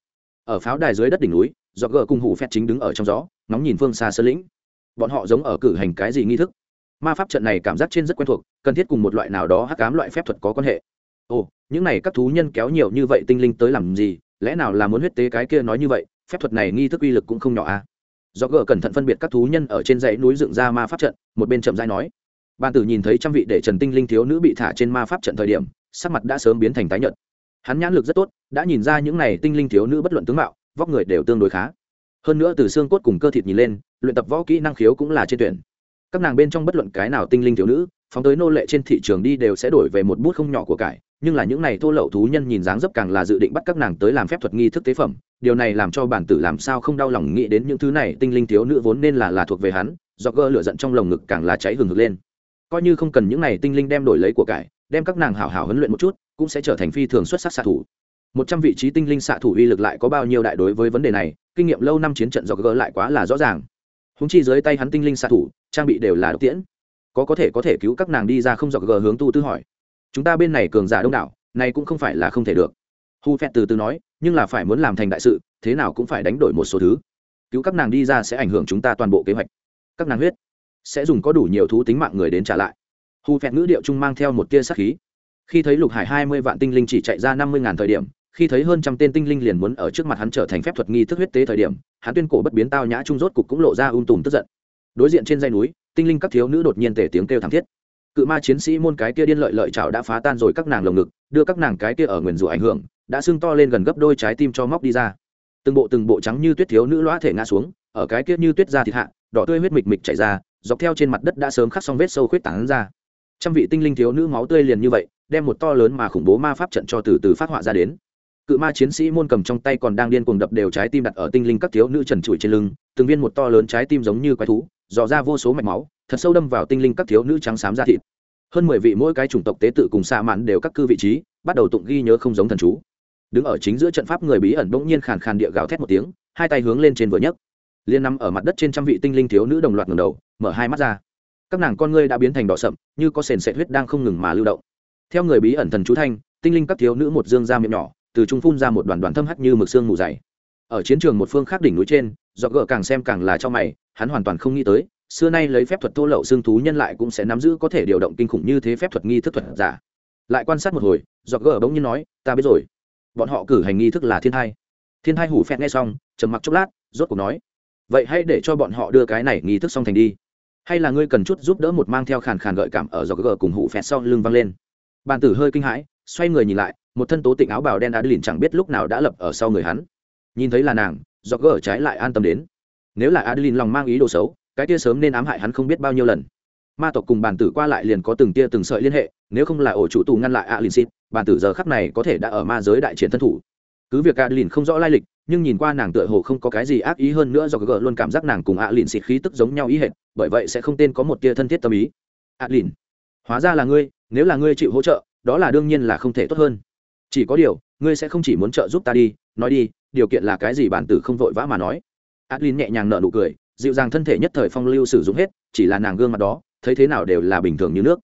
ở pháo đài dưới đất đỉnh núi do gờ cùng hủ phét chính đứng ở trong gió nóng nhìn phương xa sơn lĩnh. Bọn họ giống ở cử hành cái gì nghi thức? Ma pháp trận này cảm giác trên rất quen thuộc, cần thiết cùng một loại nào đó hắc cám loại phép thuật có quan hệ. Ồ, những này các thú nhân kéo nhiều như vậy tinh linh tới làm gì? Lẽ nào là muốn huyết tế cái kia nói như vậy? Phép thuật này nghi thức uy lực cũng không nhỏ à? Do gờ cẩn thận phân biệt các thú nhân ở trên dãy núi dựng ra ma pháp trận, một bên chậm dãi nói. Ban tử nhìn thấy trăm vị để trần tinh linh thiếu nữ bị thả trên ma pháp trận thời điểm, sắc mặt đã sớm biến thành tái nhợt. Hắn nhãn lực rất tốt, đã nhìn ra những này tinh linh thiếu nữ bất luận tướng mạo, vóc người đều tương đối khá. Hơn nữa từ xương cốt cùng cơ thịt nhìn lên, luyện tập võ kỹ năng khiếu cũng là trên tuyển. Các nàng bên trong bất luận cái nào tinh linh thiếu nữ, phóng tới nô lệ trên thị trường đi đều sẽ đổi về một bút không nhỏ của cải nhưng là những này thô lậu thú nhân nhìn dáng dấp càng là dự định bắt các nàng tới làm phép thuật nghi thức tế phẩm, điều này làm cho bản tử làm sao không đau lòng nghĩ đến những thứ này, tinh linh thiếu nữ vốn nên là là thuộc về hắn, do gơ lửa giận trong lồng ngực càng là cháy hừng hực lên. Coi như không cần những này tinh linh đem đổi lấy của cải, đem các nàng hảo hảo huấn luyện một chút, cũng sẽ trở thành phi thường xuất sắc xạ thủ. Một trăm vị trí tinh linh xạ thủ uy lực lại có bao nhiêu đại đối với vấn đề này, kinh nghiệm lâu năm chiến trận do gơ lại quá là rõ ràng. Húng chi dưới tay hắn tinh linh xạ thủ, trang bị đều là độc tiễn. Có có thể có thể cứu các nàng đi ra không dọc gờ hướng tu tư hỏi chúng ta bên này cường giả đông đảo, này cũng không phải là không thể được. Hu phẹt từ từ nói, nhưng là phải muốn làm thành đại sự, thế nào cũng phải đánh đổi một số thứ. Cứu các nàng đi ra sẽ ảnh hưởng chúng ta toàn bộ kế hoạch. Các nàng huyết sẽ dùng có đủ nhiều thú tính mạng người đến trả lại. Hu phẹt ngữ điệu trung mang theo một tia sắc khí. Khi thấy lục hải hai mươi vạn tinh linh chỉ chạy ra năm mươi ngàn thời điểm, khi thấy hơn trăm tên tinh linh liền muốn ở trước mặt hắn trở thành phép thuật nghi thức huyết tế thời điểm, hắn tuyên cổ bất biến tao nhã trung rốt cục cũng lộ ra um tùm tức giận. Đối diện trên dây núi, tinh linh các thiếu nữ đột nhiên tể tiếng kêu thảm thiết cự ma chiến sĩ môn cái kia điên lợi lợi chảo đã phá tan rồi các nàng lồng ngực, đưa các nàng cái kia ở nguyền rủa ảnh hưởng, đã sưng to lên gần gấp đôi trái tim cho móc đi ra. Từng bộ từng bộ trắng như tuyết thiếu nữ lõa thể ngã xuống, ở cái kia như tuyết ra thịt hạ, đỏ tươi huyết mịch mịch chảy ra, dọc theo trên mặt đất đã sớm khắc xong vết sâu khuyết tảng ra. Trăm vị tinh linh thiếu nữ máu tươi liền như vậy, đem một to lớn mà khủng bố ma pháp trận cho từ từ phát họa ra đến. Cự ma chiến sĩ môn cầm trong tay còn đang điên cuồng đập đều trái tim đặt ở tinh linh các thiếu nữ trần trụi trên lưng, từng viên một to lớn trái tim giống như quái thú, dò ra vô số mạch máu thật sâu đâm vào tinh linh các thiếu nữ trắng xám da thịt. Hơn mười vị mỗi cái chủng tộc tế tự cùng xa mạn đều các cư vị trí, bắt đầu tụng ghi nhớ không giống thần chú. Đứng ở chính giữa trận pháp người bí ẩn bỗng nhiên khàn khàn địa gào thét một tiếng, hai tay hướng lên trên vừa nhấc. Liên nằm ở mặt đất trên trăm vị tinh linh thiếu nữ đồng loạt ngầm đầu, mở hai mắt ra. Các nàng con ngươi đã biến thành đỏ sậm, như có sền sệt huyết đang không ngừng mà lưu động. Theo người bí ẩn thần chú thanh, tinh linh các thiếu nữ một dương ra miệng nhỏ, từ trung phun ra một đoàn đoàn thâm hắt như mực xương mù dày. Ở chiến trường một phương khác đỉnh núi trên do gỡ càng xem càng là cho mày, hắn hoàn toàn không nghĩ tới xưa nay lấy phép thuật thô lậu xương thú nhân lại cũng sẽ nắm giữ có thể điều động kinh khủng như thế phép thuật nghi thức thuật giả. Lại quan sát một hồi, giọt gờ bỗng nhiên nói, ta biết rồi. Bọn họ cử hành nghi thức là thiên thai. Thiên thai hủ phẹt nghe xong, trầm mặc chốc lát, rốt cuộc nói, vậy hãy để cho bọn họ đưa cái này nghi thức xong thành đi. Hay là ngươi cần chút giúp đỡ một mang theo khàn khàn gợi cảm ở giọt gờ cùng hủ phẹt sau lưng văng lên. Bàn tử hơi kinh hãi, xoay người nhìn lại, một thân tố tịnh áo bào đen đã lìn chẳng biết lúc nào đã lập ở sau người hắn. Nhìn thấy là nàng, giọt gờ trái lại an tâm đến. Nếu là adeline lòng mang ý đồ xấu cái tia sớm nên ám hại hắn không biết bao nhiêu lần. Ma tộc cùng bản tử qua lại liền có từng tia từng sợi liên hệ, nếu không là ổ chủ tù ngăn lại A adeline xịt, bản tử giờ khắp này có thể đã ở ma giới đại chiến thân thủ. Cứ việc A adeline không rõ lai lịch, nhưng nhìn qua nàng tựa hồ không có cái gì ác ý hơn nữa do gờ luôn cảm giác nàng cùng A lìn xịt khí tức giống nhau ý hệt, bởi vậy sẽ không tên có một tia thân thiết tâm ý. A lìn, hóa ra là ngươi, nếu là ngươi chịu hỗ trợ, đó là đương nhiên là không thể tốt hơn. Chỉ có điều, ngươi sẽ không chỉ muốn trợ giúp ta đi, nói đi, điều kiện là cái gì bản tử không vội vã mà nói. A adlin nhẹ nhàng nở nụ cười dịu dàng thân thể nhất thời phong lưu sử dụng hết, chỉ là nàng gương mặt đó, thấy thế nào đều là bình thường như nước.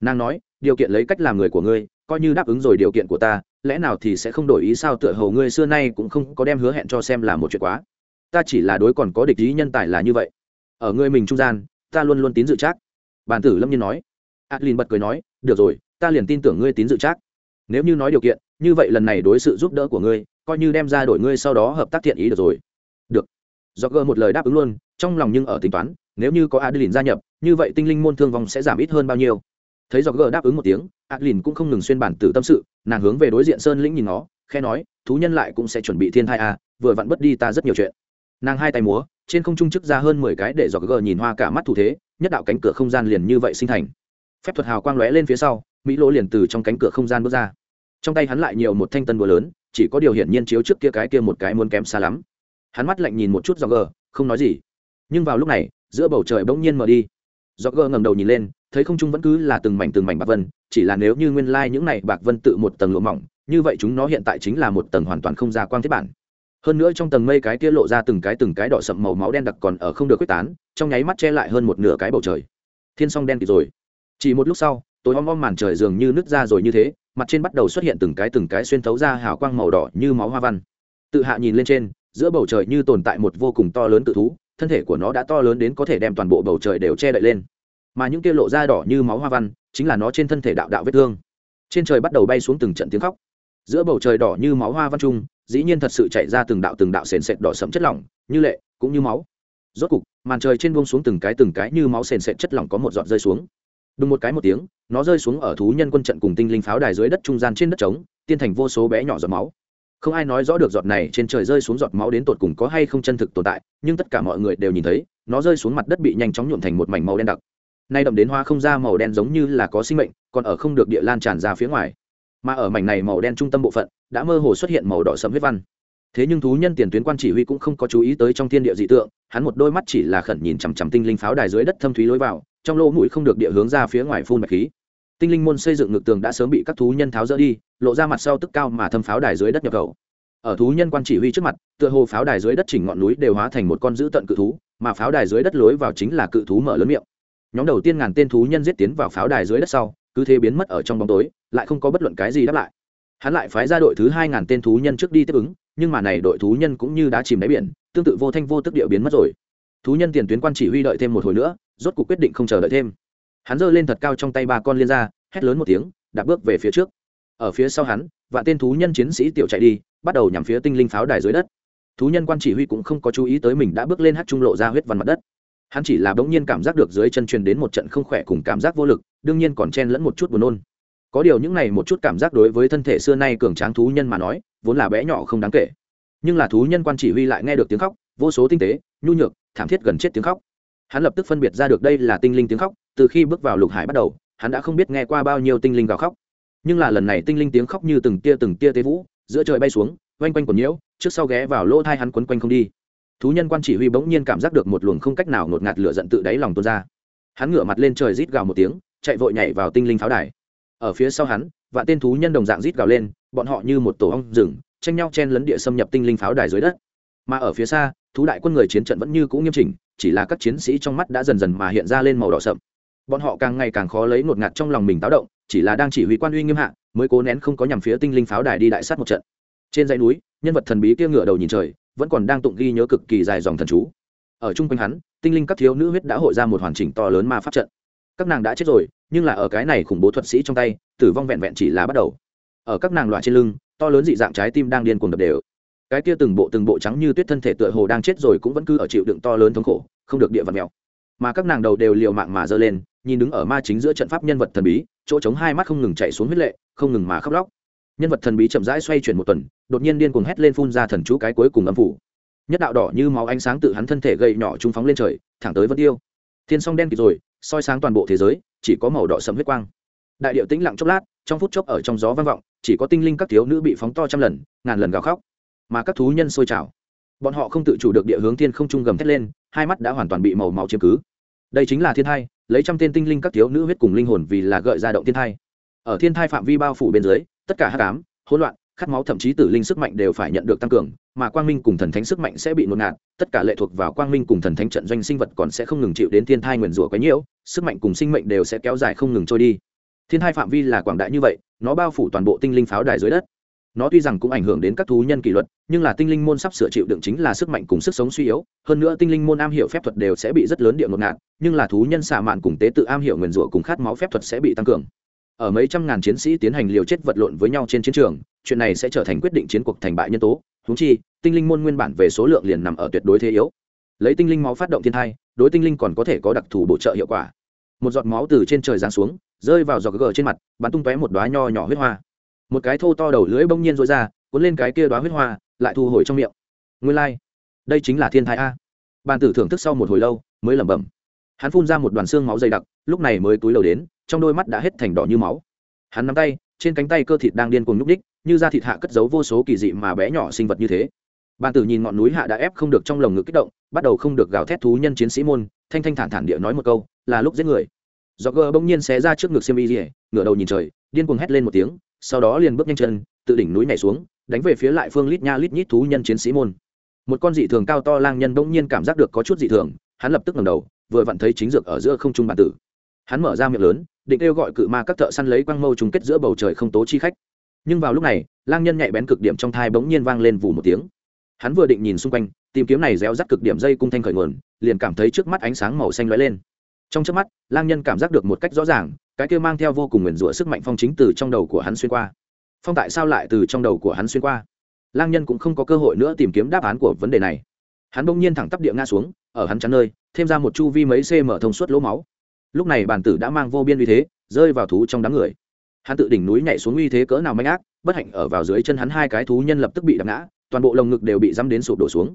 Nàng nói, điều kiện lấy cách làm người của ngươi, coi như đáp ứng rồi điều kiện của ta, lẽ nào thì sẽ không đổi ý sao tựa hồ ngươi xưa nay cũng không có đem hứa hẹn cho xem là một chuyện quá. Ta chỉ là đối còn có địch ý nhân tài là như vậy. Ở ngươi mình trung gian, ta luôn luôn tín dự chắc. Bàn tử lâm nhiên nói. Adlin bật cười nói, được rồi, ta liền tin tưởng ngươi tín dự chắc. Nếu như nói điều kiện, như vậy lần này đối sự giúp đỡ của ngươi, coi như đem ra đổi ngươi sau đó hợp tác thiện ý được rồi. Được. Do gơ một lời đáp ứng luôn trong lòng nhưng ở tính toán nếu như có adeline gia nhập như vậy tinh linh môn thương vong sẽ giảm ít hơn bao nhiêu? Thấy do gờ đáp ứng một tiếng adeline cũng không ngừng xuyên bản tử tâm sự nàng hướng về đối diện sơn lĩnh nhìn nó khe nói thú nhân lại cũng sẽ chuẩn bị thiên thai a à, vừa vặn bất đi ta rất nhiều chuyện. Nàng hai tay múa trên không trung chức ra hơn mười cái để do gờ nhìn hoa cả mắt thủ thế nhất đạo cánh cửa không gian liền như vậy sinh thành. Phép thuật hào quang lóe lên phía sau mỹ lỗ liền từ trong cánh cửa không gian bước ra. Trong tay hắn lại nhiều một thanh tân búa lớn chỉ có điều hiển nhiên chiếu trước kia cái kia một cái muốn kém xa lắm. Hắn mắt lạnh nhìn một chút do gờ không nói gì nhưng vào lúc này, giữa bầu trời bỗng nhiên mở đi. Do gờ ngẩng đầu nhìn lên, thấy không trung vẫn cứ là từng mảnh từng mảnh bạc vân, chỉ là nếu như nguyên lai những này bạc vân tự một tầng lụa mỏng, như vậy chúng nó hiện tại chính là một tầng hoàn toàn không ra quang thiết bản. Hơn nữa trong tầng mây cái kia lộ ra từng cái từng cái đỏ sậm màu máu đen đặc còn ở không được quyết tán, trong nháy mắt che lại hơn một nửa cái bầu trời. Thiên song đen kịt rồi. Chỉ một lúc sau, tối om om màn trời dường như nứt ra rồi như thế, mặt trên bắt đầu xuất hiện từng cái từng cái xuyên thấu ra hào quang màu đỏ như máu hoa văn. Tự hạ nhìn lên trên, giữa bầu trời như tồn tại một vô cùng to lớn tự thú thân thể của nó đã to lớn đến có thể đem toàn bộ bầu trời đều che đậy lên. Mà những kia lộ da đỏ như máu hoa văn, chính là nó trên thân thể đạo đạo vết thương. Trên trời bắt đầu bay xuống từng trận tiếng khóc. Giữa bầu trời đỏ như máu hoa văn trung, dĩ nhiên thật sự chạy ra từng đạo từng đạo sền sệt đỏ sẫm chất lỏng, như lệ, cũng như máu. Rốt cục, màn trời trên buông xuống từng cái từng cái như máu sền sệt chất lỏng có một giọt rơi xuống. Đùng một cái một tiếng, nó rơi xuống ở thú nhân quân trận cùng tinh linh pháo đài dưới đất trung gian trên đất trống, tiên thành vô số bé nhỏ giọt máu không ai nói rõ được giọt này trên trời rơi xuống giọt máu đến tột cùng có hay không chân thực tồn tại, nhưng tất cả mọi người đều nhìn thấy, nó rơi xuống mặt đất bị nhanh chóng nhuộm thành một mảnh màu đen đặc. Nay đậm đến hoa không ra màu đen giống như là có sinh mệnh, còn ở không được địa lan tràn ra phía ngoài. Mà ở mảnh này màu đen trung tâm bộ phận, đã mơ hồ xuất hiện màu đỏ sẫm huyết văn. Thế nhưng thú nhân tiền tuyến quan chỉ huy cũng không có chú ý tới trong thiên địa dị tượng, hắn một đôi mắt chỉ là khẩn nhìn chằm chằm tinh linh pháo đài dưới đất thâm thúy lối vào, trong lỗ mũi không được địa hướng ra phía ngoài phun bạch khí tinh linh môn xây dựng ngực tường đã sớm bị các thú nhân tháo rỡ đi, lộ ra mặt sau tức cao mà thâm pháo đài dưới đất nhập khẩu. Ở thú nhân quan chỉ huy trước mặt, tựa hồ pháo đài dưới đất chỉnh ngọn núi đều hóa thành một con dữ tận cự thú, mà pháo đài dưới đất lối vào chính là cự thú mở lớn miệng. Nhóm đầu tiên ngàn tên thú nhân giết tiến vào pháo đài dưới đất sau, cứ thế biến mất ở trong bóng tối, lại không có bất luận cái gì đáp lại. Hắn lại phái ra đội thứ hai ngàn tên thú nhân trước đi tiếp ứng, nhưng mà này đội thú nhân cũng như đã chìm đáy biển, tương tự vô thanh vô tức địa biến mất rồi. Thú nhân tiền tuyến quan chỉ huy đợi thêm một hồi nữa, rốt cuộc quyết định không chờ đợi thêm hắn giơ lên thật cao trong tay ba con liên ra, hét lớn một tiếng, đạp bước về phía trước. Ở phía sau hắn và tên thú nhân chiến sĩ tiểu chạy đi, bắt đầu nhằm phía tinh linh pháo đài dưới đất. Thú nhân quan chỉ huy cũng không có chú ý tới mình đã bước lên hát trung lộ ra huyết văn mặt đất. Hắn chỉ là bỗng nhiên cảm giác được dưới chân truyền đến một trận không khỏe cùng cảm giác vô lực, đương nhiên còn chen lẫn một chút buồn nôn. Có điều những này một chút cảm giác đối với thân thể xưa nay cường tráng thú nhân mà nói, vốn là bé nhỏ không đáng kể. Nhưng là thú nhân quan chỉ huy lại nghe được tiếng khóc, vô số tinh tế, nhu nhược, thảm thiết gần chết tiếng khóc. Hắn lập tức phân biệt ra được đây là tinh linh tiếng khóc từ khi bước vào lục hải bắt đầu, hắn đã không biết nghe qua bao nhiêu tinh linh gào khóc. Nhưng là lần này tinh linh tiếng khóc như từng tia từng tia tế vũ, giữa trời bay xuống, oanh quanh quần nhiễu, trước sau ghé vào lỗ thai hắn quấn quanh không đi. Thú nhân quan chỉ huy bỗng nhiên cảm giác được một luồng không cách nào ngột ngạt lửa giận tự đáy lòng tuôn ra. Hắn ngửa mặt lên trời rít gào một tiếng, chạy vội nhảy vào tinh linh pháo đài. Ở phía sau hắn, và tên thú nhân đồng dạng rít gào lên, bọn họ như một tổ ong rừng, tranh nhau chen lấn địa xâm nhập tinh linh pháo đài dưới đất. Mà ở phía xa, thú đại quân người chiến trận vẫn như cũ nghiêm chỉnh, chỉ là các chiến sĩ trong mắt đã dần dần mà hiện ra lên màu đỏ sậm bọn họ càng ngày càng khó lấy ngột ngạt trong lòng mình táo động, chỉ là đang chỉ huy quan uy nghiêm hạ, mới cố nén không có nhằm phía tinh linh pháo đài đi đại sát một trận. Trên dãy núi, nhân vật thần bí kia ngửa đầu nhìn trời, vẫn còn đang tụng ghi nhớ cực kỳ dài dòng thần chú. Ở chung quanh hắn, tinh linh các thiếu nữ huyết đã hội ra một hoàn chỉnh to lớn ma pháp trận. Các nàng đã chết rồi, nhưng là ở cái này khủng bố thuật sĩ trong tay, tử vong vẹn vẹn chỉ là bắt đầu. Ở các nàng loại trên lưng, to lớn dị dạng trái tim đang điên cuồng đập đều. Cái kia từng bộ từng bộ trắng như tuyết thân thể tựa hồ đang chết rồi cũng vẫn cứ ở chịu đựng to lớn thống khổ, không được địa vật mèo. Mà các nàng đầu đều liều mạng mà giơ lên nhìn đứng ở ma chính giữa trận pháp nhân vật thần bí, chỗ trống hai mắt không ngừng chạy xuống huyết lệ, không ngừng mà khóc lóc. Nhân vật thần bí chậm rãi xoay chuyển một tuần, đột nhiên điên cuồng hét lên phun ra thần chú cái cuối cùng âm phủ. Nhất đạo đỏ như máu ánh sáng tự hắn thân thể gậy nhỏ trung phóng lên trời, thẳng tới vân tiêu. Thiên song đen kịt rồi, soi sáng toàn bộ thế giới, chỉ có màu đỏ sẫm huyết quang. Đại điệu tĩnh lặng chốc lát, trong phút chốc ở trong gió vang vọng, chỉ có tinh linh các thiếu nữ bị phóng to trăm lần, ngàn lần gào khóc. Mà các thú nhân sôi trào. Bọn họ không tự chủ được địa hướng thiên không trung gầm thét lên, hai mắt đã hoàn toàn bị màu máu chiếm cứ. Đây chính là thiên hai lấy trăm tên tinh linh các thiếu nữ huyết cùng linh hồn vì là gợi ra động thiên thai. Ở thiên thai phạm vi bao phủ bên dưới, tất cả hát cám hỗn loạn, khát máu thậm chí tử linh sức mạnh đều phải nhận được tăng cường, mà quang minh cùng thần thánh sức mạnh sẽ bị ngột ngạt tất cả lệ thuộc vào quang minh cùng thần thánh trận doanh sinh vật còn sẽ không ngừng chịu đến thiên thai nguyền rủa quấy nhiễu sức mạnh cùng sinh mệnh đều sẽ kéo dài không ngừng trôi đi. Thiên thai phạm vi là quảng đại như vậy, nó bao phủ toàn bộ tinh linh pháo đài dưới đất nó tuy rằng cũng ảnh hưởng đến các thú nhân kỷ luật, nhưng là tinh linh môn sắp sửa chịu đựng chính là sức mạnh cùng sức sống suy yếu, hơn nữa tinh linh môn am hiểu phép thuật đều sẽ bị rất lớn địa ngột ngạt, nhưng là thú nhân xạ mạn cùng tế tự am hiểu nguyền rủa cùng khát máu phép thuật sẽ bị tăng cường. Ở mấy trăm ngàn chiến sĩ tiến hành liều chết vật lộn với nhau trên chiến trường, chuyện này sẽ trở thành quyết định chiến cuộc thành bại nhân tố. Húng chi, tinh linh môn nguyên bản về số lượng liền nằm ở tuyệt đối thế yếu. Lấy tinh linh máu phát động thiên thai, đối tinh linh còn có thể có đặc thù bổ trợ hiệu quả. Một giọt máu từ trên trời giáng xuống, rơi vào giọt gờ trên mặt, bắn tung tóe một đoá nho nhỏ huyết hoa một cái thô to đầu lưỡi bỗng nhiên rối ra, cuốn lên cái kia đoá huyết hoa, lại thu hồi trong miệng. Nguyên lai、like. đây chính là thiên thai a. Bàn tử thưởng thức sau một hồi lâu, mới lẩm bẩm. Hắn phun ra một đoàn xương máu dày đặc, lúc này mới túi lầu đến, trong đôi mắt đã hết thành đỏ như máu. Hắn nắm tay, trên cánh tay cơ thịt đang điên cuồng nhúc ních như da thịt hạ cất giấu vô số kỳ dị mà bé nhỏ sinh vật như thế. Bàn tử nhìn ngọn núi hạ đã ép không được trong lồng ngực kích động, bắt đầu không được gào thét thú nhân chiến sĩ môn, thanh thanh thản thản địa nói một câu, là lúc giết người. Do gờ bỗng nhiên xé ra trước ngực xiêm y rỉa ngửa đầu nhìn trời, điên cuồng hét lên một tiếng sau đó liền bước nhanh chân, tự đỉnh núi nhảy xuống, đánh về phía lại phương lít nha lít nhít thú nhân chiến sĩ môn. Một con dị thường cao to lang nhân bỗng nhiên cảm giác được có chút dị thường, hắn lập tức ngẩng đầu, vừa vặn thấy chính dược ở giữa không trung bản tử. Hắn mở ra miệng lớn, định kêu gọi cự ma các thợ săn lấy quang mâu trùng kết giữa bầu trời không tố chi khách. Nhưng vào lúc này, lang nhân nhạy bén cực điểm trong thai bỗng nhiên vang lên vù một tiếng. Hắn vừa định nhìn xung quanh, tìm kiếm này réo rắt cực điểm dây cung thanh khởi nguồn, liền cảm thấy trước mắt ánh sáng màu xanh lóe lên. Trong trước mắt, lang nhân cảm giác được một cách rõ ràng cái kia mang theo vô cùng nguyền rủa sức mạnh phong chính từ trong đầu của hắn xuyên qua. Phong tại sao lại từ trong đầu của hắn xuyên qua? Lang nhân cũng không có cơ hội nữa tìm kiếm đáp án của vấn đề này. Hắn bỗng nhiên thẳng tắp địa ngã xuống, ở hắn chắn nơi, thêm ra một chu vi mấy cm thông suốt lỗ máu. Lúc này bản tử đã mang vô biên uy thế, rơi vào thú trong đám người. Hắn tự đỉnh núi nhảy xuống uy thế cỡ nào manh ác, bất hạnh ở vào dưới chân hắn hai cái thú nhân lập tức bị đập ngã, toàn bộ lồng ngực đều bị dăm đến sụp đổ xuống.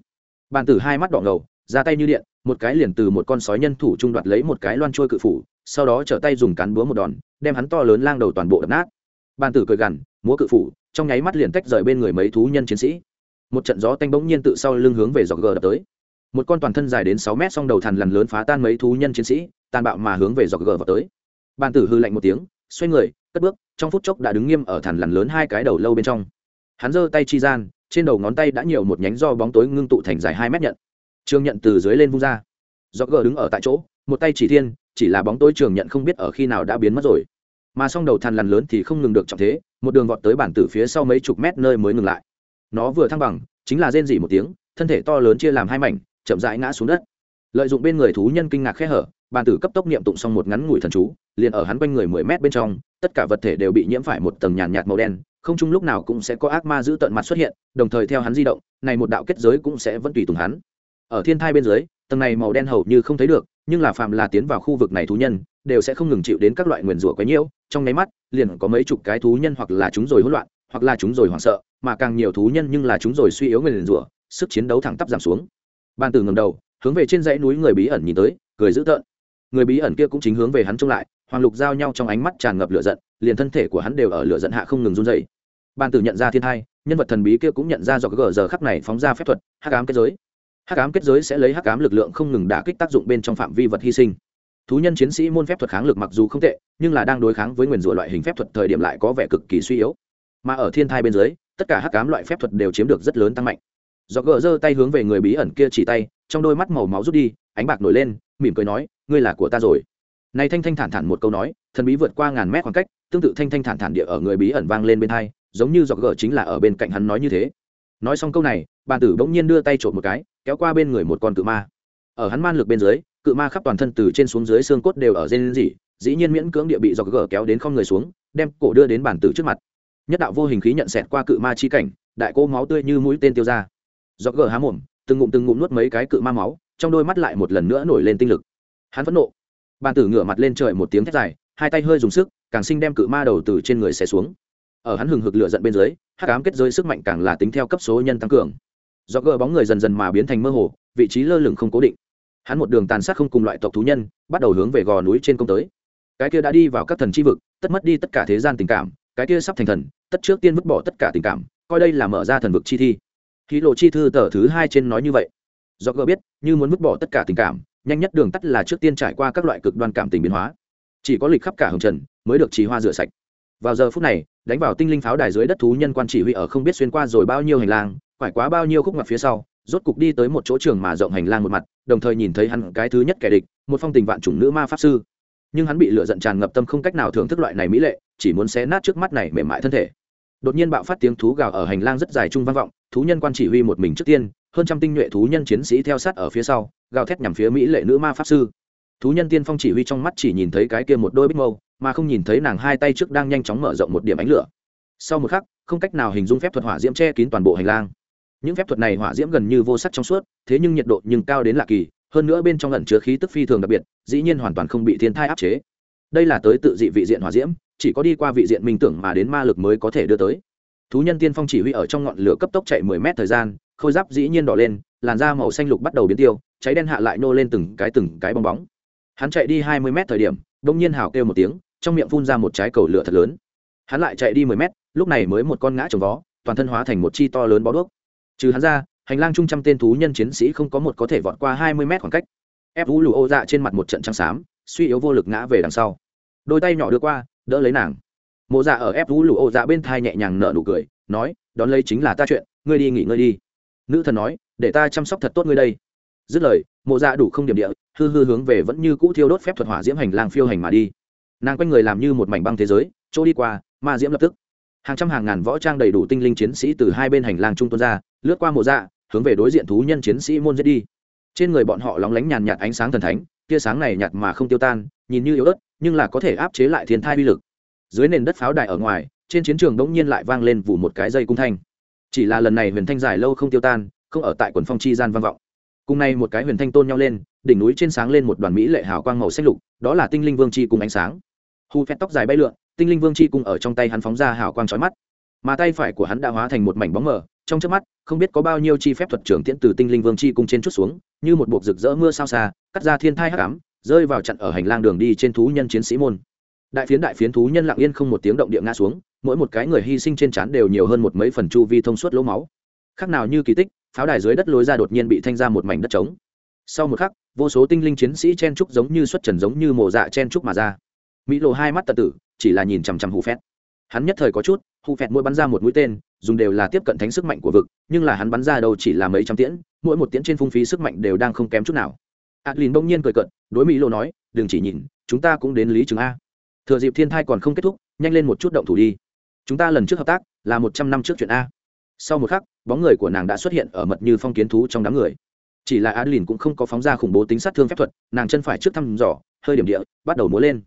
Bản tử hai mắt đỏ ngầu, ra tay như điện, một cái liền từ một con sói nhân thủ trung đoạt lấy một cái loan trôi cự phủ sau đó trở tay dùng cán búa một đòn, đem hắn to lớn lang đầu toàn bộ đập nát. Bàn tử cười gằn, múa cự phủ. Trong nháy mắt liền tách rời bên người mấy thú nhân chiến sĩ. Một trận gió tanh bỗng nhiên tự sau lưng hướng về dọc gờ đập tới. Một con toàn thân dài đến sáu mét song đầu thằn lằn lớn phá tan mấy thú nhân chiến sĩ, tàn bạo mà hướng về dọc gờ vào tới. Bàn tử hư lạnh một tiếng, xoay người, cất bước, trong phút chốc đã đứng nghiêm ở thằn lằn lớn hai cái đầu lâu bên trong. Hắn giơ tay chi gian, trên đầu ngón tay đã nhiều một nhánh do bóng tối ngưng tụ thành dài hai mét nhận. Trường nhận từ dưới lên vung ra. Dọc gờ đứng ở tại chỗ một tay chỉ thiên, chỉ là bóng tối trường nhận không biết ở khi nào đã biến mất rồi. Mà song đầu thằn lằn lớn thì không ngừng được trọng thế, một đường vọt tới bản tử phía sau mấy chục mét nơi mới ngừng lại. Nó vừa thăng bằng, chính là rên dỉ một tiếng, thân thể to lớn chia làm hai mảnh, chậm rãi ngã xuống đất. Lợi dụng bên người thú nhân kinh ngạc khẽ hở bàn tử cấp tốc niệm tụng xong một ngắn ngủi thần chú, liền ở hắn quanh người mười mét bên trong, tất cả vật thể đều bị nhiễm phải một tầng nhàn nhạt màu đen, không chung lúc nào cũng sẽ có ác ma giữ tận mặt xuất hiện, đồng thời theo hắn di động, này một đạo kết giới cũng sẽ vẫn tùy tùng hắn. Ở thiên thai bên dưới tầng này màu đen hầu như không thấy được, nhưng là phàm là tiến vào khu vực này thú nhân, đều sẽ không ngừng chịu đến các loại nguyền rủa quấy nhiễu, trong nháy mắt, liền có mấy chục cái thú nhân hoặc là chúng rồi hỗn loạn, hoặc là chúng rồi hoảng sợ, mà càng nhiều thú nhân nhưng là chúng rồi suy yếu nguyền rủa, sức chiến đấu thẳng tắp giảm xuống. Ban tử ngầm đầu, hướng về trên dãy núi người bí ẩn nhìn tới, cười dữ tợn. Người bí ẩn kia cũng chính hướng về hắn trông lại, hoàng lục giao nhau trong ánh mắt tràn ngập lửa giận, liền thân thể của hắn đều ở lửa giận hạ không ngừng run dày ban tử nhận ra thiên hai nhân vật thần bí kia cũng nhận ra do gờ giờ khắc này phóng ra phép thuật, hắc ám kết giới hắc ám kết giới sẽ lấy hắc ám lực lượng không ngừng đả kích tác dụng bên trong phạm vi vật hy sinh. Thú nhân chiến sĩ môn phép thuật kháng lực mặc dù không tệ, nhưng là đang đối kháng với nguyền rủa loại hình phép thuật thời điểm lại có vẻ cực kỳ suy yếu. Mà ở thiên thai bên dưới, tất cả hắc ám loại phép thuật đều chiếm được rất lớn tăng mạnh. Do gỡ giơ tay hướng về người bí ẩn kia chỉ tay, trong đôi mắt màu máu rút đi, ánh bạc nổi lên, mỉm cười nói, ngươi là của ta rồi. Này thanh thanh thản thản một câu nói, thần bí vượt qua ngàn mét khoảng cách, tương tự thanh thanh thản thản địa ở người bí ẩn vang lên bên hai, giống như do gỡ chính là ở bên cạnh hắn nói như thế nói xong câu này, bàn tử bỗng nhiên đưa tay trộm một cái, kéo qua bên người một con cự ma. Ở hắn man lực bên dưới, cự ma khắp toàn thân từ trên xuống dưới xương cốt đều ở trên dỉ dĩ nhiên miễn cưỡng địa bị dọc gở kéo đến không người xuống, đem cổ đưa đến bàn tử trước mặt. Nhất đạo vô hình khí nhận xẹt qua cự ma chi cảnh, đại cô máu tươi như mũi tên tiêu ra. Dọc gở há mồm, từng ngụm từng ngụm nuốt mấy cái cự ma máu, trong đôi mắt lại một lần nữa nổi lên tinh lực. Hắn phẫn nộ. Bàn tử ngửa mặt lên trời một tiếng thét dài, hai tay hơi dùng sức, càng sinh đem cự ma đầu từ trên người xé xuống ở hắn hừng hực lửa giận bên dưới hát cám kết giới sức mạnh càng là tính theo cấp số nhân tăng cường. Do gỡ bóng người dần dần mà biến thành mơ hồ, vị trí lơ lửng không cố định. Hắn một đường tàn sát không cùng loại tộc thú nhân, bắt đầu hướng về gò núi trên công tới. Cái kia đã đi vào các thần chi vực, tất mất đi tất cả thế gian tình cảm, cái kia sắp thành thần, tất trước tiên vứt bỏ tất cả tình cảm, coi đây là mở ra thần vực chi thi. Khí lộ chi thư tờ thứ hai trên nói như vậy. Do gỡ biết, như muốn vứt bỏ tất cả tình cảm, nhanh nhất đường tắt là trước tiên trải qua các loại cực đoan cảm tình biến hóa. Chỉ có lịch khắp cả hồng trần mới được trì hoa rửa sạch. Vào giờ phút này đánh vào tinh linh pháo đài dưới đất thú nhân quan chỉ huy ở không biết xuyên qua rồi bao nhiêu hành lang, quải quá bao nhiêu khúc ngoặt phía sau, rốt cục đi tới một chỗ trường mà rộng hành lang một mặt, đồng thời nhìn thấy hắn cái thứ nhất kẻ địch, một phong tình vạn chủng nữ ma pháp sư. Nhưng hắn bị lửa giận tràn ngập tâm không cách nào thưởng thức loại này mỹ lệ, chỉ muốn xé nát trước mắt này mềm mại thân thể. Đột nhiên bạo phát tiếng thú gào ở hành lang rất dài trung vang vọng, thú nhân quan chỉ huy một mình trước tiên, hơn trăm tinh nhuệ thú nhân chiến sĩ theo sát ở phía sau, gào thét nhằm phía mỹ lệ nữ ma pháp sư. Thú nhân tiên phong chỉ huy trong mắt chỉ nhìn thấy cái kia một đôi bích mâu mà không nhìn thấy nàng hai tay trước đang nhanh chóng mở rộng một điểm ánh lửa. Sau một khắc, không cách nào hình dung phép thuật hỏa diễm che kín toàn bộ hành lang. Những phép thuật này hỏa diễm gần như vô sắc trong suốt, thế nhưng nhiệt độ nhưng cao đến lạ kỳ, hơn nữa bên trong ẩn chứa khí tức phi thường đặc biệt, dĩ nhiên hoàn toàn không bị thiên thai áp chế. Đây là tới tự dị vị diện hỏa diễm, chỉ có đi qua vị diện minh tưởng mà đến ma lực mới có thể đưa tới. Thú nhân tiên phong chỉ huy ở trong ngọn lửa cấp tốc chạy mười mét thời gian, khôi giáp dĩ nhiên đỏ lên, làn da màu xanh lục bắt đầu biến tiêu, cháy đen hạ lại nô lên từng cái từng cái bong bóng. Hắn chạy đi hai mươi mét thời điểm đông nhiên hào kêu một tiếng trong miệng phun ra một trái cầu lửa thật lớn. Hắn lại chạy đi mười mét, lúc này mới một con ngã trồng vó, toàn thân hóa thành một chi to lớn bó đuốc. Trừ hắn ra, hành lang trung trăm tên thú nhân chiến sĩ không có một có thể vọt qua hai mươi mét khoảng cách. Ép vũ lù ô dạ trên mặt một trận trắng xám, suy yếu vô lực ngã về đằng sau. Đôi tay nhỏ đưa qua, đỡ lấy nàng. Mộ dạ ở ép vũ lù ô dạ bên thai nhẹ nhàng nở nụ cười, nói, đón lấy chính là ta chuyện, ngươi đi nghỉ ngơi đi. Nữ thần nói, để ta chăm sóc thật tốt ngươi đây. Dứt lời, mộ dạ đủ không điểm địa, hư hư hướng về vẫn như cũ thiêu đốt phép thuật hỏa diễm hành lang phiêu hành mà đi nàng quanh người làm như một mảnh băng thế giới, chỗ đi qua, ma diễm lập tức. Hàng trăm hàng ngàn võ trang đầy đủ tinh linh chiến sĩ từ hai bên hành lang trung tuân ra, lướt qua mộ dạ hướng về đối diện thú nhân chiến sĩ môn giết đi. Trên người bọn họ lóng lánh nhàn nhạt ánh sáng thần thánh, tia sáng này nhạt mà không tiêu tan, nhìn như yếu ớt, nhưng là có thể áp chế lại thiên thai uy lực. Dưới nền đất pháo đài ở ngoài, trên chiến trường đống nhiên lại vang lên vụ một cái dây cung thanh. Chỉ là lần này huyền thanh dài lâu không tiêu tan, không ở tại quần phong chi gian vang vọng. Cùng nay một cái huyền thanh tôn nhau lên, đỉnh núi trên sáng lên một đoàn mỹ lệ hào quang màu xanh lục, đó là tinh linh vương chi cùng ánh sáng hù phét tóc dài bay lượn, tinh linh vương chi cùng ở trong tay hắn phóng ra hào quang chói mắt. Mà tay phải của hắn đã hóa thành một mảnh bóng mờ, trong trước mắt, không biết có bao nhiêu chi phép thuật trưởng tiễn từ tinh linh vương chi cung trên chút xuống, như một buộc rực rỡ mưa sao xa, cắt ra thiên thai hắc ám, rơi vào chặn ở hành lang đường đi trên thú nhân chiến sĩ môn. Đại phiến đại phiến thú nhân lặng yên không một tiếng động địa ngã xuống, mỗi một cái người hy sinh trên trán đều nhiều hơn một mấy phần chu vi thông suốt lỗ máu. Khác nào như kỳ tích, pháo đài dưới đất lối ra đột nhiên bị thanh ra một mảnh đất trống. Sau một khắc, vô số tinh linh chiến sĩ chen trúc giống như xuất trần giống như mồ dạ chen trúc mà ra mỹ lộ hai mắt tật tử, chỉ là nhìn chằm chằm hù phét. Hắn nhất thời có chút, hù phét mỗi bắn ra một mũi tên, dùng đều là tiếp cận thánh sức mạnh của vực, nhưng là hắn bắn ra đâu chỉ là mấy trăm tiễn, mỗi một tiễn trên phung phí sức mạnh đều đang không kém chút nào. Adlin bỗng nhiên cười cận đối mỹ lộ nói, đừng chỉ nhìn, chúng ta cũng đến lý trường a. Thừa dịp thiên thai còn không kết thúc, nhanh lên một chút động thủ đi. Chúng ta lần trước hợp tác là một trăm năm trước chuyện a. Sau một khắc, bóng người của nàng đã xuất hiện ở mật như phong kiến thú trong đám người. Chỉ là adlin cũng không có phóng ra khủng bố tính sát thương phép thuật, nàng chân phải trước thăm dò, hơi điểm địa, bắt đầu múa lên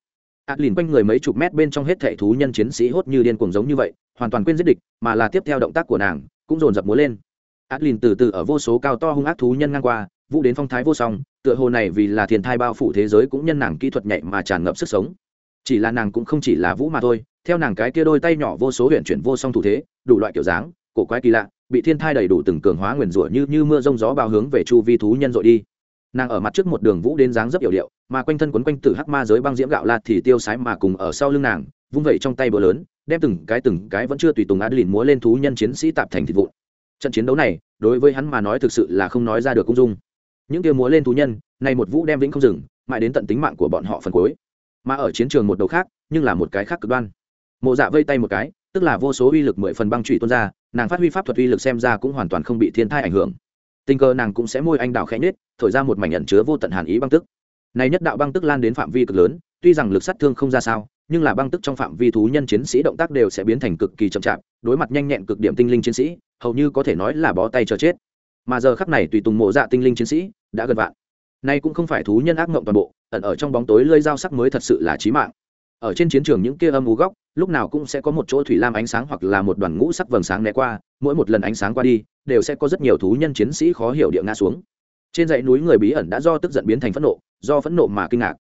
adlin quanh người mấy chục mét bên trong hết thẻ thú nhân chiến sĩ hốt như điên cuồng giống như vậy, hoàn toàn quên giết địch, mà là tiếp theo động tác của nàng, cũng dồn dập múa lên. Adlin từ từ ở vô số cao to hung ác thú nhân ngang qua, vũ đến phong thái vô song, tựa hồ này vì là thiền thai bao phủ thế giới cũng nhân nàng kỹ thuật nhạy mà tràn ngập sức sống. Chỉ là nàng cũng không chỉ là vũ mà thôi, theo nàng cái kia đôi tay nhỏ vô số huyện chuyển vô song thủ thế, đủ loại kiểu dáng, cổ quái kỳ lạ, bị thiên thai đầy đủ từng cường hóa nguyền rủa như như mưa rông gió bao hướng về chu vi thú nhân dội đi nàng ở mặt trước một đường vũ đến dáng rất hiệu điệu, mà quanh thân quấn quanh tử hắc ma giới băng diễm gạo la thì tiêu sái mà cùng ở sau lưng nàng, vung vẩy trong tay bữa lớn, đem từng cái từng cái vẫn chưa tùy tùng lìn múa lên thú nhân chiến sĩ tạp thành thịt vụn. Trận chiến đấu này, đối với hắn mà nói thực sự là không nói ra được cung dung. Những kia múa lên thú nhân này một vũ đem vĩnh không dừng, mãi đến tận tính mạng của bọn họ phần cuối. Mà ở chiến trường một đầu khác, nhưng là một cái khác cực đoan. Mộ dạ vây tay một cái, tức là vô số uy lực mười phần băng trụy tuôn ra, nàng phát huy pháp thuật uy lực xem ra cũng hoàn toàn không bị thiên thai ảnh hưởng tình cờ nàng cũng sẽ môi anh đào khẽ nhết thổi ra một mảnh nhận chứa vô tận hàn ý băng tức. Này nhất đạo băng tức lan đến phạm vi cực lớn, tuy rằng lực sát thương không ra sao, nhưng là băng tức trong phạm vi thú nhân chiến sĩ động tác đều sẽ biến thành cực kỳ chậm chạp, đối mặt nhanh nhẹn cực điểm tinh linh chiến sĩ, hầu như có thể nói là bó tay chờ chết. Mà giờ khắc này tùy tùng mộ dạ tinh linh chiến sĩ đã gần vạn. Nay cũng không phải thú nhân ác mộng toàn bộ, ẩn ở trong bóng tối lơi dao sắc mới thật sự là chí mạng. Ở trên chiến trường những kia âm u góc, lúc nào cũng sẽ có một chỗ thủy lam ánh sáng hoặc là một đoàn ngũ sắc vầng sáng né qua, mỗi một lần ánh sáng qua đi đều sẽ có rất nhiều thú nhân chiến sĩ khó hiểu địa ngã xuống. Trên dãy núi người bí ẩn đã do tức giận biến thành phẫn nộ, do phẫn nộ mà kinh ngạc.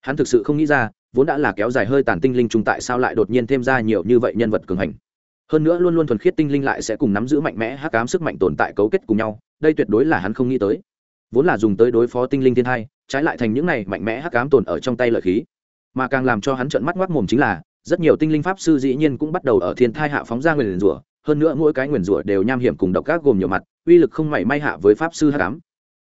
Hắn thực sự không nghĩ ra, vốn đã là kéo dài hơi tàn tinh linh trung tại sao lại đột nhiên thêm ra nhiều như vậy nhân vật cường hành. Hơn nữa luôn luôn thuần khiết tinh linh lại sẽ cùng nắm giữ mạnh mẽ hắc ám sức mạnh tồn tại cấu kết cùng nhau, đây tuyệt đối là hắn không nghĩ tới. Vốn là dùng tới đối phó tinh linh thiên hai trái lại thành những này mạnh mẽ hắc ám tồn ở trong tay lợi khí. Mà càng làm cho hắn trợn mắt ngoác mồm chính là, rất nhiều tinh linh pháp sư dĩ nhiên cũng bắt đầu ở thiên thai hạ phóng ra nguyền rủa hơn nữa mỗi cái nguyền rủa đều nham hiểm cùng độc ác gồm nhiều mặt, uy lực không mảy may hạ với pháp sư hắc ám.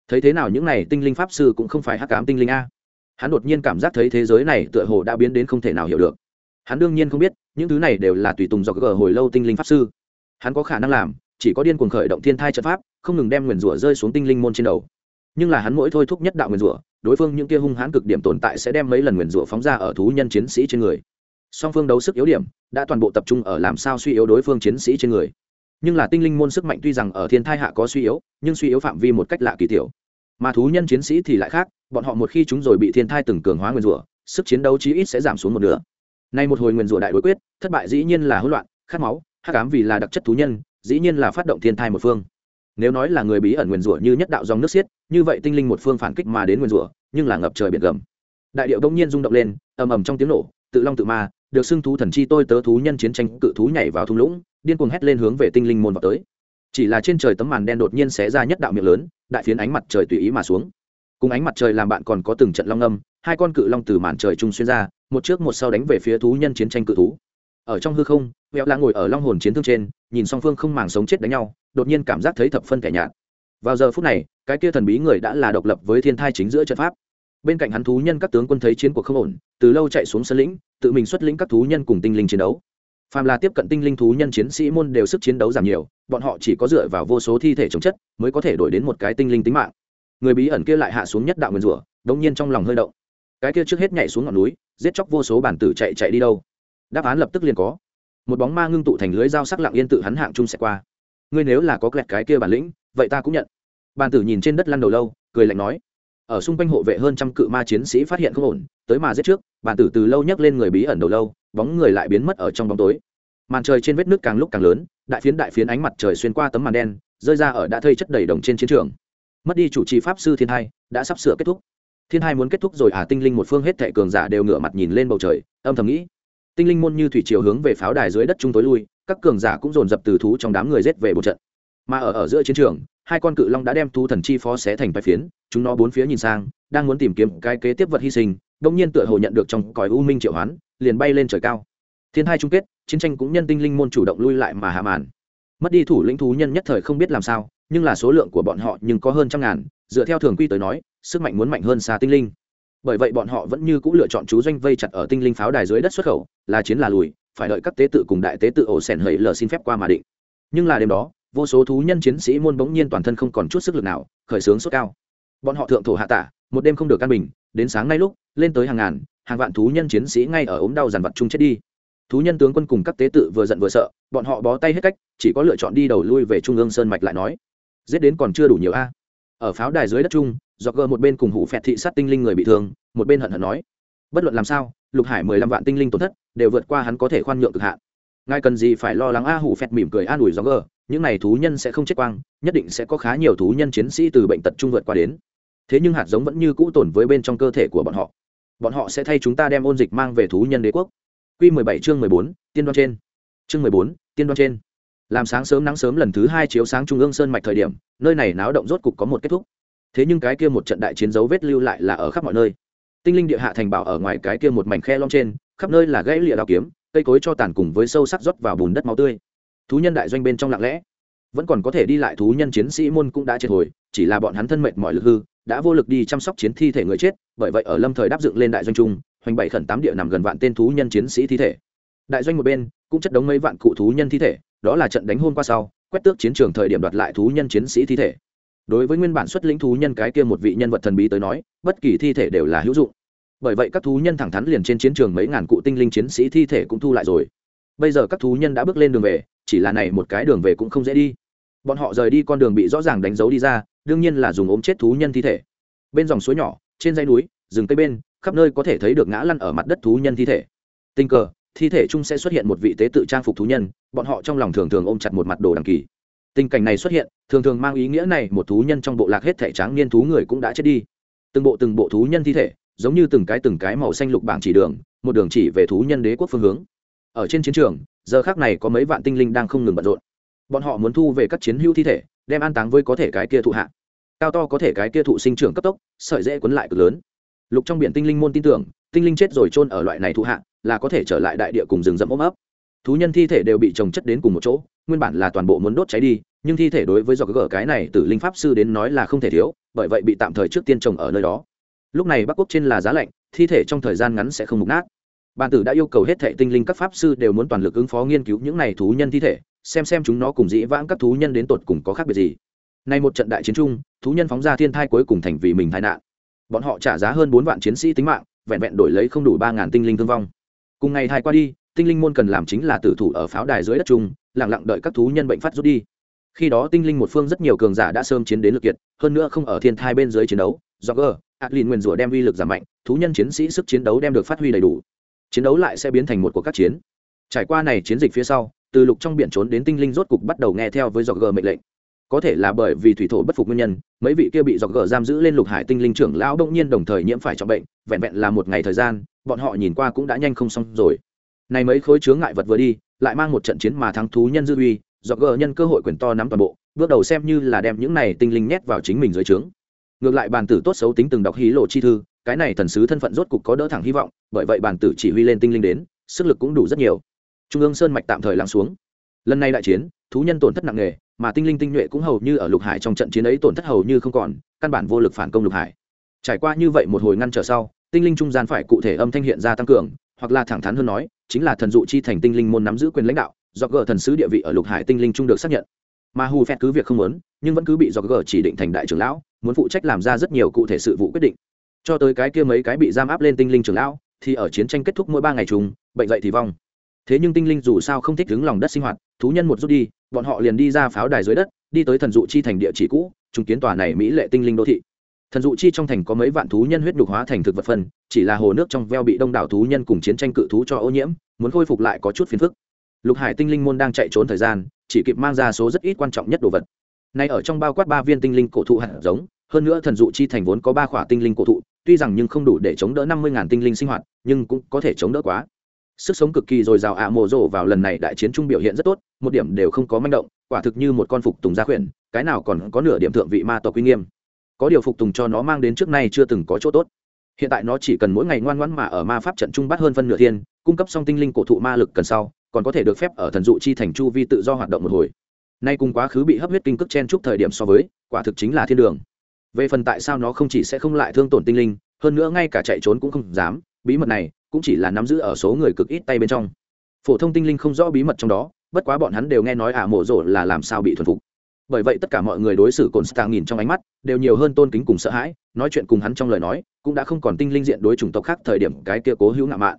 Thấy thế nào những này tinh linh pháp sư cũng không phải hắc ám tinh linh a. Hắn đột nhiên cảm giác thấy thế giới này tựa hồ đã biến đến không thể nào hiểu được. Hắn đương nhiên không biết, những thứ này đều là tùy tùng do gờ hồi lâu tinh linh pháp sư. Hắn có khả năng làm, chỉ có điên cuồng khởi động thiên thai trận pháp, không ngừng đem nguyền rủa rơi xuống tinh linh môn trên đầu. Nhưng là hắn mỗi thôi thúc nhất đạo nguyền rủa, đối phương những kia hung hãn cực điểm tồn tại sẽ đem mấy lần nguyền rủa phóng ra ở thú nhân chiến sĩ trên người song phương đấu sức yếu điểm, đã toàn bộ tập trung ở làm sao suy yếu đối phương chiến sĩ trên người. Nhưng là tinh linh môn sức mạnh tuy rằng ở thiên thai hạ có suy yếu, nhưng suy yếu phạm vi một cách lạ kỳ tiểu. Mà thú nhân chiến sĩ thì lại khác, bọn họ một khi chúng rồi bị thiên thai từng cường hóa nguyên rủa, sức chiến đấu chí ít sẽ giảm xuống một nửa. Nay một hồi nguyên rủa đại đối quyết, thất bại dĩ nhiên là hỗn loạn, khát máu, hắc ám vì là đặc chất thú nhân, dĩ nhiên là phát động thiên thai một phương. Nếu nói là người bí ẩn nguyên rủa như nhất đạo dòng nước xiết, như vậy tinh linh một phương phản kích mà đến nguyên rủa, nhưng là ngập trời biển gầm. Đại điệu đông nhiên rung động lên, ầm ầm trong tiếng nổ tự long tự ma, được xưng thú thần chi tôi tớ thú nhân chiến tranh, cự thú nhảy vào thung lũng, điên cuồng hét lên hướng về tinh linh môn vào tới. Chỉ là trên trời tấm màn đen đột nhiên xé ra nhất đạo miệng lớn, đại phiến ánh mặt trời tùy ý mà xuống. Cùng ánh mặt trời làm bạn còn có từng trận long âm, hai con cự long từ màn trời trung xuyên ra, một trước một sau đánh về phía thú nhân chiến tranh cự thú. Ở trong hư không, vẹo la ngồi ở long hồn chiến thương trên, nhìn song phương không màng sống chết đánh nhau, đột nhiên cảm giác thấy thập phân kẻ nhạt. Vào giờ phút này, cái kia thần bí người đã là độc lập với thiên thai chính giữa trận pháp bên cạnh hắn thú nhân các tướng quân thấy chiến cuộc không ổn, từ lâu chạy xuống sân lĩnh, tự mình xuất lĩnh các thú nhân cùng tinh linh chiến đấu. Phàm là tiếp cận tinh linh thú nhân chiến sĩ môn đều sức chiến đấu giảm nhiều, bọn họ chỉ có dựa vào vô số thi thể chống chất mới có thể đổi đến một cái tinh linh tính mạng. Người bí ẩn kia lại hạ xuống nhất đạo nguyên rủa, đống nhiên trong lòng hơi động. Cái kia trước hết nhảy xuống ngọn núi, giết chóc vô số bản tử chạy chạy đi đâu. Đáp án lập tức liền có. Một bóng ma ngưng tụ thành lưới dao sắc lặng yên tự hắn hạng chung sẽ qua. Ngươi nếu là có kẹt cái kia bản lĩnh, vậy ta cũng nhận. Bản tử nhìn trên đất lăn đầu lâu, cười lạnh nói ở xung quanh hộ vệ hơn trăm cự ma chiến sĩ phát hiện không ổn, tới mà giết trước, bản tử từ lâu nhấc lên người bí ẩn đầu lâu, bóng người lại biến mất ở trong bóng tối. Màn trời trên vết nước càng lúc càng lớn, đại phiến đại phiến ánh mặt trời xuyên qua tấm màn đen, rơi ra ở đã thây chất đầy đồng trên chiến trường. Mất đi chủ trì pháp sư thiên hai, đã sắp sửa kết thúc. Thiên hai muốn kết thúc rồi à tinh linh một phương hết thệ cường giả đều ngửa mặt nhìn lên bầu trời, âm thầm nghĩ. Tinh linh môn như thủy chiều hướng về pháo đài dưới đất trung tối lui, các cường giả cũng dồn dập từ thú trong đám người rết về một trận mà ở ở giữa chiến trường, hai con cự long đã đem thú thần chi phó xé thành bài phiến, chúng nó bốn phía nhìn sang, đang muốn tìm kiếm cái kế tiếp vật hy sinh bỗng nhiên tựa hồ nhận được trong còi u minh triệu hoán, liền bay lên trời cao. Thiên hai chung kết, chiến tranh cũng nhân tinh linh môn chủ động lui lại mà hạ màn. Mất đi thủ lĩnh thú nhân nhất thời không biết làm sao, nhưng là số lượng của bọn họ nhưng có hơn trăm ngàn, dựa theo thường quy tới nói, sức mạnh muốn mạnh hơn xa tinh linh. Bởi vậy bọn họ vẫn như c ũ lựa chọn chú doanh vây chặt ở tinh linh pháo đài dưới đất xuất khẩu, là chiến là lùi, phải đợi các tế tự cùng đại tế tự ổ sẻn hẫy lờ xin phép qua mà định. Nhưng là đêm đó vô số thú nhân chiến sĩ muôn bỗng nhiên toàn thân không còn chút sức lực nào, khởi xướng sốt cao. Bọn họ thượng thổ hạ tả, một đêm không được căn bình, đến sáng nay lúc, lên tới hàng ngàn, hàng vạn thú nhân chiến sĩ ngay ở ốm đau dàn vật chung chết đi. Thú nhân tướng quân cùng các tế tự vừa giận vừa sợ, bọn họ bó tay hết cách, chỉ có lựa chọn đi đầu lui về trung ương sơn mạch lại nói, giết đến còn chưa đủ nhiều a. Ở pháo đài dưới đất trung do gờ một bên cùng hủ phẹt thị sát tinh linh người bị thương, một bên hận hận nói, bất luận làm sao, lục hải mười lăm vạn tinh linh tổn thất, đều vượt qua hắn có thể khoan nhượng cực hạn. Ngài cần gì phải lo lắng a? Hủ phẹt mỉm cười an ủi do gờ những n à y thú nhân sẽ không chết quang nhất định sẽ có khá nhiều thú nhân chiến sĩ từ bệnh tật trung vượt qua đến thế nhưng hạt giống vẫn như cũ tồn với bên trong cơ thể của bọn họ bọn họ sẽ thay chúng ta đem ôn dịch mang về thú nhân đế quốc Quy 17 chương 14, tiên đoan trên. Chương 14, tiên đoan trên. Làm sáng sớm nắng sớm lần thứ hai chiếu sáng trung ương sơn mạch thời điểm, nơi này náo động rốt cục có một kết thúc. Thế nhưng cái kia một trận đại chiến dấu vết lưu lại là ở khắp mọi nơi. Tinh linh địa hạ thành bảo ở ngoài cái kia một mảnh khe long trên, khắp nơi là gãy lìa đao kiếm, cây cối cho tàn cùng với sâu sắc rót vào bùn đất máu tươi. Thú nhân đại doanh bên trong lặng lẽ, vẫn còn có thể đi lại thú nhân chiến sĩ môn cũng đã chết hồi, chỉ là bọn hắn thân mệt mỏi lực hư, đã vô lực đi chăm sóc chiến thi thể người chết, bởi vậy ở lâm thời đáp dựng lên đại doanh trung, hoành bảy khẩn tám địa nằm gần vạn tên thú nhân chiến sĩ thi thể. Đại doanh một bên cũng chất đống mấy vạn cụ thú nhân thi thể đó là trận đánh hôn qua sau quét tước chiến trường thời điểm đoạt lại thú nhân chiến sĩ thi thể. Đối với nguyên bản xuất lĩnh thú nhân cái kia một vị nhân vật thần bí tới nói bất kỳ thi thể đều là hữu dụng. Bởi vậy các thú nhân thẳng thắn liền trên chiến trường mấy ngàn cụ tinh linh chiến sĩ thi thể cũng thu lại rồi. Bây giờ các thú nhân đã bước lên đường về chỉ là này một cái đường về cũng không dễ đi. Bọn họ rời đi con đường bị rõ ràng đánh dấu đi ra, đương nhiên là dùng ốm chết thú nhân thi thể. Bên dòng suối nhỏ, trên dãy núi, rừng cây bên, khắp nơi có thể thấy được ngã lăn ở mặt đất thú nhân thi thể. Tình cờ, thi thể chung sẽ xuất hiện một vị tế tự trang phục thú nhân, bọn họ trong lòng thường thường ôm chặt một mặt đồ đằng kỳ. Tình cảnh này xuất hiện, thường thường mang ý nghĩa này một thú nhân trong bộ lạc hết thể tráng niên thú người cũng đã chết đi. Từng bộ từng bộ thú nhân thi thể, giống như từng cái từng cái màu xanh lục bảng chỉ đường, một đường chỉ về thú nhân đế quốc phương hướng. Ở trên chiến trường giờ khác này có mấy vạn tinh linh đang không ngừng bận rộn. Bọn họ muốn thu về các chiến hữu thi thể, đem an táng với có thể cái kia thụ hạ. Cao to có thể cái kia thụ sinh trưởng cấp tốc, sợi dễ quấn lại cực lớn. Lục trong biển tinh linh môn tin tưởng, tinh linh chết rồi chôn ở loại này thụ hạ, là có thể trở lại đại địa cùng rừng rậm ôm ấp. Thú nhân thi thể đều bị trồng chất đến cùng một chỗ, nguyên bản là toàn bộ muốn đốt cháy đi, nhưng thi thể đối với do gỡ cái này từ linh pháp sư đến nói là không thể thiếu, bởi vậy bị tạm thời trước tiên trồng ở nơi đó. Lúc này bắc quốc trên là giá lạnh, thi thể trong thời gian ngắn sẽ không mục nát bàn tử đã yêu cầu hết thệ tinh linh các pháp sư đều muốn toàn lực ứng phó nghiên cứu những này thú nhân thi thể, xem xem chúng nó cùng dĩ vãng các thú nhân đến tột cùng có khác biệt gì. Nay một trận đại chiến chung, thú nhân phóng ra thiên thai cuối cùng thành vì mình tai nạn. Bọn họ trả giá hơn bốn vạn chiến sĩ tính mạng, vẹn vẹn đổi lấy không đủ ba ngàn tinh linh thương vong. Cùng ngày thai qua đi, tinh linh môn cần làm chính là tử thủ ở pháo đài dưới đất chung lẳng lặng đợi các thú nhân bệnh phát rút đi. Khi đó tinh linh một phương rất nhiều cường giả đã sớm chiến đến lực kiệt, hơn nữa không ở thiên thai bên dưới chiến đấu. Do gờ adlin nguyên rủa đem uy lực giảm mạnh, thú nhân chiến sĩ sức chiến đấu đem được phát huy đầy đủ chiến đấu lại sẽ biến thành một cuộc các chiến. Trải qua này chiến dịch phía sau, từ lục trong biển trốn đến tinh linh rốt cục bắt đầu nghe theo với dọc gờ mệnh lệnh. Có thể là bởi vì thủy thổ bất phục nguyên nhân, mấy vị kia bị dọc gờ giam giữ lên lục hải tinh linh trưởng lão đông nhiên đồng thời nhiễm phải trọng bệnh, vẹn vẹn là một ngày thời gian, bọn họ nhìn qua cũng đã nhanh không xong rồi. Này mấy khối chướng ngại vật vừa đi, lại mang một trận chiến mà thắng thú nhân dư uy, dọc gờ nhân cơ hội quyền to nắm toàn bộ, bước đầu xem như là đem những này tinh linh nhét vào chính mình dưới trướng. Ngược lại bàn tử tốt xấu tính từng đọc hí lộ chi thư cái này thần sứ thân phận rốt cục có đỡ thẳng hy vọng, bởi vậy bản tử chỉ huy lên tinh linh đến, sức lực cũng đủ rất nhiều. Trung ương sơn mạch tạm thời lắng xuống. Lần này đại chiến, thú nhân tổn thất nặng nề, mà tinh linh tinh nhuệ cũng hầu như ở lục hải trong trận chiến ấy tổn thất hầu như không còn, căn bản vô lực phản công lục hải. Trải qua như vậy một hồi ngăn trở sau, tinh linh trung gian phải cụ thể âm thanh hiện ra tăng cường, hoặc là thẳng thắn hơn nói, chính là thần dụ chi thành tinh linh môn nắm giữ quyền lãnh đạo, do gờ thần sứ địa vị ở lục hải tinh linh trung được xác nhận. Mà hù phét cứ việc không muốn, nhưng vẫn cứ bị do gờ chỉ định thành đại trưởng lão, muốn phụ trách làm ra rất nhiều cụ thể sự vụ quyết định cho tới cái kia mấy cái bị giam áp lên tinh linh trưởng lão, thì ở chiến tranh kết thúc mỗi ba ngày trùng, bệnh dậy thì vong. Thế nhưng tinh linh dù sao không thích đứng lòng đất sinh hoạt, thú nhân một rút đi, bọn họ liền đi ra pháo đài dưới đất, đi tới thần dụ chi thành địa chỉ cũ chứng kiến tòa này mỹ lệ tinh linh đô thị. Thần dụ chi trong thành có mấy vạn thú nhân huyết đục hóa thành thực vật phân, chỉ là hồ nước trong veo bị đông đảo thú nhân cùng chiến tranh cự thú cho ô nhiễm, muốn khôi phục lại có chút phiền phức. Lục hải tinh linh môn đang chạy trốn thời gian, chỉ kịp mang ra số rất ít quan trọng nhất đồ vật. Nay ở trong bao quát ba viên tinh linh cổ thụ hạt giống, hơn nữa thần dụ chi thành vốn có ba khỏa tinh linh cổ thụ tuy rằng nhưng không đủ để chống đỡ năm mươi tinh linh sinh hoạt, nhưng cũng có thể chống đỡ quá. Sức sống cực kỳ dồi dào ạ à mồ rộ vào lần này đại chiến trung biểu hiện rất tốt, một điểm đều không có manh động, quả thực như một con phục tùng gia khuyển, cái nào còn có nửa điểm thượng vị ma tộc uy nghiêm. Có điều phục tùng cho nó mang đến trước nay chưa từng có chỗ tốt. Hiện tại nó chỉ cần mỗi ngày ngoan ngoãn mà ở ma pháp trận trung bắt hơn phân nửa thiên, cung cấp xong tinh linh cổ thụ ma lực cần sau, còn có thể được phép ở thần dụ chi thành chu vi tự do hoạt động một hồi. Nay cùng quá khứ bị hấp huyết kinh cước chen chúc thời điểm so với, quả thực chính là thiên đường về phần tại sao nó không chỉ sẽ không lại thương tổn tinh linh, hơn nữa ngay cả chạy trốn cũng không dám, bí mật này cũng chỉ là nắm giữ ở số người cực ít tay bên trong. Phổ thông tinh linh không rõ bí mật trong đó, bất quá bọn hắn đều nghe nói ả à mộ rộ là làm sao bị thuần phục. Bởi vậy tất cả mọi người đối xử cồn stang nhìn trong ánh mắt đều nhiều hơn tôn kính cùng sợ hãi, nói chuyện cùng hắn trong lời nói cũng đã không còn tinh linh diện đối chủng tộc khác thời điểm cái kia cố hữu ngạo mạn.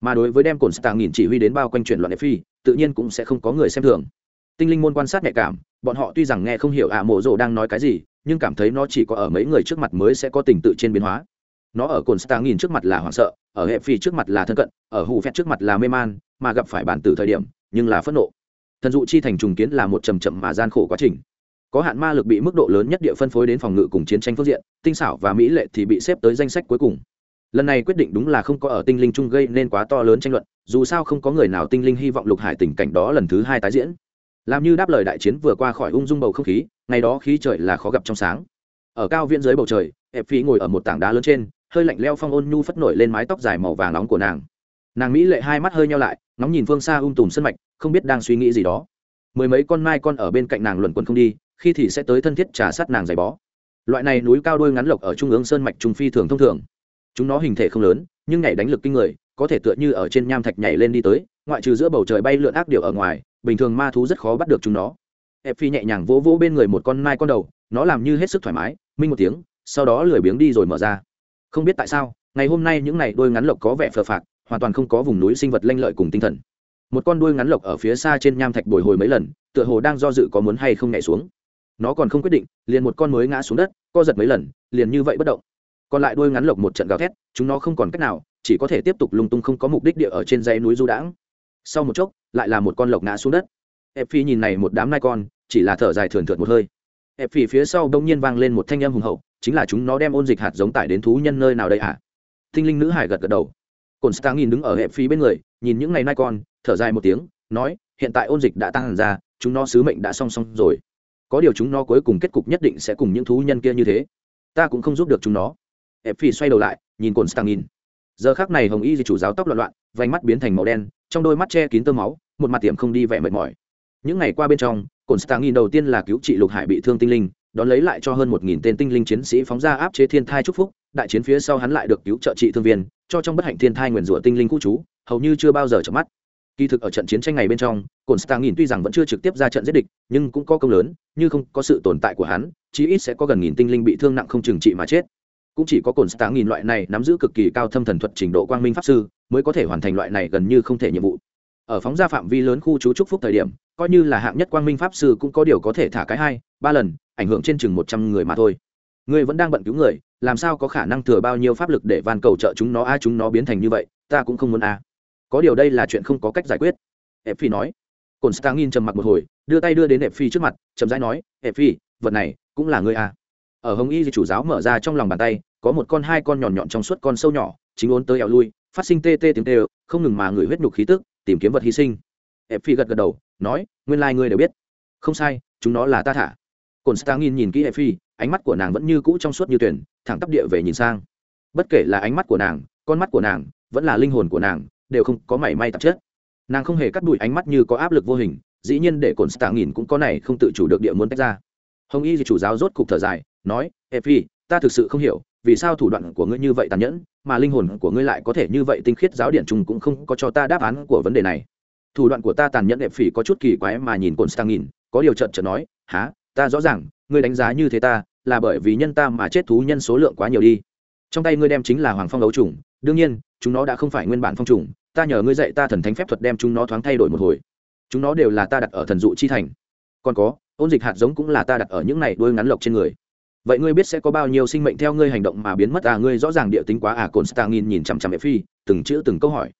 Mà đối với đem cồn stang nhìn chỉ huy đến bao quanh chuyển loạn phi tự nhiên cũng sẽ không có người xem thường. Tinh linh môn quan sát nhạy cảm, bọn họ tuy rằng nghe không hiểu ả à mộ rộ đang nói cái gì nhưng cảm thấy nó chỉ có ở mấy người trước mặt mới sẽ có tình tự trên biến hóa. Nó ở cồn Star nhìn trước mặt là hoảng sợ, ở hệ phi trước mặt là thân cận, ở hù phét trước mặt là mê man, mà gặp phải bản tử thời điểm, nhưng là phẫn nộ. Thần dụ chi thành trùng kiến là một trầm chậm mà gian khổ quá trình. Có hạn ma lực bị mức độ lớn nhất địa phân phối đến phòng ngự cùng chiến tranh phương diện, tinh xảo và mỹ lệ thì bị xếp tới danh sách cuối cùng. Lần này quyết định đúng là không có ở tinh linh chung gây nên quá to lớn tranh luận, dù sao không có người nào tinh linh hy vọng lục hải tình cảnh đó lần thứ hai tái diễn làm như đáp lời đại chiến vừa qua khỏi ung dung bầu không khí, ngày đó khí trời là khó gặp trong sáng. Ở cao viễn dưới bầu trời, ép phí ngồi ở một tảng đá lớn trên, hơi lạnh leo phong ôn nhu phất nổi lên mái tóc dài màu vàng nóng của nàng. Nàng mỹ lệ hai mắt hơi nhau lại nóng nhìn phương xa um tùm sân mạch, không biết đang suy nghĩ gì đó. Mười mấy con mai con ở bên cạnh nàng luẩn quẩn không đi, khi thì sẽ tới thân thiết trà sát nàng giày bó. Loại này núi cao đôi ngắn lộc ở trung ương sơn mạch trung phi thường thông thường. Chúng nó hình thể không lớn, nhưng nhảy đánh lực kinh người, có thể tựa như ở trên nham thạch nhảy lên đi tới, ngoại trừ giữa bầu trời bay lượn ác điệu ở ngoài bình thường ma thú rất khó bắt được chúng nó. Ép phi nhẹ nhàng vỗ vỗ bên người một con nai con đầu, nó làm như hết sức thoải mái, minh một tiếng, sau đó lười biếng đi rồi mở ra. Không biết tại sao, ngày hôm nay những ngày đôi ngắn lộc có vẻ phờ phạc, hoàn toàn không có vùng núi sinh vật lanh lợi cùng tinh thần. Một con đuôi ngắn lộc ở phía xa trên nham thạch bồi hồi mấy lần, tựa hồ đang do dự có muốn hay không nhảy xuống. Nó còn không quyết định, liền một con mới ngã xuống đất, co giật mấy lần, liền như vậy bất động. Còn lại đuôi ngắn lộc một trận gào thét, chúng nó không còn cách nào, chỉ có thể tiếp tục lung tung không có mục đích địa ở trên dãy núi du đãng. Sau một chốc lại là một con lộc ngã xuống đất. Ép phi nhìn này một đám nai con, chỉ là thở dài thườn thượt một hơi. Ép phi phía sau đông nhiên vang lên một thanh âm hùng hậu, chính là chúng nó đem ôn dịch hạt giống tải đến thú nhân nơi nào đây à? tinh linh nữ hải gật gật đầu. Cồn stang nhìn đứng ở ép phi bên người, nhìn những ngày nai con, thở dài một tiếng, nói, hiện tại ôn dịch đã tăng hẳn ra, chúng nó sứ mệnh đã song song rồi. Có điều chúng nó cuối cùng kết cục nhất định sẽ cùng những thú nhân kia như thế. Ta cũng không giúp được chúng nó. Ép phi xoay đầu lại, nhìn cồn stang nhìn giờ khác này hồng y di chủ giáo tóc loạn loạn, vành mắt biến thành màu đen trong đôi mắt che kín tơ máu, một mặt tiệm không đi vẻ mệt mỏi. Những ngày qua bên trong cồn stagin đầu tiên là cứu trị lục hải bị thương tinh linh, đón lấy lại cho hơn một nghìn tên tinh linh chiến sĩ phóng ra áp chế thiên thai chúc phúc, đại chiến phía sau hắn lại được cứu trợ trị thương viên, cho trong bất hạnh thiên thai nguyền rủa tinh linh cũ trú, hầu như chưa bao giờ chợp mắt. Kỳ thực ở trận chiến tranh này bên trong cồn stagin tuy rằng vẫn chưa trực tiếp ra trận giết địch, nhưng cũng có công lớn, như không có sự tồn tại của hắn, chí ít sẽ có gần nghìn tinh linh bị thương nặng không chừng trị mà chết. Cũng chỉ có cồn stá nghìn loại này nắm giữ cực kỳ cao thâm thần thuật trình độ quang minh pháp sư mới có thể hoàn thành loại này gần như không thể nhiệm vụ. Ở phóng ra phạm vi lớn khu chú trúc phúc thời điểm, coi như là hạng nhất quang minh pháp sư cũng có điều có thể thả cái hai, ba lần, ảnh hưởng trên chừng một trăm người mà thôi. Ngươi vẫn đang bận cứu người, làm sao có khả năng thừa bao nhiêu pháp lực để van cầu trợ chúng nó a, chúng nó biến thành như vậy, ta cũng không muốn a. Có điều đây là chuyện không có cách giải quyết. Ép phi nói. Cồn stangin trầm mặc một hồi, đưa tay đưa đến ép phi trước mặt, chậm rãi nói ép phi vật này cũng là ngươi a. Ở hồng y thì chủ giáo mở ra trong lòng bàn tay, có một con hai con nhọn nhọn trong suốt con sâu nhỏ, chính ốn tới eo lui phát sinh tê tê tiếng tê không ngừng mà người huyết nhục khí tức, tìm kiếm vật hy sinh. Ép phi gật gật đầu, nói, nguyên lai、like、ngươi đều biết. Không sai, chúng nó là ta thả. Cồn stangin nhìn kỹ ép phi, ánh mắt của nàng vẫn như cũ trong suốt như tuyển, thẳng tắp địa về nhìn sang. Bất kể là ánh mắt của nàng, con mắt của nàng, vẫn là linh hồn của nàng, đều không có mảy may tạp chất. Nàng không hề cắt đùi ánh mắt như có áp lực vô hình, dĩ nhiên để cồn star nhìn cũng có này không tự chủ được địa muốn tách ra. Hồng y thì chủ giáo rốt cục thở dài, nói ép phi, ta thực sự không hiểu vì sao thủ đoạn của ngươi như vậy tàn nhẫn, mà linh hồn của ngươi lại có thể như vậy tinh khiết giáo điển trùng cũng không có cho ta đáp án của vấn đề này. Thủ đoạn của ta tàn nhẫn đẹp phỉ có chút kỳ quái mà nhìn cồn sang nhìn, có điều trợn trợn nói há ta rõ ràng, ngươi đánh giá như thế ta, là bởi vì nhân ta mà chết thú nhân số lượng quá nhiều đi. Trong tay ngươi đem chính là hoàng phong đấu trùng, đương nhiên, chúng nó đã không phải nguyên bản phong trùng, ta nhờ ngươi dạy ta thần thánh phép thuật đem chúng nó thoáng thay đổi một hồi. Chúng nó đều là ta đặt ở thần dụ chi thành. Còn có, ôn dịch hạt giống cũng là ta đặt ở những này đuôi ngắn lộc trên người vậy ngươi biết sẽ có bao nhiêu sinh mệnh theo ngươi hành động mà biến mất à? Ngươi rõ ràng địa tính quá à? Cồn stang nhìn nhìn chằm chằm hệ phi từng chữ từng câu hỏi.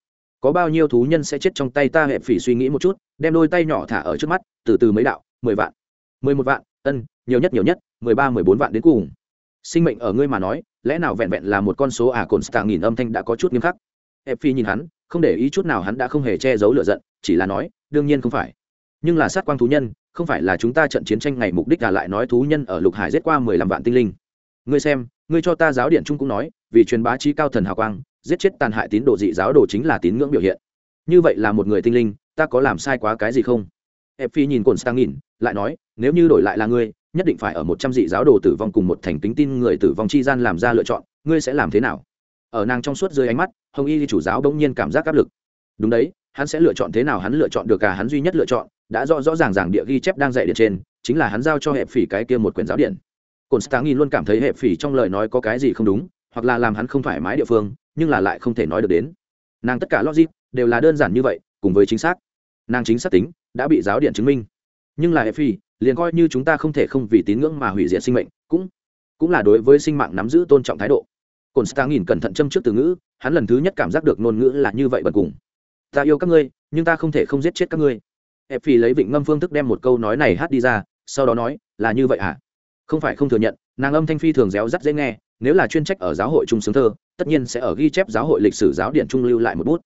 Có bao nhiêu thú nhân sẽ chết trong tay ta? Hệ phỉ suy nghĩ một chút, đem đôi tay nhỏ thả ở trước mắt, từ từ mấy đạo, mười vạn, mười một vạn, ân, nhiều nhất nhiều nhất, mười ba, mười bốn vạn đến cùng. Sinh mệnh ở ngươi mà nói, lẽ nào vẹn vẹn là một con số à? Cồn stang nhìn âm thanh đã có chút nghiêm khắc. Hệ phi nhìn hắn, không để ý chút nào hắn đã không hề che giấu lựa giận, chỉ là nói, đương nhiên không phải nhưng là sát quang thú nhân, không phải là chúng ta trận chiến tranh ngày mục đích là lại nói thú nhân ở lục hải giết qua mười lăm vạn tinh linh. Ngươi xem, ngươi cho ta giáo điện trung cũng nói, vì truyền bá trí cao thần hào quang, giết chết tàn hại tín đồ dị giáo đồ chính là tín ngưỡng biểu hiện. Như vậy là một người tinh linh, ta có làm sai quá cái gì không? Ép phi nhìn cồn sang nhìn, lại nói, nếu như đổi lại là ngươi, nhất định phải ở một trăm dị giáo đồ tử vong cùng một thành tính tin người tử vong chi gian làm ra lựa chọn, ngươi sẽ làm thế nào? Ở nàng trong suốt dưới ánh mắt, hồng y chủ giáo bỗng nhiên cảm giác áp lực. Đúng đấy, hắn sẽ lựa chọn thế nào hắn lựa chọn được cả hắn duy nhất lựa chọn đã rõ rõ ràng ràng địa ghi chép đang dạy điện trên, chính là hắn giao cho hệ phỉ cái kia một quyển giáo điện. Cồn stangin luôn cảm thấy hệ phỉ trong lời nói có cái gì không đúng, hoặc là làm hắn không thoải mái địa phương, nhưng là lại không thể nói được đến. Nàng tất cả logic đều là đơn giản như vậy, cùng với chính xác. Nàng chính xác tính, đã bị giáo điện chứng minh. Nhưng là hệ phỉ, liền coi như chúng ta không thể không vì tín ngưỡng mà hủy diệt sinh mệnh, cũng cũng là đối với sinh mạng nắm giữ tôn trọng thái độ. Cồn nhìn cẩn thận châm trước từ ngữ, hắn lần thứ nhất cảm giác được ngôn ngữ là như vậy bật cùng. Ta yêu các ngươi, nhưng ta không thể không giết chết các ngươi ép phi lấy vịnh ngâm phương thức đem một câu nói này hát đi ra, sau đó nói, là như vậy à? không phải không thừa nhận, nàng âm thanh phi thường réo rắt dễ nghe, nếu là chuyên trách ở giáo hội trung sướng thơ, tất nhiên sẽ ở ghi chép giáo hội lịch sử giáo điện trung lưu lại một bút.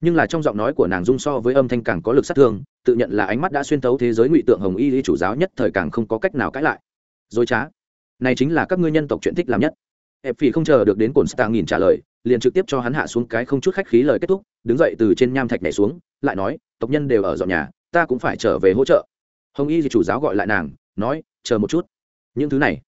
Nhưng là trong giọng nói của nàng dung so với âm thanh càng có lực sát thương, tự nhận là ánh mắt đã xuyên tấu thế giới ngụy tượng hồng y lý chủ giáo nhất thời càng không có cách nào cãi lại. Dối trá. Này chính là các ngươi nhân tộc chuyện thích làm nhất. Ép phi không chờ được đến cồn star nghìn trả lời, liền trực tiếp cho hắn hạ xuống cái không chút khách khí lời kết thúc, đứng dậy từ trên nham thạch nhảy xuống, lại nói, tộc nhân đều ở dọn nhà ta cũng phải trở về hỗ trợ. Hồng y chủ giáo gọi lại nàng, nói, chờ một chút. Những thứ này,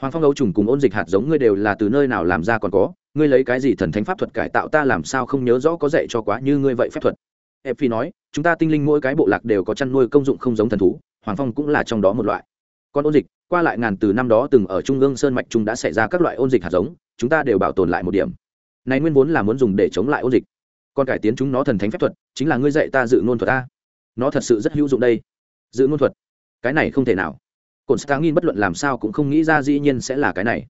hoàng phong ấu trùng cùng ôn dịch hạt giống ngươi đều là từ nơi nào làm ra còn có, ngươi lấy cái gì thần thánh pháp thuật cải tạo ta làm sao không nhớ rõ có dạy cho quá như ngươi vậy phép thuật. Ép phi nói, chúng ta tinh linh mỗi cái bộ lạc đều có chăn nuôi công dụng không giống thần thú, hoàng phong cũng là trong đó một loại. Còn ôn dịch, qua lại ngàn từ năm đó từng ở trung ương sơn mạch trung đã xảy ra các loại ôn dịch hạt giống, chúng ta đều bảo tồn lại một điểm. Này nguyên vốn là muốn dùng để chống lại ôn dịch. Còn cải tiến chúng nó thần thánh phép thuật, chính là ngươi dạy ta dự ngôn thuật ta nó thật sự rất hữu dụng đây. Dự ngôn thuật. Cái này không thể nào. Cồn nghiên bất luận làm sao cũng không nghĩ ra dĩ nhiên sẽ là cái này.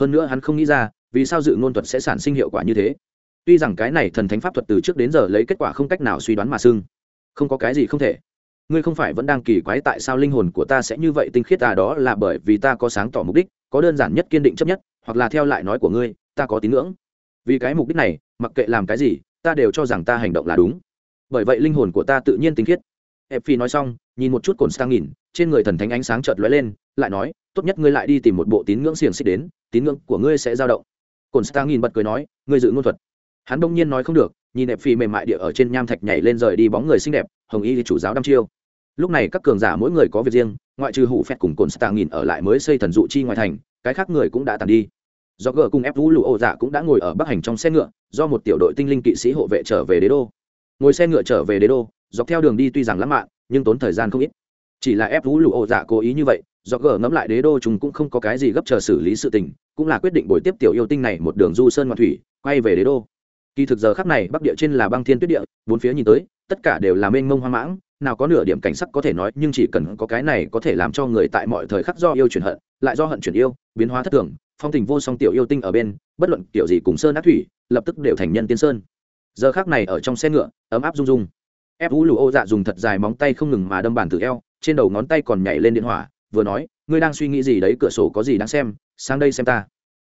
Hơn nữa hắn không nghĩ ra, vì sao dự ngôn thuật sẽ sản sinh hiệu quả như thế. Tuy rằng cái này thần thánh pháp thuật từ trước đến giờ lấy kết quả không cách nào suy đoán mà xưng. Không có cái gì không thể. Ngươi không phải vẫn đang kỳ quái tại sao linh hồn của ta sẽ như vậy tinh khiết à? Đó là bởi vì ta có sáng tỏ mục đích, có đơn giản nhất kiên định chấp nhất, hoặc là theo lại nói của ngươi, ta có tín ngưỡng. Vì cái mục đích này, mặc kệ làm cái gì, ta đều cho rằng ta hành động là đúng bởi vậy linh hồn của ta tự nhiên tinh khiết. Ép phi nói xong, nhìn một chút cồn stang nhìn trên người thần thánh ánh sáng chợt lóe lên, lại nói, tốt nhất ngươi lại đi tìm một bộ tín ngưỡng xiềng xích đến, tín ngưỡng của ngươi sẽ dao động. Cồn stang nhìn bật cười nói, ngươi dự ngôn thuật. Hắn đông nhiên nói không được, nhìn đẹp phi mềm mại địa ở trên nham thạch nhảy lên rời đi bóng người xinh đẹp, hồng y chủ giáo đăm chiêu. Lúc này các cường giả mỗi người có việc riêng, ngoại trừ hủ phét cùng cồn stạng nghìn ở lại mới xây thần dụ chi ngoài thành, cái khác người cũng đã tàn đi. Do gờ cùng ép vũ lụ ô dạ cũng đã ngồi ở bắc hành trong xe ngựa, do một tiểu đội tinh linh kỵ sĩ hộ vệ trở về đế đô ngồi xe ngựa trở về đế đô, dọc theo đường đi tuy rằng lãng mạn, nhưng tốn thời gian không ít. Chỉ là ép vũ lụ ổ dạ cố ý như vậy do gờ ngẫm lại đế đô chúng cũng không có cái gì gấp chờ xử lý sự tình, cũng là quyết định buổi tiếp tiểu yêu tinh này một đường du sơn ngoạn thủy, quay về đế đô. Kỳ thực giờ khắc này, bắc địa trên là băng thiên tuyết địa, bốn phía nhìn tới, tất cả đều là mênh mông hoang mãng, nào có nửa điểm cảnh sắc có thể nói, nhưng chỉ cần có cái này có thể làm cho người tại mọi thời khắc do yêu chuyển hận, lại do hận chuyển yêu, biến hóa thất thường, phong tình vô song tiểu yêu tinh ở bên, bất luận tiểu gì cùng sơn ác thủy, lập tức đều thành nhân tiên sơn giờ khác này ở trong xe ngựa ấm áp rung rung ép vũ lù ô dạ dùng thật dài móng tay không ngừng mà đâm bàn tử eo trên đầu ngón tay còn nhảy lên điện hỏa vừa nói ngươi đang suy nghĩ gì đấy cửa sổ có gì đáng xem sang đây xem ta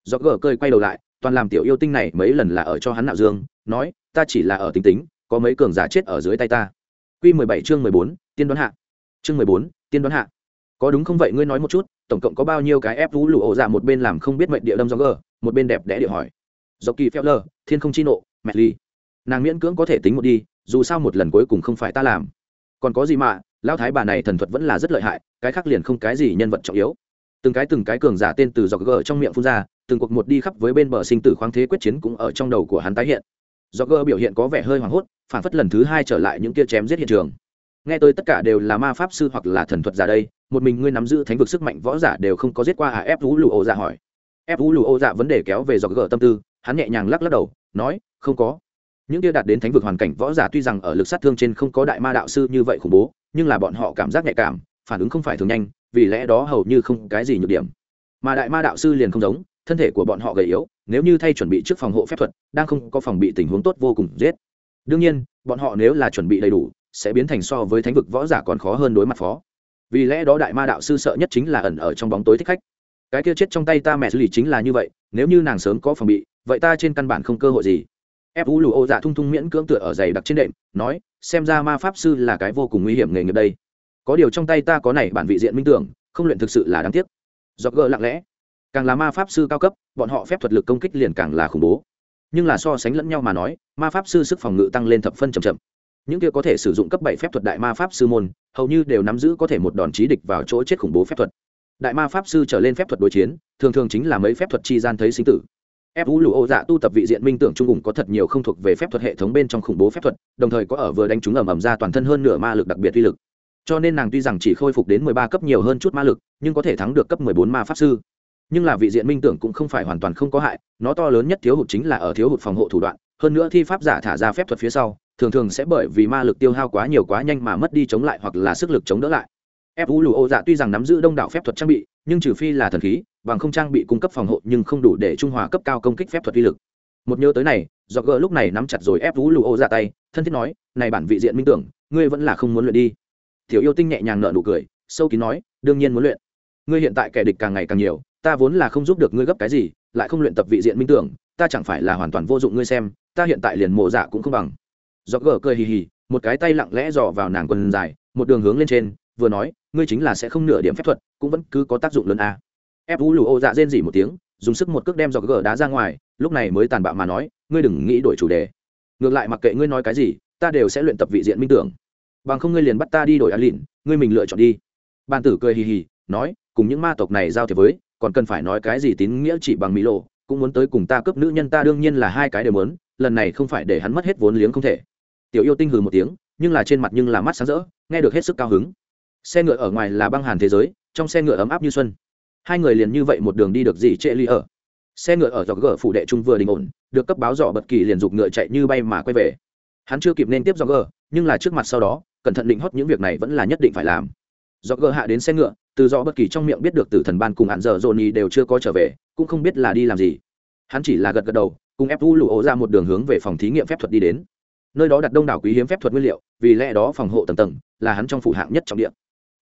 do gờ cơi quay đầu lại toàn làm tiểu yêu tinh này mấy lần là ở cho hắn nạo dương nói ta chỉ là ở tính tính có mấy cường giả chết ở dưới tay ta Quy 17 chương 14, tiên đoán hạ. Chương 14, tiên đoán hạ. Có đúng không vậy ngươi nói một chút, tổng cộng có bao nhiêu cái ép vũ lù ổ dạ một bên làm không biết mệnh địa đâm do gờ, một bên đẹp đẽ địa hỏi. Dọc kỳ Feller, Thiên không chi nộ, mẹ ly. Nàng miễn cưỡng có thể tính một đi, dù sao một lần cuối cùng không phải ta làm. Còn có gì mà, lão thái bà này thần thuật vẫn là rất lợi hại, cái khác liền không cái gì nhân vật trọng yếu. Từng cái từng cái cường giả tên từ dọc gờ trong miệng phun ra, từng cuộc một đi khắp với bên bờ sinh tử khoáng thế quyết chiến cũng ở trong đầu của hắn tái hiện. Do gờ biểu hiện có vẻ hơi hoảng hốt, phản phất lần thứ hai trở lại những kia chém giết hiện trường nghe tới tất cả đều là ma pháp sư hoặc là thần thuật giả đây một mình ngươi nắm giữ thánh vực sức mạnh võ giả đều không có giết qua à ép vũ lù ô dạ hỏi ép vũ lù ô dạ vấn đề kéo về do gờ tâm tư hắn nhẹ nhàng lắc lắc đầu nói không có những kia đạt đến thánh vực hoàn cảnh võ giả tuy rằng ở lực sát thương trên không có đại ma đạo sư như vậy khủng bố, nhưng là bọn họ cảm giác nhạy cảm, phản ứng không phải thường nhanh, vì lẽ đó hầu như không cái gì nhược điểm. Mà đại ma đạo sư liền không giống, thân thể của bọn họ gầy yếu, nếu như thay chuẩn bị trước phòng hộ phép thuật, đang không có phòng bị tình huống tốt vô cùng giết. Đương nhiên, bọn họ nếu là chuẩn bị đầy đủ, sẽ biến thành so với thánh vực võ giả còn khó hơn đối mặt phó. Vì lẽ đó đại ma đạo sư sợ nhất chính là ẩn ở trong bóng tối thích khách. Cái kia chết trong tay ta mẹ xử lý chính là như vậy, nếu như nàng sớm có phòng bị, vậy ta trên căn bản không cơ hội gì ép vũ lù ô dạ thung thung miễn cưỡng tựa ở giày đặc trên đệm, nói, xem ra ma pháp sư là cái vô cùng nguy hiểm nghề nghiệp đây. Có điều trong tay ta có này bản vị diện minh tưởng, không luyện thực sự là đáng tiếc. Do gỡ lặng lẽ. Càng là ma pháp sư cao cấp, bọn họ phép thuật lực công kích liền càng là khủng bố. Nhưng là so sánh lẫn nhau mà nói, ma pháp sư sức phòng ngự tăng lên thập phân chậm chậm. Những kia có thể sử dụng cấp bảy phép thuật đại ma pháp sư môn, hầu như đều nắm giữ có thể một đòn chí địch vào chỗ chết khủng bố phép thuật. Đại ma pháp sư trở lên phép thuật đối chiến, thường thường chính là mấy phép thuật chi gian thấy sinh tử ép vũ lụ ô dạ tu tập vị diện minh tưởng trung ủng có thật nhiều không thuộc về phép thuật hệ thống bên trong khủng bố phép thuật, đồng thời có ở vừa đánh chúng ẩm ẩm ra toàn thân hơn nửa ma lực đặc biệt uy lực. Cho nên nàng tuy rằng chỉ khôi phục đến mười ba cấp nhiều hơn chút ma lực, nhưng có thể thắng được cấp mười bốn ma pháp sư. Nhưng là vị diện minh tưởng cũng không phải hoàn toàn không có hại, nó to lớn nhất thiếu hụt chính là ở thiếu hụt phòng hộ thủ đoạn, hơn nữa thi pháp giả thả ra phép thuật phía sau, thường thường sẽ bởi vì ma lực tiêu hao quá nhiều quá nhanh mà mất đi chống lại hoặc là sức lực chống đỡ lại. Ép vũ lù ô dạ tuy rằng nắm giữ đông đảo phép thuật trang bị nhưng trừ phi là thần khí, bằng không trang bị cung cấp phòng hộ nhưng không đủ để trung hòa cấp cao công kích phép thuật uy lực. Một nhớ tới này do gỡ lúc này nắm chặt rồi ép vũ lù ô ra tay, thân thiết nói, này bản vị diện minh tưởng, ngươi vẫn là không muốn luyện đi. Tiểu yêu tinh nhẹ nhàng nợ nụ cười, sâu kín nói, đương nhiên muốn luyện. Ngươi hiện tại kẻ địch càng ngày càng nhiều, ta vốn là không giúp được ngươi gấp cái gì, lại không luyện tập vị diện minh tưởng, ta chẳng phải là hoàn toàn vô dụng ngươi xem, ta hiện tại liền mộ dạ cũng không bằng. Do gờ cười hì hì, một cái tay lặng lẽ dò vào nàng quần dài, một đường hướng lên trên vừa nói, ngươi chính là sẽ không nửa điểm phép thuật, cũng vẫn cứ có tác dụng lớn a. À. ép vũ lù ô dạ rên dỉ một tiếng, dùng sức một cước đem giọt gờ đá ra ngoài, lúc này mới tàn bạo mà nói, ngươi đừng nghĩ đổi chủ đề. Ngược lại mặc kệ ngươi nói cái gì, ta đều sẽ luyện tập vị diện minh tưởng. Bằng không ngươi liền bắt ta đi đổi á lịn, ngươi mình lựa chọn đi. Bàn tử cười hì hì, nói, cùng những ma tộc này giao thiệp với, còn cần phải nói cái gì tín nghĩa chỉ bằng mỹ lộ, cũng muốn tới cùng ta cướp nữ nhân ta đương nhiên là hai cái đều muốn, lần này không phải để hắn mất hết vốn liếng không thể. Tiểu yêu tinh hừ một tiếng, nhưng là trên mặt nhưng là mắt sáng rỡ, nghe được hết sức cao hứng xe ngựa ở ngoài là băng hàn thế giới, trong xe ngựa ấm áp như xuân. Hai người liền như vậy một đường đi được gì trệ ly ở. Xe ngựa ở dọc gờ phủ đệ trung vừa đình ổn, được cấp báo dọ bất kỳ liền giục ngựa chạy như bay mà quay về. Hắn chưa kịp nên tiếp dọc gờ, nhưng là trước mặt sau đó, cẩn thận định hót những việc này vẫn là nhất định phải làm. Dọc gờ hạ đến xe ngựa, từ dọ bất kỳ trong miệng biết được tử thần ban cùng hạn giờ dồn đều chưa có trở về, cũng không biết là đi làm gì. Hắn chỉ là gật gật đầu, cùng ép vu lụ ố ra một đường hướng về phòng thí nghiệm phép thuật đi đến. Nơi đó đặt đông đảo quý hiếm phép thuật nguyên liệu, vì lẽ đó phòng hộ tầng tầng là hắn trong phủ hạng nhất trong điện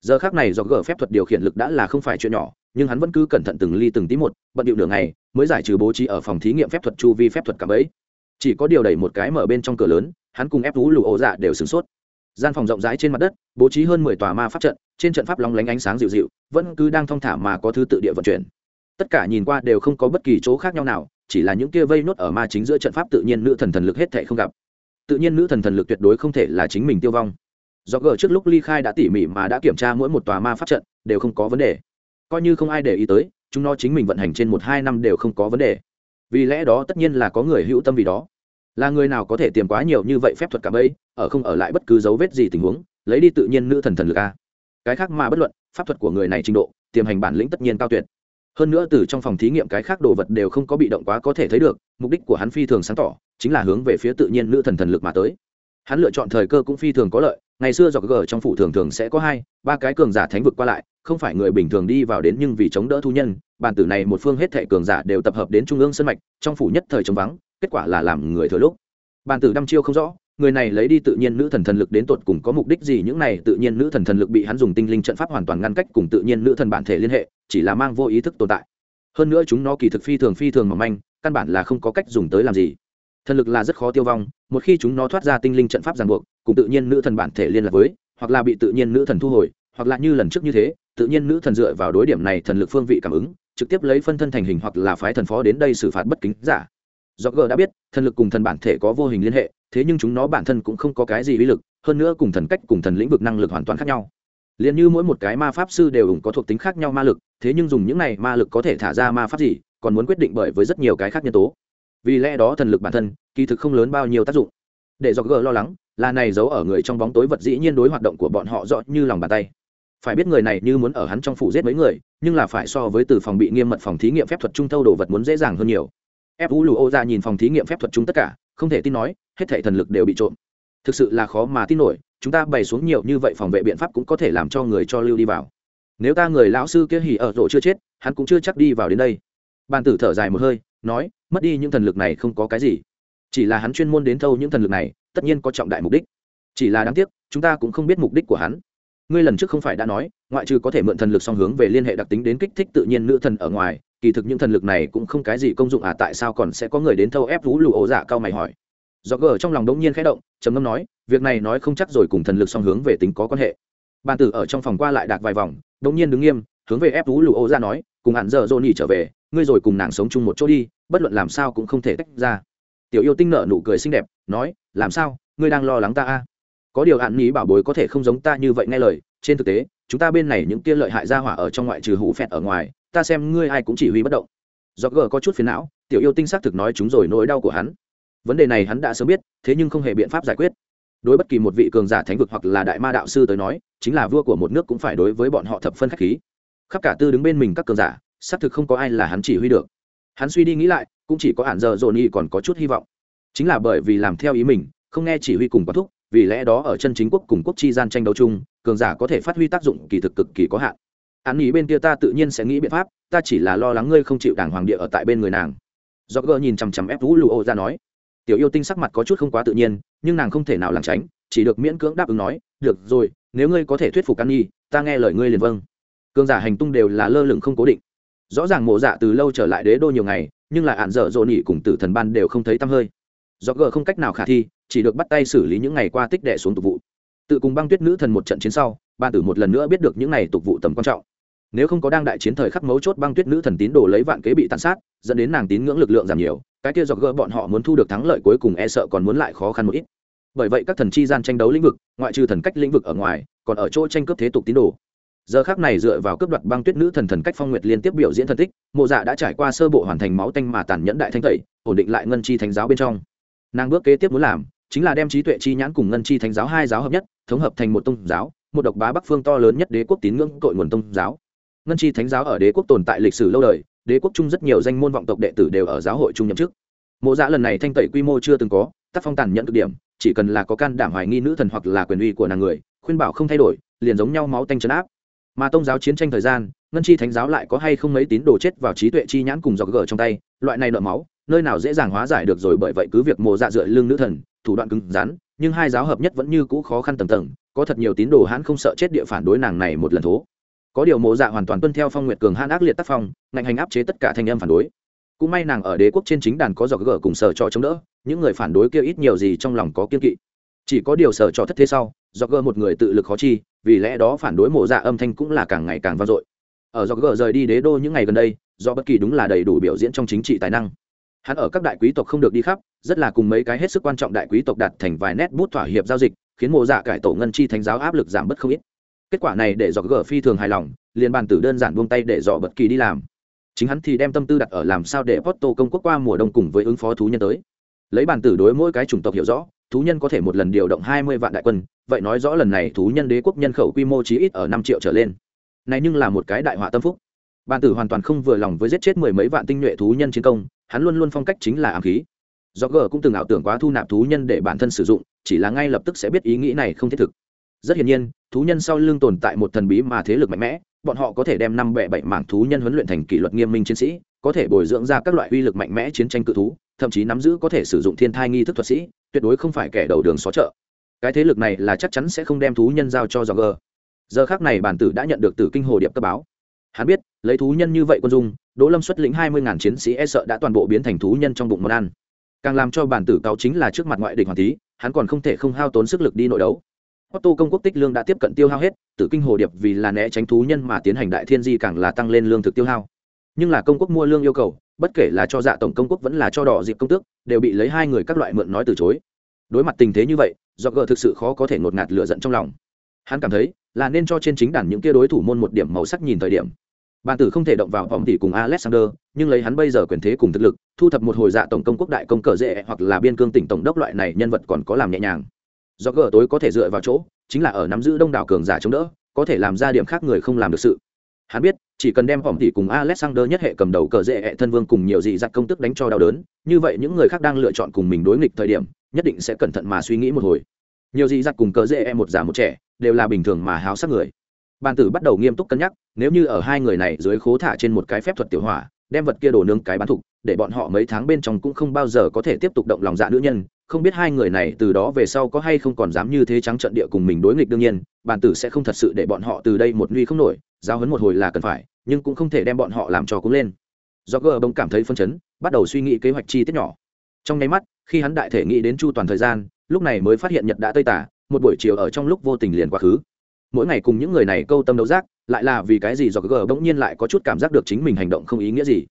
giờ khác này do gỡ phép thuật điều khiển lực đã là không phải chuyện nhỏ, nhưng hắn vẫn cứ cẩn thận từng ly từng tí một, bận điệu đường này mới giải trừ bố trí ở phòng thí nghiệm phép thuật chu vi phép thuật cả bấy. Chỉ có điều đẩy một cái mở bên trong cửa lớn, hắn cùng ép thú lù ổ dạ đều sửng sốt. Gian phòng rộng rãi trên mặt đất, bố trí hơn mười tòa ma pháp trận, trên trận pháp lóng lánh ánh sáng dịu dịu, vẫn cứ đang thong thả mà có thứ tự địa vận chuyển. Tất cả nhìn qua đều không có bất kỳ chỗ khác nhau nào, chỉ là những kia vây nốt ở ma chính giữa trận pháp tự nhiên nữ thần thần lực hết thệ không gặp. Tự nhiên nữ thần thần lực tuyệt đối không thể là chính mình tiêu vong do gờ trước lúc ly khai đã tỉ mỉ mà đã kiểm tra mỗi một tòa ma pháp trận, đều không có vấn đề. Coi như không ai để ý tới, chúng nó chính mình vận hành trên một hai năm đều không có vấn đề. Vì lẽ đó tất nhiên là có người hữu tâm vì đó. Là người nào có thể tiềm quá nhiều như vậy phép thuật cả bấy ở không ở lại bất cứ dấu vết gì tình huống, lấy đi tự nhiên nữ thần thần lực a. Cái khác mà bất luận, pháp thuật của người này trình độ, tiềm hành bản lĩnh tất nhiên cao tuyệt. Hơn nữa từ trong phòng thí nghiệm cái khác đồ vật đều không có bị động quá có thể thấy được, mục đích của hắn phi thường sáng tỏ, chính là hướng về phía tự nhiên nữ thần thần lực mà tới hắn lựa chọn thời cơ cũng phi thường có lợi, ngày xưa dọc gờ trong phủ thường thường sẽ có hai, ba cái cường giả thánh vực qua lại, không phải người bình thường đi vào đến nhưng vì chống đỡ thu nhân bàn tử này một phương hết thệ cường giả đều tập hợp đến trung ương sân mạch, trong phủ nhất thời chống vắng, kết quả là làm người thừa lúc. Bàn tử đăm chiêu không rõ, người này lấy đi tự nhiên nữ thần thần lực đến tột cùng có mục đích gì, những này tự nhiên nữ thần thần lực bị hắn dùng tinh linh trận pháp hoàn toàn ngăn cách cùng tự nhiên nữ thần bản thể liên hệ, chỉ là mang vô ý thức tồn tại. Hơn nữa chúng nó kỳ thực phi thường phi thường mỏng manh, căn bản là không có cách dùng tới làm gì thần lực là rất khó tiêu vong, một khi chúng nó thoát ra tinh linh trận pháp ràng buộc, cùng tự nhiên nữ thần bản thể liên lạc với, hoặc là bị tự nhiên nữ thần thu hồi, hoặc là như lần trước như thế, tự nhiên nữ thần dựa vào đối điểm này thần lực phương vị cảm ứng, trực tiếp lấy phân thân thành hình hoặc là phái thần phó đến đây xử phạt bất kính giả. Do g đã biết, thần lực cùng thần bản thể có vô hình liên hệ, thế nhưng chúng nó bản thân cũng không có cái gì uy lực, hơn nữa cùng thần cách cùng thần lĩnh vực năng lực hoàn toàn khác nhau. Liền như mỗi một cái ma pháp sư đều có thuộc tính khác nhau ma lực, thế nhưng dùng những này ma lực có thể thả ra ma pháp gì, còn muốn quyết định bởi với rất nhiều cái khác nhân tố vì lẽ đó thần lực bản thân, kỳ thực không lớn bao nhiêu tác dụng. Để do gờ lo lắng, là này giấu ở người trong bóng tối vật dĩ nhiên đối hoạt động của bọn họ rõ như lòng bàn tay. Phải biết người này như muốn ở hắn trong phủ giết mấy người, nhưng là phải so với từ phòng bị nghiêm mật phòng thí nghiệm phép thuật trung thâu đồ vật muốn dễ dàng hơn nhiều. Ép vũ lù ô ra nhìn phòng thí nghiệm phép thuật trung tất cả, không thể tin nói, hết thể thần lực đều bị trộm. Thực sự là khó mà tin nổi, chúng ta bày xuống nhiều như vậy phòng vệ biện pháp cũng có thể làm cho người cho lưu đi vào. Nếu ta người lão sư kia hỉ ở rộ chưa chết, hắn cũng chưa chắc đi vào đến đây. Bàn tử thở dài một hơi nói, mất đi những thần lực này không có cái gì. Chỉ là hắn chuyên môn đến thâu những thần lực này, tất nhiên có trọng đại mục đích. Chỉ là đáng tiếc, chúng ta cũng không biết mục đích của hắn. Ngươi lần trước không phải đã nói, ngoại trừ có thể mượn thần lực song hướng về liên hệ đặc tính đến kích thích tự nhiên nữ thần ở ngoài, kỳ thực những thần lực này cũng không cái gì công dụng à tại sao còn sẽ có người đến thâu ép vũ lụ ổ giả cao mày hỏi. Do gờ trong lòng đống nhiên khẽ động, trầm ngâm nói, việc này nói không chắc rồi cùng thần lực song hướng về tính có quan hệ. Bàn tử ở trong phòng qua lại đạc vài vòng, đống nhiên đứng nghiêm, hướng về ép vũ lụ ổ giả nói cùng hạn giờ dồn nhỉ trở về, ngươi rồi cùng nàng sống chung một chỗ đi, bất luận làm sao cũng không thể tách ra. Tiểu yêu tinh nở nụ cười xinh đẹp, nói, làm sao, ngươi đang lo lắng ta a? À? có điều hạn ní bảo bối có thể không giống ta như vậy nghe lời, trên thực tế, chúng ta bên này những tia lợi hại ra hỏa ở trong ngoại trừ hủ phẹt ở ngoài, ta xem ngươi ai cũng chỉ huy bất động. Do gờ có chút phiền não, tiểu yêu tinh xác thực nói chúng rồi nỗi đau của hắn. Vấn đề này hắn đã sớm biết, thế nhưng không hề biện pháp giải quyết. Đối bất kỳ một vị cường giả thánh vực hoặc là đại ma đạo sư tới nói, chính là vua của một nước cũng phải đối với bọn họ thập phân khách khí khắp cả tư đứng bên mình các cường giả, xác thực không có ai là hắn chỉ huy được. Hắn suy đi nghĩ lại, cũng chỉ có hạn giờ dồn y còn có chút hy vọng. Chính là bởi vì làm theo ý mình, không nghe chỉ huy cùng quán thúc, vì lẽ đó ở chân chính quốc cùng quốc chi gian tranh đấu chung, cường giả có thể phát huy tác dụng kỳ thực cực kỳ có hạn. Hắn nghĩ bên kia ta tự nhiên sẽ nghĩ biện pháp, ta chỉ là lo lắng ngươi không chịu đảng hoàng địa ở tại bên người nàng. Do gơ nhìn chằm chằm ép vũ lụ ô ra nói, tiểu yêu tinh sắc mặt có chút không quá tự nhiên, nhưng nàng không thể nào lảng tránh, chỉ được miễn cưỡng đáp ứng nói, được rồi, nếu ngươi có thể thuyết phục an nhi, ta nghe lời ngươi liền vâng cường giả hành tung đều là lơ lửng không cố định. Rõ ràng mộ dạ từ lâu trở lại đế đô nhiều ngày, nhưng lại ạn dở dỗ nhị cùng tử thần ban đều không thấy tăm hơi. Do gờ không cách nào khả thi, chỉ được bắt tay xử lý những ngày qua tích đệ xuống tục vụ. Tự cùng băng tuyết nữ thần một trận chiến sau ban tử một lần nữa biết được những ngày tục vụ tầm quan trọng. Nếu không có đang đại chiến thời khắc mấu chốt băng tuyết nữ thần tín đồ lấy vạn kế bị tàn sát, dẫn đến nàng tín ngưỡng lực lượng giảm nhiều, cái kia do gỡ bọn họ muốn thu được thắng lợi cuối cùng e sợ còn muốn lại khó khăn một ít. Bởi vậy các thần chi gian tranh đấu lĩnh vực, ngoại trừ thần cách lĩnh vực ở ngoài, còn ở chỗ tranh cướp thế tục tín đồ giờ khác này dựa vào cướp đoạt băng tuyết nữ thần thần cách phong nguyệt liên tiếp biểu diễn thần tích, mộ dạ đã trải qua sơ bộ hoàn thành máu tanh mà tàn nhẫn đại thanh tẩy, ổn định lại ngân chi thánh giáo bên trong. Nàng bước kế tiếp muốn làm chính là đem trí tuệ chi nhãn cùng ngân chi thánh giáo hai giáo hợp nhất, thống hợp thành một tôn giáo, một độc bá bắc phương to lớn nhất đế quốc tín ngưỡng cội nguồn tôn giáo. Ngân chi thánh giáo ở đế quốc tồn tại lịch sử lâu đời, đế quốc chung rất nhiều danh môn vọng tộc đệ tử đều ở giáo hội chung nhậm chức. Mộ dạ lần này thanh tẩy quy mô chưa từng có, tác phong tàn nhẫn cực điểm, chỉ cần là có can đảm hoài nghi nữ thần hoặc là quyền uy của nàng người, khuyên bảo không thay đổi, liền giống nhau máu tanh chấn áp mà tôn giáo chiến tranh thời gian, ngân chi thánh giáo lại có hay không mấy tín đồ chết vào trí tuệ chi nhãn cùng dọc gờ trong tay, loại này nợ máu, nơi nào dễ dàng hóa giải được rồi bởi vậy cứ việc mồ dạ dựa lưng nữ thần, thủ đoạn cứng rắn, nhưng hai giáo hợp nhất vẫn như cũ khó khăn tầng tầng, có thật nhiều tín đồ hãn không sợ chết địa phản đối nàng này một lần thố. Có điều mộ dạ hoàn toàn tuân theo phong nguyệt cường hãn ác liệt tác phong, ngạnh hành áp chế tất cả thanh âm phản đối. Cũng may nàng ở đế quốc trên chính đàn có dọc gờ cùng sở trò chống đỡ, những người phản đối kia ít nhiều gì trong lòng có kiên kỵ chỉ có điều sở trò thất thế sau do gờ một người tự lực khó chi, vì lẽ đó phản đối mộ dạ âm thanh cũng là càng ngày càng vang dội. Ở do gờ rời đi đế đô những ngày gần đây, do bất kỳ đúng là đầy đủ biểu diễn trong chính trị tài năng. Hắn ở các đại quý tộc không được đi khắp, rất là cùng mấy cái hết sức quan trọng đại quý tộc đạt thành vài nét bút thỏa hiệp giao dịch, khiến mộ dạ cải tổ ngân chi thánh giáo áp lực giảm bất không ít. Kết quả này để do gờ phi thường hài lòng, liền bàn tử đơn giản buông tay để dọ bất kỳ đi làm. Chính hắn thì đem tâm tư đặt ở làm sao để Porto công quốc qua mùa đông cùng với ứng phó thú nhân tới. Lấy bàn tử đối mỗi cái chủng tộc hiểu rõ thú nhân có thể một lần điều động hai mươi vạn đại quân, vậy nói rõ lần này thú nhân đế quốc nhân khẩu quy mô chí ít ở năm triệu trở lên. Này nhưng là một cái đại họa tâm phúc. Bàn tử hoàn toàn không vừa lòng với giết chết mười mấy vạn tinh nhuệ thú nhân chiến công, hắn luôn luôn phong cách chính là ám khí. Do g cũng từng ảo tưởng quá thu nạp thú nhân để bản thân sử dụng, chỉ là ngay lập tức sẽ biết ý nghĩ này không thiết thực. Rất hiển nhiên, thú nhân sau lưng tồn tại một thần bí mà thế lực mạnh mẽ, bọn họ có thể đem năm bẻ bảy mảng thú nhân huấn luyện thành kỷ luật nghiêm minh chiến sĩ, có thể bồi dưỡng ra các loại uy lực mạnh mẽ chiến tranh cự thú thậm chí nắm giữ có thể sử dụng thiên thai nghi thức thuật sĩ tuyệt đối không phải kẻ đầu đường xó chợ. Cái thế lực này là chắc chắn sẽ không đem thú nhân giao cho dò gờ giờ khác này bản tử đã nhận được từ kinh hồ điệp cấp báo. Hắn biết lấy thú nhân như vậy quân dung đỗ lâm xuất lĩnh hai mươi ngàn chiến sĩ e sợ đã toàn bộ biến thành thú nhân trong bụng món ăn. Càng làm cho bản tử cáo chính là trước mặt ngoại địch hoàng tý hắn còn không thể không hao tốn sức lực đi nội đấu. Otto công quốc tích lương đã tiếp cận tiêu hao hết, Tử Kinh Hồ Điệp vì là né tránh thú nhân mà tiến hành đại thiên di càng là tăng lên lương thực tiêu hao. Nhưng là công quốc mua lương yêu cầu, bất kể là cho dạ tổng công quốc vẫn là cho đỏ dịp công tước, đều bị lấy hai người các loại mượn nói từ chối. Đối mặt tình thế như vậy, do gờ thực sự khó có thể ngột ngạt lựa giận trong lòng. Hắn cảm thấy, là nên cho trên chính đàn những kia đối thủ môn một điểm màu sắc nhìn thời điểm. Bàn tử không thể động vào vòng tỷ cùng Alexander, nhưng lấy hắn bây giờ quyền thế cùng thực lực, thu thập một hồi dạ tổng công quốc đại công cờ dễ hoặc là biên cương tỉnh tổng đốc loại này nhân vật còn có làm nhẹ nhàng do gờ tối có thể dựa vào chỗ chính là ở nắm giữ đông đảo cường giả chống đỡ có thể làm ra điểm khác người không làm được sự hắn biết chỉ cần đem vòng tỷ cùng alexander nhất hệ cầm đầu cờ dễ hệ thân vương cùng nhiều dị giặc công tức đánh cho đau đớn. Như vậy những người khác đang lựa chọn cùng mình đối nghịch thời điểm, nhất định sẽ cẩn thận mà suy nghĩ một hồi. Nhiều dị giặc cùng cờ dễ hệ một già một trẻ, đều là bình thường mà háo sắc người. Bàn tử bắt đầu nghiêm túc cân nhắc, nếu như ở hai người này dưới khố thả trên một cái phép thuật tiểu hỏa, đem vật kia đổ nương cái bán thục, để bọn họ mấy tháng bên trong cũng không bao giờ có thể tiếp tục động lòng dạ nữ nhân, không biết hai người này từ đó về sau có hay không còn dám như thế trắng trận địa cùng mình đối nghịch đương nhiên, bàn tử sẽ không thật sự để bọn họ từ đây một nuy không nổi, giao hấn một hồi là cần phải nhưng cũng không thể đem bọn họ làm cho cúng lên. Do gờ bông cảm thấy phân chấn, bắt đầu suy nghĩ kế hoạch chi tiết nhỏ. Trong nháy mắt, khi hắn đại thể nghĩ đến chu toàn thời gian, lúc này mới phát hiện nhật đã tây tả, một buổi chiều ở trong lúc vô tình liền quá khứ. Mỗi ngày cùng những người này câu tâm đấu giác, lại là vì cái gì do gờ bỗng nhiên lại có chút cảm giác được chính mình hành động không ý nghĩa gì.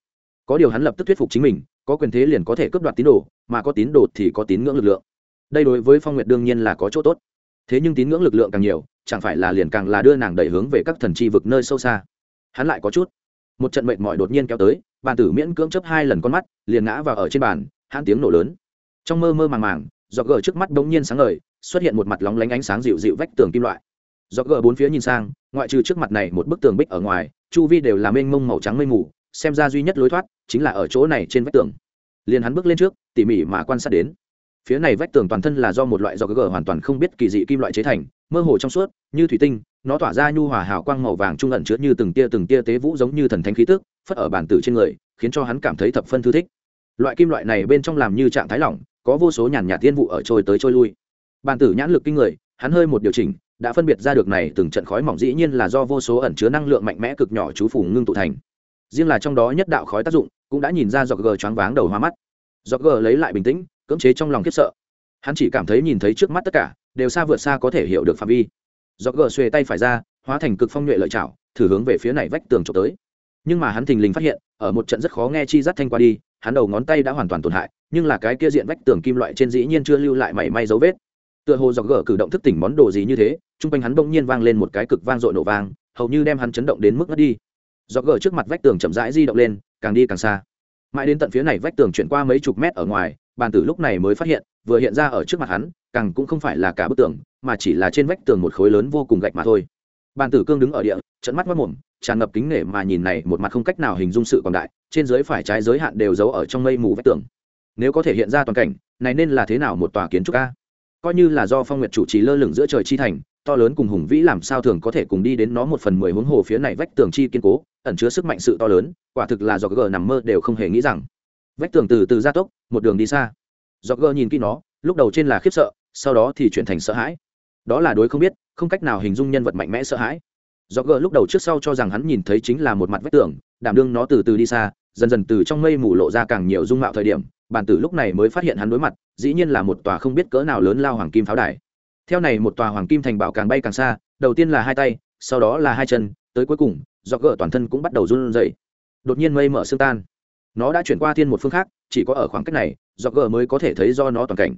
Có điều hắn lập tức thuyết phục chính mình, có quyền thế liền có thể cướp đoạt tín đồ, mà có tín đồ thì có tín ngưỡng lực lượng. Đây đối với phong nguyệt đương nhiên là có chỗ tốt. Thế nhưng tín ngưỡng lực lượng càng nhiều, chẳng phải là liền càng là đưa nàng đẩy hướng về các thần chi vực nơi sâu xa hắn lại có chút. Một trận mệt mỏi đột nhiên kéo tới, bàn tử miễn cưỡng chấp hai lần con mắt, liền ngã vào ở trên bàn hắn tiếng nổ lớn. Trong mơ mơ màng màng, giọt gờ trước mắt bỗng nhiên sáng ngời, xuất hiện một mặt lóng lánh ánh sáng dịu dịu vách tường kim loại. Giọt gờ bốn phía nhìn sang, ngoại trừ trước mặt này một bức tường bích ở ngoài, chu vi đều là mênh mông màu trắng mây mù, xem ra duy nhất lối thoát chính là ở chỗ này trên vách tường. Liền hắn bước lên trước, tỉ mỉ mà quan sát đến. Phía này vách tường toàn thân là do một loại giọt gờ hoàn toàn không biết kỳ dị kim loại chế thành, mơ hồ trong suốt, như thủy tinh nó tỏa ra nhu hòa hào quang màu vàng trung ẩn chứa như từng tia từng tia tế vũ giống như thần thánh khí tức, phất ở bản tử trên người, khiến cho hắn cảm thấy thập phân thư thích. Loại kim loại này bên trong làm như trạng thái lỏng, có vô số nhàn nhạt tiên vụ ở trôi tới trôi lui. Bản tử nhãn lực kinh người, hắn hơi một điều chỉnh, đã phân biệt ra được này từng trận khói mỏng dĩ nhiên là do vô số ẩn chứa năng lượng mạnh mẽ cực nhỏ chú phủ ngưng tụ thành. Riêng là trong đó nhất đạo khói tác dụng, cũng đã nhìn ra do gờ choáng váng đầu hoa mắt. Do gờ lấy lại bình tĩnh, cưỡng chế trong lòng khiếp sợ. Hắn chỉ cảm thấy nhìn thấy trước mắt tất cả, đều xa vượt xa có thể hiểu được phạm vi do gờ xuề tay phải ra, hóa thành cực phong nhuệ lợi chảo, thử hướng về phía này vách tường trộm tới. Nhưng mà hắn thình lình phát hiện, ở một trận rất khó nghe chi dắt thanh qua đi, hắn đầu ngón tay đã hoàn toàn tổn hại, nhưng là cái kia diện vách tường kim loại trên dĩ nhiên chưa lưu lại mảy may dấu vết. Tựa hồ dọc gờ cử động thức tỉnh món đồ gì như thế chung quanh hắn bỗng nhiên vang lên một cái cực vang dội nổ vang, hầu như đem hắn chấn động đến mức ngất đi. Dọc gờ trước mặt vách tường chậm rãi di động lên, càng đi càng xa. Mãi đến tận phía này vách tường chuyển qua mấy chục mét ở ngoài, bàn tử lúc này mới phát hiện, vừa hiện ra ở trước mặt hắn, càng cũng không phải là cả bức tường mà chỉ là trên vách tường một khối lớn vô cùng gạch mà thôi. Bàn tử cương đứng ở địa trận mắt mất mồm, tràn ngập kính nể mà nhìn này, một mặt không cách nào hình dung sự còn đại, trên dưới phải trái giới hạn đều giấu ở trong mây mù vách tường. Nếu có thể hiện ra toàn cảnh, này nên là thế nào một tòa kiến trúc a? Coi như là do phong nguyệt chủ trì lơ lửng giữa trời chi thành, to lớn cùng hùng vĩ làm sao thường có thể cùng đi đến nó một phần mười huống hồ phía này vách tường chi kiên cố, ẩn chứa sức mạnh sự to lớn, quả thực là do gờ nằm mơ đều không hề nghĩ rằng. Vách tường từ từ gia tốc, một đường đi xa. Do gờ nhìn kỹ nó, lúc đầu trên là khiếp sợ, sau đó thì chuyển thành sợ hãi đó là đối không biết, không cách nào hình dung nhân vật mạnh mẽ sợ hãi. Do gờ lúc đầu trước sau cho rằng hắn nhìn thấy chính là một mặt vách tường, đảm đương nó từ từ đi xa, dần dần từ trong mây mù lộ ra càng nhiều dung mạo thời điểm, bản tử lúc này mới phát hiện hắn đối mặt, dĩ nhiên là một tòa không biết cỡ nào lớn lao hoàng kim pháo đài. Theo này một tòa hoàng kim thành bảo càng bay càng xa, đầu tiên là hai tay, sau đó là hai chân, tới cuối cùng do gỡ toàn thân cũng bắt đầu run rẩy. Đột nhiên mây mở xương tan. Nó đã chuyển qua thiên một phương khác, chỉ có ở khoảng cách này do gờ mới có thể thấy do nó toàn cảnh.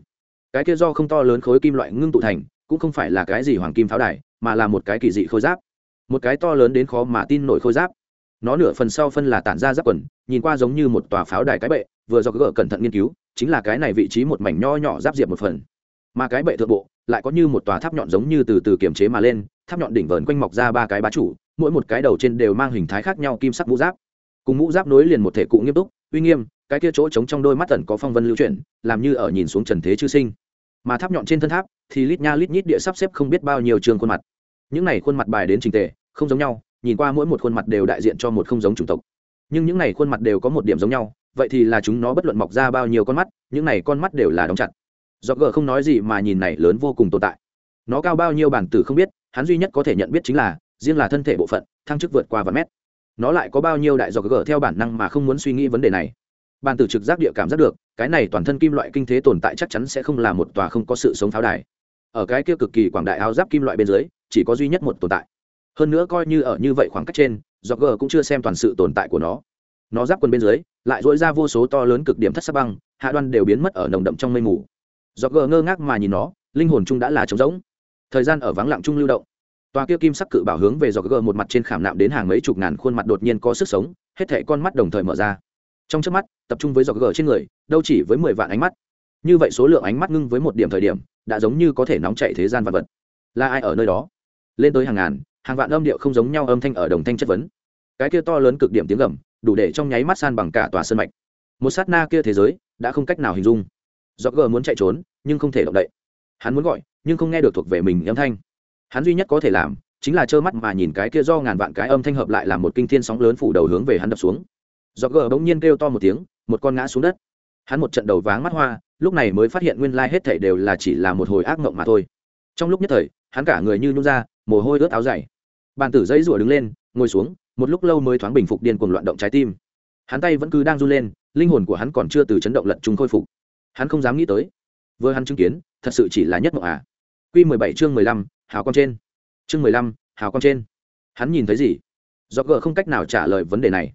Cái kia do không to lớn khối kim loại ngưng tụ thành cũng không phải là cái gì hoàng kim pháo đài, mà là một cái kỳ dị khôi giáp. Một cái to lớn đến khó mà tin nổi khôi giáp. Nó nửa phần sau phân là tản ra giáp quần, nhìn qua giống như một tòa pháo đài cái bệ, vừa do gỡ cẩn thận nghiên cứu, chính là cái này vị trí một mảnh nho nhỏ giáp diệp một phần. Mà cái bệ thượng bộ, lại có như một tòa tháp nhọn giống như từ từ kiềm chế mà lên, tháp nhọn đỉnh vờn quanh mọc ra ba cái bá chủ, mỗi một cái đầu trên đều mang hình thái khác nhau kim sắc mũ giáp. Cùng mũ giáp nối liền một thể cụ nghiêm túc, uy nghiêm, cái kia chỗ trống trong đôi mắt tần có phong vân lưu chuyển, làm như ở nhìn xuống trần thế chư sinh. Mà tháp nhọn trên thân tháp thì lít nha lít nhít địa sắp xếp không biết bao nhiêu trường khuôn mặt. Những này khuôn mặt bài đến trình tề, không giống nhau, nhìn qua mỗi một khuôn mặt đều đại diện cho một không giống chủng tộc. Nhưng những này khuôn mặt đều có một điểm giống nhau, vậy thì là chúng nó bất luận mọc ra bao nhiêu con mắt, những này con mắt đều là đóng chặt. Do gờ không nói gì mà nhìn này lớn vô cùng tồn tại. Nó cao bao nhiêu bản tử không biết, hắn duy nhất có thể nhận biết chính là, riêng là thân thể bộ phận, thăng chức vượt qua vài mét. Nó lại có bao nhiêu đại do gờ theo bản năng mà không muốn suy nghĩ vấn đề này bàn tử trực giác địa cảm giác được, cái này toàn thân kim loại kinh thế tồn tại chắc chắn sẽ không là một tòa không có sự sống pháo đài. Ở cái kia cực kỳ quảng đại áo giáp kim loại bên dưới, chỉ có duy nhất một tồn tại. Hơn nữa coi như ở như vậy khoảng cách trên do g cũng chưa xem toàn sự tồn tại của nó. Nó giáp quần bên dưới, lại dỗi ra vô số to lớn cực điểm thất sắc băng, hạ đoan đều biến mất ở nồng đậm trong mây mù. Do g ngơ ngác mà nhìn nó, linh hồn chung đã là trống rỗng. Thời gian ở vắng lặng chung lưu động. Tòa kia kim sắc cự bảo hướng về do g một mặt trên khảm nạm đến hàng mấy chục ngàn khuôn mặt đột nhiên có sức sống, hết thảy con mắt đồng thời mở ra trong trước mắt, tập trung với dọc gờ trên người, đâu chỉ với mười vạn ánh mắt. Như vậy số lượng ánh mắt ngưng với một điểm thời điểm, đã giống như có thể nóng chạy thế gian vật vật. Là ai ở nơi đó? Lên tới hàng ngàn, hàng vạn âm điệu không giống nhau âm thanh ở đồng thanh chất vấn. Cái kia to lớn cực điểm tiếng gầm, đủ để trong nháy mắt san bằng cả tòa sân mạch. Một sát na kia thế giới, đã không cách nào hình dung. Dọc gờ muốn chạy trốn, nhưng không thể động đậy. Hắn muốn gọi, nhưng không nghe được thuộc về mình âm thanh. Hắn duy nhất có thể làm, chính là trơ mắt mà nhìn cái kia do ngàn vạn cái âm thanh hợp lại làm một kinh thiên sóng lớn phủ đầu hướng về hắn đập xuống do gờ bỗng nhiên kêu to một tiếng, một con ngã xuống đất. Hắn một trận đầu váng mắt hoa, lúc này mới phát hiện nguyên lai hết thảy đều là chỉ là một hồi ác mộng mà thôi. Trong lúc nhất thời, hắn cả người như nhún ra, mồ hôi ướt áo dày. Bàn tử dãy rủa đứng lên, ngồi xuống, một lúc lâu mới thoáng bình phục điên cuồng loạn động trái tim. Hắn tay vẫn cứ đang run lên, linh hồn của hắn còn chưa từ chấn động lật trung khôi phục. Hắn không dám nghĩ tới, vừa hắn chứng kiến, thật sự chỉ là nhất mộng à. Q mười bảy chương mười lăm, hào con trên. Chương mười lăm, hào con trên. Hắn nhìn thấy gì? Do gờ không cách nào trả lời vấn đề này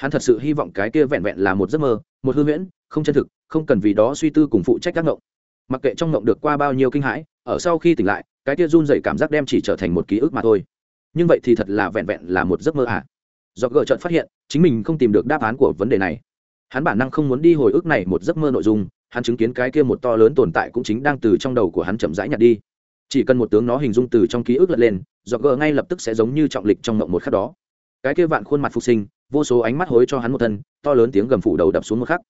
hắn thật sự hy vọng cái kia vẹn vẹn là một giấc mơ, một hư huyễn, không chân thực, không cần vì đó suy tư cùng phụ trách các ngộng. Mặc kệ trong ngộng được qua bao nhiêu kinh hãi, ở sau khi tỉnh lại, cái kia run dậy cảm giác đem chỉ trở thành một ký ức mà thôi. Nhưng vậy thì thật là vẹn vẹn là một giấc mơ à? Do gờ trợn phát hiện, chính mình không tìm được đáp án của vấn đề này. Hắn bản năng không muốn đi hồi ức này một giấc mơ nội dung, hắn chứng kiến cái kia một to lớn tồn tại cũng chính đang từ trong đầu của hắn chậm rãi nhặt đi. Chỉ cần một tướng nó hình dung từ trong ký ức lật lên, do gờ ngay lập tức sẽ giống như trọng lịch trong mộng một khắc đó. Cái kia vạn khuôn mặt phục sinh vô số ánh mắt hối cho hắn một thân, to lớn tiếng gầm phủ đầu đập xuống một khắc.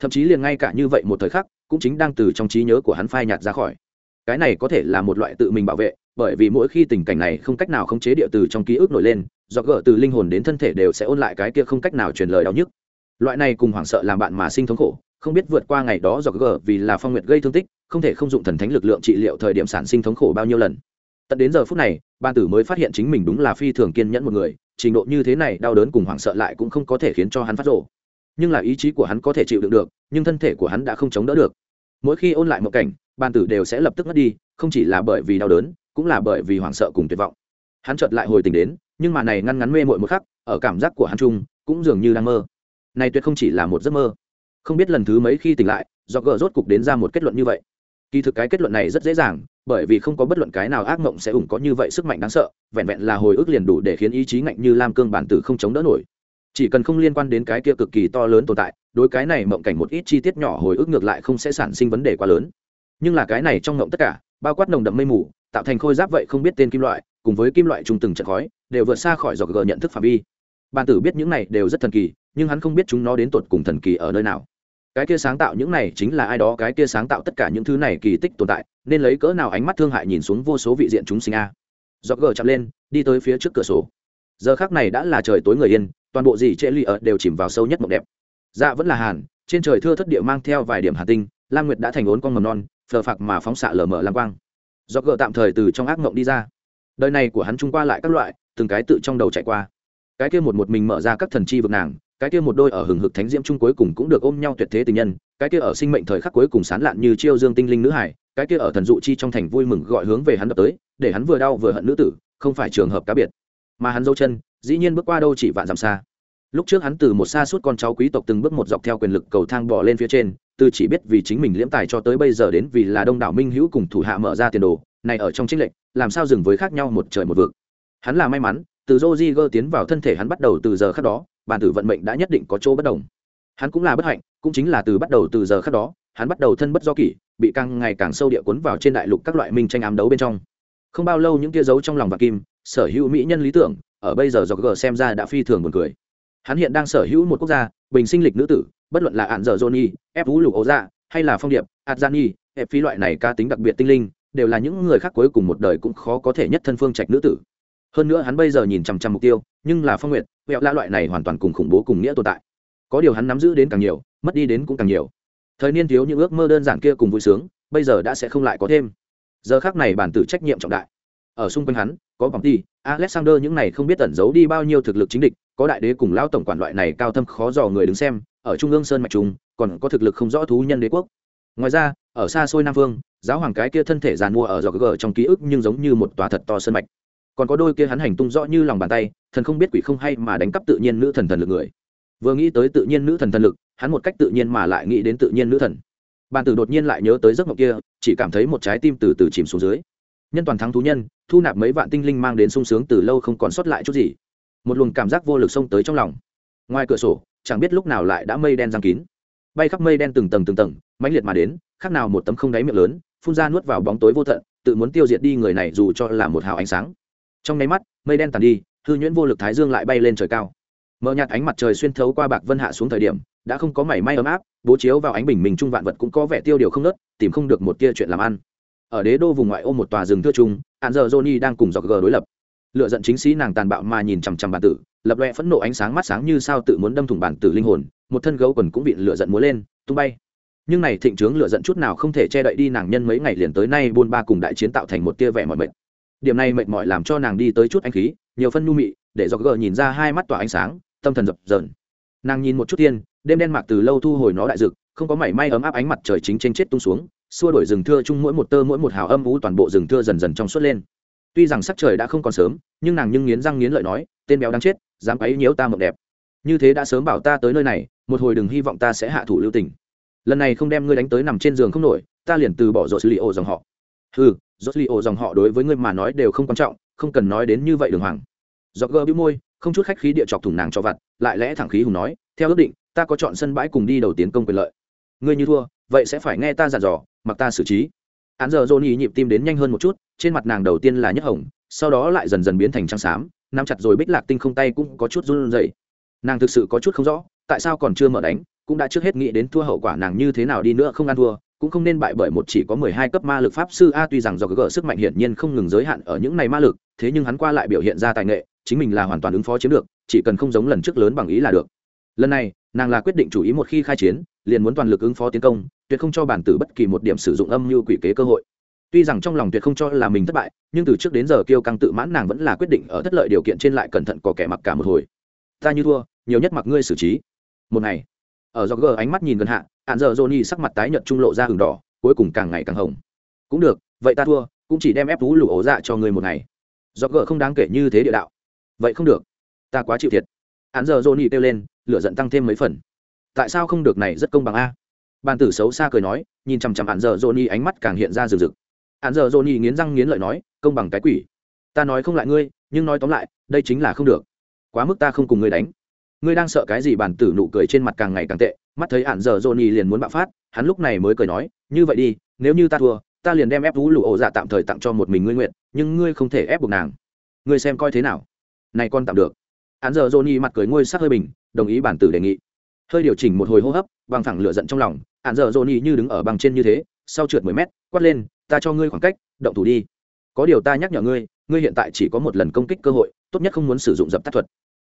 Thậm chí liền ngay cả như vậy một thời khắc, cũng chính đang từ trong trí nhớ của hắn phai nhạt ra khỏi. Cái này có thể là một loại tự mình bảo vệ, bởi vì mỗi khi tình cảnh này không cách nào khống chế địa từ trong ký ức nổi lên, do gỡ từ linh hồn đến thân thể đều sẽ ôn lại cái kia không cách nào truyền lời đau nhức. Loại này cùng hoảng sợ làm bạn mà sinh thống khổ, không biết vượt qua ngày đó do gỡ vì là phong nguyệt gây thương tích, không thể không dụng thần thánh lực lượng trị liệu thời điểm sản sinh thống khổ bao nhiêu lần. Tận đến giờ phút này, ban tử mới phát hiện chính mình đúng là phi thường kiên nhẫn một người trình độ như thế này đau đớn cùng hoảng sợ lại cũng không có thể khiến cho hắn phát rổ nhưng là ý chí của hắn có thể chịu đựng được, nhưng thân thể của hắn đã không chống đỡ được. Mỗi khi ôn lại một cảnh, bàn tử đều sẽ lập tức mất đi, không chỉ là bởi vì đau đớn, cũng là bởi vì hoảng sợ cùng tuyệt vọng. Hắn chợt lại hồi tỉnh đến, nhưng mà này ngăn ngắn mê mội một khắc, ở cảm giác của hắn chung, cũng dường như đang mơ. Này tuyệt không chỉ là một giấc mơ. Không biết lần thứ mấy khi tỉnh lại do gờ rốt cục đến ra một kết luận như vậy kỳ thực cái kết luận này rất dễ dàng, bởi vì không có bất luận cái nào ác mộng sẽ ủng có như vậy sức mạnh đáng sợ, vẹn vẹn là hồi ức liền đủ để khiến ý chí ngạnh như lam cương bản tử không chống đỡ nổi. Chỉ cần không liên quan đến cái kia cực kỳ to lớn tồn tại, đối cái này mộng cảnh một ít chi tiết nhỏ hồi ức ngược lại không sẽ sản sinh vấn đề quá lớn. Nhưng là cái này trong mộng tất cả, bao quát nồng đậm mây mù, tạo thành khôi giáp vậy không biết tên kim loại, cùng với kim loại trùng từng trận khói, đều vượt xa khỏi dọc gờ nhận thức phạm vi. Bản tử biết những này đều rất thần kỳ, nhưng hắn không biết chúng nó đến tột cùng thần kỳ ở nơi nào cái kia sáng tạo những này chính là ai đó, cái kia sáng tạo tất cả những thứ này kỳ tích tồn tại, nên lấy cỡ nào ánh mắt thương hại nhìn xuống vô số vị diện chúng sinh a. Dọc gờ chạm lên, đi tới phía trước cửa sổ. Giờ khác này đã là trời tối người yên, toàn bộ gì trễ lì ở đều chìm vào sâu nhất mộng đẹp. Dạ vẫn là hàn, trên trời thưa thất địa mang theo vài điểm hà tinh, lam nguyệt đã thành ốn con mầm non, phờ phạc mà phóng xạ lở mở lam quang. Do gờ tạm thời từ trong ác mộng đi ra. Đời này của hắn trung qua lại các loại, từng cái tự trong đầu chạy qua. Cái kia một một mình mở ra các thần chi vực nàng cái kia một đôi ở hừng hực thánh diễm chung cuối cùng cũng được ôm nhau tuyệt thế tình nhân, cái kia ở sinh mệnh thời khắc cuối cùng sán lạn như chiêu dương tinh linh nữ hải, cái kia ở thần dụ chi trong thành vui mừng gọi hướng về hắn đập tới, để hắn vừa đau vừa hận nữ tử, không phải trường hợp cá biệt. Mà hắn dâu chân, dĩ nhiên bước qua đâu chỉ vạn dặm xa. Lúc trước hắn từ một xa suốt con cháu quý tộc từng bước một dọc theo quyền lực cầu thang bỏ lên phía trên, từ chỉ biết vì chính mình liễm tài cho tới bây giờ đến vì là đông đảo minh hữu cùng thủ hạ mở ra tiền đồ, này ở trong trích lệnh, làm sao dừng với khác nhau một trời một vực. Hắn là may mắn từ Rodriguez tiến vào thân thể hắn bắt đầu từ giờ khắc đó bản tử vận mệnh đã nhất định có chỗ bất đồng. Hắn cũng là bất hạnh, cũng chính là từ bắt đầu từ giờ khắc đó, hắn bắt đầu thân bất do kỷ, bị càng ngày càng sâu địa cuốn vào trên đại lục các loại minh tranh ám đấu bên trong. Không bao lâu những kia giấu trong lòng và kim, sở hữu mỹ nhân lý tưởng, ở bây giờ do xem ra đã phi thường buồn cười. Hắn hiện đang sở hữu một quốc gia, bình sinh lịch nữ tử, bất luận là án dở johnny ép vũ lục ấu dạ hay là phong điệp adjani ép phi loại này ca tính đặc biệt tinh linh, đều là những người khác cuối cùng một đời cũng khó có thể nhất thân phương trạch nữ tử hơn nữa hắn bây giờ nhìn chằm chằm mục tiêu, nhưng là phong nguyệt huệ la loại này hoàn toàn cùng khủng bố cùng nghĩa tồn tại. Có điều hắn nắm giữ đến càng nhiều, mất đi đến cũng càng nhiều. Thời niên thiếu những ước mơ đơn giản kia cùng vui sướng, bây giờ đã sẽ không lại có thêm. Giờ khác này bản tử trách nhiệm trọng đại. Ở xung quanh hắn, có vòng ti, alexander những này không biết tẩn giấu đi bao nhiêu thực lực chính địch, có đại đế cùng lao tổng quản loại này cao thâm khó dò người đứng xem, ở trung ương sơn mạch trung còn có thực lực không rõ thú nhân đế quốc. Ngoài ra, ở xa xôi nam phương, giáo hoàng cái kia thân thể giàn mua ở dọc gờ trong ký ức nhưng giống như một tòa thật to sơn mạch còn có đôi kia hắn hành tung rõ như lòng bàn tay, thần không biết quỷ không hay mà đánh cắp tự nhiên nữ thần thần lực người. Vừa nghĩ tới tự nhiên nữ thần thần lực, hắn một cách tự nhiên mà lại nghĩ đến tự nhiên nữ thần. Bàn tử đột nhiên lại nhớ tới giấc mộng kia, chỉ cảm thấy một trái tim từ từ chìm xuống dưới. Nhân toàn thắng thú nhân, thu nạp mấy vạn tinh linh mang đến sung sướng từ lâu không còn sót lại chút gì. Một luồng cảm giác vô lực xông tới trong lòng. Ngoài cửa sổ, chẳng biết lúc nào lại đã mây đen giang kín. Bay khắp mây đen từng tầng từng tầng, mãnh liệt mà đến, khác nào một tấm không đáy miệng lớn, phun ra nuốt vào bóng tối vô tận, tự muốn tiêu diệt đi người này dù cho là một hào ánh sáng trong nháy mắt, mây đen tàn đi, hư nhuyễn vô lực thái dương lại bay lên trời cao. Mờ nhạt ánh mặt trời xuyên thấu qua bạc vân hạ xuống thời điểm, đã không có mảy may ấm áp, bố chiếu vào ánh bình minh trung vạn vật cũng có vẻ tiêu điều không nớt tìm không được một tia chuyện làm ăn. Ở đế đô vùng ngoại ô một tòa rừng thưa trung hạn giờ johnny đang cùng dọc gờ đối lập. Lựa giận chính sĩ nàng tàn bạo mà nhìn chằm chằm bản tử, lập loẹ phẫn nộ ánh sáng mắt sáng như sao tự muốn đâm thủng bản tử linh hồn, một thân gấu quần cũng bị lựa giận múa lên, tung bay. Nhưng này thịnh trướng lựa giận chút nào không thể che đậy đi nàng nhân mấy ngày liền tới nay buôn ba cùng đại chiến tạo thành một tia vẻ mọi mệt điểm này mệt mỏi làm cho nàng đi tới chút anh khí, nhiều phân nhu mị, để do gờ nhìn ra hai mắt tỏa ánh sáng, tâm thần dập dờn. Nàng nhìn một chút tiên, đêm đen mạc từ lâu thu hồi nó đại dực, không có mảy may ấm áp ánh mặt trời chính trên chết tung xuống, xua đổi rừng thưa chung mỗi một tơ mỗi một hào âm ú toàn bộ rừng thưa dần dần trong suốt lên. Tuy rằng sắc trời đã không còn sớm, nhưng nàng nhưng nghiến răng nghiến lợi nói, tên béo đang chết, dám ấy nhiễu ta mộng đẹp. Như thế đã sớm bảo ta tới nơi này, một hồi đừng hy vọng ta sẽ hạ thủ lưu tình. Lần này không đem ngươi đánh tới nằm trên giường không nổi, ta liền từ bỏ rộ xử lý ổ dòng họ ừ dốt li ô dòng họ đối với ngươi mà nói đều không quan trọng, không cần nói đến như vậy đường hoàng. Do gơ bĩu môi, không chút khách khí địa chọc thủng nàng cho vặt, lại lẽ thẳng khí hùng nói, theo ước định, ta có chọn sân bãi cùng đi đầu tiến công quyền lợi. Ngươi như thua, vậy sẽ phải nghe ta dặn dò, mặc ta xử trí. Án giờ Johnny nhịp tim đến nhanh hơn một chút, trên mặt nàng đầu tiên là nhất hồng, sau đó lại dần dần biến thành trắng xám, nắm chặt rồi bích lạc tinh không tay cũng có chút run rẩy. Nàng thực sự có chút không rõ, tại sao còn chưa mở đánh, cũng đã trước hết nghĩ đến thua hậu quả nàng như thế nào đi nữa không ăn thua cũng không nên bại bởi một chỉ có mười hai cấp ma lực pháp sư. A, tuy rằng do gỡ sức mạnh hiển nhiên không ngừng giới hạn ở những này ma lực, thế nhưng hắn qua lại biểu hiện ra tài nghệ, chính mình là hoàn toàn ứng phó chiếm được, chỉ cần không giống lần trước lớn bằng ý là được. Lần này, nàng là quyết định chủ ý một khi khai chiến, liền muốn toàn lực ứng phó tiến công, tuyệt không cho bản tử bất kỳ một điểm sử dụng âm như quỷ kế cơ hội. Tuy rằng trong lòng tuyệt không cho là mình thất bại, nhưng từ trước đến giờ kiêu căng tự mãn nàng vẫn là quyết định ở thất lợi điều kiện trên lại cẩn thận có kẻ mặc cả một hồi. Ta như thua, nhiều nhất mặc ngươi xử trí. Một ngày ở do gờ ánh mắt nhìn gần hạ hạn giờ johnny sắc mặt tái nhợt trung lộ ra hừng đỏ, cuối cùng càng ngày càng hồng. Cũng được, vậy ta thua, cũng chỉ đem ép tú lủ ổ dạ cho ngươi một ngày. Do gờ không đáng kể như thế địa đạo. Vậy không được. Ta quá chịu thiệt. Hạn giờ johnny kêu lên, lửa giận tăng thêm mấy phần. Tại sao không được này rất công bằng a? Bàn tử xấu xa cười nói, nhìn chằm chằm hạn giờ johnny ánh mắt càng hiện ra rực rực. Hạn giờ johnny nghiến răng nghiến lợi nói, công bằng cái quỷ. Ta nói không lại ngươi, nhưng nói tóm lại, đây chính là không được. Quá mức ta không cùng ngươi đánh ngươi đang sợ cái gì? Bản tử nụ cười trên mặt càng ngày càng tệ, mắt thấy hạn giờ johnny liền muốn bạo phát, hắn lúc này mới cười nói, như vậy đi, nếu như ta thua, ta liền đem ép vũ lụ ổ dạ tạm thời tặng cho một mình ngươi nguyện, nhưng ngươi không thể ép buộc nàng. Ngươi xem coi thế nào. Này con tạm được. Hạn giờ johnny mặt cười ngôi sắc hơi bình, đồng ý bản tử đề nghị. Hơi điều chỉnh một hồi hô hấp bằng thẳng lửa giận trong lòng hạn giờ johnny như đứng ở bằng trên như thế, sau trượt mười mét, quát lên, ta cho ngươi khoảng cách, động thủ đi. Có điều ta nhắc nhở ngươi ngươi hiện tại chỉ có một lần công kích cơ hội, tốt nhất không muốn sử dụng dập tắt thuật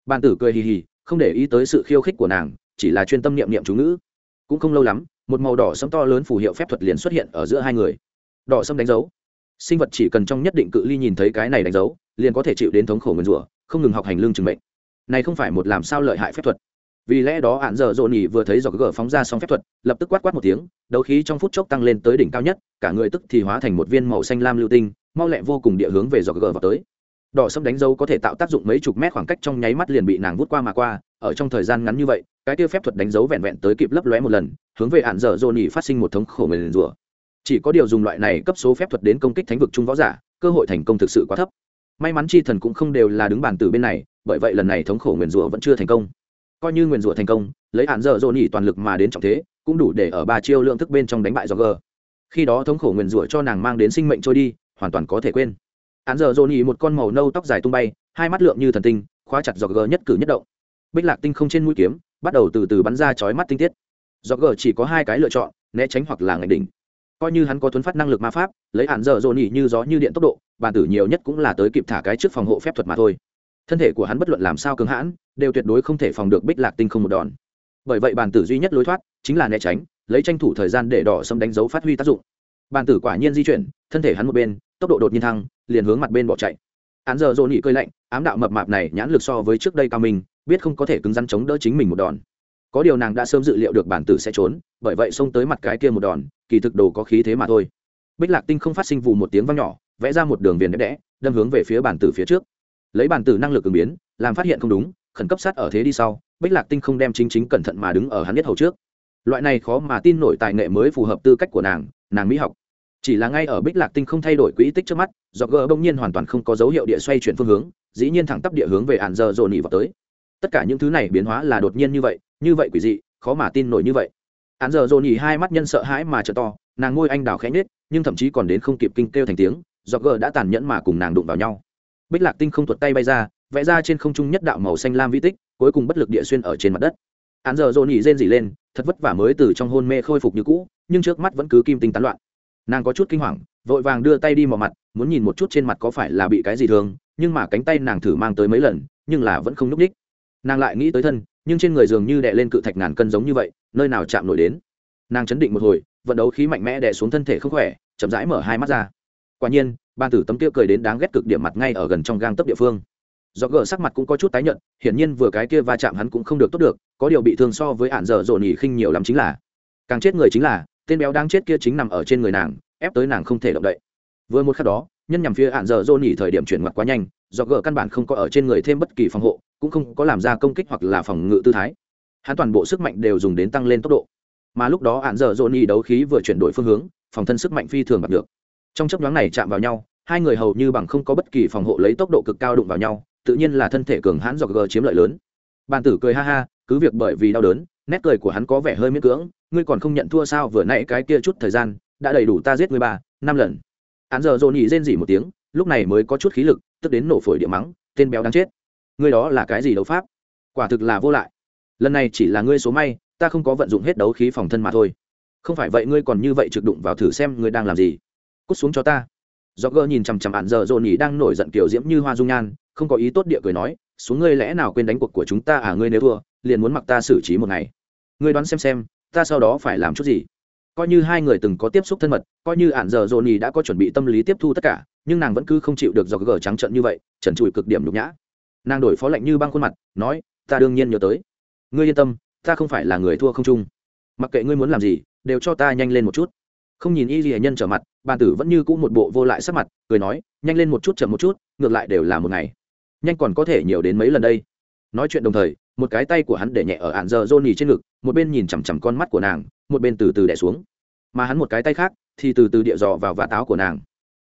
bàn tử cười hì hì, không để ý tới sự khiêu khích của nàng, chỉ là chuyên tâm niệm niệm chú ngữ. Cũng không lâu lắm, một màu đỏ sẫm to lớn phù hiệu phép thuật liền xuất hiện ở giữa hai người. Đỏ sẫm đánh dấu. Sinh vật chỉ cần trong nhất định cự ly nhìn thấy cái này đánh dấu, liền có thể chịu đến thống khổ nguyền rủa, không ngừng học hành lương chừng mệnh. Này không phải một làm sao lợi hại phép thuật. Vì lẽ đó hạn giờ dồn nhỉ vừa thấy giọt gờ phóng ra xong phép thuật, lập tức quát quát một tiếng, đấu khí trong phút chốc tăng lên tới đỉnh cao nhất, cả người tức thì hóa thành một viên màu xanh lam lưu tinh, mau lẹ vô cùng địa hướng về giọt gờ vào tới đỏ sâm đánh dấu có thể tạo tác dụng mấy chục mét khoảng cách trong nháy mắt liền bị nàng vút qua mà qua, ở trong thời gian ngắn như vậy, cái kia phép thuật đánh dấu vẹn vẹn tới kịp lấp lóe một lần, hướng về hạn dở dồn nhỉ phát sinh một thống khổ nguyền rủa. Chỉ có điều dùng loại này cấp số phép thuật đến công kích thánh vực trung võ giả, cơ hội thành công thực sự quá thấp. May mắn chi thần cũng không đều là đứng bàn từ bên này, bởi vậy lần này thống khổ nguyền rủa vẫn chưa thành công. Coi như nguyền rủa thành công, lấy hạn dở dồn nhỉ toàn lực mà đến trọng thế, cũng đủ để ở ba chiêu lượng thức bên trong đánh bại do g khi đó thống khổ nguyền rủa cho nàng mang đến sinh mệnh trôi đi, hoàn toàn có thể quên hắn giờ dồn nhỉ một con màu nâu tóc dài tung bay, hai mắt lượng như thần tinh, khóa chặt do g nhất cử nhất động. Bích lạc tinh không trên mũi kiếm, bắt đầu từ từ bắn ra chói mắt tinh tiết. Do g chỉ có hai cái lựa chọn, né tránh hoặc là ngạch đỉnh. Coi như hắn có thuấn phát năng lực ma pháp, lấy hắn giờ dồn nhỉ như gió như điện tốc độ bàn tử nhiều nhất cũng là tới kịp thả cái trước phòng hộ phép thuật mà thôi. Thân thể của hắn bất luận làm sao cứng hãn, đều tuyệt đối không thể phòng được bích lạc tinh không một đòn. Bởi vậy bàn tử duy nhất lối thoát, chính là né tránh, lấy tranh thủ thời gian để đỏ sâm đánh dấu phát huy tác dụng. Bàn tử quả nhiên di chuyển, thân thể hắn một bên, tốc độ đột nhiên thăng liền hướng mặt bên bỏ chạy. Án giờ dồn nhị cơi lạnh, ám đạo mập mạp này nhãn lực so với trước đây cao mình biết không có thể cứng rắn chống đỡ chính mình một đòn. Có điều nàng đã sớm dự liệu được bản tử sẽ trốn, bởi vậy xông tới mặt cái kia một đòn, kỳ thực đồ có khí thế mà thôi. Bích lạc tinh không phát sinh vụ một tiếng vang nhỏ, vẽ ra một đường viền đẹp đẽ, đâm hướng về phía bản tử phía trước. Lấy bản tử năng lực ứng biến, làm phát hiện không đúng, khẩn cấp sát ở thế đi sau, bích lạc tinh không đem chính chính cẩn thận mà đứng ở hắn nhất hầu trước. Loại này khó mà tin nổi tài nghệ mới phù hợp tư cách của nàng nàng mỹ học chỉ là ngay ở bích lạc tinh không thay đổi quỹ tích trước mắt do gờ bỗng nhiên hoàn toàn không có dấu hiệu địa xoay chuyển phương hướng, dĩ nhiên thẳng tắp địa hướng về ạn giờ dồn nỉ vào tới. Tất cả những thứ này biến hóa là đột nhiên như vậy như vậy quỷ dị, khó mà tin nổi như vậy. Ạn giờ dồn nỉ hai mắt nhân sợ hãi mà trở to, nàng ngôi anh đào khẽ nhết nhưng thậm chí còn đến không kịp kinh kêu thành tiếng do gờ đã tàn nhẫn mà cùng nàng đụng vào nhau. Bích lạc tinh không tuột tay bay ra, vẽ ra trên không trung nhất đạo màu xanh lam vi tích, cuối cùng bất lực địa xuyên ở trên mặt đất. Án giờ dồn nhỉ rên dỉ lên, thật vất vả mới từ trong hôn mê khôi phục như cũ, nhưng trước mắt vẫn cứ kim tinh tán loạn nàng có chút kinh hoàng, vội vàng đưa tay đi mò mặt, muốn nhìn một chút trên mặt có phải là bị cái gì thường nhưng mà cánh tay nàng thử mang tới mấy lần, nhưng là vẫn không núp đích nàng lại nghĩ tới thân, nhưng trên người dường như đè lên cự thạch ngàn cân giống như vậy, nơi nào chạm nổi đến. Nàng chấn định một hồi, vận đấu khí mạnh mẽ đè xuống thân thể không khỏe, chậm rãi mở hai mắt ra. Quả nhiên ban tử tấm kia cười đến đáng ghét cực điểm mặt ngay ở gần trong gang tấp địa phương. Do gờ sắc mặt cũng có chút tái nhận hiển nhiên vừa cái kia va chạm hắn cũng không được tốt được, có điều bị thương so với ạn dở dồn nhỉ khinh nhiều lắm chính là. Càng chết người chính là tên béo đang chết kia chính nằm ở trên người nàng, ép tới nàng không thể động đậy. Vừa một khắc đó, nhân nhằm phía hạn dở dô nỉ thời điểm chuyển mặt quá nhanh, do gờ căn bản không có ở trên người thêm bất kỳ phòng hộ, cũng không có làm ra công kích hoặc là phòng ngự tư thái. Hắn toàn bộ sức mạnh đều dùng đến tăng lên tốc độ. Mà lúc đó hạn dở dô nỉ đấu khí vừa chuyển đổi phương hướng, phòng thân sức mạnh phi thường bật được trong chấp nhoáng này chạm vào nhau, hai người hầu như bằng không có bất kỳ phòng hộ lấy tốc độ cực cao đụng vào nhau, tự nhiên là thân thể cường hãn do gỡ chiếm lợi lớn. Bàn tử cười ha ha, cứ việc bởi vì đau đớn, nét cười của hắn có vẻ hơi miễn cưỡng ngươi còn không nhận thua sao? Vừa nãy cái kia chút thời gian, đã đầy đủ ta giết ngươi ba, năm lần. Hắn giờ dồn nhị rên dỉ một tiếng, lúc này mới có chút khí lực, tức đến nổ phổi địa mắng, tên béo đáng chết. Ngươi đó là cái gì đấu pháp? Quả thực là vô lại. Lần này chỉ là ngươi số may, ta không có vận dụng hết đấu khí phòng thân mà thôi. Không phải vậy ngươi còn như vậy trực đụng vào thử xem ngươi đang làm gì. Cút xuống cho ta. Do gơ nhìn chằm chằm ạn giờ dồn nhỉ đang nổi giận kiểu diễm như hoa dung nhan, không có ý tốt địa cười nói, xuống ngươi lẽ nào quên đánh cuộc của chúng ta à? Ngươi nếu thua, liền muốn mặc ta xử trí một ngày. Ngươi đoán xem xem ta sau đó phải làm chút gì? Coi như hai người từng có tiếp xúc thân mật, coi như ạn giờ dồn nhỉ đã có chuẩn bị tâm lý tiếp thu tất cả, nhưng nàng vẫn cứ không chịu được do gờ trắng trận như vậy, trần trụi cực điểm nhục nhã. Nàng đổi phó lạnh như băng khuôn mặt, nói, ta đương nhiên nhớ tới. Ngươi yên tâm, ta không phải là người thua không chung. Mặc kệ ngươi muốn làm gì, đều cho ta nhanh lên một chút. Không nhìn y ghi nhân trở mặt, bàn tử vẫn như cũ một bộ vô lại sắc mặt, cười nói, nhanh lên một chút chậm một chút, ngược lại đều là một ngày. Nhanh còn có thể nhiều đến mấy lần đây. Nói chuyện đồng thời một cái tay của hắn để nhẹ ở ạn giờ rôn nhì trên ngực, một bên nhìn chằm chằm con mắt của nàng, một bên từ từ đẻ xuống. Mà hắn một cái tay khác thì từ từ địa dò vào vạt áo của nàng.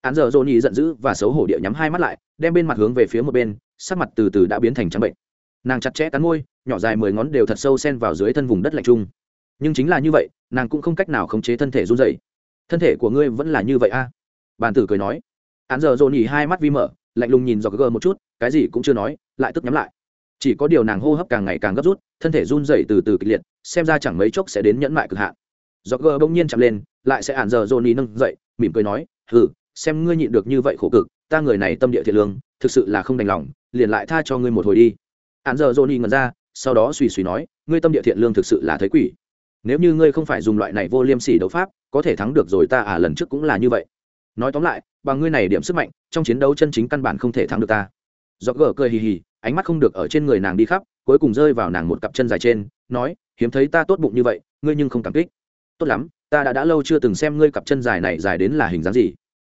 Ạn giờ rôn nhì giận dữ và xấu hổ địa nhắm hai mắt lại, đem bên mặt hướng về phía một bên, sắc mặt từ từ đã biến thành trắng bệnh. Nàng chặt chẽ cắn môi, nhỏ dài mười ngón đều thật sâu sen vào dưới thân vùng đất lạnh trung. Nhưng chính là như vậy, nàng cũng không cách nào khống chế thân thể run dày thân thể của ngươi vẫn là như vậy a? À? bàn tử cười nói. Hắn giờ dồn hai mắt vi mở, lạnh lùng nhìn dò gờ một chút, cái gì cũng chưa nói, lại tức nhắm lại chỉ có điều nàng hô hấp càng ngày càng gấp rút, thân thể run dậy từ từ kịch liệt, xem ra chẳng mấy chốc sẽ đến nhẫn mại cực hạn. Dò gờ bỗng nhiên chậm lên, lại sẽ ản giờ dồn nâng dậy, mỉm cười nói, hừ, xem ngươi nhịn được như vậy khổ cực, ta người này tâm địa thiện lương, thực sự là không đành lòng, liền lại tha cho ngươi một hồi đi. Ản giờ dồn ngẩn ra, sau đó suy suy nói, ngươi tâm địa thiện lương thực sự là thấy quỷ. Nếu như ngươi không phải dùng loại này vô liêm sỉ đấu pháp, có thể thắng được rồi ta à lần trước cũng là như vậy. Nói tóm lại, bằng ngươi này điểm sức mạnh, trong chiến đấu chân chính căn bản không thể thắng được ta. Do gờ cười hì hì ánh mắt không được ở trên người nàng đi khắp, cuối cùng rơi vào nàng một cặp chân dài trên, nói, hiếm thấy ta tốt bụng như vậy, ngươi nhưng không cảm kích. Tốt lắm, ta đã đã lâu chưa từng xem ngươi cặp chân dài này dài đến là hình dáng gì.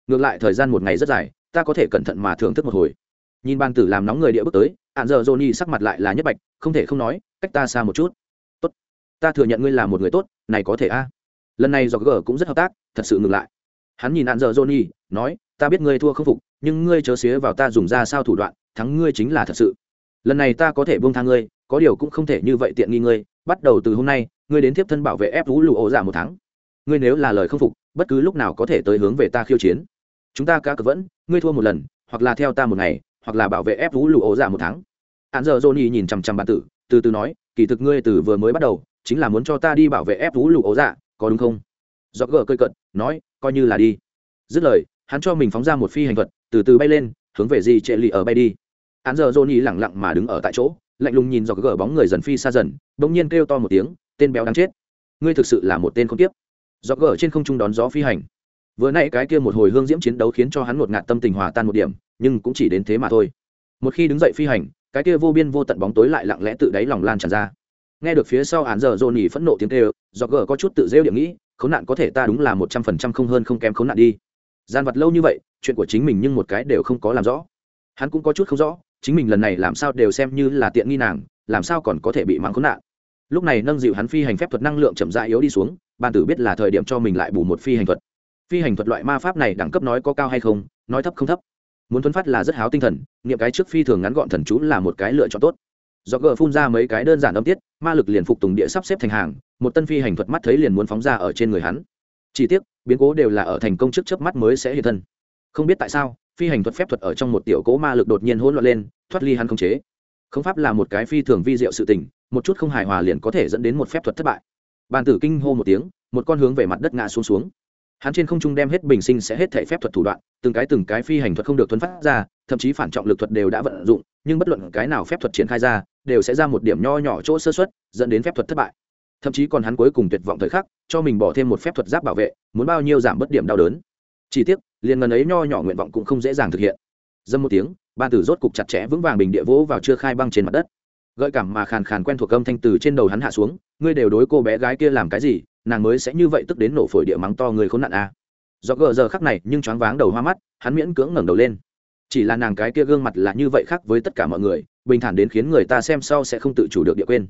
Ngược lại thời gian một ngày rất dài, ta có thể cẩn thận mà thưởng thức một hồi. Nhìn bàn tử làm nóng người địa bước tới, hạn giờ johnny sắc mặt lại là nhất bạch, không thể không nói, cách ta xa một chút. Tốt, ta thừa nhận ngươi là một người tốt, này có thể a. Lần này do gờ cũng rất hợp tác, thật sự ngừng lại. Hắn nhìn nạn giờ johnny nói, ta biết ngươi thua không phục, nhưng ngươi chớ xía vào ta dùng ra sao thủ đoạn thắng ngươi chính là thật sự. Lần này ta có thể buông tha ngươi, có điều cũng không thể như vậy tiện nghi ngươi. Bắt đầu từ hôm nay, ngươi đến tiếp thân bảo vệ ép vũ lụ ổ giả một tháng. Ngươi nếu là lời không phục, bất cứ lúc nào có thể tới hướng về ta khiêu chiến. Chúng ta cá cược vẫn, ngươi thua một lần, hoặc là theo ta một ngày, hoặc là bảo vệ ép vũ lụ ổ giả một tháng. Hạn giờ johnny nhìn chằm chằm bản tử, từ từ nói, kỳ thực ngươi từ vừa mới bắt đầu, chính là muốn cho ta đi bảo vệ ép vũ lụ ổ giả, có đúng không? Do gờ cơi cận nói, coi như là đi. Dứt lời, hắn cho mình phóng ra một phi hành thuật, từ từ bay lên, hướng về di trệ lì ở bay đi. Án giờ johnny lẳng lặng mà đứng ở tại chỗ, lạnh lùng nhìn do gờ bóng người dần phi xa dần bỗng nhiên kêu to một tiếng, tên béo đáng chết. Ngươi thực sự là một tên không tiếp do gờ trên không trung đón gió phi hành. Vừa nãy cái kia một hồi hương diễm chiến đấu khiến cho hắn một ngạt tâm tình hòa tan một điểm, nhưng cũng chỉ đến thế mà thôi. Một khi đứng dậy phi hành, cái kia vô biên vô tận bóng tối lại lặng lẽ tự đáy lòng lan tràn ra. Nghe được phía sau án giờ Johnny phẫn nộ tiếng kêu do gờ có chút tự rêu điểm nghĩ, khốn nạn có thể ta đúng là một trăm phần trăm không hơn không kém khốn nạn đi. Gian vật lâu như vậy, chuyện của chính mình nhưng một cái đều không có làm rõ. Hắn cũng có chút không rõ chính mình lần này làm sao đều xem như là tiện nghi nàng, làm sao còn có thể bị mắng khốn nạn. Lúc này nâng dịu hắn phi hành phép thuật năng lượng chậm rãi yếu đi xuống ban tử biết là thời điểm cho mình lại bù một phi hành thuật. Phi hành thuật loại ma pháp này đẳng cấp nói có cao hay không, nói thấp không thấp. Muốn thuấn phát là rất háo tinh thần nghiệm cái trước phi thường ngắn gọn thần chú là một cái lựa chọn tốt. Do gờ phun ra mấy cái đơn giản âm tiết, ma lực liền phục tùng địa sắp xếp thành hàng, một tân phi hành thuật mắt thấy liền muốn phóng ra ở trên người hắn. Chỉ tiếc, biến cố đều là ở thành công trước chớp mắt mới sẽ hiện thân. Không biết tại sao phi hành thuật phép thuật ở trong một tiểu cỗ ma lực đột nhiên hỗn loạn lên, thoát ly hắn không chế. Không pháp là một cái phi thường vi diệu sự tình, một chút không hài hòa liền có thể dẫn đến một phép thuật thất bại. Bàn tử kinh hô một tiếng, một con hướng về mặt đất ngã xuống xuống. Hắn trên không trung đem hết bình sinh sẽ hết thể phép thuật thủ đoạn, từng cái từng cái phi hành thuật không được thuấn phát ra, thậm chí phản trọng lực thuật đều đã vận dụng, nhưng bất luận cái nào phép thuật triển khai ra, đều sẽ ra một điểm nho nhỏ chỗ sơ xuất dẫn đến phép thuật thất bại. Thậm chí còn hắn cuối cùng tuyệt vọng thời khắc, cho mình bỏ thêm một phép thuật giáp bảo vệ, muốn bao nhiêu giảm bất điểm đau đớn chỉ tiếc, liền ngần ấy nho nhỏ nguyện vọng cũng không dễ dàng thực hiện. Dâm một tiếng, ban tử rốt cục chặt chẽ vững vàng bình địa vỗ vào chưa khai băng trên mặt đất. Gợi cảm mà khàn khàn quen thuộc âm thanh từ trên đầu hắn hạ xuống, ngươi đều đối cô bé gái kia làm cái gì? Nàng mới sẽ như vậy tức đến nổ phổi địa mắng to người khốn nạn a à. do gờ giờ khắc này, nhưng choáng váng đầu hoa mắt, hắn miễn cưỡng ngẩng đầu lên. Chỉ là nàng cái kia gương mặt là như vậy khác với tất cả mọi người, bình thản đến khiến người ta xem sau sẽ không tự chủ được địa quên.